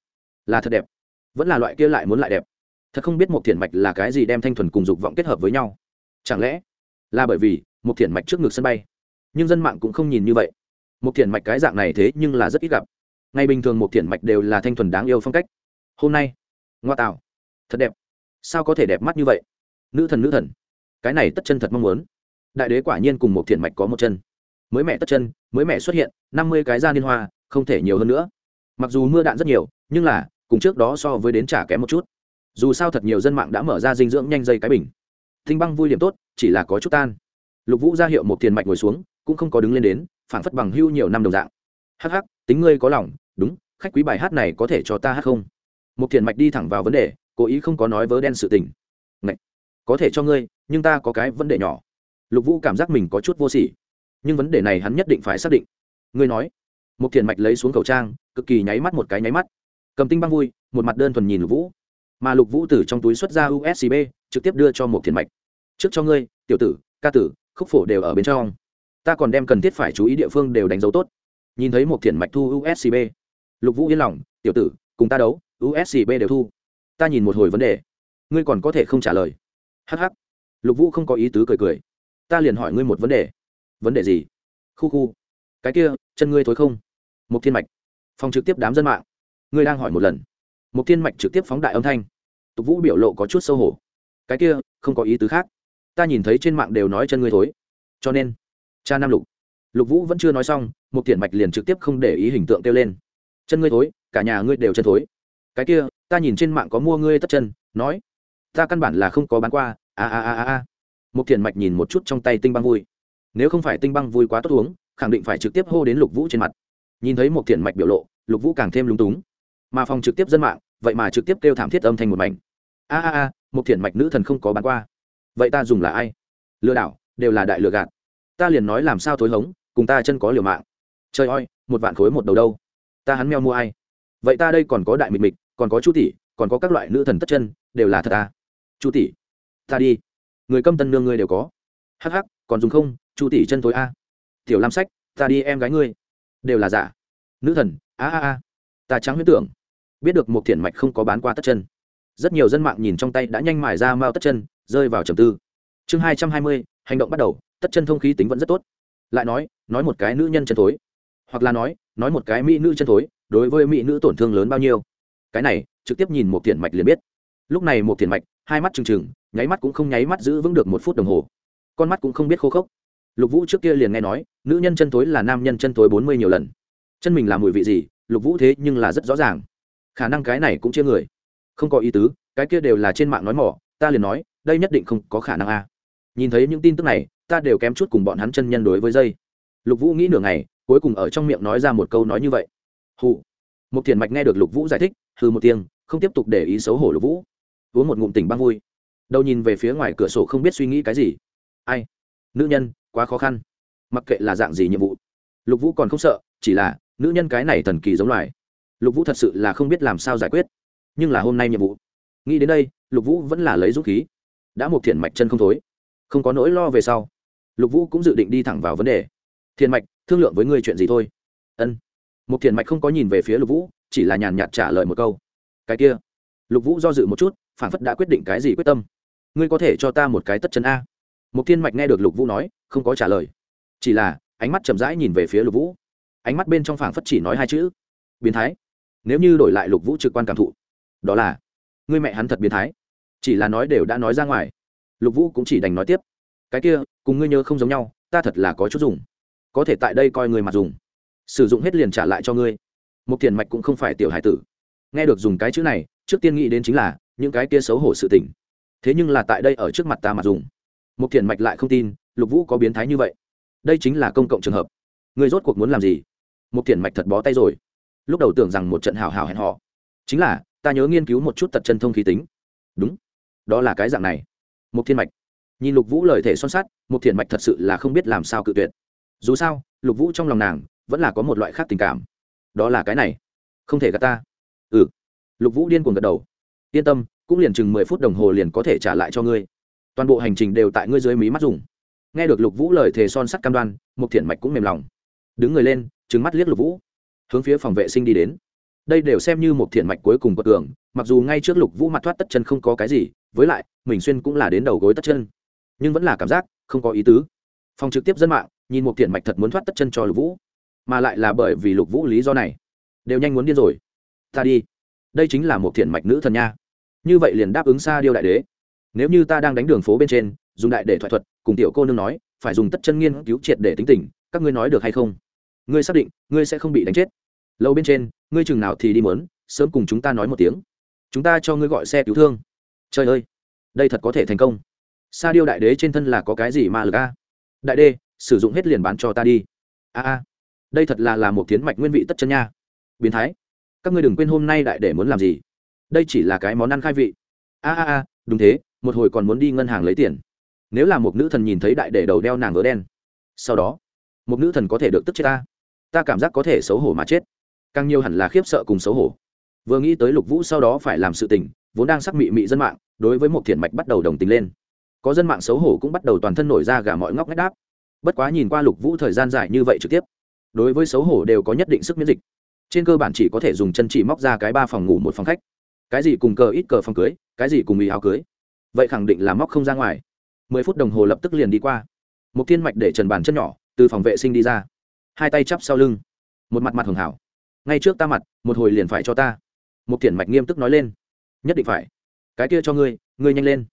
Là thật đẹp. Vẫn là loại kia lại muốn lại đẹp. Thật không biết một thiện mạch là cái gì đem thanh thuần cùng dục vọng kết hợp với nhau. Chẳng lẽ là bởi vì một thiện mạch trước ngực sân bay nhưng dân mạng cũng không nhìn như vậy. Một thiện mạch cái dạng này thế nhưng là rất ít gặp. Ngày bình thường một thiện mạch đều là thanh thuần đáng yêu phong cách. Hôm nay, ngoa tạo. Thật đẹp. Sao có thể đẹp mắt như vậy? Nữ thần nữ thần. Cái này tất chân thật mong muốn. Đại đế quả nhiên cùng một thiện mạch có một chân. Mới mẹ tất chân, mới mẹ xuất hiện, năm mươi cái da liên hoa, không thể nhiều hơn nữa. Mặc dù mưa đạn rất nhiều, nhưng là, cùng trước đó so với đến trả kém một chút. Dù sao thật nhiều dân mạng đã mở ra dinh dưỡng nhanh dây cái bình. Thinh băng vui điểm tốt, chỉ là có chút tan. Lục vũ ra hiệu một tiền mạch ngồi xuống cũng không có đứng lên đến phản phất bằng hưu nhiều năm đồng dạng. Hắc hắc, tính ngươi có lòng, đúng, khách quý bài hát này có thể cho ta hát không? Một thiền mạch đi thẳng vào vấn đề, cố ý không có nói vớ đen sự tình. Ngậy! có thể cho ngươi, nhưng ta có cái vấn đề nhỏ. Lục vũ cảm giác mình có chút vô sỉ, nhưng vấn đề này hắn nhất định phải xác định. Ngươi nói. Một thiền mạch lấy xuống khẩu trang, cực kỳ nháy mắt một cái nháy mắt. Cầm tinh băng vui, một mặt đơn thuần nhìn lục vũ. Mà lục vũ từ trong túi xuất ra uscb trực tiếp đưa cho một thiền mạch. Trước cho ngươi, tiểu tử, ca tử, khúc phổ đều ở bên trong ta còn đem cần thiết phải chú ý địa phương đều đánh dấu tốt. Nhìn thấy một thiền mạch thu uscb lục vũ yên lòng, tiểu tử, cùng ta đấu uscb đều thu. Ta nhìn một hồi vấn đề. Ngươi còn có thể không trả lời. Hh lục vũ không có ý tứ cười cười. Ta liền hỏi ngươi một vấn đề. Vấn đề gì? Khu khu. Cái kia, chân ngươi thối không? Một thiên mạch. Phòng trực tiếp đám dân mạng. Ngươi đang hỏi một lần. Một thiên mạch trực tiếp phóng đại âm thanh. Tục vũ biểu lộ có chút sâu hổ. Cái kia, không có ý tứ khác. Ta nhìn thấy trên mạng đều nói chân ngươi thối. Cho nên cha nam lục. Lục vũ vẫn chưa nói xong, một tiền mạch liền trực tiếp không để ý hình tượng kêu lên. Chân ngươi thối, cả nhà ngươi đều chân thối. Cái kia, ta nhìn trên mạng có mua ngươi tất chân, nói, ta căn bản là không có bán qua. A a a a a. Một tiền mạch nhìn một chút trong tay tinh băng vui. Nếu không phải tinh băng vui quá tốt uống, khẳng định phải trực tiếp hô đến lục vũ trên mặt. Nhìn thấy một tiền mạch biểu lộ, lục vũ càng thêm lúng túng. Mà phòng trực tiếp dân mạng, vậy mà trực tiếp kêu thảm thiết âm thanh một mảnh. A a a, một thiện mạch nữ thần không có bán qua. Vậy ta dùng là ai? Lừa đảo, đều là đại lừa gạt ta liền nói làm sao thối hống, cùng ta chân có liều mạng. Trời ơi, một vạn khối một đầu đâu? Ta hắn meo mua ai? Vậy ta đây còn có đại mịch mịch còn có chu tỷ, còn có các loại nữ thần tất chân, đều là thật ta chu tỷ, ta đi. Người câm tân nương ngươi đều có. Hắc hắc, còn dùng không? Chu tỷ chân tối a. Tiểu lam sách, ta đi em gái ngươi. Đều là giả. Nữ thần, a a a. Ta trắng huyết tưởng. Biết được một thiện mạch không có bán qua tất chân. Rất nhiều dân mạng nhìn trong tay đã nhanh mải ra mao tất chân, rơi vào trầm tư. Chương hai trăm hai mươi, hành động bắt đầu tất chân thông khí tính vẫn rất tốt. Lại nói nói một cái nữ nhân chân thối. Hoặc là nói nói một cái mỹ nữ chân thối, đối với mỹ nữ tổn thương lớn bao nhiêu. Cái này, trực tiếp nhìn một tiền mạch liền biết. Lúc này một tiền mạch, hai mắt trừng trừng, nháy mắt cũng không nháy mắt giữ vững được một phút đồng hồ. Con mắt cũng không biết khô khốc. Lục vũ trước kia liền nghe nói, nữ nhân chân thối là nam nhân chân thối bốn mươi nhiều lần. Chân mình là mùi vị gì, lục vũ thế nhưng là rất rõ ràng. Khả năng cái này cũng chia người. Không có ý tứ, cái kia đều là trên mạng nói mỏ, ta liền nói, đây nhất định không có khả năng a. Nhìn thấy những tin tức này ta đều kém chút cùng bọn hắn chân nhân đối với dây. Lục vũ nghĩ nửa ngày, cuối cùng ở trong miệng nói ra một câu nói như vậy. Hụ một thiền mạch nghe được lục vũ giải thích hư một tiếng, không tiếp tục để ý xấu hổ lục vũ. Uống một ngụm tỉnh băng vui. Đầu nhìn về phía ngoài cửa sổ không biết suy nghĩ cái gì. Ai? Nữ nhân, quá khó khăn. Mặc kệ là dạng gì nhiệm vụ. Lục vũ còn không sợ, chỉ là, nữ nhân cái này thần kỳ giống loài. Lục vũ thật sự là không biết làm sao giải quyết. Nhưng là hôm nay nhiệm vụ. Nghĩ đến đây, lục vũ vẫn là lấy dũng khí. Đã một thiện mạch chân không thối. Không có nỗi lo về sau lục vũ cũng dự định đi thẳng vào vấn đề. Thiền mạch, thương lượng với ngươi chuyện gì thôi? Ân. Một thiền mạch không có nhìn về phía lục vũ, chỉ là nhàn nhạt trả lời một câu. Cái kia. Lục vũ do dự một chút, phản phất đã quyết định cái gì quyết tâm. Ngươi có thể cho ta một cái tất chân a. Một thiên mạch nghe được lục vũ nói, không có trả lời. Chỉ là, ánh mắt chậm rãi nhìn về phía lục vũ. Ánh mắt bên trong phảng phất chỉ nói hai chữ. Biến thái. Nếu như đổi lại lục vũ trực quan cảm thụ, đó là, ngươi mẹ hắn thật biến thái. Chỉ là nói đều đã nói ra ngoài. Lục vũ cũng chỉ đành nói tiếp cái kia, cùng ngươi nhớ không giống nhau, ta thật là có chút dùng. Có thể tại đây coi người mặt dùng. Sử dụng hết liền trả lại cho ngươi. Một tiền mạch cũng không phải tiểu hải tử. Nghe được dùng cái chữ này, trước tiên nghĩ đến chính là, những cái kia xấu hổ sự tình. Thế nhưng là tại đây ở trước mặt ta mà dùng. Một tiền mạch lại không tin, lục vũ có biến thái như vậy. Đây chính là công cộng trường hợp. Người rốt cuộc muốn làm gì? Một tiền mạch thật bó tay rồi. Lúc đầu tưởng rằng một trận hào hào hẹn họ chính là, ta nhớ nghiên cứu một chút tật chân thông khí tính. Đúng. Đó là cái dạng này. Một thiên mạch nhìn lục vũ lời thể son sắt một thiền mạch thật sự là không biết làm sao cự tuyệt. Dù sao, lục vũ trong lòng nàng vẫn là có một loại khác tình cảm. Đó là cái này. Không thể gạt ta. Ừ. Lục vũ điên cuồng gật đầu. Yên tâm, cũng liền chừng mười phút đồng hồ liền có thể trả lại cho ngươi. Toàn bộ hành trình đều tại ngươi dưới mí mắt dùng. Nghe được lục vũ lời thề son sắt cam đoan một thiện mạch cũng mềm lòng. Đứng người lên trứng mắt liếc lục vũ. Hướng phía phòng vệ sinh đi đến. Đây đều xem như một thiện mạch cuối cùng bất cường, mặc dù ngay trước lục vũ mặt thoát tất chân không có cái gì, với lại, mình xuyên cũng là đến đầu gối tất chân nhưng vẫn là cảm giác không có ý tứ. Phòng trực tiếp dân mạng, nhìn một thiện mạch thật muốn thoát tất chân cho lục vũ, mà lại là bởi vì lục vũ lý do này. Đều nhanh muốn điên rồi. Ta đi. Đây chính là một thiện mạch nữ thần nha. Như vậy liền đáp ứng xa điêu đại đế. Nếu như ta đang đánh đường phố bên trên, dùng đại để thoại thuật, cùng tiểu cô nương nói, phải dùng tất chân nghiên cứu triệt để tính tình, các ngươi nói được hay không? Ngươi xác định, ngươi sẽ không bị đánh chết. Lâu bên trên, ngươi chừng nào thì đi mớn, sớm cùng chúng ta nói một tiếng. Chúng ta cho ngươi gọi xe cứu thương. Trời ơi, đây thật có thể thành công sa điêu đại đế trên thân là có cái gì mà lực a? Đại đê sử dụng hết liền bán cho ta đi. A a, đây thật là là một tiến mạch nguyên vị tất chân nha. Biến thái, các ngươi đừng quên hôm nay đại đế muốn làm gì. Đây chỉ là cái món ăn khai vị. A a a, đúng thế, một hồi còn muốn đi ngân hàng lấy tiền. Nếu là một nữ thần nhìn thấy đại đế đầu đeo nàng vỡ đen, sau đó, một nữ thần có thể được tức chết ta. Ta cảm giác có thể xấu hổ mà chết. Càng nhiều hẳn là khiếp sợ cùng xấu hổ. Vừa nghĩ tới lục vũ sau đó phải làm sự tình, vốn đang sắc mị mị dân mạng, đối với một thiện mạch bắt đầu đồng tình lên có dân mạng xấu hổ cũng bắt đầu toàn thân nổi ra gà mọi ngóc ngách đáp. Bất quá nhìn qua lục vũ thời gian dài như vậy trực tiếp, đối với xấu hổ đều có nhất định sức miễn dịch. Trên cơ bản chỉ có thể dùng chân chỉ móc ra cái ba phòng ngủ một phòng khách. Cái gì cùng cờ ít cờ phòng cưới, cái gì cùng ý áo cưới. Vậy khẳng định là móc không ra ngoài. Mười phút đồng hồ lập tức liền đi qua. Một thiên mạch để trần bàn chân nhỏ, từ phòng vệ sinh đi ra. Hai tay chắp sau lưng. Một mặt mặt hưởng hảo. Ngay trước ta mặt, một hồi liền phải cho ta. Một thiền mạch nghiêm túc nói lên. Nhất định phải. Cái kia cho ngươi ngươi nhanh lên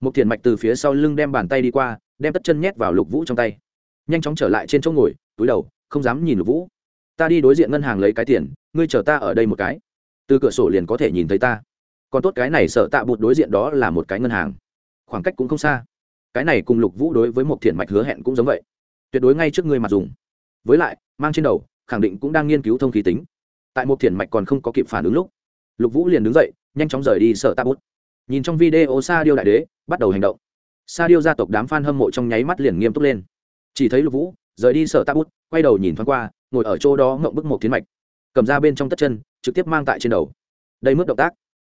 một thiền mạch từ phía sau lưng đem bàn tay đi qua, đem tất chân nhét vào lục vũ trong tay. Nhanh chóng trở lại trên chỗ ngồi, túi đầu, không dám nhìn lục vũ. Ta đi đối diện ngân hàng lấy cái tiền, ngươi chờ ta ở đây một cái. Từ cửa sổ liền có thể nhìn thấy ta. Còn tốt cái này sợ tạ bụt đối diện đó là một cái ngân hàng. Khoảng cách cũng không xa. Cái này cùng lục vũ đối với một thiện mạch hứa hẹn cũng giống vậy. Tuyệt đối ngay trước ngươi mà dùng. Với lại, mang trên đầu, khẳng định cũng đang nghiên cứu thông khí tính. Tại một thiện mạch còn không có kịp phản ứng lúc, lục vũ liền đứng dậy, nhanh chóng rời đi sợ tạ bút nhìn trong video sa điêu đại đế bắt đầu hành động. Sa điêu gia tộc đám f a n hâm mộ trong nháy mắt liền nghiêm túc lên. Chỉ thấy lục vũ, rời đi sợ tạ bút, quay đầu nhìn thoáng qua, ngồi ở chỗ đó ngậm bức một tiến mạch. Cầm ra bên trong tất chân, trực tiếp mang tại trên đầu. Đây mức động tác,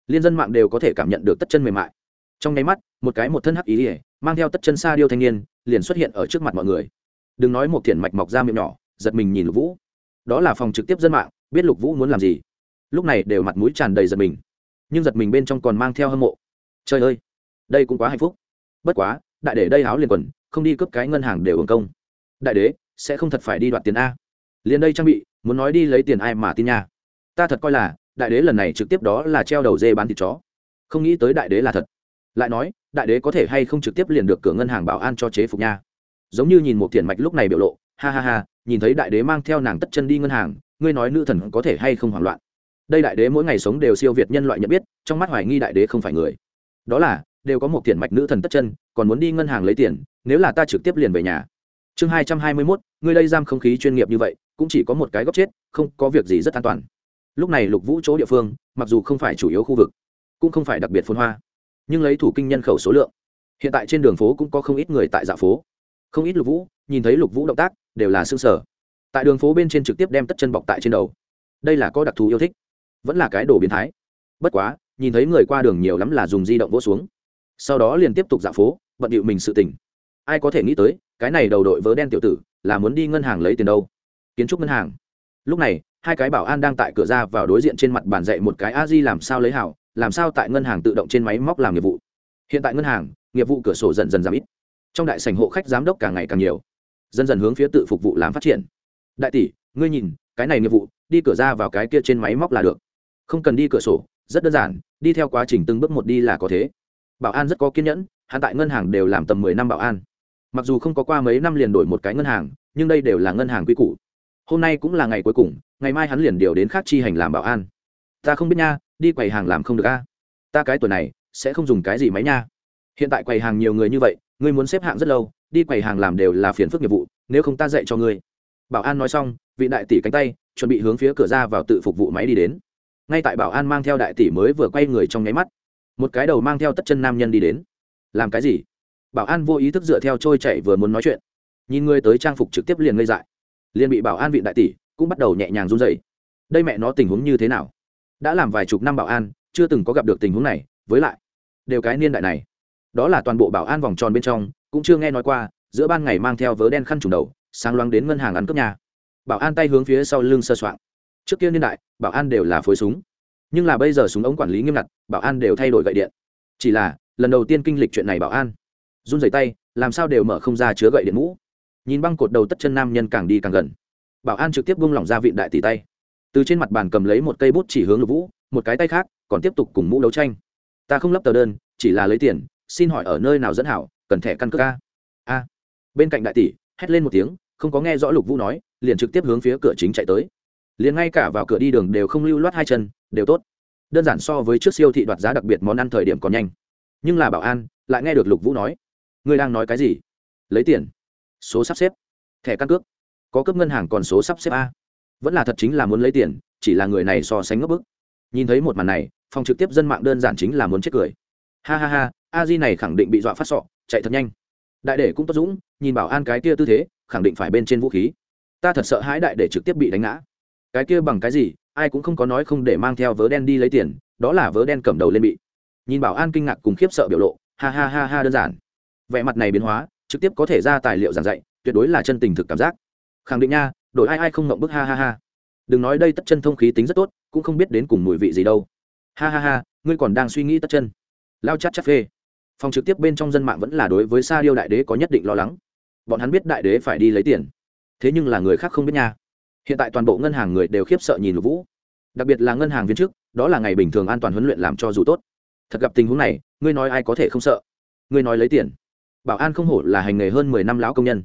liên dân mạng đều có thể cảm nhận được tất chân mềm mại. Trong nháy mắt, một cái một thân hắc ý ỉa mang theo tất chân sa điêu thanh niên, liền xuất hiện ở trước mặt mọi người. Đừng nói một thiện mạch mọc ra miệng nhỏ, giật mình nhìn lục vũ. Đó là phòng trực tiếp dân mạng, biết lục vũ muốn làm gì. Lúc này đều mặt mũi tràn đầy giật mình. Nhưng giật mình bên trong còn mang theo hâm mộ trời ơi, đây cũng quá hạnh phúc. Bất quá, đại đế đây áo liền quần, không đi cướp cái ngân hàng đều hưởng công. Đại đế sẽ không thật phải đi đoạt tiền a. Liền đây trang bị, muốn nói đi lấy tiền ai mà tin nha. Ta thật coi là, đại đế lần này trực tiếp đó là treo đầu dê bán thịt chó. Không nghĩ tới đại đế là thật. Lại nói, đại đế có thể hay không trực tiếp liền được cửa ngân hàng bảo an cho chế phục nha. Giống như nhìn một tiền mạch lúc này biểu lộ, ha ha ha, nhìn thấy đại đế mang theo nàng tất chân đi ngân hàng, ngươi nói nữ thần có thể hay không hoảng loạn. Đây đại đế mỗi ngày sống đều siêu việt nhân loại nhận biết, trong mắt hoài nghi đại đế không phải người đó là, đều có một tiền mạch nữ thần tất chân, còn muốn đi ngân hàng lấy tiền, nếu là ta trực tiếp liền về nhà. Chương hai trăm hai mươi mốt, ngươi đây giam không khí chuyên nghiệp như vậy, cũng chỉ có một cái góc chết, không có việc gì rất an toàn. Lúc này lục vũ chỗ địa phương, mặc dù không phải chủ yếu khu vực, cũng không phải đặc biệt phôn hoa, nhưng lấy thủ kinh nhân khẩu số lượng, hiện tại trên đường phố cũng có không ít người tại dạ phố. Không ít lục vũ, nhìn thấy lục vũ động tác, đều là xương sở tại đường phố bên trên trực tiếp đem tất chân bọc tại trên đầu. Đây là có đặc thù yêu thích, vẫn là cái đồ biến thái. Bất quá nhìn thấy người qua đường nhiều lắm là dùng di động vỗ xuống. Sau đó liền tiếp tục dạo phố, bận điệu mình sự tỉnh ai có thể nghĩ tới, cái này đầu đội vớ đen tiểu tử, là muốn đi ngân hàng lấy tiền đâu. Kiến trúc ngân hàng. Lúc này, hai cái bảo an đang tại cửa ra vào đối diện trên mặt bàn dạy một cái a di làm sao lấy hảo, làm sao tại ngân hàng tự động trên máy móc làm nghiệp vụ. Hiện tại ngân hàng, nghiệp vụ cửa sổ dần dần giảm ít. Trong đại sảnh hộ khách giám đốc càng ngày càng nhiều. Dần dần hướng phía tự phục vụ làm phát triển. Đại tỷ, ngươi nhìn, cái này nghiệp vụ, đi cửa ra vào cái kia trên máy móc là được. Không cần đi cửa sổ rất đơn giản, đi theo quá trình từng bước một đi là có thế. Bảo an rất có kiên nhẫn, hắn tại ngân hàng đều làm tầm mười năm bảo an. Mặc dù không có qua mấy năm liền đổi một cái ngân hàng, nhưng đây đều là ngân hàng quy củ. Hôm nay cũng là ngày cuối cùng, ngày mai hắn liền điều đến khác chi hành làm bảo an. Ta không biết nha, đi quầy hàng làm không được a. Ta cái tuổi này, sẽ không dùng cái gì máy nha. Hiện tại quầy hàng nhiều người như vậy, ngươi muốn xếp hạng rất lâu, đi quầy hàng làm đều là phiền phức nghiệp vụ, nếu không ta dạy cho ngươi. Bảo an nói xong, vị đại tỷ cánh tay, chuẩn bị hướng phía cửa ra vào tự phục vụ máy đi đến ngay tại bảo an mang theo đại tỷ mới vừa quay người trong nháy mắt. Một cái đầu mang theo tất chân nam nhân đi đến. Làm cái gì? Bảo an vô ý thức dựa theo trôi chạy vừa muốn nói chuyện. Nhìn người tới trang phục trực tiếp liền ngây dại. Liền bị bảo an vị đại tỷ cũng bắt đầu nhẹ nhàng run dậy đây mẹ nó tình huống như thế nào? Đã làm vài chục năm bảo an, chưa từng có gặp được tình huống này, với lại, đều cái niên đại này. Đó là toàn bộ bảo an vòng tròn bên trong, cũng chưa nghe nói qua, giữa ban ngày mang theo vớ đen khăn trùng đầu, sáng loáng đến ngân hàng ăn cướp nhà. Bảo an tay hướng phía sau lưng sơ soạn trước kia niên đại, bảo an đều là phối súng. Nhưng là bây giờ súng ống quản lý nghiêm ngặt, bảo an đều thay đổi gậy điện. Chỉ là, lần đầu tiên kinh lịch chuyện này bảo an. Run rẩy tay, làm sao đều mở không ra chứa gậy điện mũ. Nhìn băng cột đầu tất chân nam nhân càng đi càng gần. Bảo an trực tiếp buông lỏng ra vịn đại tỷ tay. Từ trên mặt bàn cầm lấy một cây bút chỉ hướng lục vũ, một cái tay khác, còn tiếp tục cùng mũ đấu tranh. Ta không lấp tờ đơn, chỉ là lấy tiền, xin hỏi ở nơi nào dẫn hảo, cần thẻ căn cước a. A. Bên cạnh đại tỷ, hét lên một tiếng, không có nghe rõ lục vũ nói, liền trực tiếp hướng phía cửa chính chạy tới liền ngay cả vào cửa đi đường đều không lưu loát hai chân, đều tốt. Đơn giản so với trước siêu thị đoạt giá đặc biệt món ăn thời điểm còn nhanh. Nhưng là bảo an lại nghe được lục vũ nói, ngươi đang nói cái gì? Lấy tiền. Số sắp xếp. Thẻ căn cước. Có cấp ngân hàng còn số sắp xếp a. Vẫn là thật chính là muốn lấy tiền, chỉ là người này so sánh ngấp bức. Nhìn thấy một màn này, phòng trực tiếp dân mạng đơn giản chính là muốn chết cười. Ha ha ha, a di này khẳng định bị dọa phát sọ, chạy thật nhanh. Đại đệ cũng tốt dũng, nhìn bảo an cái kia tư thế, khẳng định phải bên trên vũ khí. Ta thật sợ hãi đại để trực tiếp bị đánh ngã cái kia bằng cái gì, ai cũng không có nói không để mang theo vớ đen đi lấy tiền, đó là vớ đen cầm đầu lên bị. Nhìn bảo an kinh ngạc cùng khiếp sợ biểu lộ, ha ha ha ha đơn giản. Vẻ mặt này biến hóa, trực tiếp có thể ra tài liệu giảng dạy, tuyệt đối là chân tình thực cảm giác. Khẳng định nha, đổi ai ai không ngậm bức, ha ha ha. Đừng nói đây tất chân thông khí tính rất tốt, cũng không biết đến cùng mùi vị gì đâu. Ha ha ha, ngươi còn đang suy nghĩ tất chân. Lao chát chát phê. Phòng trực tiếp bên trong dân mạng vẫn là đối với sa điêu đại đế có nhất định lo lắng. Bọn hắn biết đại đế phải đi lấy tiền. Thế nhưng là người khác không biết nha hiện tại toàn bộ ngân hàng người đều khiếp sợ nhìn lục vũ. Đặc biệt là ngân hàng viên chức, đó là ngày bình thường an toàn huấn luyện làm cho dù tốt. Thật gặp tình huống này ngươi nói ai có thể không sợ? Ngươi nói lấy tiền. Bảo an không hổ là hành nghề hơn mười năm lão công nhân.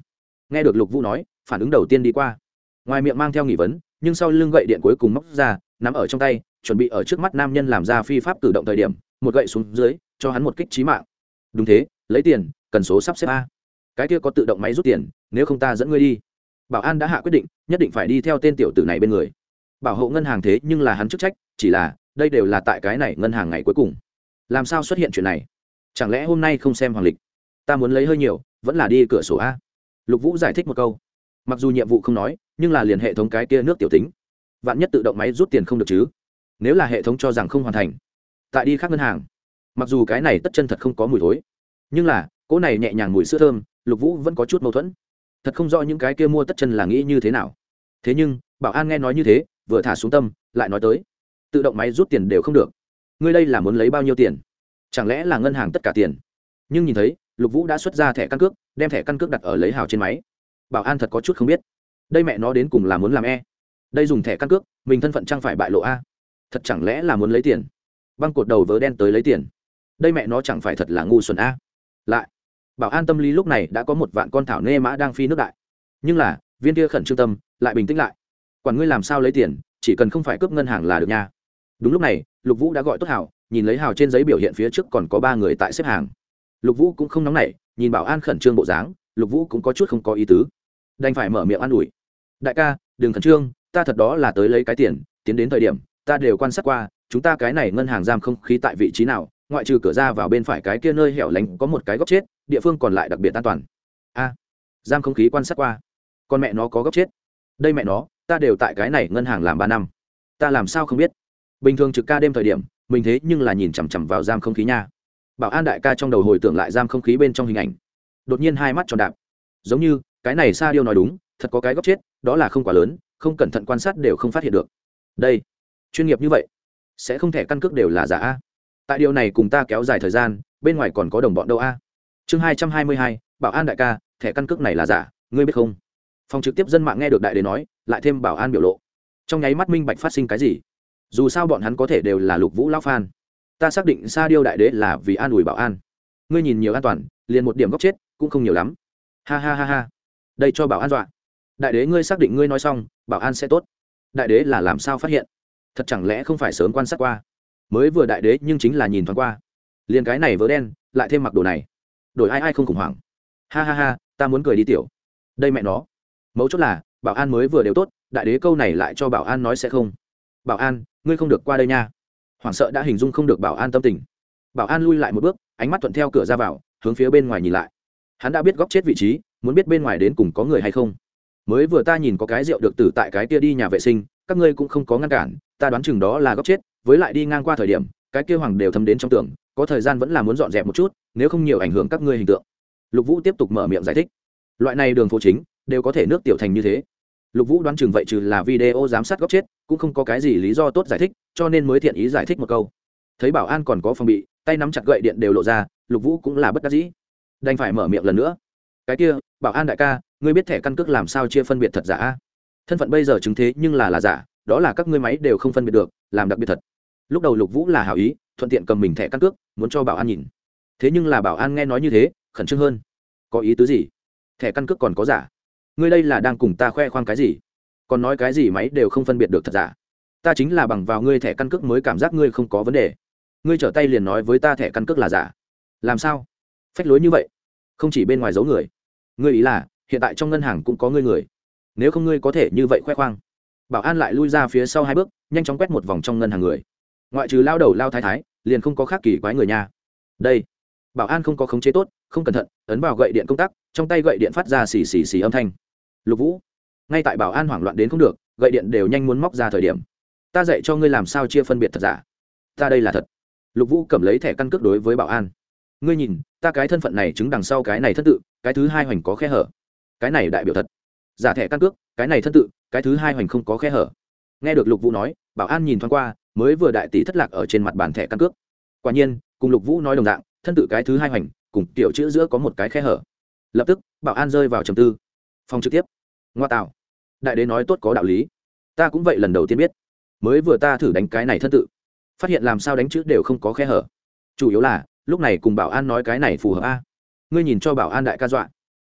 Nghe được lục vũ nói phản ứng đầu tiên đi qua. Ngoài miệng mang theo nghỉ vấn nhưng sau lưng gậy điện cuối cùng móc ra nắm ở trong tay chuẩn bị ở trước mắt nam nhân làm ra phi pháp cử động thời điểm một gậy xuống dưới cho hắn một kích trí mạng. Đúng thế lấy tiền cần số sắp xếp a. Cái kia có tự động máy rút tiền nếu không ta dẫn ngươi đi bảo an đã hạ quyết định, nhất định phải đi theo tên tiểu tử này bên người. Bảo hộ ngân hàng thế nhưng là hắn chức trách, chỉ là, đây đều là tại cái này ngân hàng ngày cuối cùng. Làm sao xuất hiện chuyện này? Chẳng lẽ hôm nay không xem hoàng lịch? Ta muốn lấy hơi nhiều, vẫn là đi cửa sổ a. Lục vũ giải thích một câu. Mặc dù nhiệm vụ không nói, nhưng là liền hệ thống cái kia nước tiểu tính. Vạn nhất tự động máy rút tiền không được chứ? Nếu là hệ thống cho rằng không hoàn thành, tại đi khác ngân hàng. Mặc dù cái này tất chân thật không có mùi thối. Nhưng là, cỗ này nhẹ nhàng mùi sữa thơm, lục vũ vẫn có chút mâu thuẫn thật không rõ những cái kia mua tất chân là nghĩ như thế nào. Thế nhưng, bảo an nghe nói như thế, vừa thả xuống tâm, lại nói tới, tự động máy rút tiền đều không được. Ngươi đây là muốn lấy bao nhiêu tiền? Chẳng lẽ là ngân hàng tất cả tiền? Nhưng nhìn thấy, lục vũ đã xuất ra thẻ căn cước, đem thẻ căn cước đặt ở lấy hào trên máy. Bảo an thật có chút không biết. Đây mẹ nó đến cùng là muốn làm e? Đây dùng thẻ căn cước, mình thân phận chẳng phải bại lộ a? Thật chẳng lẽ là muốn lấy tiền? Băng cột đầu vớ đen tới lấy tiền. Đây mẹ nó chẳng phải thật là ngu xuẩn a? Lại bảo an tâm lý lúc này đã có một vạn con thảo nê mã đang phi nước đại. Nhưng là, viên kia khẩn trương tâm, lại bình tĩnh lại. Quản ngươi làm sao lấy tiền, chỉ cần không phải cướp ngân hàng là được nha. Đúng lúc này, lục vũ đã gọi tốt hào, nhìn lấy hào trên giấy biểu hiện phía trước còn có ba người tại xếp hàng. Lục vũ cũng không nóng nảy, nhìn bảo an khẩn trương bộ dáng, lục vũ cũng có chút không có ý tứ. Đành phải mở miệng an ủi. Đại ca, đừng khẩn trương, ta thật đó là tới lấy cái tiền, tiến đến thời điểm, ta đều quan sát qua, chúng ta cái này ngân hàng giam không khí tại vị trí nào ngoại trừ cửa ra vào bên phải cái kia nơi hẻo lánh có một cái góc chết, địa phương còn lại đặc biệt an toàn. A, giam không khí quan sát qua. Con mẹ nó có góc chết. Đây mẹ nó, ta đều tại cái này ngân hàng làm ba năm. Ta làm sao không biết? Bình thường trực ca đêm thời điểm, mình thế nhưng là nhìn chằm chằm vào giam không khí nha. Bảo an đại ca trong đầu hồi tưởng lại giam không khí bên trong hình ảnh. Đột nhiên hai mắt tròn đạp. Giống như, cái này sa điêu nói đúng, thật có cái góc chết, đó là không quá lớn, không cẩn thận quan sát đều không phát hiện được. Đây, chuyên nghiệp như vậy, sẽ không thể căn cước đều là giả a tại điều này cùng ta kéo dài thời gian, bên ngoài còn có đồng bọn đâu a? Chương hai trăm hai mươi hai, bảo an đại ca, thẻ căn cước này là giả, ngươi biết không? Phòng trực tiếp dân mạng nghe được đại đế nói, lại thêm bảo an biểu lộ. Trong nháy mắt minh bạch phát sinh cái gì. Dù sao bọn hắn có thể đều là lục vũ lao phan ta xác định sa điêu đại đế là vì an ủi bảo an. Ngươi nhìn nhiều an toàn, liền một điểm góc chết, cũng không nhiều lắm. Ha ha ha ha. Đây cho bảo an dọa. Đại đế ngươi xác định ngươi nói xong, bảo an sẽ tốt. Đại đế là làm sao phát hiện? Thật chẳng lẽ không phải sớm quan sát qua? Mới vừa đại đế nhưng chính là nhìn thoáng qua. Liền cái này vớ đen, lại thêm mặc đồ này. Đổi ai ai không khủng hoảng. Ha ha ha, ta muốn cười đi tiểu. Đây mẹ nó. Mấu chốt là, bảo an mới vừa đều tốt, đại đế câu này lại cho bảo an nói sẽ không. Bảo an, ngươi không được qua đây nha. Hoảng sợ đã hình dung không được bảo an tâm tình. Bảo an lui lại một bước, ánh mắt thuận theo cửa ra vào, hướng phía bên ngoài nhìn lại. Hắn đã biết góc chết vị trí, muốn biết bên ngoài đến cùng có người hay không. Mới vừa ta nhìn có cái rượu được tử tại cái kia đi nhà vệ sinh, các ngươi cũng không có ngăn cản, ta đoán chừng đó là góc chết với lại đi ngang qua thời điểm, cái kia hoàng đều thấm đến trong tường, có thời gian vẫn là muốn dọn dẹp một chút, nếu không nhiều ảnh hưởng các ngươi hình tượng. Lục vũ tiếp tục mở miệng giải thích. Loại này đường phố chính, đều có thể nước tiểu thành như thế. Lục vũ đoán chừng vậy trừ là video giám sát góc chết, cũng không có cái gì lý do tốt giải thích, cho nên mới thiện ý giải thích một câu. Thấy bảo an còn có phòng bị, tay nắm chặt gậy điện đều lộ ra, lục vũ cũng là bất đắc dĩ. Đành phải mở miệng lần nữa. Cái kia, bảo an đại ca, ngươi biết thẻ căn cước làm sao chia phân biệt thật giả? Thân phận bây giờ chứng thế nhưng là là giả, đó là các ngươi máy đều không phân biệt được, làm đặc biệt thật lúc đầu lục vũ là hảo ý, thuận tiện cầm mình thẻ căn cước, muốn cho bảo an nhìn. Thế nhưng là bảo an nghe nói như thế, khẩn trương hơn. Có ý tứ gì? Thẻ căn cước còn có giả? Ngươi đây là đang cùng ta khoe khoang cái gì? Còn nói cái gì máy đều không phân biệt được thật giả. Ta chính là bằng vào ngươi thẻ căn cước mới cảm giác ngươi không có vấn đề. Ngươi trở tay liền nói với ta thẻ căn cước là giả. Làm sao? Phách lối như vậy? Không chỉ bên ngoài giấu người. Ngươi ý là, hiện tại trong ngân hàng cũng có ngươi người. Nếu không ngươi có thể như vậy khoe khoang. Bảo an lại lui ra phía sau hai bước, nhanh chóng quét một vòng trong ngân hàng người ngoại trừ lao đầu lao thái thái, liền không có khác kỳ quái người nhà đây, bảo an không có khống chế tốt, không cẩn thận, ấn vào gậy điện công tắc, trong tay gậy điện phát ra xì xì xì âm thanh. Lục vũ, ngay tại bảo an hoảng loạn đến không được, gậy điện đều nhanh muốn móc ra thời điểm. Ta dạy cho ngươi làm sao chia phân biệt thật giả. Ta đây là thật. Lục vũ cầm lấy thẻ căn cước đối với bảo an. Ngươi nhìn, ta cái thân phận này chứng đằng sau cái này thân tự, cái thứ hai hoành có khe hở. Cái này đại biểu thật. Giả thẻ căn cước, cái này thân tự, cái thứ hai hoành không có khe hở. Nghe được lục vũ nói, bảo an nhìn thoáng qua mới vừa đại tỷ thất lạc ở trên mặt bàn thẻ căn cước. Quả nhiên, cùng lục vũ nói đồng dạng, thân tự cái thứ hai hoành, cùng tiểu chữ giữa có một cái khe hở. Lập tức, bảo an rơi vào trầm tư. Phòng trực tiếp. Ngoa tạo. Đại đế nói tốt có đạo lý. Ta cũng vậy lần đầu tiên biết. Mới vừa ta thử đánh cái này thân tự, phát hiện làm sao đánh chữ đều không có khe hở. Chủ yếu là, lúc này cùng bảo an nói cái này phù hợp a. Ngươi nhìn cho bảo an đại ca dọa.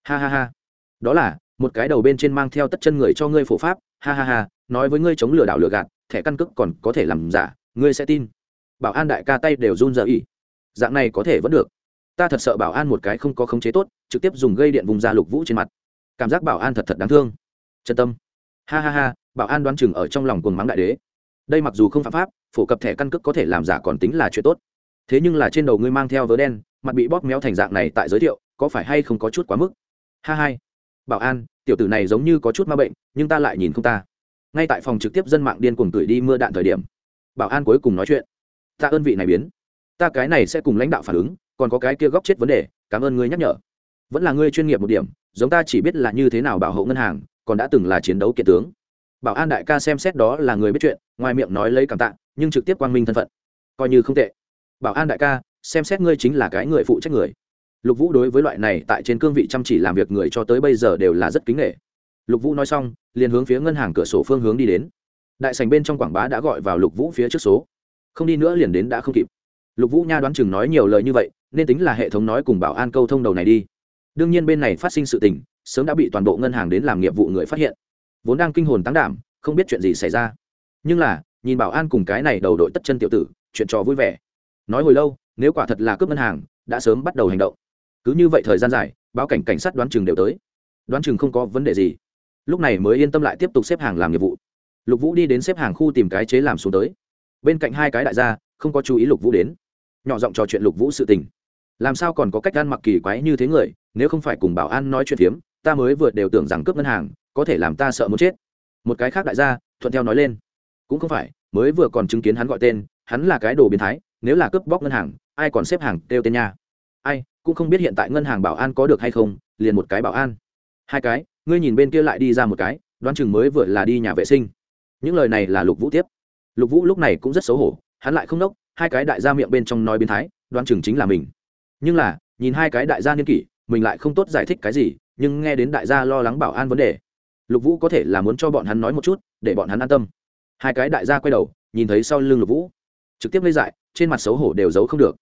Ha ha ha. Đó là, một cái đầu bên trên mang theo tất chân người cho ngươi phổ pháp. Ha ha ha, nói với ngươi chống lừa đảo lừa gạt thẻ căn cước còn có thể làm giả, ngươi sẽ tin. Bảo an đại ca tay đều run rợ ý dạng này có thể vẫn được. Ta thật sợ bảo an một cái không có khống chế tốt, trực tiếp dùng gây điện vùng da lục vũ trên mặt. Cảm giác bảo an thật thật đáng thương. Chân tâm. Ha ha ha, bảo an đoán chừng ở trong lòng cuồng mắng đại đế. Đây mặc dù không phạm pháp, phổ cập thẻ căn cước có thể làm giả còn tính là chuyện tốt. Thế nhưng là trên đầu ngươi mang theo vớ đen, mặt bị bóp méo thành dạng này tại giới thiệu, có phải hay không có chút quá mức? Ha hai. Bảo an, tiểu tử này giống như có chút ma bệnh, nhưng ta lại nhìn không ta ngay tại phòng trực tiếp dân mạng điên cuồng gửi đi mưa đạn thời điểm, bảo an cuối cùng nói chuyện. Ta ơn vị này biến. Ta cái này sẽ cùng lãnh đạo phản ứng, còn có cái kia góc chết vấn đề, cảm ơn ngươi nhắc nhở. Vẫn là ngươi chuyên nghiệp một điểm, giống ta chỉ biết là như thế nào bảo hộ ngân hàng, còn đã từng là chiến đấu kiện tướng. Bảo an đại ca xem xét đó là người biết chuyện, ngoài miệng nói lấy cảm tạ, nhưng trực tiếp quang minh thân phận. Coi như không tệ. Bảo an đại ca, xem xét ngươi chính là cái người phụ trách người. Lục vũ đối với loại này tại trên cương vị chăm chỉ làm việc người cho tới bây giờ đều là rất kính nghệ lục vũ nói xong, liền hướng phía ngân hàng cửa sổ phương hướng đi đến. Đại sành bên trong quảng bá đã gọi vào lục vũ phía trước số. Không đi nữa liền đến đã không kịp. Lục vũ nha đoán chừng nói nhiều lời như vậy, nên tính là hệ thống nói cùng bảo an câu thông đầu này đi. Đương nhiên bên này phát sinh sự tình, sớm đã bị toàn bộ ngân hàng đến làm nghiệp vụ người phát hiện. Vốn đang kinh hồn tăng đảm, không biết chuyện gì xảy ra. Nhưng là, nhìn bảo an cùng cái này đầu đội tất chân tiểu tử, chuyện trò vui vẻ. Nói hồi lâu, nếu quả thật là cướp ngân hàng, đã sớm bắt đầu hành động. Cứ như vậy thời gian dài, báo cảnh cảnh sát đoán chừng đều tới. Đoán chừng không có vấn đề gì lúc này mới yên tâm lại tiếp tục xếp hàng làm nghiệp vụ. Lục vũ đi đến xếp hàng khu tìm cái chế làm xuống tới. Bên cạnh hai cái đại gia, không có chú ý lục vũ đến. Nhỏ giọng trò chuyện lục vũ sự tình. Làm sao còn có cách ăn mặc kỳ quái như thế người, nếu không phải cùng bảo an nói chuyện phiếm, ta mới vừa đều tưởng rằng cướp ngân hàng, có thể làm ta sợ muốn chết. Một cái khác đại gia, thuận theo nói lên. Cũng không phải, mới vừa còn chứng kiến hắn gọi tên, hắn là cái đồ biến thái, nếu là cướp bóc ngân hàng, ai còn xếp hàng kêu tên nha. Ai, cũng không biết hiện tại ngân hàng bảo an có được hay không, liền một cái bảo an. Hai cái ngươi nhìn bên kia lại đi ra một cái, đoán chừng mới vừa là đi nhà vệ sinh. Những lời này là lục vũ tiếp. Lục vũ lúc này cũng rất xấu hổ, hắn lại không nốc, hai cái đại gia miệng bên trong nói biến thái, đoán chừng chính là mình. Nhưng là, nhìn hai cái đại gia niên kỷ, mình lại không tốt giải thích cái gì, nhưng nghe đến đại gia lo lắng bảo an vấn đề, lục vũ có thể là muốn cho bọn hắn nói một chút, để bọn hắn an tâm. Hai cái đại gia quay đầu, nhìn thấy sau lưng lục vũ. Trực tiếp lấy dại, trên mặt xấu hổ đều giấu không được.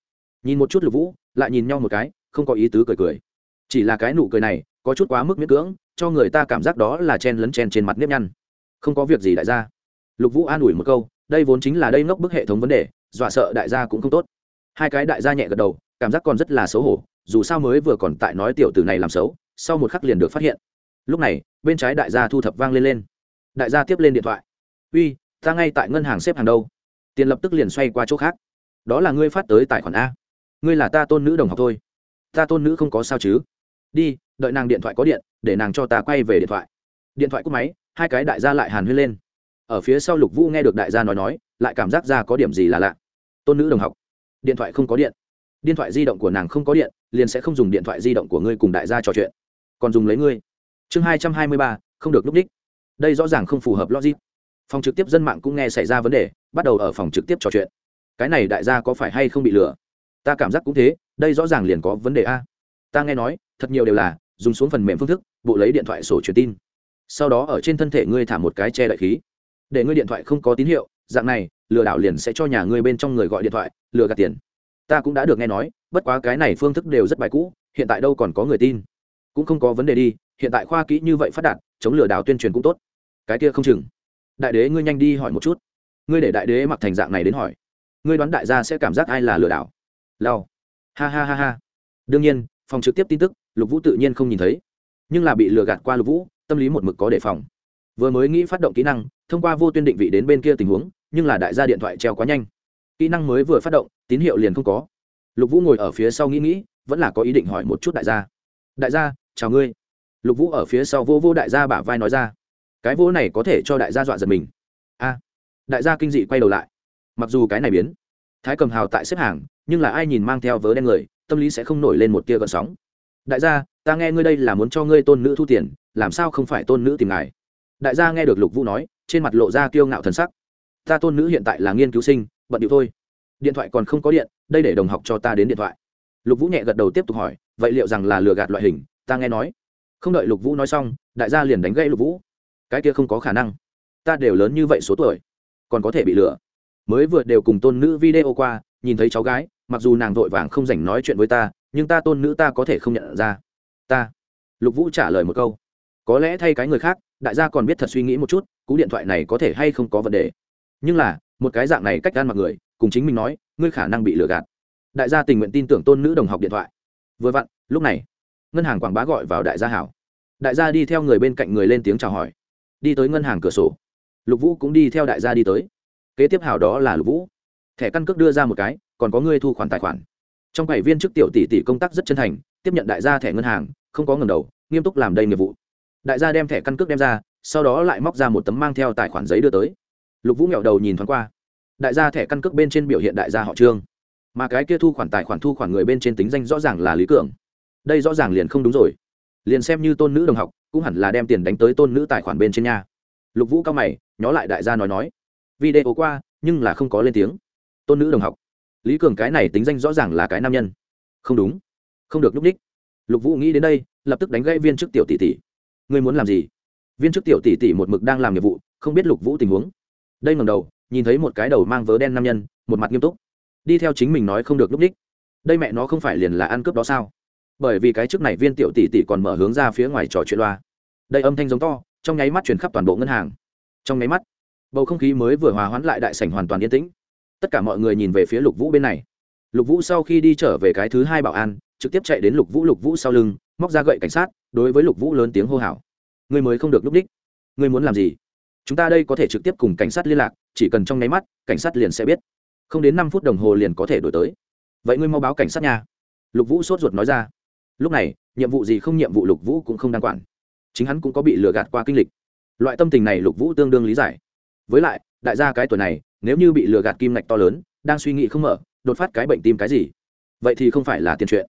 Nhìn một chút lục vũ, lại nhìn nhau một cái, không có ý tứ cười cười. Chỉ là cái nụ cười này, có chút quá mức miễn cưỡng cho người ta cảm giác đó là chen lấn chen trên mặt nếp nhăn. Không có việc gì đại gia. Lục vũ an ủi một câu, đây vốn chính là đây ngốc bức hệ thống vấn đề, dọa sợ đại gia cũng không tốt. Hai cái đại gia nhẹ gật đầu, cảm giác còn rất là xấu hổ, dù sao mới vừa còn tại nói tiểu tử này làm xấu, sau một khắc liền được phát hiện. Lúc này, bên trái đại gia thu thập vang lên lên. Đại gia tiếp lên điện thoại. Uy, ta ngay tại ngân hàng xếp hàng đâu? Tiền lập tức liền xoay qua chỗ khác. Đó là ngươi phát tới tài khoản a. Ngươi là ta tôn nữ đồng học thôi. Ta tôn nữ không có sao chứ. Đi đợi nàng điện thoại có điện, để nàng cho ta quay về điện thoại. Điện thoại cúp máy, hai cái đại gia lại hàn huyên lên. Ở phía sau lục vũ nghe được đại gia nói nói, lại cảm giác ra có điểm gì là lạ. Tôn nữ đồng học, điện thoại không có điện. Điện thoại di động của nàng không có điện, liền sẽ không dùng điện thoại di động của ngươi cùng đại gia trò chuyện. Còn dùng lấy ngươi. Chương hai trăm hai mươi ba, không được núp đích. Đây rõ ràng không phù hợp logic. Phòng trực tiếp dân mạng cũng nghe xảy ra vấn đề, bắt đầu ở phòng trực tiếp trò chuyện. Cái này đại gia có phải hay không bị lừa? Ta cảm giác cũng thế, đây rõ ràng liền có vấn đề a. Ta nghe nói, thật nhiều đều là dùng xuống phần mềm phương thức, bộ lấy điện thoại sổ truyền tin. Sau đó ở trên thân thể ngươi thả một cái che đại khí. Để ngươi điện thoại không có tín hiệu, dạng này, lừa đảo liền sẽ cho nhà ngươi bên trong người gọi điện thoại, lừa gạt tiền. Ta cũng đã được nghe nói, bất quá cái này phương thức đều rất bài cũ, hiện tại đâu còn có người tin. Cũng không có vấn đề đi, hiện tại khoa kỹ như vậy phát đạt, chống lừa đảo tuyên truyền cũng tốt. Cái kia không chừng. Đại đế ngươi nhanh đi hỏi một chút. Ngươi để đại đế mặc thành dạng này đến hỏi. Ngươi đoán đại gia sẽ cảm giác ai là lừa đảo? Lao ha ha ha ha. Đương nhiên, phòng trực tiếp tin tức lục vũ tự nhiên không nhìn thấy. Nhưng là bị lừa gạt qua lục vũ, tâm lý một mực có đề phòng. Vừa mới nghĩ phát động kỹ năng, thông qua vô tuyên định vị đến bên kia tình huống, nhưng là đại gia điện thoại treo quá nhanh. Kỹ năng mới vừa phát động, tín hiệu liền không có. Lục vũ ngồi ở phía sau nghĩ nghĩ, vẫn là có ý định hỏi một chút đại gia. Đại gia, chào ngươi. Lục vũ ở phía sau vô vô đại gia bả vai nói ra. Cái vô này có thể cho đại gia dọa giật mình. A. Đại gia kinh dị quay đầu lại. Mặc dù cái này biến, thái cầm hào tại xếp hàng, nhưng là ai nhìn mang theo vớ đen người, tâm lý sẽ không nổi lên một tia gợn sóng đại gia, ta nghe ngươi đây là muốn cho ngươi tôn nữ thu tiền, làm sao không phải tôn nữ tìm ngài? Đại gia nghe được lục vũ nói, trên mặt lộ ra kiêu ngạo thần sắc. Ta tôn nữ hiện tại là nghiên cứu sinh, bận điệu thôi. Điện thoại còn không có điện, đây để đồng học cho ta đến điện thoại. Lục vũ nhẹ gật đầu tiếp tục hỏi, vậy liệu rằng là lừa gạt loại hình? Ta nghe nói. Không đợi lục vũ nói xong, đại gia liền đánh gãy lục vũ. Cái kia không có khả năng. Ta đều lớn như vậy số tuổi, còn có thể bị lừa. Mới vừa đều cùng tôn nữ video qua, nhìn thấy cháu gái, mặc dù nàng vội vàng không dành nói chuyện với ta nhưng ta tôn nữ ta có thể không nhận ra. Ta. Lục vũ trả lời một câu. Có lẽ thay cái người khác, đại gia còn biết thật suy nghĩ một chút, cú điện thoại này có thể hay không có vấn đề. Nhưng là, một cái dạng này cách gan mặc người, cùng chính mình nói, ngươi khả năng bị lừa gạt. Đại gia tình nguyện tin tưởng tôn nữ đồng học điện thoại. Vừa vặn, lúc này, ngân hàng quảng bá gọi vào đại gia hảo. Đại gia đi theo người bên cạnh người lên tiếng chào hỏi. Đi tới ngân hàng cửa sổ. Lục vũ cũng đi theo đại gia đi tới. Kế tiếp hảo đó là lục vũ. Thẻ căn cước đưa ra một cái, còn có ngươi thu khoản tài khoản trong bảy viên chức tiểu tỷ tỷ công tác rất chân thành, tiếp nhận đại gia thẻ ngân hàng, không có ngầm đầu, nghiêm túc làm đầy nghiệp vụ. Đại gia đem thẻ căn cước đem ra, sau đó lại móc ra một tấm mang theo tài khoản giấy đưa tới. Lục vũ nghẹo đầu nhìn thoáng qua. Đại gia thẻ căn cước bên trên biểu hiện đại gia họ trương. Mà cái kia thu khoản tài khoản thu khoản người bên trên tính danh rõ ràng là lý cường. Đây rõ ràng liền không đúng rồi. Liền xem như tôn nữ đồng học, cũng hẳn là đem tiền đánh tới tôn nữ tài khoản bên trên nhà lục vũ cao mày, nhó lại đại gia nói nói. Video qua, nhưng là không có lên tiếng. Tôn nữ đồng học lý cường cái này tính danh rõ ràng là cái nam nhân. Không đúng. Không được núp ních lục vũ nghĩ đến đây, lập tức đánh gãy viên chức tiểu tỷ tỷ. Ngươi muốn làm gì? Viên chức tiểu tỷ tỷ một mực đang làm nhiệm vụ, không biết lục vũ tình huống. Đây ngầm đầu, nhìn thấy một cái đầu mang vớ đen nam nhân, một mặt nghiêm túc. Đi theo chính mình nói không được núp ních đây mẹ nó không phải liền là ăn cướp đó sao? Bởi vì cái trước này viên tiểu tỷ tỷ còn mở hướng ra phía ngoài trò chuyện loa. Đây âm thanh giống to, trong nháy mắt truyền khắp toàn bộ ngân hàng. Trong nháy mắt, bầu không khí mới vừa hòa hoãn lại đại sảnh hoàn toàn yên tĩnh tất cả mọi người nhìn về phía lục vũ bên này. Lục vũ sau khi đi trở về cái thứ hai bảo an, trực tiếp chạy đến lục vũ lục vũ sau lưng, móc ra gậy cảnh sát, đối với lục vũ lớn tiếng hô hào. Người mới không được núp đích. Người muốn làm gì? Chúng ta đây có thể trực tiếp cùng cảnh sát liên lạc, chỉ cần trong nháy mắt, cảnh sát liền sẽ biết. Không đến năm phút đồng hồ liền có thể đổi tới. Vậy ngươi mau báo cảnh sát nha. Lục vũ sốt ruột nói ra. Lúc này, nhiệm vụ gì không nhiệm vụ lục vũ cũng không đáng quản. Chính hắn cũng có bị lừa gạt qua kinh lịch. Loại tâm tình này lục vũ tương đương lý giải. Với lại, đại gia cái tuổi này nếu như bị lừa gạt kim ngạch to lớn, đang suy nghĩ không mở, đột phát cái bệnh tim cái gì? Vậy thì không phải là tiền chuyện.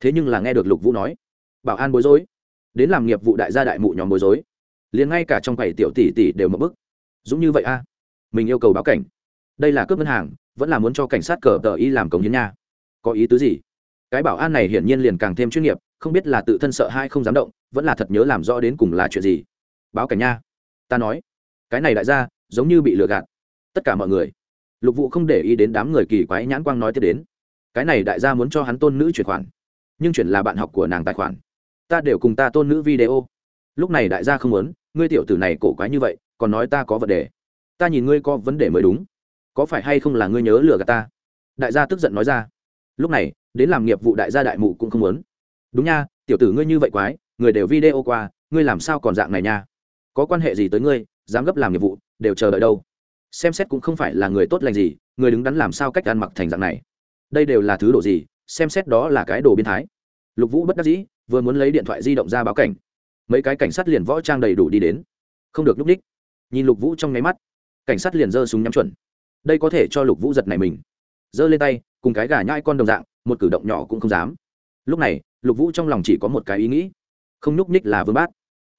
Thế nhưng là nghe được lục vũ nói, bảo an bối rối. Đến làm nghiệp vụ đại gia đại mụ nhóm bối rối. Liền ngay cả trong quầy tiểu tỷ tỷ đều mất bức. Dũng như vậy a. Mình yêu cầu báo cảnh. Đây là cướp ngân hàng, vẫn là muốn cho cảnh sát cờ tờ y làm cống hiến nha. Có ý tứ gì? Cái bảo an này hiển nhiên liền càng thêm chuyên nghiệp, không biết là tự thân sợ hay không dám động, vẫn là thật nhớ làm rõ đến cùng là chuyện gì. Báo cảnh nha. Ta nói, cái này đại gia, giống như bị lừa gạt tất cả mọi người. Lục vụ không để ý đến đám người kỳ quái nhãn quang nói tiếp đến. Cái này đại gia muốn cho hắn tôn nữ chuyển khoản, nhưng chuyển là bạn học của nàng tài khoản. Ta đều cùng ta tôn nữ video. Lúc này đại gia không muốn, ngươi tiểu tử này cổ quái như vậy, còn nói ta có vấn đề. Ta nhìn ngươi có vấn đề mới đúng. Có phải hay không là ngươi nhớ lừa gạt ta? Đại gia tức giận nói ra. Lúc này, đến làm nghiệp vụ đại gia đại mụ cũng không muốn. Đúng nha, tiểu tử ngươi như vậy quái, người đều video qua, ngươi làm sao còn dạng này nha? Có quan hệ gì tới ngươi, dám gấp làm nghiệp vụ, đều chờ đợi đâu xem xét cũng không phải là người tốt lành gì, người đứng đắn làm sao cách ăn mặc thành dạng này. Đây đều là thứ đồ gì, xem xét đó là cái đồ biến thái. Lục vũ bất đắc dĩ, vừa muốn lấy điện thoại di động ra báo cảnh. Mấy cái cảnh sát liền võ trang đầy đủ đi đến. Không được núp ních nhìn lục vũ trong nháy mắt, cảnh sát liền giơ súng nhắm chuẩn. Đây có thể cho lục vũ giật này mình. Giơ lên tay, cùng cái gà nhai con đồng dạng, một cử động nhỏ cũng không dám. Lúc này, lục vũ trong lòng chỉ có một cái ý nghĩ. Không núp ních là vương bát.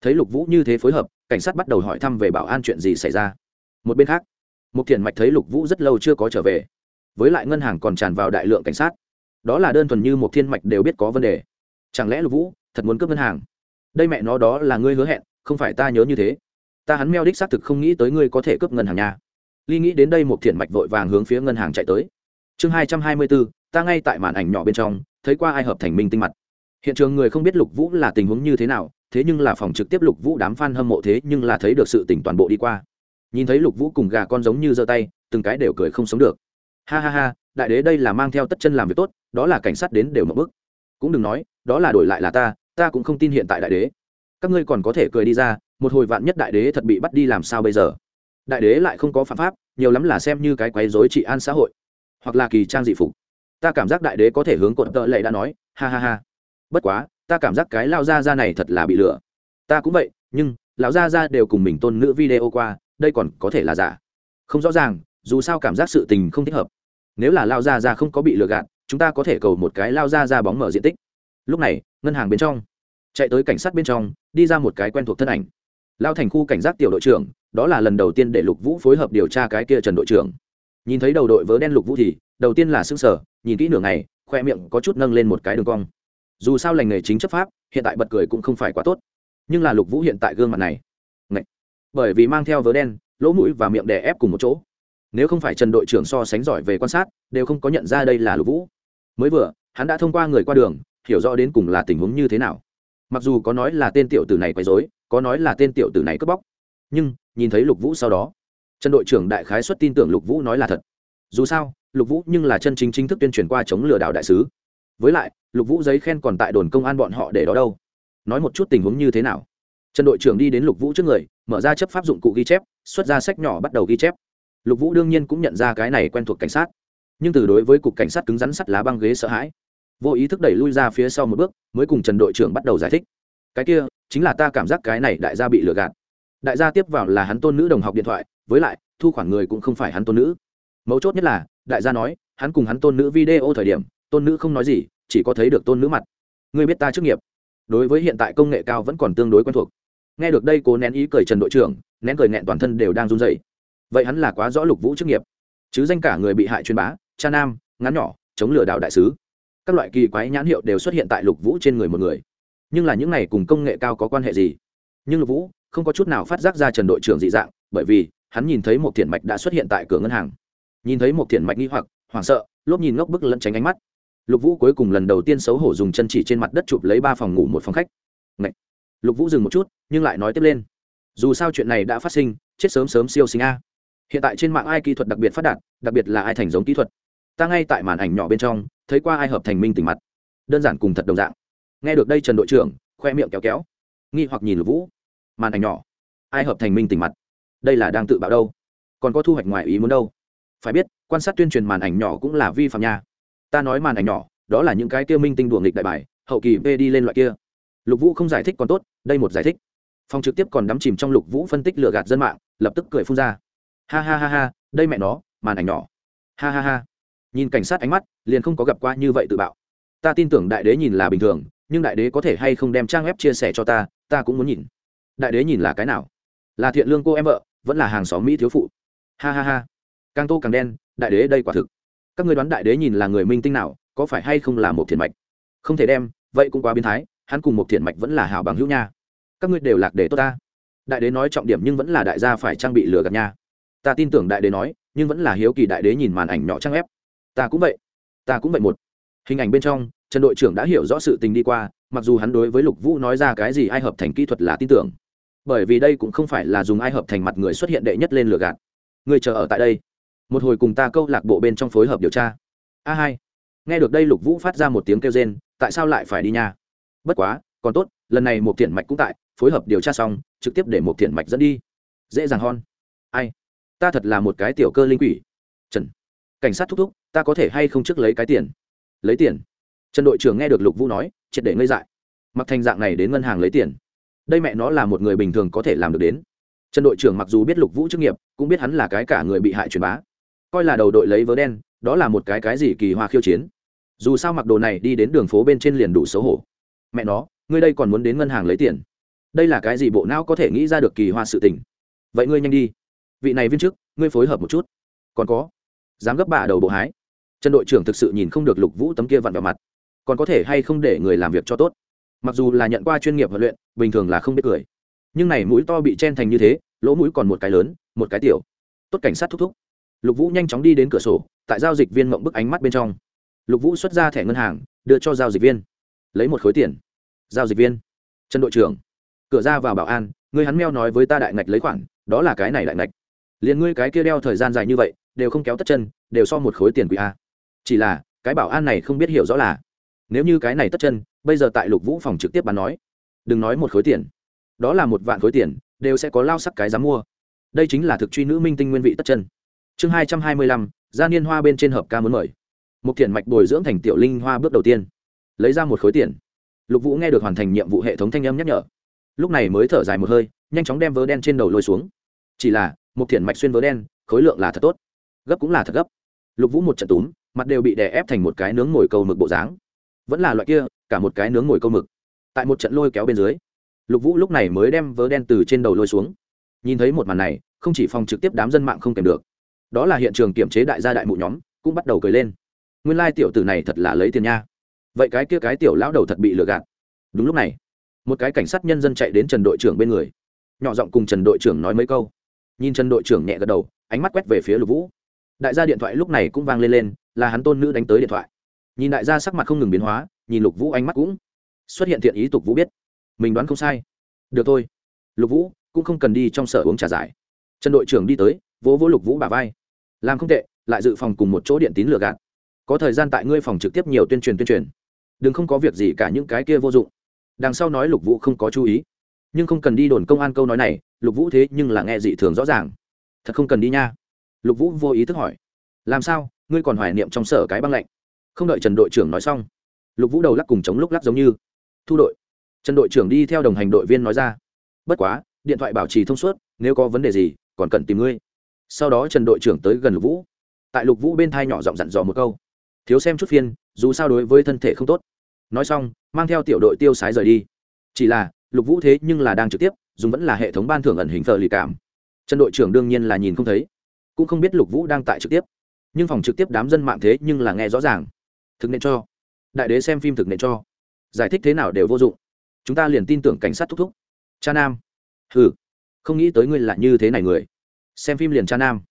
Thấy lục vũ như thế phối hợp, cảnh sát bắt đầu hỏi thăm về bảo an chuyện gì xảy ra. Một bên khác một thiền mạch thấy lục vũ rất lâu chưa có trở về, với lại ngân hàng còn tràn vào đại lượng cảnh sát. Đó là đơn thuần như một thiên mạch đều biết có vấn đề. Chẳng lẽ lục vũ thật muốn cướp ngân hàng? Đây mẹ nó, đó là ngươi hứa hẹn, không phải ta nhớ như thế. Ta hắn meo đích xác thực không nghĩ tới ngươi có thể cướp ngân hàng nhà ly nghĩ đến đây một thiện mạch vội vàng hướng phía ngân hàng chạy tới. Chương hai trăm hai mươi bốn ta ngay tại màn ảnh nhỏ bên trong, thấy qua ai hợp thành minh tinh mặt. Hiện trường người không biết lục vũ là tình huống như thế nào, thế nhưng là phòng trực tiếp lục vũ đám f a n hâm mộ thế nhưng là thấy được sự tỉnh toàn bộ đi qua nhìn thấy lục vũ cùng gà con giống như giơ tay, từng cái đều cười không sống được. Ha ha ha, đại đế đây là mang theo tất chân làm việc tốt, đó là cảnh sát đến đều mập bức cũng đừng nói, đó là đổi lại là ta ta cũng không tin hiện tại đại đế. Các ngươi còn có thể cười đi ra, một hồi vạn nhất đại đế thật bị bắt đi làm sao bây giờ? Đại đế lại không có phạm pháp, nhiều lắm là xem như cái quấy dối trị an xã hội, hoặc là kỳ trang dị phục. Ta cảm giác đại đế có thể hướng cột tợ lệ đã nói, ha ha ha. Bất quá, ta cảm giác cái lao ra ra này thật là bị lừa. Ta cũng vậy, nhưng, lão gia ra đều cùng mình tôn nữ video qua đây còn có thể là giả. Không rõ ràng, dù sao cảm giác sự tình không thích hợp. Nếu là lao ra ra không có bị lừa gạt, chúng ta có thể cầu một cái lao ra ra bóng mở diện tích. Lúc này, ngân hàng bên trong, chạy tới cảnh sát bên trong, đi ra một cái quen thuộc thân ảnh. Lao thành khu cảnh giác tiểu đội trưởng, đó là lần đầu tiên để lục vũ phối hợp điều tra cái kia trần đội trưởng. Nhìn thấy đầu đội vớ đen lục vũ thì, đầu tiên là xương sở nhìn kỹ nửa ngày, khoe miệng có chút nâng lên một cái đường cong. Dù sao lành nghề chính chấp pháp, hiện tại bật cười cũng không phải quá tốt. Nhưng là lục vũ hiện tại gương mặt này bởi vì mang theo vớ đen, lỗ mũi và miệng đè ép cùng một chỗ. Nếu không phải trần đội trưởng so sánh giỏi về quan sát, đều không có nhận ra đây là lục vũ. Mới vừa, hắn đã thông qua người qua đường, hiểu rõ đến cùng là tình huống như thế nào. Mặc dù có nói là tên tiểu tử này quấy dối có nói là tên tiểu tử này cướp bóc, nhưng, nhìn thấy lục vũ sau đó, trần đội trưởng đại khái xuất tin tưởng lục vũ nói là thật. Dù sao, lục vũ nhưng là chân chính chính thức tuyên truyền qua chống lừa đảo đại sứ. Với lại, lục vũ giấy khen còn tại đồn công an bọn họ để đó đâu. Nói một chút tình huống như thế nào trần đội trưởng đi đến lục vũ trước người, mở ra chấp pháp dụng cụ ghi chép, xuất ra sách nhỏ bắt đầu ghi chép. Lục vũ đương nhiên cũng nhận ra cái này quen thuộc cảnh sát. Nhưng từ đối với cục cảnh sát cứng rắn sắt lá băng ghế sợ hãi, vô ý thức đẩy lui ra phía sau một bước, mới cùng trần đội trưởng bắt đầu giải thích. Cái kia, chính là ta cảm giác cái này đại gia bị lừa gạt. Đại gia tiếp vào là hắn tôn nữ đồng học điện thoại, với lại, thu khoản người cũng không phải hắn tôn nữ. Mấu chốt nhất là, đại gia nói, hắn cùng hắn tôn nữ video thời điểm, tôn nữ không nói gì, chỉ có thấy được tôn nữ mặt. Ngươi biết ta trước nghiệp. Đối với hiện tại công nghệ cao vẫn còn tương đối quen thuộc nghe được đây, cố nén ý cười trần đội trưởng, nén cười nghẹn toàn thân đều đang run dậy vậy hắn là quá rõ lục vũ chức nghiệp. Chứ danh cả người bị hại truyền bá, cha nam, ngắn nhỏ, chống lừa đảo đại sứ. Các loại kỳ quái nhãn hiệu đều xuất hiện tại lục vũ trên người một người. Nhưng là những này cùng công nghệ cao có quan hệ gì? Nhưng lục vũ không có chút nào phát giác ra trần đội trưởng dị dạng, bởi vì hắn nhìn thấy một thiện mạch đã xuất hiện tại cửa ngân hàng. Nhìn thấy một thiện mạch nghi hoặc, hoảng sợ, lốp nhìn ngốc bức lẫn tránh ánh mắt. Lục vũ cuối cùng lần đầu tiên xấu hổ dùng chân chỉ trên mặt đất chụp lấy ba phòng ngủ một phòng khách. Ngậy! Lục vũ dừng một chút, nhưng lại nói tiếp lên. Dù sao chuyện này đã phát sinh, chết sớm sớm siêu sinh a. Hiện tại trên mạng ai kỹ thuật đặc biệt phát đạt, đặc biệt là ai thành giống kỹ thuật. Ta ngay tại màn ảnh nhỏ bên trong, thấy qua ai hợp thành minh tỉnh mặt. Đơn giản cùng thật đồng dạng. Nghe được đây trần đội trưởng, khoe miệng kéo kéo. Nghi hoặc nhìn lục vũ. Màn ảnh nhỏ. Ai hợp thành minh tỉnh mặt? Đây là đang tự bạo đâu? Còn có thu hoạch ngoài ý muốn đâu? Phải biết, quan sát tuyên truyền màn ảnh nhỏ cũng là vi phạm nha. Ta nói màn ảnh nhỏ, đó là những cái tiêu minh tinh đùa nghịch đại bài, hậu kỳ v đi lên loại kia lục vũ không giải thích còn tốt, đây một giải thích. Phong trực tiếp còn đắm chìm trong lục vũ phân tích lừa gạt dân mạng, lập tức cười phun ra. Ha ha ha ha, đây mẹ nó, màn ảnh nhỏ. Ha ha ha. Nhìn cảnh sát ánh mắt, liền không có gặp qua như vậy tự bạo. Ta tin tưởng đại đế nhìn là bình thường, nhưng đại đế có thể hay không đem trang web chia sẻ cho ta ta cũng muốn nhìn. Đại đế nhìn là cái nào? Là thiện lương cô em vợ, vẫn là hàng xóm mỹ thiếu phụ. Ha ha ha. Càng tô càng đen, đại đế đây quả thực. Các người đoán đại đế nhìn là người minh tinh nào, có phải hay không là một thiện mạch? Không thể đem, vậy cũng quá biến thái hắn cùng một thiện mạch vẫn là hảo bằng hữu nha. Các ngươi đều lạc để tốt ta. Đại đế nói trọng điểm nhưng vẫn là đại gia phải trang bị lừa gạt nha. Ta tin tưởng đại đế nói, nhưng vẫn là hiếu kỳ đại đế nhìn màn ảnh nhỏ trang ép. Ta cũng vậy. Ta cũng vậy một. Hình ảnh bên trong, trần đội trưởng đã hiểu rõ sự tình đi qua, mặc dù hắn đối với lục vũ nói ra cái gì ai hợp thành kỹ thuật là tin tưởng. Bởi vì đây cũng không phải là dùng ai hợp thành mặt người xuất hiện đệ nhất lên lừa gạt. Người chờ ở tại đây. Một hồi cùng ta câu lạc bộ bên trong phối hợp điều tra. A hai. Nghe được đây lục vũ phát ra một tiếng kêu rên, tại sao lại phải đi nha? Bất quá, còn tốt, lần này một thiện mạch cũng tại, phối hợp điều tra xong, trực tiếp để một thiện mạch dẫn đi. Dễ dàng hon ai? Ta thật là một cái tiểu cơ linh quỷ. Trần. Cảnh sát thúc thúc, ta có thể hay không trước lấy cái tiền? Lấy tiền? Trần đội trưởng nghe được lục vũ nói, triệt để ngây dại. Mặc thành dạng này đến ngân hàng lấy tiền. Đây mẹ nó là một người bình thường có thể làm được đến. Trần đội trưởng mặc dù biết lục vũ chức nghiệp, cũng biết hắn là cái cả người bị hại truyền bá. Coi là đầu đội lấy vớ đen, đó là một cái cái gì kỳ hoa khiêu chiến. Dù sao mặc đồ này đi đến đường phố bên trên liền đủ xấu hổ mẹ nó, ngươi đây còn muốn đến ngân hàng lấy tiền. Đây là cái gì bộ não có thể nghĩ ra được kỳ hoa sự tình? Vậy ngươi nhanh đi. Vị này viên chức, ngươi phối hợp một chút. Còn có, dám gấp bà đầu bộ hái. Trần đội trưởng thực sự nhìn không được lục vũ tấm kia vặn vào mặt. Còn có thể hay không để người làm việc cho tốt? Mặc dù là nhận qua chuyên nghiệp huấn luyện, bình thường là không biết cười. Nhưng này mũi to bị chen thành như thế, lỗ mũi còn một cái lớn, một cái tiểu. Tốt cảnh sát thúc thúc. Lục vũ nhanh chóng đi đến cửa sổ, tại giao dịch viên mộng bức ánh mắt bên trong. Lục vũ xuất ra thẻ ngân hàng, đưa cho giao dịch viên. Lấy một khối tiền giao dịch viên. Trần đội trưởng, cửa ra vào bảo an người hắn meo nói với ta đại ngạch lấy khoản, đó là cái này đại ngạch. Liền ngươi cái kia đeo thời gian dài như vậy, đều không kéo tất chân, đều so một khối tiền quỷ a. Chỉ là, cái bảo an này không biết hiểu rõ là, nếu như cái này tất chân, bây giờ tại lục vũ phòng trực tiếp bán nói, đừng nói một khối tiền, đó là một vạn khối tiền, đều sẽ có lao sắc cái dám mua. Đây chính là thực truy nữ minh tinh nguyên vị tất chân. Chương hai trăm hai mươi lăm, gia niên hoa bên trên hợp ca muốn mời. Một thiện mạch bồi dưỡng thành tiểu linh hoa bước đầu tiên, lấy ra một khối tiền lục vũ nghe được hoàn thành nhiệm vụ hệ thống thanh âm nhắc nhở, lúc này mới thở dài một hơi, nhanh chóng đem vớ đen trên đầu lôi xuống. Chỉ là, một thiển mạch xuyên vớ đen, khối lượng là thật tốt. Gấp cũng là thật gấp. Lục vũ một trận túm, mặt đều bị đè ép thành một cái nướng ngồi câu mực bộ dáng. Vẫn là loại kia, cả một cái nướng ngồi câu mực. Tại một trận lôi kéo bên dưới, lục vũ lúc này mới đem vớ đen từ trên đầu lôi xuống. Nhìn thấy một màn này, không chỉ phòng trực tiếp đám dân mạng không kèm được, đó là hiện trường kiểm chế đại gia đại mụ nhóm, cũng bắt đầu cười lên. Nguyên lai tiểu tử này thật là lấy tiền nha vậy cái kia cái tiểu lão đầu thật bị lừa gạt. Đúng lúc này, một cái cảnh sát nhân dân chạy đến trần đội trưởng bên người. Nhỏ giọng cùng trần đội trưởng nói mấy câu. Nhìn trần đội trưởng nhẹ gật đầu, ánh mắt quét về phía lục vũ. Đại gia điện thoại lúc này cũng vang lên lên, là hắn tôn nữ đánh tới điện thoại. Nhìn đại gia sắc mặt không ngừng biến hóa, nhìn lục vũ ánh mắt cũng xuất hiện thiện ý tục vũ biết. Mình đoán không sai. Được thôi. Lục vũ cũng không cần đi trong sở uống trà giải. Trần đội trưởng đi tới, vỗ vỗ lục vũ bà vai. Làm không tệ, lại dự phòng cùng một chỗ điện tín lừa gạt. Có thời gian tại ngươi phòng trực tiếp nhiều tuyên truyền tuyên truyền đừng không có việc gì cả những cái kia vô dụng. Đằng sau nói lục vũ không có chú ý. Nhưng không cần đi đồn công an câu nói này, lục vũ thế nhưng là nghe dị thường rõ ràng. Thật không cần đi nha. Lục vũ vô ý thức hỏi. Làm sao? Ngươi còn hoài niệm trong sở cái băng lạnh? Không đợi trần đội trưởng nói xong, lục vũ đầu lắc cùng chống lúc lắc giống như. Thu đội. Trần đội trưởng đi theo đồng hành đội viên nói ra. Bất quá, điện thoại bảo trì thông suốt, nếu có vấn đề gì, còn cần tìm ngươi. Sau đó trần đội trưởng tới gần lục vũ. Tại lục vũ bên thai nhỏ giọng dặn dò một câu. Thiếu xem chút phiên dù sao đối với thân thể không tốt. Nói xong, mang theo tiểu đội tiêu sái rời đi. Chỉ là, lục vũ thế nhưng là đang trực tiếp, dùng vẫn là hệ thống ban thưởng ẩn hình thợ lì cảm. Trần đội trưởng đương nhiên là nhìn không thấy. Cũng không biết lục vũ đang tại trực tiếp. Nhưng phòng trực tiếp đám dân mạng thế nhưng là nghe rõ ràng. Thực nên cho. Đại đế xem phim thực nên cho. Giải thích thế nào đều vô dụng. Chúng ta liền tin tưởng cảnh sát thúc thúc. Cha nam. Ừ không nghĩ tới ngươi là như thế này người. Xem phim liền cha nam.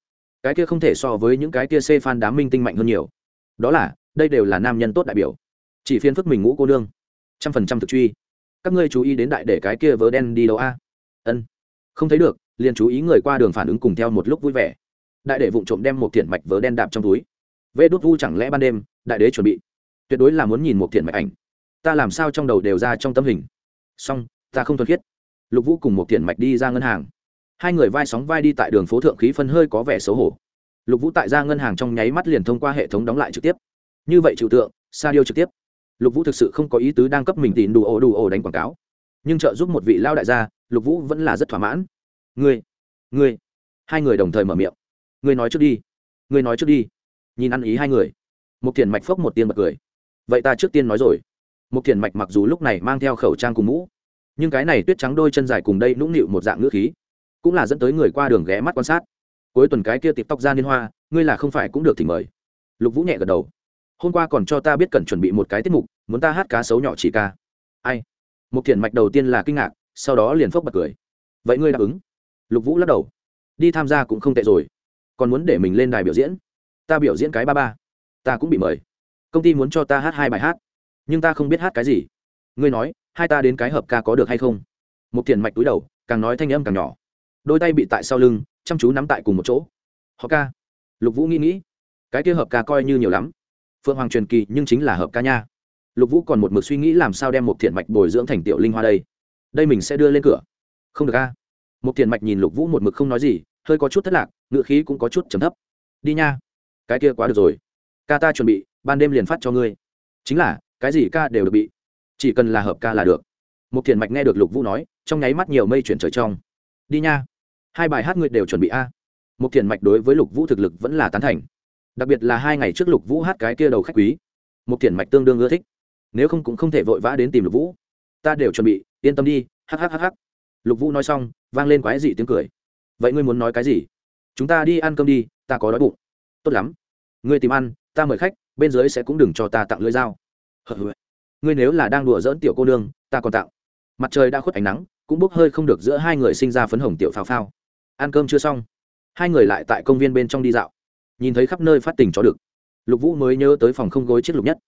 Cái kia không thể so với những cái kia xê fan đám minh tinh mạnh hơn nhiều. Đó là đây đều là nam nhân tốt đại biểu. Chỉ phiên phức mình ngũ cô nương. Trăm phần trăm thực truy. Các ngươi chú ý đến đại để cái kia vớ đen đi đâu a? Ân. Không thấy được, liền chú ý người qua đường phản ứng cùng theo một lúc vui vẻ. Đại đệ vụng trộm đem một thiện mạch vớ đen đạp trong túi. Vê đốt vu chẳng lẽ ban đêm, đại đế chuẩn bị. Tuyệt đối là muốn nhìn một thiện mạch ảnh. Ta làm sao trong đầu đều ra trong tấm hình. Song ta không thuần khiết. Lục vũ cùng một thiện mạch đi ra ngân hàng. Hai người vai sóng vai đi tại đường phố thượng khí phân hơi có vẻ xấu hổ. Lục vũ tại ra ngân hàng trong nháy mắt liền thông qua hệ thống đóng lại trực tiếp như vậy trừu tượng, sa điêu trực tiếp. Lục vũ thực sự không có ý tứ đang cấp mình tìm đủ ổ đủ ổ đánh quảng cáo. Nhưng trợ giúp một vị lao đại gia, lục vũ vẫn là rất thỏa mãn. Ngươi ngươi. Hai người đồng thời mở miệng. Ngươi nói trước đi. Ngươi nói trước đi. Nhìn ăn ý hai người. Một thiền mạch phốc một tiên bật cười. Vậy ta trước tiên nói rồi. Một thiền mạch mặc dù lúc này mang theo khẩu trang cùng mũ, nhưng cái này tuyết trắng đôi chân dài cùng đây nũng nịu một dạng ngữ khí, cũng là dẫn tới người qua đường ghé mắt quan sát. Cuối tuần cái kia tịp tóc ra liên hoa, ngươi là không phải cũng được thì mời. Lục vũ nhẹ gật đầu hôm qua còn cho ta biết cần chuẩn bị một cái tiết mục, muốn ta hát cá sấu nhỏ chỉ ca. Ai? Một thiền mạch đầu tiên là kinh ngạc, sau đó liền phốc bật cười. Vậy ngươi đáp ứng? Lục vũ lắc đầu. Đi tham gia cũng không tệ rồi. Còn muốn để mình lên đài biểu diễn? Ta biểu diễn cái ba ba. Ta cũng bị mời. Công ty muốn cho ta hát hai bài hát. Nhưng ta không biết hát cái gì. Ngươi nói, hai ta đến cái hợp ca có được hay không? Một thiền mạch túi đầu, càng nói thanh âm càng nhỏ. Đôi tay bị tại sau lưng, chăm chú nắm tại cùng một chỗ. Họ ca. Lục vũ nghĩ nghĩ. Cái kia hợp ca coi như nhiều lắm phượng hoàng truyền kỳ nhưng chính là hợp ca nha. Lục vũ còn một mực suy nghĩ làm sao đem một thiện mạch bồi dưỡng thành tiểu linh hoa đây. Đây mình sẽ đưa lên cửa. Không được ca một thiện mạch nhìn lục vũ một mực không nói gì, hơi có chút thất lạc ngựa khí cũng có chút trầm thấp. Đi nha. Cái kia quá được rồi. Ca ta chuẩn bị, ban đêm liền phát cho ngươi. Chính là, cái gì ca đều được bị. Chỉ cần là hợp ca là được. Một thiện mạch nghe được lục vũ nói, trong nháy mắt nhiều mây chuyển trời trong. Đi nha. Hai bài hát ngươi đều chuẩn bị a. Một thiện mạch đối với lục vũ thực lực vẫn là tán thành đặc biệt là hai ngày trước lục vũ hát cái kia đầu khách quý. Một tiền mạch tương đương ưa thích. Nếu không cũng không thể vội vã đến tìm lục vũ. Ta đều chuẩn bị, yên tâm đi hhhh lục vũ nói xong, vang lên quái dị tiếng cười. Vậy ngươi muốn nói cái gì? Chúng ta đi ăn cơm đi, ta có đói bụng. Tốt lắm. Ngươi tìm ăn, ta mời khách, bên dưới sẽ cũng đừng cho ta tặng lưỡi dao. Ngươi nếu là đang đùa dỡn tiểu cô nương, ta còn tặng. Mặt trời đã khuất ánh nắng, cũng bốc hơi không được giữa hai người sinh ra phấn hồng tiểu phao phao. Ăn cơm chưa xong. Hai người lại tại công viên bên trong đi dạo nhìn thấy khắp nơi phát tình chó được lục vũ mới nhớ tới phòng không gối chiếc lục nhất.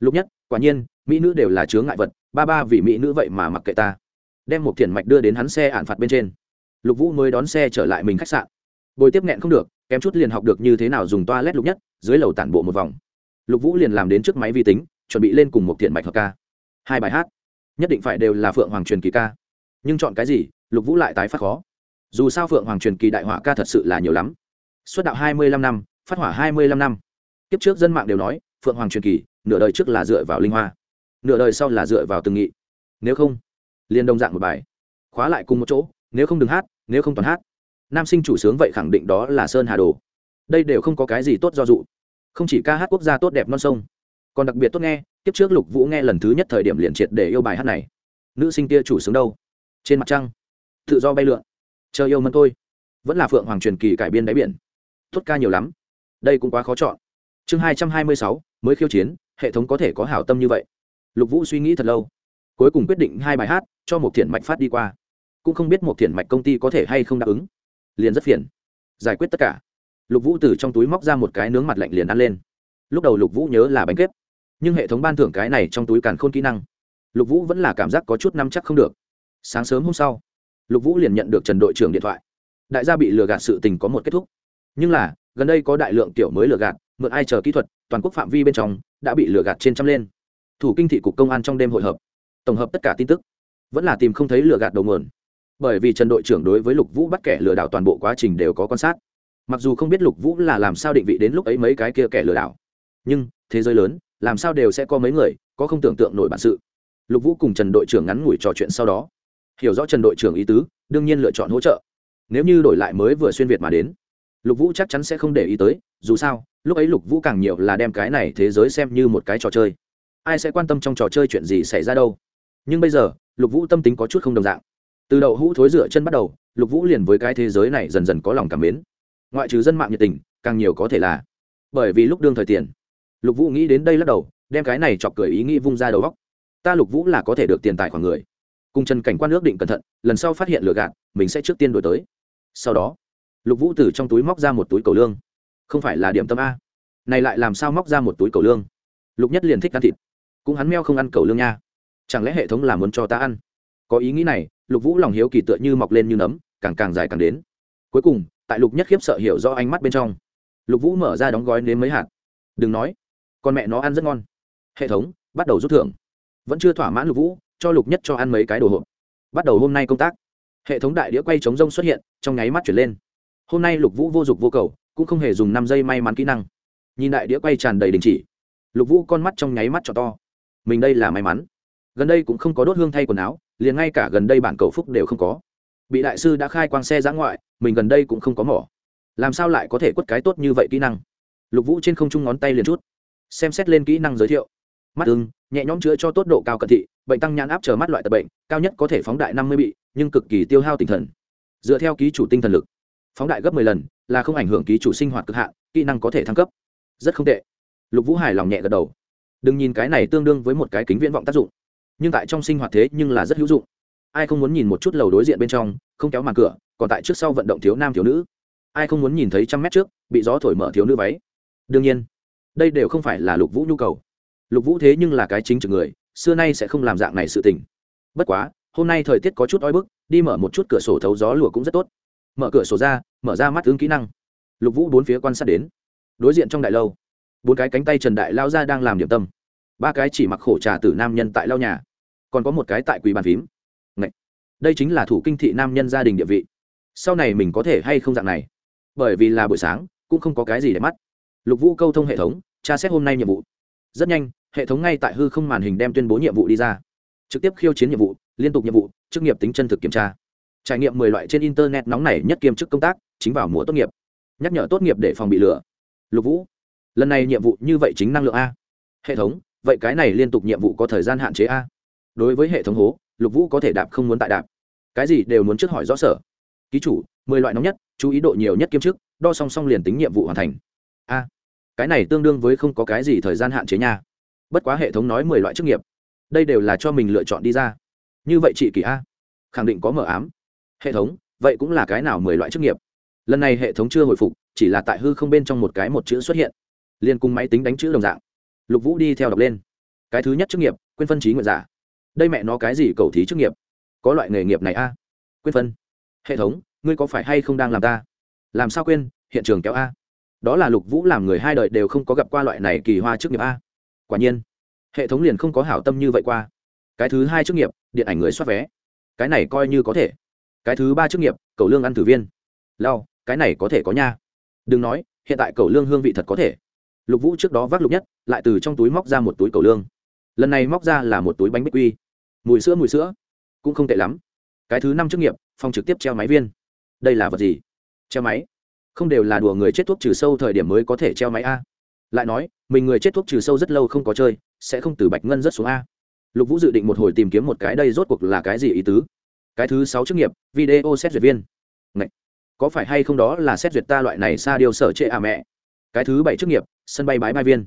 Lục nhất, quả nhiên, mỹ nữ đều là chướng ngại vật, ba ba vì mỹ nữ vậy mà mặc kệ ta. Đem một thiền mạch đưa đến hắn xe ạn phạt bên trên. Lục vũ mới đón xe trở lại mình khách sạn. Bồi tiếp nghẹn không được, kém chút liền học được như thế nào dùng toa lét lục nhất, dưới lầu tản bộ một vòng. Lục vũ liền làm đến trước máy vi tính, chuẩn bị lên cùng một thiện mạch hợp ca. Hai bài hát. Nhất định phải đều là phượng hoàng truyền kỳ ca. Nhưng chọn cái gì, lục vũ lại tái phát khó. Dù sao phượng hoàng truyền kỳ đại họa ca thật sự là nhiều lắm. Xuất đạo hai mươi lăm năm phát hỏa hai mươi lăm năm. Kiếp trước dân mạng đều nói, phượng hoàng truyền kỳ, nửa đời trước là dựa vào linh hoa, nửa đời sau là dựa vào từng nghị. Nếu không, liền đồng dạng một bài. Khóa lại cùng một chỗ, nếu không đừng hát, nếu không toàn hát. Nam sinh chủ sướng vậy khẳng định đó là sơn hà đồ. Đây đều không có cái gì tốt do dụ. Không chỉ ca hát quốc gia tốt đẹp non sông, còn đặc biệt tốt nghe tiếp trước lục vũ nghe lần thứ nhất thời điểm liền triệt để yêu bài hát này. Nữ sinh kia chủ sướng đâu? Trên mặt trăng, tự do bay lượn. Chờ yêu mân tôi, vẫn là phượng hoàng truyền kỳ cải biên đáy biển. Tốt ca nhiều lắm đây cũng quá khó chọn. Chương hai trăm hai mươi sáu, mới khiêu chiến, hệ thống có thể có hảo tâm như vậy. Lục vũ suy nghĩ thật lâu, cuối cùng quyết định hai bài hát cho một thiện mạch phát đi qua. Cũng không biết một thiện mạch công ty có thể hay không đáp ứng. Liền rất phiền. Giải quyết tất cả. Lục vũ từ trong túi móc ra một cái nướng mặt lạnh liền ăn lên. Lúc đầu lục vũ nhớ là bánh kếp nhưng hệ thống ban thưởng cái này trong túi càn khôn kỹ năng. Lục vũ vẫn là cảm giác có chút năm chắc không được. Sáng sớm hôm sau, lục vũ liền nhận được trần đội trưởng điện thoại. Đại gia bị lừa gạt sự tình có một kết thúc. Nhưng là gần đây có đại lượng tiểu mới lừa gạt, mượn ai chờ kỹ thuật, toàn quốc phạm vi bên trong đã bị lừa gạt trên trăm lên. Thủ kinh thị cục công an trong đêm hội hợp tổng hợp tất cả tin tức, vẫn là tìm không thấy lừa gạt đầu nguồn. Bởi vì trần đội trưởng đối với lục vũ bắt kẻ lừa đảo toàn bộ quá trình đều có quan sát. Mặc dù không biết lục vũ là làm sao định vị đến lúc ấy mấy cái kia kẻ lừa đảo, nhưng thế giới lớn, làm sao đều sẽ có mấy người, có không tưởng tượng nổi bản sự. Lục vũ cùng trần đội trưởng ngắn ngủi trò chuyện sau đó, hiểu rõ trần đội trưởng ý tứ, đương nhiên lựa chọn hỗ trợ. Nếu như đổi lại mới vừa xuyên việt mà đến lục vũ chắc chắn sẽ không để ý tới, dù sao, lúc ấy lục vũ càng nhiều là đem cái này thế giới xem như một cái trò chơi. Ai sẽ quan tâm trong trò chơi chuyện gì xảy ra đâu? Nhưng bây giờ, lục vũ tâm tính có chút không đồng dạng. Từ đầu hũ thối rửa chân bắt đầu, lục vũ liền với cái thế giới này dần dần có lòng cảm mến. Ngoại trừ dân mạng nhiệt tình, càng nhiều có thể là bởi vì lúc đương thời tiền. Lục vũ nghĩ đến đây lắc đầu, đem cái này chọc cười ý nghĩ vung ra đầu góc ta lục vũ là có thể được tiền tài khoảng người. Cùng trần cảnh quan ước định cẩn thận, lần sau phát hiện lừa gạt, mình sẽ trước tiên đổi tới. Sau đó lục vũ từ trong túi móc ra một túi cầu lương. Không phải là điểm tâm a. Này lại làm sao móc ra một túi cầu lương? Lục nhất liền thích ăn thịt. Cũng hắn meo không ăn cầu lương nha. Chẳng lẽ hệ thống là muốn cho ta ăn? Có ý nghĩ này, lục vũ lòng hiếu kỳ tựa như mọc lên như nấm, càng càng dài càng đến. Cuối cùng, tại lục nhất khiếp sợ hiểu do ánh mắt bên trong, lục vũ mở ra đóng gói nếm mấy hạt. Đừng nói, con mẹ nó ăn rất ngon. Hệ thống, bắt đầu rút thưởng. Vẫn chưa thỏa mãn lục vũ, cho lục nhất cho ăn mấy cái đồ hộp. Bắt đầu hôm nay công tác. Hệ thống đại đĩa quay chống rông xuất hiện, trong nháy mắt chuyển lên hôm nay lục vũ vô dụng vô cầu, cũng không hề dùng năm giây may mắn kỹ năng. Nhìn đại đĩa quay tràn đầy đình chỉ, lục vũ con mắt trong nháy mắt cho to. Mình đây là may mắn. Gần đây cũng không có đốt hương thay quần áo, liền ngay cả gần đây bản cầu phúc đều không có. Bị đại sư đã khai quang xe giã ngoại, mình gần đây cũng không có mỏ. Làm sao lại có thể quất cái tốt như vậy kỹ năng? Lục vũ trên không trung ngón tay liền chút. Xem xét lên kỹ năng giới thiệu. Mắt ưng, nhẹ nhõm chữa cho tốt độ cao cận thị, bệnh tăng nhãn áp chờ mắt loại tật bệnh, cao nhất có thể phóng đại năm mươi bị, nhưng cực kỳ tiêu hao tinh thần. Dựa theo ký chủ tinh thần lực phóng đại gấp m ộ ư ơ i lần, là không ảnh hưởng ký chủ sinh hoạt cực hạn, kỹ năng có thể thăng cấp. Rất không tệ. Lục vũ hài lòng nhẹ gật đầu. Đừng nhìn cái này tương đương với một cái kính viễn vọng tác dụng, nhưng tại trong sinh hoạt thế nhưng là rất hữu dụng. Ai không muốn nhìn một chút lầu đối diện bên trong, không kéo màn cửa, còn tại trước sau vận động thiếu nam thiếu nữ. Ai không muốn nhìn thấy trăm mét trước, bị gió thổi mở thiếu nữ váy. Đương nhiên, đây đều không phải là lục vũ nhu cầu. Lục vũ thế nhưng là cái chính trực người, xưa nay sẽ không làm dạng này sự tình. Bất quá, hôm nay thời tiết có chút oi bức, đi mở một chút cửa sổ thấu gió lùa cũng rất tốt mở cửa sổ ra, mở ra mắt ứng kỹ năng. Lục vũ bốn phía quan sát đến. Đối diện trong đại lâu, bốn cái cánh tay trần đại lao ra đang làm điểm tâm. Ba cái chỉ mặc khổ trà tử nam nhân tại lao nhà. Còn có một cái tại quỳ bàn phím. Ngậy! đây chính là thủ kinh thị nam nhân gia đình địa vị. Sau này mình có thể hay không dạng này? Bởi vì là buổi sáng, cũng không có cái gì để mắt. Lục vũ câu thông hệ thống, tra xét hôm nay nhiệm vụ. Rất nhanh, hệ thống ngay tại hư không màn hình đem tuyên bố nhiệm vụ đi ra. Trực tiếp khiêu chiến nhiệm vụ, liên tục nhiệm vụ, chức nghiệp tính chân thực kiểm tra trải nghiệm mười loại trên internet nóng này nhất kiêm chức công tác, chính vào mùa tốt nghiệp. Nhắc nhở tốt nghiệp để phòng bị lừa. Lục vũ, lần này nhiệm vụ như vậy chính năng lượng a. Hệ thống, vậy cái này liên tục nhiệm vụ có thời gian hạn chế a? Đối với hệ thống hố, lục vũ có thể đạp không muốn tại đạp. Cái gì đều muốn trước hỏi rõ sở. Ký chủ, mười loại nóng nhất, chú ý độ nhiều nhất kiêm chức, đo song song liền tính nhiệm vụ hoàn thành. A, cái này tương đương với không có cái gì thời gian hạn chế nha. Bất quá hệ thống nói mười loại chức nghiệp. Đây đều là cho mình lựa chọn đi ra. Như vậy chị kỳ a, khẳng định có mở ám hệ thống, vậy cũng là cái nào mười loại chức nghiệp? Lần này hệ thống chưa hồi phục, chỉ là tại hư không bên trong một cái một chữ xuất hiện. Liên cùng máy tính đánh chữ đồng dạng. Lục vũ đi theo đọc lên. Cái thứ nhất chức nghiệp, quên phân trí nguyện giả. Đây mẹ nó cái gì cầu thí chức nghiệp? Có loại nghề nghiệp này a. Quên phân. Hệ thống, ngươi có phải hay không đang làm ta? Làm sao quên, hiện trường kéo a. Đó là lục vũ làm người hai đời đều không có gặp qua loại này kỳ hoa chức nghiệp a. Quả nhiên, hệ thống liền không có hảo tâm như vậy qua. Cái thứ hai chức nghiệp, điện ảnh người soát vé. Cái này coi như có thể cái thứ ba chức nghiệp, cầu lương ăn thử viên. Lao cái này có thể có nha. Đừng nói, hiện tại cầu lương hương vị thật có thể. Lục vũ trước đó vác lục nhất, lại từ trong túi móc ra một túi cầu lương. Lần này móc ra là một túi bánh bích quy. Mùi sữa mùi sữa. Cũng không tệ lắm. Cái thứ năm chức nghiệp phòng trực tiếp treo máy viên. Đây là vật gì? Treo máy. Không đều là đùa người chết thuốc trừ sâu thời điểm mới có thể treo máy a. Lại nói, mình người chết thuốc trừ sâu rất lâu không có chơi, sẽ không từ bạch ngân rất xuống a. Lục vũ dự định một hồi tìm kiếm một cái đây rốt cuộc là cái gì ý tứ? Cái thứ sáu chức nghiệp, video xét duyệt viên. Ngậy! có phải hay không đó là xét duyệt ta loại này xa điều sở trệ à mẹ? Cái thứ bảy chức nghiệp, sân bay bãi mai viên.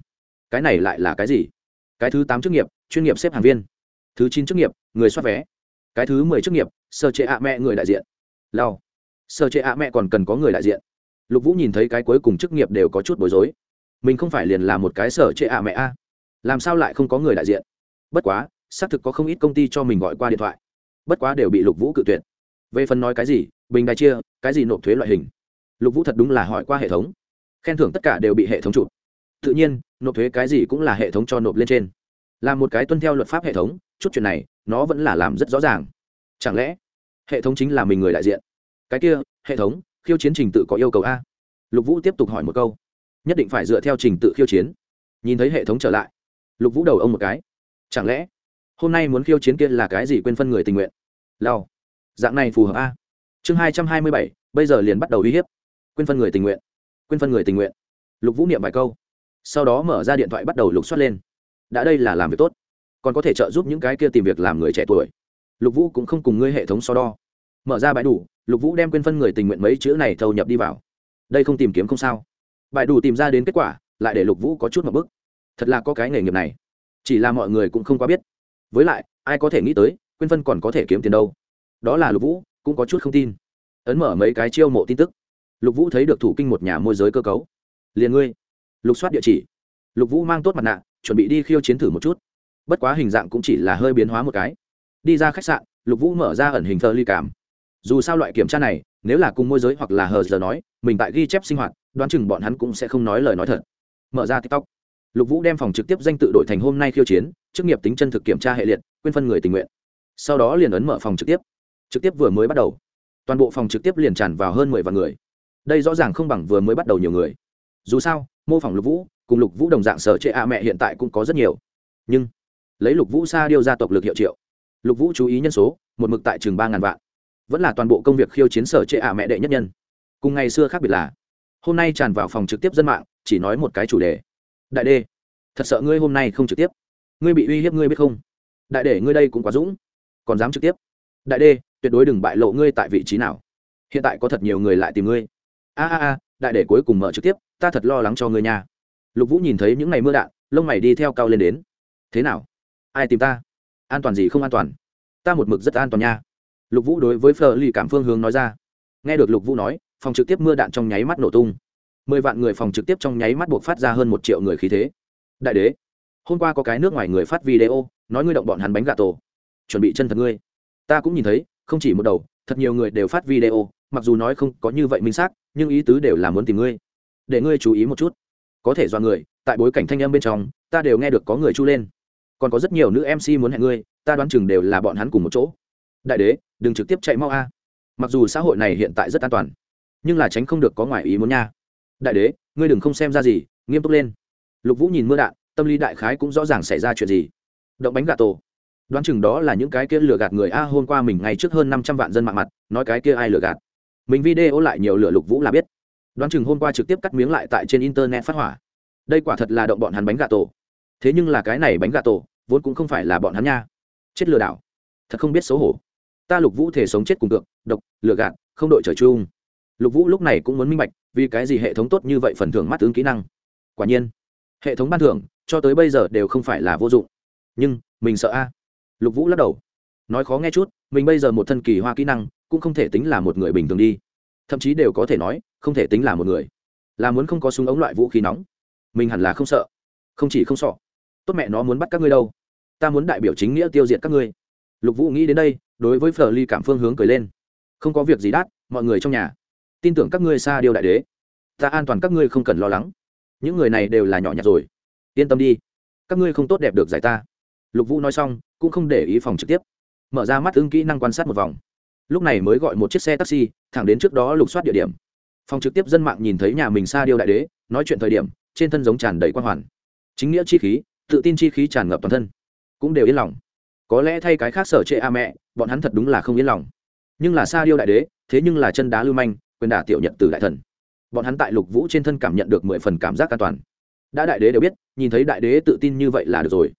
Cái này lại là cái gì? Cái thứ tám chức nghiệp, chuyên nghiệp xếp hàng viên. Thứ chín chức nghiệp, người soát vé. Cái thứ mười chức nghiệp sơ chế ạ mẹ người đại diện. Lao sơ chế ạ mẹ còn cần có người đại diện. Lục vũ nhìn thấy cái cuối cùng chức nghiệp đều có chút bối rối. Mình không phải liền là một cái sở chế ạ à mẹ a làm sao lại không có người đại diện? Bất quá, xác thực có không ít công ty cho mình gọi qua điện thoại bất quá đều bị lục vũ cự tuyệt. Về phần nói cái gì, bình đài chia, cái gì nộp thuế loại hình, lục vũ thật đúng là hỏi qua hệ thống. Khen thưởng tất cả đều bị hệ thống chụp. Tự nhiên, nộp thuế cái gì cũng là hệ thống cho nộp lên trên. Là một cái tuân theo luật pháp hệ thống, chút chuyện này, nó vẫn là làm rất rõ ràng. Chẳng lẽ, hệ thống chính là mình người đại diện? Cái kia, hệ thống, khiêu chiến trình tự có yêu cầu a. Lục vũ tiếp tục hỏi một câu. Nhất định phải dựa theo trình tự khiêu chiến. Nhìn thấy hệ thống trở lại, lục vũ đầu ông một cái. Chẳng lẽ, hôm nay muốn khiêu chiến kia là cái gì quên phân người tình nguyện? Lao. Dạng này phù hợp a. Chương hai trăm hai mươi bảy, bây giờ liền bắt đầu uy hiếp. Quên phân người tình nguyện. Quên phân người tình nguyện. Lục vũ niệm vài câu. Sau đó mở ra điện thoại bắt đầu lục soát lên. Đã đây là làm việc tốt. Còn có thể trợ giúp những cái kia tìm việc làm người trẻ tuổi. Lục vũ cũng không cùng ngươi hệ thống so đo. Mở ra bãi đủ, lục vũ đem quên phân người tình nguyện mấy chữ này thâu nhập đi vào. Đây không tìm kiếm không sao. Bãi đủ tìm ra đến kết quả, lại để lục vũ có chút một bức thật là có cái nghề nghiệp này. Chỉ là mọi người cũng không quá biết. Với lại, ai có thể nghĩ tới quyên phân còn có thể kiếm tiền đâu. Đó là lục vũ, cũng có chút không tin. Ấn mở mấy cái chiêu mộ tin tức. Lục vũ thấy được thủ kinh một nhà môi giới cơ cấu. Liền ngươi. Lục soát địa chỉ. Lục vũ mang tốt mặt nạ, chuẩn bị đi khiêu chiến thử một chút. Bất quá hình dạng cũng chỉ là hơi biến hóa một cái. Đi ra khách sạn, lục vũ mở ra ẩn hình thơ ly cảm. Dù sao loại kiểm tra này, nếu là cùng môi giới hoặc là hờ giờ nói, mình tại ghi chép sinh hoạt, đoán chừng bọn hắn cũng sẽ không nói lời nói thật. Mở ra tiktok. Lục vũ đem phòng trực tiếp danh tự đổi thành hôm nay khiêu chiến, chức nghiệp tính chân thực kiểm tra hệ liệt, quên phân người tình nguyện sau đó liền ấn mở phòng trực tiếp. Trực tiếp vừa mới bắt đầu. Toàn bộ phòng trực tiếp liền tràn vào hơn mười vạn người. Đây rõ ràng không bằng vừa mới bắt đầu nhiều người. Dù sao, mô phỏng lục vũ, cùng lục vũ đồng dạng sở chệ a mẹ hiện tại cũng có rất nhiều. Nhưng, lấy lục vũ xa điêu ra tộc lực hiệu triệu. Lục vũ chú ý nhân số, một mực tại chừng ba ngàn vạn. Vẫn là toàn bộ công việc khiêu chiến sở chệ a mẹ đệ nhất nhân. Cùng ngày xưa khác biệt là, hôm nay tràn vào phòng trực tiếp dân mạng, chỉ nói một cái chủ đề. Đại đê, thật sợ ngươi hôm nay không trực tiếp. Ngươi bị uy hiếp ngươi biết không? Đại đệ ngươi đây cũng quá dũng còn dám trực tiếp. Đại đê, tuyệt đối đừng bại lộ ngươi tại vị trí nào. Hiện tại có thật nhiều người lại tìm ngươi. A a a, đại đệ cuối cùng mở trực tiếp, ta thật lo lắng cho ngươi nha. Lục vũ nhìn thấy những ngày mưa đạn, lông mày đi theo cao lên đến. Thế nào? Ai tìm ta? An toàn gì không an toàn? Ta một mực rất an toàn nha. Lục vũ đối với phờ lì cảm phương hướng nói ra. Nghe được lục vũ nói, phòng trực tiếp mưa đạn trong nháy mắt nổ tung. Mười vạn người phòng trực tiếp trong nháy mắt buộc phát ra hơn một triệu người khí thế. Đại đế, hôm qua có cái nước ngoài người phát video, nói ngươi động bọn hắn bánh gà tổ chuẩn bị chân thật ngươi. Ta cũng nhìn thấy, không chỉ một đầu, thật nhiều người đều phát video, mặc dù nói không có như vậy minh xác, nhưng ý tứ đều là muốn tìm ngươi. Để ngươi chú ý một chút. Có thể do người, tại bối cảnh thanh âm bên trong, ta đều nghe được có người chu lên. Còn có rất nhiều nữ mc muốn hẹn ngươi, ta đoán chừng đều là bọn hắn cùng một chỗ. Đại đế, đừng trực tiếp chạy mau a. Mặc dù xã hội này hiện tại rất an toàn, nhưng là tránh không được có ngoại ý muốn nha. Đại đế, ngươi đừng không xem ra gì, nghiêm túc lên. Lục vũ nhìn mưa đạn, tâm lý đại khái cũng rõ ràng xảy ra chuyện gì. Động bánh gà tổ đoán chừng đó là những cái kia lừa gạt người a, hôm qua mình ngay trước hơn năm trăm vạn dân mạng mặt, nói cái kia ai lừa gạt. Mình video lại nhiều lừa lục vũ là biết. Đoán chừng hôm qua trực tiếp cắt miếng lại tại trên internet phát hỏa. Đây quả thật là động bọn hắn bánh gà tổ. Thế nhưng là cái này bánh gà tổ, vốn cũng không phải là bọn hắn nha. Chết lừa đảo. Thật không biết xấu hổ. Ta lục vũ thể sống chết cùng cực độc, lừa gạt, không đội trời chung. Lục vũ lúc này cũng muốn minh bạch, vì cái gì hệ thống tốt như vậy phần thưởng mắt tướng kỹ năng. Quả nhiên, hệ thống ban thưởng, cho tới bây giờ đều không phải là vô dụng. Nhưng, mình sợ a lục vũ lắc đầu. Nói khó nghe chút, mình bây giờ một thân kỳ hoa kỹ năng, cũng không thể tính là một người bình thường đi. Thậm chí đều có thể nói, không thể tính là một người. Là muốn không có súng ống loại vũ khí nóng. Mình hẳn là không sợ. Không chỉ không sợ. Tốt mẹ nó muốn bắt các ngươi đâu. Ta muốn đại biểu chính nghĩa tiêu diệt các ngươi. Lục vũ nghĩ đến đây, đối với phở ly cảm phương hướng cười lên. Không có việc gì đắt, mọi người trong nhà. Tin tưởng các ngươi xa điều đại đế. Ta an toàn các ngươi không cần lo lắng. Những người này đều là nhỏ nhặt rồi. Yên tâm đi. Các ngươi không tốt đẹp được giải ta lục vũ nói xong, cũng không để ý phòng trực tiếp. Mở ra mắt ứng kỹ năng quan sát một vòng. Lúc này mới gọi một chiếc xe taxi, thẳng đến trước đó lục soát địa điểm. Phòng trực tiếp dân mạng nhìn thấy nhà mình xa điêu đại đế, nói chuyện thời điểm, trên thân giống tràn đầy quan hoàn. Chính nghĩa chi khí, tự tin chi khí tràn ngập toàn thân. Cũng đều yên lòng. Có lẽ thay cái khác sở trệ a mẹ, bọn hắn thật đúng là không yên lòng. Nhưng là xa điêu đại đế, thế nhưng là chân đá lưu manh, quyền đả tiểu nhật từ đại thần. Bọn hắn tại lục vũ trên thân cảm nhận được mười phần cảm giác an toàn. Đã đại đế đều biết, nhìn thấy đại đế tự tin như vậy là được rồi.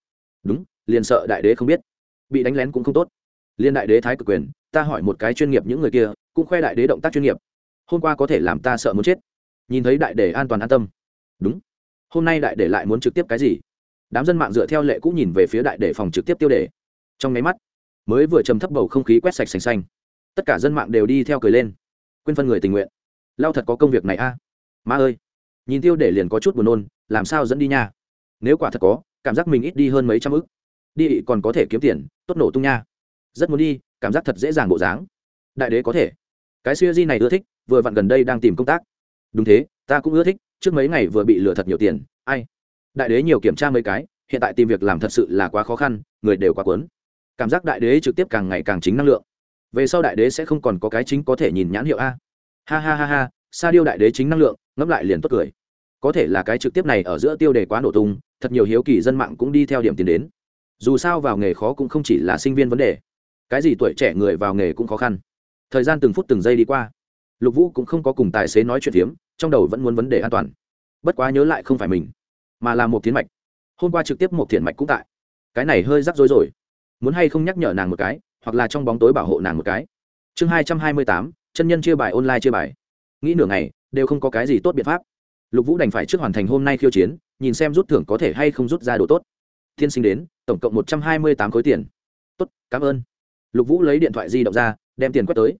Đúng liền sợ đại đế không biết. Bị đánh lén cũng không tốt. Liên đại đế thái cực quyền, ta hỏi một cái chuyên nghiệp những người kia, cũng khoe đại đế động tác chuyên nghiệp. Hôm qua có thể làm ta sợ muốn chết. Nhìn thấy đại đế an toàn an tâm. Đúng. Hôm nay đại đế lại muốn trực tiếp cái gì? Đám dân mạng dựa theo lệ cũng nhìn về phía đại đế phòng trực tiếp tiêu đề. Trong máy mắt, mới vừa trầm thấp bầu không khí quét sạch sành xanh. Tất cả dân mạng đều đi theo cười lên. Quên phân người tình nguyện. Lao thật có công việc này a. À? ma ơi. Nhìn tiêu để liền có chút buồn nôn, làm sao dẫn đi nha? Nếu quả thật có, cảm giác mình ít đi hơn mấy trăm ức đi còn có thể kiếm tiền tốt nổ tung nha. Rất muốn đi cảm giác thật dễ dàng bộ dáng. Đại đế có thể. Cái siêu di này ưa thích vừa vặn gần đây đang tìm công tác. Đúng thế ta cũng ưa thích trước mấy ngày vừa bị lừa thật nhiều tiền. Ai? Đại đế nhiều kiểm tra mấy cái hiện tại tìm việc làm thật sự là quá khó khăn người đều quá cuốn, cảm giác đại đế trực tiếp càng ngày càng chính năng lượng. Về sau đại đế sẽ không còn có cái chính có thể nhìn nhãn hiệu a. Ha ha ha ha sa điêu đại đế chính năng lượng ngẫm lại liền tốt cười. Có thể là cái trực tiếp này ở giữa tiêu đề quá nổ tung thật nhiều hiếu kỳ dân mạng cũng đi theo điểm tiến đến dù sao vào nghề khó cũng không chỉ là sinh viên vấn đề. Cái gì tuổi trẻ người vào nghề cũng khó khăn. Thời gian từng phút từng giây đi qua. Lục vũ cũng không có cùng tài xế nói chuyện phiếm, trong đầu vẫn muốn vấn đề an toàn. Bất quá nhớ lại không phải mình, mà là một thiến mạch. Hôm qua trực tiếp một thiện mạch cũng tại. Cái này hơi rắc rối rồi. Muốn hay không nhắc nhở nàng một cái, hoặc là trong bóng tối bảo hộ nàng một cái. Chương hai trăm hai mươi tám, chân nhân chia bài online chia bài. Nghĩ nửa ngày, đều không có cái gì tốt biện pháp. Lục vũ đành phải trước hoàn thành hôm nay khiêu chiến, nhìn xem rút thưởng có thể hay không rút ra đồ tốt tiên sinh đến tổng cộng một trăm hai mươi tám khối tiền. Tốt cảm ơn. Lục vũ lấy điện thoại di động ra đem tiền quét tới.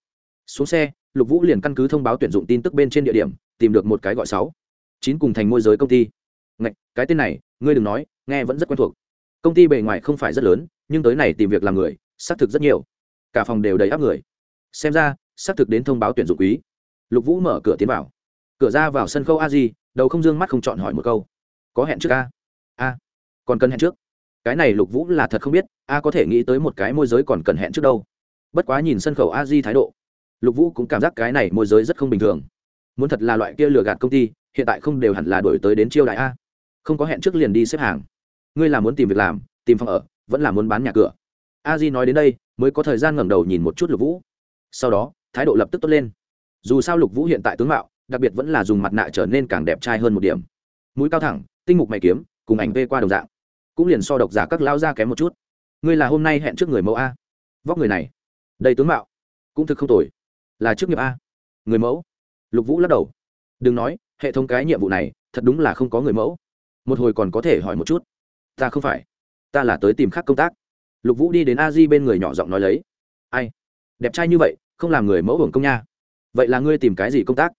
Xuống xe lục vũ liền căn cứ thông báo tuyển dụng tin tức bên trên địa điểm tìm được một cái gọi sáu. Chín cùng thành môi giới công ty. Ngạch, cái tên này ngươi đừng nói nghe vẫn rất quen thuộc. Công ty bề ngoài không phải rất lớn nhưng tới này tìm việc làm người xác thực rất nhiều. Cả phòng đều đầy áp người. Xem ra xác thực đến thông báo tuyển dụng quý. Lục vũ mở cửa tiến vào. Cửa ra vào sân khấu a di đầu không dương mắt không chọn hỏi một câu. Có hẹn trước a? A. Còn cần hẹn trước? Cái này lục vũ là thật không biết, a có thể nghĩ tới một cái môi giới còn cần hẹn trước đâu. Bất quá nhìn sân khấu a di thái độ, lục vũ cũng cảm giác cái này môi giới rất không bình thường. Muốn thật là loại kia lừa gạt công ty, hiện tại không đều hẳn là đổi tới đến chiêu đại a. Không có hẹn trước liền đi xếp hàng. Ngươi là muốn tìm việc làm, tìm phòng ở, vẫn là muốn bán nhà cửa. A di nói đến đây, mới có thời gian ngẩng đầu nhìn một chút lục vũ. Sau đó, thái độ lập tức tốt lên. Dù sao lục vũ hiện tại tướng mạo, đặc biệt vẫn là dùng mặt nạ trở nên càng đẹp trai hơn một điểm. Mũi cao thẳng, tinh mục mày kiếm, cùng ảnh vê qua đồng dạng cũng liền so độc giả các lao ra kém một chút. Ngươi là hôm nay hẹn trước người mẫu a? Vóc người này, đầy tướng mạo, cũng thực không tồi. Là chức nghiệp a? Người mẫu. Lục vũ lắc đầu. Đừng nói, hệ thống cái nhiệm vụ này, thật đúng là không có người mẫu. Một hồi còn có thể hỏi một chút. Ta không phải. Ta là tới tìm khác công tác. Lục vũ đi đến a di bên người nhỏ giọng nói lấy. Ai? Đẹp trai như vậy, không làm người mẫu hưởng công nha. Vậy là ngươi tìm cái gì công tác?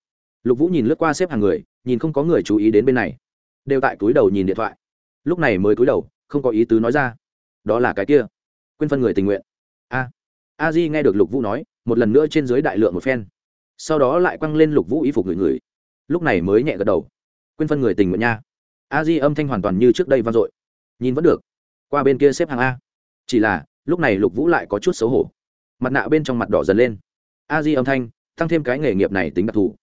Lục vũ nhìn lướt qua xếp hàng người, nhìn không có người chú ý đến bên này. Đều tại túi đầu nhìn điện thoại lúc này mới cúi đầu, không có ý tứ nói ra. Đó là cái kia. Quên phân người tình nguyện. A. A di nghe được lục vũ nói, một lần nữa trên dưới đại lượng một phen. Sau đó lại quăng lên lục vũ y phục người người. Lúc này mới nhẹ gật đầu. Quên phân người tình nguyện nha. A di âm thanh hoàn toàn như trước đây vang dội. Nhìn vẫn được. Qua bên kia xếp hàng a. Chỉ là, lúc này lục vũ lại có chút xấu hổ. Mặt nạ bên trong mặt đỏ dần lên. A di âm thanh, tăng thêm cái nghề nghiệp này tính đặc thù.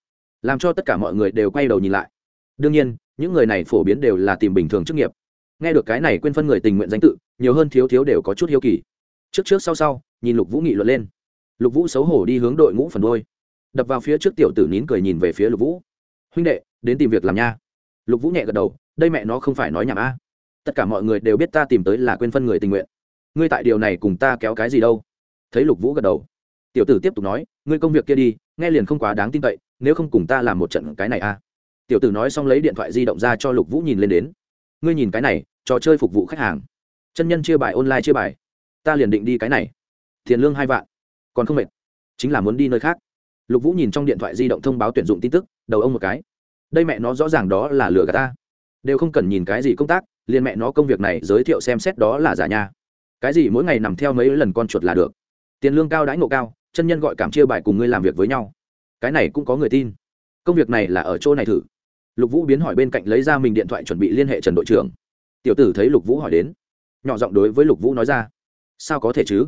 Làm cho tất cả mọi người đều quay đầu nhìn lại. Đương nhiên, những người này phổ biến đều là tìm bình thường chức nghiệp nghe được cái này quên phân người tình nguyện danh tự, nhiều hơn thiếu thiếu đều có chút hiếu kỳ. Trước trước sau sau, nhìn lục vũ nghị luận lên. Lục vũ xấu hổ đi hướng đội ngũ phần đôi đập vào phía trước tiểu tử nín cười nhìn về phía lục vũ. Huynh đệ, đến tìm việc làm nha. Lục vũ nhẹ gật đầu, đây mẹ nó không phải nói nhảm a. Tất cả mọi người đều biết ta tìm tới là quên phân người tình nguyện. Ngươi tại điều này cùng ta kéo cái gì đâu? Thấy lục vũ gật đầu. Tiểu tử tiếp tục nói, ngươi công việc kia đi, nghe liền không quá đáng tin cậy, nếu không cùng ta làm một trận cái này a. Tiểu tử nói xong lấy điện thoại di động ra cho lục vũ nhìn lên đến ngươi nhìn cái này, trò chơi phục vụ khách hàng. Chân nhân chia bài, online chia bài. Ta liền định đi cái này. Tiền lương hai vạn, còn không mệt. Chính là muốn đi nơi khác. Lục vũ nhìn trong điện thoại di động thông báo tuyển dụng tin tức, đầu ông một cái. Đây mẹ nó rõ ràng đó là lừa gạt ta. Đều không cần nhìn cái gì công tác, liền mẹ nó công việc này giới thiệu xem xét đó là giả nha. Cái gì mỗi ngày nằm theo mấy lần con chuột là được. Tiền lương cao đãi ngộ cao, chân nhân gọi cảm chia bài cùng ngươi làm việc với nhau. Cái này cũng có người tin. Công việc này là ở chỗ này thử lục vũ biến hỏi bên cạnh lấy ra mình điện thoại chuẩn bị liên hệ trần đội trưởng. Tiểu tử thấy lục vũ hỏi đến, nhỏ giọng đối với lục vũ nói ra, sao có thể chứ?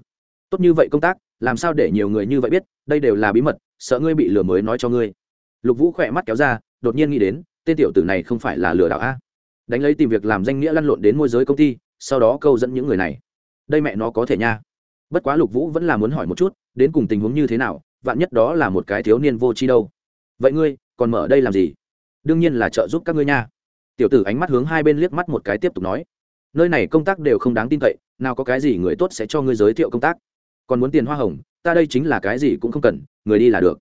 Tốt như vậy công tác, làm sao để nhiều người như vậy biết, đây đều là bí mật, sợ ngươi bị lừa mới nói cho ngươi. Lục vũ khỏe mắt kéo ra, đột nhiên nghĩ đến, tên tiểu tử này không phải là lừa đảo a. Đánh lấy tìm việc làm danh nghĩa lăn lộn đến môi giới công ty, sau đó câu dẫn những người này. Đây mẹ nó có thể nha. Bất quá lục vũ vẫn là muốn hỏi một chút, đến cùng tình huống như thế nào, vạn nhất đó là một cái thiếu niên vô tri đâu. Vậy ngươi, còn mở đây làm gì? Đương nhiên là trợ giúp các ngươi nha. Tiểu tử ánh mắt hướng hai bên liếc mắt một cái tiếp tục nói, nơi này công tác đều không đáng tin cậy, nào có cái gì người tốt sẽ cho ngươi giới thiệu công tác. Còn muốn tiền hoa hồng, ta đây chính là cái gì cũng không cần, người đi là được.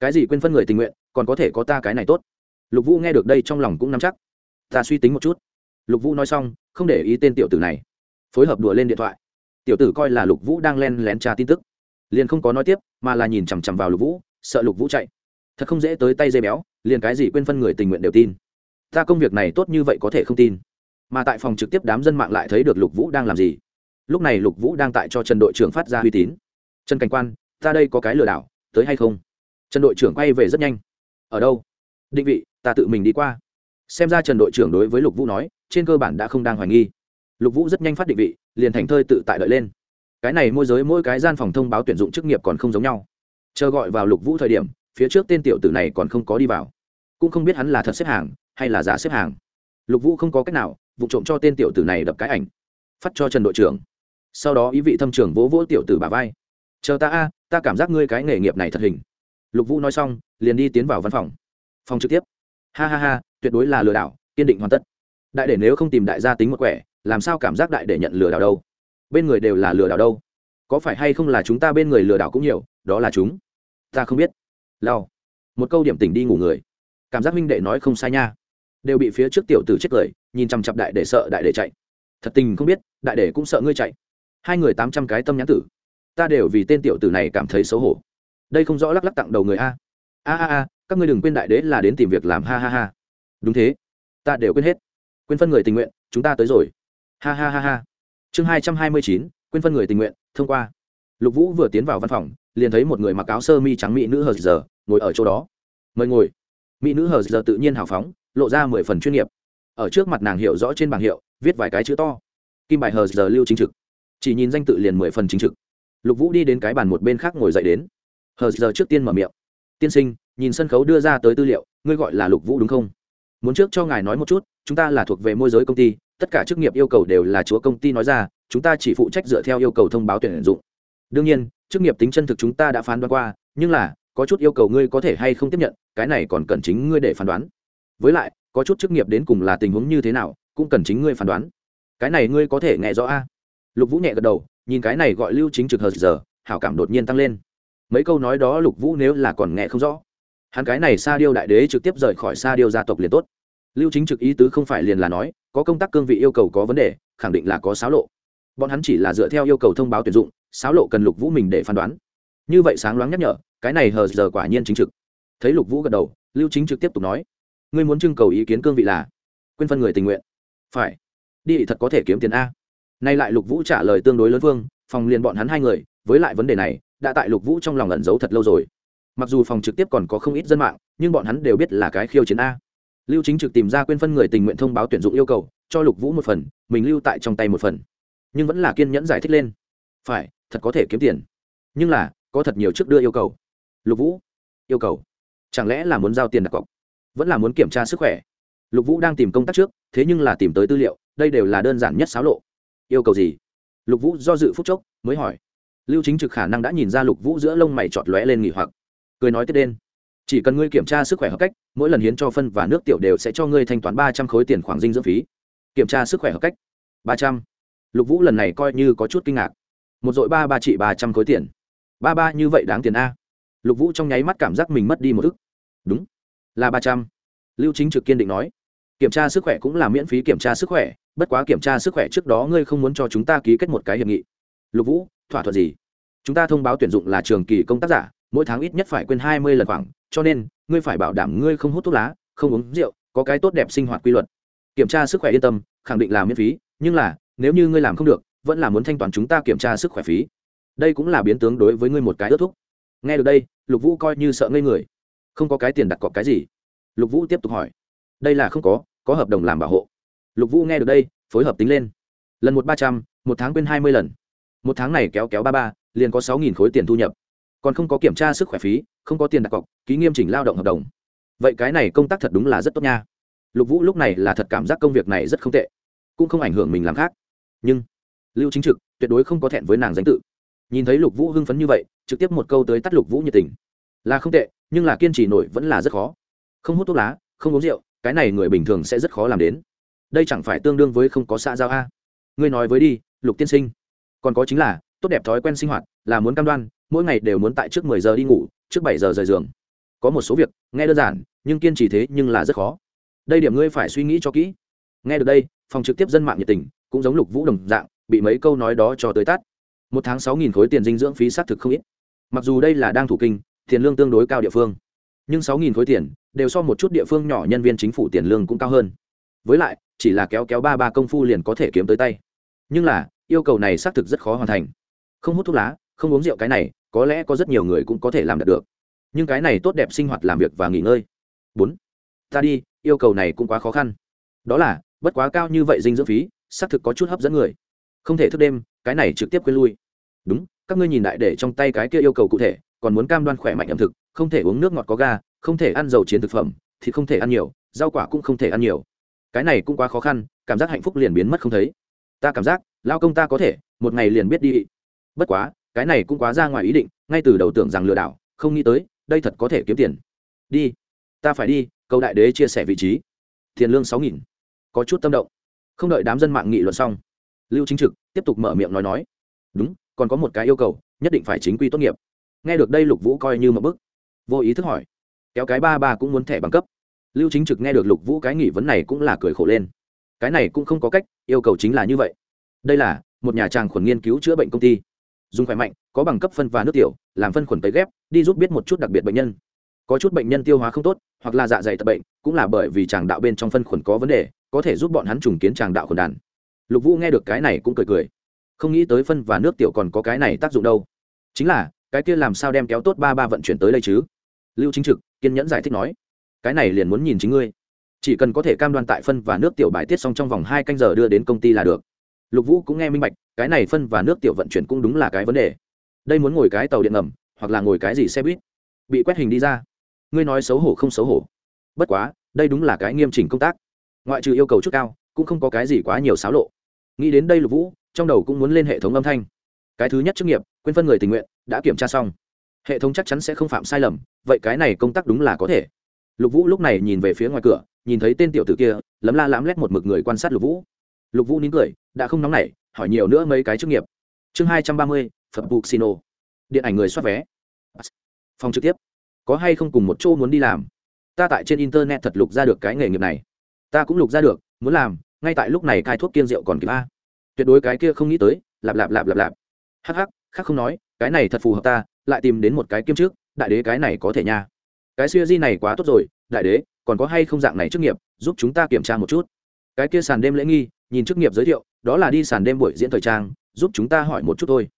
Cái gì quên phân người tình nguyện, còn có thể có ta cái này tốt. Lục vũ nghe được đây trong lòng cũng nắm chắc. Ta suy tính một chút. Lục vũ nói xong, không để ý tên tiểu tử này. Phối hợp đùa lên điện thoại. Tiểu tử coi là lục vũ đang len lén tra tin tức. Liền không có nói tiếp, mà là nhìn chằm chằm vào lục vũ, sợ lục vũ chạy thật không dễ tới tay dây béo, liền cái gì quên phân người tình nguyện đều tin. Ta công việc này tốt như vậy có thể không tin. Mà tại phòng trực tiếp đám dân mạng lại thấy được lục vũ đang làm gì. Lúc này lục vũ đang tại cho trần đội trưởng phát ra uy tín. Trần cảnh quan, ta đây có cái lừa đảo, tới hay không? Trần đội trưởng quay về rất nhanh. Ở đâu? Định vị, ta tự mình đi qua. Xem ra trần đội trưởng đối với lục vũ nói, trên cơ bản đã không đang hoài nghi. Lục vũ rất nhanh phát định vị, liền thành thơi tự tại đợi lên. Cái này môi giới mỗi cái gian phòng thông báo tuyển dụng chức nghiệp còn không giống nhau. Chờ gọi vào lục vũ thời điểm phía trước tên tiểu tử này còn không có đi vào. Cũng không biết hắn là thật xếp hàng, hay là giả xếp hàng. Lục vũ không có cách nào, vụ trộm cho tên tiểu tử này đập cái ảnh. Phát cho trần đội trưởng. Sau đó ý vị thâm trưởng vỗ vỗ tiểu tử bà vai. Chờ ta a, ta cảm giác ngươi cái nghề nghiệp này thật hình. Lục vũ nói xong, liền đi tiến vào văn phòng. Phòng trực tiếp. Ha ha ha, tuyệt đối là lừa đảo, kiên định hoàn tất. Đại để nếu không tìm đại gia tính một quẻ, làm sao cảm giác đại để nhận lừa đảo đâu? Bên người đều là lừa đảo đâu? Có phải hay không là chúng ta bên người lừa đảo cũng nhiều, đó là chúng. Ta không biết lao. Một câu điểm tỉnh đi ngủ người. Cảm giác minh đệ nói không sai nha. Đều bị phía trước tiểu tử chết cười, nhìn chằm chặp đại để sợ đại để chạy. Thật tình không biết, đại để cũng sợ ngươi chạy. Hai người tám trăm cái tâm nhãn tử. Ta đều vì tên tiểu tử này cảm thấy xấu hổ. Đây không rõ lắc lắc tặng đầu người a. A a a, các ngươi đừng quên đại đế là đến tìm việc làm, ha ha ha. Đúng thế. Ta đều quên hết. Quên phân người tình nguyện, chúng ta tới rồi. Ha ha ha ha. Chương hai trăm hai mươi chín, quên phân người tình nguyện, thông qua. Lục vũ vừa tiến vào văn phòng liền thấy một người mặc áo sơ mi trắng mỹ nữ hờ giờ ngồi ở chỗ đó. Mời ngồi. Mỹ nữ hờ giờ tự nhiên hào phóng, lộ ra mười phần chuyên nghiệp. Ở trước mặt nàng hiểu rõ trên bảng hiệu, viết vài cái chữ to. Kim bài hờ giờ lưu chính trực. Chỉ nhìn danh tự liền mười phần chính trực. Lục vũ đi đến cái bàn một bên khác ngồi dậy đến. Hờ giờ trước tiên mở miệng. Tiên sinh, nhìn sân khấu đưa ra tới tư liệu, ngươi gọi là lục vũ đúng không? Muốn trước cho ngài nói một chút, chúng ta là thuộc về môi giới công ty, tất cả chức nghiệp yêu cầu đều là chúa công ty nói ra, chúng ta chỉ phụ trách dựa theo yêu cầu thông báo tuyển dụng. Đương nhiên chức nghiệp tính chân thực chúng ta đã phán đoán qua, nhưng là, có chút yêu cầu ngươi có thể hay không tiếp nhận, cái này còn cần chính ngươi để phán đoán. Với lại, có chút chức nghiệp đến cùng là tình huống như thế nào, cũng cần chính ngươi phán đoán. Cái này ngươi có thể nghe rõ a? Lục vũ nhẹ gật đầu, nhìn cái này gọi lưu chính trực hờ giờ, hảo cảm đột nhiên tăng lên. Mấy câu nói đó lục vũ nếu là còn nghe không rõ, hắn cái này sa điêu đại đế trực tiếp rời khỏi sa điêu gia tộc liền tốt. Lưu chính trực ý tứ không phải liền là nói, có công tác cương vị yêu cầu có vấn đề, khẳng định là có xáo lộ. Bọn hắn chỉ là dựa theo yêu cầu thông báo tuyển dụng sáo lộ cần lục vũ mình để phán đoán. Như vậy sáng loáng nhắc nhở, cái này hờ giờ quả nhiên chính trực. Thấy lục vũ gật đầu, lưu chính trực tiếp tục nói, ngươi muốn trưng cầu ý kiến cương vị là quên phân người tình nguyện. Phải. Đi thật có thể kiếm tiền a. Nay lại lục vũ trả lời tương đối lớn vương, phòng liền bọn hắn hai người, với lại vấn đề này, đã tại lục vũ trong lòng ẩn giấu thật lâu rồi. Mặc dù phòng trực tiếp còn có không ít dân mạng, nhưng bọn hắn đều biết là cái khiêu chiến a. Lưu chính trực tìm ra quên phân người tình nguyện thông báo tuyển dụng yêu cầu, cho lục vũ một phần, mình lưu tại trong tay một phần. Nhưng vẫn là kiên nhẫn giải thích lên phải, thật có thể kiếm tiền. Nhưng là, có thật nhiều trước đưa yêu cầu. Lục vũ, yêu cầu. Chẳng lẽ là muốn giao tiền đặt cọc? Vẫn là muốn kiểm tra sức khỏe. Lục vũ đang tìm công tác trước, thế nhưng là tìm tới tư liệu, đây đều là đơn giản nhất xáo lộ. Yêu cầu gì? Lục vũ do dự phúc chốc, mới hỏi. Lưu chính trực khả năng đã nhìn ra lục vũ giữa lông mày trọt lóe lên nghỉ hoặc. Cười nói tiếp đen chỉ cần ngươi kiểm tra sức khỏe hợp cách, mỗi lần hiến cho phân và nước tiểu đều sẽ cho ngươi thanh toán ba trăm khối tiền khoản dinh dưỡng phí. Kiểm tra sức khỏe hợp cách. Ba trăm. Lục vũ lần này coi như có chút kinh ngạc một dội ba ba trị ba trăm khối tiền. Ba ba như vậy đáng tiền a. Lục vũ trong nháy mắt cảm giác mình mất đi một ức. Đúng, là ba trăm. Lưu chính trực kiên định nói. Kiểm tra sức khỏe cũng là miễn phí kiểm tra sức khỏe, bất quá kiểm tra sức khỏe trước đó ngươi không muốn cho chúng ta ký kết một cái hiệp nghị. Lục vũ, thỏa thuận gì? Chúng ta thông báo tuyển dụng là trường kỳ công tác giả, mỗi tháng ít nhất phải quên hai mươi lần khoảng, cho nên, ngươi phải bảo đảm ngươi không hút thuốc lá, không uống rượu, có cái tốt đẹp sinh hoạt quy luật. Kiểm tra sức khỏe yên tâm, khẳng định là miễn phí, nhưng là, nếu như ngươi làm không được vẫn là muốn thanh toán chúng ta kiểm tra sức khỏe phí. Đây cũng là biến tướng đối với ngươi một cái ước thúc. Nghe được đây, lục vũ coi như sợ ngây người. Không có cái tiền đặt cọc cái gì? Lục vũ tiếp tục hỏi. Đây là không có có hợp đồng làm bảo hộ. Lục vũ nghe được đây, phối hợp tính lên. Lần một ba trăm, một tháng quên hai mươi lần. Một tháng này kéo kéo ba ba, liền có sáu nghìn khối tiền thu nhập. Còn không có kiểm tra sức khỏe phí, không có tiền đặt cọc, ký nghiêm chỉnh lao động hợp đồng. Vậy cái này công tác thật đúng là rất tốt nha. Lục vũ lúc này là thật cảm giác công việc này rất không tệ, cũng không ảnh hưởng mình làm khác. Nhưng lưu chính trực, tuyệt đối không có thẹn với nàng danh tự. Nhìn thấy lục vũ hưng phấn như vậy, trực tiếp một câu tới tắt lục vũ nhiệt tình. Là không tệ, nhưng là kiên trì nổi vẫn là rất khó. Không hút thuốc lá, không uống rượu, cái này người bình thường sẽ rất khó làm đến. Đây chẳng phải tương đương với không có xã giao a? Ngươi nói với đi, lục tiên sinh. Còn có chính là, tốt đẹp thói quen sinh hoạt, là muốn cam đoan, mỗi ngày đều muốn tại trước mười giờ đi ngủ, trước bảy giờ rời giường. Có một số việc, nghe đơn giản, nhưng kiên trì thế nhưng là rất khó. Đây điểm ngươi phải suy nghĩ cho kỹ. Nghe được đây, phòng trực tiếp dân mạng nhiệt tình, cũng giống lục vũ đồng dạng bị mấy câu nói đó cho tới tắt một tháng sáu nghìn khối tiền dinh dưỡng phí xác thực không ít. Mặc dù đây là đang thủ kinh, tiền lương tương đối cao địa phương, nhưng sáu nghìn khối tiền đều so một chút địa phương nhỏ nhân viên chính phủ tiền lương cũng cao hơn. Với lại, chỉ là kéo kéo ba ba công phu liền có thể kiếm tới tay. Nhưng là, yêu cầu này xác thực rất khó hoàn thành. Không hút thuốc lá, không uống rượu cái này, có lẽ có rất nhiều người cũng có thể làm được. Nhưng cái này tốt đẹp sinh hoạt làm việc và nghỉ ngơi. Bốn, ta đi, yêu cầu này cũng quá khó khăn. Đó là, bất quá cao như vậy dinh dưỡng phí, xác thực có chút hấp dẫn người không thể thức đêm, cái này trực tiếp quên lui. Đúng, các ngươi nhìn lại để trong tay cái kia yêu cầu cụ thể, còn muốn cam đoan khỏe mạnh ẩm thực, không thể uống nước ngọt có ga, không thể ăn dầu chiến thực phẩm, thì không thể ăn nhiều, rau quả cũng không thể ăn nhiều. Cái này cũng quá khó khăn, cảm giác hạnh phúc liền biến mất không thấy. Ta cảm giác, lao công ta có thể, một ngày liền biết đi. Bất quá, cái này cũng quá ra ngoài ý định, ngay từ đầu tưởng rằng lừa đảo, không nghĩ tới, đây thật có thể kiếm tiền. Đi, ta phải đi câu đại đế chia sẻ vị trí. Tiền lương sáu nghìn. Có chút tâm động. Không đợi đám dân mạng nghị luận xong lưu chính trực tiếp tục mở miệng nói nói. Đúng, còn có một cái yêu cầu, nhất định phải chính quy tốt nghiệp. Nghe được đây lục vũ coi như một bức vô ý thức hỏi. Kéo cái ba ba cũng muốn thẻ bằng cấp. Lưu chính trực nghe được lục vũ cái nghỉ vấn này cũng là cười khổ lên. Cái này cũng không có cách, yêu cầu chính là như vậy. Đây là một nhà tràng khuẩn nghiên cứu chữa bệnh công ty. Dùng khỏe mạnh, có bằng cấp phân và nước tiểu, làm phân khuẩn tấy ghép, đi giúp biết một chút đặc biệt bệnh nhân. Có chút bệnh nhân tiêu hóa không tốt, hoặc là dạ dày tập bệnh, cũng là bởi vì tràng đạo bên trong phân khuẩn có vấn đề, có thể giúp bọn hắn trùng kiến tràng đạo khuẩn đàn lục vũ nghe được cái này cũng cười cười. Không nghĩ tới phân và nước tiểu còn có cái này tác dụng đâu. Chính là, cái kia làm sao đem kéo tốt ba ba vận chuyển tới đây chứ? Lưu chính trực, kiên nhẫn giải thích nói. Cái này liền muốn nhìn chính ngươi. Chỉ cần có thể cam đoan tại phân và nước tiểu bài tiết xong trong vòng hai canh giờ đưa đến công ty là được. Lục vũ cũng nghe minh bạch, cái này phân và nước tiểu vận chuyển cũng đúng là cái vấn đề. Đây muốn ngồi cái tàu điện ngầm, hoặc là ngồi cái gì xe buýt. Bị quét hình đi ra. Ngươi nói xấu hổ không xấu hổ. Bất quá, đây đúng là cái nghiêm chỉnh công tác. Ngoại trừ yêu cầu chút cao, cũng không có cái gì quá nhiều xáo lộ nghĩ đến đây lục vũ, trong đầu cũng muốn lên hệ thống âm thanh. Cái thứ nhất chức nghiệp, quên phân người tình nguyện, đã kiểm tra xong. Hệ thống chắc chắn sẽ không phạm sai lầm, vậy cái này công tác đúng là có thể. Lục vũ lúc này nhìn về phía ngoài cửa, nhìn thấy tên tiểu tử kia, lấm la lãm lét một mực người quan sát lục vũ. Lục vũ nín cười, đã không nóng nảy, hỏi nhiều nữa mấy cái chức nghiệp. Chương hai trăm ba mươi, phật bục xino điện ảnh người soát vé. Phòng trực tiếp. Có hay không cùng một chỗ muốn đi làm? Ta tại trên internet thật lục ra được cái nghề nghiệp này. Ta cũng lục ra được, muốn làm ngay tại lúc này cai thuốc kiên rượu còn kịp a. Tuyệt đối cái kia không nghĩ tới, lạp lạp lạp lạp lạp. Hắc hắc, khác không nói, cái này thật phù hợp ta, lại tìm đến một cái kiêm trước, đại đế cái này có thể nha. Cái siêu di này quá tốt rồi, đại đế, còn có hay không dạng này chức nghiệp, giúp chúng ta kiểm tra một chút. Cái kia sàn đêm lễ nghi, nhìn chức nghiệp giới thiệu, đó là đi sàn đêm buổi diễn thời trang, giúp chúng ta hỏi một chút thôi.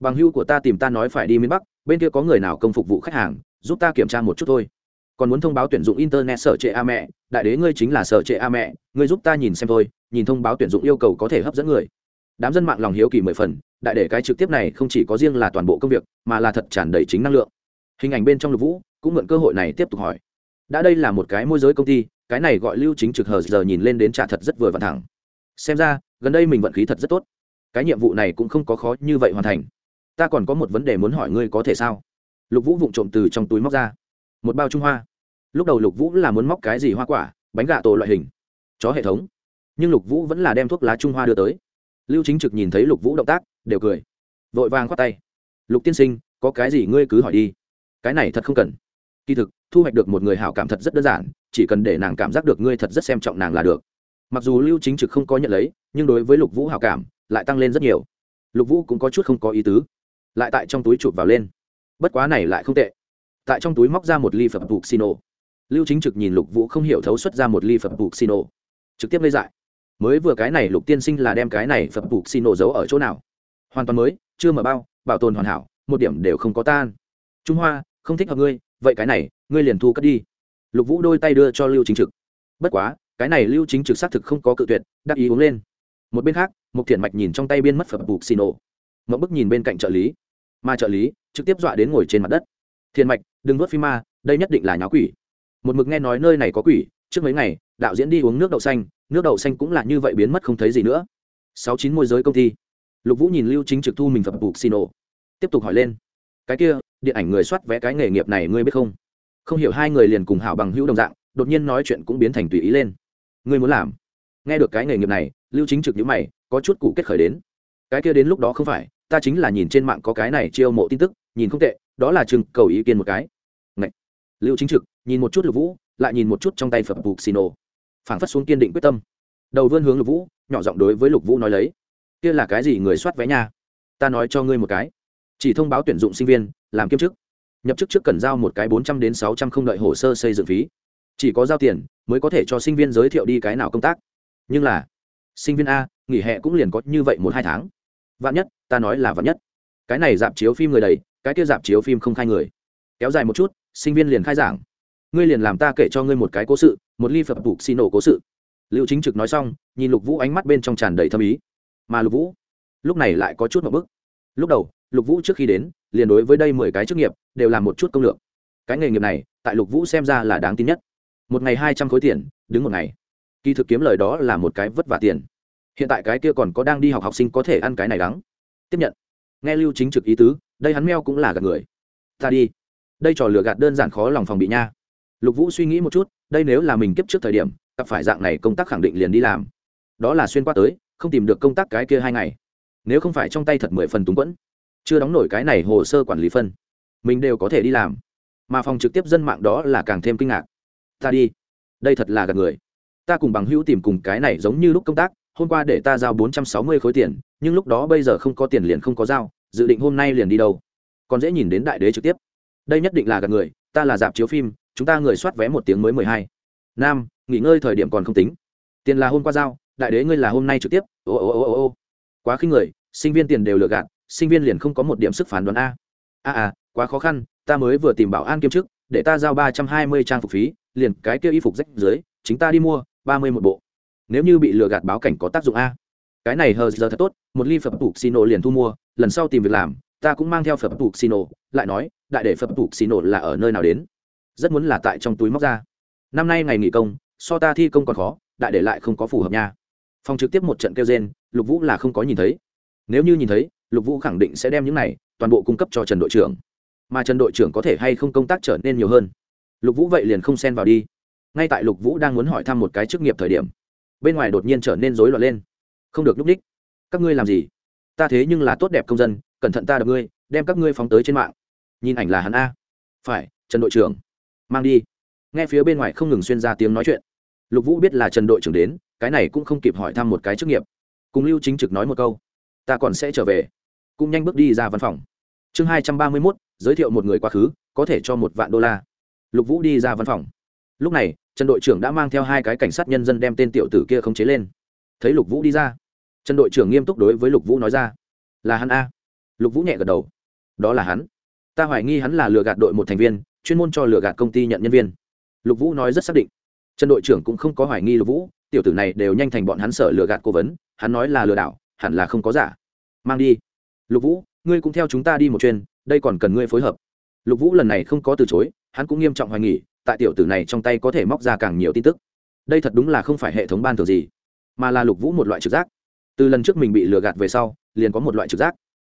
Bằng hưu của ta tìm ta nói phải đi miền bắc, bên kia có người nào công phục vụ khách hàng, giúp ta kiểm tra một chút thôi còn muốn thông báo tuyển dụng internet sở trệ a mẹ, đại đế ngươi chính là sở trệ a mẹ, ngươi giúp ta nhìn xem thôi, nhìn thông báo tuyển dụng yêu cầu có thể hấp dẫn người. Đám dân mạng lòng hiếu kỳ mười phần, đại để cái trực tiếp này không chỉ có riêng là toàn bộ công việc, mà là thật tràn đầy chính năng lượng. Hình ảnh bên trong lục vũ cũng mượn cơ hội này tiếp tục hỏi. Đã đây là một cái môi giới công ty, cái này gọi lưu chính trực hờ giờ nhìn lên đến trả thật rất vừa và thẳng. Xem ra, gần đây mình vận khí thật rất tốt. Cái nhiệm vụ này cũng không có khó như vậy hoàn thành. Ta còn có một vấn đề muốn hỏi ngươi có thể sao? Lục vũ vụng trộm từ trong túi móc ra một bao trung hoa. Lúc đầu lục vũ là muốn móc cái gì hoa quả, bánh gà tổ loại hình, chó hệ thống. Nhưng lục vũ vẫn là đem thuốc lá trung hoa đưa tới. Lưu chính trực nhìn thấy lục vũ động tác, đều cười. Vội vàng khoát tay. Lục tiên sinh, có cái gì ngươi cứ hỏi đi. Cái này thật không cần. Kỳ thực, thu hoạch được một người hảo cảm thật rất đơn giản, chỉ cần để nàng cảm giác được ngươi thật rất xem trọng nàng là được. Mặc dù lưu chính trực không có nhận lấy, nhưng đối với lục vũ hảo cảm, lại tăng lên rất nhiều. Lục vũ cũng có chút không có ý tứ. Lại tại trong túi chụp vào lên. Bất quá này lại không tệ tại trong túi móc ra một ly phẩm bục xino lưu chính trực nhìn lục vũ không hiểu thấu xuất ra một ly phẩm bục xino trực tiếp lấy dại. Mới vừa cái này lục tiên sinh là đem cái này phẩm bục xino giấu ở chỗ nào? Hoàn toàn mới, chưa mở bao, bảo tồn hoàn hảo, một điểm đều không có tan. Trung hoa, không thích hợp ngươi, vậy cái này, ngươi liền thu cất đi. Lục vũ đôi tay đưa cho lưu chính trực. Bất quá, cái này lưu chính trực xác thực không có cự tuyệt, đắc ý uống lên. Một bên khác một thiện mạch nhìn trong tay biên mất phẩm bục xin ô mậu bức nhìn bên cạnh trợ lý. Mà trợ lý trực tiếp dọa đến ngồi trên mặt đất. Thiên mạch, đừng vớt phim ma, đây nhất định là nháo quỷ. Một mực nghe nói nơi này có quỷ, trước mấy ngày, đạo diễn đi uống nước đậu xanh, nước đậu xanh cũng là như vậy biến mất không thấy gì nữa. Sáu chín môi giới công ty. Lục vũ nhìn lưu chính trực thu mình phật bục xin nổ tiếp tục hỏi lên. Cái kia, điện ảnh người soát vé cái nghề nghiệp này ngươi biết không? Không hiểu hai người liền cùng hảo bằng hữu đồng dạng, đột nhiên nói chuyện cũng biến thành tùy ý lên. Ngươi muốn làm? Nghe được cái nghề nghiệp này, lưu chính trực nhữ mày, có chút cụ kết khởi đến. Cái kia đến lúc đó không phải, ta chính là nhìn trên mạng có cái này chiêu mộ tin tức, nhìn không tệ đó là chừng cầu ý kiến một cái. Ngậy. lưu chính trực, nhìn một chút lục vũ, lại nhìn một chút trong tay phật bục xì nổ phảng phất xuống kiên định quyết tâm. Đầu vươn hướng lục vũ, nhỏ giọng đối với lục vũ nói lấy. Kia là cái gì người soát vé nha ta nói cho ngươi một cái. Chỉ thông báo tuyển dụng sinh viên, làm kiêm chức. Nhập chức trước cần giao một cái bốn trăm đến sáu trăm không đợi hồ sơ xây dựng phí. Chỉ có giao tiền, mới có thể cho sinh viên giới thiệu đi cái nào công tác. Nhưng là, sinh viên a, nghỉ hè cũng liền có như vậy một hai tháng. Vạn nhất, ta nói là vạn nhất. Cái này dạp chiếu phim người đầy cái kia dạp chiếu phim không khai người. Kéo dài một chút, sinh viên liền khai giảng. Ngươi liền làm ta kể cho ngươi một cái cố sự, một ly phật bục xin nổ cố sự. Liệu chính trực nói xong, nhìn lục vũ ánh mắt bên trong tràn đầy thâm ý. Mà lục vũ, lúc này lại có chút một bức. Lúc đầu, lục vũ trước khi đến, liền đối với đây mười cái chức nghiệp, đều làm một chút công lược. Cái nghề nghiệp này, tại lục vũ xem ra là đáng tin nhất. Một ngày hai trăm khối tiền, đứng một ngày. Kỳ thực kiếm lời đó là một cái vất vả tiền. Hiện tại cái kia còn có đang đi học học sinh có thể ăn cái này đắng. Tiếp nhận. Nghe lưu chính trực ý tứ đây hắn meo cũng là gạt người. Ta đi. Đây trò lừa gạt đơn giản khó lòng phòng bị nha. Lục vũ suy nghĩ một chút, đây nếu là mình kiếp trước thời điểm, gặp phải dạng này công tác khẳng định liền đi làm. Đó là xuyên qua tới, không tìm được công tác cái kia hai ngày. Nếu không phải trong tay thật mười phần túng quẫn, chưa đóng nổi cái này hồ sơ quản lý phân, mình đều có thể đi làm. Mà phòng trực tiếp dân mạng đó là càng thêm kinh ngạc. Ta đi. Đây thật là gạt người. Ta cùng bằng hữu tìm cùng cái này giống như lúc công tác, hôm qua để ta giao bốn trăm sáu mươi khối tiền, nhưng lúc đó bây giờ không có tiền liền không có giao dự định hôm nay liền đi đâu? Còn dễ nhìn đến đại đế trực tiếp. Đây nhất định là gặp người ta là dạp chiếu phim chúng ta người soát vé một tiếng mới mười hai. Nam nghỉ ngơi thời điểm còn không tính. Tiền là hôm qua giao đại đế ngươi là hôm nay trực tiếp. Ô ô ô ô ô. Quá khinh người sinh viên tiền đều lừa gạt sinh viên liền không có một điểm sức phán đoán a. A à, quá khó khăn ta mới vừa tìm bảo an kiêm chức để ta giao ba trăm hai mươi trang phục phí liền cái kia y phục rách dưới chính ta đi mua ba mươi một bộ. Nếu như bị lừa gạt báo cảnh có tác dụng a. Cái này hờ giờ thật tốt một ly phật tục xì nổ liền thu mua lần sau tìm việc làm, ta cũng mang theo phật tục xì nổ lại nói, đại để phật tục xì nổ là ở nơi nào đến? Rất muốn là tại trong túi móc ra. Năm nay ngày nghỉ công, so ta thi công còn khó, đại để lại không có phù hợp nha. Phòng trực tiếp một trận kêu gen lục vũ là không có nhìn thấy. Nếu như nhìn thấy, lục vũ khẳng định sẽ đem những này, toàn bộ cung cấp cho trần đội trưởng. Mà trần đội trưởng có thể hay không công tác trở nên nhiều hơn? Lục vũ vậy liền không xen vào đi. Ngay tại lục vũ đang muốn hỏi thăm một cái chức nghiệp thời điểm, bên ngoài đột nhiên trở nên rối loạn lên. Không được núp đích. Các ngươi làm gì? Ta thế nhưng là tốt đẹp công dân, cẩn thận ta đập ngươi, đem các ngươi phóng tới trên mạng. Nhìn ảnh là hắn a. Phải, trần đội trưởng. Mang đi. Nghe phía bên ngoài không ngừng xuyên ra tiếng nói chuyện. Lục vũ biết là trần đội trưởng đến, cái này cũng không kịp hỏi thăm một cái chức nghiệp. Cùng lưu chính trực nói một câu. Ta còn sẽ trở về. Cũng nhanh bước đi ra văn phòng. Chương hai trăm ba mươi mốt, giới thiệu một người quá khứ, có thể cho một vạn đô la. Lục vũ đi ra văn phòng. Lúc này, trần đội trưởng đã mang theo hai cái cảnh sát nhân dân đem tên tiểu tử kia khống chế lên. Thấy lục vũ đi ra trần đội trưởng nghiêm túc đối với lục vũ nói ra. Là hắn a. Lục vũ nhẹ gật đầu. Đó là hắn. Ta hoài nghi hắn là lừa gạt đội một thành viên, chuyên môn cho lừa gạt công ty nhận nhân viên. Lục vũ nói rất xác định. Trần đội trưởng cũng không có hoài nghi lục vũ, tiểu tử này đều nhanh thành bọn hắn sợ lừa gạt cố vấn, hắn nói là lừa đảo, hẳn là không có giả. Mang đi. Lục vũ, ngươi cũng theo chúng ta đi một chuyên đây còn cần ngươi phối hợp. Lục vũ lần này không có từ chối, hắn cũng nghiêm trọng hoài nghi, tại tiểu tử này trong tay có thể móc ra càng nhiều tin tức. Đây thật đúng là không phải hệ thống ban thường gì, mà là lục vũ một loại trực giác từ lần trước mình bị lừa gạt về sau, liền có một loại trực giác.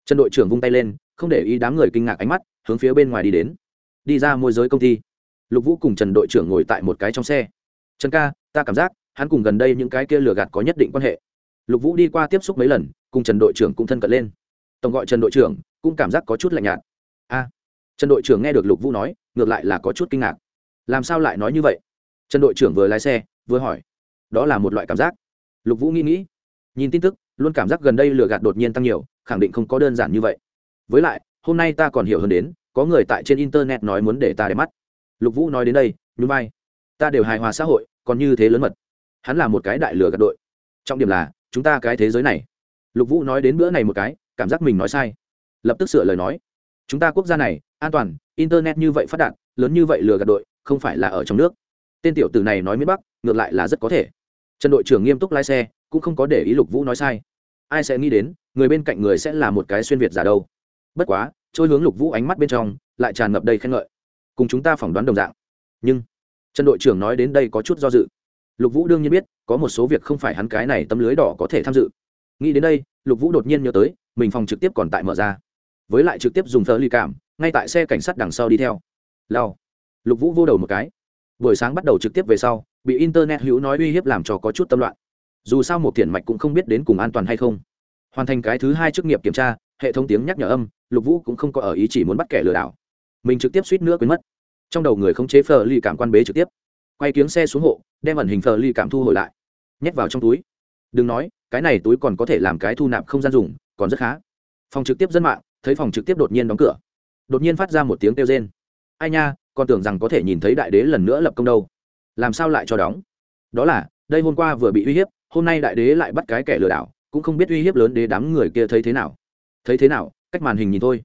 Trần đội trưởng vung tay lên, không để ý đám người kinh ngạc ánh mắt, hướng phía bên ngoài đi đến. Đi ra môi giới công ty. Lục vũ cùng trần đội trưởng ngồi tại một cái trong xe. Trần ca, ta cảm giác, hắn cùng gần đây những cái kia lừa gạt có nhất định quan hệ. Lục vũ đi qua tiếp xúc mấy lần, cùng trần đội trưởng cũng thân cận lên. Tổng gọi trần đội trưởng, cũng cảm giác có chút lạnh nhạt. A. Trần đội trưởng nghe được lục vũ nói, ngược lại là có chút kinh ngạc. Làm sao lại nói như vậy? Trần đội trưởng vừa lái xe, vừa hỏi. Đó là một loại cảm giác. Lục vũ nghĩ nghĩ nhìn tin tức, luôn cảm giác gần đây lừa gạt đột nhiên tăng nhiều, khẳng định không có đơn giản như vậy. Với lại, hôm nay ta còn hiểu hơn đến, có người tại trên internet nói muốn để ta để mắt. Lục vũ nói đến đây, nhún vai. Ta đều hài hòa xã hội, còn như thế lớn mật. Hắn là một cái đại lừa gạt đội. Trọng điểm là, chúng ta cái thế giới này. Lục vũ nói đến bữa này một cái, cảm giác mình nói sai. Lập tức sửa lời nói. Chúng ta quốc gia này, an toàn, internet như vậy phát đạt, lớn như vậy lừa gạt đội, không phải là ở trong nước. Tên tiểu tử này nói miền bắc, ngược lại là rất có thể. Trần đội trưởng nghiêm túc lái xe cũng không có để ý lục vũ nói sai. Ai sẽ nghĩ đến, người bên cạnh người sẽ là một cái xuyên việt giả đâu. Bất quá, trôi hướng lục vũ ánh mắt bên trong, lại tràn ngập đầy khen ngợi. Cùng chúng ta phỏng đoán đồng dạng. Nhưng, trần đội trưởng nói đến đây có chút do dự. Lục vũ đương nhiên biết, có một số việc không phải hắn cái này tấm lưới đỏ có thể tham dự. Nghĩ đến đây, lục vũ đột nhiên nhớ tới, mình phòng trực tiếp còn tại mở ra. Với lại trực tiếp dùng thơ ly cảm, ngay tại xe cảnh sát đằng sau đi theo. Lao lục vũ vô đầu một cái. Buổi sáng bắt đầu trực tiếp về sau, bị internet hữu nói uy hiếp làm cho có chút tâm loạn dù sao một tiền mạch cũng không biết đến cùng an toàn hay không. Hoàn thành cái thứ hai chức nghiệp kiểm tra, hệ thống tiếng nhắc nhở âm, lục vũ cũng không có ở ý chỉ muốn bắt kẻ lừa đảo. Mình trực tiếp suýt nữa quên mất. Trong đầu người không chế phờ ly cảm quan bế trực tiếp. Quay kiếng xe xuống hộ, đem ẩn hình phờ ly cảm thu hồi lại. Nhét vào trong túi. Đừng nói, cái này túi còn có thể làm cái thu nạp không gian dùng, còn rất khá. Phòng trực tiếp dân mạng, thấy phòng trực tiếp đột nhiên đóng cửa. Đột nhiên phát ra một tiếng kêu rên. Ai nha, còn tưởng rằng có thể nhìn thấy đại đế lần nữa lập công đâu. Làm sao lại cho đóng? Đó là, đây hôm qua vừa bị uy hiếp hôm nay đại đế lại bắt cái kẻ lừa đảo, cũng không biết uy hiếp lớn đế đám người kia thấy thế nào. Thấy thế nào? Cách màn hình nhìn thôi.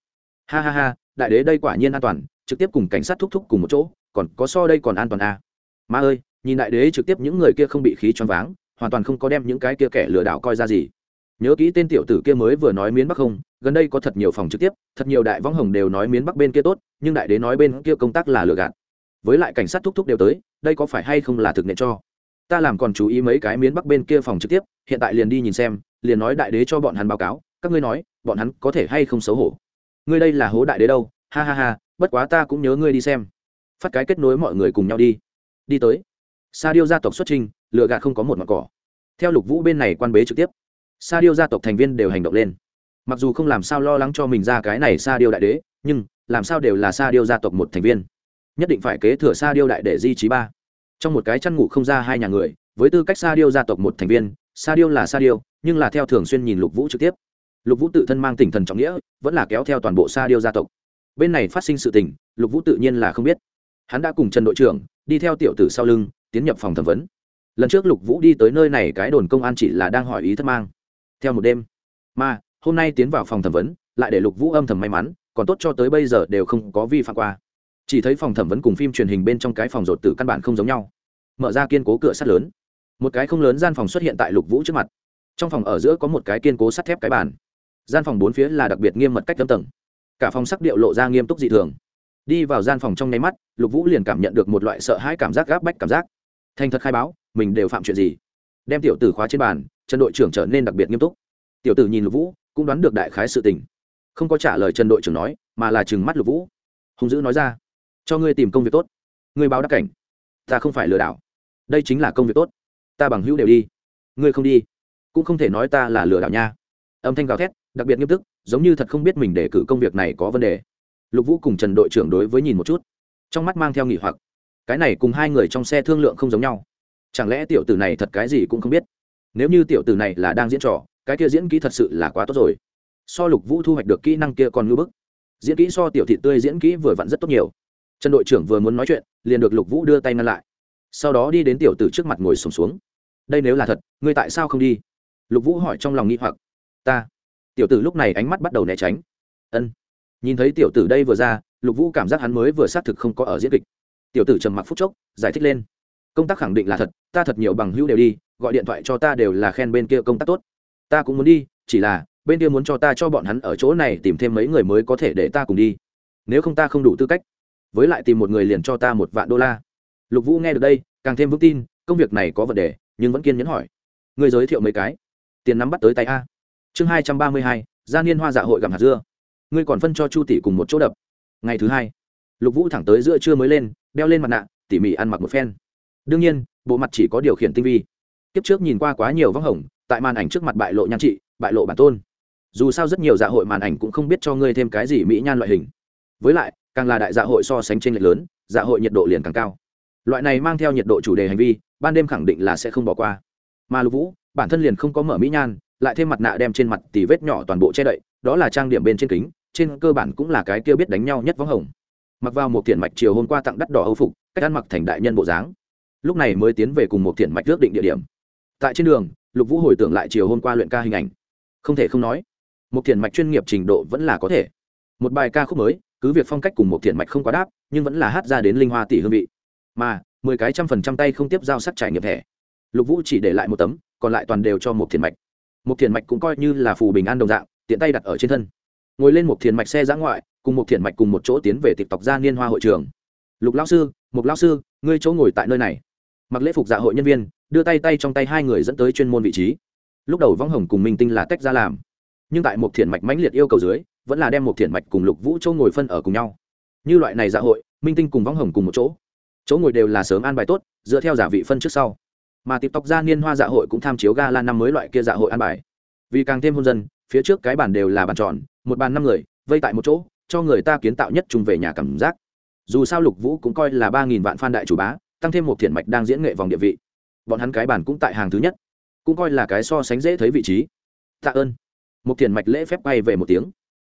Ha ha ha, đại đế đây quả nhiên an toàn, trực tiếp cùng cảnh sát thúc thúc cùng một chỗ, còn có so đây còn an toàn à. ma ơi, nhìn đại đế trực tiếp những người kia không bị khí choáng váng, hoàn toàn không có đem những cái kia kẻ lừa đảo coi ra gì. Nhớ kỹ tên tiểu tử kia mới vừa nói miến bắc không, gần đây có thật nhiều phòng trực tiếp, thật nhiều đại võng hồng đều nói miến bắc bên kia tốt, nhưng đại đế nói bên kia công tác là lừa gạt. Với lại cảnh sát thúc thúc đều tới, đây có phải hay không là thực nện cho? Ta làm còn chú ý mấy cái miến bắc bên kia phòng trực tiếp, hiện tại liền đi nhìn xem, liền nói đại đế cho bọn hắn báo cáo, các ngươi nói, bọn hắn có thể hay không xấu hổ. Ngươi đây là hố đại đế đâu, ha ha ha, bất quá ta cũng nhớ ngươi đi xem. Phát cái kết nối mọi người cùng nhau đi. Đi tới. Sa điêu gia tộc xuất trình lựa gạt không có một mặt cỏ. Theo lục vũ bên này quan bế trực tiếp sa điêu gia tộc thành viên đều hành động lên. Mặc dù không làm sao lo lắng cho mình ra cái này sa điêu đại đế, nhưng, làm sao đều là sa điêu gia tộc một thành viên. Nhất định phải kế thừa sa điêu đại để di trí ba trong một cái chăn ngủ không ra hai nhà người, với tư cách sa điêu gia tộc một thành viên, sa điêu là sa điêu, nhưng là theo thường xuyên nhìn lục vũ trực tiếp. Lục vũ tự thân mang tinh thần trọng nghĩa, vẫn là kéo theo toàn bộ sa điêu gia tộc. Bên này phát sinh sự tình, lục vũ tự nhiên là không biết. Hắn đã cùng trần đội trưởng, đi theo tiểu tử sau lưng, tiến nhập phòng thẩm vấn. Lần trước lục vũ đi tới nơi này cái đồn công an chỉ là đang hỏi ý thất mang. Theo một đêm, mà, hôm nay tiến vào phòng thẩm vấn, lại để lục vũ âm thầm may mắn, còn tốt cho tới bây giờ đều không có vi phạm qua chỉ thấy phòng thẩm vấn cùng phim truyền hình bên trong cái phòng rột tử căn bản không giống nhau. Mở ra kiên cố cửa sắt lớn. Một cái không lớn gian phòng xuất hiện tại lục vũ trước mặt. Trong phòng ở giữa có một cái kiên cố sắt thép cái bàn. Gian phòng bốn phía là đặc biệt nghiêm mật cách tấm tầng. Cả phòng sắc điệu lộ ra nghiêm túc dị thường. Đi vào gian phòng trong nháy mắt, lục vũ liền cảm nhận được một loại sợ hãi cảm giác gáp bách cảm giác. Thành thật khai báo, mình đều phạm chuyện gì? Đem tiểu tử khóa trên bàn, trần đội trưởng trở nên đặc biệt nghiêm túc. Tiểu tử nhìn lục vũ, cũng đoán được đại khái sự tình. Không có trả lời trần đội trưởng nói, mà là chừng mắt lục vũ. Hùng dữ nói ra cho ngươi tìm công việc tốt. Ngươi báo đắc cảnh. Ta không phải lừa đảo. Đây chính là công việc tốt. Ta bằng hữu đều đi. Ngươi không đi, cũng không thể nói ta là lừa đảo nha. Âm thanh gào thét, đặc biệt nghiêm túc, giống như thật không biết mình để cử công việc này có vấn đề. Lục vũ cùng trần đội trưởng đối với nhìn một chút, trong mắt mang theo nghỉ hoặc. Cái này cùng hai người trong xe thương lượng không giống nhau. Chẳng lẽ tiểu tử này thật cái gì cũng không biết? Nếu như tiểu tử này là đang diễn trò, cái kia diễn kỹ thật sự là quá tốt rồi. So lục vũ thu hoạch được kỹ năng kia còn ngưỡng bức. Diễn kỹ so tiểu thị tươi diễn kỹ vừa vặn rất tốt nhiều trần đội trưởng vừa muốn nói chuyện liền được lục vũ đưa tay ngăn lại. Sau đó đi đến tiểu tử trước mặt ngồi sùng xuống, xuống. Đây nếu là thật ngươi tại sao không đi? Lục vũ hỏi trong lòng nghi hoặc. Ta. Tiểu tử lúc này ánh mắt bắt đầu né tránh. Ân. Nhìn thấy tiểu tử đây vừa ra lục vũ cảm giác hắn mới vừa xác thực không có ở diễn kịch. Tiểu tử trầm mặc phút chốc giải thích lên. Công tác khẳng định là thật ta thật nhiều bằng hữu đều đi gọi điện thoại cho ta đều là khen bên kia công tác tốt. Ta cũng muốn đi chỉ là bên kia muốn cho ta cho bọn hắn ở chỗ này tìm thêm mấy người mới có thể để ta cùng đi. Nếu không ta không đủ tư cách với lại tìm một người liền cho ta một vạn đô la. Lục vũ nghe được đây, càng thêm vững tin, công việc này có vấn đề, nhưng vẫn kiên nhẫn hỏi. Người giới thiệu mấy cái? Tiền nắm bắt tới tay a. Chương hai trăm ba mươi hai, gia niên hoa dạ hội gặm hạt dưa. Ngươi còn phân cho chu tỷ cùng một chỗ đập. Ngày thứ hai, lục vũ thẳng tới giữa trưa mới lên, đeo lên mặt nạ, tỉ mỉ ăn mặc một phen. Đương nhiên, bộ mặt chỉ có điều khiển tinh vi. Tiếp trước nhìn qua quá nhiều vắng hồng, tại màn ảnh trước mặt bại lộ nhan trị, bại lộ bản tôn. Dù sao rất nhiều dạ hội màn ảnh cũng không biết cho ngươi thêm cái gì mỹ nhan loại hình. Với lại càng là đại dạ hội so sánh trên lệch lớn dạ hội nhiệt độ liền càng cao. Loại này mang theo nhiệt độ chủ đề hành vi, ban đêm khẳng định là sẽ không bỏ qua. Mà lục vũ, bản thân liền không có mở mỹ nhan, lại thêm mặt nạ đem trên mặt tì vết nhỏ toàn bộ che đậy, đó là trang điểm bên trên kính, trên cơ bản cũng là cái kia biết đánh nhau nhất võng hồng. Mặc vào một thiện mạch chiều hôm qua tặng đắt đỏ âu phục, cách ăn mặc thành đại nhân bộ dáng. Lúc này mới tiến về cùng một thiện mạch ước định địa điểm. Tại trên đường, lục vũ hồi tưởng lại chiều hôm qua luyện ca hình ảnh. Không thể không nói, một thiện mạch chuyên nghiệp trình độ vẫn là có thể. Một bài ca khúc mới cứ việc phong cách cùng một thiện mạch không quá đáp, nhưng vẫn là hát ra đến linh hoa tỷ hương vị. Mà, mười cái trăm phần trăm tay không tiếp giao sắc trải nghiệm thẻ lục vũ chỉ để lại một tấm, còn lại toàn đều cho một thiền mạch. Một thiền mạch cũng coi như là phù bình an đồng dạng, tiện tay đặt ở trên thân. Ngồi lên một thiền mạch xe giã ngoại, cùng một thiền mạch cùng một chỗ tiến về tịch tộc gia niên hoa hội trường. Lục lao sư một lao sư, ngươi chỗ ngồi tại nơi này. Mặc lễ phục dạ hội nhân viên, đưa tay tay trong tay hai người dẫn tới chuyên môn vị trí. Lúc đầu vong hồng cùng minh tinh là tách ra làm. Nhưng tại một thiền mạch mãnh liệt yêu cầu dưới vẫn là đem một thiển mạch cùng lục vũ châu ngồi phân ở cùng nhau. Như loại này dạ hội, minh tinh cùng võng hồng cùng một chỗ. Chỗ ngồi đều là sớm an bài tốt, dựa theo giả vị phân trước sau. Mà tiếp tóc gia niên hoa dạ hội cũng tham chiếu ga lan năm mới loại kia dạ hội an bài. Vì càng thêm hôn dân, phía trước cái bàn đều là bàn tròn, một bàn năm người, vây tại một chỗ, cho người ta kiến tạo nhất chung về nhà cảm giác. Dù sao lục vũ cũng coi là ba nghìn vạn phan đại chủ bá, tăng thêm một thiện mạch đang diễn nghệ vòng địa vị. Bọn hắn cái bàn cũng tại hàng thứ nhất, cũng coi là cái so sánh dễ thấy vị trí. Tạ ơn. Một thiện mạch lễ phép bay về một tiếng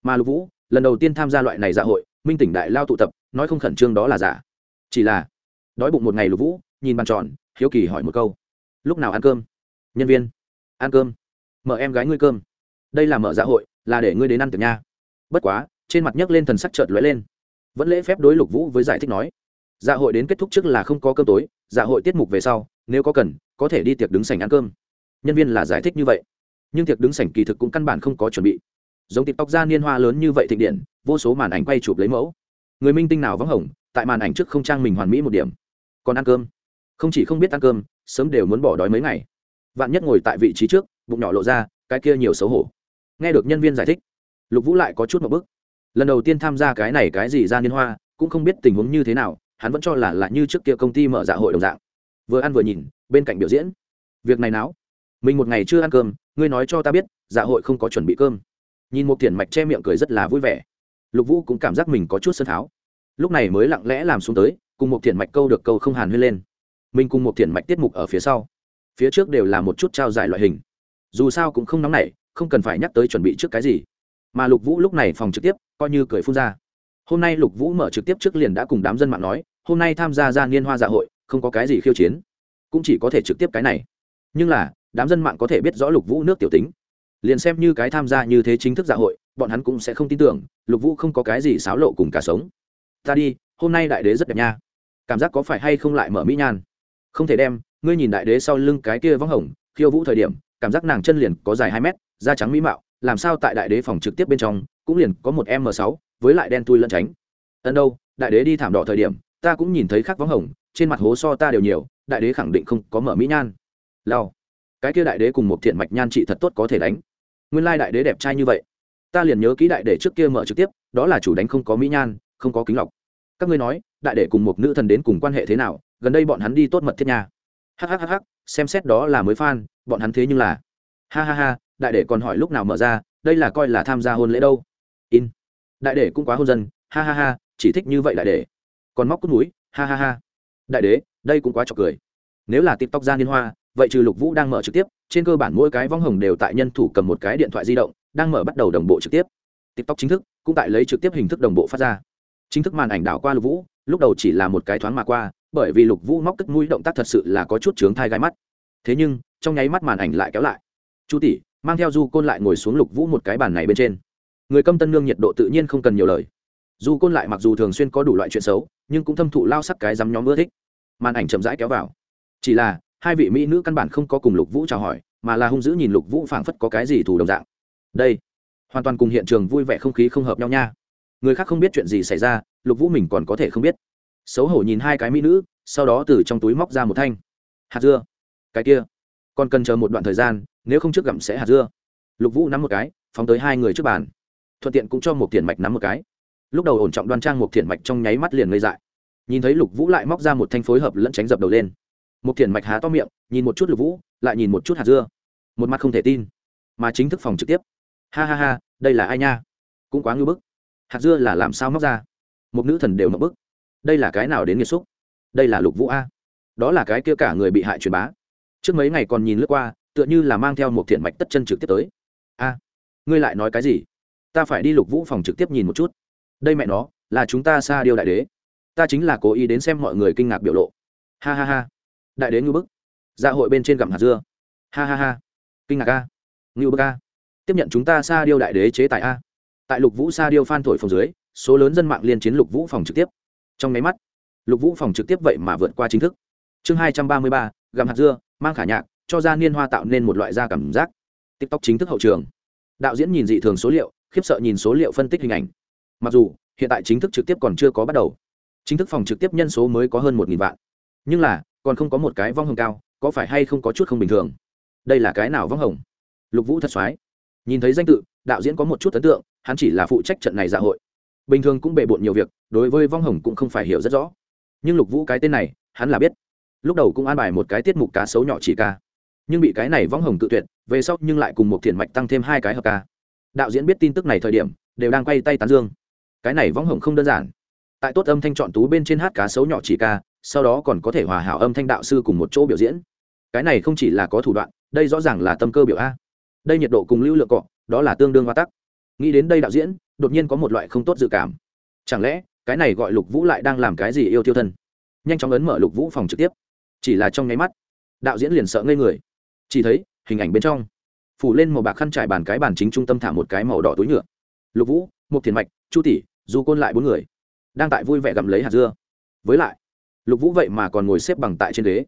mà lục vũ lần đầu tiên tham gia loại này dạ hội minh tỉnh đại lao tụ tập nói không khẩn trương đó là giả chỉ là đói bụng một ngày lục vũ nhìn bàn tròn hiếu kỳ hỏi một câu lúc nào ăn cơm nhân viên ăn cơm mở em gái ngươi cơm đây là mở dạ hội là để ngươi đến ăn tiệc nha bất quá trên mặt nhấc lên thần sắc chợt lóe lên vẫn lễ phép đối lục vũ với giải thích nói dạ hội đến kết thúc trước là không có cơm tối dạ hội tiết mục về sau nếu có cần có thể đi tiệc đứng sảnh ăn cơm nhân viên là giải thích như vậy nhưng tiệc đứng sảnh kỳ thực cũng căn bản không có chuẩn bị giống tịp tóc ra niên hoa lớn như vậy thịnh điện, vô số màn ảnh quay chụp lấy mẫu. Người minh tinh nào vắng hồng, tại màn ảnh trước không trang mình hoàn mỹ một điểm. Còn ăn cơm. Không chỉ không biết ăn cơm, sớm đều muốn bỏ đói mấy ngày. Vạn nhất ngồi tại vị trí trước, bụng nhỏ lộ ra, cái kia nhiều xấu hổ. Nghe được nhân viên giải thích, lục vũ lại có chút một bức lần đầu tiên tham gia cái này cái gì ra liên hoa, cũng không biết tình huống như thế nào, hắn vẫn cho là là như trước kia công ty mở dạ hội đồng dạng. Vừa ăn vừa nhìn, bên cạnh biểu diễn. Việc này náo. Mình một ngày chưa ăn cơm, ngươi nói cho ta biết dạ hội không có chuẩn bị cơm nhìn một tiền mạch che miệng cười rất là vui vẻ. Lục vũ cũng cảm giác mình có chút sân tháo. Lúc này mới lặng lẽ làm xuống tới, cùng một thiện mạch câu được câu không hàn huyên lên. Mình cùng một thiện mạch tiết mục ở phía sau. Phía trước đều là một chút trao giải loại hình. Dù sao cũng không nóng nảy, không cần phải nhắc tới chuẩn bị trước cái gì. Mà lục vũ lúc này phòng trực tiếp, coi như cười phun ra. Hôm nay lục vũ mở trực tiếp trước liền đã cùng đám dân mạng nói, hôm nay tham gia ra niên hoa dạ hội, không có cái gì khiêu chiến. Cũng chỉ có thể trực tiếp cái này. Nhưng là, đám dân mạng có thể biết rõ lục vũ nước tiểu tính liền xem như cái tham gia như thế chính thức dạ hội, bọn hắn cũng sẽ không tin tưởng, lục vũ không có cái gì xáo lộ cùng cả sống. Ta đi, hôm nay đại đế rất đẹp nha. Cảm giác có phải hay không lại mở mỹ nhan? Không thể đem, ngươi nhìn đại đế sau lưng cái kia vắng hồng, khiêu vũ thời điểm, cảm giác nàng chân liền có dài hai mét, da trắng mỹ mạo, làm sao tại đại đế phòng trực tiếp bên trong, cũng liền có một m sáu, với lại đen tui lẫn tránh. Ân đâu, đại đế đi thảm đỏ thời điểm, ta cũng nhìn thấy khắc vắng hồng, trên mặt hố so ta đều nhiều, đại đế khẳng định không có mở mỹ nhan. Lao cái kia đại đế cùng một thiện mạch nhan trị thật tốt có thể đánh nguyên lai đại đế đẹp trai như vậy. Ta liền nhớ kỹ đại đế trước kia mở trực tiếp, đó là chủ đánh không có mỹ nhan, không có kính lọc. Các ngươi nói, đại đế cùng một nữ thần đến cùng quan hệ thế nào, gần đây bọn hắn đi tốt mật thiết nha. Hhhh xem xét đó là mới f bọn hắn thế nhưng là. Ha ha ha, đại đế còn hỏi lúc nào mở ra, đây là coi là tham gia hôn lễ đâu. In. Đại đế cũng quá hôn dân, ha ha ha, chỉ thích như vậy đại đế. còn móc cút núi, ha ha ha. Đại đế, đây cũng quá trọc cười. Nếu là tiktok ra liên hoa vậy trừ lục vũ đang mở trực tiếp, trên cơ bản mỗi cái vong hồng đều tại nhân thủ cầm một cái điện thoại di động, đang mở bắt đầu đồng bộ trực tiếp. Tiktok chính thức cũng tại lấy trực tiếp hình thức đồng bộ phát ra. Chính thức màn ảnh đảo qua lục vũ, lúc đầu chỉ là một cái thoáng mà qua, bởi vì lục vũ móc tức mũi động tác thật sự là có chút trướng thai gai mắt. Thế nhưng, trong nháy mắt màn ảnh lại kéo lại. Chu tỷ, mang theo du côn lại ngồi xuống lục vũ một cái bàn này bên trên. Người câm tân nương nhiệt độ tự nhiên không cần nhiều lời. Du côn lại mặc dù thường xuyên có đủ loại chuyện xấu, nhưng cũng thâm thụ lao sắc cái dám nhóm ưa thích. Màn ảnh chậm rãi kéo vào. Chỉ là hai vị mỹ nữ căn bản không có cùng lục vũ chào hỏi, mà là hung dữ nhìn lục vũ phảng phất có cái gì thủ đồng dạng. Đây, hoàn toàn cùng hiện trường vui vẻ không khí không hợp nhau nha. Người khác không biết chuyện gì xảy ra, lục vũ mình còn có thể không biết. Xấu hổ nhìn hai cái mỹ nữ, sau đó từ trong túi móc ra một thanh. Hạt dưa. Cái kia. Còn cần chờ một đoạn thời gian, nếu không trước gặm sẽ hạt dưa. Lục vũ nắm một cái, phóng tới hai người trước bàn. Thuận tiện cũng cho một tiền mạch nắm một cái. Lúc đầu ổn trọng đoan trang một tiền mạch trong nháy mắt liền ngây dại. Nhìn thấy lục vũ lại móc ra một thanh phối hợp lẫn tránh dập đầu lên một thiền mạch há to miệng, nhìn một chút lục vũ, lại nhìn một chút hạt dưa. Một mặt không thể tin, mà chính thức phòng trực tiếp. Ha ha ha, đây là ai nha? Cũng quá ngưỡng bức. Hạt dưa là làm sao móc ra? Một nữ thần đều mập bức. Đây là cái nào đến nghiệt xúc? Đây là lục vũ a. Đó là cái kia cả người bị hại truyền bá. Trước mấy ngày còn nhìn lướt qua, tựa như là mang theo một thiện mạch tất chân trực tiếp tới. A, ngươi lại nói cái gì? Ta phải đi lục vũ phòng trực tiếp nhìn một chút. Đây mẹ nó, là chúng ta xa điều đại đế. Ta chính là cố ý đến xem mọi người kinh ngạc biểu lộ. Ha ha ha đại đế ngưu bức. Dạ hội bên trên gặm hạt dưa. Ha ha ha. Kinh ngạc a. Ngưu bức a. Tiếp nhận chúng ta sa điêu đại đế chế tài a. Tại lục vũ sa điêu phan thổi phòng dưới, số lớn dân mạng liên chiến lục vũ phòng trực tiếp. Trong máy mắt, lục vũ phòng trực tiếp vậy mà vượt qua chính thức. Chương hai trăm ba mươi ba, gặm hạt dưa, mang khả nhạc, cho ra niên hoa tạo nên một loại da cảm giác. Tiktok chính thức hậu trường. Đạo diễn nhìn dị thường số liệu, khiếp sợ nhìn số liệu phân tích hình ảnh. Mặc dù, hiện tại chính thức trực tiếp còn chưa có bắt đầu. Chính thức phòng trực tiếp nhân số mới có hơn một vạn. Nhưng là còn không có một cái vong hồng cao, có phải hay không có chút không bình thường? Đây là cái nào vong hồng? Lục vũ thật soái nhìn thấy danh tự, đạo diễn có một chút ấn tượng, hắn chỉ là phụ trách trận này dạ hội. Bình thường cũng bề bộn nhiều việc, đối với vong hồng cũng không phải hiểu rất rõ. Nhưng lục vũ cái tên này, hắn là biết. Lúc đầu cũng an bài một cái tiết mục cá sấu nhỏ chỉ ca. Nhưng bị cái này vong hồng tự tuyệt, về sau nhưng lại cùng một thiền mạch tăng thêm hai cái hợp ca. Đạo diễn biết tin tức này thời điểm, đều đang quay tay tán dương. Cái này vong hồng không đơn giản. Tại tốt âm thanh chọn tú bên trên hát cá sấu nhỏ chỉ ca sau đó còn có thể hòa hảo âm thanh đạo sư cùng một chỗ biểu diễn. Cái này không chỉ là có thủ đoạn, đây rõ ràng là tâm cơ biểu a. Đây nhiệt độ cùng lưu lượng cọ, đó là tương đương hoa tắc. Nghĩ đến đây đạo diễn, đột nhiên có một loại không tốt dự cảm. Chẳng lẽ, cái này gọi lục vũ lại đang làm cái gì yêu tiêu thân? Nhanh chóng ấn mở lục vũ phòng trực tiếp. Chỉ là trong nháy mắt, đạo diễn liền sợ ngây người. Chỉ thấy, hình ảnh bên trong, phủ lên màu bạc khăn trải bàn cái bàn chính trung tâm thả một cái màu đỏ túi nhựa. Lục vũ một thiền mạch, chu tỷ, du côn lại bốn người, đang tại vui vẻ gặm lấy hạt dưa. Với lại lục vũ vậy mà còn ngồi xếp bằng tại trên ghế.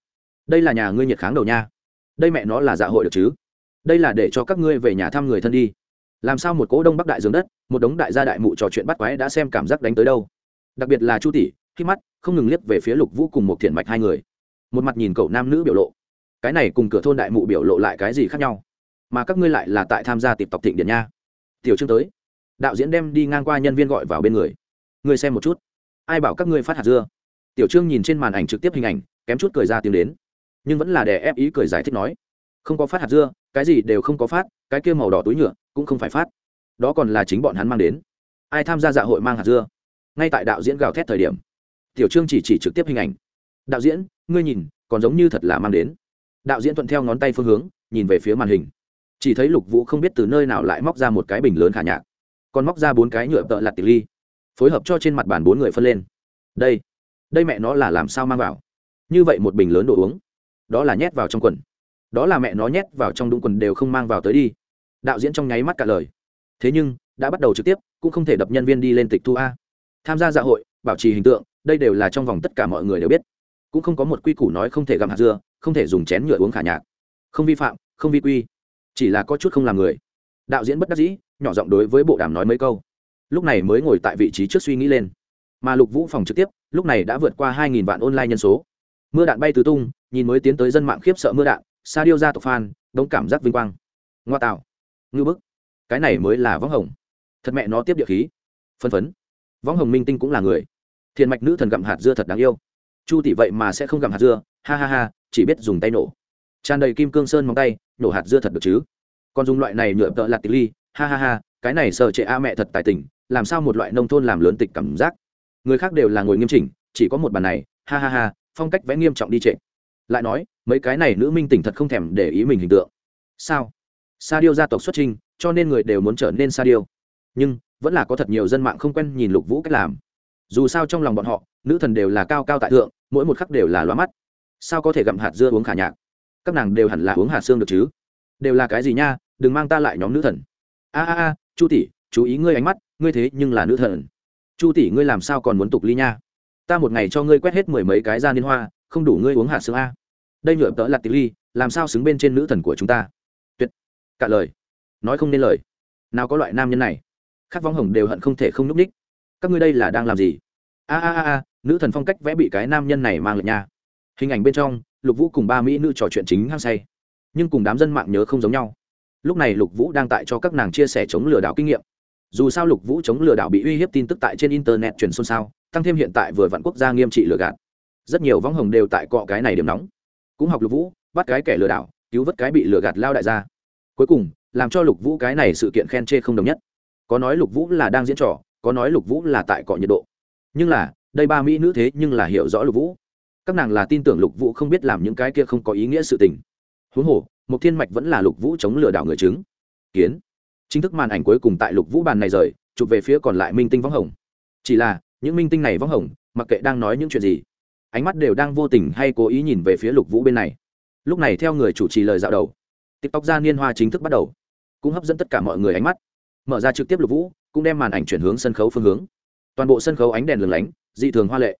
Đây là nhà ngươi nhiệt kháng đầu nha. Đây mẹ nó là dạ hội được chứ? Đây là để cho các ngươi về nhà thăm người thân đi. Làm sao một cỗ đông bắc đại dương đất, một đống đại gia đại mụ trò chuyện bắt quái đã xem cảm giác đánh tới đâu? Đặc biệt là chu tỷ, khi mắt không ngừng liếc về phía lục vũ cùng một thiện mạch hai người. Một mặt nhìn cậu nam nữ biểu lộ. Cái này cùng cửa thôn đại mụ biểu lộ lại cái gì khác nhau? Mà các ngươi lại là tại tham gia tiệp tộc thịnh điện nha. Tiểu trương tới. Đạo diễn đem đi ngang qua nhân viên gọi vào bên người. Ngươi xem một chút. Ai bảo các ngươi phát hạt dưa? Tiểu trương nhìn trên màn ảnh trực tiếp hình ảnh, kém chút cười ra tiếng đến. Nhưng vẫn là đè ép ý cười giải thích nói, không có phát hạt dưa, cái gì đều không có phát, cái kia màu đỏ túi nhựa cũng không phải phát. Đó còn là chính bọn hắn mang đến. Ai tham gia dạ hội mang hạt dưa? Ngay tại đạo diễn gào thét thời điểm, tiểu trương chỉ chỉ trực tiếp hình ảnh. Đạo diễn, ngươi nhìn, còn giống như thật là mang đến. Đạo diễn thuận theo ngón tay phương hướng, nhìn về phía màn hình. Chỉ thấy lục vũ không biết từ nơi nào lại móc ra một cái bình lớn khả nhạc, còn móc ra bốn cái nhựa tợ lặt tỉ ly, phối hợp cho trên mặt bàn bốn người phân lên. Đây đây mẹ nó là làm sao mang vào? Như vậy một bình lớn đồ uống, đó là nhét vào trong quần. Đó là mẹ nó nhét vào trong đúng quần đều không mang vào tới đi. Đạo diễn trong nháy mắt cả lời. Thế nhưng, đã bắt đầu trực tiếp, cũng không thể đập nhân viên đi lên tịch thu a. Tham gia dạ hội, bảo trì hình tượng, đây đều là trong vòng tất cả mọi người đều biết. Cũng không có một quy củ nói không thể gặm hạt dưa, không thể dùng chén nhựa uống khả nhạc. Không vi phạm, không vi quy. Chỉ là có chút không làm người. Đạo diễn bất đắc dĩ, nhỏ giọng đối với bộ đàm nói mấy câu. Lúc này mới ngồi tại vị trí trước suy nghĩ lên mà lục vũ phòng trực tiếp, lúc này đã vượt qua hai nghìn vạn online nhân số. Mưa đạn bay tứ tung, nhìn mới tiến tới dân mạng khiếp sợ mưa đạn, sa điêu ra tộc phan đống cảm giác vinh quang. Ngoa tạo. Ngư bức. Cái này mới là võng hồng. Thật mẹ nó tiếp địa khí. Phân phấn. Võng hồng minh tinh cũng là người. Thiền mạch nữ thần gặm hạt dưa thật đáng yêu. Chu tỷ vậy mà sẽ không gặm hạt dưa, ha ha ha, chỉ biết dùng tay nổ. Tràn đầy kim cương sơn móng tay, nổ hạt dưa thật được chứ? Còn dùng loại này nhựa tợ lạt tỷ ly, ha ha ha, cái này sợ trệ a mẹ thật tài tình, làm sao một loại nông thôn làm lớn tịch cảm giác? Người khác đều là ngồi nghiêm chỉnh, chỉ có một bàn này, ha ha ha, phong cách vẽ nghiêm trọng đi trệ. Lại nói, mấy cái này nữ minh tỉnh thật không thèm để ý mình hình tượng. Sao? Sa điêu gia tộc xuất trình cho nên người đều muốn trở nên sa điêu. Nhưng, vẫn là có thật nhiều dân mạng không quen nhìn lục vũ cách làm. Dù sao trong lòng bọn họ, nữ thần đều là cao cao tại thượng, mỗi một khắc đều là loa mắt. Sao có thể gặm hạt dưa uống khả nhạc? Các nàng đều hẳn là uống hạt xương được chứ? Đều là cái gì nha, đừng mang ta lại nhóm nữ thần. A a a, chu tỷ, chú ý ngươi ánh mắt, ngươi thế nhưng là nữ thần chu tỷ ngươi làm sao còn muốn tục ly nha? Ta một ngày cho ngươi quét hết mười mấy cái ra liên hoa không đủ ngươi uống hạt xương a. Đây nhựa tớ là tỷ ly làm sao xứng bên trên nữ thần của chúng ta? Tuyệt. Cả lời. Nói không nên lời. Nào có loại nam nhân này. Khát vong hồng đều hận không thể không núp ních các ngươi đây là đang làm gì? A a a a, nữ thần phong cách vẽ bị cái nam nhân này mang lượt nha. Hình ảnh bên trong lục vũ cùng ba mỹ nữ trò chuyện chính hăng say. Nhưng cùng đám dân mạng nhớ không giống nhau. Lúc này lục vũ đang tại cho các nàng chia sẻ chống lừa đảo kinh nghiệm dù sao lục vũ chống lừa đảo bị uy hiếp tin tức tại trên internet truyền xôn xao, tăng thêm hiện tại vừa vạn quốc gia nghiêm trị lừa gạt. Rất nhiều võng hồng đều tại cọ cái này điểm nóng. Cũng học lục vũ, bắt cái kẻ lừa đảo, cứu vớt cái bị lừa gạt lao đại gia. Cuối cùng, làm cho lục vũ cái này sự kiện khen chê không đồng nhất. Có nói lục vũ là đang diễn trò, có nói lục vũ là tại cọ nhiệt độ. Nhưng là, đây ba mỹ nữ thế nhưng là hiểu rõ lục vũ. Các nàng là tin tưởng lục vũ không biết làm những cái kia không có ý nghĩa sự tình. Huống hồ một thiên mạch vẫn là lục vũ chống lừa đảo người chứng. Kiến chính thức màn ảnh cuối cùng tại lục vũ bàn này rời, chụp về phía còn lại minh tinh võng hồng. Chỉ là, những minh tinh này võng hồng, mặc kệ đang nói những chuyện gì, ánh mắt đều đang vô tình hay cố ý nhìn về phía lục vũ bên này. Lúc này theo người chủ trì lời dạo đầu, tiktok ra niên hoa chính thức bắt đầu, cũng hấp dẫn tất cả mọi người ánh mắt. Mở ra trực tiếp lục vũ, cũng đem màn ảnh chuyển hướng sân khấu phương hướng. Toàn bộ sân khấu ánh đèn lừng lánh, dị thường hoa lệ.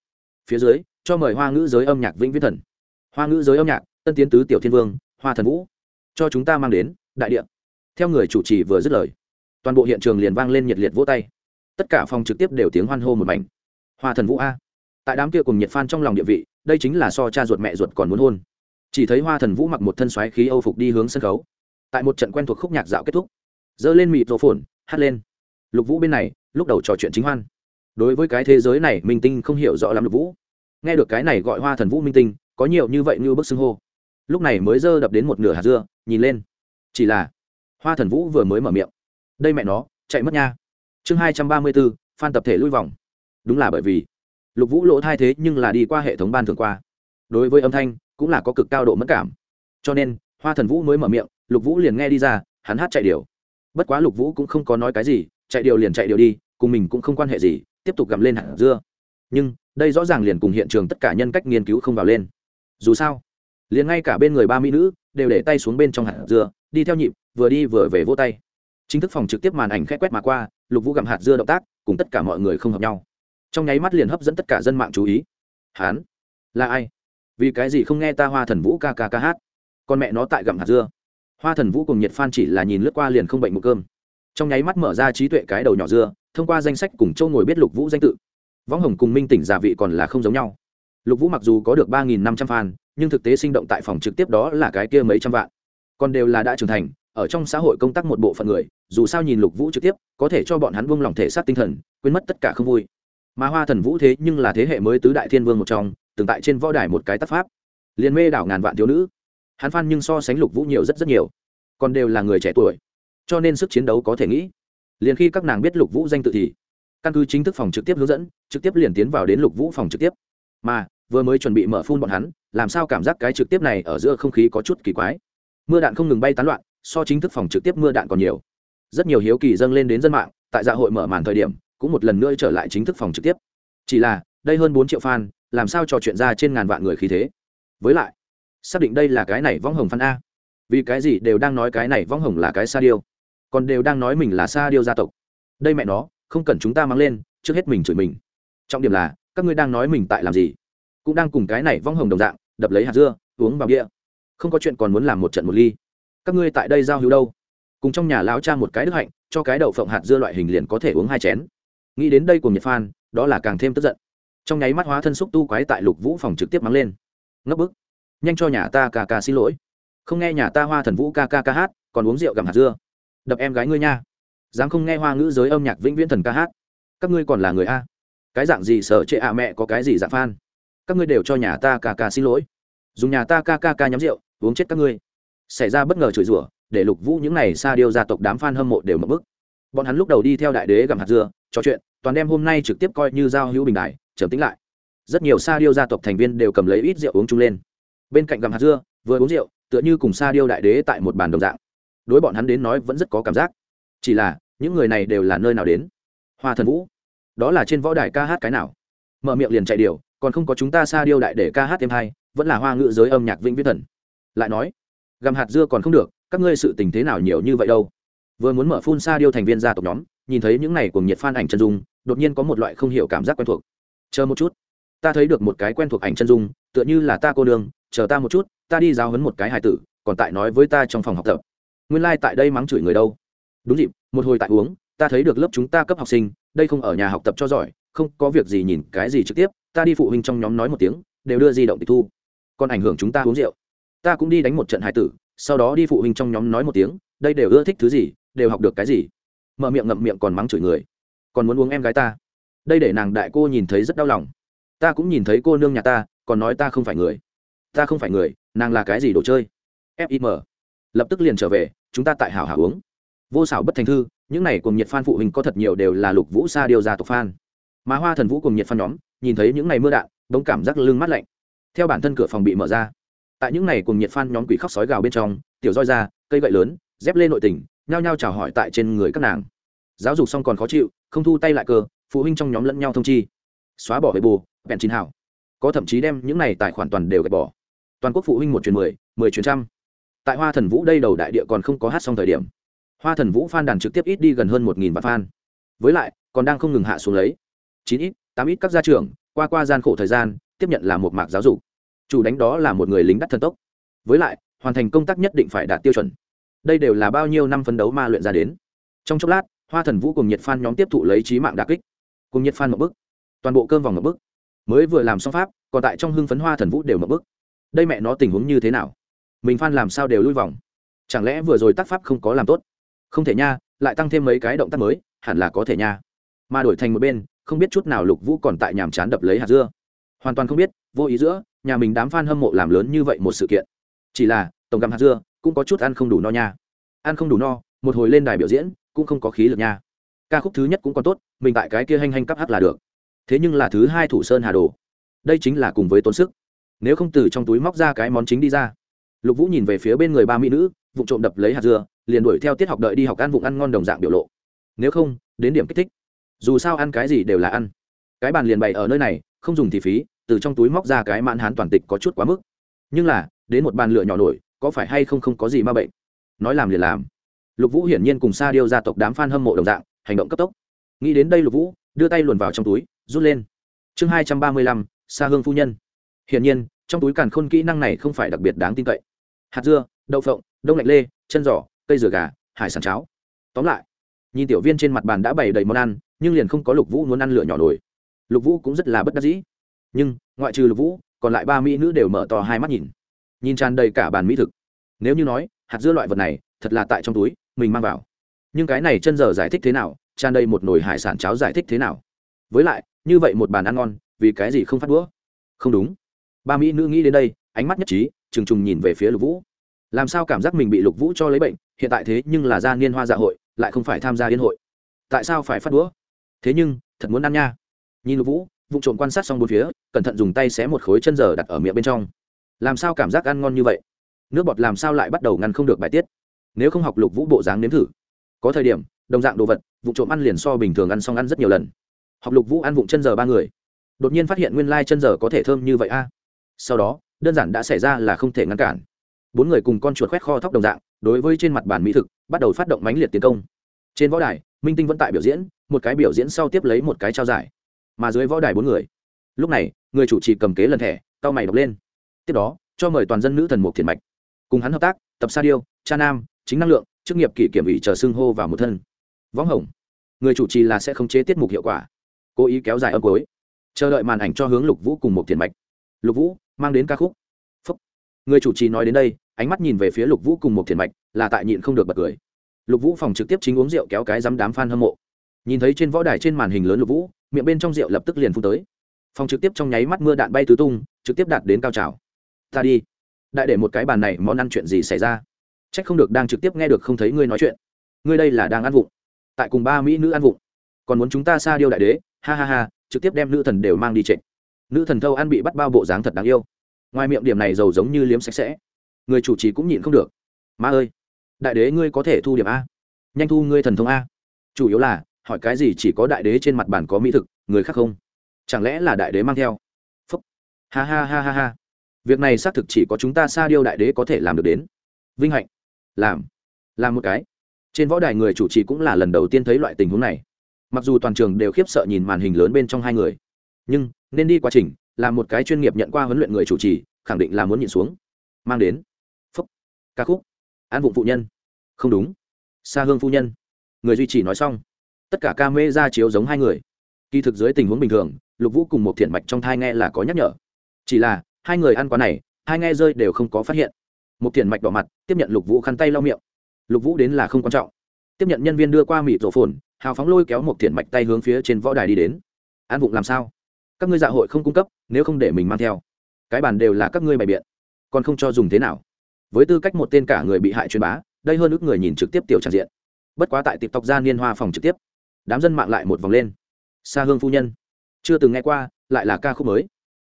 Phía dưới, cho mời hoa ngữ giới âm nhạc vĩnh viễn thần. Hoa ngữ giới âm nhạc, tân tiến tứ tiểu thiên vương, hoa thần vũ. Cho chúng ta mang đến, đại địa theo người chủ trì vừa dứt lời, toàn bộ hiện trường liền vang lên nhiệt liệt vỗ tay. Tất cả phòng trực tiếp đều tiếng hoan hô một mảnh. Hoa thần vũ a. Tại đám kia cùng nhiệt phan trong lòng địa vị, đây chính là so cha ruột mẹ ruột còn muốn hôn. Chỉ thấy hoa thần vũ mặc một thân xoáy khí âu phục đi hướng sân khấu. Tại một trận quen thuộc khúc nhạc dạo kết thúc, giơ lên mịt rổ phồn, hát lên. Lục vũ bên này, lúc đầu trò chuyện chính hoan. Đối với cái thế giới này, minh tinh không hiểu rõ lắm lục vũ. Nghe được cái này gọi hoa thần vũ minh tinh, có nhiều như vậy như bức xưng hô. Lúc này mới dơ đập đến một nửa hạt dưa, nhìn lên. Chỉ là hoa thần vũ vừa mới mở miệng. Đây mẹ nó, chạy mất nha. Chương hai trăm ba mươi bốn phan tập thể lui vòng. Đúng là bởi vì, lục vũ lỗ thai thế nhưng là đi qua hệ thống ban thường qua. Đối với âm thanh, cũng là có cực cao độ mất cảm. Cho nên, hoa thần vũ mới mở miệng, lục vũ liền nghe đi ra, hắn hát chạy điều. Bất quá lục vũ cũng không có nói cái gì, chạy điều liền chạy điều đi, cùng mình cũng không quan hệ gì, tiếp tục gặm lên hạt dưa. Nhưng, đây rõ ràng liền cùng hiện trường tất cả nhân cách nghiên cứu không vào lên. Dù sao, liền ngay cả bên người ba mỹ nữ, đều để tay xuống bên trong hạt dưa, đi theo nhịp vừa đi vừa về vô tay. Chính thức phòng trực tiếp màn ảnh khẽ quét mà qua, lục vũ gặm hạt dưa động tác, cùng tất cả mọi người không hợp nhau. Trong nháy mắt liền hấp dẫn tất cả dân mạng chú ý. Hán? Là ai? Vì cái gì không nghe ta hoa thần vũ ca ca ca hát? Con mẹ nó tại gặm hạt dưa. Hoa thần vũ cùng nhiệt phan chỉ là nhìn lướt qua liền không bệnh một cơm. Trong nháy mắt mở ra trí tuệ cái đầu nhỏ dưa, thông qua danh sách cùng châu ngồi biết lục vũ danh tự. Võng hồng cùng minh tỉnh giả vị còn là không giống nhau. Lục vũ mặc dù có được ba nghìn năm trăm fan, nhưng thực tế sinh động tại phòng trực tiếp đó là cái kia mấy trăm vạn. Còn đều là đã trưởng thành ở trong xã hội công tác một bộ phận người, dù sao nhìn lục vũ trực tiếp, có thể cho bọn hắn buông lòng thể xác tinh thần, quên mất tất cả không vui. Mà hoa thần vũ thế nhưng là thế hệ mới tứ đại thiên vương một trong, từng tại trên võ đài một cái tác pháp. Liền mê đảo ngàn vạn thiếu nữ. Hắn phan nhưng so sánh lục vũ nhiều rất rất nhiều. Còn đều là người trẻ tuổi. Cho nên sức chiến đấu có thể nghĩ. Liền khi các nàng biết lục vũ danh tự thì, căn cứ chính thức phòng trực tiếp hướng dẫn, trực tiếp liền tiến vào đến lục vũ phòng trực tiếp. Mà, vừa mới chuẩn bị mở phun bọn hắn, làm sao cảm giác cái trực tiếp này ở giữa không khí có chút kỳ quái. Mưa đạn không ngừng bay tán loạn so chính thức phòng trực tiếp mưa đạn còn nhiều. Rất nhiều hiếu kỳ dâng lên đến dân mạng, tại dạ hội mở màn thời điểm, cũng một lần nữa trở lại chính thức phòng trực tiếp. Chỉ là, đây hơn bốn triệu fan, làm sao trò chuyện ra trên ngàn vạn người khí thế? Với lại, xác định đây là cái này võng hồng fan a. Vì cái gì đều đang nói cái này võng hồng là cái sa điêu? Còn đều đang nói mình là sa điêu gia tộc. Đây mẹ nó, không cần chúng ta mang lên, trước hết mình chửi mình. Trọng điểm là, các ngươi đang nói mình tại làm gì? Cũng đang cùng cái này vong hồng đồng dạng, đập lấy hạt dưa, uống vào bia. Không có chuyện còn muốn làm một trận một ly các ngươi tại đây giao hữu đâu? Cùng trong nhà lão cha một cái đức hạnh, cho cái đậu phộng hạt dưa loại hình liền có thể uống hai chén. Nghĩ đến đây cùng nhật phan, đó là càng thêm tức giận. Trong nháy mắt hóa thân xúc tu quái tại lục vũ phòng trực tiếp mắng lên. Ngấp bức. Nhanh cho nhà ta ca ca xin lỗi. Không nghe nhà ta hoa thần vũ ca ca ca hát, còn uống rượu gặm hạt dưa. Đập em gái ngươi nha. Dám không nghe hoa ngữ giới âm nhạc vĩnh viễn thần ca hát. Các ngươi còn là người a. Cái dạng gì sở trệ ạ mẹ có cái gì dạng phan các ngươi đều cho nhà ta ca ca xin lỗi. Dùng nhà ta ca ca ca nhắm rượu, uống chết các ngươi xảy ra bất ngờ chửi rủa, để lục vũ những n à y xa điêu gia tộc đám f a n hâm mộ đều mất bức bọn hắn lúc đầu đi theo đại đế gặm hạt dưa, trò chuyện, toàn đem hôm nay trực tiếp coi như giao hữu bình đại, trầm tính lại. Rất nhiều sa điêu gia tộc thành viên đều cầm lấy ít rượu uống chung lên. Bên cạnh gặm hạt dưa, vừa uống rượu, tựa như cùng sa điêu đại đế tại một bàn đồng dạng. Đối bọn hắn đến nói vẫn rất có cảm giác. Chỉ là, những người này đều là nơi nào đến? Hoa thần vũ. Đó là trên võ đài ca hát cái nào? Mở miệng liền chạy điều, còn không có chúng ta sa điêu đại để ca hát thêm hai, vẫn là hoa ngữ giới âm nhạc vĩnh viễn thần. Lại nói gặm hạt dưa còn không được, các ngươi sự tình thế nào nhiều như vậy đâu? Vừa muốn mở phun sa điêu thành viên gia tộc nhóm, nhìn thấy những này cùng nhiệt phan ảnh chân dung, đột nhiên có một loại không hiểu cảm giác quen thuộc. Chờ một chút. Ta thấy được một cái quen thuộc ảnh chân dung, tựa như là ta cô nương, chờ ta một chút, ta đi giáo hấn một cái hài tử, còn tại nói với ta trong phòng học tập. Nguyên lai、like、tại đây mắng chửi người đâu. Đúng dịp, một hồi tại uống, ta thấy được lớp chúng ta cấp học sinh, đây không ở nhà học tập cho giỏi, không có việc gì nhìn cái gì trực tiếp, ta đi phụ huynh trong nhóm nói một tiếng, đều đưa di động tịch thu. Còn ảnh hưởng chúng ta uống rượu ta cũng đi đánh một trận hải tử, sau đó đi phụ huynh trong nhóm nói một tiếng, đây đều ưa thích thứ gì, đều học được cái gì. Mở miệng ngậm miệng còn mắng chửi người. Còn muốn uống em gái ta. Đây để nàng đại cô nhìn thấy rất đau lòng. Ta cũng nhìn thấy cô nương nhà ta, còn nói ta không phải người. Ta không phải người, nàng là cái gì đồ chơi? Fim lập tức liền trở về, chúng ta tại hảo hảo uống. Vô xảo bất thành thư, những này cùng nhiệt phan phụ huynh có thật nhiều đều là lục vũ sa điều ra tộc phan mà hoa thần vũ cùng nhiệt phan nhóm, nhìn thấy những ngày mưa đạn, bỗng cảm giác lưng mát lạnh. Theo bản thân cửa phòng bị mở ra tại những ngày cùng nhiệt phan nhóm quỷ khóc sói gào bên trong, tiểu roi ra, cây gậy lớn, dép lên nội tình, nhao nhao chào hỏi tại trên người các nàng. Giáo dục xong còn khó chịu, không thu tay lại cơ, phụ huynh trong nhóm lẫn nhau thông chi. Xóa bỏ về bù bèn chín hảo. Có thậm chí đem những này tài khoản toàn đều gạch bỏ. Toàn quốc phụ huynh một chuyến mười mười chuyến trăm. Tại hoa thần vũ đây đầu đại địa còn không có hát xong thời điểm. Hoa thần vũ phan đàn trực tiếp ít đi gần hơn một nghìn vạn fan. Với lại, còn đang không ngừng hạ xuống lấy. Chín ít, tám ít các gia trưởng, qua qua gian khổ thời gian, tiếp nhận là một mạc giáo dục chủ đánh đó là một người lính đắt thần tốc. Với lại, hoàn thành công tác nhất định phải đạt tiêu chuẩn. Đây đều là bao nhiêu năm phấn đấu ma luyện ra đến. Trong chốc lát, hoa thần vũ cùng nhiệt phan nhóm tiếp thụ lấy trí mạng đà kích. Cùng nhiệt phan một bức toàn bộ cơm vòng một bức mới vừa làm xong pháp, còn tại trong hưng phấn hoa thần vũ đều một bức đây mẹ nó tình huống như thế nào? Mình phan làm sao đều lui vòng? Chẳng lẽ vừa rồi tác pháp không có làm tốt? Không thể nha, lại tăng thêm mấy cái động tác mới, hẳn là có thể nha. Mà đổi thành một bên, không biết chút nào lục vũ còn tại nhàm chán đập lấy hạt dưa. Hoàn toàn không biết, vô ý giữa nhà mình đám f a n hâm mộ làm lớn như vậy một sự kiện. Chỉ là, tổng cảm hạt dưa cũng có chút ăn không đủ no nha. Ăn không đủ no, một hồi lên đài biểu diễn cũng không có khí lực nha. Ca khúc thứ nhất cũng còn tốt, mình tại cái kia hành hành cắp hát là được. Thế nhưng là thứ hai thủ sơn hà đồ. Đây chính là cùng với tốn sức. Nếu không từ trong túi móc ra cái món chính đi ra. Lục vũ nhìn về phía bên người ba mỹ nữ vụ trộm đập lấy hạt dưa, liền đuổi theo tiết học đợi đi học ăn vụng ăn ngon đồng dạng biểu lộ. Nếu không, đến điểm kích thích. Dù sao ăn cái gì đều là ăn. Cái bàn liền bày ở nơi này, không dùng thì phí từ trong túi móc ra cái mãn hán toàn tịch có chút quá mức. Nhưng là, đến một bàn lửa nhỏ nổi, có phải hay không không có gì ma bệnh? Nói làm liền làm. Lục vũ hiển nhiên cùng xa điêu gia tộc đám f a n hâm mộ đồng dạng, hành động cấp tốc. Nghĩ đến đây lục vũ, đưa tay luồn vào trong túi, rút lên. Chương hai trăm ba mươi lăm xa hương phu nhân. Hiển nhiên, trong túi càn khôn kỹ năng này không phải đặc biệt đáng tin cậy. Hạt dưa, đậu phộng, đông lạnh lê, chân giỏ cây rửa gà, hải sản cháo. Tóm lại, nhìn tiểu viên trên mặt bàn đã bày đầy món ăn, nhưng liền không có lục vũ muốn ăn lửa nhỏ nổi. Lục vũ cũng rất là bất đắc dĩ nhưng ngoại trừ lục vũ, còn lại ba mỹ nữ đều mở to hai mắt nhìn. Nhìn tràn đầy cả bàn mỹ thực. Nếu như nói, hạt dưa loại vật này, thật là tại trong túi, mình mang vào. Nhưng cái này chân giờ giải thích thế nào, tràn đầy một nồi hải sản cháo giải thích thế nào? Với lại, như vậy một bàn ăn ngon, vì cái gì không phát đũa? Không đúng. Ba mỹ nữ nghĩ đến đây, ánh mắt nhất trí, trừng trùng nhìn về phía lục vũ. Làm sao cảm giác mình bị lục vũ cho lấy bệnh, hiện tại thế nhưng là gia niên hoa dạ hội, lại không phải tham gia liên hội. Tại sao phải phát đũa? Thế nhưng, thật muốn ăn nha. Nhìn lục vũ vụ trộm quan sát xong bốn phía, cẩn thận dùng tay xé một khối chân giờ đặt ở miệng bên trong. Làm sao cảm giác ăn ngon như vậy? Nước bọt làm sao lại bắt đầu ngăn không được bài tiết? Nếu không học lục vũ bộ dáng nếm thử. Có thời điểm, đồng dạng đồ vật vụ trộm ăn liền so bình thường ăn xong ăn rất nhiều lần. Học lục vũ ăn vụng chân giờ ba người. Đột nhiên phát hiện nguyên lai chân giờ có thể thơm như vậy a. Sau đó, đơn giản đã xảy ra là không thể ngăn cản. Bốn người cùng con chuột khoét kho thóc đồng dạng, đối với trên mặt bàn mỹ thực, bắt đầu phát động mãnh liệt tiến công. Trên võ đài, minh tinh vẫn tại biểu diễn, một cái biểu diễn sau tiếp lấy một cái trao giải mà dưới võ đài bốn người. Lúc này, người chủ trì cầm kế lần thẻ, cao mày đọc lên. Tiếp đó, cho mời toàn dân nữ thần mục thiền mạch. Cùng hắn hợp tác, tập sa điêu, cha nam, chính năng lượng, chức nghiệp kỷ kiểm ủy chờ xưng hô vào một thân. Võng hồng. Người chủ trì là sẽ không chế tiết mục hiệu quả. Cố ý kéo dài âm cuối. Chờ đợi màn ảnh cho hướng lục vũ cùng một thiền mạch. Lục vũ, mang đến ca khúc. Phúc. người chủ trì nói đến đây, ánh mắt nhìn về phía lục vũ cùng một thiền mạch, là tại nhịn không được bật cười. Lục vũ phòng trực tiếp chính uống rượu kéo cái dám đám f a n hâm mộ nhìn thấy trên võ đài trên màn hình lớn lục vũ, miệng bên trong rượu lập tức liền phun tới. Phòng trực tiếp trong nháy mắt mưa đạn bay tứ tung, trực tiếp đạt đến cao trào. Ta đi. Đại để một cái bàn này món ăn chuyện gì xảy ra? C h ắ c không được đang trực tiếp nghe được không thấy ngươi nói chuyện. Ngươi đây là đang ăn vụng. Tại cùng ba mỹ nữ ăn vụng. Còn muốn chúng ta xa điêu đại đế? Ha ha ha, trực tiếp đem nữ thần đều mang đi trịnh nữ thần thâu ăn bị bắt bao bộ dáng thật đáng yêu. Ngoài miệng điểm này giàu giống như liếm sạch sẽ. Người chủ trì cũng nhịn không được. Ma ơi, đại đế ngươi có thể thu điểm a. Nhanh thu ngươi thần thông a. Chủ yếu là hỏi cái gì chỉ có đại đế trên mặt bàn có mỹ thực, người khác không? Chẳng lẽ là đại đế mang theo? Phúc. Ha ha ha ha ha. Việc này xác thực chỉ có chúng ta xa điêu đại đế có thể làm được đến. Vinh hạnh. Làm. Làm một cái. Trên võ đài người chủ trì cũng là lần đầu tiên thấy loại tình huống này. Mặc dù toàn trường đều khiếp sợ nhìn màn hình lớn bên trong hai người. Nhưng, nên đi quá trình, là một cái chuyên nghiệp nhận qua huấn luyện người chủ trì, khẳng định là muốn nhìn xuống. Mang đến. Phúc. Ca khúc. An vụng phụ nhân. Không đúng. Xa hương phu nhân. Người duy trì nói xong tất cả ca mê ra chiếu giống hai người. Kỳ thực dưới tình huống bình thường, lục vũ cùng một thiện mạch trong thai nghe là có nhắc nhở. Chỉ là, hai người ăn quá này, hai nghe rơi đều không có phát hiện. Một thiện mạch đỏ mặt, tiếp nhận lục vũ khăn tay lau miệng. Lục vũ đến là không quan trọng. Tiếp nhận nhân viên đưa qua mịt rổ phồn, hào phóng lôi kéo một thiện mạch tay hướng phía trên võ đài đi đến. An vụng làm sao? Các ngươi dạ hội không cung cấp, nếu không để mình mang theo. Cái bàn đều là các ngươi bày biện. Còn không cho dùng thế nào? Với tư cách một tên cả người bị hại truyền bá, đây hơn ước người nhìn trực tiếp tiểu tràn diện. Bất quá tại tiktok ra niên hoa phòng trực tiếp đám dân mạng lại một vòng lên. Xa hương phu nhân. Chưa từng nghe qua, lại là ca khúc mới.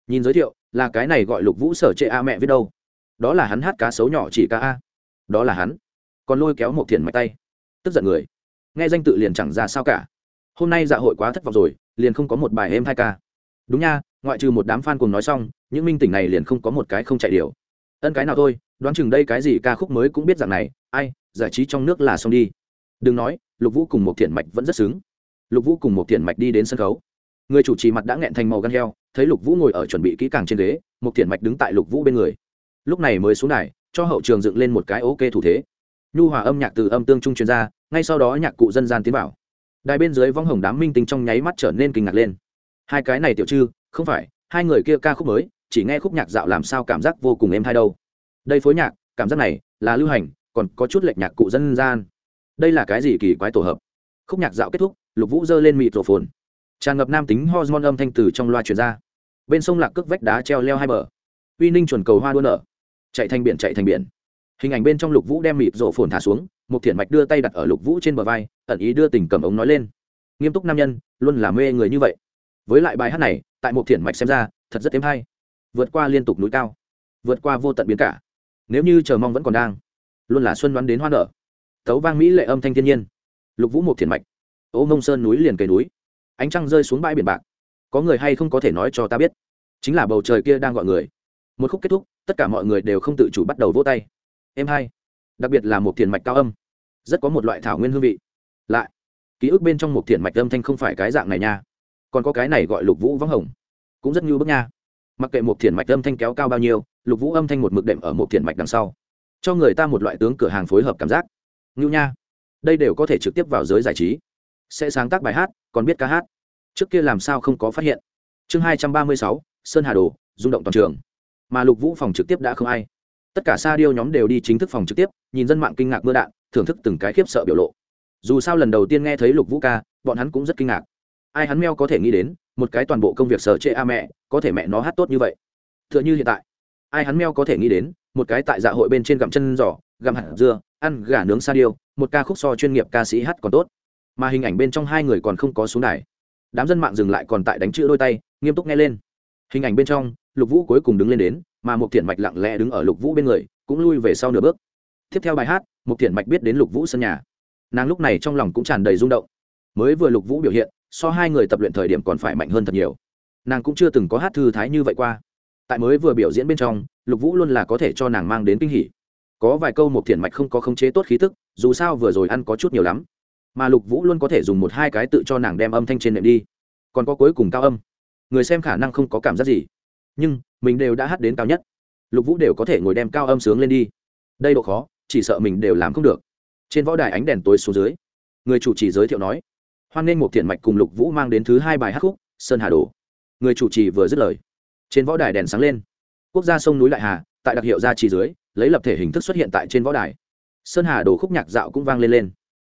Nhìn giới thiệu, là cái này gọi lục vũ sở trệ a mẹ viết đâu? Đó là hắn hát cá sấu nhỏ chỉ ca a. Đó là hắn. Còn lôi kéo một thiền mạch tay. Tức giận người. Nghe danh tự liền chẳng ra sao cả. Hôm nay dạ hội quá thất vọng rồi, liền không có một bài êm hai ca. Đúng nha, ngoại trừ một đám f a n cùng nói xong, những minh tỉnh này liền không có một cái không chạy điều. Ân cái nào thôi, đoán chừng đây cái gì ca khúc mới cũng biết rằng này. Ai, giải trí trong nước là xong đi. Đừng nói lục vũ cùng một thiện mạch vẫn rất xứng. Lục vũ cùng một thiện mạch đi đến sân khấu. Người chủ trì mặt đã nghẹn thành màu gan heo, thấy lục vũ ngồi ở chuẩn bị kỹ càng trên ghế, một thiện mạch đứng tại lục vũ bên người. Lúc này mới xuống đài, cho hậu trường dựng lên một cái ok thủ thế. Nhu hòa âm nhạc từ âm tương trung chuyên gia ngay sau đó nhạc cụ dân gian tiến vào. Đài bên dưới vong hồng đám minh tinh trong nháy mắt trở nên kinh ngạc lên. Hai cái này tiểu chư, không phải, hai người kia ca khúc mới, chỉ nghe khúc nhạc dạo làm sao cảm giác vô cùng êm hay đâu. Đây phối nhạc, cảm giác này là lưu hành, còn có chút lệch nhạc cụ dân gian đây là cái gì kỳ quái tổ hợp? Khúc nhạc dạo kết thúc, lục vũ giơ lên mịt rổ phồn tràn ngập nam tính hormone âm thanh từ trong loa truyền ra. Bên sông lạc cước vách đá treo leo hai bờ. Uy ninh chuẩn cầu hoa đua nở. Chạy thành biển, chạy thành biển. Hình ảnh bên trong lục vũ đem mịt rổ phồn thả xuống một thiện mạch đưa tay đặt ở lục vũ trên bờ vai, ẩn ý đưa tình cầm ống nói lên. Nghiêm túc nam nhân, luôn là mê người như vậy. Với lại bài hát này, tại một thiện mạch xem ra, thật rất êm hay. Vượt qua liên tục núi cao, vượt qua vô tận biến cả. Nếu như chờ mong vẫn còn đang, luôn là xuân đoán đến hoa nở tấu vang mỹ lệ âm thanh thiên nhiên. Lục vũ một thiền mạch. Ô mông sơn núi liền cây núi. Ánh trăng rơi xuống bãi biển bạc. Có người hay không có thể nói cho ta biết? Chính là bầu trời kia đang gọi người. Một khúc kết thúc, tất cả mọi người đều không tự chủ bắt đầu vỗ tay. Em hai. Đặc biệt là một thiền mạch cao âm. Rất có một loại thảo nguyên hương vị. Lại, ký ức bên trong một thiền mạch âm thanh không phải cái dạng này nha. Còn có cái này gọi lục vũ vắng hồng. Cũng rất như bức nha. Mặc kệ một thiền mạch âm thanh kéo cao bao nhiêu, lục vũ âm thanh một mực đệm ở một thiền mạch đằng sau. Cho người ta một loại tướng cửa hàng phối hợp cảm giác ngưu nha. Đây đều có thể trực tiếp vào giới giải trí. Sẽ sáng tác bài hát, còn biết ca hát. Trước kia làm sao không có phát hiện. Chương hai trăm ba mươi sáu, sơn hà đồ, rung động toàn trường. Mà lục vũ phòng trực tiếp đã không ai. Tất cả sa điêu nhóm đều đi chính thức phòng trực tiếp, nhìn dân mạng kinh ngạc mưa đạn, thưởng thức từng cái khiếp sợ biểu lộ. Dù sao lần đầu tiên nghe thấy lục vũ ca, bọn hắn cũng rất kinh ngạc. Ai hắn meo có thể nghĩ đến, một cái toàn bộ công việc sở chệ a mẹ, có thể mẹ nó hát tốt như vậy. T h ư ợ n h ư hiện tại. Ai hắn meo có thể nghĩ đến, một cái tại dạ hội bên trên gặm chân giỏ gặm hạt dưa ăn gà nướng sa điêu, một ca khúc so chuyên nghiệp ca sĩ hát còn tốt. Mà hình ảnh bên trong hai người còn không có xuống đài. Đám dân mạng dừng lại còn tại đánh chữ đôi tay, nghiêm túc nghe lên. Hình ảnh bên trong, lục vũ cuối cùng đứng lên đến, mà một thiện mạch lặng lẽ đứng ở lục vũ bên người, cũng lui về sau nửa bước. Tiếp theo bài hát một thiện mạch biết đến lục vũ sân nhà. Nàng lúc này trong lòng cũng tràn đầy rung động. Mới vừa lục vũ biểu hiện, so hai người tập luyện thời điểm còn phải mạnh hơn thật nhiều. Nàng cũng chưa từng có hát thư thái như vậy qua. Tại mới vừa biểu diễn bên trong, lục vũ luôn là có thể cho nàng mang đến kinh hỉ có vài câu một thiện mạch không có khống chế tốt khí tức, dù sao vừa rồi ăn có chút nhiều lắm. Mà lục vũ luôn có thể dùng một hai cái tự cho nàng đem âm thanh trên nệm đi. Còn có cuối cùng cao âm. Người xem khả năng không có cảm giác gì. Nhưng, mình đều đã hát đến cao nhất. Lục vũ đều có thể ngồi đem cao âm sướng lên đi. Đây độ khó, chỉ sợ mình đều làm không được. Trên võ đài ánh đèn tối xuống dưới, người chủ trì giới thiệu nói, hoan nghênh một thiện mạch cùng lục vũ mang đến thứ hai bài hát khúc, sơn hà đồ người chủ trì vừa dứt lời, trên võ đài đèn sáng lên. Quốc gia sông núi lại hà, tại đặc hiệu gia trì dưới lấy lập thể hình thức xuất hiện tại trên võ đài. Sơn hà đồ khúc nhạc dạo cũng vang lên lên.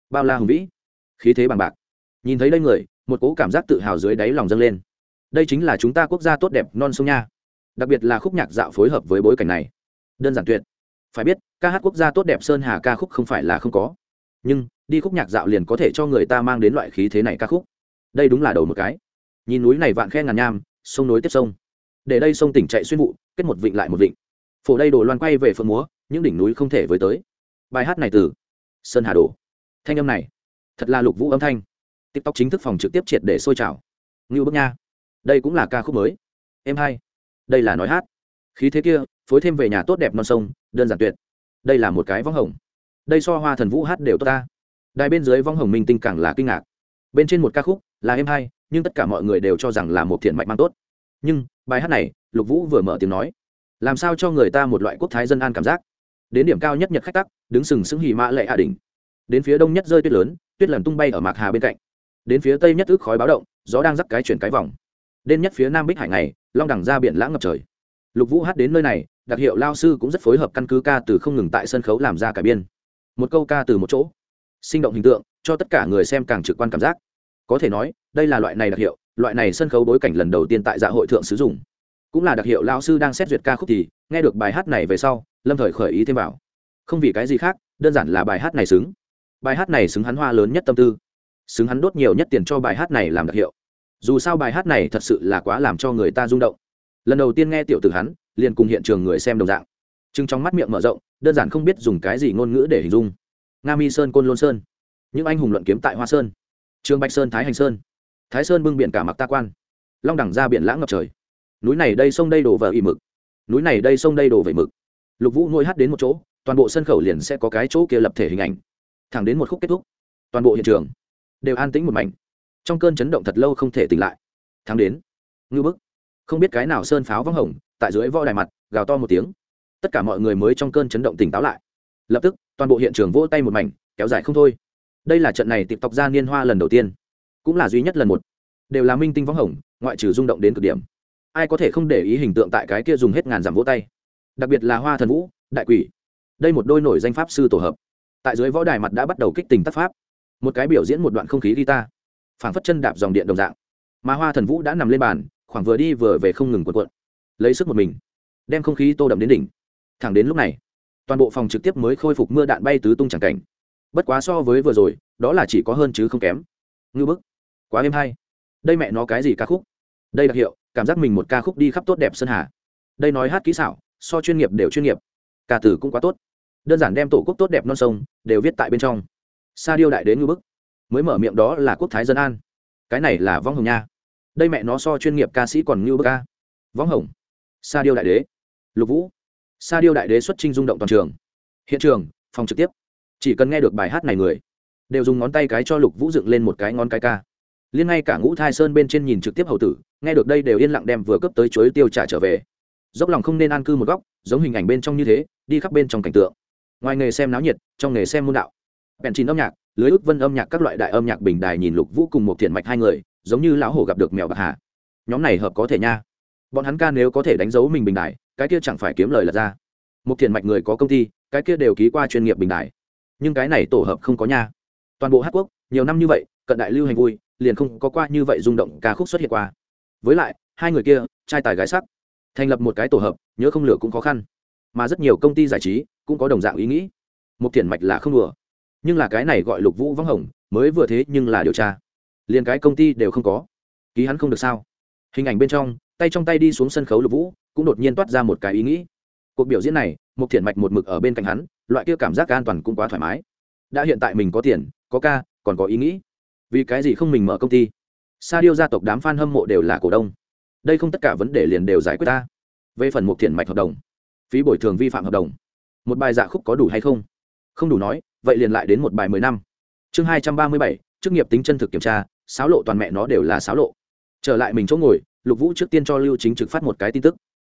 Bao la hùng vĩ, khí thế bằng bạc. Nhìn thấy đây người, một cố cảm giác tự hào dưới đáy lòng dâng lên. Đây chính là chúng ta quốc gia tốt đẹp non sông nha. Đặc biệt là khúc nhạc dạo phối hợp với bối cảnh này. Đơn giản tuyệt. Phải biết, ca hát quốc gia tốt đẹp sơn hà ca khúc không phải là không có. Nhưng, đi khúc nhạc dạo liền có thể cho người ta mang đến loại khí thế này ca khúc. Đây đúng là đầu một cái. Nhìn núi này vạn khe ngàn nham, sông nối tiếp sông. Để đây sông tỉnh chạy xuyên vụ, kết một vịnh lại một vịnh phổ đây đổ loan quay về phượng múa, những đỉnh núi không thể với tới. Bài hát này từ sơn hà đổ. Thanh âm này, thật là lục vũ âm thanh. Tiktok chính thức phòng trực tiếp triệt để sôi trào. Ngưu bước nha, đây cũng là ca khúc mới. Em hai đây là nói hát. Khí thế kia, phối thêm về nhà tốt đẹp non sông, đơn giản tuyệt. Đây là một cái vong hồng. Đây so hoa thần vũ hát đều tốt ta. Đài bên dưới vong hồng minh tinh càng là kinh ngạc. Bên trên một ca khúc là em hai nhưng tất cả mọi người đều cho rằng là một thiện mạnh mang tốt. Nhưng, bài hát này, lục vũ vừa mở tiếng nói làm sao cho người ta một loại quốc thái dân an cảm giác? Đến điểm cao nhất nhật khách tắc, đứng sừng sững hì mã lệ hạ đỉnh. Đến phía đông nhất rơi tuyết lớn, tuyết lần tung bay ở mạc hà bên cạnh. Đến phía tây nhất ước khói báo động, gió đang dắt cái chuyển cái vòng. Đến nhất phía nam bích hải này long đẳng ra biển lãng ngập trời. Lục vũ hát đến nơi này, đặc hiệu lao sư cũng rất phối hợp căn cứ ca từ không ngừng tại sân khấu làm ra cả biên. Một câu ca từ một chỗ. Sinh động hình tượng, cho tất cả người xem càng trực quan cảm giác. Có thể nói, đây là loại này đặc hiệu, loại này sân khấu bối cảnh lần đầu tiên tại dạ hội thượng sử dụng cũng là đặc hiệu lao sư đang xét duyệt ca khúc thì, nghe được bài hát này về sau, lâm thời khởi ý thêm vào. Không vì cái gì khác, đơn giản là bài hát này xứng. Bài hát này xứng hắn hoa lớn nhất tâm tư. Xứng hắn đốt nhiều nhất tiền cho bài hát này làm đặc hiệu. Dù sao bài hát này thật sự là quá làm cho người ta rung động. Lần đầu tiên nghe tiểu tử hắn, liền cùng hiện trường người xem đồng dạng. Chừng trong mắt miệng mở rộng, đơn giản không biết dùng cái gì ngôn ngữ để hình dung. Nga mi sơn, côn lôn sơn. Những anh hùng luận kiếm tại hoa sơn. Trường bạch sơn, thái hành sơn. Thái sơn bưng biển cả mặc ta quan. Long đẳng ra biển lãng ngập trời núi này đây sông đây đổ vỡ ỉ mực. Núi này đây sông đây đổ về mực. Lục vũ ngôi hát đến một chỗ, toàn bộ sân khẩu liền sẽ có cái chỗ kia lập thể hình ảnh. Thẳng đến một khúc kết thúc, toàn bộ hiện trường đều an tĩnh một mảnh. Trong cơn chấn động thật lâu không thể tỉnh lại. Thắng đến, ngư bức. Không biết cái nào sơn pháo vắng hồng, tại dưới võ đài mặt, gào to một tiếng. Tất cả mọi người mới trong cơn chấn động tỉnh táo lại. Lập tức, toàn bộ hiện trường vỗ tay một mảnh, kéo dài không thôi. Đây là trận này tịp tộc ra niên hoa lần đầu tiên, cũng là duy nhất lần một, đều là minh tinh vắng hồng, ngoại trừ rung động đến cực điểm ai có thể không để ý hình tượng tại cái kia dùng hết ngàn dặm vỗ tay. Đặc biệt là hoa thần vũ, đại quỷ. Đây một đôi nổi danh pháp sư tổ hợp. Tại dưới võ đài mặt đã bắt đầu kích tình tác pháp. Một cái biểu diễn một đoạn không khí guitar. Phảng phất chân đạp dòng điện đồng dạng. Mà hoa thần vũ đã nằm lên bàn, khoảng vừa đi vừa về không ngừng quần quận lấy sức một mình, đem không khí tô đậm đến đỉnh. Thẳng đến lúc này, toàn bộ phòng trực tiếp mới khôi phục mưa đạn bay tứ tung chẳng cảnh. Bất quá so với vừa rồi, đó là chỉ có hơn chứ không kém. Ngư bức. Quá êm hay. Đây mẹ nó cái gì ca khúc? Đây đặc hiệu, cảm giác mình một ca khúc đi khắp tốt đẹp sơn hà. Đây nói hát kỹ xảo, so chuyên nghiệp đều chuyên nghiệp. Ca từ cũng quá tốt. Đơn giản đem tổ quốc tốt đẹp non sông, đều viết tại bên trong. Sa điêu đại đến ngư bức. Mới mở miệng đó là quốc thái dân an. Cái này là vong hồng nha. Đây mẹ nó so chuyên nghiệp ca sĩ còn ngư bức ca. Vong hồng. Sa điêu đại đế. Lục vũ. Sa điêu đại đế xuất trinh rung động toàn trường. Hiện trường, phòng trực tiếp. Chỉ cần nghe được bài hát này người, đều dùng ngón tay cái cho lục vũ dựng lên một cái ngón cái ca liên ngay cả ngũ thai sơn bên trên nhìn trực tiếp hậu tử, nghe được đây đều yên lặng đem vừa cấp tới chuối tiêu trả trở về. Dốc lòng không nên an cư một góc, giống hình ảnh bên trong như thế, đi khắp bên trong cảnh tượng. Ngoài nghề xem náo nhiệt, trong nghề xem môn đạo. Bèn chín âm nhạc, lưới ước vân âm nhạc các loại đại âm nhạc bình đài nhìn lục vũ cùng một thiện mạch hai người, giống như lão hổ gặp được mèo bạc hà. Nhóm này hợp có thể nha. Bọn hắn ca nếu có thể đánh dấu mình bình đại cái kia chẳng phải kiếm lời lật ra. Một thiện mạch người có công ty, cái kia đều ký qua chuyên nghiệp bình đại nhưng cái này tổ hợp không có nha. Toàn bộ hát quốc, nhiều năm như vậy, cận đại lưu hành vui liền không có qua như vậy rung động ca khúc xuất hiện qua. Với lại, hai người kia, trai tài gái sắc, thành lập một cái tổ hợp, nhớ không lửa cũng khó khăn. Mà rất nhiều công ty giải trí cũng có đồng dạng ý nghĩ. Một tiền mạch là không đùa. Nhưng là cái này gọi lục vũ vắng hồng, mới vừa thế nhưng là điều tra. Liền cái công ty đều không có. Ký hắn không được sao? Hình ảnh bên trong, tay trong tay đi xuống sân khấu lục vũ, cũng đột nhiên toát ra một cái ý nghĩ. Cuộc biểu diễn này, một thiện mạch một mực ở bên cạnh hắn, loại kia cảm giác an toàn cũng quá thoải mái. Đã hiện tại mình có tiền, có ca, còn có ý nghĩ vì cái gì không mình mở công ty? Sa điêu gia tộc đám f a n hâm mộ đều là cổ đông. Đây không tất cả vấn đề liền đều giải quyết ta. Về phần một thiện mạch hợp đồng, phí bồi thường vi phạm hợp đồng, một bài dạ khúc có đủ hay không? Không đủ nói, vậy liền lại đến một bài mười năm. Chương hai trăm ba mươi bảy, chức nghiệp tính chân thực kiểm tra sáo lộ toàn mẹ nó đều là sáo lộ. Trở lại mình chỗ ngồi, lục vũ trước tiên cho lưu chính trực phát một cái tin tức.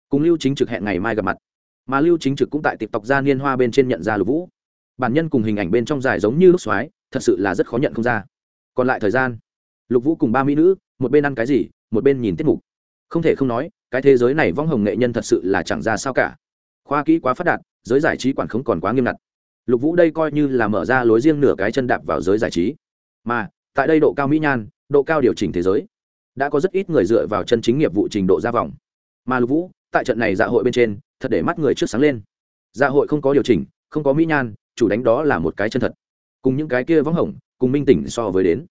Cùng lưu chính trực hẹn ngày mai gặp mặt. Mà lưu chính trực cũng tại tịp tộc gia niên hoa bên trên nhận ra lục vũ. Bản nhân cùng hình ảnh bên trong dài giống như lúc xoái thật sự là rất khó nhận không ra còn lại thời gian, lục vũ cùng ba mỹ nữ, một bên ăn cái gì, một bên nhìn tiết mục. Không thể không nói, cái thế giới này vong hồng nghệ nhân thật sự là chẳng ra sao cả. Khoa kỹ quá phát đạt, giới giải trí quản không còn quá nghiêm ngặt. Lục vũ đây coi như là mở ra lối riêng nửa cái chân đạp vào giới giải trí. Mà, tại đây độ cao mỹ nhan, độ cao điều chỉnh thế giới, đã có rất ít người dựa vào chân chính nghiệp vụ trình độ ra vòng. Mà lục vũ, tại trận này dạ hội bên trên, thật để mắt người trước sáng lên. Dạ hội không có điều chỉnh, không có mỹ nhan, chủ đánh đó là một cái chân thật cùng những cái kia vắng hồng, cùng minh tỉnh so với đến.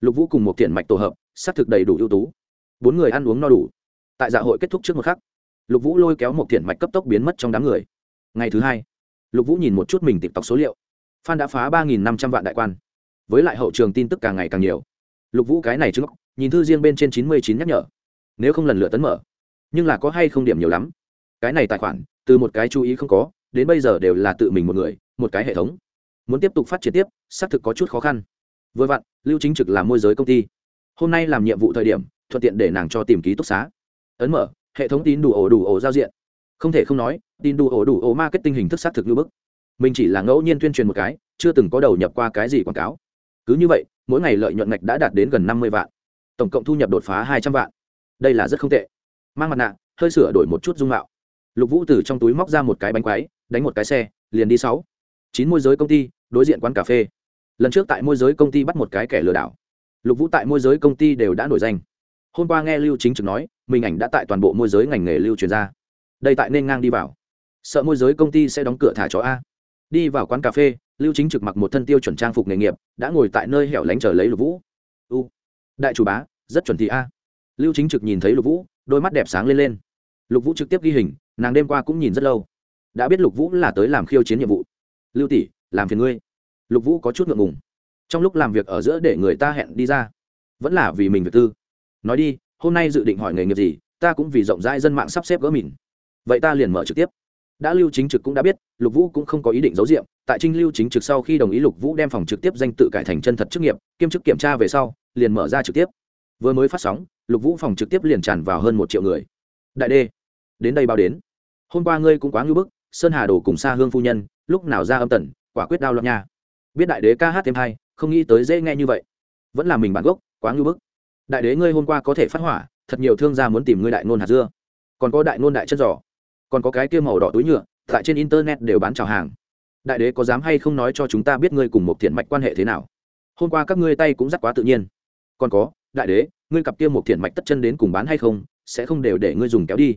Lục vũ cùng một thiện mạch tổ hợp, xác thực đầy đủ ưu tú. Bốn người ăn uống no đủ. Tại dạ hội kết thúc trước một khắc, lục vũ lôi kéo một thiện mạch cấp tốc biến mất trong đám người. Ngày thứ hai, lục vũ nhìn một chút mình tịp tọc số liệu. Phan đã phá ba năm trăm vạn đại quan. Với lại hậu trường tin tức càng ngày càng nhiều. Lục vũ cái này chứng nhìn thư riêng bên trên chín mươi chín nhắc nhở. Nếu không lần lựa tấn mở, nhưng là có hay không điểm nhiều lắm. Cái này tài khoản, từ một cái chú ý không có, đến bây giờ đều là tự mình một người, một cái hệ thống muốn tiếp tục phát triển tiếp, xác thực có chút khó khăn. Vừa vặn, lưu chính trực làm môi giới công ty. Hôm nay làm nhiệm vụ thời điểm, thuận tiện để nàng cho tìm ký túc xá. Ấn mở, hệ thống tin đủ ổ đủ ổ giao diện. Không thể không nói, tin đủ ổ đủ ổ marketing hình thức xác thực như bức. Mình chỉ là ngẫu nhiên tuyên truyền một cái, chưa từng có đầu nhập qua cái gì quảng cáo. Cứ như vậy, mỗi ngày lợi nhuận ngạch đã đạt đến gần năm mươi vạn. Tổng cộng thu nhập đột phá hai trăm vạn. Đây là rất không tệ. Mang mặt nạ, hơi sửa đổi một chút dung mạo. Lục vũ từ trong túi móc ra một cái bánh quái, đánh một cái xe, liền đi sáu chín môi giới công ty, đối diện quán cà phê. Lần trước tại môi giới công ty bắt một cái kẻ lừa đảo. Lục vũ tại môi giới công ty đều đã nổi danh. Hôm qua nghe lưu chính trực nói, mình ảnh đã tại toàn bộ môi giới ngành nghề lưu truyền ra. Đây tại nên ngang đi vào. Sợ môi giới công ty sẽ đóng cửa thả chó a. Đi vào quán cà phê, lưu chính trực mặc một thân tiêu chuẩn trang phục nghề nghiệp, đã ngồi tại nơi hẻo lánh chờ lấy lục vũ. U, đại chủ bá, rất chuẩn thị a. Lưu chính trực nhìn thấy lục vũ, đôi mắt đẹp sáng lên lên. Lục vũ trực tiếp ghi hình, nàng đêm qua cũng nhìn rất lâu. Đã biết lục vũ là tới làm khiêu chiến nhiệm vụ lưu tỷ, làm phiền ngươi. Lục vũ có chút ngượng ngùng. Trong lúc làm việc ở giữa để người ta hẹn đi ra, vẫn là vì mình việc tư. Nói đi, hôm nay dự định hỏi nghề nghiệp gì, ta cũng vì rộng rãi dân mạng sắp xếp gỡ mìn. Vậy ta liền mở trực tiếp. Đã lưu chính trực cũng đã biết, lục vũ cũng không có ý định giấu diệm tại trinh lưu chính trực sau khi đồng ý lục vũ đem phòng trực tiếp danh tự cải thành chân thật chức nghiệp, kiêm chức kiểm tra về sau, liền mở ra trực tiếp. Vừa mới phát sóng, lục vũ phòng trực tiếp liền tràn vào hơn một triệu người. Đại đê, đến đây bao đến. Hôm qua ngươi cũng quá ngưỡng bức sơn hà đồ cùng xa hương phu nhân lúc nào ra âm tần quả quyết đao loạn nha. Biết đại đế ca hát thêm hay, không nghĩ tới dễ nghe như vậy. Vẫn là mình bản gốc quá ngưu bức. Đại đế ngươi hôm qua có thể phát hỏa thật nhiều thương gia muốn tìm ngươi đại nôn hạt dưa. Còn có đại nôn đại chân giò còn có cái kia màu đỏ túi nhựa tại trên internet đều bán trào hàng. Đại đế có dám hay không nói cho chúng ta biết ngươi cùng một thiện mạch quan hệ thế nào? Hôm qua các ngươi tay cũng rất quá tự nhiên. Còn có đại đế ngươi cặp kia một thiện mạch tất chân đến cùng bán hay không sẽ không đều để ngươi dùng kéo đi.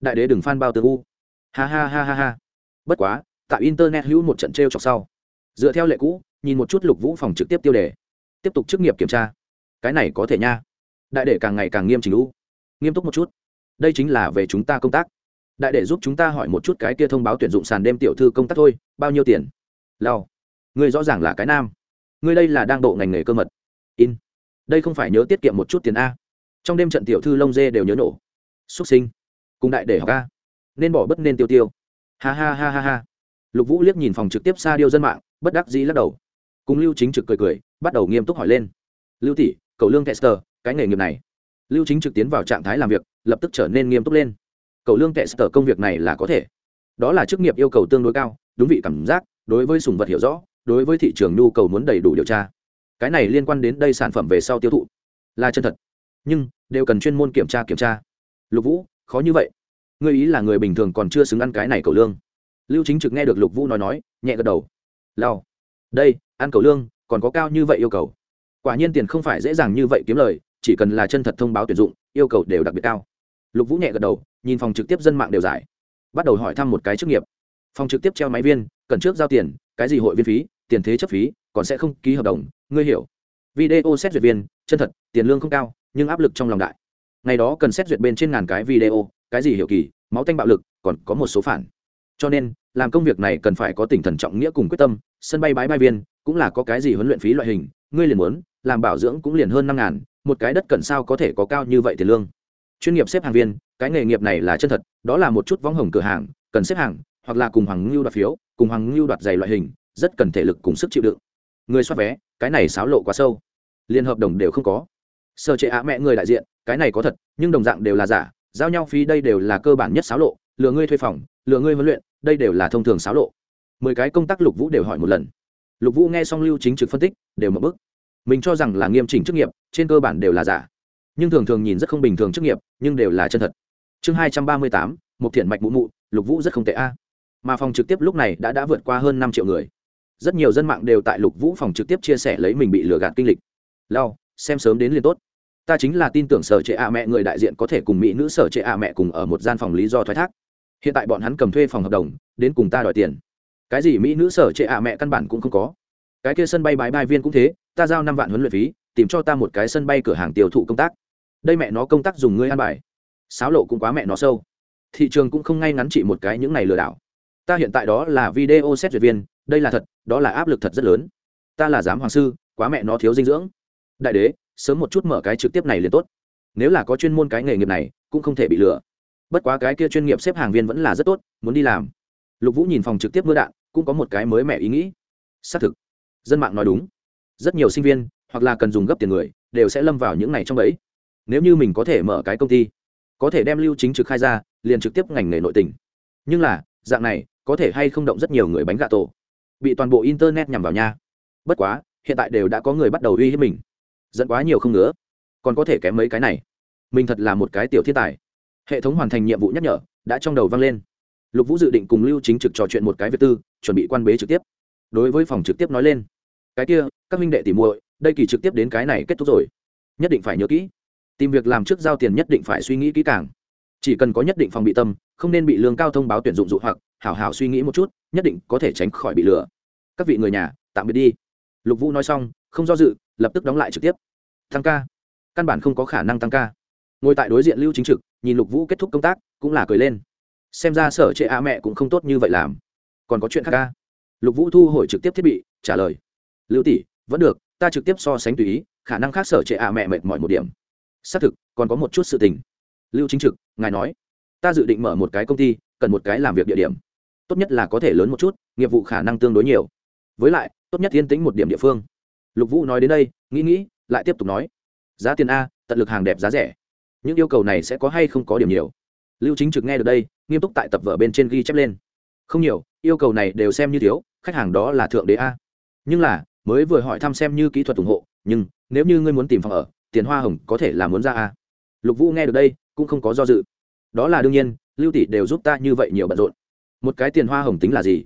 Đại đế đừng phan bao tư u ha ha ha ha ha. Bất quá tại internet hữu một trận t r e o chọc sau. Dựa theo lệ cũ, nhìn một chút lục vũ phòng trực tiếp tiêu đề. Tiếp tục chức nghiệp kiểm tra. Cái này có thể nha. Đại đệ càng ngày càng nghiêm chỉnh lũ nghiêm túc một chút. Đây chính là về chúng ta công tác. Đại đệ giúp chúng ta hỏi một chút cái kia thông báo tuyển dụng sàn đêm tiểu thư công tác thôi, bao nhiêu tiền? Lao ngươi rõ ràng là cái nam. Ngươi đây là đang độ ngành nghề cơ mật. In. Đây không phải nhớ tiết kiệm một chút tiền a. Trong đêm trận tiểu thư lông dê đều nhớ nổ. Xuất sinh. Cùng đại để học a nên bỏ bất nên tiêu tiêu. Ha ha ha ha ha. Lục vũ liếc nhìn phòng trực tiếp xa điêu dân mạng, bất đắc dĩ lắc đầu. Cùng lưu chính trực cười cười, bắt đầu nghiêm túc hỏi lên. Lưu tỷ cầu lương tester, cái nghề nghiệp này. Lưu chính trực tiến vào trạng thái làm việc, lập tức trở nên nghiêm túc lên. Cầu lương tester công việc này là có thể. Đó là chức nghiệp yêu cầu tương đối cao, đúng vị cảm giác, đối với sùng vật hiểu rõ, đối với thị trường nhu cầu muốn đầy đủ điều tra. Cái này liên quan đến đây sản phẩm về sau tiêu thụ. Là chân thật. Nhưng, đều cần chuyên môn kiểm tra kiểm tra. Lục vũ, khó như vậy ngươi ý là người bình thường còn chưa xứng ăn cái này cầu lương. Lưu chính trực nghe được lục vũ nói nói, nhẹ gật đầu. Lao đây, ăn cầu lương, còn có cao như vậy yêu cầu. Quả nhiên tiền không phải dễ dàng như vậy kiếm lời, chỉ cần là chân thật thông báo tuyển dụng, yêu cầu đều đặc biệt cao. Lục vũ nhẹ gật đầu, nhìn phòng trực tiếp dân mạng đều giải. Bắt đầu hỏi thăm một cái chức nghiệp. Phòng trực tiếp treo máy viên, cần trước giao tiền, cái gì hội viên phí, tiền thế chấp phí, còn sẽ không ký hợp đồng, ngươi hiểu. Video xét duyệt viên, chân thật, tiền lương không cao, nhưng áp lực trong lòng đại. Ngày đó cần xét duyệt bên trên ngàn cái video cái gì hiệu kỳ, máu tanh bạo lực, còn có một số phản. Cho nên, làm công việc này cần phải có tinh thần trọng nghĩa cùng quyết tâm, sân bay bãi bay viên, cũng là có cái gì huấn luyện phí loại hình, ngươi liền muốn, làm bảo dưỡng cũng liền hơn năm ngàn, một cái đất cần sao có thể có cao như vậy tiền lương. Chuyên nghiệp xếp hàng viên, cái nghề nghiệp này là chân thật, đó là một chút võng hồng cửa hàng, cần xếp hàng, hoặc là cùng hoàng ngưu đoạt phiếu, cùng hoàng ngưu đoạt giày loại hình, rất cần thể lực cùng sức chịu đựng. Người soát vé, cái này xáo lộ quá sâu. Liên hợp đồng đều không có. Sơ chế á mẹ người đại diện, cái này có thật, nhưng đồng dạng đều là giả giao nhau phí đây đều là cơ bản nhất xáo lộ, lừa ngươi thuê phòng, lừa ngươi huấn luyện, đây đều là thông thường xáo lộ. Mười cái công tác lục vũ đều hỏi một lần. Lục vũ nghe xong lưu chính trực phân tích, đều mở bức. Mình cho rằng là nghiêm chỉnh chức nghiệp, trên cơ bản đều là giả. Nhưng thường thường nhìn rất không bình thường chức nghiệp, nhưng đều là chân thật. Chương hai trăm ba mươi tám một thiện mạch mụ mụ, lục vũ rất không tệ a. Mà phòng trực tiếp lúc này đã đã vượt qua hơn năm triệu người. Rất nhiều dân mạng đều tại lục vũ phòng trực tiếp chia sẻ lấy mình bị lừa gạt kinh lịch. Lao, xem sớm đến liền tốt ta chính là tin tưởng sở trệ ạ mẹ người đại diện có thể cùng mỹ nữ sở trệ ạ mẹ cùng ở một gian phòng lý do thoái thác. Hiện tại bọn hắn cầm thuê phòng hợp đồng, đến cùng ta đòi tiền. Cái gì mỹ nữ sở trệ ạ mẹ căn bản cũng không có. Cái kia sân bay bãi bay viên cũng thế, ta giao năm vạn huấn luyện phí, tìm cho ta một cái sân bay cửa hàng tiêu thụ công tác. Đây mẹ nó công tác dùng ngươi ăn bài. Sáo lộ cũng quá mẹ nó sâu. Thị trường cũng không ngay ngắn chỉ một cái những này lừa đảo. Ta hiện tại đó là video xét duyệt viên, đây là thật, đó là áp lực thật rất lớn. Ta là giám hoàng sư, quá mẹ nó thiếu dinh dưỡng. Đại đế sớm một chút mở cái trực tiếp này liền tốt. Nếu là có chuyên môn cái nghề nghiệp này, cũng không thể bị lừa. Bất quá cái kia chuyên nghiệp xếp hàng viên vẫn là rất tốt, muốn đi làm. Lục vũ nhìn phòng trực tiếp mưa đạn, cũng có một cái mới mẻ ý nghĩ. Xác thực, dân mạng nói đúng. Rất nhiều sinh viên, hoặc là cần dùng gấp tiền người, đều sẽ lâm vào những này trong ấy nếu như mình có thể mở cái công ty, có thể đem lưu chính trực khai ra, liền trực tiếp ngành nghề nội tỉnh nhưng là, dạng này, có thể hay không động rất nhiều người bánh gà tổ. Bị toàn bộ internet nhằm vào nha. Bất quá, hiện tại đều đã có người bắt đầu uy hiếp mình dẫn quá nhiều không nữa còn có thể kém mấy cái này. Mình thật là một cái tiểu thiên tài. Hệ thống hoàn thành nhiệm vụ nhắc nhở đã trong đầu vang lên. Lục vũ dự định cùng lưu chính trực trò chuyện một cái việc tư, chuẩn bị quan bế trực tiếp. Đối với phòng trực tiếp nói lên, cái kia, các minh đệ tỉ muội, đây kỳ trực tiếp đến cái này kết thúc rồi. Nhất định phải nhớ kỹ. Tìm việc làm trước giao tiền nhất định phải suy nghĩ kỹ càng. Chỉ cần có nhất định phòng bị tâm, không nên bị lương cao thông báo tuyển dụng dụ hoặc, hảo hảo suy nghĩ một chút, nhất định có thể tránh khỏi bị lừa. Các vị người nhà, tạm biệt đi. Lục vũ nói xong, không do dự lập tức đóng lại trực tiếp. Tăng ca. Căn bản không có khả năng tăng ca. Ngồi tại đối diện lưu chính trực, nhìn lục vũ kết thúc công tác, cũng là cười lên. Xem ra sở trệ a mẹ cũng không tốt như vậy làm. Còn có chuyện khác ca? Lục vũ thu hồi trực tiếp thiết bị, trả lời. Lưu tỷ, vẫn được, ta trực tiếp so sánh tùy ý, khả năng khác sở trệ a mẹ mệt mỏi một điểm. Xác thực, còn có một chút sự tình. Lưu chính trực, ngài nói. Ta dự định mở một cái công ty, cần một cái làm việc địa điểm. Tốt nhất là có thể lớn một chút, nghiệp vụ khả năng tương đối nhiều. Với lại, tốt nhất yên tĩnh một điểm địa phương lục vũ nói đến đây, nghĩ nghĩ, lại tiếp tục nói. Giá tiền a, tận lực hàng đẹp giá rẻ. Những yêu cầu này sẽ có hay không có điểm nhiều. Lưu chính trực nghe được đây, nghiêm túc tại tập vở bên trên ghi chép lên. Không nhiều, yêu cầu này đều xem như thiếu, khách hàng đó là thượng đế a. Nhưng là, mới vừa hỏi thăm xem như kỹ thuật ủng hộ, nhưng, nếu như ngươi muốn tìm phòng ở, tiền hoa hồng có thể là muốn ra a. Lục vũ nghe được đây, cũng không có do dự. Đó là đương nhiên, lưu tỷ đều giúp ta như vậy nhiều bận rộn. Một cái tiền hoa hồng tính là gì?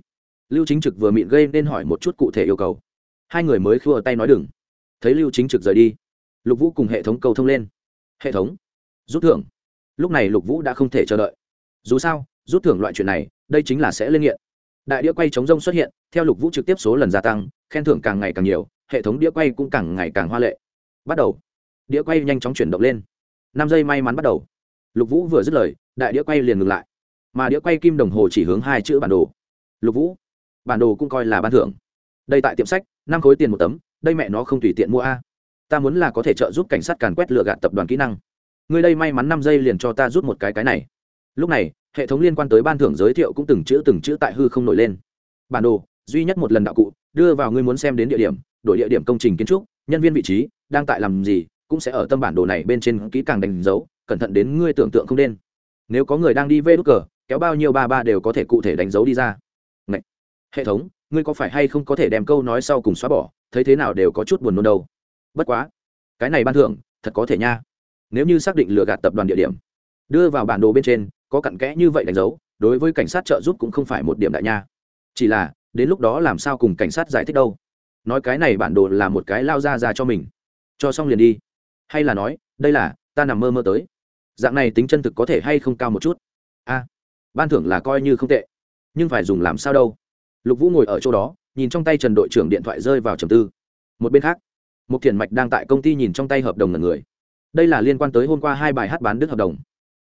Lưu chính trực vừa mịn gây nên hỏi một chút cụ thể yêu cầu hai người mới khua tay nói đừng. Thấy lưu chính trực rời đi, lục vũ cùng hệ thống cầu thông lên. Hệ thống, rút thưởng. Lúc này lục vũ đã không thể chờ đợi. Dù sao, rút thưởng loại chuyện này, đây chính là sẽ lên nghiện. Đại đĩa quay chống rông xuất hiện, theo lục vũ trực tiếp số lần gia tăng, khen thưởng càng ngày càng nhiều, hệ thống đĩa quay cũng càng ngày càng hoa lệ. Bắt đầu, đĩa quay nhanh chóng chuyển động lên. Năm giây may mắn bắt đầu. Lục vũ vừa dứt lời, đại đĩa quay liền ngừng lại. Mà đĩa quay kim đồng hồ chỉ hướng hai chữ bản đồ. Lục vũ, bản đồ cũng coi là ban thưởng đây tại tiệm sách, năm khối tiền một tấm, đây mẹ nó không tùy tiện mua a. Ta muốn là có thể trợ giúp cảnh sát càn quét lựa gạt tập đoàn kỹ năng. Người đây may mắn năm giây liền cho ta rút một cái cái này. Lúc này, hệ thống liên quan tới ban thưởng giới thiệu cũng từng chữ từng chữ tại hư không nổi lên. Bản đồ, duy nhất một lần đạo cụ, đưa vào ngươi muốn xem đến địa điểm, đổi địa điểm công trình kiến trúc, nhân viên vị trí, đang tại làm gì, cũng sẽ ở tâm bản đồ này bên trên kỹ càng đánh dấu, cẩn thận đến ngươi tưởng tượng không đen nếu có người đang đi vê đốt cờ, kéo bao nhiêu ba ba đều có thể cụ thể đánh dấu đi ra. Ngậy! hệ thống ngươi có phải hay không có thể đem câu nói sau cùng xóa bỏ, thấy thế nào đều có chút buồn nôn đâu. Bất quá, cái này ban thưởng, thật có thể nha. Nếu như xác định lừa gạt tập đoàn địa điểm, đưa vào bản đồ bên trên, có cặn kẽ như vậy đánh dấu, đối với cảnh sát trợ giúp cũng không phải một điểm đại nha. Chỉ là, đến lúc đó làm sao cùng cảnh sát giải thích đâu. Nói cái này bản đồ là một cái lao ra ra cho mình. Cho xong liền đi. Hay là nói, đây là, ta nằm mơ mơ tới. Dạng này tính chân thực có thể hay không cao một chút? A, ban thưởng là coi như không tệ. Nhưng phải dùng làm sao đâu? Lục vũ ngồi ở chỗ đó, nhìn trong tay trần đội trưởng điện thoại rơi vào trầm tư. Một bên khác một thiền mạch đang tại công ty nhìn trong tay hợp đồng ngần người. Đây là liên quan tới hôm qua hai bài hát bán đứt hợp đồng.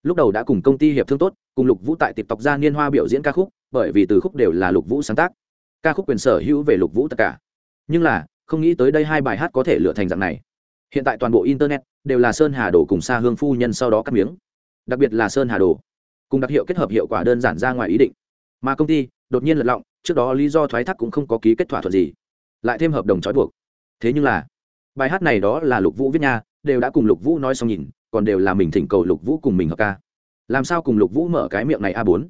Lúc đầu đã cùng công ty hiệp thương tốt, cùng lục vũ tại tiệp tộc gia niên hoa biểu diễn ca khúc, bởi vì từ khúc đều là lục vũ sáng tác. Ca khúc quyền sở hữu về lục vũ tất cả. Nhưng là, không nghĩ tới đây hai bài hát có thể lựa thành dạng này. Hiện tại toàn bộ internet đều là sơn hà đồ cùng xa hương phu nhân sau đó cắt miếng. Đặc biệt là sơn hà đồ. Cùng đặc hiệu kết hợp hiệu quả đơn giản ra ngoài ý định mà công ty đột nhiên lật lọng, trước đó lý do thoái thác cũng không có ký kết thỏa thuận gì, lại thêm hợp đồng trói buộc. Thế nhưng là, bài hát này đó là lục vũ viết nha, đều đã cùng lục vũ nói xong nhìn, còn đều là mình thỉnh cầu lục vũ cùng mình hợp ca. Làm sao cùng lục vũ mở cái miệng này a bốn?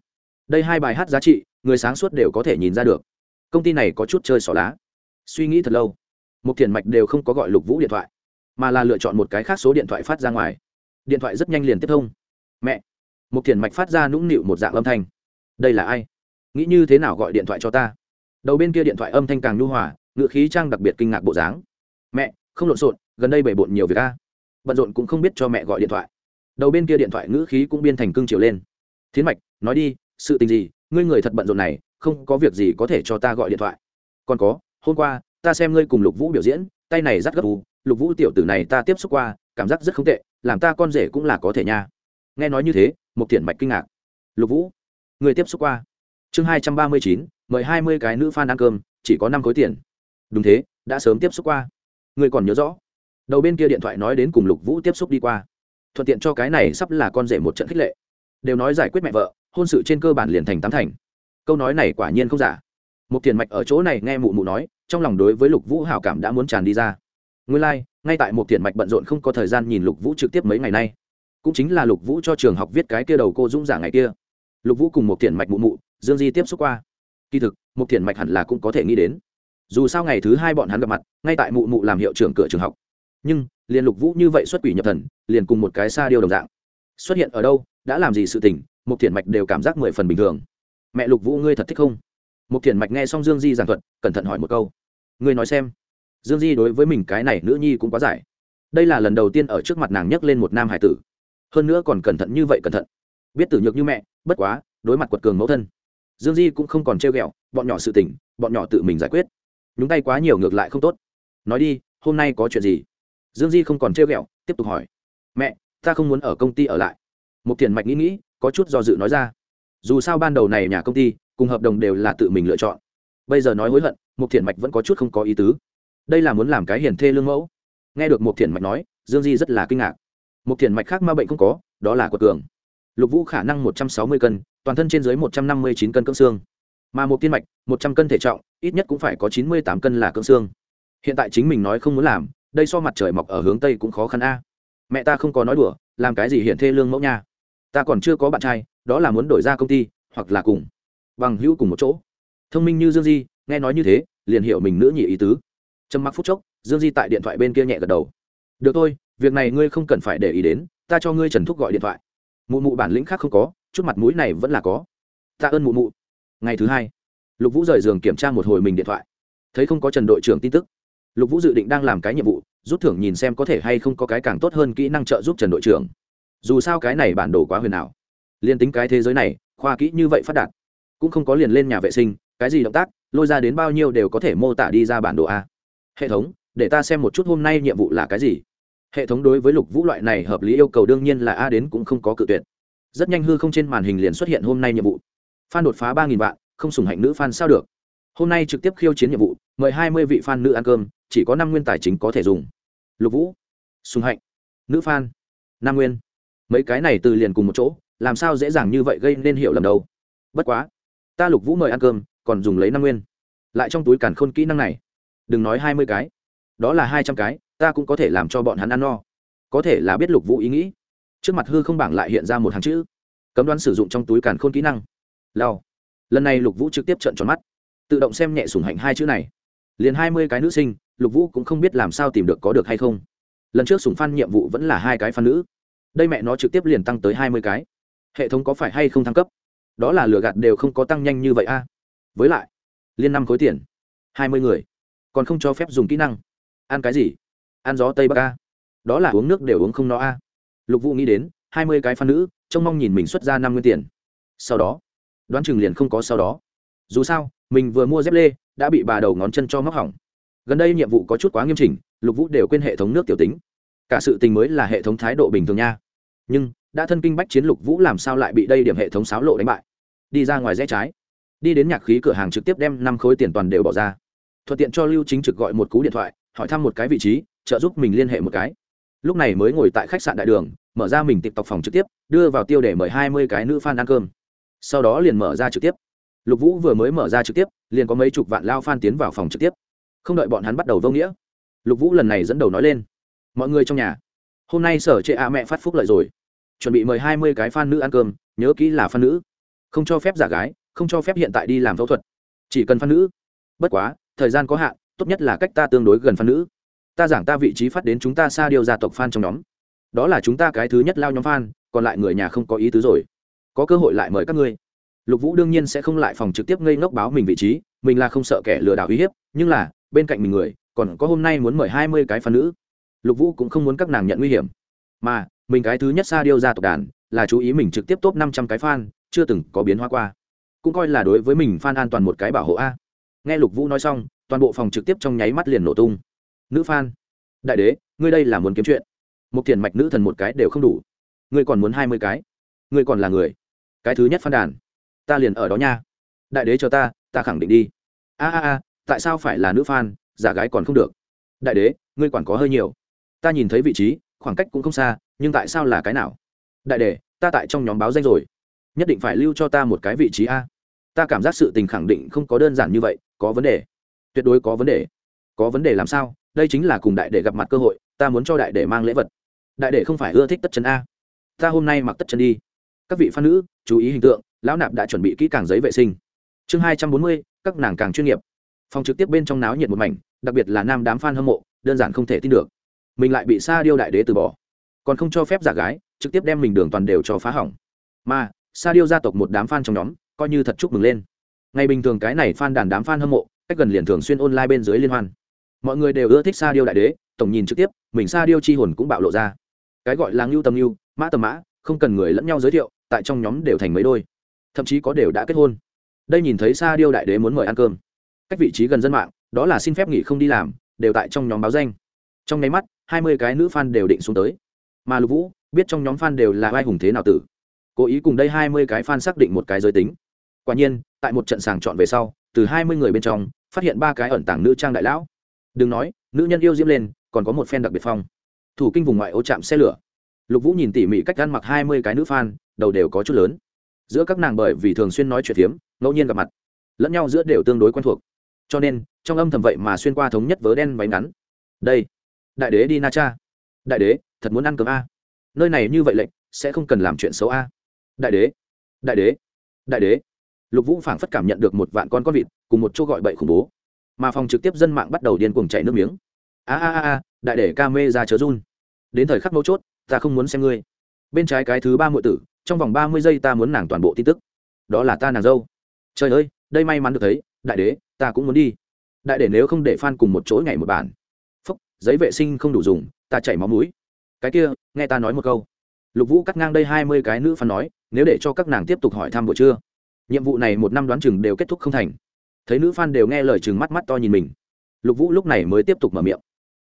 Đây hai bài hát giá trị, người sáng suốt đều có thể nhìn ra được. Công ty này có chút chơi xỏ lá. Suy nghĩ thật lâu một thiền mạch đều không có gọi lục vũ điện thoại, mà là lựa chọn một cái khác số điện thoại phát ra ngoài. Điện thoại rất nhanh liền tiếp thông. Mẹ. Một thiền mạch phát ra nũng nịu một dạng âm thanh. Đây là ai? Nghĩ như thế nào gọi điện thoại cho ta? Đầu bên kia điện thoại âm thanh càng nhu hòa, ngựa khí trang đặc biệt kinh ngạc bộ dáng. Mẹ, không lộn xộn, gần đây bể bộn nhiều việc a. Bận rộn cũng không biết cho mẹ gọi điện thoại. Đầu bên kia điện thoại ngữ khí cũng biên thành cương chiều lên. Thiến mạch, nói đi, sự tình gì? Ngươi người thật bận rộn này, không có việc gì có thể cho ta gọi điện thoại. Còn có, hôm qua, ta xem ngươi cùng lục vũ biểu diễn, tay này rất gấp u lục vũ tiểu tử này ta tiếp xúc qua, cảm giác rất không tệ, làm ta con rể cũng là có thể nha. Nghe nói như thế một thiện mạch kinh ngạc. Lục vũ, người tiếp xúc qua chương hai trăm ba mươi chín mời hai mươi cái nữ f a n ăn cơm chỉ có năm khối tiền. Đúng thế đã sớm tiếp xúc qua. Người còn nhớ rõ. Đầu bên kia điện thoại nói đến cùng lục vũ tiếp xúc đi qua. Thuận tiện cho cái này sắp là con rể một trận khích lệ. Đều nói giải quyết mẹ vợ hôn sự trên cơ bản liền thành tám thành. Câu nói này quả nhiên không giả. Một tiền mạch ở chỗ này nghe mụ mụ nói trong lòng đối với lục vũ hảo cảm đã muốn tràn đi ra. Nguyên lai、like, ngay tại một tiền mạch bận rộn không có thời gian nhìn lục vũ trực tiếp mấy ngày nay. Cũng chính là lục vũ cho trường học viết cái kia đầu cô dũng giả ngày kia. Lục vũ cùng một tiền mạch mụ mụ dương di tiếp xúc qua. Kỳ thực một tiền mạch hẳn là cũng có thể nghĩ đến. Dù sao ngày thứ hai bọn hắn gặp mặt, ngay tại mụ mụ làm hiệu trưởng cửa trường học. Nhưng, liền lục vũ như vậy xuất quỷ nhập thần, liền cùng một cái xa điều đồng dạng. Xuất hiện ở đâu, đã làm gì sự tình một thiện mạch đều cảm giác mười phần bình thường. Mẹ lục vũ ngươi thật thích không? Một thiện mạch nghe xong dương di giảng thuật, cẩn thận hỏi một câu. Ngươi nói xem. Dương di đối với mình cái này nữ nhi cũng quá giải. Đây là lần đầu tiên ở trước mặt nàng nhấc lên một nam hải tử. Hơn nữa còn cẩn thận như vậy cẩn thận. Biết tử nhược như mẹ, bất quá, đối mặt quật cường mẫu thân dương di cũng không còn trêu ghẹo bọn nhỏ sự tỉnh, bọn nhỏ tự mình giải quyết. Nhúng tay quá nhiều ngược lại không tốt. Nói đi hôm nay có chuyện gì? Dương di không còn trêu ghẹo tiếp tục hỏi. Mẹ ta không muốn ở công ty ở lại. Một tiền mạch nghĩ nghĩ có chút do dự nói ra. Dù sao ban đầu này nhà công ty cùng hợp đồng đều là tự mình lựa chọn. Bây giờ nói hối hận một thiện mạch vẫn có chút không có ý tứ. Đây là muốn làm cái hiền thê lương mẫu. Nghe được một thiện mạch nói dương di rất là kinh ngạc. Một thiện mạch khác ma bệnh không có đó là quật cường lục vũ khả năng một trăm sáu mươi cân, toàn thân trên dưới một trăm năm mươi chín cân cương xương. Mà một tiên mạch, một trăm cân thể trọng, ít nhất cũng phải có chín mươi tám cân là cương xương. Hiện tại chính mình nói không muốn làm, đây so mặt trời mọc ở hướng tây cũng khó khăn a. Mẹ ta không có nói đùa, làm cái gì hiện thê lương mẫu nha. Ta còn chưa có bạn trai, đó là muốn đổi ra công ty, hoặc là cùng bằng hữu cùng một chỗ. Thông minh như dương di, nghe nói như thế, liền hiểu mình nữ nhị ý tứ. Trầm mặc phút chốc, dương di tại điện thoại bên kia nhẹ gật đầu. Được thôi, việc này ngươi không cần phải để ý đến, ta cho ngươi trần thúc gọi điện thoại mụ mụ bản lĩnh khác không có, chút mặt mũi này vẫn là có. Ta ơn mụ mụ. Ngày thứ hai, lục vũ rời giường kiểm tra một hồi mình điện thoại. Thấy không có trần đội trưởng tin tức, lục vũ dự định đang làm cái nhiệm vụ, rút thưởng nhìn xem có thể hay không có cái càng tốt hơn kỹ năng trợ giúp trần đội trưởng. Dù sao cái này bản đồ quá huyền ảo. Liên tính cái thế giới này, khoa kỹ như vậy phát đạt, cũng không có liền lên nhà vệ sinh, cái gì động tác, lôi ra đến bao nhiêu đều có thể mô tả đi ra bản đồ a. Hệ thống, để ta xem một chút hôm nay nhiệm vụ là cái gì hệ thống đối với lục vũ loại này hợp lý yêu cầu đương nhiên là a đến cũng không có cự tuyệt. Rất nhanh hư không trên màn hình liền xuất hiện hôm nay nhiệm vụ. Phan đột phá ba nghìn vạn, không sùng hạnh nữ phan sao được. Hôm nay trực tiếp khiêu chiến nhiệm vụ, mời hai mươi vị phan nữ ăn cơm, chỉ có năm nguyên tài chính có thể dùng. Lục vũ, sùng hạnh. Nữ phan nam nguyên. Mấy cái này từ liền cùng một chỗ, làm sao dễ dàng như vậy gây nên hiểu lầm đâu. Bất quá, ta lục vũ mời ăn cơm, còn dùng lấy năm nguyên. Lại trong túi càn khôn kỹ năng này. Đừng nói hai mươi cái đó là hai trăm cái, ta cũng có thể làm cho bọn hắn ăn no. Có thể là biết lục vũ ý nghĩ. Trước mặt hư không bảng lại hiện ra một hàng chữ. Cấm đoán sử dụng trong túi càn khôn kỹ năng. Lao lần này lục vũ trực tiếp trợn tròn mắt. Tự động xem nhẹ sủng hạnh hai chữ này. Liền hai mươi cái nữ sinh, lục vũ cũng không biết làm sao tìm được có được hay không. Lần trước sủng phan nhiệm vụ vẫn là hai cái phan nữ. Đây mẹ nó trực tiếp liền tăng tới hai mươi cái. Hệ thống có phải hay không thăng cấp? Đó là lừa gạt đều không có tăng nhanh như vậy a. Với lại, liên năm khối tiền, hai mươi người, còn không cho phép dùng kỹ năng ăn cái gì? Ăn gió tây bắc a. Đó là uống nước đều uống không no a. Lục vũ nghĩ đến, hai mươi cái phan nữ, trông mong nhìn mình xuất ra năm nguyên tiền. Sau đó, đoán chừng liền không có sau đó. Dù sao, mình vừa mua dép lê, đã bị bà đầu ngón chân cho móc hỏng. Gần đây nhiệm vụ có chút quá nghiêm chỉnh, lục vũ đều quên hệ thống nước tiểu tính. Cả sự tình mới là hệ thống thái độ bình thường nha. Nhưng, đã thân kinh bách chiến lục vũ làm sao lại bị đây điểm hệ thống xáo lộ đánh bại? Đi ra ngoài rẽ trái. Đi đến nhạc khí cửa hàng trực tiếp đem năm khối tiền toàn đều bỏ ra. Thuận tiện cho lưu chính trực gọi một cú điện thoại hỏi thăm một cái vị trí, trợ giúp mình liên hệ một cái. Lúc này mới ngồi tại khách sạn đại đường, mở ra mình tịp tộc phòng trực tiếp, đưa vào tiêu để mời hai mươi cái nữ f a n ăn cơm. Sau đó liền mở ra trực tiếp. Lục vũ vừa mới mở ra trực tiếp, liền có mấy chục vạn lao f a n tiến vào phòng trực tiếp. Không đợi bọn hắn bắt đầu vô nghĩa, lục vũ lần này dẫn đầu nói lên. Mọi người trong nhà, hôm nay sở chệ a mẹ phát phúc lợi rồi. Chuẩn bị mời hai mươi cái f a n nữ ăn cơm, nhớ kỹ là f a n nữ. Không cho phép giả gái, không cho phép hiện tại đi làm phẫu thuật. Chỉ cần f a n nữ. Bất quá, thời gian có hạn tốt nhất là cách ta tương đối gần phan nữ. Ta giảng ta vị trí phát đến chúng ta xa điều gia tộc phan trong nhóm. Đó là chúng ta cái thứ nhất lao nhóm phan, còn lại người nhà không có ý tứ rồi. Có cơ hội lại mời các ngươi. Lục vũ đương nhiên sẽ không lại phòng trực tiếp ngây ngốc báo mình vị trí, mình là không sợ kẻ lừa đảo uy hiếp, nhưng là, bên cạnh mình người, còn có hôm nay muốn mời hai mươi cái phan nữ. Lục vũ cũng không muốn các nàng nhận nguy hiểm. Mà, mình cái thứ nhất xa điêu ra tộc đàn, là chú ý mình trực tiếp top năm trăm cái fan chưa từng có biến hóa qua. Cũng coi là đối với mình fan an toàn một cái bảo hộ a nghe lục vũ nói xong toàn bộ phòng trực tiếp trong nháy mắt liền nổ tung. Nữ phan, đại đế ngươi đây là muốn kiếm chuyện. Một tiền mạch nữ thần một cái đều không đủ. Ngươi còn muốn hai mươi cái. Ngươi còn là người. Cái thứ nhất phan đàn ta liền ở đó nha. Đại đế cho ta ta khẳng định đi. A a a tại sao phải là nữ phan, giả gái còn không được. Đại đế ngươi quản có hơi nhiều. Ta nhìn thấy vị trí khoảng cách cũng không xa nhưng tại sao là cái nào? Đại đế ta tại trong nhóm báo danh rồi. Nhất định phải lưu cho ta một cái vị trí a. Ta cảm giác sự tình khẳng định không có đơn giản như vậy có vấn đề. Tuyệt đối có vấn đề. Có vấn đề làm sao? Đây chính là cùng đại đệ gặp mặt cơ hội, ta muốn cho đại đệ mang lễ vật. Đại đệ không phải ưa thích tất chân a. Ta hôm nay mặc tất chân đi. Các vị phan nữ, chú ý hình tượng, lão nạp đã chuẩn bị kỹ càng giấy vệ sinh. Chương hai trăm bốn mươi, các nàng càng chuyên nghiệp. Phòng trực tiếp bên trong náo nhiệt một mảnh, đặc biệt là nam đám f a n hâm mộ, đơn giản không thể tin được. Mình lại bị sa điêu đại đế từ bỏ. Còn không cho phép giả gái, trực tiếp đem mình đường toàn đều cho phá hỏng. Mà, sa điêu gia tộc một đám f a n trong nhóm, coi như thật chúc mừng lên ngày bình thường cái này f a n đàn đám f a n hâm mộ, cách gần liền thường xuyên online bên dưới liên hoan. Mọi người đều ưa thích sa điêu đại đế, tổng nhìn trực tiếp, mình sa điêu chi hồn cũng bạo lộ ra. Cái gọi là ngưu tầm ngưu, mã tầm mã, không cần người lẫn nhau giới thiệu, tại trong nhóm đều thành mấy đôi. Thậm chí có đều đã kết hôn. Đây nhìn thấy sa điêu đại đế muốn mời ăn cơm. Cách vị trí gần dân mạng, đó là xin phép nghỉ không đi làm, đều tại trong nhóm báo danh. Trong nháy mắt, hai mươi cái nữ fan đều định xuống tới. Mà lục vũ, biết trong nhóm fan đều là vai hùng thế nào tử. Cố ý cùng đây hai mươi cái fan xác định một cái giới tính quả nhiên, tại một trận sàng chọn về sau, từ hai mươi người bên trong, phát hiện ba cái ẩn tàng nữ trang đại lão. Đừng nói, nữ nhân yêu diễm lên, còn có một phen đặc biệt phong. Thủ kinh vùng ngoại ô chạm xe lửa. Lục vũ nhìn tỉ mỉ cách ăn mặc hai mươi cái nữ fan, đầu đều có chút lớn. Giữa các nàng bởi vì thường xuyên nói chuyện phiếm, ngẫu nhiên gặp mặt. Lẫn nhau giữa đều tương đối quen thuộc. Cho nên, trong âm thầm vậy mà xuyên qua thống nhất vớ đen váy ngắn. Đây, đại đế đi na cha. Đại đế, thật muốn ăn cơm a. Nơi này như vậy lệnh, sẽ không cần làm chuyện xấu a. Đại đế đại đế đại đế lục vũ phảng phất cảm nhận được một vạn con con vịt cùng một chỗ gọi bậy khủng bố. Mà phòng trực tiếp dân mạng bắt đầu điên cuồng chảy nước miếng. A a a đại đế ca mê ra chớ run. Đến thời khắc mấu chốt, ta không muốn xem ngươi. Bên trái cái thứ ba muội tử, trong vòng ba mươi giây ta muốn nàng toàn bộ tin tức. Đó là ta nàng dâu. Trời ơi, đây may mắn được thấy, đại đế, ta cũng muốn đi. Đại để nếu không để f cùng một chỗ ngày một bản phúc, giấy vệ sinh không đủ dùng, ta chảy máu mũi. Cái kia, nghe ta nói một câu. Lục vũ cắt ngang đây hai mươi cái nữ f nói, nếu để cho các nàng tiếp tục hỏi thăm buổi trưa nhiệm vụ này một năm đoán chừng đều kết thúc không thành. Thấy nữ f đều nghe lời chừng mắt mắt to nhìn mình. Lục vũ lúc này mới tiếp tục mở miệng.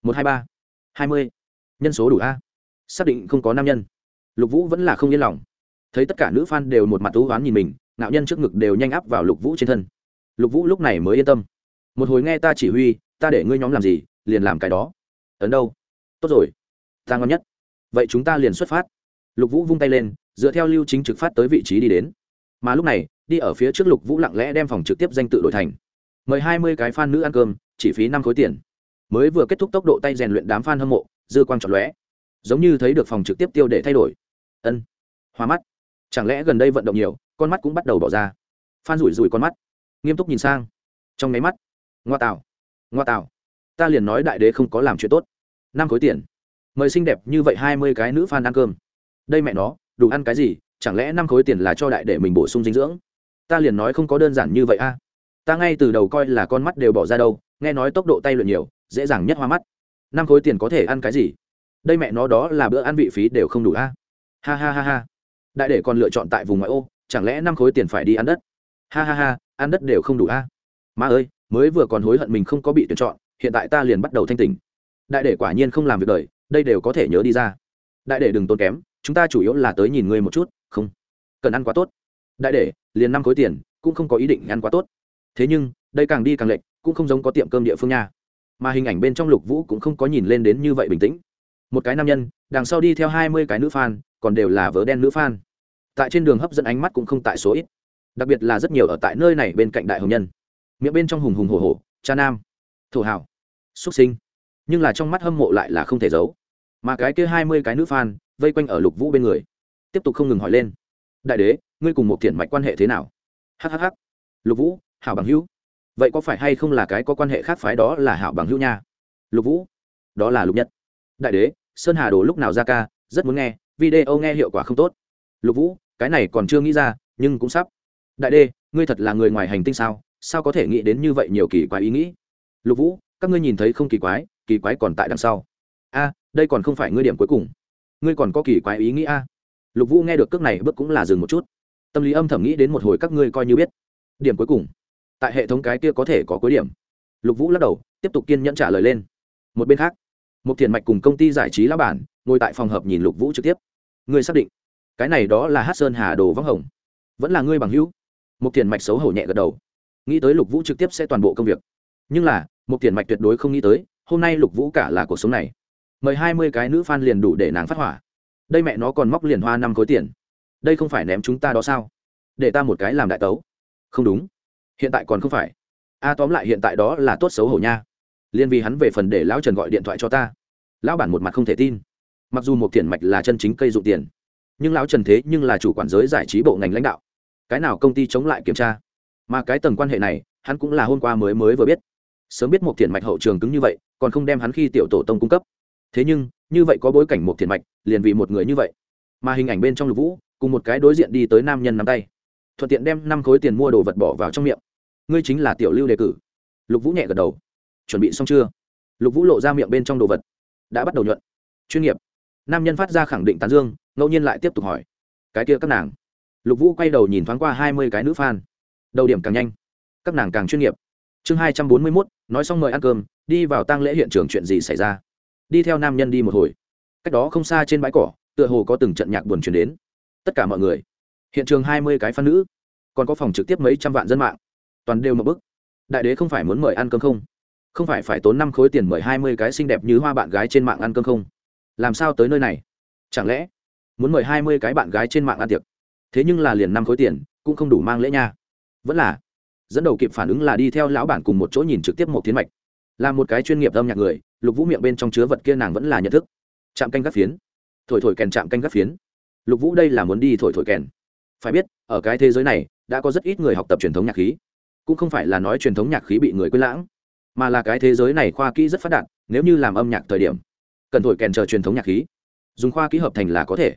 Một hai ba, hai mươi. Nhân số đủ a? Xác định không có nam nhân. Lục vũ vẫn là không yên lòng. Thấy tất cả nữ f a n đều một mặt thú oán nhìn mình nạo nhân trước ngực đều nhanh áp vào lục vũ trên thân. Lục vũ lúc này mới yên tâm. Một hồi nghe ta chỉ huy, ta để ngươi nhóm làm gì, liền làm cái đó. Ấn đâu? Tốt rồi. Ta ngon nhất. Vậy chúng ta liền xuất phát. Lục vũ vung tay lên, dựa theo lưu chính trực phát tới vị trí đi đến mà lúc này, đi ở phía trước lục vũ lặng lẽ đem phòng trực tiếp danh tự đổi thành. Mời hai mươi cái f a n nữ ăn cơm, chỉ phí năm khối tiền. Mới vừa kết thúc tốc độ tay rèn luyện đám f a n hâm mộ, dư quang trọn lóe. Giống như thấy được phòng trực tiếp tiêu để thay đổi. Ân, hoa mắt. Chẳng lẽ gần đây vận động nhiều, con mắt cũng bắt đầu bỏ ra. Phan rủi rủi con mắt, nghiêm túc nhìn sang. Trong máy mắt, ngoa tạo ngoa tạo. Ta liền nói đại đế không có làm chuyện tốt. Năm khối tiền. Mời xinh đẹp như vậy hai mươi cái nữ f a n ăn cơm. Đây mẹ nó, đủ ăn cái gì? Chẳng lẽ năm khối tiền là cho đại để mình bổ sung dinh dưỡng? Ta liền nói không có đơn giản như vậy a. Ta ngay từ đầu coi là con mắt đều bỏ ra đâu, nghe nói tốc độ tay luyện nhiều, dễ dàng nhất hoa mắt. Năm khối tiền có thể ăn cái gì? Đây mẹ nó đó là bữa ăn vị phí đều không đủ a. Ha ha ha ha. Đại để còn lựa chọn tại vùng ngoại ô, chẳng lẽ năm khối tiền phải đi ăn đất? Ha ha ha, ăn đất đều không đủ a. À? ơi, mới vừa còn hối hận mình không có bị tuyển chọn, hiện tại ta liền bắt đầu thanh tỉnh. Đại để quả nhiên không làm việc đời, đây đều có thể nhớ đi ra. Đại để đừng tốn kém, chúng ta chủ yếu là tới nhìn ngươi một chút không, cần ăn quá tốt. Đại để, liền năm khối tiền, cũng không có ý định ăn quá tốt. Thế nhưng, đây càng đi càng lệch, cũng không giống có tiệm cơm địa phương nha. Mà hình ảnh bên trong lục vũ cũng không có nhìn lên đến như vậy bình tĩnh. Một cái nam nhân, đằng sau đi theo hai mươi cái nữ fan, còn đều là vớ đen nữ fan. Tại trên đường hấp dẫn ánh mắt cũng không tại số ít. Đặc biệt là rất nhiều ở tại nơi này bên cạnh đại hồng nhân. Miệng bên trong hùng hùng hổ hổ, cha nam, thổ hảo xuất sinh. Nhưng là trong mắt hâm mộ lại là không thể giấu. Mà cái kia hai mươi cái nữ fan, vây quanh ở lục vũ bên người tiếp tục không ngừng hỏi lên. Đại đế, ngươi cùng một thiện mạch quan hệ thế nào? Hhh lục vũ, hảo bằng hữu. Vậy có phải hay không là cái có quan hệ khác phái đó là hảo bằng hữu nha? Lục vũ. Đó là lục nhất. Đại đế, sơn hà đồ lúc nào ra ca, rất muốn nghe, video nghe hiệu quả không tốt. Lục vũ, cái này còn chưa nghĩ ra, nhưng cũng sắp. Đại đê ngươi thật là người ngoài hành tinh sao? Sao có thể nghĩ đến như vậy nhiều kỳ quái ý nghĩ? Lục vũ, các ngươi nhìn thấy không kỳ quái kỳ quái còn tại đằng sau. A, đây còn không phải ngươi điểm cuối cùng. Ngươi còn có kỳ quái ý nghĩ a lục vũ nghe được cước này bước cũng là dừng một chút tâm lý âm thầm nghĩ đến một hồi các ngươi coi như biết điểm cuối cùng tại hệ thống cái kia có thể có cuối điểm lục vũ lắc đầu tiếp tục kiên nhẫn trả lời lên một bên khác một thiền mạch cùng công ty giải trí lão bản ngồi tại phòng hợp nhìn lục vũ trực tiếp ngươi xác định cái này đó là hát sơn hà đồ vắng hồng vẫn là ngươi bằng hữu một thiền mạch xấu hổ nhẹ gật đầu nghĩ tới lục vũ trực tiếp sẽ toàn bộ công việc nhưng là một thiền mạch tuyệt đối không nghĩ tới hôm nay lục vũ cả là cuộc sống này mời hai mươi cái nữ f a n liền đủ để nàng phát hỏa đây mẹ nó còn móc liền hoa năm khối tiền. Đây không phải ném chúng ta đó sao? Để ta một cái làm đại tấu. Không đúng. Hiện tại còn không phải. A tóm lại hiện tại đó là tốt xấu hổ nha. Liên vì hắn về phần để lão trần gọi điện thoại cho ta. Lão bản một mặt không thể tin. Mặc dù một Tiền mạch là chân chính cây dụng tiền, nhưng lão trần thế nhưng là chủ quản giới giải trí bộ ngành lãnh đạo. Cái nào công ty chống lại kiểm tra? Mà cái tầng quan hệ này, hắn cũng là hôm qua mới mới vừa biết. Sớm biết một Tiền mạch hậu trường cứng như vậy, còn không đem hắn khi tiểu tổ tông cung cấp thế nhưng, như vậy có bối cảnh một thiền mạch, liền vì một người như vậy. Mà hình ảnh bên trong lục vũ, cùng một cái đối diện đi tới nam nhân nắm tay. Thuận tiện đem năm khối tiền mua đồ vật bỏ vào trong miệng. Ngươi chính là tiểu lưu đề cử. Lục vũ nhẹ gật đầu. Chuẩn bị xong chưa? Lục vũ lộ ra miệng bên trong đồ vật. Đã bắt đầu nhuận. Chuyên nghiệp. Nam nhân phát ra khẳng định tán dương, ngẫu nhiên lại tiếp tục hỏi. Cái kia các nàng. Lục vũ quay đầu nhìn thoáng qua hai mươi cái nữ f a n đầu điểm càng nhanh. Các nàng càng chuyên nghiệp. Chương hai trăm bốn mươi mốt, nói xong mời ăn cơm, đi vào tăng lễ hiện trường chuyện gì xảy ra? Đi theo nam nhân đi một hồi. Cách đó không xa trên bãi cỏ, tựa hồ có từng trận nhạc buồn chuyển đến. Tất cả mọi người. Hiện trường hai mươi cái phan nữ. Còn có phòng trực tiếp mấy trăm vạn dân mạng. Toàn đều một bức. Đại đế không phải muốn mời ăn cơm không? Không phải phải tốn năm khối tiền mời hai mươi cái xinh đẹp như hoa bạn gái trên mạng ăn cơm không? Làm sao tới nơi này? Chẳng lẽ muốn mời hai mươi cái bạn gái trên mạng ăn tiệc? Thế nhưng là liền năm khối tiền, cũng không đủ mang lễ nha. Vẫn là dẫn đầu kịp phản ứng là đi theo lão bản cùng một chỗ nhìn trực tiếp một tiến mạch. Là một cái chuyên nghiệp âm nhạc người lục vũ miệng bên trong chứa vật kia nàng vẫn là nhận thức. Chạm canh gác phiến. Thổi thổi kèn chạm canh gác phiến. Lục vũ đây là muốn đi thổi thổi kèn. Phải biết, ở cái thế giới này, đã có rất ít người học tập truyền thống nhạc khí. Cũng không phải là nói truyền thống nhạc khí bị người quên lãng, mà là cái thế giới này khoa kỹ rất phát đạt, nếu như làm âm nhạc thời điểm, cần thổi kèn chờ truyền thống nhạc khí. Dùng khoa kỹ hợp thành là có thể.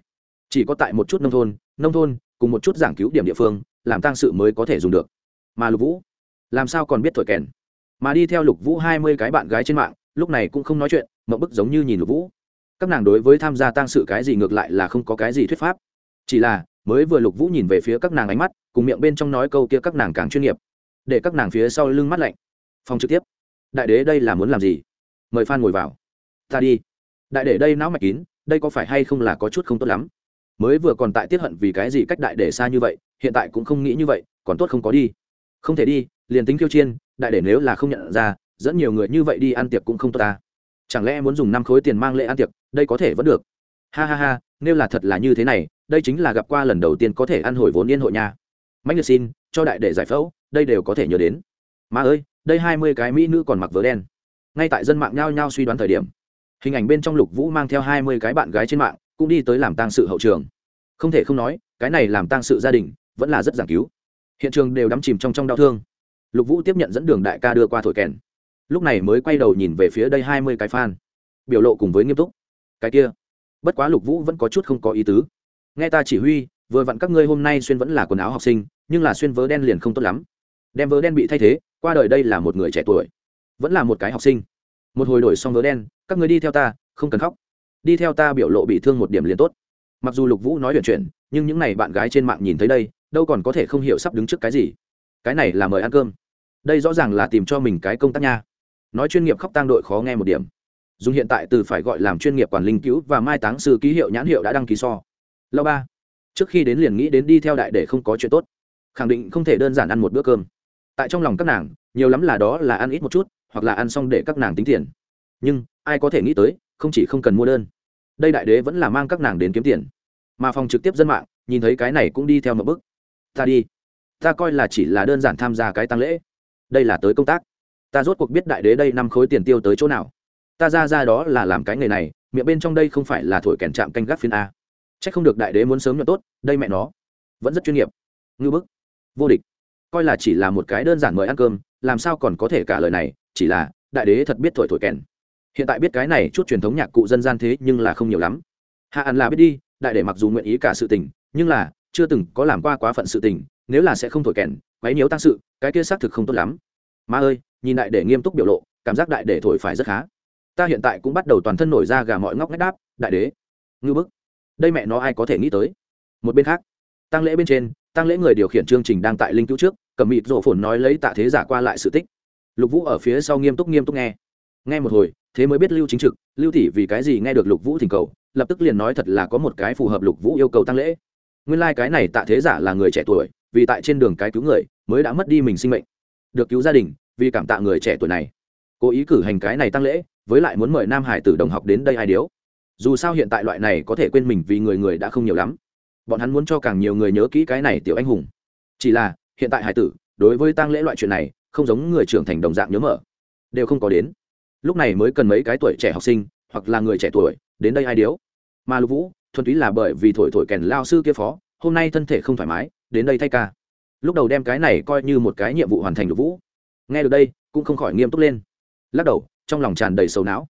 Chỉ có tại một chút nông thôn nông thôn, cùng một chút giảng cứu điểm địa phương, làm tăng sự mới có thể dùng được. Mà lục vũ, làm sao còn biết thổi kèn? Mà đi theo lục vũ hai mươi cái bạn gái trên mạng lúc này cũng không nói chuyện mậu bức giống như nhìn lục vũ. Các nàng đối với tham gia tăng sự cái gì ngược lại là không có cái gì thuyết pháp. Chỉ là, mới vừa lục vũ nhìn về phía các nàng ánh mắt, cùng miệng bên trong nói câu kia các nàng càng chuyên nghiệp. Để các nàng phía sau lưng mắt lạnh. Phòng trực tiếp. Đại đế đây là muốn làm gì? Mời phan ngồi vào. Ta đi. Đại đế đây não mạch kín, đây có phải hay không là có chút không tốt lắm? Mới vừa còn tại tiết hận vì cái gì cách đại để xa như vậy, hiện tại cũng không nghĩ như vậy, còn tốt không có đi. Không thể đi, liền tính khiêu chiên, đại để nếu là không nhận ra dẫn nhiều người như vậy đi ăn tiệc cũng không tốt ta. Chẳng lẽ muốn dùng năm khối tiền mang lễ ăn tiệc, đây có thể vẫn được? Ha ha ha, nếu là thật là như thế này, đây chính là gặp qua lần đầu tiên có thể ăn hồi vốn yên hội nha. Mạnh liệt xin, cho đại để giải phẫu, đây đều có thể nhớ đến. Mà ơi, đây hai mươi cái mỹ nữ còn mặc vớ đen. Ngay tại dân mạng nhao nhao suy đoán thời điểm, hình ảnh bên trong lục vũ mang theo hai mươi cái bạn gái trên mạng, cũng đi tới làm tang sự hậu trường. Không thể không nói, cái này làm tang sự gia đình, vẫn là rất giảng cứu. Hiện trường đều đắm chìm trong trong đau thương. Lục vũ tiếp nhận dẫn đường đại ca đưa qua thổi kèn lúc này mới quay đầu nhìn về phía đây hai mươi cái fan. Biểu lộ cùng với nghiêm túc. Cái kia, bất quá lục vũ vẫn có chút không có ý tứ. Nghe ta chỉ huy, vừa vặn các ngươi hôm nay xuyên vẫn là quần áo học sinh, nhưng là xuyên vớ đen liền không tốt lắm. Đem vớ đen bị thay thế, qua đời đây là một người trẻ tuổi, vẫn là một cái học sinh. Một hồi đổi xong vớ đen, các người đi theo ta, không cần khóc. Đi theo ta biểu lộ bị thương một điểm liền tốt. Mặc dù lục vũ nói chuyện chuyện nhưng những n à y bạn gái trên mạng nhìn thấy đây, đâu còn có thể không hiểu sắp đứng trước cái gì. Cái này là mời ăn cơm. Đây rõ ràng là tìm cho mình cái công tác nha nói chuyên nghiệp khóc tang đội khó nghe một điểm. Dùng hiện tại từ phải gọi làm chuyên nghiệp quản linh cứu và mai táng sư ký hiệu nhãn hiệu đã đăng ký so. Lâu ba, trước khi đến liền nghĩ đến đi theo đại để không có chuyện tốt. Khẳng định không thể đơn giản ăn một bữa cơm. Tại trong lòng các nàng, nhiều lắm là đó là ăn ít một chút, hoặc là ăn xong để các nàng tính tiền. Nhưng, ai có thể nghĩ tới, không chỉ không cần mua đơn. Đây đại đế vẫn là mang các nàng đến kiếm tiền. Mà phòng trực tiếp dân mạng, nhìn thấy cái này cũng đi theo một bước. Ta đi. Ta coi là chỉ là đơn giản tham gia cái tăng lễ. Đây là tới công tác ta rốt cuộc biết đại đế đây năm khối tiền tiêu tới chỗ nào. Ta ra ra đó là làm cái nghề này, miệng bên trong đây không phải là thổi kèn chạm canh gác phiên a. C h ắ c không được đại đế muốn sớm nhỏ tốt, đây mẹ nó. Vẫn rất chuyên nghiệp. Ngư bức. Vô địch. Coi là chỉ là một cái đơn giản mời ăn cơm, làm sao còn có thể cả lời này, chỉ là, đại đế thật biết thổi thổi kèn. Hiện tại biết cái này chút truyền thống nhạc cụ dân gian thế nhưng là không nhiều lắm. Hạ ăn là biết đi, đại đế mặc dù nguyện ý cả sự tình, nhưng là, chưa từng có làm qua quá phận sự tình, nếu là sẽ không thổi kèn, quấy nhiễu tăng sự, cái kia xác thực không tốt lắm ma ơi, nhìn đại để nghiêm túc biểu lộ, cảm giác đại để thổi phải rất khá. Ta hiện tại cũng bắt đầu toàn thân nổi ra gà mọi ngóc ngách đáp, đại đế ngư bức. Đây mẹ nó ai có thể nghĩ tới? Một bên khác tăng lễ bên trên tăng lễ người điều khiển chương trình đang tại linh cứu trước, cầm mịt rổ phồn nói lấy tạ thế giả qua lại sự tích. Lục vũ ở phía sau nghiêm túc nghiêm túc nghe. Nghe một hồi, thế mới biết lưu chính trực, lưu thị vì cái gì nghe được lục vũ thỉnh cầu, lập tức liền nói thật là có một cái phù hợp lục vũ yêu cầu tăng lễ. Nguyên lai、like、cái này tạ thế giả là người trẻ tuổi, vì tại trên đường cái cứu người, mới đã mất đi mình sinh mệnh được cứu gia đình vì cảm tạ người trẻ tuổi này. Cố ý cử hành cái này tăng lễ, với lại muốn mời nam hải tử đồng học đến đây hai điếu. Dù sao hiện tại loại này có thể quên mình vì người người đã không nhiều lắm. Bọn hắn muốn cho càng nhiều người nhớ kỹ cái này tiểu anh hùng. Chỉ là, hiện tại hải tử, đối với tăng lễ loại chuyện này, không giống người trưởng thành đồng dạng nhớ mở đều không có đến. Lúc này mới cần mấy cái tuổi trẻ học sinh, hoặc là người trẻ tuổi, đến đây hai điếu. Mà lục vũ, thuần túy là bởi vì thổi thổi kèn lao sư kia phó, hôm nay thân thể không thoải mái, đến đây thay ca lúc đầu đem cái này coi như một cái nhiệm vụ hoàn thành lục vũ. Nghe được đây, cũng không khỏi nghiêm túc lên. Lắc đầu, trong lòng tràn đầy sầu não.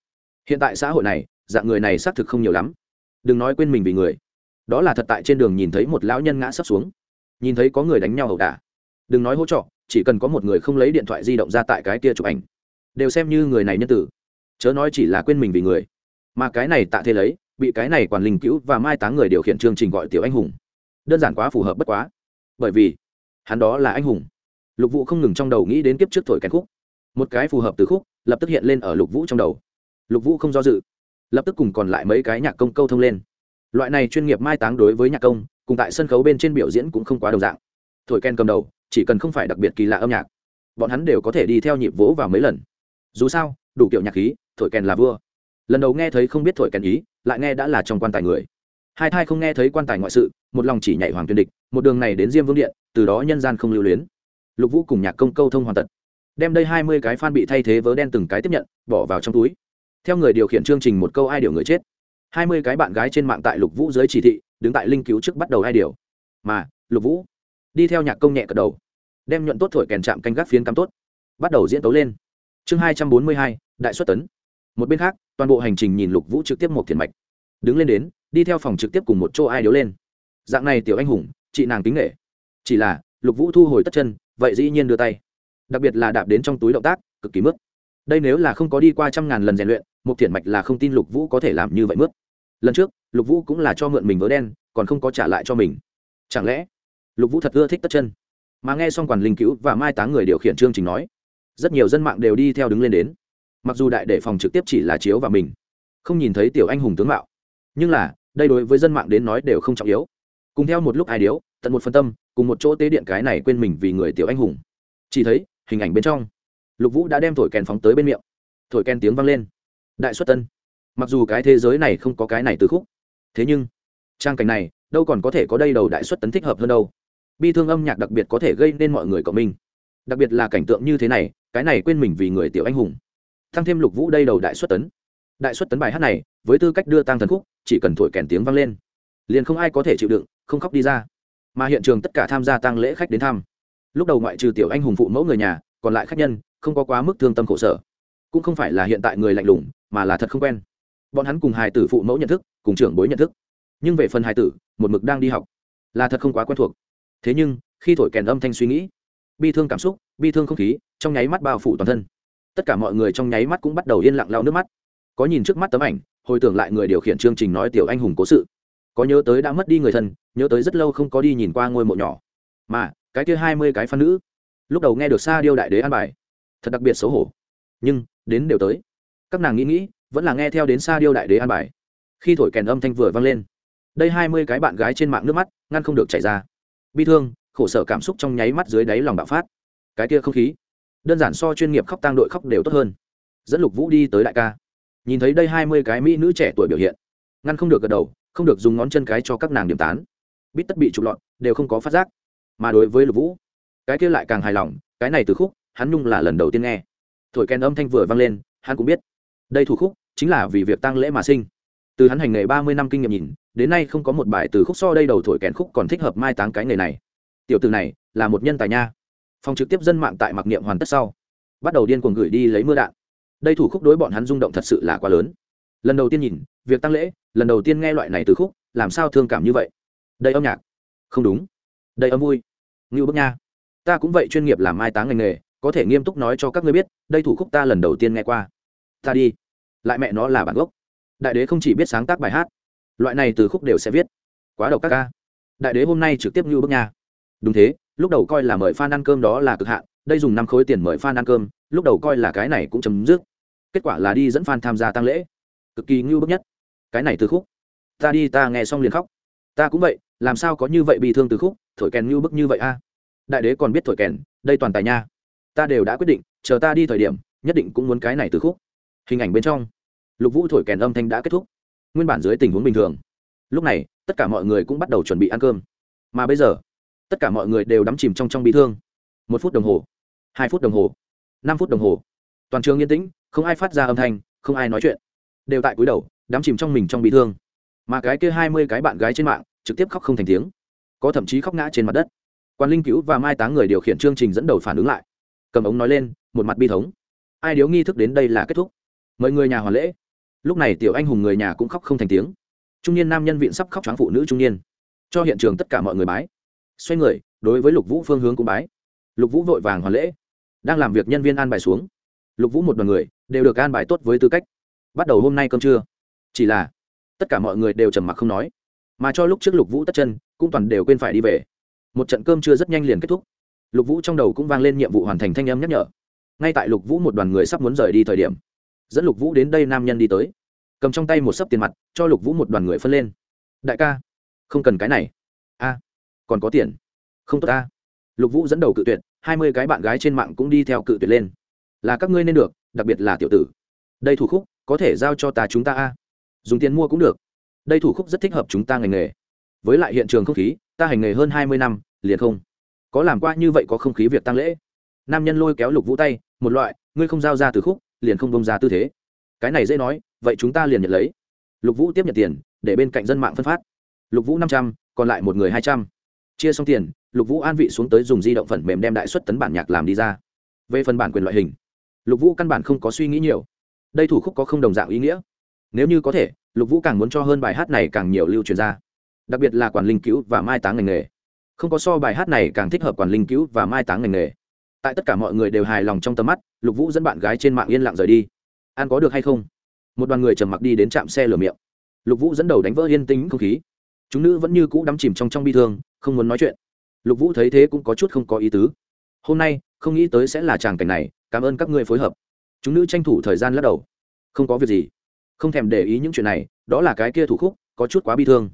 Hiện tại xã hội này, dạng người này xác thực không nhiều lắm. Đừng nói quên mình vì người. Đó là thật tại trên đường nhìn thấy một lão nhân ngã sấp xuống. Nhìn thấy có người đánh nhau ẩu đả. Đừng nói hỗ trợ chỉ cần có một người không lấy điện thoại di động ra tại cái kia chụp ảnh. Đều xem như người này nhân tử. Chớ nói chỉ là quên mình vì người. Mà cái này tạ thế lấy, bị cái này quản linh cứu và mai táng người điều khiển chương trình gọi tiểu anh hùng. Đơn giản quá, phù hợp bất quá. Bởi vì hắn đó là anh hùng. Lục vũ không ngừng trong đầu nghĩ đến kiếp trước thổi kèn khúc. Một cái phù hợp từ khúc, lập tức hiện lên ở lục vũ trong đầu. Lục vũ không do dự, lập tức cùng còn lại mấy cái nhạc công câu thông lên. Loại này chuyên nghiệp mai táng đối với nhạc công, cùng tại sân khấu bên trên biểu diễn cũng không quá đồng dạng. Thổi ken cầm đầu, chỉ cần không phải đặc biệt kỳ lạ âm nhạc, bọn hắn đều có thể đi theo nhịp vỗ vào mấy lần. Dù sao, đủ kiểu nhạc khí, thổi kèn là vua. Lần đầu nghe thấy không biết thổi kèn ý, lại nghe đã là trong quan tài người hai thai không nghe thấy quan tài ngoại sự, một lòng chỉ nhảy hoàng tuyên địch, một đường này đến diêm vương điện, từ đó nhân gian không lưu luyến. Lục vũ cùng nhạc công câu thông hoàn tật. Đem đây hai mươi cái fan bị thay thế vớ đen từng cái tiếp nhận, bỏ vào trong túi. Theo người điều khiển chương trình một câu ai điều người chết. Hai mươi cái bạn gái trên mạng tại lục vũ dưới chỉ thị, đứng tại linh cứu trước bắt đầu ai điều. Mà, lục vũ đi theo nhạc công nhẹ cật đầu, đem nhuận tốt thổi kèn chạm canh gác phiến cắm tốt, bắt đầu diễn tấu lên. Chương hai trăm bốn mươi hai, đại xuất tấn. Một bên khác, toàn bộ hành trình nhìn lục vũ trực tiếp một thiền mạch đứng lên đến, đi theo phòng trực tiếp cùng một chỗ ai điếu lên. Dạng này tiểu anh hùng, chị nàng kính nghệ chỉ là, lục vũ thu hồi tất chân, vậy dĩ nhiên đưa tay. Đặc biệt là đạp đến trong túi động tác, cực kỳ mức đây nếu là không có đi qua trăm ngàn lần rèn luyện một thiện mạch là không tin lục vũ có thể làm như vậy mức. lần trước, lục vũ cũng là cho mượn mình vớ đen, còn không có trả lại cho mình. Chẳng lẽ, lục vũ thật ưa thích tất chân? Mà nghe xong quản linh cứu và mai táng người điều khiển chương trình nói, rất nhiều dân mạng đều đi theo đứng lên đến. Mặc dù đại đệ phòng trực tiếp chỉ là chiếu và mình. Không nhìn thấy tiểu anh hùng tướng mạo nhưng là, đây đối với dân mạng đến nói đều không trọng yếu. Cùng theo một lúc ai điếu, tận một phân tâm, cùng một chỗ tế điện cái này quên mình vì người tiểu anh hùng. Chỉ thấy, hình ảnh bên trong, lục vũ đã đem thổi kèn phóng tới bên miệng. Thổi kèn tiếng vang lên. Đại xuất tân. Mặc dù cái thế giới này không có cái này từ khúc, thế nhưng, trang cảnh này, đâu còn có thể có đây đầu đại xuất tấn thích hợp hơn đâu. Bi thương âm nhạc đặc biệt có thể gây nên mọi người cộng minh. Đặc biệt là cảnh tượng như thế này, cái này quên mình vì người tiểu anh hùng. Thăng thêm lục vũ đây đầu đại xuất tấn đại xuất tấn bài hát này, với tư cách đưa tăng thần khúc, chỉ cần thổi kèn tiếng vang lên, liền không ai có thể chịu đựng, không khóc đi ra. Mà hiện trường tất cả tham gia tăng lễ khách đến thăm. Lúc đầu ngoại trừ tiểu anh hùng phụ mẫu người nhà, còn lại khách nhân, không có quá mức thương tâm khổ sở. Cũng không phải là hiện tại người lạnh lùng, mà là thật không quen. Bọn hắn cùng hài tử phụ mẫu nhận thức, cùng trưởng bối nhận thức. Nhưng về phần hài tử, một mực đang đi học, là thật không quá quen thuộc. Thế nhưng, khi thổi kèn âm thanh suy nghĩ, bi thương cảm xúc, bi thương không khí, trong nháy mắt bao phủ toàn thân. Tất cả mọi người trong nháy mắt cũng bắt đầu yên lặng lau nước mắt có nhìn trước mắt tấm ảnh, hồi tưởng lại người điều khiển chương trình nói tiểu anh hùng cố sự. Có nhớ tới đã mất đi người thân, nhớ tới rất lâu không có đi nhìn qua ngôi mộ nhỏ. Mà, cái kia hai mươi cái phan nữ, lúc đầu nghe được xa điêu đại đế an bài, thật đặc biệt xấu hổ. Nhưng, đến đều tới. Các nàng nghĩ nghĩ, vẫn là nghe theo đến xa điêu đại đế an bài. Khi thổi kèn âm thanh vừa vang lên, đây hai mươi cái bạn gái trên mạng nước mắt, ngăn không được chảy ra. Bi thương, khổ sở cảm xúc trong nháy mắt dưới đáy lòng bạo phát. Cái kia không khí, đơn giản so chuyên nghiệp khóc tang đội khóc đều tốt hơn. Dẫn lục vũ đi tới đại ca nhìn thấy đây hai mươi cái mỹ nữ trẻ tuổi biểu hiện, ngăn không được gật đầu, không được dùng ngón chân cái cho các nàng điểm tán. Bít tất bị trục lọt, đều không có phát giác. Mà đối với lục vũ, cái kia lại càng hài lòng, cái này từ khúc, hắn nhung là lần đầu tiên nghe. Thổi kèn âm thanh vừa vang lên, hắn cũng biết, đây thủ khúc chính là vì việc tăng lễ mà sinh. Từ hắn hành nghề ba mươi năm kinh nghiệm nhìn, đến nay không có một bài từ khúc so đây đầu thổi kèn khúc còn thích hợp mai táng cái nghề này. Tiểu từ này là một nhân tài nha. Phòng trực tiếp dân mạng tại mặc niệm hoàn tất sau, bắt đầu điên cuồng gửi đi lấy mưa đạn đây thủ khúc đối bọn hắn rung động thật sự là quá lớn. Lần đầu tiên nhìn, việc tăng lễ, lần đầu tiên nghe loại này từ khúc, làm sao thương cảm như vậy? Đây âm nhạc. Không đúng. Đây âm vui. Ngưu bức nha. Ta cũng vậy chuyên nghiệp làm mai táng ngành nghề, có thể nghiêm túc nói cho các ngươi biết, đây thủ khúc ta lần đầu tiên nghe qua. Ta đi. Lại mẹ nó là bản gốc. Đại đế không chỉ biết sáng tác bài hát, loại này từ khúc đều sẽ viết. Quá độc các ca. Đại đế hôm nay trực tiếp ngưu bước nha. Đúng thế, lúc đầu coi là mời f a n ăn cơm đó là cực hạn, đây dùng năm khối tiền mời f a n ăn cơm, lúc đầu coi là cái này cũng chấm dứt kết quả là đi dẫn fan tham gia tăng lễ. Cực kỳ ngưu bức nhất. Cái này từ khúc. Ta đi, ta nghe xong liền khóc. Ta cũng vậy, làm sao có như vậy bị thương từ khúc, thổi kèn ngưu bức như vậy a? Đại đế còn biết thổi kèn, đây toàn tài nha. Ta đều đã quyết định, chờ ta đi thời điểm, nhất định cũng muốn cái này từ khúc. Hình ảnh bên trong, lục vũ thổi kèn âm thanh đã kết thúc. Nguyên bản dưới tình huống bình thường. Lúc này, tất cả mọi người cũng bắt đầu chuẩn bị ăn cơm. Mà bây giờ, tất cả mọi người đều đắm chìm trong trong bị thương. Một phút đồng hồ, hai phút đồng hồ, năm phút đồng hồ. Toàn trường yên tĩnh không ai phát ra âm thanh, không ai nói chuyện, đều tại cúi đầu, đắm chìm trong mình trong bị thương. Mà cái kia hai mươi cái bạn gái trên mạng, trực tiếp khóc không thành tiếng, có thậm chí khóc ngã trên mặt đất. Quan linh cứu và mai táng người điều khiển chương trình dẫn đầu phản ứng lại. Cầm ống nói lên, một mặt bi thống. Ai điếu nghi thức đến đây là kết thúc. Mời người nhà hoàn lễ. Lúc này tiểu anh hùng người nhà cũng khóc không thành tiếng. Trung niên nam nhân viện sắp khóc tráng phụ nữ trung niên. Cho hiện trường tất cả mọi người bái. Xoay người, đối với lục vũ phương hướng cũng bái. Lục vũ vội vàng hoàn lễ. Đang làm việc nhân viên an bài xuống. Lục vũ một đoàn người đều được an bài tốt với tư cách. Bắt đầu hôm nay cơm trưa. Chỉ là, tất cả mọi người đều trầm mặc không nói. Mà cho lúc trước lục vũ tất chân, cũng toàn đều quên phải đi về. Một trận cơm trưa rất nhanh liền kết thúc. Lục vũ trong đầu cũng vang lên nhiệm vụ hoàn thành thanh âm nhắc nhở. Ngay tại lục vũ một đoàn người sắp muốn rời đi thời điểm, dẫn lục vũ đến đây nam nhân đi tới. Cầm trong tay một sấp tiền mặt, cho lục vũ một đoàn người phân lên. Đại ca, không cần cái này. A, còn có tiền. Không tốt ta. Lục vũ dẫn đầu cự tuyệt, hai mươi cái bạn gái trên mạng cũng đi theo cự tuyệt lên. Là các ngươi nên được đặc biệt là tiểu tử. Đây thủ khúc, có thể giao cho ta chúng ta a. Dùng tiền mua cũng được. Đây thủ khúc rất thích hợp chúng ta ngành nghề. Với lại hiện trường không khí, ta hành nghề hơn hai mươi năm, liền không. Có làm qua như vậy có không khí việc tăng lễ. Nam nhân lôi kéo lục vũ tay, một loại, ngươi không giao ra từ khúc, liền không bông ra tư thế. Cái này dễ nói, vậy chúng ta liền nhận lấy. Lục vũ tiếp nhận tiền, để bên cạnh dân mạng phân phát. Lục vũ năm trăm, còn lại một người hai trăm. Chia xong tiền, lục vũ an vị xuống tới dùng di động phần mềm đem đại xuất tấn bản nhạc làm đi ra. Về phần bản quyền loại hình lục vũ căn bản không có suy nghĩ nhiều. Đây thủ khúc có không đồng dạng ý nghĩa. Nếu như có thể, lục vũ càng muốn cho hơn bài hát này càng nhiều lưu truyền ra. Đặc biệt là quản linh cứu và mai táng ngành nghề. Không có so bài hát này càng thích hợp quản linh cứu và mai táng ngành nghề. Tại tất cả mọi người đều hài lòng trong tầm mắt, lục vũ dẫn bạn gái trên mạng yên lặng rời đi. An có được hay không? Một đoàn người trầm mặc đi đến trạm xe lửa miệng. Lục vũ dẫn đầu đánh vỡ yên tĩnh không khí. Chúng nữ vẫn như cũ đắm chìm trong trong bi thương, không muốn nói chuyện. Lục vũ thấy thế cũng có chút không có ý tứ. Hôm nay, không nghĩ tới sẽ là tràng cảnh này cảm ơn các ngươi phối hợp. Chúng nữ tranh thủ thời gian lắc đầu. Không có việc gì. Không thèm để ý những chuyện này, đó là cái kia thủ khúc, có chút quá bi thương.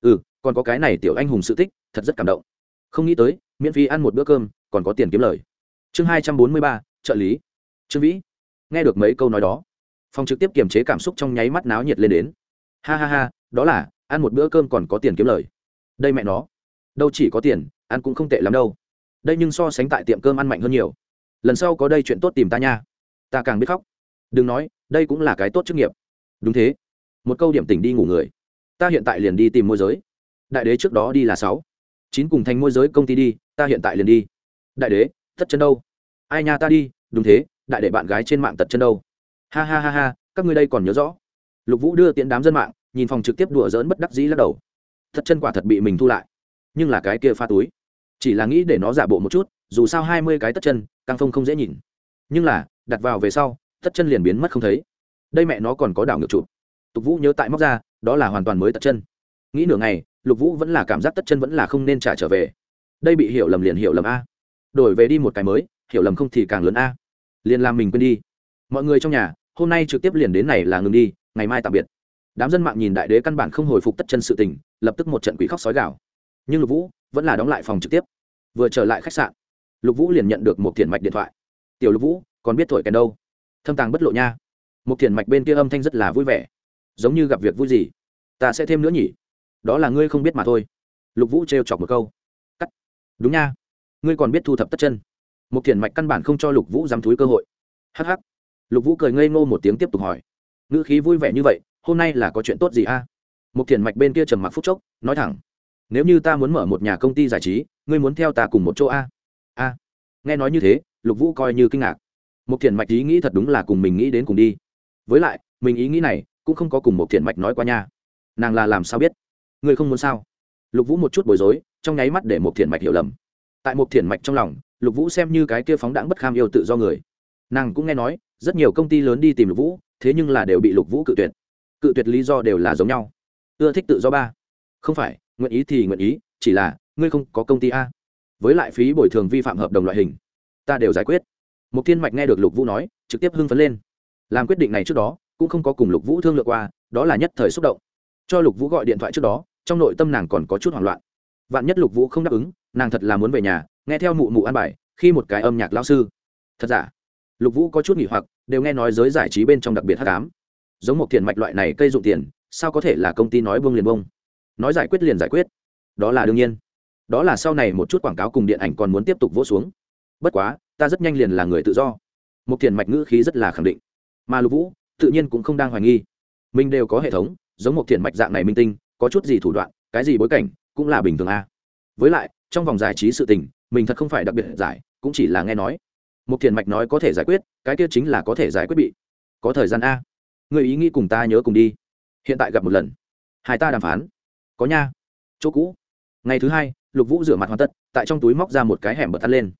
Ừ còn có cái này tiểu anh hùng sự tích, thật rất cảm động. Không nghĩ tới, miễn phí ăn một bữa cơm, còn có tiền kiếm lời. Chương hai trăm bốn mươi ba, trợ lý. Trương vĩ. Nghe được mấy câu nói đó, phòng trực tiếp kiềm chế cảm xúc trong nháy mắt náo nhiệt lên đến. Ha ha ha, đó là, ăn một bữa cơm còn có tiền kiếm lời. Đây mẹ nó. Đâu chỉ có tiền, ăn cũng không tệ lắm đâu. Đây nhưng so sánh tại tiệm cơm ăn mạnh hơn nhiều lần sau có đây chuyện tốt tìm ta nha. Ta càng biết khóc. Đừng nói, đây cũng là cái tốt chức nghiệp. Đúng thế. Một câu điểm tỉnh đi ngủ người. Ta hiện tại liền đi tìm môi giới. Đại đế trước đó đi là sáu. Chín cùng thành môi giới công ty đi, ta hiện tại liền đi. Đại đế, tất chân đâu? Ai nha ta đi? Đúng thế, đại đệ bạn gái trên mạng tật chân đâu? Ha ha ha ha, các ngươi đây còn nhớ rõ. Lục vũ đưa tiễn đám dân mạng, nhìn phòng trực tiếp đùa dỡn bất đắc dĩ lắc đầu. Thật chân quả thật bị mình thu lại. Nhưng là cái kia pha túi. Chỉ là nghĩ để nó giả bộ một chút, dù sao hai mươi cái tất chân căng phong không dễ nhìn. Nhưng là, đặt vào về sau, tất chân liền biến mất không thấy. Đây mẹ nó còn có đảo ngược chụp tục vũ nhớ tại móc ra, đó là hoàn toàn mới tất chân. Nghĩ nửa ngày, lục vũ vẫn là cảm giác tất chân vẫn là không nên trả trở về. Đây bị hiểu lầm liền hiểu lầm a. Đổi về đi một cái mới, hiểu lầm không thì càng lớn a. Liền làm mình quên đi. Mọi người trong nhà, hôm nay trực tiếp liền đến này là ngừng đi, ngày mai tạm biệt. Đám dân mạng nhìn đại đế căn bản không hồi phục tất chân sự tình, lập tức một trận quỷ khóc sói gạo nhưng lục vũ vẫn là đóng lại phòng trực tiếp. Vừa trở lại khách sạn lục vũ liền nhận được một thiền mạch điện thoại. Tiểu lục vũ, còn biết thổi kèn đâu? Thâm tàng bất lộ nha. Một thiền mạch bên kia âm thanh rất là vui vẻ. Giống như gặp việc vui gì, ta sẽ thêm nữa nhỉ? Đó là ngươi không biết mà thôi. Lục vũ trêu chọc một câu. Cắt. Đúng nha, ngươi còn biết thu thập tất chân. Một thiền mạch căn bản không cho lục vũ dám thúi cơ hội. Hh lục vũ cười ngây ngô một tiếng tiếp tục hỏi. Ngữ khí vui vẻ như vậy, hôm nay là có chuyện tốt gì a? Một thiền mạch bên kia trầm mặc phúc chốc, nói thẳng. Nếu như ta muốn mở một nhà công ty giải trí, ngươi muốn theo ta cùng một chỗ a? A. Nghe nói như thế, lục vũ coi như kinh ngạc. Một thiền mạch ý nghĩ thật đúng là cùng mình nghĩ đến cùng đi. Với lại, mình ý nghĩ này cũng không có cùng một thiền mạch nói qua nha. Nàng là làm sao biết? Ngươi không muốn sao? Lục vũ một chút bối rối, trong nháy mắt để một thiền mạch hiểu lầm. Tại một thiền mạch trong lòng, lục vũ xem như cái kia phóng đãng bất kham yêu tự do người. Nàng cũng nghe nói, rất nhiều công ty lớn đi tìm lục vũ, thế nhưng là đều bị lục vũ cự tuyệt. Cự tuyệt lý do đều là giống nhau. Ưa thích tự do ba. Không phải, nguyện ý thì nguyện ý, chỉ là, ngươi không có công ty a với lại phí bồi thường vi phạm hợp đồng loại hình. Ta đều giải quyết. Một thiên mạch nghe được lục vũ nói, trực tiếp hưng phấn lên. Làm quyết định này trước đó, cũng không có cùng lục vũ thương lượng qua, đó là nhất thời xúc động. Cho lục vũ gọi điện thoại trước đó, trong nội tâm nàng còn có chút hoảng loạn. Vạn nhất lục vũ không đáp ứng, nàng thật là muốn về nhà, nghe theo mụ mụ an bài, khi một cái âm nhạc lao sư. Thật giả? Lục vũ có chút nghỉ hoặc, đều nghe nói giới giải trí bên trong đặc biệt hát cám giống một tiền mạch loại này cây dụng tiền, sao có thể là công ty nói bông liền bông? Nói giải quyết liền giải quyết. Đó là đương nhiên đó là sau này một chút quảng cáo cùng điện ảnh còn muốn tiếp tục vỗ xuống. Bất quá, ta rất nhanh liền là người tự do. Một thiền mạch ngữ khí rất là khẳng định. Mà lục vũ, tự nhiên cũng không đang hoài nghi. Mình đều có hệ thống, giống một thiền mạch dạng này minh tinh, có chút gì thủ đoạn, cái gì bối cảnh, cũng là bình thường a. Với lại, trong vòng giải trí sự tình, mình thật không phải đặc biệt giải, cũng chỉ là nghe nói. Một thiền mạch nói có thể giải quyết, cái kia chính là có thể giải quyết bị. Có thời gian a. Người ý nghĩ cùng ta nhớ cùng đi. Hiện tại gặp một lần. Hai ta đàm phán. Có nha. Chỗ cũ. Ngày thứ hai lục vũ rửa mặt hoàn tất, tại trong túi móc ra một cái hẻm bật thắt lên.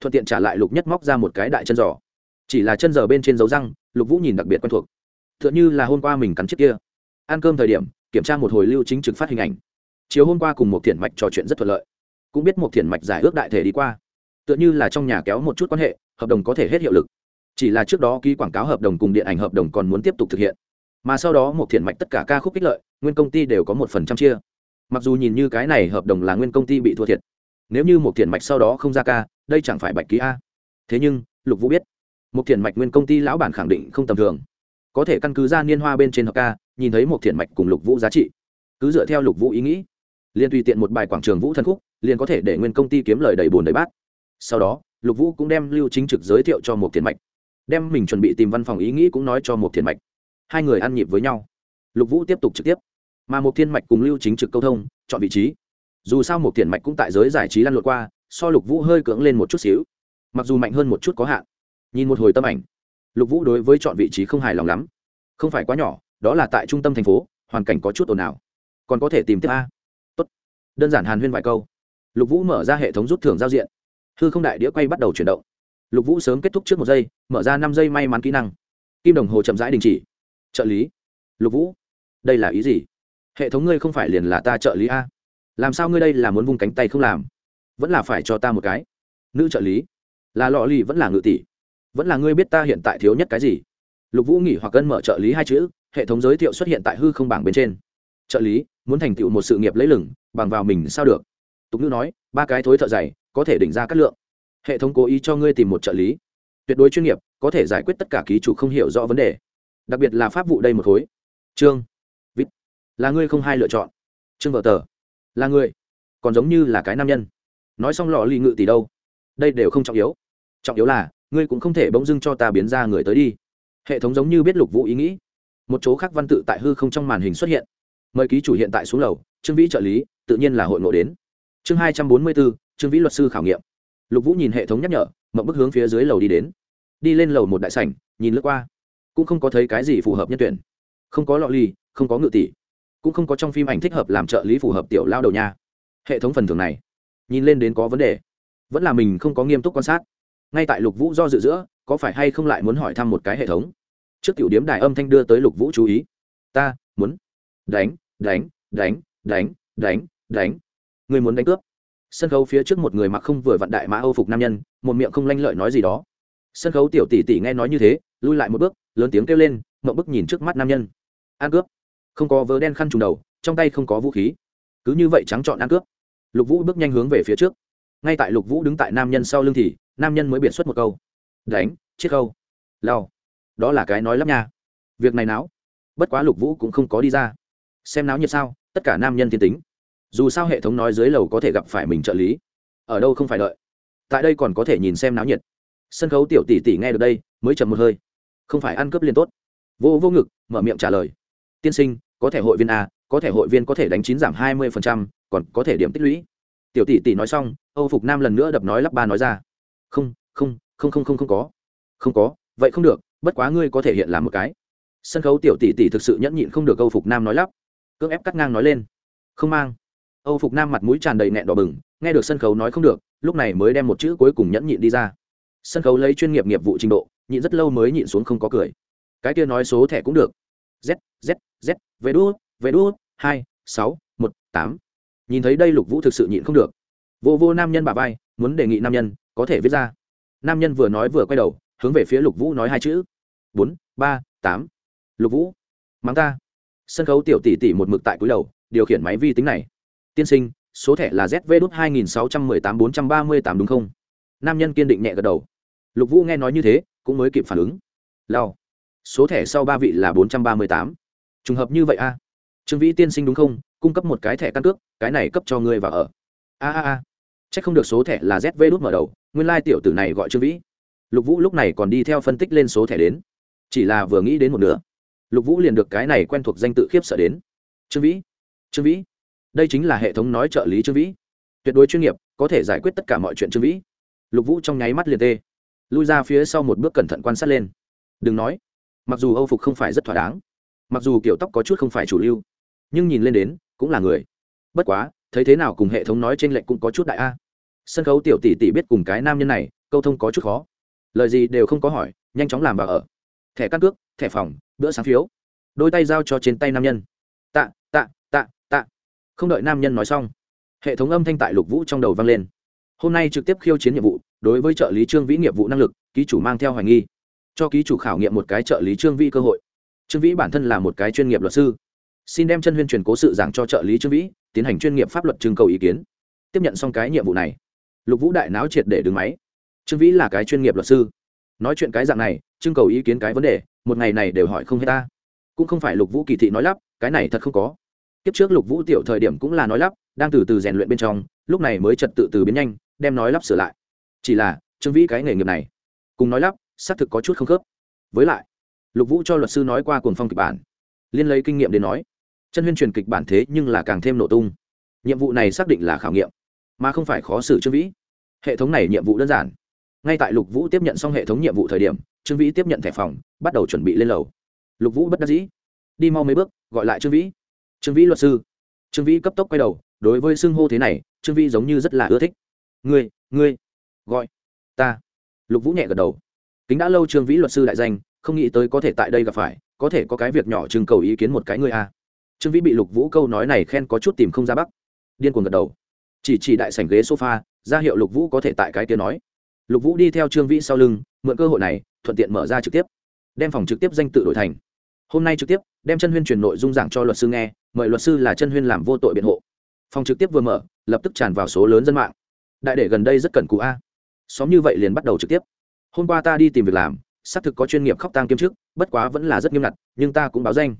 Thuận tiện trả lại lục nhất móc ra một cái đại chân giò. Chỉ là chân giò bên trên dấu răng, lục vũ nhìn đặc biệt quen thuộc. T h ư ợ n h ư là hôm qua mình cắn chiếc kia. Ăn cơm thời điểm, kiểm tra một hồi lưu chính trực phát hình ảnh. Chiều hôm qua cùng một thiện mạch trò chuyện rất thuận lợi. Cũng biết một thiện mạch giải ước đại thể đi qua. Tựa như là trong nhà kéo một chút quan hệ, hợp đồng có thể hết hiệu lực. Chỉ là trước đó ký quảng cáo hợp đồng cùng điện ảnh hợp đồng còn muốn tiếp tục thực hiện. Mà sau đó một thiện mạch tất cả ca khúc ích lợi, nguyên công ty đều có một phần trăm chia mặc dù nhìn như cái này hợp đồng là nguyên công ty bị thua thiệt, nếu như một thiện mạch sau đó không ra ca, đây chẳng phải bạch ký a. Thế nhưng, lục vũ biết, một thiện mạch nguyên công ty lão bản khẳng định không tầm thường. Có thể căn cứ ra niên hoa bên trên hợp ca, nhìn thấy một thiện mạch cùng lục vũ giá trị, cứ dựa theo lục vũ ý nghĩ, liền tùy tiện một bài quảng trường vũ thần khúc, liền có thể để nguyên công ty kiếm lời đầy bồn đầy bát. Sau đó, lục vũ cũng đem lưu chính trực giới thiệu cho một thiện mạch, đem mình chuẩn bị tìm văn phòng ý nghĩ cũng nói cho một thiện mạch. Hai người ăn nhịp với nhau. Lục vũ tiếp tục trực tiếp mà một thiên mạch cùng lưu chính trực câu thông, chọn vị trí. Dù sao một thiên mạch cũng tại giới giải trí lăn lộn qua, so lục vũ hơi cưỡng lên một chút xíu. Mặc dù mạnh hơn một chút có hạn, nhìn một hồi tâm ảnh, lục vũ đối với chọn vị trí không hài lòng lắm. Không phải quá nhỏ, đó là tại trung tâm thành phố, hoàn cảnh có chút ồn ào. Còn có thể tìm tiếp a. Tốt. đơn giản hàn huyên vài câu. Lục vũ mở ra hệ thống rút thưởng giao diện. Hư không đại đĩa quay bắt đầu chuyển động. Lục vũ sớm kết thúc trước một giây, mở ra năm giây may mắn kỹ năng. Kim đồng hồ chậm rãi đình chỉ. Trợ lý. Lục vũ. Đây là ý gì? Hệ thống ngươi không phải liền là ta trợ lý a? Làm sao ngươi đây là muốn vung cánh tay không làm? Vẫn là phải cho ta một cái. Nữ trợ lý, là lọ lì vẫn là ngự tỷ? Vẫn là ngươi biết ta hiện tại thiếu nhất cái gì? Lục vũ nghỉ hoặc cân mở trợ lý hai chữ, hệ thống giới thiệu xuất hiện tại hư không bảng bên trên. Trợ lý, muốn thành tựu một sự nghiệp lấy lửng, bằng vào mình sao được? Tục ngữ nói, ba cái thối thợ dày, có thể đỉnh ra cắt lượng. Hệ thống cố ý cho ngươi tìm một trợ lý. Tuyệt đối chuyên nghiệp, có thể giải quyết tất cả ký chủ không hiểu rõ vấn đề. Đặc biệt là pháp vụ đây một khối. Trương là ngươi không hai lựa chọn. Trương vợ tờ. Là ngươi còn giống như là cái nam nhân. Nói xong lò lì ngự tỷ đâu? Đây đều không trọng yếu. Trọng yếu là, ngươi cũng không thể bỗng dưng cho ta biến ra người tới đi. Hệ thống giống như biết lục vũ ý nghĩ. Một chỗ khác văn tự tại hư không trong màn hình xuất hiện. Mời ký chủ hiện tại xuống lầu, trương vĩ trợ lý, tự nhiên là hội ngộ đến. Chương hai trăm bốn mươi bốn trương vĩ luật sư khảo nghiệm. Lục vũ nhìn hệ thống nhắc nhở, mậm bức hướng phía dưới lầu đi đến. Đi lên lầu một đại sảnh, nhìn lướt qua. Cũng không có thấy cái gì phù hợp nhân tuyển. Không có lọ ly không có ngự tỷ cũng không có trong phim ảnh thích hợp làm trợ lý phù hợp tiểu lao đầu nha. Hệ thống phần thưởng này, nhìn lên đến có vấn đề. Vẫn là mình không có nghiêm túc quan sát. Ngay tại lục vũ do dự giữa, có phải hay không lại muốn hỏi thăm một cái hệ thống? Trước tiểu điếm đài âm thanh đưa tới lục vũ chú ý. Ta, muốn. Đánh đánh đánh đánh đánh đánh. Người muốn đánh cướp. Sân khấu phía trước một người mặc không vừa vặn đại mã âu phục nam nhân, một miệng không lanh lợi nói gì đó. Sân khấu tiểu tỷ tỷ nghe nói như thế, lui lại một bước, lớn tiếng kêu lên mậu bức nhìn trước mắt nam nhân. Ăn cướp không có vớ đen khăn trùng đầu, trong tay không có vũ khí. Cứ như vậy trắng trọn ăn cướp. Lục vũ bước nhanh hướng về phía trước. Ngay tại lục vũ đứng tại nam nhân sau lưng thì, nam nhân mới biệt xuất một câu. Đánh chiếc câu lao đó là cái nói lắm nha. Việc này náo. Bất quá lục vũ cũng không có đi ra. Xem náo nhiệt sao, tất cả nam nhân thiên tính. Dù sao hệ thống nói dưới lầu có thể gặp phải mình trợ lý. Ở đâu không phải đợi. Tại đây còn có thể nhìn xem náo nhiệt. Sân khấu tiểu tỷ tỷ nghe được đây, mới chầm một hơi. Không phải ăn cướp liền tốt. Vô vô ngực, mở miệng trả lời. Tiên sinh có thể hội viên a, có thể hội viên có thể đánh chín giảm hai mươi còn có thể điểm tích lũy. Tiểu tỷ tỷ nói xong, âu phục nam lần nữa đập nói lắp ba nói ra. Không không không không không không có. Không có, vậy không được, bất quá ngươi có thể hiện làm một cái. Sân khấu tiểu tỷ tỷ thực sự nhẫn nhịn không được âu phục nam nói lắp. Cưỡng ép cắt ngang nói lên. Không mang. Âu phục nam mặt mũi tràn đầy nẹn đỏ bừng, nghe được sân khấu nói không được, lúc này mới đem một chữ cuối cùng nhẫn nhịn đi ra. Sân khấu lấy chuyên nghiệp nghiệp vụ trình độ, nhịn rất lâu mới nhịn xuống không có cười. Cái kia nói số thẻ cũng được. Z z vê đút vê đút hai, sáu, một, tám. Nhìn thấy đây lục vũ thực sự nhịn không được. Vô vô nam nhân bà vai, muốn đề nghị nam nhân, có thể viết ra. Nam nhân vừa nói vừa quay đầu, hướng về phía lục vũ nói hai chữ. Bốn, ba, tám. Lục vũ, mắng ta. Sân khấu tiểu tỷ tỷ một mực tại cuối đầu, điều khiển máy vi tính này. Tiên sinh, số thẻ là zv đút hai nghìn sáu trăm mười tám bốn trăm ba mươi tám đúng không? Nam nhân kiên định nhẹ gật đầu. Lục vũ nghe nói như thế, cũng mới kịp phản ứng. Lao số thẻ sau ba vị là bốn trăm ba mươi tám trùng hợp như vậy a. Trương vĩ tiên sinh đúng không? Cung cấp một cái thẻ căn cước, cái này cấp cho ngươi và ở. A a a. C h ắ c không được số thẻ là zv đút mở đầu, nguyên lai tiểu tử này gọi trương vĩ. Lục vũ lúc này còn đi theo phân tích lên số thẻ đến. Chỉ là vừa nghĩ đến một nửa. Lục vũ liền được cái này quen thuộc danh tự khiếp sợ đến. Trương vĩ. Trương vĩ. Đây chính là hệ thống nói trợ lý trương vĩ. Tuyệt đối chuyên nghiệp, có thể giải quyết tất cả mọi chuyện trương vĩ. Lục vũ trong nháy mắt liền tê. Lui ra phía sau một bước cẩn thận quan sát lên. Đừng nói. Mặc dù âu phục không phải rất thỏa đáng mặc dù kiểu tóc có chút không phải chủ lưu, nhưng nhìn lên đến, cũng là người. Bất quá, thấy thế nào cùng hệ thống nói trên lệnh cũng có chút đại a. Sân khấu tiểu tỷ tỷ biết cùng cái nam nhân này, câu thông có chút khó. Lời gì đều không có hỏi, nhanh chóng làm vào ở. Thẻ căn cước, thẻ phòng, bữa sáng phiếu. Đôi tay giao cho trên tay nam nhân. Tạ tạ tạ tạ. Không đợi nam nhân nói xong, hệ thống âm thanh tại lục vũ trong đầu vang lên. Hôm nay trực tiếp khiêu chiến nhiệm vụ, đối với trợ lý trương vĩ nghiệp vụ năng lực, ký chủ mang theo hoài nghi. Cho ký chủ khảo nghiệm một cái trợ lý trương vĩ cơ hội trương vĩ bản thân là một cái chuyên nghiệp luật sư. Xin đem chân huyên truyền cố sự giảng cho trợ lý trương vĩ, tiến hành chuyên nghiệp pháp luật trưng cầu ý kiến. Tiếp nhận xong cái nhiệm vụ này, lục vũ đại náo triệt để đứng máy. Trương vĩ là cái chuyên nghiệp luật sư. Nói chuyện cái dạng này, trưng cầu ý kiến cái vấn đề, một ngày này đều hỏi không hết ta. Cũng không phải lục vũ kỳ thị nói lắp, cái này thật không có. Kiếp trước lục vũ tiểu thời điểm cũng là nói lắp, đang từ từ rèn luyện bên trong, lúc này mới trật tự từ biến nhanh, đem nói lắp sửa lại. Chỉ là, trương vĩ cái nghề nghiệp này, cùng nói lắp, xác thực có chút không khớp. Với lại lục vũ cho luật sư nói qua cuồng phong kịch bản. Liên lấy kinh nghiệm đến nói, chân huyên truyền kịch bản thế nhưng là càng thêm nổ tung. Nhiệm vụ này xác định là khảo nghiệm, mà không phải khó xử trương vĩ. Hệ thống này nhiệm vụ đơn giản. Ngay tại lục vũ tiếp nhận xong hệ thống nhiệm vụ thời điểm trương vĩ tiếp nhận thẻ phòng, bắt đầu chuẩn bị lên lầu. Lục vũ bất đắc dĩ, đi mau mấy bước, gọi lại trương vĩ. Trương vĩ luật sư. Trương vĩ cấp tốc quay đầu, đối với xưng hô thế này trương vĩ giống như rất là ưa thích. Ngươi ngươi, gọi ta. Lục vũ nhẹ gật đầu. Kính đã lâu trương vĩ luật sư đại danh không nghĩ tới có thể tại đây gặp phải, có thể có cái việc nhỏ trưng cầu ý kiến một cái ngươi a. Trương vĩ bị lục vũ câu nói này khen có chút tìm không ra bắc. Điên cuồng gật đầu. Chỉ chỉ đại sảnh ghế sofa, ra hiệu lục vũ có thể tại cái kia nói. Lục vũ đi theo trương vĩ sau lưng, mượn cơ hội này, thuận tiện mở ra trực tiếp. Đem phòng trực tiếp danh tự đổi thành. Hôm nay trực tiếp, đem chân huyên truyền nội dung giảng cho luật sư nghe, mời luật sư là chân huyên làm vô tội biện hộ. Phòng trực tiếp vừa mở, lập tức tràn vào số lớn dân mạng. Đại để gần đây rất cần cụ a. Xóm như vậy liền bắt đầu trực tiếp. Hôm qua ta đi tìm việc làm xác thực có chuyên nghiệp khóc tang kiêm chức, bất quá vẫn là rất nghiêm ngặt, nhưng ta cũng báo danh.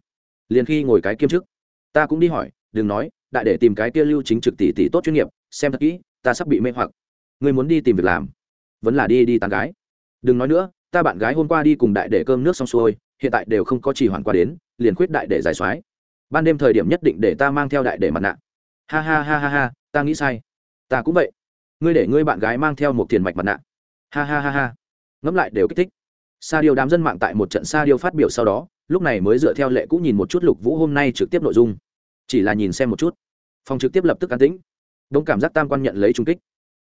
Liền khi ngồi cái kiêm chức, ta cũng đi hỏi, đừng nói, đại để tìm cái kia lưu chính trực tỷ tỷ tốt chuyên nghiệp, xem thật kỹ, ta sắp bị mê hoặc. Người muốn đi tìm việc làm, vẫn là đi đi tán gái. Đừng nói nữa, ta bạn gái hôm qua đi cùng đại để cơm nước xong xuôi, hiện tại đều không có chỉ hoàn qua đến, liền khuyết đại để giải soái. Ban đêm thời điểm nhất định để ta mang theo đại để mặt nạ. Ha ha ha ha ha, ta nghĩ sai. Ta cũng vậy. Ngươi để ngươi bạn gái mang theo một tiền mạch mặt nạ. Ha ha ha ha. Ngẫm lại đều kích thích sa điêu đám dân mạng tại một trận sa điêu phát biểu sau đó, lúc này mới dựa theo lệ cũ nhìn một chút lục vũ hôm nay trực tiếp nội dung. Chỉ là nhìn xem một chút. Phòng trực tiếp lập tức an tĩnh. Đông cảm giác tam quan nhận lấy trung kích.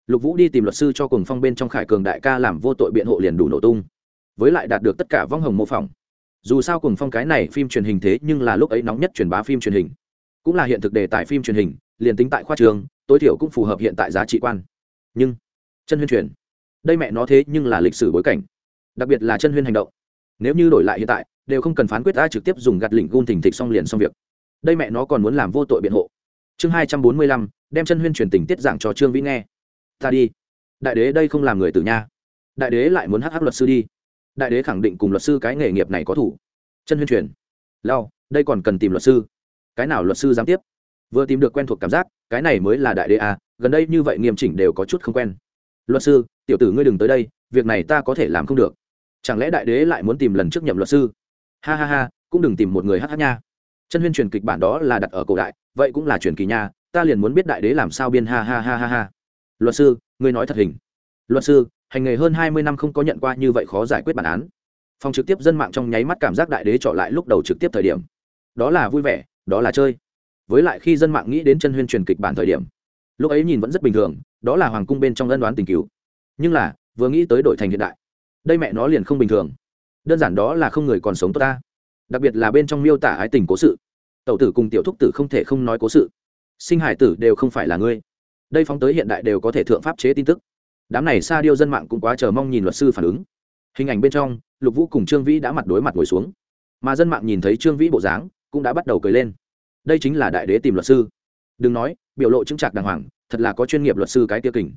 Lục vũ đi tìm luật sư cho cùng phong bên trong khải cường đại ca làm vô tội biện hộ liền đủ nổ tung. Với lại đạt được tất cả vong hồng mô phỏng. Dù sao cùng phong cái này phim truyền hình thế nhưng là lúc ấy nóng nhất truyền bá phim truyền hình. Cũng là hiện thực đề tài phim truyền hình, liền tính tại khoa trường, tối thiểu cũng phù hợp hiện tại giá trị quan. Nhưng, chân huyên truyền. Đây mẹ nó thế nhưng là lịch sử bối cảnh đặc biệt là chân huyên hành động. Nếu như đổi lại hiện tại, đều không cần phán quyết ai trực tiếp dùng gạt lỉnh gun thình thịch xong liền xong việc. Đây mẹ nó còn muốn làm vô tội biện hộ. Chương hai trăm bốn mươi lăm, đem chân huyên truyền tình tiết giảng cho trương vĩ nghe. Ta đi. Đại đế đây không làm người tử nha. Đại đế lại muốn hắc hắc luật sư đi. Đại đế khẳng định cùng luật sư cái nghề nghiệp này có thủ. Chân huyên truyền. Lao, đây còn cần tìm luật sư. Cái nào luật sư dám tiếp? Vừa tìm được quen thuộc cảm giác, cái này mới là đại đế à gần đây như vậy nghiêm chỉnh đều có chút không quen. Luật sư, tiểu tử ngươi đừng tới đây, việc này ta có thể làm không được chẳng lẽ đại đế lại muốn tìm lần trước nhậm luật sư? Ha ha ha, cũng đừng tìm một người hát hát nha. Chân huyên truyền kịch bản đó là đặt ở cổ đại, vậy cũng là truyền kỳ nha, ta liền muốn biết đại đế làm sao biên ha ha ha ha ha. Luật sư, ngươi nói thật hình. Luật sư, hành nghề hơn hai mươi năm không có nhận qua như vậy khó giải quyết bản án. Phòng trực tiếp dân mạng trong nháy mắt cảm giác đại đế trọ lại lúc đầu trực tiếp thời điểm. Đó là vui vẻ, đó là chơi. Với lại khi dân mạng nghĩ đến chân huyên truyền kịch bản thời điểm, lúc ấy nhìn vẫn rất bình thường, đó là hoàng cung bên trong ân đoán tình cứu nhưng là, vừa nghĩ tới đổi thành hiện đại đây mẹ nó liền không bình thường. Đơn giản đó là không người còn sống tốt ta. Đặc biệt là bên trong miêu tả ái tình cố sự. Tẩu tử cùng tiểu thúc tử không thể không nói cố sự. Sinh hải tử đều không phải là ngươi. Đây phóng tới hiện đại đều có thể thượng pháp chế tin tức. Đám này xa điêu dân mạng cũng quá chờ mong nhìn luật sư phản ứng. Hình ảnh bên trong, lục vũ cùng trương vĩ đã mặt đối mặt ngồi xuống. Mà dân mạng nhìn thấy trương vĩ bộ dáng, cũng đã bắt đầu cười lên. Đây chính là đại đế tìm luật sư. Đừng nói, biểu lộ chứng trạc đàng hoàng, thật là có chuyên nghiệp luật sư cái tiêu kình.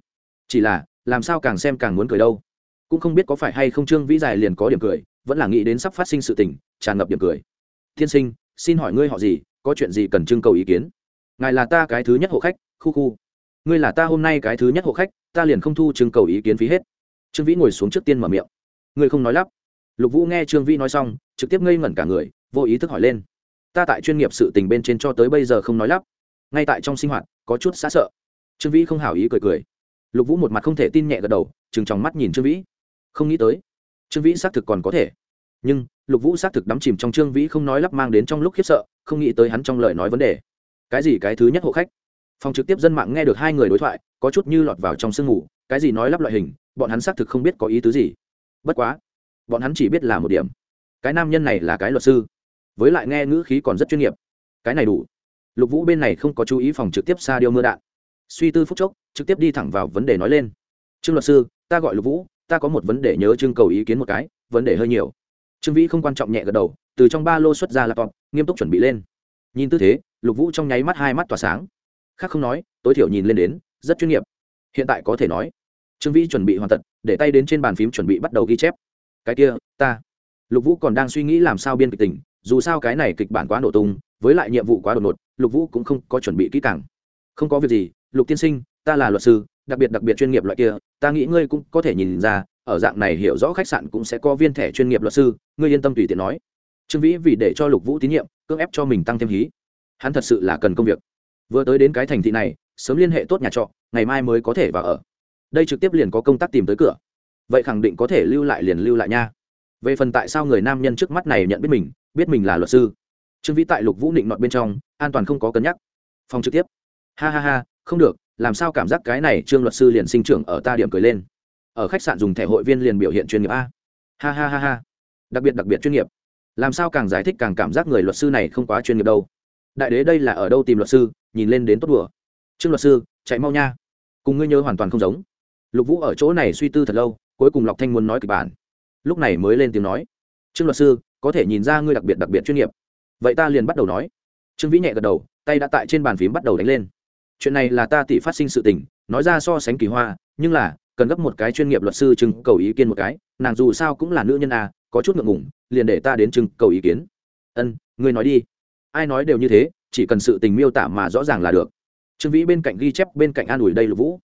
Chỉ là, làm sao càng xem càng muốn cười đâu cũng không biết có phải hay không trương vĩ dài liền có điểm cười, vẫn là nghĩ đến sắp phát sinh sự tình, tràn ngập điểm cười. Tiên sinh, xin hỏi ngươi họ gì, có chuyện gì cần trưng cầu ý kiến? Ngài là ta cái thứ nhất hộ khách, khu khu. Ngươi là ta hôm nay cái thứ nhất hộ khách, ta liền không thu trưng cầu ý kiến phí hết. Trương vĩ ngồi xuống trước tiên mở miệng. Ngươi không nói lắp. Lục vũ nghe trương vĩ nói xong, trực tiếp ngây ngẩn cả người, vô ý thức hỏi lên. Ta tại chuyên nghiệp sự tình bên trên cho tới bây giờ không nói lắp. Ngay tại trong sinh hoạt, có chút xa sợ. Trương vĩ không hảo ý cười cười. Lục vũ một mặt không thể tin nhẹ gật đầu chừng trong mắt nhìn trương vĩ không nghĩ tới. Trương vĩ xác thực còn có thể. Nhưng, lục vũ xác thực đắm chìm trong trương vĩ không nói lắp mang đến trong lúc khiếp sợ, không nghĩ tới hắn trong lời nói vấn đề. Cái gì cái thứ nhất hộ khách? Phòng trực tiếp dân mạng nghe được hai người đối thoại, có chút như lọt vào trong sương mù, cái gì nói lắp loại hình, bọn hắn xác thực không biết có ý tứ gì. Bất quá, bọn hắn chỉ biết là một điểm. Cái nam nhân này là cái luật sư. Với lại nghe ngữ khí còn rất chuyên nghiệp. Cái này đủ. Lục vũ bên này không có chú ý phòng trực tiếp xa điêu mưa đạn. Suy tư phúc chốc, trực tiếp đi thẳng vào vấn đề nói lên. Trương luật sư, ta gọi lục vũ ta có một vấn đề nhớ trưng cầu ý kiến một cái, vấn đề hơi nhiều. Trương vĩ không quan trọng nhẹ gật đầu, từ trong ba lô xuất ra laptop, nghiêm túc chuẩn bị lên. Nhìn tư thế, lục vũ trong nháy mắt hai mắt tỏa sáng. Khác không nói, tối thiểu nhìn lên đến, rất chuyên nghiệp. Hiện tại có thể nói, trương vĩ chuẩn bị hoàn tật để tay đến trên bàn phím chuẩn bị bắt đầu ghi chép. Cái kia, ta. Lục vũ còn đang suy nghĩ làm sao biên kịch tình, dù sao cái này kịch bản quá nổ tung, với lại nhiệm vụ quá đột ngột, lục vũ cũng không có chuẩn bị kỹ càng. Không có việc gì, lục tiên sinh, ta là luật sư đặc biệt đặc biệt chuyên nghiệp loại kia, ta nghĩ ngươi cũng có thể nhìn ra, ở dạng này hiểu rõ khách sạn cũng sẽ có viên thẻ chuyên nghiệp luật sư, ngươi yên tâm tùy tiện nói. Trương vĩ vì để cho lục vũ tín nhiệm, cưỡng ép cho mình tăng thêm hí. Hắn thật sự là cần công việc. Vừa tới đến cái thành thị này, sớm liên hệ tốt nhà trọ, ngày mai mới có thể vào ở. Đây trực tiếp liền có công tác tìm tới cửa. Vậy khẳng định có thể lưu lại liền lưu lại nha. Về phần tại sao người nam nhân trước mắt này nhận biết mình biết mình là luật sư. Trương vĩ tại lục vũ định nọt bên trong, an toàn không có cân nhắc. Phòng trực tiếp. Ha ha ha, không được làm sao cảm giác cái này trương luật sư liền sinh trưởng ở ta điểm cười lên. Ở khách sạn dùng thẻ hội viên liền biểu hiện chuyên nghiệp a. Ha ha ha ha. Đặc biệt đặc biệt chuyên nghiệp. Làm sao càng giải thích càng cảm giác người luật sư này không quá chuyên nghiệp đâu. Đại đế đây là ở đâu tìm luật sư, nhìn lên đến tốt đùa. Trương luật sư, chạy mau nha. Cùng ngươi nhớ hoàn toàn không giống. Lục vũ ở chỗ này suy tư thật lâu, cuối cùng lọc thanh muốn nói kịch bản. Lúc này mới lên tiếng nói. Trương luật sư, có thể nhìn ra ngươi đặc biệt đặc biệt chuyên nghiệp. Vậy ta liền bắt đầu nói. Trương vĩ nhẹ gật đầu, tay đã tại trên bàn phím bắt đầu đánh lên chuyện này là ta tỷ phát sinh sự tình, nói ra so sánh kỳ hoa, nhưng là, cần gấp một cái chuyên nghiệp luật sư chứng cầu ý kiến một cái, nàng dù sao cũng là nữ nhân à có chút ngượng ngủng liền để ta đến chứng cầu ý kiến. Ân, ngươi nói đi. Ai nói đều như thế, chỉ cần sự tình miêu tả mà rõ ràng là được. Trương vĩ bên cạnh ghi chép, bên cạnh an ủi đây lục vũ.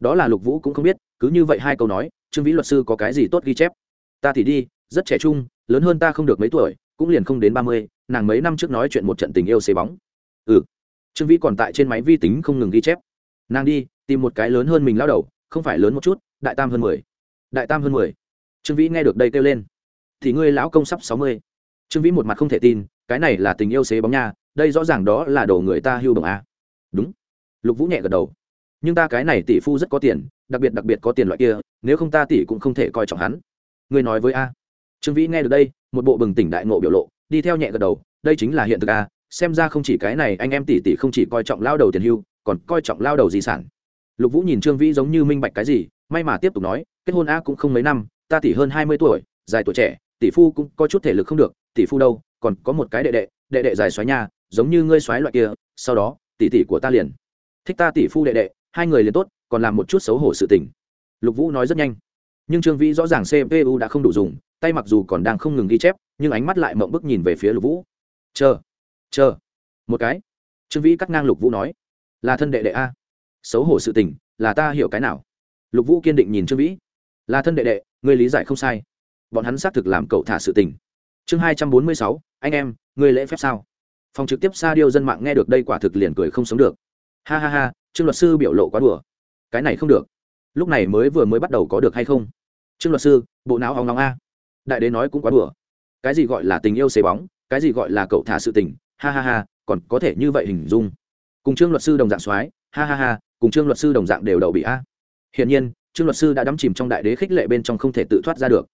Đó là lục vũ cũng không biết, cứ như vậy hai câu nói, trương vĩ luật sư có cái gì tốt ghi chép? Ta thì đi, rất trẻ trung, lớn hơn ta không được mấy tuổi, cũng liền không đến ba mươi, nàng mấy năm trước nói chuyện một trận tình yêu xế bóng. Ừ trương vĩ còn tại trên máy vi tính không ngừng ghi chép. Nàng đi, tìm một cái lớn hơn mình lao đầu, không phải lớn một chút, đại tam hơn mười. Đại tam hơn mười. Trương vĩ nghe được đây kêu lên. Thì ngươi lão công sắp sáu mươi. Trương vĩ một mặt không thể tin, cái này là tình yêu xế bóng nha, đây rõ ràng đó là đồ người ta hưu đồng a à. đúng. Lục vũ nhẹ gật đầu. Nhưng ta cái này tỷ phu rất có tiền, đặc biệt đặc biệt có tiền loại kia, nếu không ta tỷ cũng không thể coi trọng hắn. Ngươi nói với a. Trương vĩ nghe được đây, một bộ bừng tỉnh đại ngộ biểu lộ, đi theo nhẹ gật đầu, đây chính là hiện thực a xem ra không chỉ cái này, anh em tỷ tỷ không chỉ coi trọng lao đầu tiền hưu, còn coi trọng lao đầu di sản. Lục vũ nhìn trương vĩ giống như minh bạch cái gì, may mà tiếp tục nói, kết hôn a cũng không mấy năm, ta tỷ hơn hai mươi tuổi, dài tuổi trẻ, tỷ phu cũng có chút thể lực không được, tỷ phu đâu, còn có một cái đệ đệ đệ đệ dài xoáy nha, giống như ngươi xoáy loại kia, sau đó, tỷ tỷ của ta liền. Thích ta tỷ phu đệ đệ, hai người liền tốt, còn làm một chút xấu hổ sự tình. Lục vũ nói rất nhanh. Nhưng trương vĩ rõ ràng cpu đã không đủ dùng, tay mặc dù còn đang không ngừng ghi chép, nhưng ánh mắt lại mộng bức nhìn về phía lục vũ. Chờ chờ. Một cái. Trương vĩ cắt ngang lục vũ nói. Là thân đệ đệ a. Xấu hổ sự tình, là ta hiểu cái nào? Lục vũ kiên định nhìn trương vĩ. Là thân đệ đệ, ngươi lý giải không sai. Bọn hắn xác thực làm cậu thả sự tình. Chương hai trăm bốn mươi sáu, anh em, ngươi lễ phép sao? Phòng trực tiếp xa điêu dân mạng nghe được đây quả thực liền cười không sống được. Ha ha ha, trương luật sư biểu lộ quá đùa. Cái này không được. Lúc này mới vừa mới bắt đầu có được hay không? Trương luật sư, bộ não hóng nóng a. Đại đế nói cũng quá đùa. Cái gì gọi là tình yêu xế bóng, cái gì gọi là cậu thả sự tình ha ha ha, còn có thể như vậy hình dung. Cùng trương luật sư đồng dạng soái, ha ha ha, cùng trương luật sư đồng dạng đều đầu bị a. Hiển nhiên, trương luật sư đã đắm chìm trong đại đế khích lệ bên trong không thể tự thoát ra được.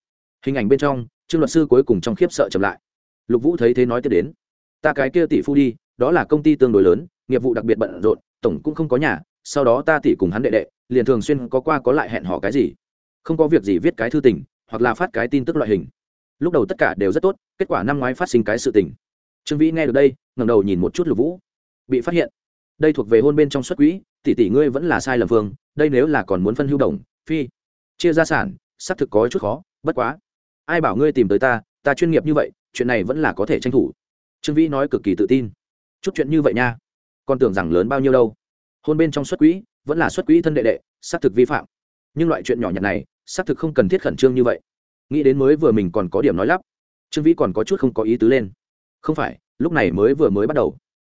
Hình ảnh bên trong, trương luật sư cuối cùng trong khiếp sợ chậm lại. Lục vũ thấy thế nói tiếp đến. Ta cái kia tỷ phu đi, đó là công ty tương đối lớn, nghiệp vụ đặc biệt bận rộn, tổng cũng không có nhà, sau đó ta tỷ cùng hắn đệ đệ, liền thường xuyên có qua có lại hẹn hò cái gì. Không có việc gì viết cái thư tình, hoặc là phát cái tin tức loại hình. Lúc đầu tất cả đều rất tốt, kết quả năm ngoái phát sinh cái sự tình trương vĩ nghe được đây, ngẩng đầu nhìn một chút lục vũ. Bị phát hiện. Đây thuộc về hôn bên trong xuất quỹ, tỷ tỷ ngươi vẫn là sai lầm phương, đây nếu là còn muốn phân hưu đồng, phi. Chia gia sản, xác thực có chút khó, bất quá. Ai bảo ngươi tìm tới ta ta chuyên nghiệp như vậy, chuyện này vẫn là có thể tranh thủ. Trương vĩ nói cực kỳ tự tin. Chút chuyện như vậy nha. Con tưởng rằng lớn bao nhiêu đâu. Hôn bên trong xuất quỹ, vẫn là xuất quỹ thân đệ đệ, xác thực vi phạm. Nhưng loại chuyện nhỏ nhặt này, xác thực không cần thiết khẩn trương như vậy. Nghĩ đến mới vừa mình còn có điểm nói lắp. Trương vĩ còn có chút không có ý tứ lên không phải, lúc này mới vừa mới bắt đầu.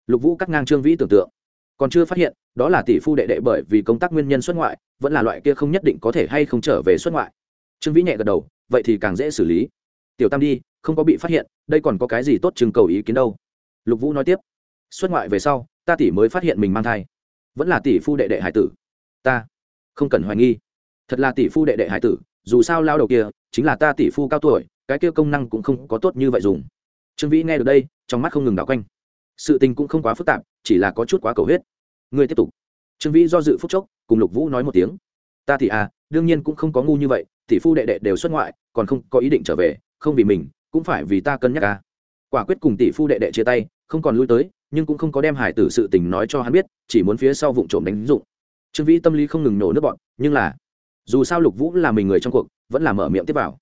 Lục vũ cắt ngang trương vĩ tưởng tượng. Còn chưa phát hiện, đó là tỷ phu đệ đệ bởi vì công tác nguyên nhân xuất ngoại, vẫn là loại kia không nhất định có thể hay không trở về xuất ngoại. Trương vĩ nhẹ gật đầu, vậy thì càng dễ xử lý. Tiểu tam đi, không có bị phát hiện, đây còn có cái gì tốt chừng cầu ý kiến đâu. Lục vũ nói tiếp, xuất ngoại về sau, ta tỷ mới phát hiện mình mang thai. Vẫn là tỷ phu đệ đệ hải tử. Ta không cần hoài nghi. Thật là tỷ phu đệ đệ hải tử, dù sao lao đầu kia, chính là ta tỷ phu cao tuổi, cái kia công năng cũng không có tốt như vậy dùng trương vĩ nghe được đây, trong mắt không ngừng đảo quanh. Sự tình cũng không quá phức tạp, chỉ là có chút quá cầu huyết. Ngươi tiếp tục. Trương vĩ do dự phúc chốc, cùng lục vũ nói một tiếng. Ta thì à đương nhiên cũng không có ngu như vậy, tỷ phu đệ đệ đều xuất ngoại, còn không có ý định trở về, không vì mình, cũng phải vì ta cân nhắc à. quả quyết cùng tỷ phu đệ đệ chia tay, không còn lui tới, nhưng cũng không có đem hải tử sự tình nói cho hắn biết, chỉ muốn phía sau vụ trộm đánh dụng. Trương vĩ tâm lý không ngừng nổ nước bọn, nhưng là, dù sao lục vũ là mình người trong cuộc, vẫn là mở miệng tiếp vào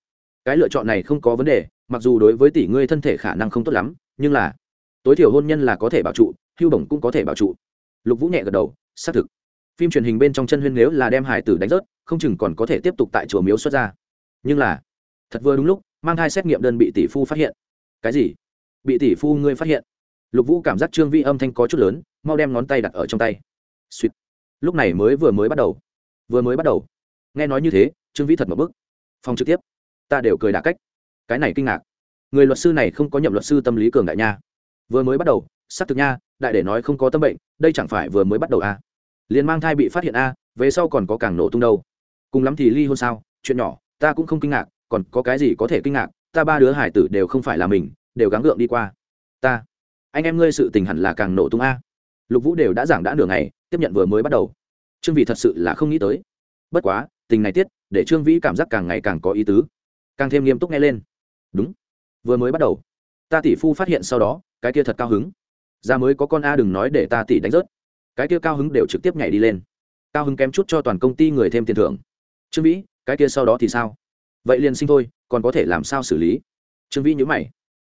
cái lựa chọn này không có vấn đề, mặc dù đối với tỷ ngươi thân thể khả năng không tốt lắm, nhưng là, tối thiểu hôn nhân là có thể bảo trụ, hưu bổng cũng có thể bảo trụ. Lục vũ nhẹ gật đầu, xác thực. Phim truyền hình bên trong chân huyên nếu là đem hải tử đánh rớt, không chừng còn có thể tiếp tục tại chùa miếu xuất ra nhưng là, thật vừa đúng lúc, mang thai xét nghiệm đơn bị tỷ phu phát hiện. Cái gì? Bị tỷ phu ngươi phát hiện. Lục vũ cảm giác trương vi âm thanh có chút lớn, mau đem ngón tay đặt ở trong tay. Suýt lúc này mới vừa mới bắt đầu. Vừa mới bắt đầu. Nghe nói như thế, trương vi thật một bức phòng trực tiếp ta đều cười đả cách. Cái này kinh ngạc. Người luật sư này không có nhậm luật sư tâm lý cường đại nha. Vừa mới bắt đầu xác thực nha đại để nói không có tâm bệnh đây chẳng phải vừa mới bắt đầu a à. liền mang thai bị phát hiện a à, về sau còn có càng nổ tung đâu. Cùng lắm thì ly hôn sao chuyện nhỏ ta cũng không kinh ngạc còn có cái gì có thể kinh ngạc ta ba đứa hải tử đều không phải là mình đều gắng gượng đi qua. Ta anh em ngươi sự tình hẳn là càng nổ tung a. Lục vũ đều đã giảng đã nửa ngày tiếp nhận vừa mới bắt đầu. Trương vị thật sự là không nghĩ tới. Bất quá tình này tiết để trương vĩ cảm giác càng ngày càng có ý tứ càng thêm nghiêm túc nghe lên. Đúng. Vừa mới bắt đầu, ta tỷ phu phát hiện sau đó, cái kia thật cao hứng. Ra mới có con a đừng nói để ta tỷ đánh rớt. Cái kia cao hứng đều trực tiếp nhảy đi lên. Cao hứng kém chút cho toàn công ty người thêm tiền thưởng. Trương vĩ, cái kia sau đó thì sao? Vậy liền sinh thôi, còn có thể làm sao xử lý? Trương vĩ nhớ mày.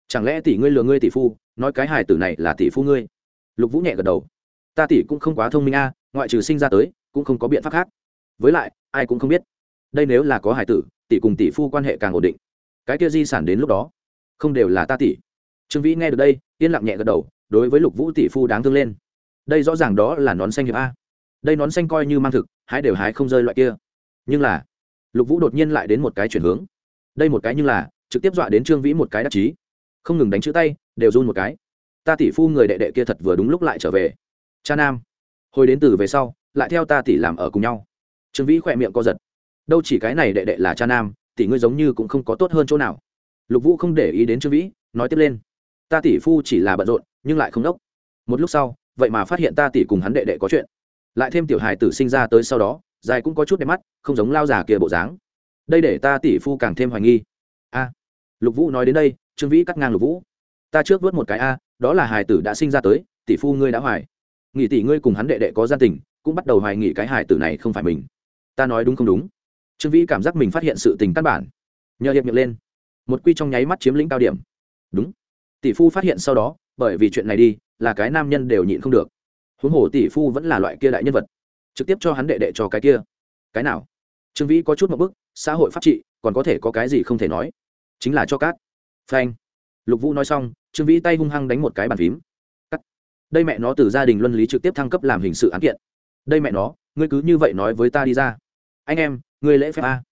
Chẳng lẽ tỷ ngươi lừa ngươi tỷ phu, nói cái hài tử này là tỷ phu ngươi? Lục vũ nhẹ gật đầu. Ta tỷ cũng không quá thông minh a, ngoại trừ sinh ra tới, cũng không có biện pháp khác. Với lại, ai cũng không biết. Đây nếu là có hài tử tỷ cùng tỷ phu quan hệ càng ổn định. Cái kia di sản đến lúc đó, không đều là ta tỷ. Trương vĩ nghe được đây, yên lặng nhẹ gật đầu, đối với lục vũ tỷ phu đáng thương lên. Đây rõ ràng đó là nón xanh hiệp a. Đây nón xanh coi như mang thực, hái đều hái không rơi loại kia. Nhưng là, lục vũ đột nhiên lại đến một cái chuyển hướng. Đây một cái nhưng là, trực tiếp dọa đến trương vĩ một cái đắc chí. Không ngừng đánh chữ tay, đều run một cái. Ta tỷ phu người đệ đệ kia thật vừa đúng lúc lại trở về. Cha nam, hồi đến từ về sau, lại theo ta tỷ làm ở cùng nhau. Trương vĩ khỏe miệng co giật đâu chỉ cái này đệ đệ là cha nam, tỷ ngươi giống như cũng không có tốt hơn chỗ nào. Lục vũ không để ý đến trương vĩ, nói tiếp lên. Ta tỷ phu chỉ là bận rộn, nhưng lại không đốc. Một lúc sau, vậy mà phát hiện ta tỷ cùng hắn đệ đệ có chuyện. Lại thêm tiểu hài tử sinh ra tới sau đó, dài cũng có chút đẹp mắt, không giống lao già kia bộ dáng. Đây để ta tỷ phu càng thêm hoài nghi. A. Lục vũ nói đến đây, trương vĩ cắt ngang lục vũ. Ta trước vớt một cái a, đó là hài tử đã sinh ra tới, tỷ phu ngươi đã hoài. Nghỉ tỷ ngươi cùng hắn đệ đệ có gia tình, cũng bắt đầu hoài nghỉ cái hài tử này không phải mình. Ta nói đúng không đúng? Trương vĩ cảm giác mình phát hiện sự tình căn bản. Nhờ hiệp miệng lên. Một quy trong nháy mắt chiếm lĩnh cao điểm. Đúng. Tỷ phu phát hiện sau đó, bởi vì chuyện này đi, là cái nam nhân đều nhịn không được. Huống hồ tỷ phu vẫn là loại kia đại nhân vật. Trực tiếp cho hắn đệ đệ cho cái kia. Cái nào? Trương vĩ có chút một bức, xã hội pháp trị, còn có thể có cái gì không thể nói. Chính là cho cát. Phanh. Lục vũ nói xong, trương vĩ tay hung hăng đánh một cái bàn phím. Cắt. Đây mẹ nó từ gia đình luân lý trực tiếp thăng cấp làm hình sự án kiện. Đây mẹ nó, ngươi cứ như vậy nói với ta đi ra. Anh em ngươi lễ phép a